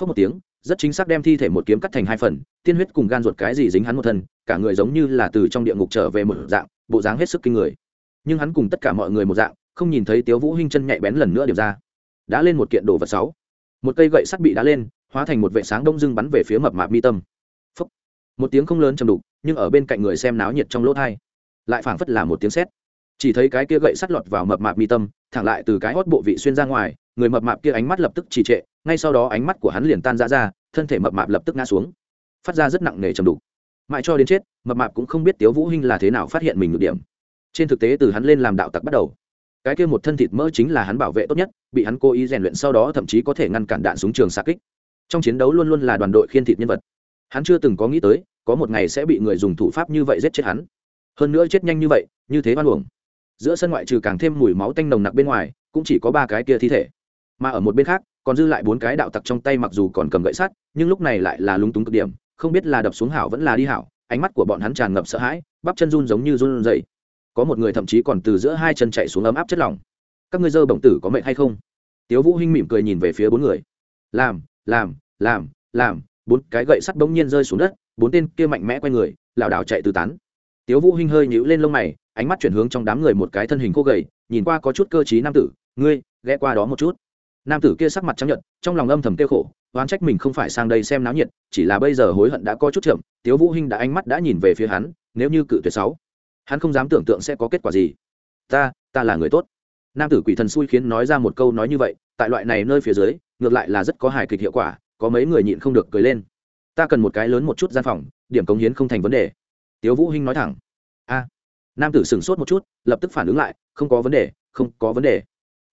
Phớt một tiếng, rất chính xác đem thi thể một kiếm cắt thành hai phần, tiên huyết cùng gan ruột cái gì dính hắn một thân, cả người giống như là từ trong địa ngục trở về một dạng, bộ dáng hết sức kinh người. Nhưng hắn cùng tất cả mọi người một dạng, không nhìn thấy tiếu vũ hinh chân nhạy bén lần nữa điểm ra. Đã lên một kiện đồ vật sáu. Một cây gậy sắt bị đá lên, hóa thành một vệ sáng đông dương bắn về phía mập mạp mi tâm. Phúc. một tiếng không lớn trầm đục, nhưng ở bên cạnh người xem náo nhiệt trong lỗ thai. Lại phảng phất là một tiếng sét. Chỉ thấy cái kia gậy sắt lọt vào mập mạp mi tâm, thẳng lại từ cái hót bộ vị xuyên ra ngoài người mập mạp kia ánh mắt lập tức trì trệ, ngay sau đó ánh mắt của hắn liền tan ra ra, thân thể mập mạp lập tức ngã xuống. Phát ra rất nặng nề trầm đục. Mãi cho đến chết, mập mạp cũng không biết tiếu vũ hinh là thế nào phát hiện mình được điểm. Trên thực tế từ hắn lên làm đạo tặc bắt đầu. Cái kia một thân thịt mỡ chính là hắn bảo vệ tốt nhất, bị hắn cố ý rèn luyện sau đó thậm chí có thể ngăn cản đạn súng trường xa kích. Trong chiến đấu luôn luôn là đoàn đội khiên thịt nhân vật. Hắn chưa từng có nghĩ tới, có một ngày sẽ bị người dùng thủ pháp như vậy giết chết hắn. Hơn nữa chết nhanh như vậy, như thế hoan uổng. Giữa sân ngoại trừ càng thêm mùi máu tanh nồng nặc bên ngoài, cũng chỉ có ba cái kia thi thể mà ở một bên khác, còn dư lại bốn cái đạo tặc trong tay mặc dù còn cầm gậy sắt, nhưng lúc này lại là lúng túng cực điểm, không biết là đập xuống hảo vẫn là đi hảo, ánh mắt của bọn hắn tràn ngập sợ hãi, bắp chân run giống như run dậy có một người thậm chí còn từ giữa hai chân chạy xuống ấm áp chất lỏng. Các ngươi dơ bổng tử có mệnh hay không? Tiếu vũ hinh mỉm cười nhìn về phía bốn người. Làm làm làm làm, bốn cái gậy sắt bỗng nhiên rơi xuống đất, bốn tên kia mạnh mẽ quay người, lảo đảo chạy từ tán. Tiếu vũ hinh hơi nhíu lên lông mày, ánh mắt chuyển hướng trong đám người một cái thân hình khô gầy, nhìn qua có chút cơ trí nam tử, ngươi, ghé qua đó một chút nam tử kia sắc mặt trắng nhợt, trong lòng âm thầm tiêu khổ, oán trách mình không phải sang đây xem náo nhiệt, chỉ là bây giờ hối hận đã có chút chậm, tiếu vũ hinh đã ánh mắt đã nhìn về phía hắn, nếu như cự tuyệt sáu, hắn không dám tưởng tượng sẽ có kết quả gì. Ta ta là người tốt. Nam tử quỷ thần xui khiến nói ra một câu nói như vậy, tại loại này nơi phía dưới, ngược lại là rất có hài kịch hiệu quả, có mấy người nhịn không được cười lên. Ta cần một cái lớn một chút gian phòng, điểm cống hiến không thành vấn đề. Tiếu vũ hinh nói thẳng. A. Nam tử sửng sốt một chút, lập tức phản ứng lại, không có vấn đề, không có vấn đề.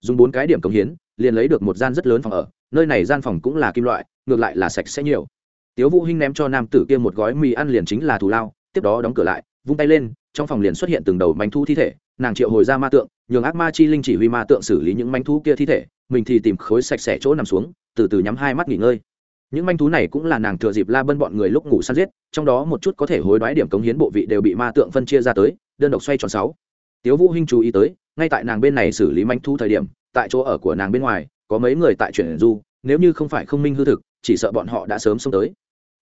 Dùng bốn cái điểm cống hiến liền lấy được một gian rất lớn phòng ở, nơi này gian phòng cũng là kim loại, ngược lại là sạch sẽ nhiều. Tiếu vũ hinh ném cho nam tử kia một gói mì ăn liền chính là thù lao, tiếp đó đóng cửa lại, vung tay lên, trong phòng liền xuất hiện từng đầu manh thu thi thể, nàng triệu hồi ra ma tượng, nhường ác ma chi linh chỉ huy ma tượng xử lý những manh thú kia thi thể, mình thì tìm khối sạch sẽ chỗ nằm xuống, từ từ nhắm hai mắt nghỉ ngơi. Những manh thú này cũng là nàng thừa dịp la bân bọn người lúc ngủ săn giết, trong đó một chút có thể hối đoái điểm cống hiến bộ vị đều bị ma tượng phân chia ra tới, đơn độc xoay tròn sáu. Tiếu vũ hinh chú ý tới ngay tại nàng bên này xử lý manh thu thời điểm, tại chỗ ở của nàng bên ngoài, có mấy người tại chuyển du, nếu như không phải không minh hư thực, chỉ sợ bọn họ đã sớm xông tới.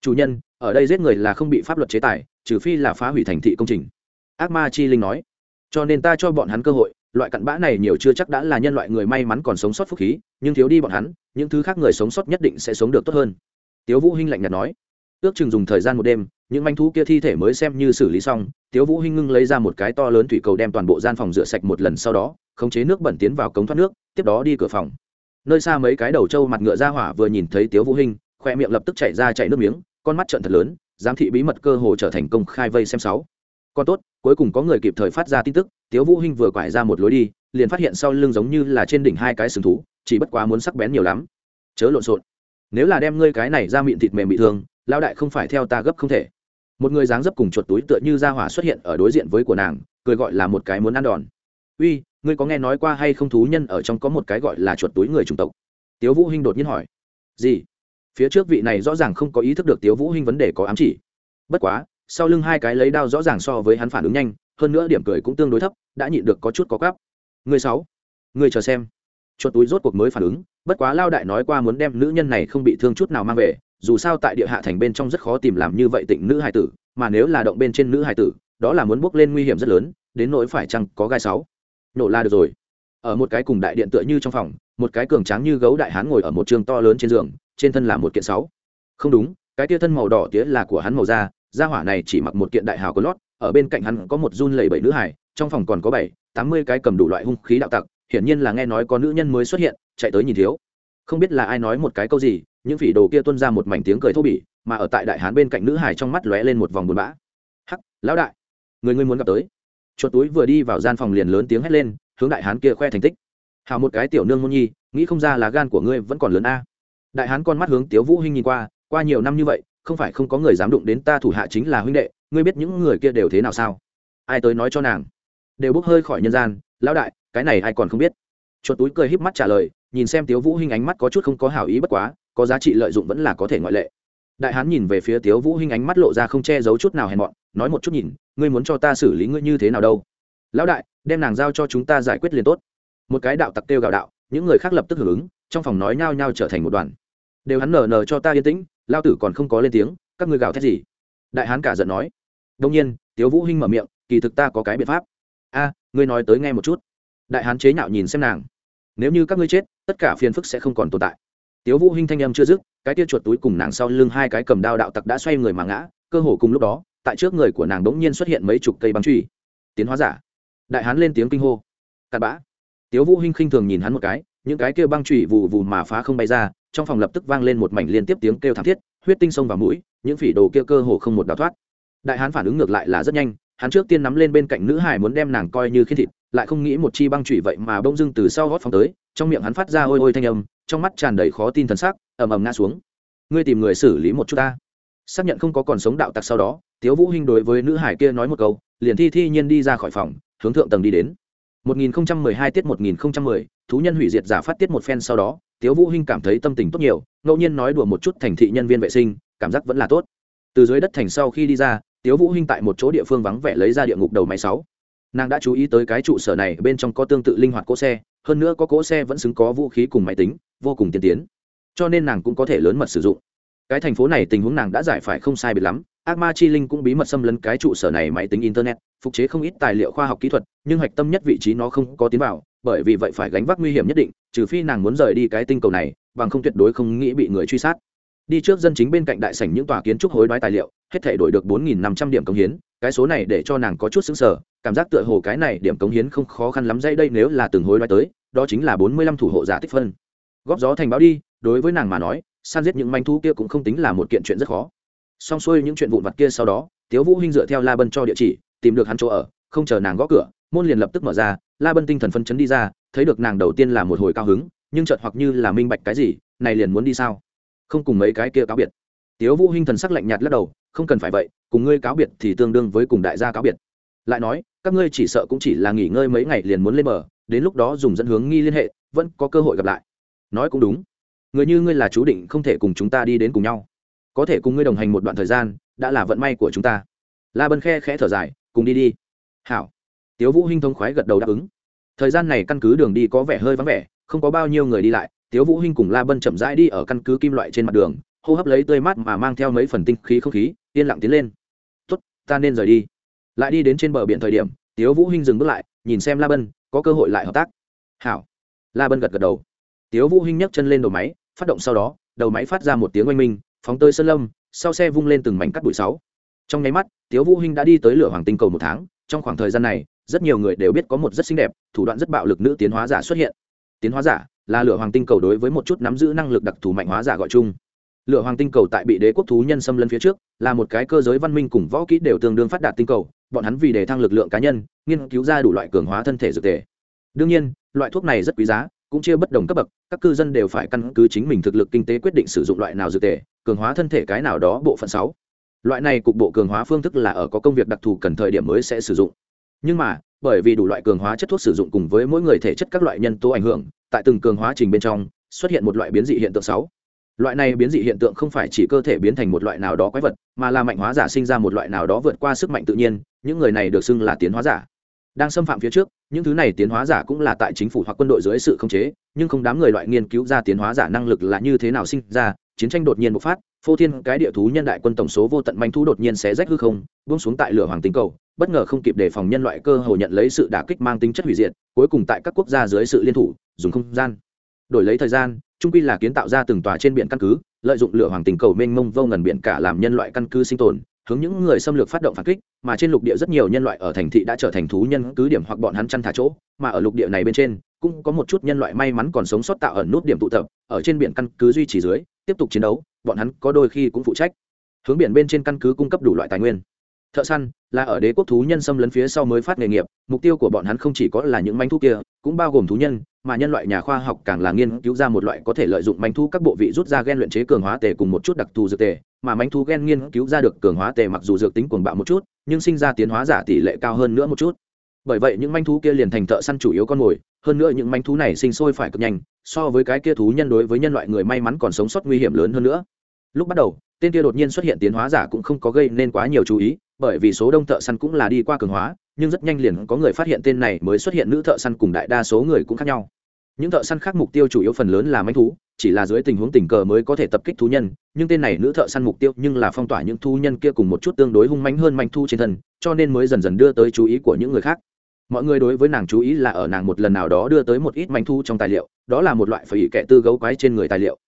Chủ nhân, ở đây giết người là không bị pháp luật chế tài, trừ phi là phá hủy thành thị công trình. Ác ma chi linh nói. Cho nên ta cho bọn hắn cơ hội, loại cặn bã này nhiều chưa chắc đã là nhân loại người may mắn còn sống sót phúc khí, nhưng thiếu đi bọn hắn, những thứ khác người sống sót nhất định sẽ sống được tốt hơn. Tiếu vũ hinh lạnh nhạt nói ước chừng dùng thời gian một đêm, những manh thú kia thi thể mới xem như xử lý xong, tiếu vũ hinh ngưng lấy ra một cái to lớn thủy cầu đem toàn bộ gian phòng rửa sạch một lần sau đó, khống chế nước bẩn tiến vào cống thoát nước, tiếp đó đi cửa phòng. Nơi xa mấy cái đầu trâu mặt ngựa ra hỏa vừa nhìn thấy tiếu vũ hinh, khoe miệng lập tức chảy ra chảy nước miếng, con mắt trợn thật lớn, giám thị bí mật cơ hồ trở thành công khai vây xem sáu. Con tốt, cuối cùng có người kịp thời phát ra tin tức, tiếu vũ hinh vừa quải ra một lối đi, liền phát hiện sau lưng giống như là trên đỉnh hai cái sừng thú, chỉ bất quá muốn sắc bén nhiều lắm. Chớ lộn xộn. Nếu là đem ngươi cái này ra miệng thịt mềm bị thương Lão đại không phải theo ta gấp không thể. Một người dáng dấp cùng chuột túi tựa như ra hỏa xuất hiện ở đối diện với của nàng, cười gọi là một cái muốn ăn đòn. Uy, ngươi có nghe nói qua hay không thú nhân ở trong có một cái gọi là chuột túi người chủng tộc? Tiếu vũ hinh đột nhiên hỏi. Gì? Phía trước vị này rõ ràng không có ý thức được tiếu vũ hinh vấn đề có ám chỉ. Bất quá, sau lưng hai cái lấy đao rõ ràng so với hắn phản ứng nhanh, hơn nữa điểm cười cũng tương đối thấp, đã nhịn được có chút có cắp người sáu, người chờ xem. Chuột túi rốt cuộc mới phản ứng, bất quá lao đại nói qua muốn đem nữ nhân này không bị thương chút nào mang về dù sao tại địa hạ thành bên trong rất khó tìm làm như vậy tịnh nữ hài tử, mà nếu là động bên trên nữ hài tử, đó là muốn bước lên nguy hiểm rất lớn, đến nỗi phải chăng có gai sáu. Nổ la được rồi. Ở một cái cùng đại điện tựa như trong phòng, một cái cường tráng như gấu đại hán ngồi ở một trường to lớn trên giường, trên thân là một kiện sáu. Không đúng, cái tia thân màu đỏ tía là của hắn màu da da hỏa này chỉ mặc một kiện đại hào có lót, ở bên cạnh hắn có một run lẩy bảy nữ hải trong phòng còn có bảy, tám mươi cái cầm đủ loại hung khí đạo tặc, hiển nhiên là nghe nói có nữ nhân mới xuất hiện, chạy tới nhìn thiếu. Không biết là ai nói một cái câu gì những phỉ đồ kia tuân ra một mảnh tiếng cười thô bỉ, mà ở tại đại hán bên cạnh nữ hải trong mắt lóe lên một vòng buồn bã. Hắc, lão đại, người ngươi muốn gặp tới. Chuột túi vừa đi vào gian phòng liền lớn tiếng hét lên, hướng đại hán kia khoe thành tích. Hào một cái tiểu nương môn nhi, nghĩ không ra là gan của ngươi vẫn còn lớn a. Đại hán con mắt hướng tiếu vũ hinh nhìn qua qua nhiều năm như vậy, không phải không có người dám đụng đến ta thủ hạ chính là huynh đệ, ngươi biết những người kia đều thế nào sao? Ai tới nói cho nàng? Đều bốc hơi khỏi nhân gian, lão đại, cái này ai còn không biết? Chuột túi cười híp mắt trả lời, nhìn xem tiếu vũ hinh ánh mắt có chút không có hảo ý bất quá có giá trị lợi dụng vẫn là có thể ngoại lệ. Đại hán nhìn về phía tiếu vũ hinh ánh mắt lộ ra không che giấu chút nào hèn mọn, nói một chút nhìn, ngươi muốn cho ta xử lý ngươi như thế nào đâu? Lão đại, đem nàng giao cho chúng ta giải quyết liền tốt. Một cái đạo tặc tiêu gạo đạo, những người khác lập tức hưởng ứng, trong phòng nói nhao nhao trở thành một đoàn. Đều hắn nở nở cho ta yên tĩnh, lao tử còn không có lên tiếng, các ngươi gào thét gì? Đại hán cả giận nói. Đông nhiên, tiếu vũ hinh mở miệng, kỳ thực ta có cái biện pháp. A, ngươi nói tới nghe một chút. Đại hán chế nhạo nhìn xem nàng. Nếu như các ngươi chết, tất cả phiền phức sẽ không còn tồn tại tiếu vũ hinh thanh âm chưa dứt, cái tia chuột túi cùng nàng sau lưng hai cái cầm đao đạo tặc đã xoay người mà ngã, cơ hồ cùng lúc đó, tại trước người của nàng đống nhiên xuất hiện mấy chục cây băng truy. Tiến hóa giả. Đại hán lên tiếng kinh hô. Cặn bã. Tiếu vũ hinh khinh thường nhìn hắn một cái, những cái kia băng truy vù vù mà phá không bay ra, trong phòng lập tức vang lên một mảnh liên tiếp tiếng kêu thảm thiết, huyết tinh sông vào mũi, những phỉ đồ kia cơ hồ không một đào thoát. Đại hán phản ứng ngược lại là rất nhanh, hắn trước tiên nắm lên bên cạnh nữ hải muốn đem nàng coi như khiên thịt, lại không nghĩ một chi băng trụy vậy mà bông dưng từ sau gót phòng tới, trong miệng hắn phát ra ôi ôi thanh âm trong mắt tràn đầy khó tin thần sắc ầm ầm ngã xuống. Ngươi tìm người xử lý một chút ta. Xác nhận không có còn sống đạo tặc sau đó tiếu vũ hinh đối với nữ hải kia nói một câu liền thi thi nhiên đi ra khỏi phòng hướng thượng tầng đi đến. 1012 tiết 1010, thú nhân hủy diệt giả phát tiết một phen sau đó tiếu vũ hinh cảm thấy tâm tình tốt nhiều ngẫu nhiên nói đùa một chút thành thị nhân viên vệ sinh cảm giác vẫn là tốt. Từ dưới đất thành sau khi đi ra tiếu vũ hinh tại một chỗ địa phương vắng vẻ lấy ra địa ngục đầu máy sáu. Nàng đã chú ý tới cái trụ sở này bên trong có tương tự linh hoạt cỗ xe hơn nữa có cỗ xe vẫn xứng có vũ khí cùng máy tính, vô cùng tiên tiến. Cho nên nàng cũng có thể lớn mật sử dụng. Cái thành phố này tình huống nàng đã giải phải không sai biệt lắm. Ác ma chi linh cũng bí mật xâm lấn cái trụ sở này máy tính internet, phục chế không ít tài liệu khoa học kỹ thuật, nhưng hạch tâm nhất vị trí nó không có tiến vào, bởi vì vậy phải gánh vác nguy hiểm nhất định, trừ phi nàng muốn rời đi cái tinh cầu này, bằng không tuyệt đối không nghĩ bị người truy sát. Đi trước dân chính bên cạnh đại sảnh những tòa kiến trúc hối đoái tài liệu, hết thể đổi được bốn nghìn năm trăm điểm công hiến, cái số này để cho nàng có chút xứng sở cảm giác tựa hồ cái này điểm cống hiến không khó khăn lắm dây đây nếu là từng hối đoái tới, đó chính là bốn mươi lăm thủ hộ giả tích phân. Góp gió thành báo đi, đối với nàng mà nói, san giết những manh thú kia cũng không tính là một kiện chuyện rất khó. Xong xuôi những chuyện vụn vặt kia sau đó, tiếu vũ hinh dựa theo la bân cho địa chỉ, tìm được hắn chỗ ở, không chờ nàng gõ cửa, môn liền lập tức mở ra, la bân tinh thần phân chấn đi ra, thấy được nàng đầu tiên là một hồi cao hứng, nhưng chợt hoặc như là minh bạch cái gì, này liền muốn đi sao? Không cùng mấy cái kia cáo biệt. Tiếu vũ hinh thần sắc lạnh nhạt lắc đầu, không cần phải vậy, cùng ngươi cáo biệt thì tương đương với cùng đại gia cáo biệt lại nói, các ngươi chỉ sợ cũng chỉ là nghỉ ngơi mấy ngày liền muốn lên bờ, đến lúc đó dùng dẫn hướng nghi liên hệ, vẫn có cơ hội gặp lại. Nói cũng đúng. Người như ngươi là chú định không thể cùng chúng ta đi đến cùng nhau. Có thể cùng ngươi đồng hành một đoạn thời gian, đã là vận may của chúng ta. La bân khe khẽ thở dài, cùng đi đi. Hảo. Tiếu vũ hinh thông khoái gật đầu đáp ứng. Thời gian này căn cứ đường đi có vẻ hơi vắng vẻ, không có bao nhiêu người đi lại, tiếu vũ hinh cùng la bân chậm rãi đi ở căn cứ kim loại trên mặt đường, hô hấp lấy tươi mát mà mang theo mấy phần tinh khí không khí, yên lặng tiến lên. Tốt, ta nên rời đi lại đi đến trên bờ biển thời điểm, tiếu vũ hinh dừng bước lại, nhìn xem la bân, có cơ hội lại hợp tác. Hảo. La bân gật gật đầu. Tiếu vũ hinh nhấc chân lên đầu máy, phát động sau đó, đầu máy phát ra một tiếng oanh minh, phóng tới sơn lâm, sau xe vung lên từng mảnh cắt bụi sáu. Trong nháy mắt, tiếu vũ hinh đã đi tới lửa hoàng tinh cầu một tháng, trong khoảng thời gian này, rất nhiều người đều biết có một rất xinh đẹp, thủ đoạn rất bạo lực nữ tiến hóa giả xuất hiện. Tiến hóa giả là lửa hoàng tinh cầu đối với một chút nắm giữ năng lực đặc thù mạnh hóa giả gọi chung. Lửa hoàng tinh cầu tại bị đế quốc thú nhân xâm lấn phía trước, là một cái cơ giới văn minh cùng võ kỹ đều tương đương phát đạt tinh cầu bọn hắn vì đề thăng lực lượng cá nhân nghiên cứu ra đủ loại cường hóa thân thể dược thể. đương nhiên loại thuốc này rất quý giá cũng chia bất đồng cấp bậc các cư dân đều phải căn cứ chính mình thực lực kinh tế quyết định sử dụng loại nào dược thể, cường hóa thân thể cái nào đó bộ phận sáu. Loại này cục bộ cường hóa phương thức là ở có công việc đặc thù cần thời điểm mới sẽ sử dụng. Nhưng mà bởi vì đủ loại cường hóa chất thuốc sử dụng cùng với mỗi người thể chất các loại nhân tố ảnh hưởng tại từng cường hóa trình bên trong xuất hiện một loại biến dị hiện tượng sáu loại này biến dị hiện tượng không phải chỉ cơ thể biến thành một loại nào đó quái vật, mà là mạnh hóa giả sinh ra một loại nào đó vượt qua sức mạnh tự nhiên, những người này được xưng là tiến hóa giả. Đang xâm phạm phía trước, những thứ này tiến hóa giả cũng là tại chính phủ hoặc quân đội dưới sự khống chế, nhưng không đám người loại nghiên cứu ra tiến hóa giả năng lực là như thế nào sinh ra, chiến tranh đột nhiên bộc phát, phô thiên cái địa thú nhân đại quân tổng số vô tận manh thú đột nhiên xé rách hư không, buông xuống tại lửa hoàng tinh cầu, bất ngờ không kịp đề phòng nhân loại cơ hồ nhận lấy sự đả kích mang tính chất hủy diệt, cuối cùng tại các quốc gia dưới sự liên thủ, dùng không gian. Đổi lấy thời gian trung quy là kiến tạo ra từng tòa trên biển căn cứ, lợi dụng lửa hoàng tình cầu mênh mông vô ngần biển cả làm nhân loại căn cứ sinh tồn, hướng những người xâm lược phát động phản kích, mà trên lục địa rất nhiều nhân loại ở thành thị đã trở thành thú nhân cứ điểm hoặc bọn hắn chăn thả chỗ, mà ở lục địa này bên trên, cũng có một chút nhân loại may mắn còn sống sót tạo ở nút điểm tụ tập, ở trên biển căn cứ duy trì dưới, tiếp tục chiến đấu, bọn hắn có đôi khi cũng phụ trách. Hướng biển bên trên căn cứ cung cấp đủ loại tài nguyên. Thợ săn là ở đế quốc thú nhân xâm lấn phía sau mới phát nghề nghiệp, mục tiêu của bọn hắn không chỉ có là những manh thú kia, cũng bao gồm thú nhân mà nhân loại nhà khoa học càng là nghiên cứu ra một loại có thể lợi dụng manh thú các bộ vị rút ra gen luyện chế cường hóa tề cùng một chút đặc thù dược tề, mà manh thú gen nghiên cứu ra được cường hóa tề mặc dù dược tính cuồng bạo một chút, nhưng sinh ra tiến hóa giả tỷ lệ cao hơn nữa một chút. Bởi vậy những manh thú kia liền thành thợ săn chủ yếu con mồi, hơn nữa những manh thú này sinh sôi phải cực nhanh, so với cái kia thú nhân đối với nhân loại người may mắn còn sống sót nguy hiểm lớn hơn nữa. Lúc bắt đầu, tên kia đột nhiên xuất hiện tiến hóa giả cũng không có gây nên quá nhiều chú ý, bởi vì số đông thợ săn cũng là đi qua cường hóa nhưng rất nhanh liền có người phát hiện tên này mới xuất hiện nữ thợ săn cùng đại đa số người cũng khác nhau. Những thợ săn khác mục tiêu chủ yếu phần lớn là manh thú, chỉ là dưới tình huống tình cờ mới có thể tập kích thú nhân, nhưng tên này nữ thợ săn mục tiêu nhưng là phong tỏa những thú nhân kia cùng một chút tương đối hung mãnh hơn manh thu trên thân, cho nên mới dần dần đưa tới chú ý của những người khác. Mọi người đối với nàng chú ý là ở nàng một lần nào đó đưa tới một ít manh thu trong tài liệu, đó là một loại phải kẻ tư gấu quái trên người tài liệu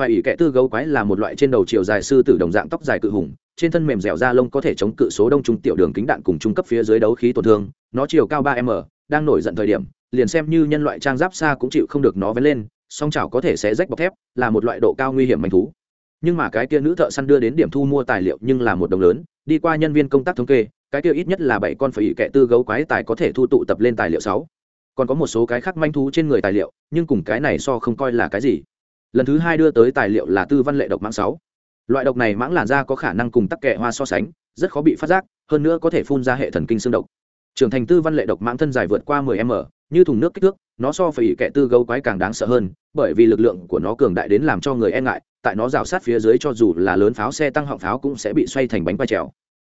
phải ỉ kẻ tư gấu quái là một loại trên đầu chiều dài sư tử đồng dạng tóc dài cự hùng, trên thân mềm dẻo da lông có thể chống cự số đông trung tiểu đường kính đạn cùng trung cấp phía dưới đấu khí tổn thương, nó chiều cao ba m, đang nổi giận thời điểm, liền xem như nhân loại trang giáp xa cũng chịu không được nó vén lên, song chảo có thể sẽ rách bọc thép, là một loại độ cao nguy hiểm manh thú. Nhưng mà cái kia nữ thợ săn đưa đến điểm thu mua tài liệu nhưng là một đồng lớn, đi qua nhân viên công tác thống kê, cái kia ít nhất là bảy con phải ỉ kẻ tư gấu quái tài có thể thu tụ tập lên tài liệu sáu. Còn có một số cái khác manh thú trên người tài liệu, nhưng cùng cái này so không coi là cái gì lần thứ hai đưa tới tài liệu là tư văn lệ độc mãng sáu. Loại độc này mãng làn da có khả năng cùng tắc kẹ hoa so sánh, rất khó bị phát giác, hơn nữa có thể phun ra hệ thần kinh xương độc. Trưởng thành tư văn lệ độc mãng thân dài vượt qua 10 m, như thùng nước kích thước, nó so phải kẻ tư gấu quái càng đáng sợ hơn, bởi vì lực lượng của nó cường đại đến làm cho người e ngại, tại nó rào sát phía dưới cho dù là lớn pháo xe tăng họng pháo cũng sẽ bị xoay thành bánh quay trèo.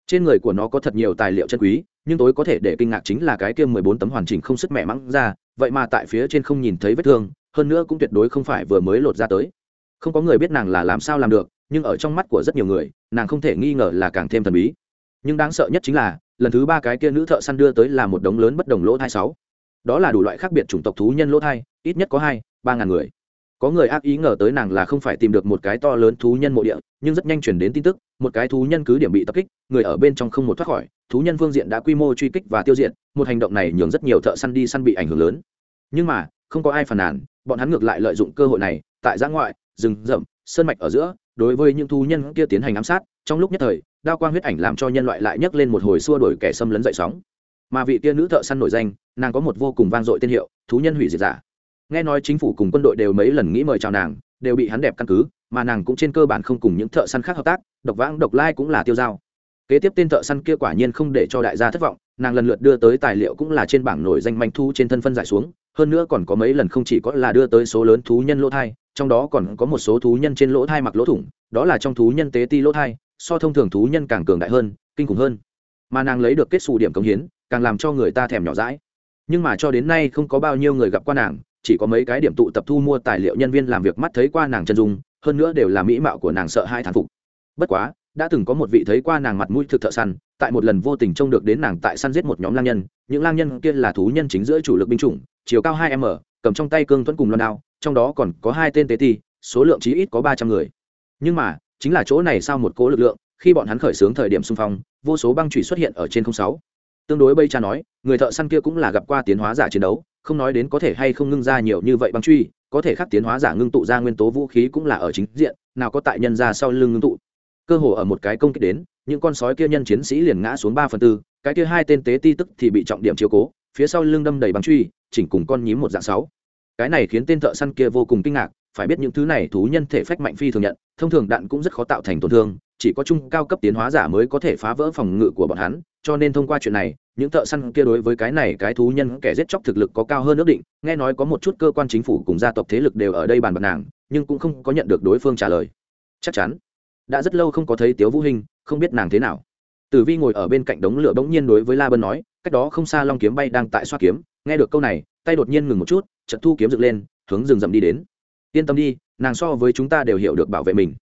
Trên người của nó có thật nhiều tài liệu chân quý, nhưng tối có thể để kinh ngạc chính là cái kia mười bốn tấm hoàn chỉnh không sức mẹ mắng ra vậy mà tại phía trên không nhìn thấy vết thương hơn nữa cũng tuyệt đối không phải vừa mới lột ra tới. Không có người biết nàng là làm sao làm được, nhưng ở trong mắt của rất nhiều người, nàng không thể nghi ngờ là càng thêm thần bí. Nhưng đáng sợ nhất chính là, lần thứ ba cái kia nữ thợ săn đưa tới là một đống lớn bất đồng lỗ thai sáu. Đó là đủ loại khác biệt chủng tộc thú nhân lỗ thai, ít nhất có hai, ba ngàn người. Có người ác ý ngờ tới nàng là không phải tìm được một cái to lớn thú nhân mộ địa, nhưng rất nhanh chuyển đến tin tức, một cái thú nhân cứ điểm bị tập kích, người ở bên trong không một thoát khỏi, thú nhân phương diện đã quy mô truy kích và tiêu diệt, một hành động này nhường rất nhiều thợ săn đi săn bị ảnh hưởng lớn. Nhưng mà, không có ai phàn nàn bọn hắn ngược lại lợi dụng cơ hội này, tại giã ngoại, rừng rậm, sơn mạch ở giữa, đối với những thú nhân kia tiến hành ám sát, trong lúc nhất thời, đao quang huyết ảnh làm cho nhân loại lại nhấc lên một hồi xua đổi kẻ xâm lấn dậy sóng. Mà vị kia nữ thợ săn nổi danh, nàng có một vô cùng vang dội tên hiệu, thú nhân hủy diệt giả. Nghe nói chính phủ cùng quân đội đều mấy lần nghĩ mời chào nàng, đều bị hắn đẹp căn cứ, mà nàng cũng trên cơ bản không cùng những thợ săn khác hợp tác, độc vãng, độc lai cũng là tiêu dao. Kế tiếp tên thợ săn kia quả nhiên không để cho đại gia thất vọng, nàng lần lượt đưa tới tài liệu cũng là trên bảng nổi danh manh thu trên thân phân giải xuống hơn nữa còn có mấy lần không chỉ có là đưa tới số lớn thú nhân lỗ thai, trong đó còn có một số thú nhân trên lỗ thai mặc lỗ thủng, đó là trong thú nhân tế ti lỗ thai, so thông thường thú nhân càng cường đại hơn, kinh khủng hơn. Mà nàng lấy được kết xù điểm cống hiến, càng làm cho người ta thèm nhỏ rãi nhưng mà cho đến nay không có bao nhiêu người gặp qua nàng, chỉ có mấy cái điểm tụ tập thu mua tài liệu nhân viên làm việc mắt thấy qua nàng chân dung, hơn nữa đều là mỹ mạo của nàng sợ hai thán phục. Bất quá đã từng có một vị thấy qua nàng mặt mũi thực thợ săn, tại một lần vô tình trông được đến nàng tại săn giết một nhóm lang nhân, những lang nhân kia là thú nhân chính giữa chủ lực binh chủng, chiều cao hai m, cầm trong tay cương thuẫn cùng loan đao, trong đó còn có hai tên tế ti, số lượng chí ít có ba trăm người. Nhưng mà, chính là chỗ này sau một cố lực lượng, khi bọn hắn khởi xướng thời điểm xung phong, vô số băng trụy xuất hiện ở trên không sáu. Tương đối bây cha nói, người thợ săn kia cũng là gặp qua tiến hóa giả chiến đấu, không nói đến có thể hay không ngưng ra nhiều như vậy băng truy, có thể khắc tiến hóa giả ngưng tụ ra nguyên tố vũ khí cũng là ở chính diện, nào có tại nhân ra sau lưng ngưng tụ cơ hồ ở một cái công kích đến, những con sói kia nhân chiến sĩ liền ngã xuống ba phần tư, cái kia hai tên tế ti tức thì bị trọng điểm chiếu cố, phía sau lưng đâm đầy bằng truy, chỉnh cùng con nhím một dạng sáu. Cái này khiến tên thợ săn kia vô cùng kinh ngạc, phải biết những thứ này thú nhân thể phách mạnh phi thường nhận, thông thường đạn cũng rất khó tạo thành tổn thương, chỉ có trung cao cấp tiến hóa giả mới có thể phá vỡ phòng ngự của bọn hắn, cho nên thông qua chuyện này, những thợ săn kia đối với cái này cái thú nhân kẻ giết chóc thực lực có cao hơn ước định, nghe nói có một chút cơ quan chính phủ cùng gia tộc thế lực đều ở đây bàn bạc nàng, nhưng cũng không có nhận được đối phương trả lời. Chắc chắn đã rất lâu không có thấy tiếu vũ hình không biết nàng thế nào. Tử vi ngồi ở bên cạnh đống lửa bỗng nhiên đối với la bân nói, cách đó không xa long kiếm bay đang tại xoa kiếm, nghe được câu này, tay đột nhiên ngừng một chút trận thu kiếm dựng lên, hướng rừng rậm đi đến. Yên tâm đi, nàng so với chúng ta đều hiểu được bảo vệ mình.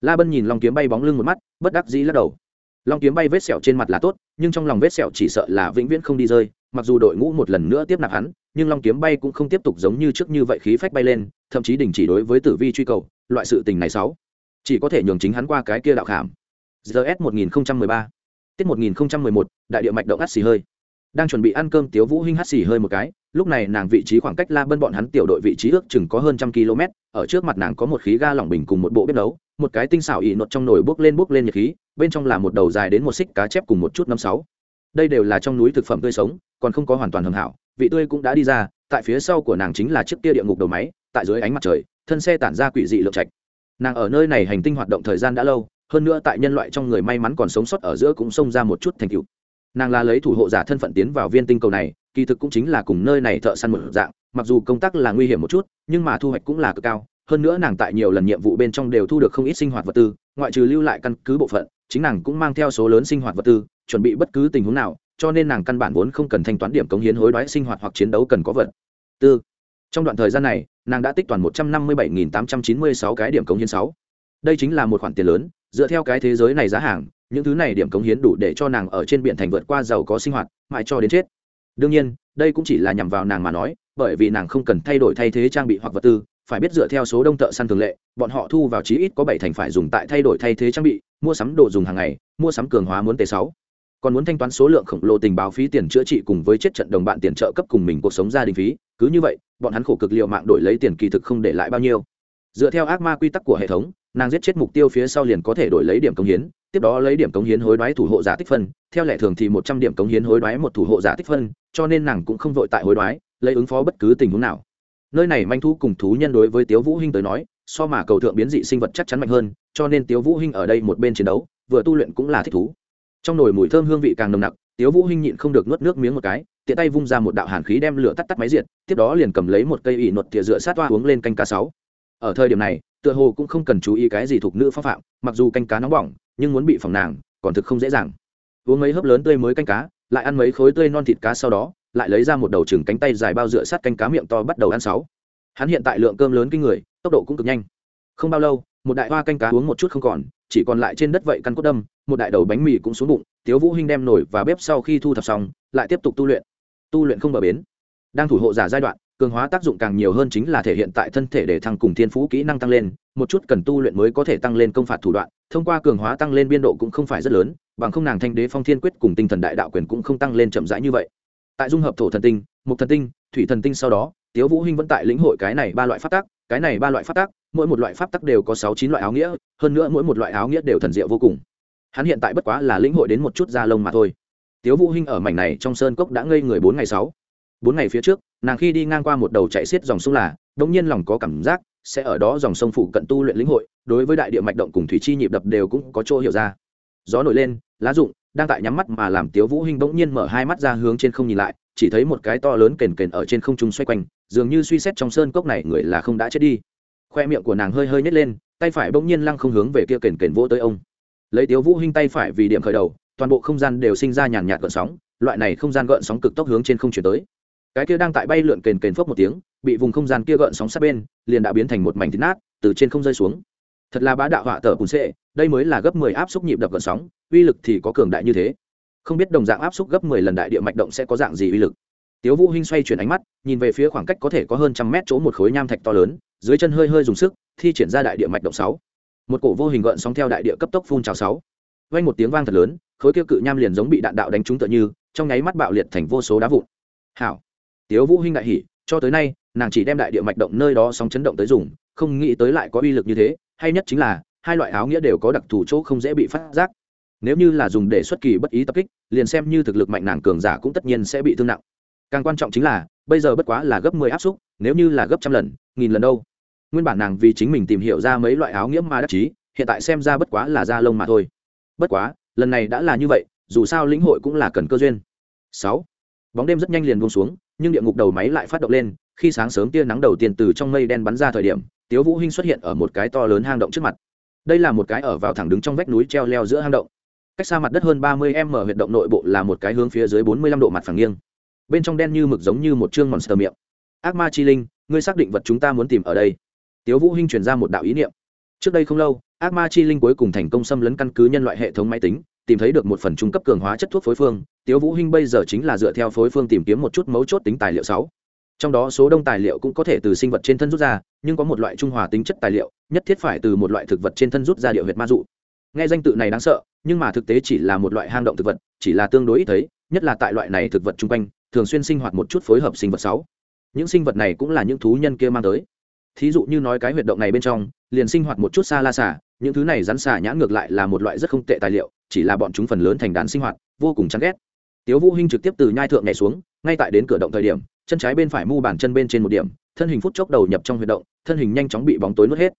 La bân nhìn long kiếm bay bóng lưng một mắt, bất đắc dĩ lắc đầu. Long kiếm bay vết sẹo trên mặt là tốt, nhưng trong lòng vết sẹo chỉ sợ là vĩnh viễn không đi rơi, mặc dù đội ngũ một lần nữa tiếp nạp hắn, nhưng long kiếm bay cũng không tiếp tục giống như trước như vậy khí phách bay lên, thậm chí đình chỉ đối với tử vi truy cầu, loại sự tình này sáu chỉ có thể nhường chính hắn qua cái kia đạo khảm. Gs 1013 tiết 1011 đại địa mạch động hắt xì hơi. Đang chuẩn bị ăn cơm tiếu vũ hinh hắt xì hơi một cái, lúc này nàng vị trí khoảng cách la bân bọn hắn tiểu đội vị trí ước chừng có hơn trăm km, ở trước mặt nàng có một khí ga lỏng bình cùng một bộ bếp nấu, một cái tinh xảo ị nột trong nồi bốc lên bốc lên nhiệt khí, bên trong là một đầu dài đến một xích cá chép cùng một chút năm sáu. Đây đều là trong núi thực phẩm tươi sống, còn không có hoàn toàn hầm hảo, vị tươi cũng đã đi ra, tại phía sau của nàng chính là chiếc tia địa ngục đầu máy, tại dưới ánh mặt trời, thân xe tản ra quỷ dị lượng trạch nàng ở nơi này hành tinh hoạt động thời gian đã lâu, hơn nữa tại nhân loại trong người may mắn còn sống sót ở giữa cũng xông ra một chút thành tựu. Nàng là lấy thủ hộ giả thân phận tiến vào viên tinh cầu này, kỳ thực cũng chính là cùng nơi này thợ săn một dạng, mặc dù công tác là nguy hiểm một chút, nhưng mà thu hoạch cũng là cực cao, hơn nữa nàng tại nhiều lần nhiệm vụ bên trong đều thu được không ít sinh hoạt vật tư, ngoại trừ lưu lại căn cứ bộ phận, chính nàng cũng mang theo số lớn sinh hoạt vật tư, chuẩn bị bất cứ tình huống nào, cho nên nàng căn bản vốn không cần thanh toán điểm cống hiến hối đoái sinh hoạt hoặc chiến đấu cần có vật. Tư trong đoạn thời gian này, nàng đã tích toàn một trăm năm mươi bảy tám trăm chín mươi sáu cái điểm cống hiến sáu. Đây chính là một khoản tiền lớn, dựa theo cái thế giới này giá hàng, những thứ này điểm cống hiến đủ để cho nàng ở trên biển thành vượt qua giàu có sinh hoạt, mãi cho đến chết. Đương nhiên, đây cũng chỉ là nhằm vào nàng mà nói, bởi vì nàng không cần thay đổi thay thế trang bị hoặc vật tư, phải biết dựa theo số đông thợ săn thường lệ, bọn họ thu vào chí ít có bảy thành phải dùng tại thay đổi thay thế trang bị, mua sắm đồ dùng hàng ngày, mua sắm cường hóa muốn t sáu. Còn muốn thanh toán số lượng khổng lồ tình báo phí tiền chữa trị cùng với chết trận đồng bạn tiền trợ cấp cùng mình cuộc sống gia đình phí cứ như vậy, bọn hắn khổ cực liệu mạng đổi lấy tiền kỳ thực không để lại bao nhiêu. Dựa theo ác ma quy tắc của hệ thống, nàng giết chết mục tiêu phía sau liền có thể đổi lấy điểm công hiến, tiếp đó lấy điểm cống hiến hối đoái thủ hộ giả tích phân. Theo lệ thường thì một trăm điểm cống hiến hối đoái một thủ hộ giả tích phân, cho nên nàng cũng không vội tại hối đoái, lấy ứng phó bất cứ tình huống nào. Nơi này manh thu cùng thú nhân đối với tiếu vũ hinh tới nói, so mà cầu thượng biến dị sinh vật chắc chắn mạnh hơn, cho nên tiếu vũ hinh ở đây một bên chiến đấu, vừa tu luyện cũng là thích thú. Trong nồi mùi thơm hương vị càng nồng nặc, tiếu vũ hinh nhịn không được nuốt nước miếng một cái tiện tay vung ra một đạo hàn khí đem lửa tắt tắt máy diệt, tiếp đó liền cầm lấy một cây ỉ nột tỉa dựa sát toa uống lên canh cá sáu. Ở thời điểm này, tựa hồ cũng không cần chú ý cái gì thuộc nữ phong phạm, mặc dù canh cá nóng bỏng, nhưng muốn bị phòng nàng, còn thực không dễ dàng. Uống mấy hớp lớn tươi mới canh cá, lại ăn mấy khối tươi non thịt cá sau đó, lại lấy ra một đầu chừng cánh tay dài bao dựa sát canh cá miệng to bắt đầu ăn sáu. Hắn hiện tại lượng cơm lớn kinh người, tốc độ cũng cực nhanh. Không bao lâu, một đại hoa canh cá uống một chút không còn, chỉ còn lại trên đất vậy căn cốt đâm, một đại đầu bánh mì cũng xuống bụng, tiếu vũ hinh đem nổi và bếp sau khi thu thập xong, lại tiếp tục tu luyện tu luyện không bờ bến. Đang thủ hộ giả giai đoạn, cường hóa tác dụng càng nhiều hơn chính là thể hiện tại thân thể để thăng cùng thiên phú kỹ năng tăng lên, một chút cần tu luyện mới có thể tăng lên công phạt thủ đoạn, thông qua cường hóa tăng lên biên độ cũng không phải rất lớn, bằng không nàng thanh đế phong thiên quyết cùng tinh thần đại đạo quyền cũng không tăng lên chậm rãi như vậy. Tại dung hợp thổ thần tinh, mục thần tinh, thủy thần tinh sau đó, tiếu vũ hinh vẫn tại lĩnh hội cái này ba loại pháp tắc, cái này ba loại pháp tắc, mỗi một loại pháp tắc đều có sáu chín loại áo nghĩa, hơn nữa mỗi một loại áo nghĩa đều thần diệu vô cùng. Hắn hiện tại bất quá là lĩnh hội đến một chút da lông mà thôi tiếu vũ hinh ở mảnh này trong sơn cốc đã ngây người bốn ngày sáu. Bốn ngày phía trước, nàng khi đi ngang qua một đầu chạy xiết dòng sông là đống nhiên lòng có cảm giác, sẽ ở đó dòng sông phụ cận tu luyện lĩnh hội, đối với đại địa mạch động cùng thủy chi nhịp đập đều cũng có chỗ hiểu ra. Gió nổi lên, lá rụng, đang tại nhắm mắt mà làm tiếu vũ hinh bỗng nhiên mở hai mắt ra hướng trên không nhìn lại, chỉ thấy một cái to lớn kền kền ở trên không trung xoay quanh, dường như suy xét trong sơn cốc này người là không đã chết đi. Khoe miệng của nàng hơi hơi nhếch lên, tay phải bỗng nhiên lăng không hướng về kia kền kền vỗ tới ông. Lấy tiếu vũ hinh tay phải vì điểm khởi đầu toàn bộ không gian đều sinh ra nhàn nhạt gợn sóng, loại này không gian gợn sóng cực tốc hướng trên không chuyển tới. Cái kia đang tại bay lượn kền kền phốc một tiếng, bị vùng không gian kia gợn sóng sát bên, liền đã biến thành một mảnh thịt nát, từ trên không rơi xuống. Thật là bá đạo họa tở cùn sệ, đây mới là gấp mười áp xúc nhịp đập gợn sóng, uy lực thì có cường đại như thế. Không biết đồng dạng áp xúc gấp mười lần đại địa mạch động sẽ có dạng gì uy lực. Tiếu vũ hinh xoay chuyển ánh mắt, nhìn về phía khoảng cách có thể có hơn trăm mét chỗ một khối nham thạch to lớn, dưới chân hơi hơi dùng sức, thi triển ra đại địa mạch động sáu. Một cổ vô hình gợn sóng theo đại địa cấp tốc phun trào sáu vang một tiếng vang thật lớn, khối kia cự nham liền giống bị đạn đạo đánh trúng tựa như, trong nháy mắt bạo liệt thành vô số đá vụn. Hảo. Tiếu vũ hinh đại hỉ, cho tới nay, nàng chỉ đem đại địa mạch động nơi đó sóng chấn động tới dùng, không nghĩ tới lại có uy lực như thế, hay nhất chính là, hai loại áo nghĩa đều có đặc thù chỗ không dễ bị phát giác. Nếu như là dùng để xuất kỳ bất ý tập kích, liền xem như thực lực mạnh nàng cường giả cũng tất nhiên sẽ bị thương nặng. Càng quan trọng chính là, bây giờ bất quá là gấp mười áp xúc nếu như là gấp trăm lần, nghìn lần đâu. Nguyên bản nàng vì chính mình tìm hiểu ra mấy loại áo nghĩa mà đắc chí, hiện tại xem ra bất quá là da lông mà thôi bất quá, lần này đã là như vậy, dù sao lĩnh hội cũng là cần cơ duyên. Sáu. Bóng đêm rất nhanh liền buông xuống, nhưng địa ngục đầu máy lại phát động lên, khi sáng sớm tia nắng đầu tiên từ trong mây đen bắn ra thời điểm, tiếu vũ hinh xuất hiện ở một cái to lớn hang động trước mặt. Đây là một cái ở vào thẳng đứng trong vách núi treo leo giữa hang động. Cách xa mặt đất hơn ba mươi m huyệt động nội bộ là một cái hướng phía dưới bốn mươi lăm độ mặt phẳng nghiêng. Bên trong đen như mực giống như một chương monster miệng. Ác ma chi linh, ngươi xác định vật chúng ta muốn tìm ở đây. Tiếu vũ hinh truyền ra một đạo ý niệm. Trước đây không lâu ác ma chi linh cuối cùng thành công xâm lấn căn cứ nhân loại hệ thống máy tính, tìm thấy được một phần trung cấp cường hóa chất thuốc phối phương. Tiếu vũ hinh bây giờ chính là dựa theo phối phương tìm kiếm một chút mấu chốt tính tài liệu sáu. Trong đó số đông tài liệu cũng có thể từ sinh vật trên thân rút ra, nhưng có một loại trung hòa tính chất tài liệu, nhất thiết phải từ một loại thực vật trên thân rút ra điệu huyệt ma dụ. Nghe danh tự này đáng sợ, nhưng mà thực tế chỉ là một loại hang động thực vật, chỉ là tương đối ít thấy, nhất là tại loại này thực vật chung quanh, thường xuyên sinh hoạt một chút phối hợp sinh vật sáu. Những sinh vật này cũng là những thú nhân kia mang tới thí dụ như nói cái huyệt động này bên trong, liền sinh hoạt một chút xa la xả những thứ này rắn xả nhãn ngược lại là một loại rất không tệ tài liệu, chỉ là bọn chúng phần lớn thành đàn sinh hoạt, vô cùng chán ghét. Tiếu vũ hinh trực tiếp từ nhai thượng nhảy xuống, ngay tại đến cửa động thời điểm, chân trái bên phải mu bàn chân bên trên một điểm, thân hình phút chốc đầu nhập trong huyệt động, thân hình nhanh chóng bị bóng tối nuốt hết.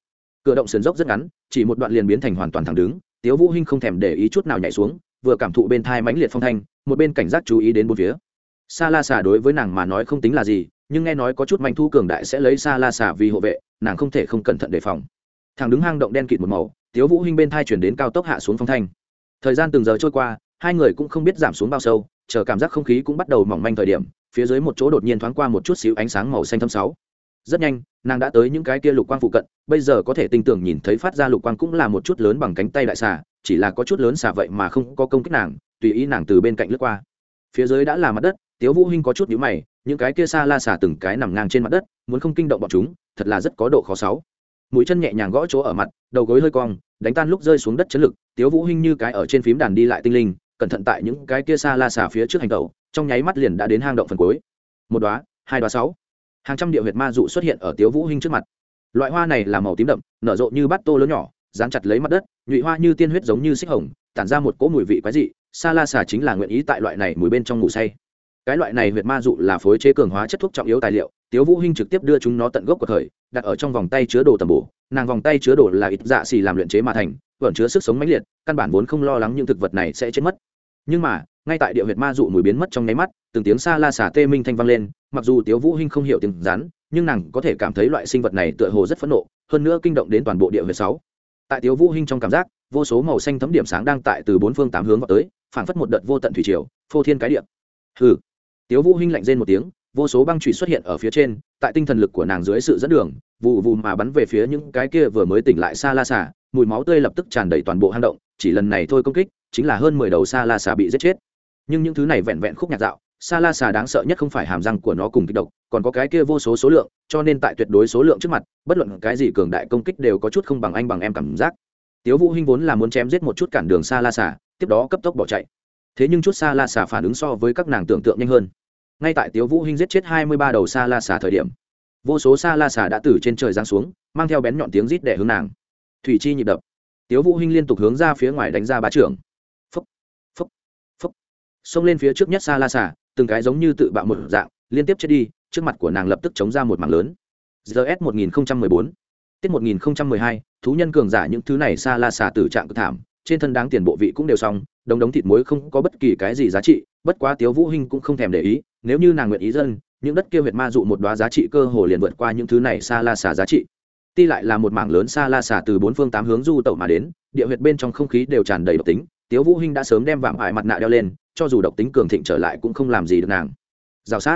Cửa động sườn dốc rất ngắn, chỉ một đoạn liền biến thành hoàn toàn thẳng đứng, tiếu vũ hinh không thèm để ý chút nào nhảy xuống, vừa cảm thụ bên thai mãnh liệt phong thanh, một bên cảnh giác chú ý đến bốn phía. Sa la xà đối với nàng mà nói không tính là gì nhưng nghe nói có chút manh thu cường đại sẽ lấy xa la xả vì hộ vệ, nàng không thể không cẩn thận đề phòng. Thằng đứng hang động đen kịt một màu, tiếu vũ hinh bên thai chuyển đến cao tốc hạ xuống phong thanh. Thời gian từng giờ trôi qua, hai người cũng không biết giảm xuống bao sâu, chờ cảm giác không khí cũng bắt đầu mỏng manh thời điểm, phía dưới một chỗ đột nhiên thoáng qua một chút xíu ánh sáng màu xanh thâm sáu. Rất nhanh, nàng đã tới những cái kia lục quang phụ cận, bây giờ có thể tinh tưởng nhìn thấy phát ra lục quang cũng là một chút lớn bằng cánh tay đại xà, chỉ là có chút lớn xà vậy mà không có công kích nàng, tùy ý nàng từ bên cạnh lướt qua. Phía dưới đã là mặt đất, tiếu vũ hinh có chút nhíu mày những cái kia xa la xả từng cái nằm ngang trên mặt đất, muốn không kinh động bọn chúng, thật là rất có độ khó sáu. Mũi chân nhẹ nhàng gõ chỗ ở mặt, đầu gối hơi cong, đánh tan lúc rơi xuống đất chấn lực, tiếu vũ hinh như cái ở trên phím đàn đi lại tinh linh, cẩn thận tại những cái kia xa la xả phía trước hành tẩu, trong nháy mắt liền đã đến hang động phần cuối. Một đóa, hai đóa sáu. Hàng trăm điệu huyệt ma dụ xuất hiện ở tiếu vũ hinh trước mặt. Loại hoa này là màu tím đậm, nở rộ như bát tô lớn nhỏ, dán chặt lấy mặt đất, nhụy hoa như tiên huyết giống như xích hồng, tản ra một cỗ mùi vị quái dị sa la xà chính là nguyện ý tại loại này mùi bên trong ngủ say cái loại này huyệt ma dụ là phối chế cường hóa chất thuốc trọng yếu tài liệu, tiếu vũ hinh trực tiếp đưa chúng nó tận gốc của thời, đặt ở trong vòng tay chứa đồ tầm bổ. Nàng vòng tay chứa đồ là ít dạ xì làm luyện chế mà thành, vẫn chứa sức sống mãnh liệt, căn bản vốn không lo lắng những thực vật này sẽ chết mất. Nhưng mà, ngay tại địa huyệt ma dụ mùi biến mất trong nháy mắt, từng tiếng xa la xả tê minh thanh vang lên, mặc dù tiếu vũ hinh không hiểu tiếng rắn, nhưng nàng có thể cảm thấy loại sinh vật này tựa hồ rất phẫn nộ, hơn nữa kinh động đến toàn bộ địa huyệt sáu. Tại tiếu vũ hinh trong cảm giác, vô số màu xanh thấm điểm sáng đang tại từ bốn phương tám hướng vào tới, phảng phất một đợt vô tận thủy triều, phô thiên cái địa. Hừ tiếu vũ hinh lạnh rên một tiếng, vô số băng trụy xuất hiện ở phía trên, tại tinh thần lực của nàng dưới sự dẫn đường vụ vụ mà bắn về phía những cái kia vừa mới tỉnh lại xa la xả mùi máu tươi lập tức tràn đầy toàn bộ hang động, chỉ lần này thôi công kích, chính là hơn mười đầu xa la xà bị giết chết. Nhưng những thứ này vẹn vẹn khúc nhạc dạo, xa la xà đáng sợ nhất không phải hàm răng của nó cùng kích độc, còn có cái kia vô số số lượng, cho nên tại tuyệt đối số lượng trước mặt, bất luận cái gì cường đại công kích đều có chút không bằng anh bằng em cảm giác. Tiếu vũ hinh vốn là muốn chém giết một chút cản đường xa la xà, tiếp đó cấp tốc bỏ chạy. Thế nhưng chút xa la xà phản ứng so với các nàng tưởng tượng nhanh hơn ngay tại tiếu vũ hinh giết chết hai mươi ba đầu xa la xà thời điểm vô số xa la xà đã từ trên trời giáng xuống mang theo bén nhọn tiếng rít để hướng nàng. Thủy chi nhịp đập. Tiếu vũ hinh liên tục hướng ra phía ngoài đánh ra bá trưởng. Phấp, phấp, phấp, xông lên phía trước nhất xa la xà từng cái giống như tự bạo một dạng liên tiếp chết đi trước mặt của nàng lập tức chống ra một mảng lớn. Gs 1014 tiết 1012 thú nhân cường giả những thứ này xa la xà tử trạng cực thảm trên thân đáng tiền bộ vị cũng đều xong, đống đống thịt muối không có bất kỳ cái gì giá trị, bất quá tiếu vũ hinh cũng không thèm để ý, nếu như nàng nguyện ý dân, những đất kia huyệt ma dụ một đóa giá trị cơ hồ liền vượt qua những thứ này xa la xả giá trị. Ti lại là một mảng lớn xa la xả từ bốn phương tám hướng du tẩu mà đến, địa huyệt bên trong không khí đều tràn đầy độc tính, tiếu vũ hinh đã sớm đem vạm hại mặt nạ đeo lên, cho dù độc tính cường thịnh trở lại cũng không làm gì được nàng. Giao sát.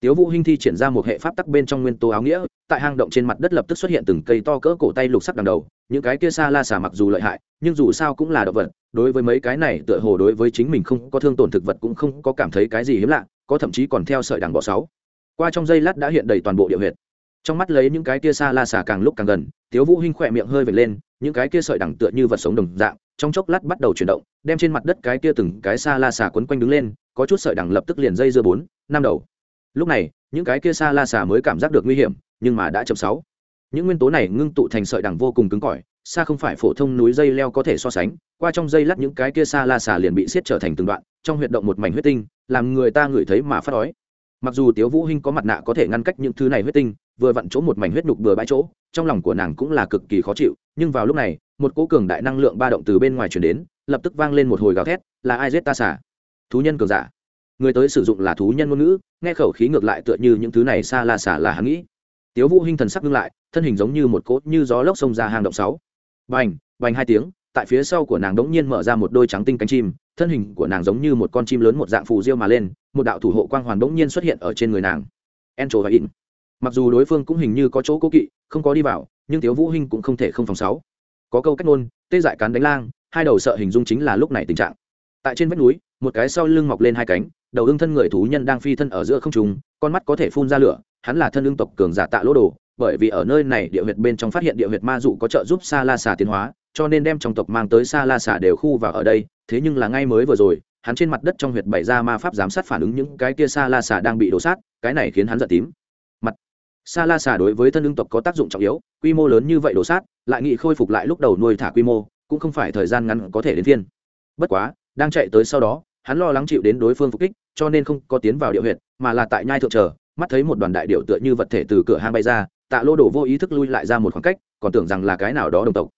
Tiếu vũ hinh thi triển ra một hệ pháp tắc bên trong nguyên tố áo nghĩa, tại hang động trên mặt đất lập tức xuất hiện từng cây to cỡ cổ tay lục sắc đằng đầu, những cái kia xa la xả mặc dù lợi hại nhưng dù sao cũng là động vật, đối với mấy cái này tựa hồ đối với chính mình không có thương tổn thực vật cũng không có cảm thấy cái gì hiếm lạ, có thậm chí còn theo sợi đằng bọ sáu. Qua trong giây lát đã hiện đầy toàn bộ địa huyệt. Trong mắt lấy những cái kia xa la xà càng lúc càng gần, tiếu vũ hinh khỏe miệng hơi vệt lên, những cái kia sợi đằng tựa như vật sống đồng dạng, trong chốc lát bắt đầu chuyển động, đem trên mặt đất cái kia từng cái xa la xà quấn quanh đứng lên, có chút sợi đằng lập tức liền dây dưa bốn, năm đầu. Lúc này, những cái kia xa la xà mới cảm giác được nguy hiểm, nhưng mà đã chậm sáu. Những nguyên tố này ngưng tụ thành sợi đằng vô cùng cứng cỏi xa không phải phổ thông núi dây leo có thể so sánh, qua trong dây lắt những cái kia xa la xà liền bị siết trở thành từng đoạn, trong huyệt động một mảnh huyết tinh, làm người ta ngửi thấy mà phát đói. Mặc dù tiếu vũ hinh có mặt nạ có thể ngăn cách những thứ này huyết tinh, vừa vặn chỗ một mảnh huyết nhục bừa bãi chỗ, trong lòng của nàng cũng là cực kỳ khó chịu, nhưng vào lúc này, một cỗ cường đại năng lượng ba động từ bên ngoài truyền đến, lập tức vang lên một hồi gào thét, là ai giết ta xả thú nhân cường giả. Người tới sử dụng là thú nhân ngôn ngữ, nghe khẩu khí ngược lại tựa như những thứ này xa la xả là hắn nghĩ. Tiếu vũ hinh thần sắc ngưng lại, thân hình giống như một cỗ như gió lốc xông ra hang động sáu bành bành hai tiếng, tại phía sau của nàng đống nhiên mở ra một đôi trắng tinh cánh chim, thân hình của nàng giống như một con chim lớn một dạng phù diêu mà lên, một đạo thủ hộ quang hoàn đống nhiên xuất hiện ở trên người nàng. Encho và in. Mặc dù đối phương cũng hình như có chỗ cố kỵ, không có đi vào, nhưng tiếu vũ hinh cũng không thể không phòng sáu. Có câu cách ngôn, tê dại cán đánh lang, hai đầu sợ hình dung chính là lúc này tình trạng. Tại trên vách núi, một cái sau lưng mọc lên hai cánh, đầu ương thân người thú nhân đang phi thân ở giữa không trung, con mắt có thể phun ra lửa, hắn là thân ương tộc cường giả tạ lỗ đồ bởi vì ở nơi này địa huyệt bên trong phát hiện địa huyệt ma dụ có trợ giúp sa la xà tiến hóa, cho nên đem trong tộc mang tới sa la xà đều khu vào ở đây. Thế nhưng là ngay mới vừa rồi, hắn trên mặt đất trong huyệt bày ra ma pháp giám sát phản ứng những cái kia sa la xà đang bị đổ sát, cái này khiến hắn giận tím. Mặt. Sa la xà đối với thân ưng tộc có tác dụng trọng yếu, quy mô lớn như vậy đổ sát, lại nghị khôi phục lại lúc đầu nuôi thả quy mô, cũng không phải thời gian ngắn có thể đến phiên. Bất quá, đang chạy tới sau đó, hắn lo lắng chịu đến đối phương phục kích, cho nên không có tiến vào địa huyệt, mà là tại nhai thượng chờ, mắt thấy một đoàn đại điệu tựa như vật thể từ cửa hang bay ra tạ lô đổ vô ý thức lui lại ra một khoảng cách, còn tưởng rằng là cái nào đó đồng tộc.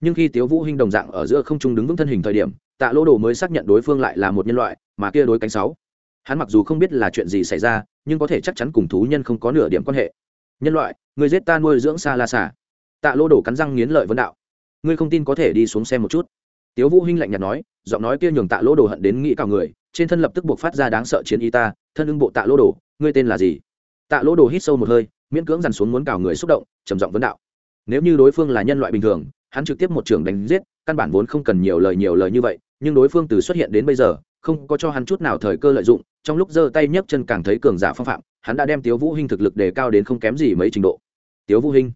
Nhưng khi tiếu vũ hinh đồng dạng ở giữa không trung đứng vững thân hình thời điểm, tạ lô đồ mới xác nhận đối phương lại là một nhân loại, mà kia đối cánh sáu. Hắn mặc dù không biết là chuyện gì xảy ra, nhưng có thể chắc chắn cùng thú nhân không có nửa điểm quan hệ. Nhân loại, người giết ta nuôi dưỡng xa la xả tạ lô đồ cắn răng nghiến lợi vấn đạo. Ngươi không tin có thể đi xuống xem một chút. Tiếu vũ hinh lạnh nhạt nói, giọng nói kia nhường tạ lô đồ hận đến nghĩ cả người, trên thân lập tức buộc phát ra đáng sợ chiến y ta, thân ưng bộ tạ lô đồ ngươi tên là gì? Tạ lô đồ hít sâu một hơi miễn cưỡng dằn xuống muốn cào người xúc động, trầm giọng vấn đạo. Nếu như đối phương là nhân loại bình thường, hắn trực tiếp một trưởng đánh giết, căn bản vốn không cần nhiều lời nhiều lời như vậy, nhưng đối phương từ xuất hiện đến bây giờ, không có cho hắn chút nào thời cơ lợi dụng, trong lúc giơ tay nhấc chân càng thấy cường giả phong phạm, hắn đã đem tiếu vũ hinh thực lực đề cao đến không kém gì mấy trình độ. Tiếu vũ hinh,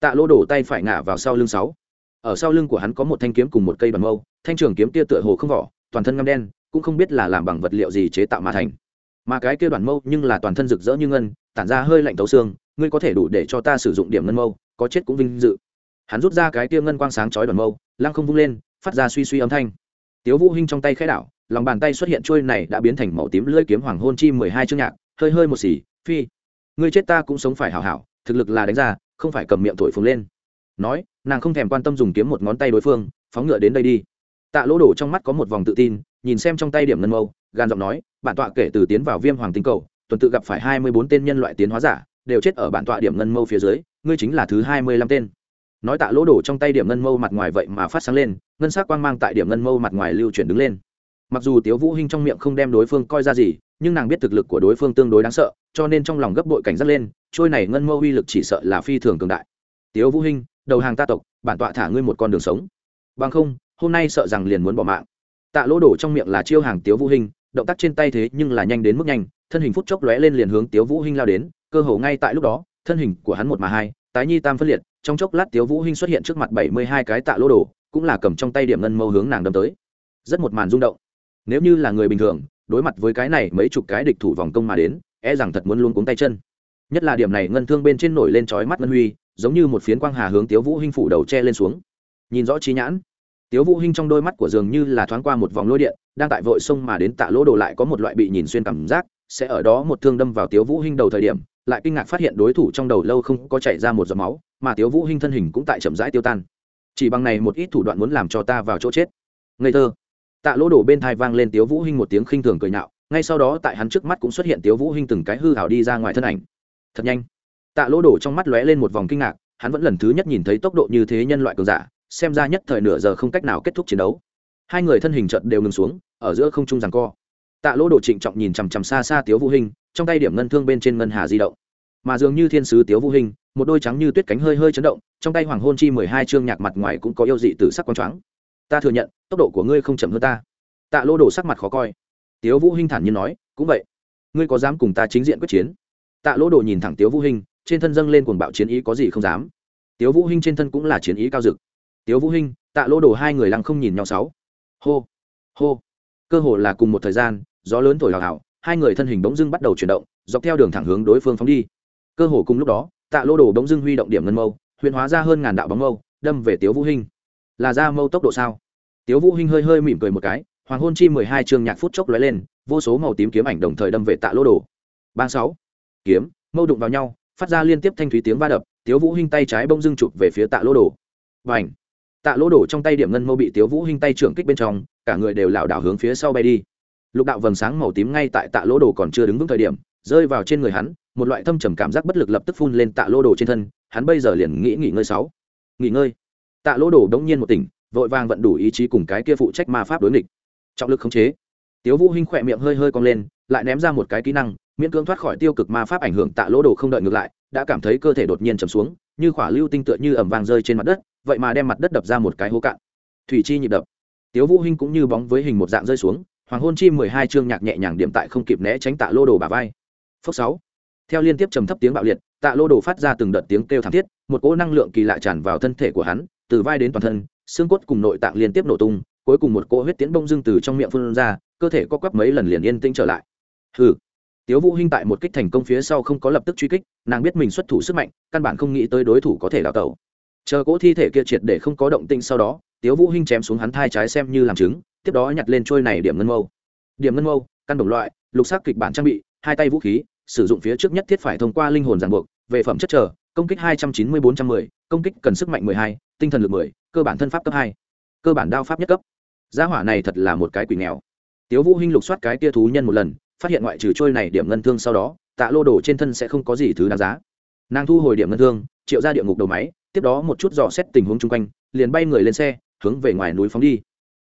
tạ lô đổ tay phải ngã vào sau lưng sáu. Ở sau lưng của hắn có một thanh kiếm cùng một cây bản mâu, thanh trường kiếm kia tựa hồ không vỏ, toàn thân ngăm đen, cũng không biết là làm bằng vật liệu gì chế tạo mà thành. Mà cái kia đoàn mâu nhưng là toàn thân rực rỡ như ngân, tản ra hơi lạnh tấu xương ngươi có thể đủ để cho ta sử dụng điểm ngân mâu, có chết cũng vinh dự. Hắn rút ra cái tiêm ngân quang sáng chói đoàn mâu, lăng không vung lên, phát ra suy suy âm thanh. Tiếu vũ hinh trong tay khẽ đảo, lòng bàn tay xuất hiện trôi này đã biến thành màu tím lưỡi kiếm hoàng hôn chi mười hai chương nhạc, hơi hơi một xì, phi. Ngươi chết ta cũng sống phải hảo hảo, thực lực là đánh ra, không phải cầm miệng thổi phồng lên. Nói, nàng không thèm quan tâm dùng kiếm một ngón tay đối phương, phóng ngựa đến đây đi. Tạ lỗ đổ trong mắt có một vòng tự tin, nhìn xem trong tay điểm ngân mâu gan giọng nói, bản tọa kể từ tiến vào viêm hoàng tinh cầu, tuần tự gặp phải hai mươi bốn tên nhân loại tiến hóa giả đều chết ở bản tọa điểm ngân mâu phía dưới, ngươi chính là thứ hai mươi lăm tên. Nói tạ lỗ đổ trong tay điểm ngân mâu mặt ngoài vậy mà phát sáng lên, ngân sắc quang mang tại điểm ngân mâu mặt ngoài lưu chuyển đứng lên. Mặc dù tiếu vũ hinh trong miệng không đem đối phương coi ra gì, nhưng nàng biết thực lực của đối phương tương đối đáng sợ, cho nên trong lòng gấp bội cảnh giác lên, trôi này ngân mâu uy lực chỉ sợ là phi thường cường đại. Tiếu vũ hinh, đầu hàng ta tộc, bản tọa thả ngươi một con đường sống. Bằng không, hôm nay sợ rằng liền muốn bỏ mạng. Tạ lỗ đổ trong miệng là chiêu hàng tiếu vũ hinh, động tác trên tay thế nhưng là nhanh đến mức nhanh, thân hình phút chốc lóe lên liền hướng tiếu vũ hinh lao đến cơ hồ ngay tại lúc đó thân hình của hắn một mà hai tái nhi tam phân liệt trong chốc lát tiếu vũ hinh xuất hiện trước mặt bảy mươi hai cái tạ lỗ đồ, cũng là cầm trong tay điểm ngân mâu hướng nàng đâm tới. Rất một màn rung động. Nếu như là người bình thường đối mặt với cái này mấy chục cái địch thủ vòng công mà đến e rằng thật muốn luôn cuống tay chân. Nhất là điểm này ngân thương bên trên nổi lên chói mắt ngân huy giống như một phiến quang hà hướng tiếu vũ hinh phủ đầu che lên xuống. Nhìn rõ trí nhãn tiếu vũ hinh trong đôi mắt của dường như là thoáng qua một vòng lôi điện đang tại vội sông mà đến tạ lỗ đồ lại có một loại bị nhìn xuyên cảm giác sẽ ở đó một thương đâm vào tiếu vũ hinh đầu thời điểm lại kinh ngạc phát hiện đối thủ trong đầu lâu không có chảy ra một giọt máu, mà tiếu vũ hinh thân hình cũng tại chậm rãi tiêu tan. Chỉ bằng này một ít thủ đoạn muốn làm cho ta vào chỗ chết. Ngây thơ. Tạ lỗ đổ bên thai vang lên tiếu vũ hinh một tiếng khinh thường cười nhạo, ngay sau đó tại hắn trước mắt cũng xuất hiện tiếu vũ hinh từng cái hư hảo đi ra ngoài thân ảnh. Thật nhanh. Tạ lỗ đổ trong mắt lóe lên một vòng kinh ngạc, hắn vẫn lần thứ nhất nhìn thấy tốc độ như thế nhân loại cường giả, xem ra nhất thời nửa giờ không cách nào kết thúc chiến đấu. Hai người thân hình trận đều ngừng xuống, ở giữa không trung giằng co. Tạ lỗ đổ trịnh trọng nhìn chằm chằm xa xa tiếu vũ hinh trong tay điểm ngân thương bên trên ngân hà di động. Mà dường như thiên sứ tiếu vũ hình, một đôi trắng như tuyết cánh hơi hơi chấn động, trong tay hoàng hôn chi mười hai chương nhạc mặt ngoài cũng có yêu dị từ sắc quang choáng. Ta thừa nhận, tốc độ của ngươi không chậm hơn ta. Tạ lô đổ sắc mặt khó coi. Tiếu vũ hinh thản nhiên nói, cũng vậy. Ngươi có dám cùng ta chính diện quyết chiến? Tạ lô đồ nhìn thẳng tiếu vũ hinh trên thân dâng lên cuồng bạo chiến ý có gì không dám. Tiếu vũ hinh trên thân cũng là chiến ý cao dực. Tiếu vũ hinh tạ lô đồ hai người lăng không nhìn nhau sáu. Hô hô. Cơ hồ là cùng một thời gian, gió lớn thổi hào hào hai người thân hình bỗng dưng bắt đầu chuyển động, dọc theo đường thẳng hướng đối phương phóng đi. Cơ hồ cùng lúc đó, tạ lô đồ bỗng dưng huy động điểm ngân mâu, huyền hóa ra hơn ngàn đạo bóng mâu, đâm về tiếu vũ hinh. Là ra mâu tốc độ sao? Tiếu vũ hinh hơi hơi mỉm cười một cái, hoàng hôn chi mười hai chương nhạc phút chốc lóe lên, vô số màu tím kiếm ảnh đồng thời đâm về tạ lô đồ. Ba sáu, kiếm, mâu đụng vào nhau, phát ra liên tiếp thanh thúy tiếng va đập, tiếu vũ hinh tay trái bỗng dưng chụp về phía tạ lô đồ. Bành! Tạ lô đồ trong tay điểm ngân mâu bị tiếu vũ hinh tay trưởng kích bên trong, cả người đều lảo đảo hướng phía sau bay đi lục đạo vầng sáng màu tím ngay tại tạ lỗ đồ còn chưa đứng vững thời điểm, rơi vào trên người hắn, một loại thâm trầm cảm giác bất lực lập tức phun lên tạ lỗ đồ trên thân, hắn bây giờ liền nghĩ nghỉ ngơi sáu. Nghỉ ngơi? Tạ lỗ đồ đống nhiên một tỉnh, vội vàng vận đủ ý chí cùng cái kia phụ trách ma pháp đối nghịch. Trọng lực khống chế. Tiếu vũ hinh khỏe miệng hơi hơi cong lên, lại ném ra một cái kỹ năng, miễn cưỡng thoát khỏi tiêu cực ma pháp ảnh hưởng tạ lỗ đồ không đợi ngược lại, đã cảm thấy cơ thể đột nhiên trầm xuống, như khỏa lưu tinh tựa như ẩm vàng rơi trên mặt đất, vậy mà đem mặt đất đập ra một cái hố cạn. Thủy chi nhịp đập. Tiếu vũ hinh cũng như bóng với hình một dạng rơi xuống hoàng hôn chi mười hai chương nhạc nhẹ nhàng điểm tại không kịp né tránh tạ lô đồ bà vai. Phước sáu. Theo liên tiếp trầm thấp tiếng bạo liệt, tạ lô đồ phát ra từng đợt tiếng kêu thảm thiết, một cỗ năng lượng kỳ lạ tràn vào thân thể của hắn, từ vai đến toàn thân, xương cốt cùng nội tạng liên tiếp nổ tung, cuối cùng một cỗ huyết tiến bông dưng từ trong miệng phun ra, cơ thể co quắp mấy lần liền yên tĩnh trở lại. Hừ. Tiếu vũ hinh tại một kích thành công phía sau không có lập tức truy kích, nàng biết mình xuất thủ sức mạnh, căn bản không nghĩ tới đối thủ có thể đào tẩu. Chờ cỗ thi thể kia triệt để không có động tĩnh sau đó, tiếu vũ hinh chém xuống hắn thai trái xem như làm chứng tiếp đó nhặt lên trôi này điểm ngân mâu. Điểm ngân mâu, căn đồng loại, lục sắc kịch bản trang bị, hai tay vũ khí, sử dụng phía trước nhất thiết phải thông qua linh hồn ràng buộc, về phẩm chất trở công kích hai trăm chín mươi bốn trăm mười, công kích cần sức mạnh mười hai, tinh thần lực mười, cơ bản thân pháp cấp hai, cơ bản đao pháp nhất cấp. Gia hỏa này thật là một cái quỷ nghèo. Tiếu vũ hinh lục soát cái tia thú nhân một lần, phát hiện ngoại trừ trôi này điểm ngân thương sau đó, tạ lô đồ trên thân sẽ không có gì thứ đáng giá. Nàng thu hồi điểm ngân thương, triệu ra địa ngục đầu máy, tiếp đó một chút dò xét tình huống chung quanh, liền bay người lên xe, hướng về ngoài núi phóng đi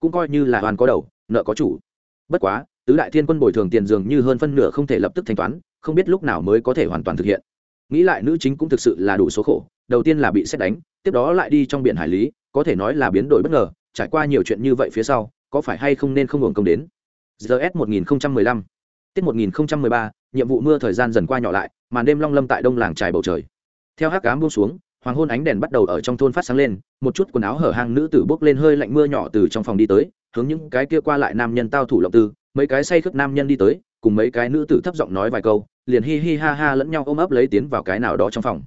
cũng coi như là hoàn có đầu, nợ có chủ. Bất quá, tứ đại thiên quân bồi thường tiền dường như hơn phân nửa không thể lập tức thanh toán, không biết lúc nào mới có thể hoàn toàn thực hiện. Nghĩ lại nữ chính cũng thực sự là đủ số khổ, đầu tiên là bị xét đánh, tiếp đó lại đi trong biển hải lý, có thể nói là biến đổi bất ngờ, trải qua nhiều chuyện như vậy phía sau, có phải hay không nên không hưởng công đến? Gs 1015 tiết 1013 nhiệm vụ mưa thời gian dần qua nhỏ lại, màn đêm long lâm tại đông làng trải bầu trời. Theo hát cám buông xuống hoàng hôn ánh đèn bắt đầu ở trong thôn phát sáng lên, một chút quần áo hở hang nữ tử bốc lên hơi lạnh mưa nhỏ từ trong phòng đi tới, hướng những cái kia qua lại nam nhân tao thủ lộng tư, mấy cái say khướt nam nhân đi tới, cùng mấy cái nữ tử thấp giọng nói vài câu, liền hi hi ha ha lẫn nhau ôm ấp lấy tiến vào cái nào đó trong phòng.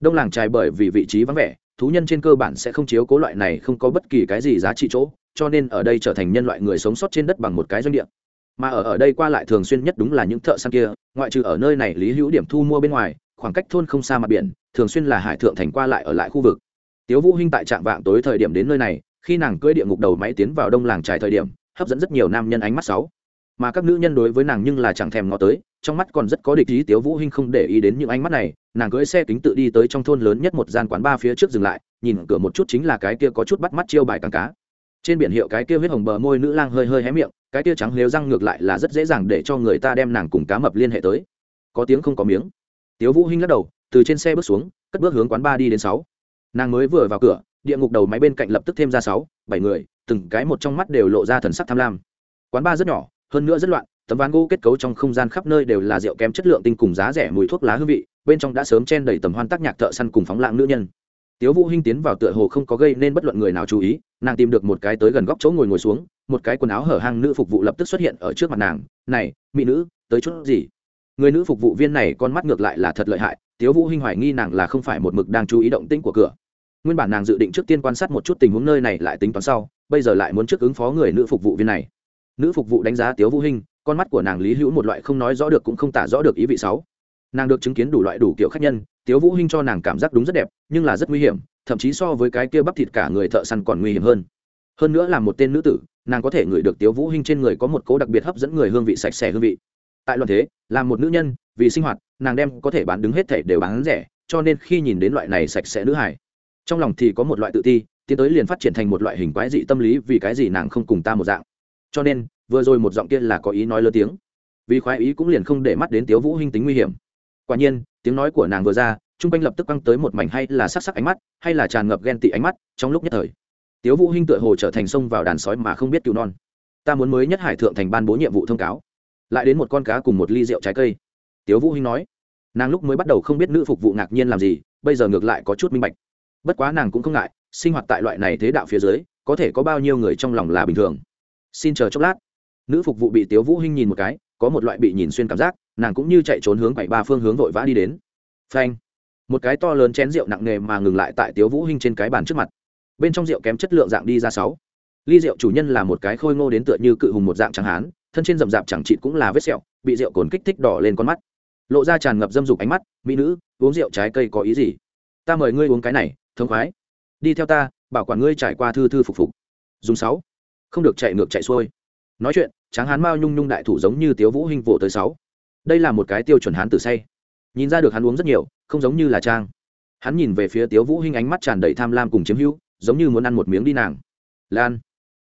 Đông làng trài bởi vì vị trí vắng vẻ, thú nhân trên cơ bản sẽ không chiếu cố loại này không có bất kỳ cái gì giá trị chỗ, cho nên ở đây trở thành nhân loại người sống sót trên đất bằng một cái doanh địa. Mà ở ở đây qua lại thường xuyên nhất đúng là những thợ săn kia, ngoại trừ ở nơi này lý hữu điểm thu mua bên ngoài khoảng cách thôn không xa mặt biển, thường xuyên là hải thượng thành qua lại ở lại khu vực. Tiếu vũ hinh tại trạm vạng tối thời điểm đến nơi này, khi nàng cưỡi địa ngục đầu máy tiến vào đông làng trải thời điểm, hấp dẫn rất nhiều nam nhân ánh mắt sáu. Mà các nữ nhân đối với nàng nhưng là chẳng thèm ngó tới, trong mắt còn rất có địch ý tiếu vũ hinh không để ý đến những ánh mắt này, nàng cưỡi xe kính tự đi tới trong thôn lớn nhất một gian quán ba phía trước dừng lại, nhìn cửa một chút chính là cái kia có chút bắt mắt chiêu bài càng cá. Trên biển hiệu cái kia huyết hồng bờ môi nữ lang hơi hơi hé miệng, cái kia trắng nếu răng ngược lại là rất dễ dàng để cho người ta đem nàng cùng cá mập liên hệ tới. Có tiếng không có miếng tiếu vũ hinh lắc đầu, từ trên xe bước xuống, cất bước hướng quán ba đi đến sáu. Nàng mới vừa vào cửa, địa ngục đầu máy bên cạnh lập tức thêm ra sáu, bảy người, từng cái một trong mắt đều lộ ra thần sắc tham lam. Quán ba rất nhỏ, hơn nữa rất loạn, tấm ván gỗ kết cấu trong không gian khắp nơi đều là rượu kém chất lượng tinh cùng giá rẻ mùi thuốc lá hương vị, bên trong đã sớm chen đầy tầm hoan tác nhạc thợ săn cùng phóng lãng nữ nhân. Tiếu vũ hinh tiến vào tựa hồ không có gây nên bất luận người nào chú ý, nàng tìm được một cái tới gần góc chỗ ngồi ngồi xuống, một cái quần áo hở hang nữ phục vụ lập tức xuất hiện ở trước mặt nàng. Này, mỹ nữ, tới chút gì? Người nữ phục vụ viên này con mắt ngược lại là thật lợi hại, tiếu vũ hinh hoài nghi nàng là không phải một mực đang chú ý động tĩnh của cửa. Nguyên bản nàng dự định trước tiên quan sát một chút tình huống nơi này lại tính toán sau, bây giờ lại muốn trước ứng phó người nữ phục vụ viên này. Nữ phục vụ đánh giá tiếu vũ hinh, con mắt của nàng lý hữu một loại không nói rõ được cũng không tả rõ được ý vị sáu. Nàng được chứng kiến đủ loại đủ kiểu khách nhân, tiếu vũ hinh cho nàng cảm giác đúng rất đẹp, nhưng là rất nguy hiểm, thậm chí so với cái kia bắp thịt cả người thợ săn còn nguy hiểm hơn. Hơn nữa là một tên nữ tử, nàng có thể ngửi được tiếu vũ hinh trên người có một cố đặc biệt hấp dẫn người hương vị sạch sẽ hương vị tại loạn thế, là một nữ nhân, vì sinh hoạt, nàng đem có thể bán đứng hết thể đều bán rẻ, cho nên khi nhìn đến loại này sạch sẽ nữ hải trong lòng thì có một loại tự ti, tiến tới liền phát triển thành một loại hình quái dị tâm lý vì cái gì nàng không cùng ta một dạng. Cho nên, vừa rồi một giọng kia là có ý nói lớn tiếng. Vì khoái ý cũng liền không để mắt đến tiếu vũ hinh tính nguy hiểm. Quả nhiên, tiếng nói của nàng vừa ra, trung quanh lập tức quăng tới một mảnh hay là sắc sắc ánh mắt, hay là tràn ngập ghen tị ánh mắt trong lúc nhất thời. Tiếu vũ hinh tựa hồ trở thành sông vào đàn sói mà không biết cứu non. Ta muốn mới nhất hải thượng thành ban bố nhiệm vụ thông cáo lại đến một con cá cùng một ly rượu trái cây. Tiếu vũ hinh nói, nàng lúc mới bắt đầu không biết nữ phục vụ ngạc nhiên làm gì, bây giờ ngược lại có chút minh bạch. Bất quá nàng cũng không ngại, sinh hoạt tại loại này thế đạo phía dưới, có thể có bao nhiêu người trong lòng là bình thường. Xin chờ chốc lát. Nữ phục vụ bị tiếu vũ hinh nhìn một cái, có một loại bị nhìn xuyên cảm giác, nàng cũng như chạy trốn hướng bảy ba phương hướng vội vã đi đến. Phanh. Một cái to lớn chén rượu nặng nề mà ngừng lại tại tiếu vũ hinh trên cái bàn trước mặt. Bên trong rượu kém chất lượng dạng đi ra sáu. Ly rượu chủ nhân là một cái khôi ngô đến tựa như cự hùng một dạng trắng hán thân trên rậm rạp chẳng chịt cũng là vết sẹo, bị rượu cồn kích thích đỏ lên con mắt. Lộ ra tràn ngập dâm dục ánh mắt, mỹ nữ, uống rượu trái cây có ý gì? Ta mời ngươi uống cái này thông khoái. Đi theo ta, bảo quản ngươi trải qua thư thư phục phục. Dùng sáu. Không được chạy ngược chạy xuôi. Nói chuyện, tráng hán mao nhung nhung đại thủ giống như tiếu vũ hinh vỗ tới sáu. Đây là một cái tiêu chuẩn hán tử say. Nhìn ra được hắn uống rất nhiều, không giống như là trang. Hắn nhìn về phía tiếu vũ hinh ánh mắt tràn đầy tham lam cùng chiếm hữu, giống như muốn ăn một miếng đi nàng. Lan.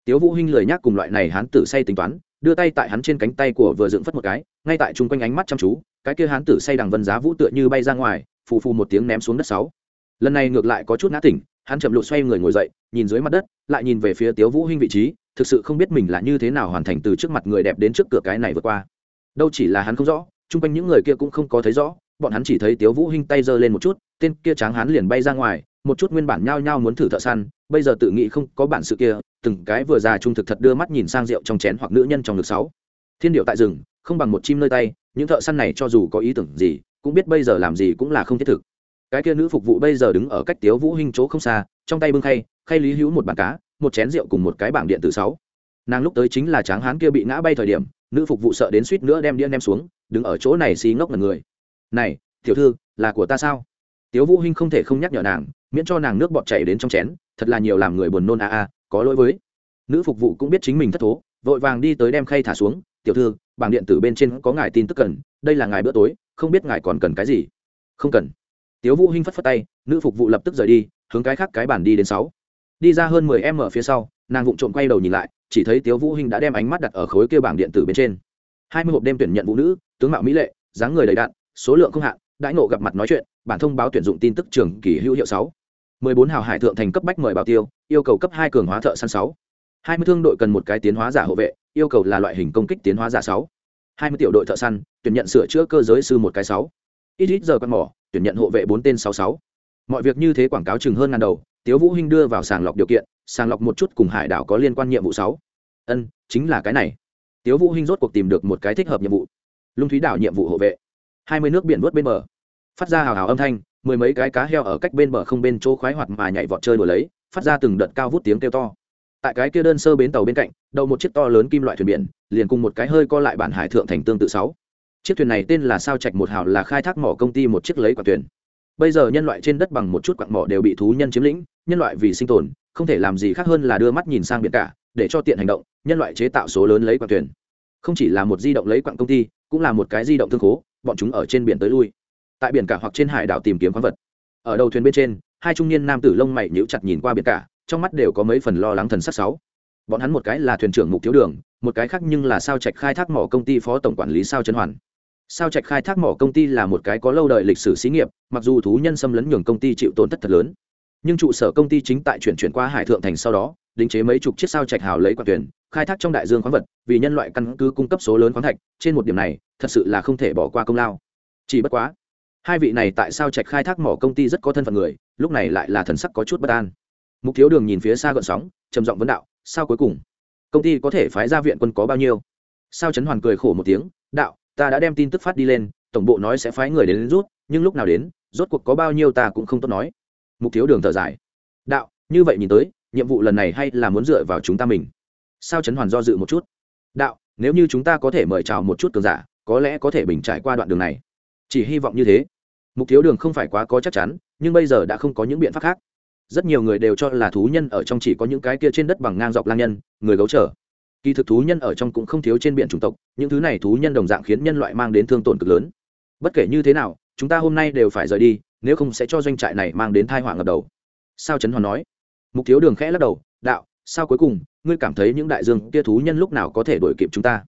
Tiếu vũ hinh lười nhác cùng loại này hán tử say tính toán đưa tay tại hắn trên cánh tay của vừa dựng phất một cái, ngay tại trung quanh ánh mắt chăm chú, cái kia hán tử say đằng vân giá vũ tựa như bay ra ngoài, phù phù một tiếng ném xuống đất sáu. Lần này ngược lại có chút ngã tỉnh, hắn chậm lụt xoay người ngồi dậy, nhìn dưới mặt đất, lại nhìn về phía tiếu vũ hinh vị trí, thực sự không biết mình là như thế nào hoàn thành từ trước mặt người đẹp đến trước cửa cái này vượt qua. Đâu chỉ là hắn không rõ, chung quanh những người kia cũng không có thấy rõ, bọn hắn chỉ thấy tiếu vũ hinh tay giơ lên một chút, tên kia tráng hắn liền bay ra ngoài, một chút nguyên bản nhao nhao muốn thử thợ săn, bây giờ tự nghĩ không có bản sự kia từng cái vừa già trung thực thật đưa mắt nhìn sang rượu trong chén hoặc nữ nhân trong ngực sáu. Thiên điệu tại rừng, không bằng một chim nơi tay, những thợ săn này cho dù có ý tưởng gì, cũng biết bây giờ làm gì cũng là không thiết thực. Cái kia nữ phục vụ bây giờ đứng ở cách tiếu vũ hinh chỗ không xa, trong tay bưng khay khay lý hữu một bàn cá, một chén rượu cùng một cái bảng điện tử sáu. Nàng lúc tới chính là tráng hán kia bị ngã bay thời điểm, nữ phục vụ sợ đến suýt nữa đem đĩa đem xuống, đứng ở chỗ này xí ngốc là người. Này, tiểu thư, là của ta sao? Tiếu vũ hinh không thể không nhắc nhở nàng, miễn cho nàng nước bọt chảy đến trong chén, thật là nhiều làm người buồn nôn a a có lỗi với. Nữ phục vụ cũng biết chính mình thất thố, vội vàng đi tới đem khay thả xuống. Tiểu thư, bảng điện tử bên trên có ngài tin tức cần, đây là ngài bữa tối, không biết ngài còn cần cái gì? Không cần. Tiếu vũ hinh phất phất tay, nữ phục vụ lập tức rời đi, hướng cái khác cái bản đi đến sáu. Đi ra hơn mười em ở phía sau, nàng vụng trộm quay đầu nhìn lại, chỉ thấy tiếu vũ hinh đã đem ánh mắt đặt ở khối kia bảng điện tử bên trên. Hai mươi hộp đêm tuyển nhận vũ nữ, tướng mạo mỹ lệ, dáng người đầy đặn, số lượng không hạn, đãi nộ gặp mặt nói chuyện, bản thông báo tuyển dụng tin tức trường kỳ hữu hiệu sáu bốn hào hải thượng thành cấp bách mời bảo tiêu, yêu cầu cấp hai cường hóa thợ săn sáu. Hai mươi thương đội cần một cái tiến hóa giả hộ vệ, yêu cầu là loại hình công kích tiến hóa giả sáu. Hai mươi tiểu đội thợ săn, tuyển nhận sửa chữa cơ giới sư một cái sáu. Ít ít giờ quan mỏ, tuyển nhận hộ vệ bốn tên sáu sáu. Mọi việc như thế quảng cáo chừng hơn ngàn đầu, tiếu vũ hinh đưa vào sàng lọc điều kiện, sàng lọc một chút cùng hải đảo có liên quan nhiệm vụ sáu. Ân, chính là cái này. Tiếu vũ hinh rốt cuộc tìm được một cái thích hợp nhiệm vụ. Lung thúy đảo nhiệm vụ hộ vệ. Hai mươi nước biển vớt bên bờ. Phát ra hào hào âm thanh mười mấy cái cá heo ở cách bên bờ không bên chỗ khoái hoạt mà nhảy vọt chơi đùa lấy, phát ra từng đợt cao vút tiếng kêu to. Tại cái kia đơn sơ bến tàu bên cạnh đầu một chiếc to lớn kim loại thuyền biển, liền cùng một cái hơi co lại bản hải thượng thành tương tự sáu. Chiếc thuyền này tên là sao trạch một hào là khai thác mỏ công ty một chiếc lấy quả thuyền. Bây giờ nhân loại trên đất bằng một chút quặng mỏ đều bị thú nhân chiếm lĩnh, nhân loại vì sinh tồn, không thể làm gì khác hơn là đưa mắt nhìn sang biển cả, để cho tiện hành động, nhân loại chế tạo số lớn lấy quặng thuyền. Không chỉ là một di động lấy quặng công ty, cũng là một cái di động thương khố, bọn chúng ở trên biển tới lui tại biển cả hoặc trên hải đảo tìm kiếm khoáng vật. Ở đầu thuyền bên trên, hai trung niên nam tử lông mày nhíu chặt nhìn qua biển cả, trong mắt đều có mấy phần lo lắng thần sắc sáu. Bọn hắn một cái là thuyền trưởng mục thiếu đường, một cái khác nhưng là sao trạch khai thác mỏ công ty phó tổng quản lý sao trấn hoàn. Sao trạch khai thác mỏ công ty là một cái có lâu đời lịch sử xí nghiệp, mặc dù thú nhân xâm lấn nhường công ty chịu tổn thất thật lớn. Nhưng trụ sở công ty chính tại chuyển chuyển qua hải thượng thành sau đó, đính chế mấy chục chiếc sao trạch hào lấy quạt tuyển khai thác trong đại dương khoáng vật, vì nhân loại căn cứ cung cấp số lớn khoáng thạch, trên một điểm này, thật sự là không thể bỏ qua công lao. Chỉ bất quá hai vị này tại sao trạch khai thác mỏ công ty rất có thân phận người lúc này lại là thần sắc có chút bất an. Mục thiếu đường nhìn phía xa gợn sóng trầm giọng vấn đạo sao cuối cùng? Công ty có thể phái ra viện quân có bao nhiêu? Sao trấn hoàn cười khổ một tiếng đạo ta đã đem tin tức phát đi lên tổng bộ nói sẽ phái người đến, đến rút nhưng lúc nào đến rốt cuộc có bao nhiêu ta cũng không tốt nói. Mục thiếu đường thở dài đạo như vậy nhìn tới nhiệm vụ lần này hay là muốn dựa vào chúng ta mình? Sao trấn hoàn do dự một chút đạo nếu như chúng ta có thể mời chào một chút cường giả có lẽ có thể bình trải qua đoạn đường này chỉ hy vọng như thế. Mục thiếu đường không phải quá có chắc chắn, nhưng bây giờ đã không có những biện pháp khác. Rất nhiều người đều cho là thú nhân ở trong chỉ có những cái kia trên đất bằng ngang dọc lang nhân, người gấu trở. Kỳ thực thú nhân ở trong cũng không thiếu trên biển chủng tộc, những thứ này thú nhân đồng dạng khiến nhân loại mang đến thương tổn cực lớn. Bất kể như thế nào, chúng ta hôm nay đều phải rời đi, nếu không sẽ cho doanh trại này mang đến thai họa ngập đầu. Sao trấn hoàn nói? Mục thiếu đường khẽ lắc đầu, đạo, sao cuối cùng, ngươi cảm thấy những đại dương kia thú nhân lúc nào có thể đuổi kịp chúng ta?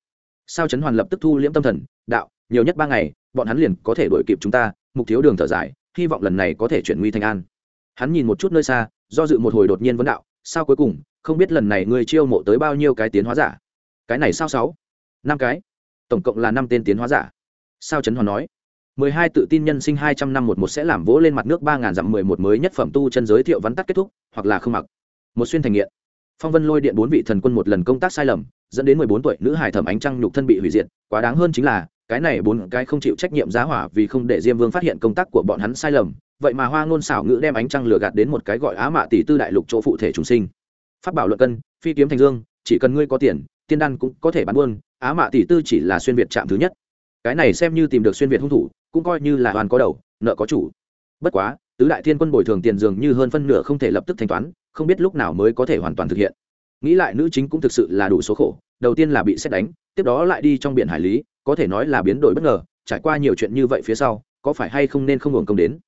Sao trấn hoàn lập tức thu liễm tâm thần, đạo nhiều nhất ba ngày, bọn hắn liền có thể đuổi kịp chúng ta, mục thiếu đường thở dài, hy vọng lần này có thể chuyển nguy thành an. Hắn nhìn một chút nơi xa, do dự một hồi đột nhiên vấn đạo, sao cuối cùng, không biết lần này ngươi chiêu mộ tới bao nhiêu cái tiến hóa giả? Cái này sao sáu? Năm cái. Tổng cộng là năm tên tiến hóa giả. Sao trấn hoàn nói? Mười hai tự tin nhân sinh hai trăm năm một một sẽ làm vỗ lên mặt nước ba ngàn dặm mười một mới nhất phẩm tu chân giới thiệu vắn tắt kết thúc, hoặc là không mặc. Một xuyên thành nghiện. Phong vân lôi điện bốn vị thần quân một lần công tác sai lầm, dẫn đến mười bốn tuổi nữ hải thẩm ánh trăng nhục thân bị hủy diệt, quá đáng hơn chính là cái này bốn cái không chịu trách nhiệm giá hỏa vì không để diêm vương phát hiện công tác của bọn hắn sai lầm, vậy mà hoa ngôn xảo ngữ đem ánh trăng lừa gạt đến một cái gọi á mạ tỷ tư đại lục chỗ phụ thể chúng sinh. Phát bảo luận cân, phi kiếm thành dương, chỉ cần ngươi có tiền, tiên đan cũng có thể bán buôn, á mạ tỷ tư chỉ là xuyên việt chạm thứ nhất. Cái này xem như tìm được xuyên việt hung thủ, cũng coi như là hoàn có đầu, nợ có chủ. Bất quá, tứ đại thiên quân bồi thường tiền dường như hơn phân nửa không thể lập tức thanh toán, không biết lúc nào mới có thể hoàn toàn thực hiện. Nghĩ lại nữ chính cũng thực sự là đủ số khổ, đầu tiên là bị xét đánh tiếp đó lại đi trong biển hải lý, có thể nói là biến đổi bất ngờ, trải qua nhiều chuyện như vậy phía sau, có phải hay không nên không hưởng công đến?